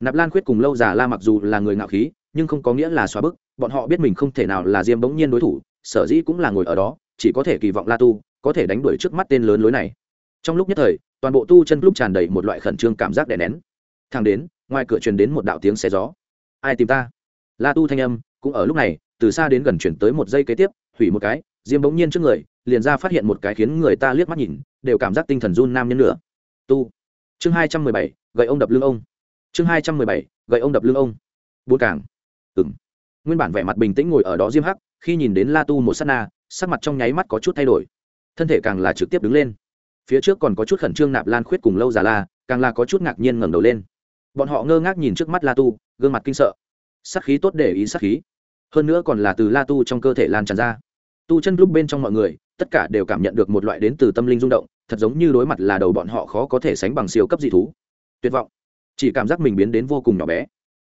Nạp lan khuyết cùng lâu già la mặc dù là người ngạo khí, nhưng không có nghĩa là xóa bức, bọn họ biết mình không thể nào là diêm bỗng nhiên đối thủ, sở dĩ cũng là ngồi ở đó, chỉ có thể kỳ vọng la tu có thể đánh đuổi trước mắt tên lớn lối này trong lúc nhất thời, toàn bộ tu chân lúc tràn đầy một loại khẩn trương cảm giác đè nén. Thang đến, ngoài cửa truyền đến một đạo tiếng xe gió. Ai tìm ta? La tu thanh âm, cũng ở lúc này, từ xa đến gần chuyển tới một giây kế tiếp, hủy một cái, diêm bỗng nhiên trước người, liền ra phát hiện một cái khiến người ta liếc mắt nhìn, đều cảm giác tinh thần run nam nhân nữa. Tu. Chương hai trăm mười bảy, gậy ông đập lưng ông. Chương hai trăm mười bảy, gậy ông đập lưng ông. Bốn cảng ừng nguyên bản vẻ mặt bình tĩnh ngồi ở đó diêm hắc, khi nhìn đến la tu một s á t na, sắc mặt trong nháy mắt có chút thay đổi. Thân thể càng là trực tiếp đứng lên phía trước còn có chút khẩn trương nạp lan khuyết cùng lâu già la, càng là có chút ngạc nhiên ngẩng đầu lên. Bọn họ ngơ ngác nhìn trước mắt la tu, gương mặt kinh sợ. Sắc khí tốt để ý sắc khí. Hơn nữa còn là từ la tu trong cơ thể lan tràn ra. Tu chân lúc bên trong mọi người, tất cả đều cảm nhận được một loại đến từ tâm linh rung động, thật giống như đối mặt là đầu bọn họ khó có thể sánh bằng siêu cấp dị thú. Tuyệt vọng. Chỉ cảm giác mình biến đến vô cùng nhỏ bé.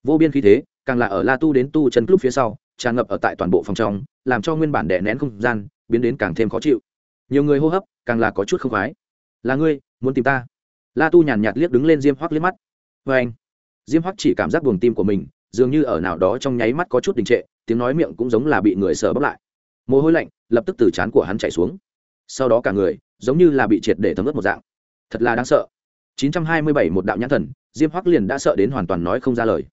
Vô biên khí thế, càng là ở la tu đến tu chân lúc phía sau, tràn ngập ở tại toàn bộ phòng trong, làm cho nguyên bản đè nén không gian, biến đến càng thêm khó chịu nhiều người hô hấp, càng là có chút không khoái. Là ngươi, muốn tìm ta? La tu nhàn nhạt liếc đứng lên diêm hoắc liếc mắt. Vê anh. Diêm hoắc chỉ cảm giác buồng tim của mình dường như ở nào đó trong nháy mắt có chút đình trệ, tiếng nói miệng cũng giống là bị người sờ bóc lại. Mồ hôi lạnh lập tức từ trán của hắn chạy xuống. Sau đó cả người giống như là bị triệt để thấm ướt một dạng. Thật là đáng sợ. 927 một đạo nhãn thần, diêm hoắc liền đã sợ đến hoàn toàn nói không ra lời.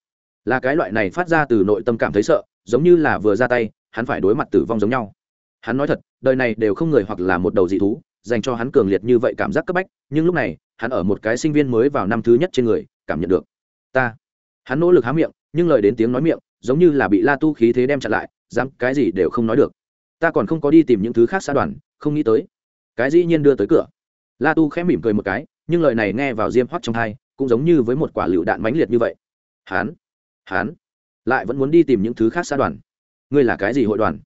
Là cái loại này phát ra từ nội tâm cảm thấy sợ, giống như là vừa ra tay, hắn phải đối mặt tử vong giống nhau. Hắn nói thật đời này đều không người hoặc là một đầu dị thú, dành cho hắn cường liệt như vậy cảm giác cấp bách, nhưng lúc này, hắn ở một cái sinh viên mới vào năm thứ nhất trên người, cảm nhận được. Ta. Hắn nỗ lực há miệng, nhưng lời đến tiếng nói miệng, giống như là bị la tu khí thế đem chặn lại, dám, cái gì đều không nói được. Ta còn không có đi tìm những thứ khác xa đoàn, không nghĩ tới. Cái dĩ nhiên đưa tới cửa. La tu khẽ mỉm cười một cái, nhưng lời này nghe vào diêm hoắt trong thai cũng giống như với một quả lựu đạn mãnh liệt như vậy. Hán hán lại vẫn muốn đi tìm những thứ khác xa đoàn. Ngươi là cái gì hội đoàn?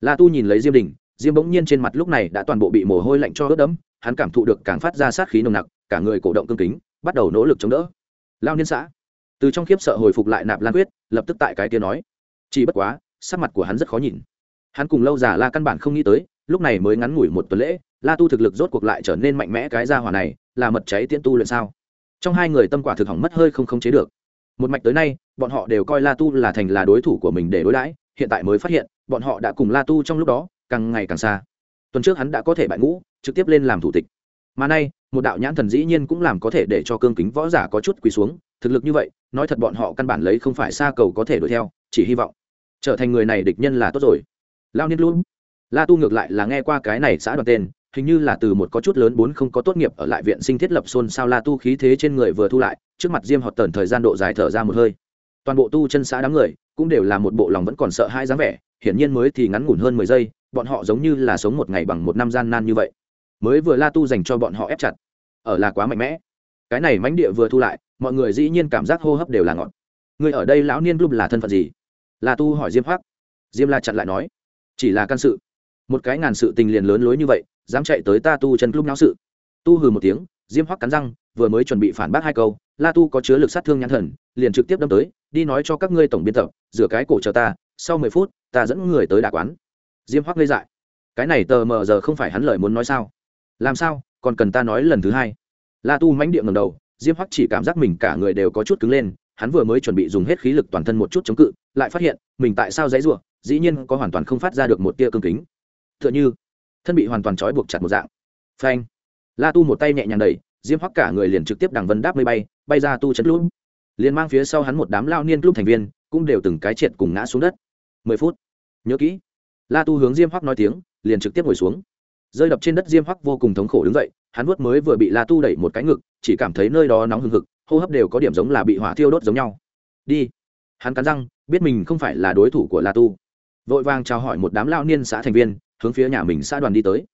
La tu nhìn lấy diêm đình diêm bỗng nhiên trên mặt lúc này đã toàn bộ bị mồ hôi lạnh cho ướt đẫm, hắn cảm thụ được càng phát ra sát khí nồng nặc, cả người cổ động cương kính, bắt đầu nỗ lực chống đỡ. Lao niên xã. Từ trong khiếp sợ hồi phục lại nạp lan quyết, lập tức tại cái kia nói. Chỉ bất quá, sắc mặt của hắn rất khó nhìn. Hắn cùng lâu già la căn bản không nghĩ tới, lúc này mới ngắn ngủi một tuần lễ, la tu thực lực rốt cuộc lại trở nên mạnh mẽ cái gia hỏa này, là mật cháy tiễn tu luyện sao? Trong hai người tâm quả thực hỏng mất hơi không khống chế được. Một mạch tới nay, bọn họ đều coi la tu là thành là đối thủ của mình để đối đãi, hiện tại mới phát hiện, bọn họ đã cùng la tu trong lúc đó càng ngày càng xa. Tuần trước hắn đã có thể bại ngũ, trực tiếp lên làm thủ tịch. Mà nay, một đạo nhãn thần dĩ nhiên cũng làm có thể để cho cương kính võ giả có chút quỳ xuống, thực lực như vậy, nói thật bọn họ căn bản lấy không phải xa cầu có thể đuổi theo, chỉ hy vọng trở thành người này địch nhân là tốt rồi. Lao niên luôn la tu ngược lại là nghe qua cái này xã đoàn tên, hình như là từ một có chút lớn bốn không có tốt nghiệp ở lại viện sinh thiết lập xôn sao la tu khí thế trên người vừa thu lại, trước mặt diêm họt tần thời gian độ dài thở ra một hơi. Toàn bộ tu chân xã đám người cũng đều là một bộ lòng vẫn còn sợ hai dáng vẻ hiển nhiên mới thì ngắn ngủn hơn mười giây, bọn họ giống như là sống một ngày bằng một năm gian nan như vậy. Mới vừa la tu dành cho bọn họ ép chặt. Ở là quá mạnh mẽ. Cái này mánh địa vừa thu lại, mọi người dĩ nhiên cảm giác hô hấp đều là ngọt. Người ở đây lão niên club là thân phận gì? La tu hỏi diêm hoắc. Diêm la chặn lại nói. Chỉ là căn sự. Một cái ngàn sự tình liền lớn lối như vậy, dám chạy tới ta tu chân lúc náo sự. Tu hừ một tiếng, diêm hoắc cắn răng, vừa mới chuẩn bị phản bác hai câu, la tu có chứa lực sát thương nhãn thần, liền trực tiếp đâm tới, đi nói cho các ngươi tổng biên tập, rửa cái cổ chờ ta sau mười phút, ta dẫn người tới đà quán. Diêm hoắc ngây dại. Cái này tờ mờ giờ không phải hắn lời muốn nói sao? Làm sao? Còn cần ta nói lần thứ hai? La tu mãnh địa ngầm đầu, diêm hoắc chỉ cảm giác mình cả người đều có chút cứng lên, hắn vừa mới chuẩn bị dùng hết khí lực toàn thân một chút chống cự, lại phát hiện, mình tại sao dãy rủa, dĩ nhiên có hoàn toàn không phát ra được một tia cương kính. Tựa như, thân bị hoàn toàn trói buộc chặt một dạng. Phanh. La tu một tay nhẹ nhàng đẩy, diêm hoắc cả người liền trực tiếp đằng vân đáp mây bay bay ra tu chấn lũ. Liền mang phía sau hắn một đám lao niên club thành viên, cũng đều từng cái triệt cùng ngã xuống đất mười phút. Nhớ kỹ. La tu hướng diêm hoắc nói tiếng, liền trực tiếp ngồi xuống. Rơi đập trên đất diêm hoắc vô cùng thống khổ đứng dậy, hắn vuốt mới vừa bị la tu đẩy một cái ngực, chỉ cảm thấy nơi đó nóng hừng hực, hô hấp đều có điểm giống là bị hỏa thiêu đốt giống nhau. Đi. Hắn cắn răng, biết mình không phải là đối thủ của la tu. Vội vàng chào hỏi một đám lao niên xã thành viên, hướng phía nhà mình xã đoàn đi tới.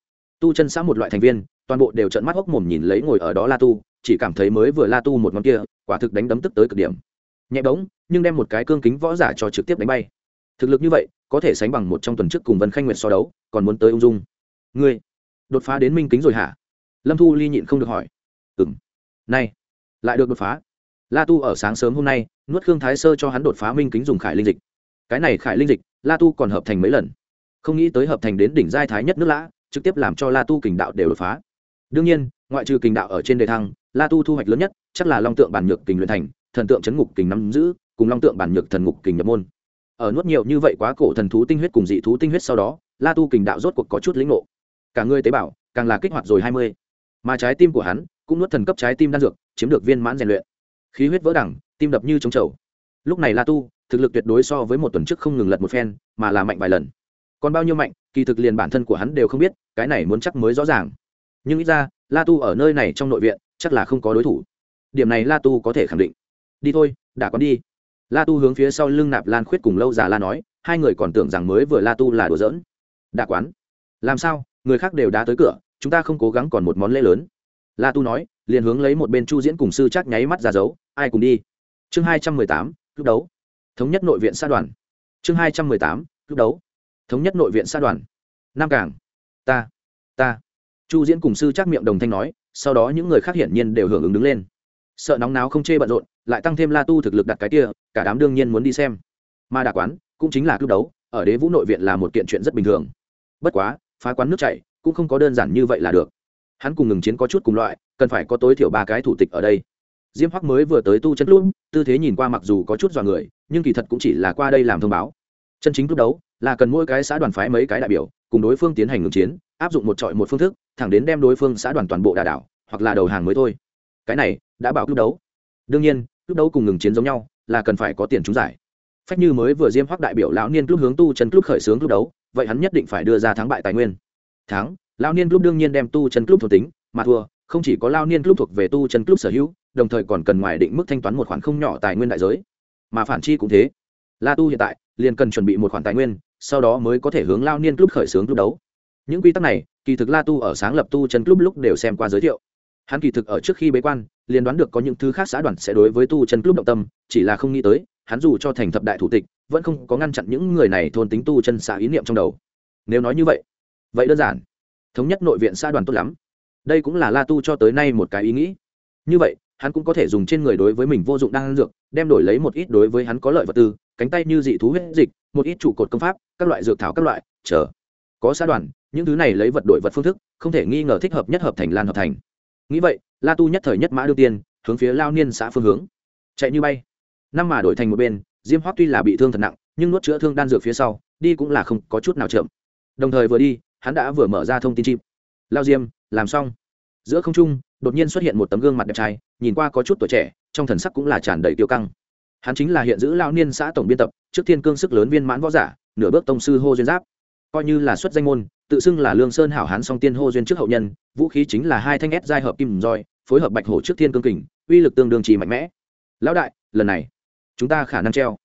Tu chân xã một loại thành viên, toàn bộ đều trợn mắt hốc mồm nhìn lấy ngồi ở đó la tu, chỉ cảm thấy mới vừa la tu một ngón kia, quả thực đánh đấm tức tới cực điểm. Nhẹ bóng nhưng đem một cái cương kính võ giả cho trực tiếp đánh bay thực lực như vậy, có thể sánh bằng một trong tuần trước cùng vân khanh nguyệt so đấu, còn muốn tới ung dung. Ngươi, đột phá đến minh kính rồi hả? Lâm thu ly nhịn không được hỏi. Ừ này, lại được đột phá. La tu ở sáng sớm hôm nay, nuốt khương thái sơ cho hắn đột phá minh kính dùng khải linh dịch. Cái này khải linh dịch, la tu còn hợp thành mấy lần? Không nghĩ tới hợp thành đến đỉnh giai thái nhất nước lã, trực tiếp làm cho la tu kình đạo đều đột phá. Đương nhiên, ngoại trừ kình đạo ở trên đề thăng, la tu thu hoạch lớn nhất chắc là long tượng bản nhược kình luyện thành, thần tượng chấn ngục kình nắm giữ, cùng long tượng bản nhược thần ngục kình nhập môn ở nuốt nhiều như vậy quá cổ thần thú tinh huyết cùng dị thú tinh huyết sau đó, la tu kình đạo rốt cuộc có chút lĩnh ngộ. Cả người tế bào, càng là kích hoạt rồi hai mươi. Mà trái tim của hắn cũng nuốt thần cấp trái tim đan dược, chiếm được viên mãn rèn luyện. Khí huyết vỡ đẳng, tim đập như trống trầu. Lúc này la tu, thực lực tuyệt đối so với một tuần trước không ngừng lật một phen, mà là mạnh vài lần. Còn bao nhiêu mạnh, kỳ thực liền bản thân của hắn đều không biết, cái này muốn chắc mới rõ ràng. Nhưng ít ra, la tu ở nơi này trong nội viện, chắc là không có đối thủ. Điểm này la tu có thể khẳng định. Đi thôi đã có đi la tu hướng phía sau lưng nạp lan khuyết cùng lâu già la nói, hai người còn tưởng rằng mới vừa la tu là đùa giỡn. Đạ quán. Làm sao? Người khác đều đã tới cửa, chúng ta không cố gắng còn một món lễ lớn. La tu nói, liền hướng lấy một bên chu diễn cùng sư chắc nháy mắt ra dấu, ai cùng đi? Chương hai trăm mười tám lúc đấu. Thống nhất nội viện xã đoàn. Chương hai trăm mười tám lúc đấu. Thống nhất nội viện xã đoàn. Nam cảng. Ta. Ta. Chu diễn cùng sư chắc miệng đồng thanh nói, sau đó những người khác hiển nhiên đều hưởng ứng đứng lên. Sợ nóng náo không chê bận rộn lại tăng thêm la tu thực lực đặt cái kia, cả đám đương nhiên muốn đi xem. Mà đà quán cũng chính là lúc đấu, ở đế vũ nội viện là một kiện chuyện rất bình thường. Bất quá, phá quán nước chảy cũng không có đơn giản như vậy là được. Hắn cùng ngừng chiến có chút cùng loại, cần phải có tối thiểu ba cái thủ tịch ở đây. Diêm hoắc mới vừa tới tu chân luôn tư thế nhìn qua mặc dù có chút dọa người, nhưng kỳ thật cũng chỉ là qua đây làm thông báo. Chân chính lúc đấu là cần mỗi cái xã đoàn phái mấy cái đại biểu, cùng đối phương tiến hành ngừng chiến, áp dụng một trọi một phương thức, thẳng đến đem đối phương xã đoàn toàn bộ đà đảo, hoặc là đầu hàng mới thôi. Cái này đã bảo lúc đấu. Đương nhiên lúc đấu cùng ngừng chiến giống nhau, là cần phải có tiền trúng giải. Phách như mới vừa diêm hoác đại biểu lão niên lúc hướng tu chân lúc khởi xướng lúc đấu, vậy hắn nhất định phải đưa ra thắng bại tài nguyên. Thắng, lão niên lúc đương nhiên đem tu chân lúc thuộc tính, mà thua, không chỉ có lao niên lúc thuộc về tu chân lúc sở hữu, đồng thời còn cần ngoài định mức thanh toán một khoản không nhỏ tài nguyên đại giới. Mà phản chi cũng thế. La tu hiện tại, liền cần chuẩn bị một khoản tài nguyên, sau đó mới có thể hướng lao niên lúc khởi xướng lúc đấu. Những quy tắc này, kỳ thực la tu ở sáng lập tu chân lúc lúc đều xem qua giới thiệu. Hắn kỳ thực ở trước khi bế quan liền đoán được có những thứ khác xã đoàn sẽ đối với tu chân club động tâm, chỉ là không nghĩ tới, hắn dù cho thành thập đại thủ tịch, vẫn không có ngăn chặn những người này thôn tính tu chân xã ý niệm trong đầu. Nếu nói như vậy vậy đơn giản. Thống nhất nội viện xã đoàn tốt lắm. Đây cũng là la tu cho tới nay một cái ý nghĩ. Như vậy, hắn cũng có thể dùng trên người đối với mình vô dụng đang dược, đem đổi lấy một ít đối với hắn có lợi vật tư, cánh tay như dị thú huyết dịch, một ít trụ cột công pháp, các loại dược thảo các loại, chờ. Có xã đoàn, những thứ này lấy vật đổi vật phương thức, không thể nghi ngờ thích hợp nhất hợp thành lan hợp thành. Nghĩ vậy la tu nhất thời nhất mã đưa tiên, hướng phía lao niên xã phương hướng. Chạy như bay. Năm mà đổi thành một bên, diêm hoắc tuy là bị thương thật nặng, nhưng nuốt chữa thương đan dược phía sau, đi cũng là không có chút nào chậm. Đồng thời vừa đi, hắn đã vừa mở ra thông tin chim. Lao diêm, làm xong. Giữa không trung, đột nhiên xuất hiện một tấm gương mặt đẹp trai, nhìn qua có chút tuổi trẻ, trong thần sắc cũng là tràn đầy tiêu căng. Hắn chính là hiện giữ lao niên xã tổng biên tập, trước thiên cương sức lớn viên mãn võ giả, nửa bước tông sư hô duyên giáp. Coi như là xuất danh môn, tự xưng là lương sơn hảo hán song tiên hô duyên trước hậu nhân, vũ khí chính là hai thanh ép giai hợp kim roi phối hợp bạch hổ trước thiên cương kình, uy lực tương đương trì mạnh mẽ. Lão đại, lần này, chúng ta khả năng treo.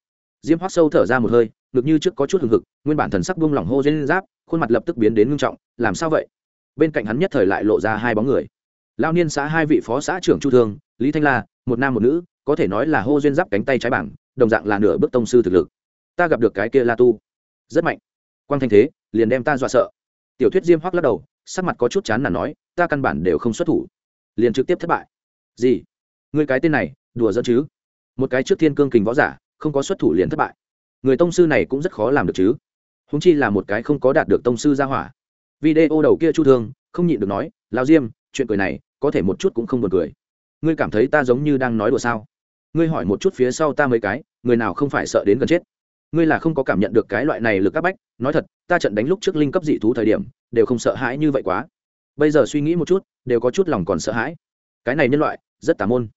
Diêm hoác sâu thở ra một hơi, ngực như trước có chút hừng hực, nguyên bản thần sắc buông lỏng hô duyên giáp khuôn mặt lập tức biến đến ngưng trọng, làm sao vậy? Bên cạnh hắn nhất thời lại lộ ra hai bóng người. Lao niên xã hai vị phó xã trưởng chu thương, lý thanh la, một nam một nữ, có thể nói là hô duyên giáp cánh tay trái bảng, đồng dạng là nửa bước tông sư thực lực. Ta gặp được cái kia la tu. Rất mạnh. Quang thanh thế, liền đem ta dọa sợ. Tiểu thuyết diêm hoắc lắc đầu, sắc mặt có chút chán là nói, ta căn bản đều không xuất thủ liền trực tiếp thất bại. Gì? Người cái tên này, đùa dẫn chứ? Một cái trước thiên cương kình võ giả, không có xuất thủ liền thất bại. Người tông sư này cũng rất khó làm được chứ. Húng chi là một cái không có đạt được tông sư ra hỏa. Video đầu kia chu thương, không nhịn được nói lao diêm, chuyện cười này, có thể một chút cũng không buồn cười. Ngươi cảm thấy ta giống như đang nói đùa sao? Ngươi hỏi một chút phía sau ta mấy cái, người nào không phải sợ đến gần chết? Ngươi là không có cảm nhận được cái loại này lực áp bách. Nói thật, ta trận đánh lúc trước linh cấp dị thú thời điểm, đều không sợ hãi như vậy quá bây giờ suy nghĩ một chút, đều có chút lòng còn sợ hãi. Cái này nhân loại, rất tà môn.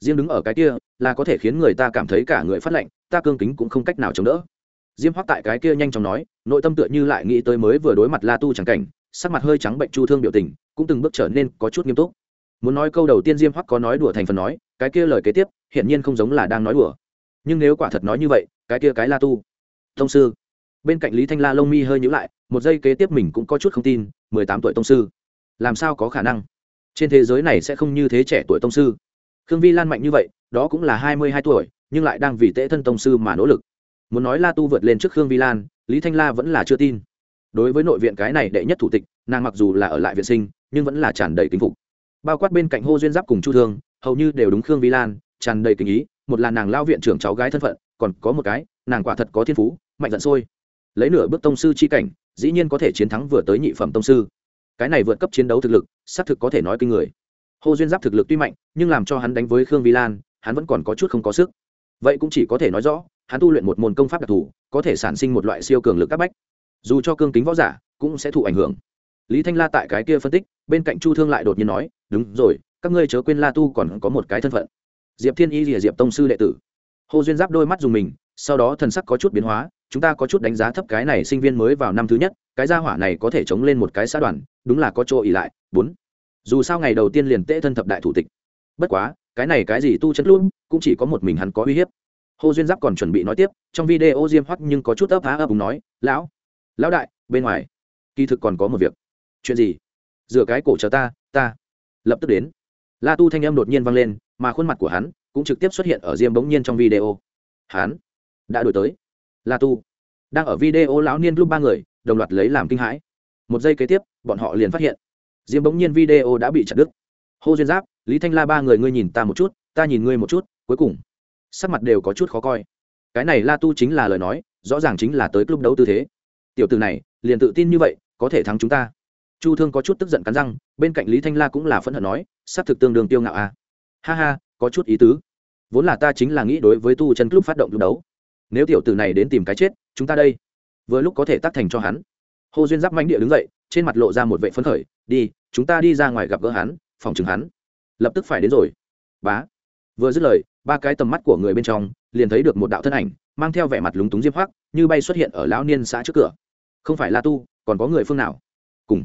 Diêm đứng ở cái kia, là có thể khiến người ta cảm thấy cả người phát lệnh ta cương kính cũng không cách nào chống đỡ. Diêm hoắc tại cái kia nhanh chóng nói, nội tâm tựa như lại nghĩ tới mới vừa đối mặt la tu chẳng cảnh, sắc mặt hơi trắng bệnh chu thương biểu tình, cũng từng bước trở nên có chút nghiêm túc. Muốn nói câu đầu tiên diêm hoắc có nói đùa thành phần nói, cái kia lời kế tiếp, hiển nhiên không giống là đang nói đùa. Nhưng nếu quả thật nói như vậy, cái kia cái la tu. Thông sư. Bên cạnh lý thanh la lông mi hơi nhíu lại, một giây kế tiếp mình cũng có chút không tin, mười tám tuổi tông sư làm sao có khả năng? Trên thế giới này sẽ không như thế trẻ tuổi tông sư. Khương vi lan mạnh như vậy, đó cũng là hai mươi hai tuổi, nhưng lại đang vì tễ thân tông sư mà nỗ lực. Muốn nói la tu vượt lên trước khương vi lan, lý thanh la vẫn là chưa tin. Đối với nội viện cái này đệ nhất thủ tịch, nàng mặc dù là ở lại viện sinh, nhưng vẫn là tràn đầy kính phục. Bao quát bên cạnh hô duyên giáp cùng chu thương, hầu như đều đúng khương vi lan, tràn đầy kinh ý, một là nàng lao viện trưởng cháu gái thân phận, còn có một cái, nàng quả thật có thiên phú, mạnh giận sôi. Lấy nửa bước tông sư chi cảnh, dĩ nhiên có thể chiến thắng vừa tới nhị phẩm tông sư cái này vượt cấp chiến đấu thực lực, xác thực có thể nói kinh người. Hồ duyên giáp thực lực tuy mạnh, nhưng làm cho hắn đánh với khương vi lan, hắn vẫn còn có chút không có sức. Vậy cũng chỉ có thể nói rõ, hắn tu luyện một môn công pháp đặc thù, có thể sản sinh một loại siêu cường lực các bách. Dù cho cương kính võ giả, cũng sẽ thụ ảnh hưởng. Lý thanh la tại cái kia phân tích, bên cạnh chu thương lại đột nhiên nói, đúng rồi, các ngươi chớ quên la tu còn có một cái thân phận. Diệp thiên y rìa diệp tông sư đệ tử. Hồ duyên giáp đôi mắt dùng mình, sau đó thần sắc có chút biến hóa chúng ta có chút đánh giá thấp cái này sinh viên mới vào năm thứ nhất, cái gia hỏa này có thể chống lên một cái xã đoàn, đúng là có chỗ ỉ lại, bốn. Dù sao ngày đầu tiên liền tễ thân thập đại thủ tịch. Bất quá, cái này cái gì tu chân luôn cũng chỉ có một mình hắn có uy hiếp. Hồ duyên giáp còn chuẩn bị nói tiếp, trong video diêm hoắc nhưng có chút ấp há ấp úng nói, lão lão đại, bên ngoài, kỳ thực còn có một việc. Chuyện gì? Dựa cái cổ chờ ta ta lập tức đến. La tu thanh âm đột nhiên vang lên, mà khuôn mặt của hắn cũng trực tiếp xuất hiện ở diêm bỗng nhiên trong video. Hắn đã đổi tới la tu. Đang ở video lão niên lúc ba người, đồng loạt lấy làm kinh hãi. Một giây kế tiếp, bọn họ liền phát hiện. Diêm bỗng nhiên video đã bị chặt đứt. Hô duyên giáp, lý thanh la ba người ngươi nhìn ta một chút, ta nhìn ngươi một chút, cuối cùng, sắc mặt đều có chút khó coi. Cái này la tu chính là lời nói, rõ ràng chính là tới club đấu tư thế. Tiểu từ này, liền tự tin như vậy, có thể thắng chúng ta. Chu thương có chút tức giận cắn răng, bên cạnh lý thanh la cũng là phẫn hận nói s á c thực tương đương tiêu ngạo à. ha ha, có chút ý tứ. Vốn là ta chính là nghĩ đối với tu chân club phát động club đấu nếu tiểu tử này đến tìm cái chết, chúng ta đây. Vừa lúc có thể tác thành cho hắn. Hồ duyên giáp manh địa đứng dậy, trên mặt lộ ra một vệ phấn khởi, đi, chúng ta đi ra ngoài gặp gỡ hắn, phòng chừng hắn. Lập tức phải đến rồi. Bá. Vừa dứt lời, ba cái tầm mắt của người bên trong liền thấy được một đạo thân ảnh, mang theo vẻ mặt lúng túng diêm hoác như bay xuất hiện ở lão niên xã trước cửa. Không phải la tu, còn có người phương nào? Cùng.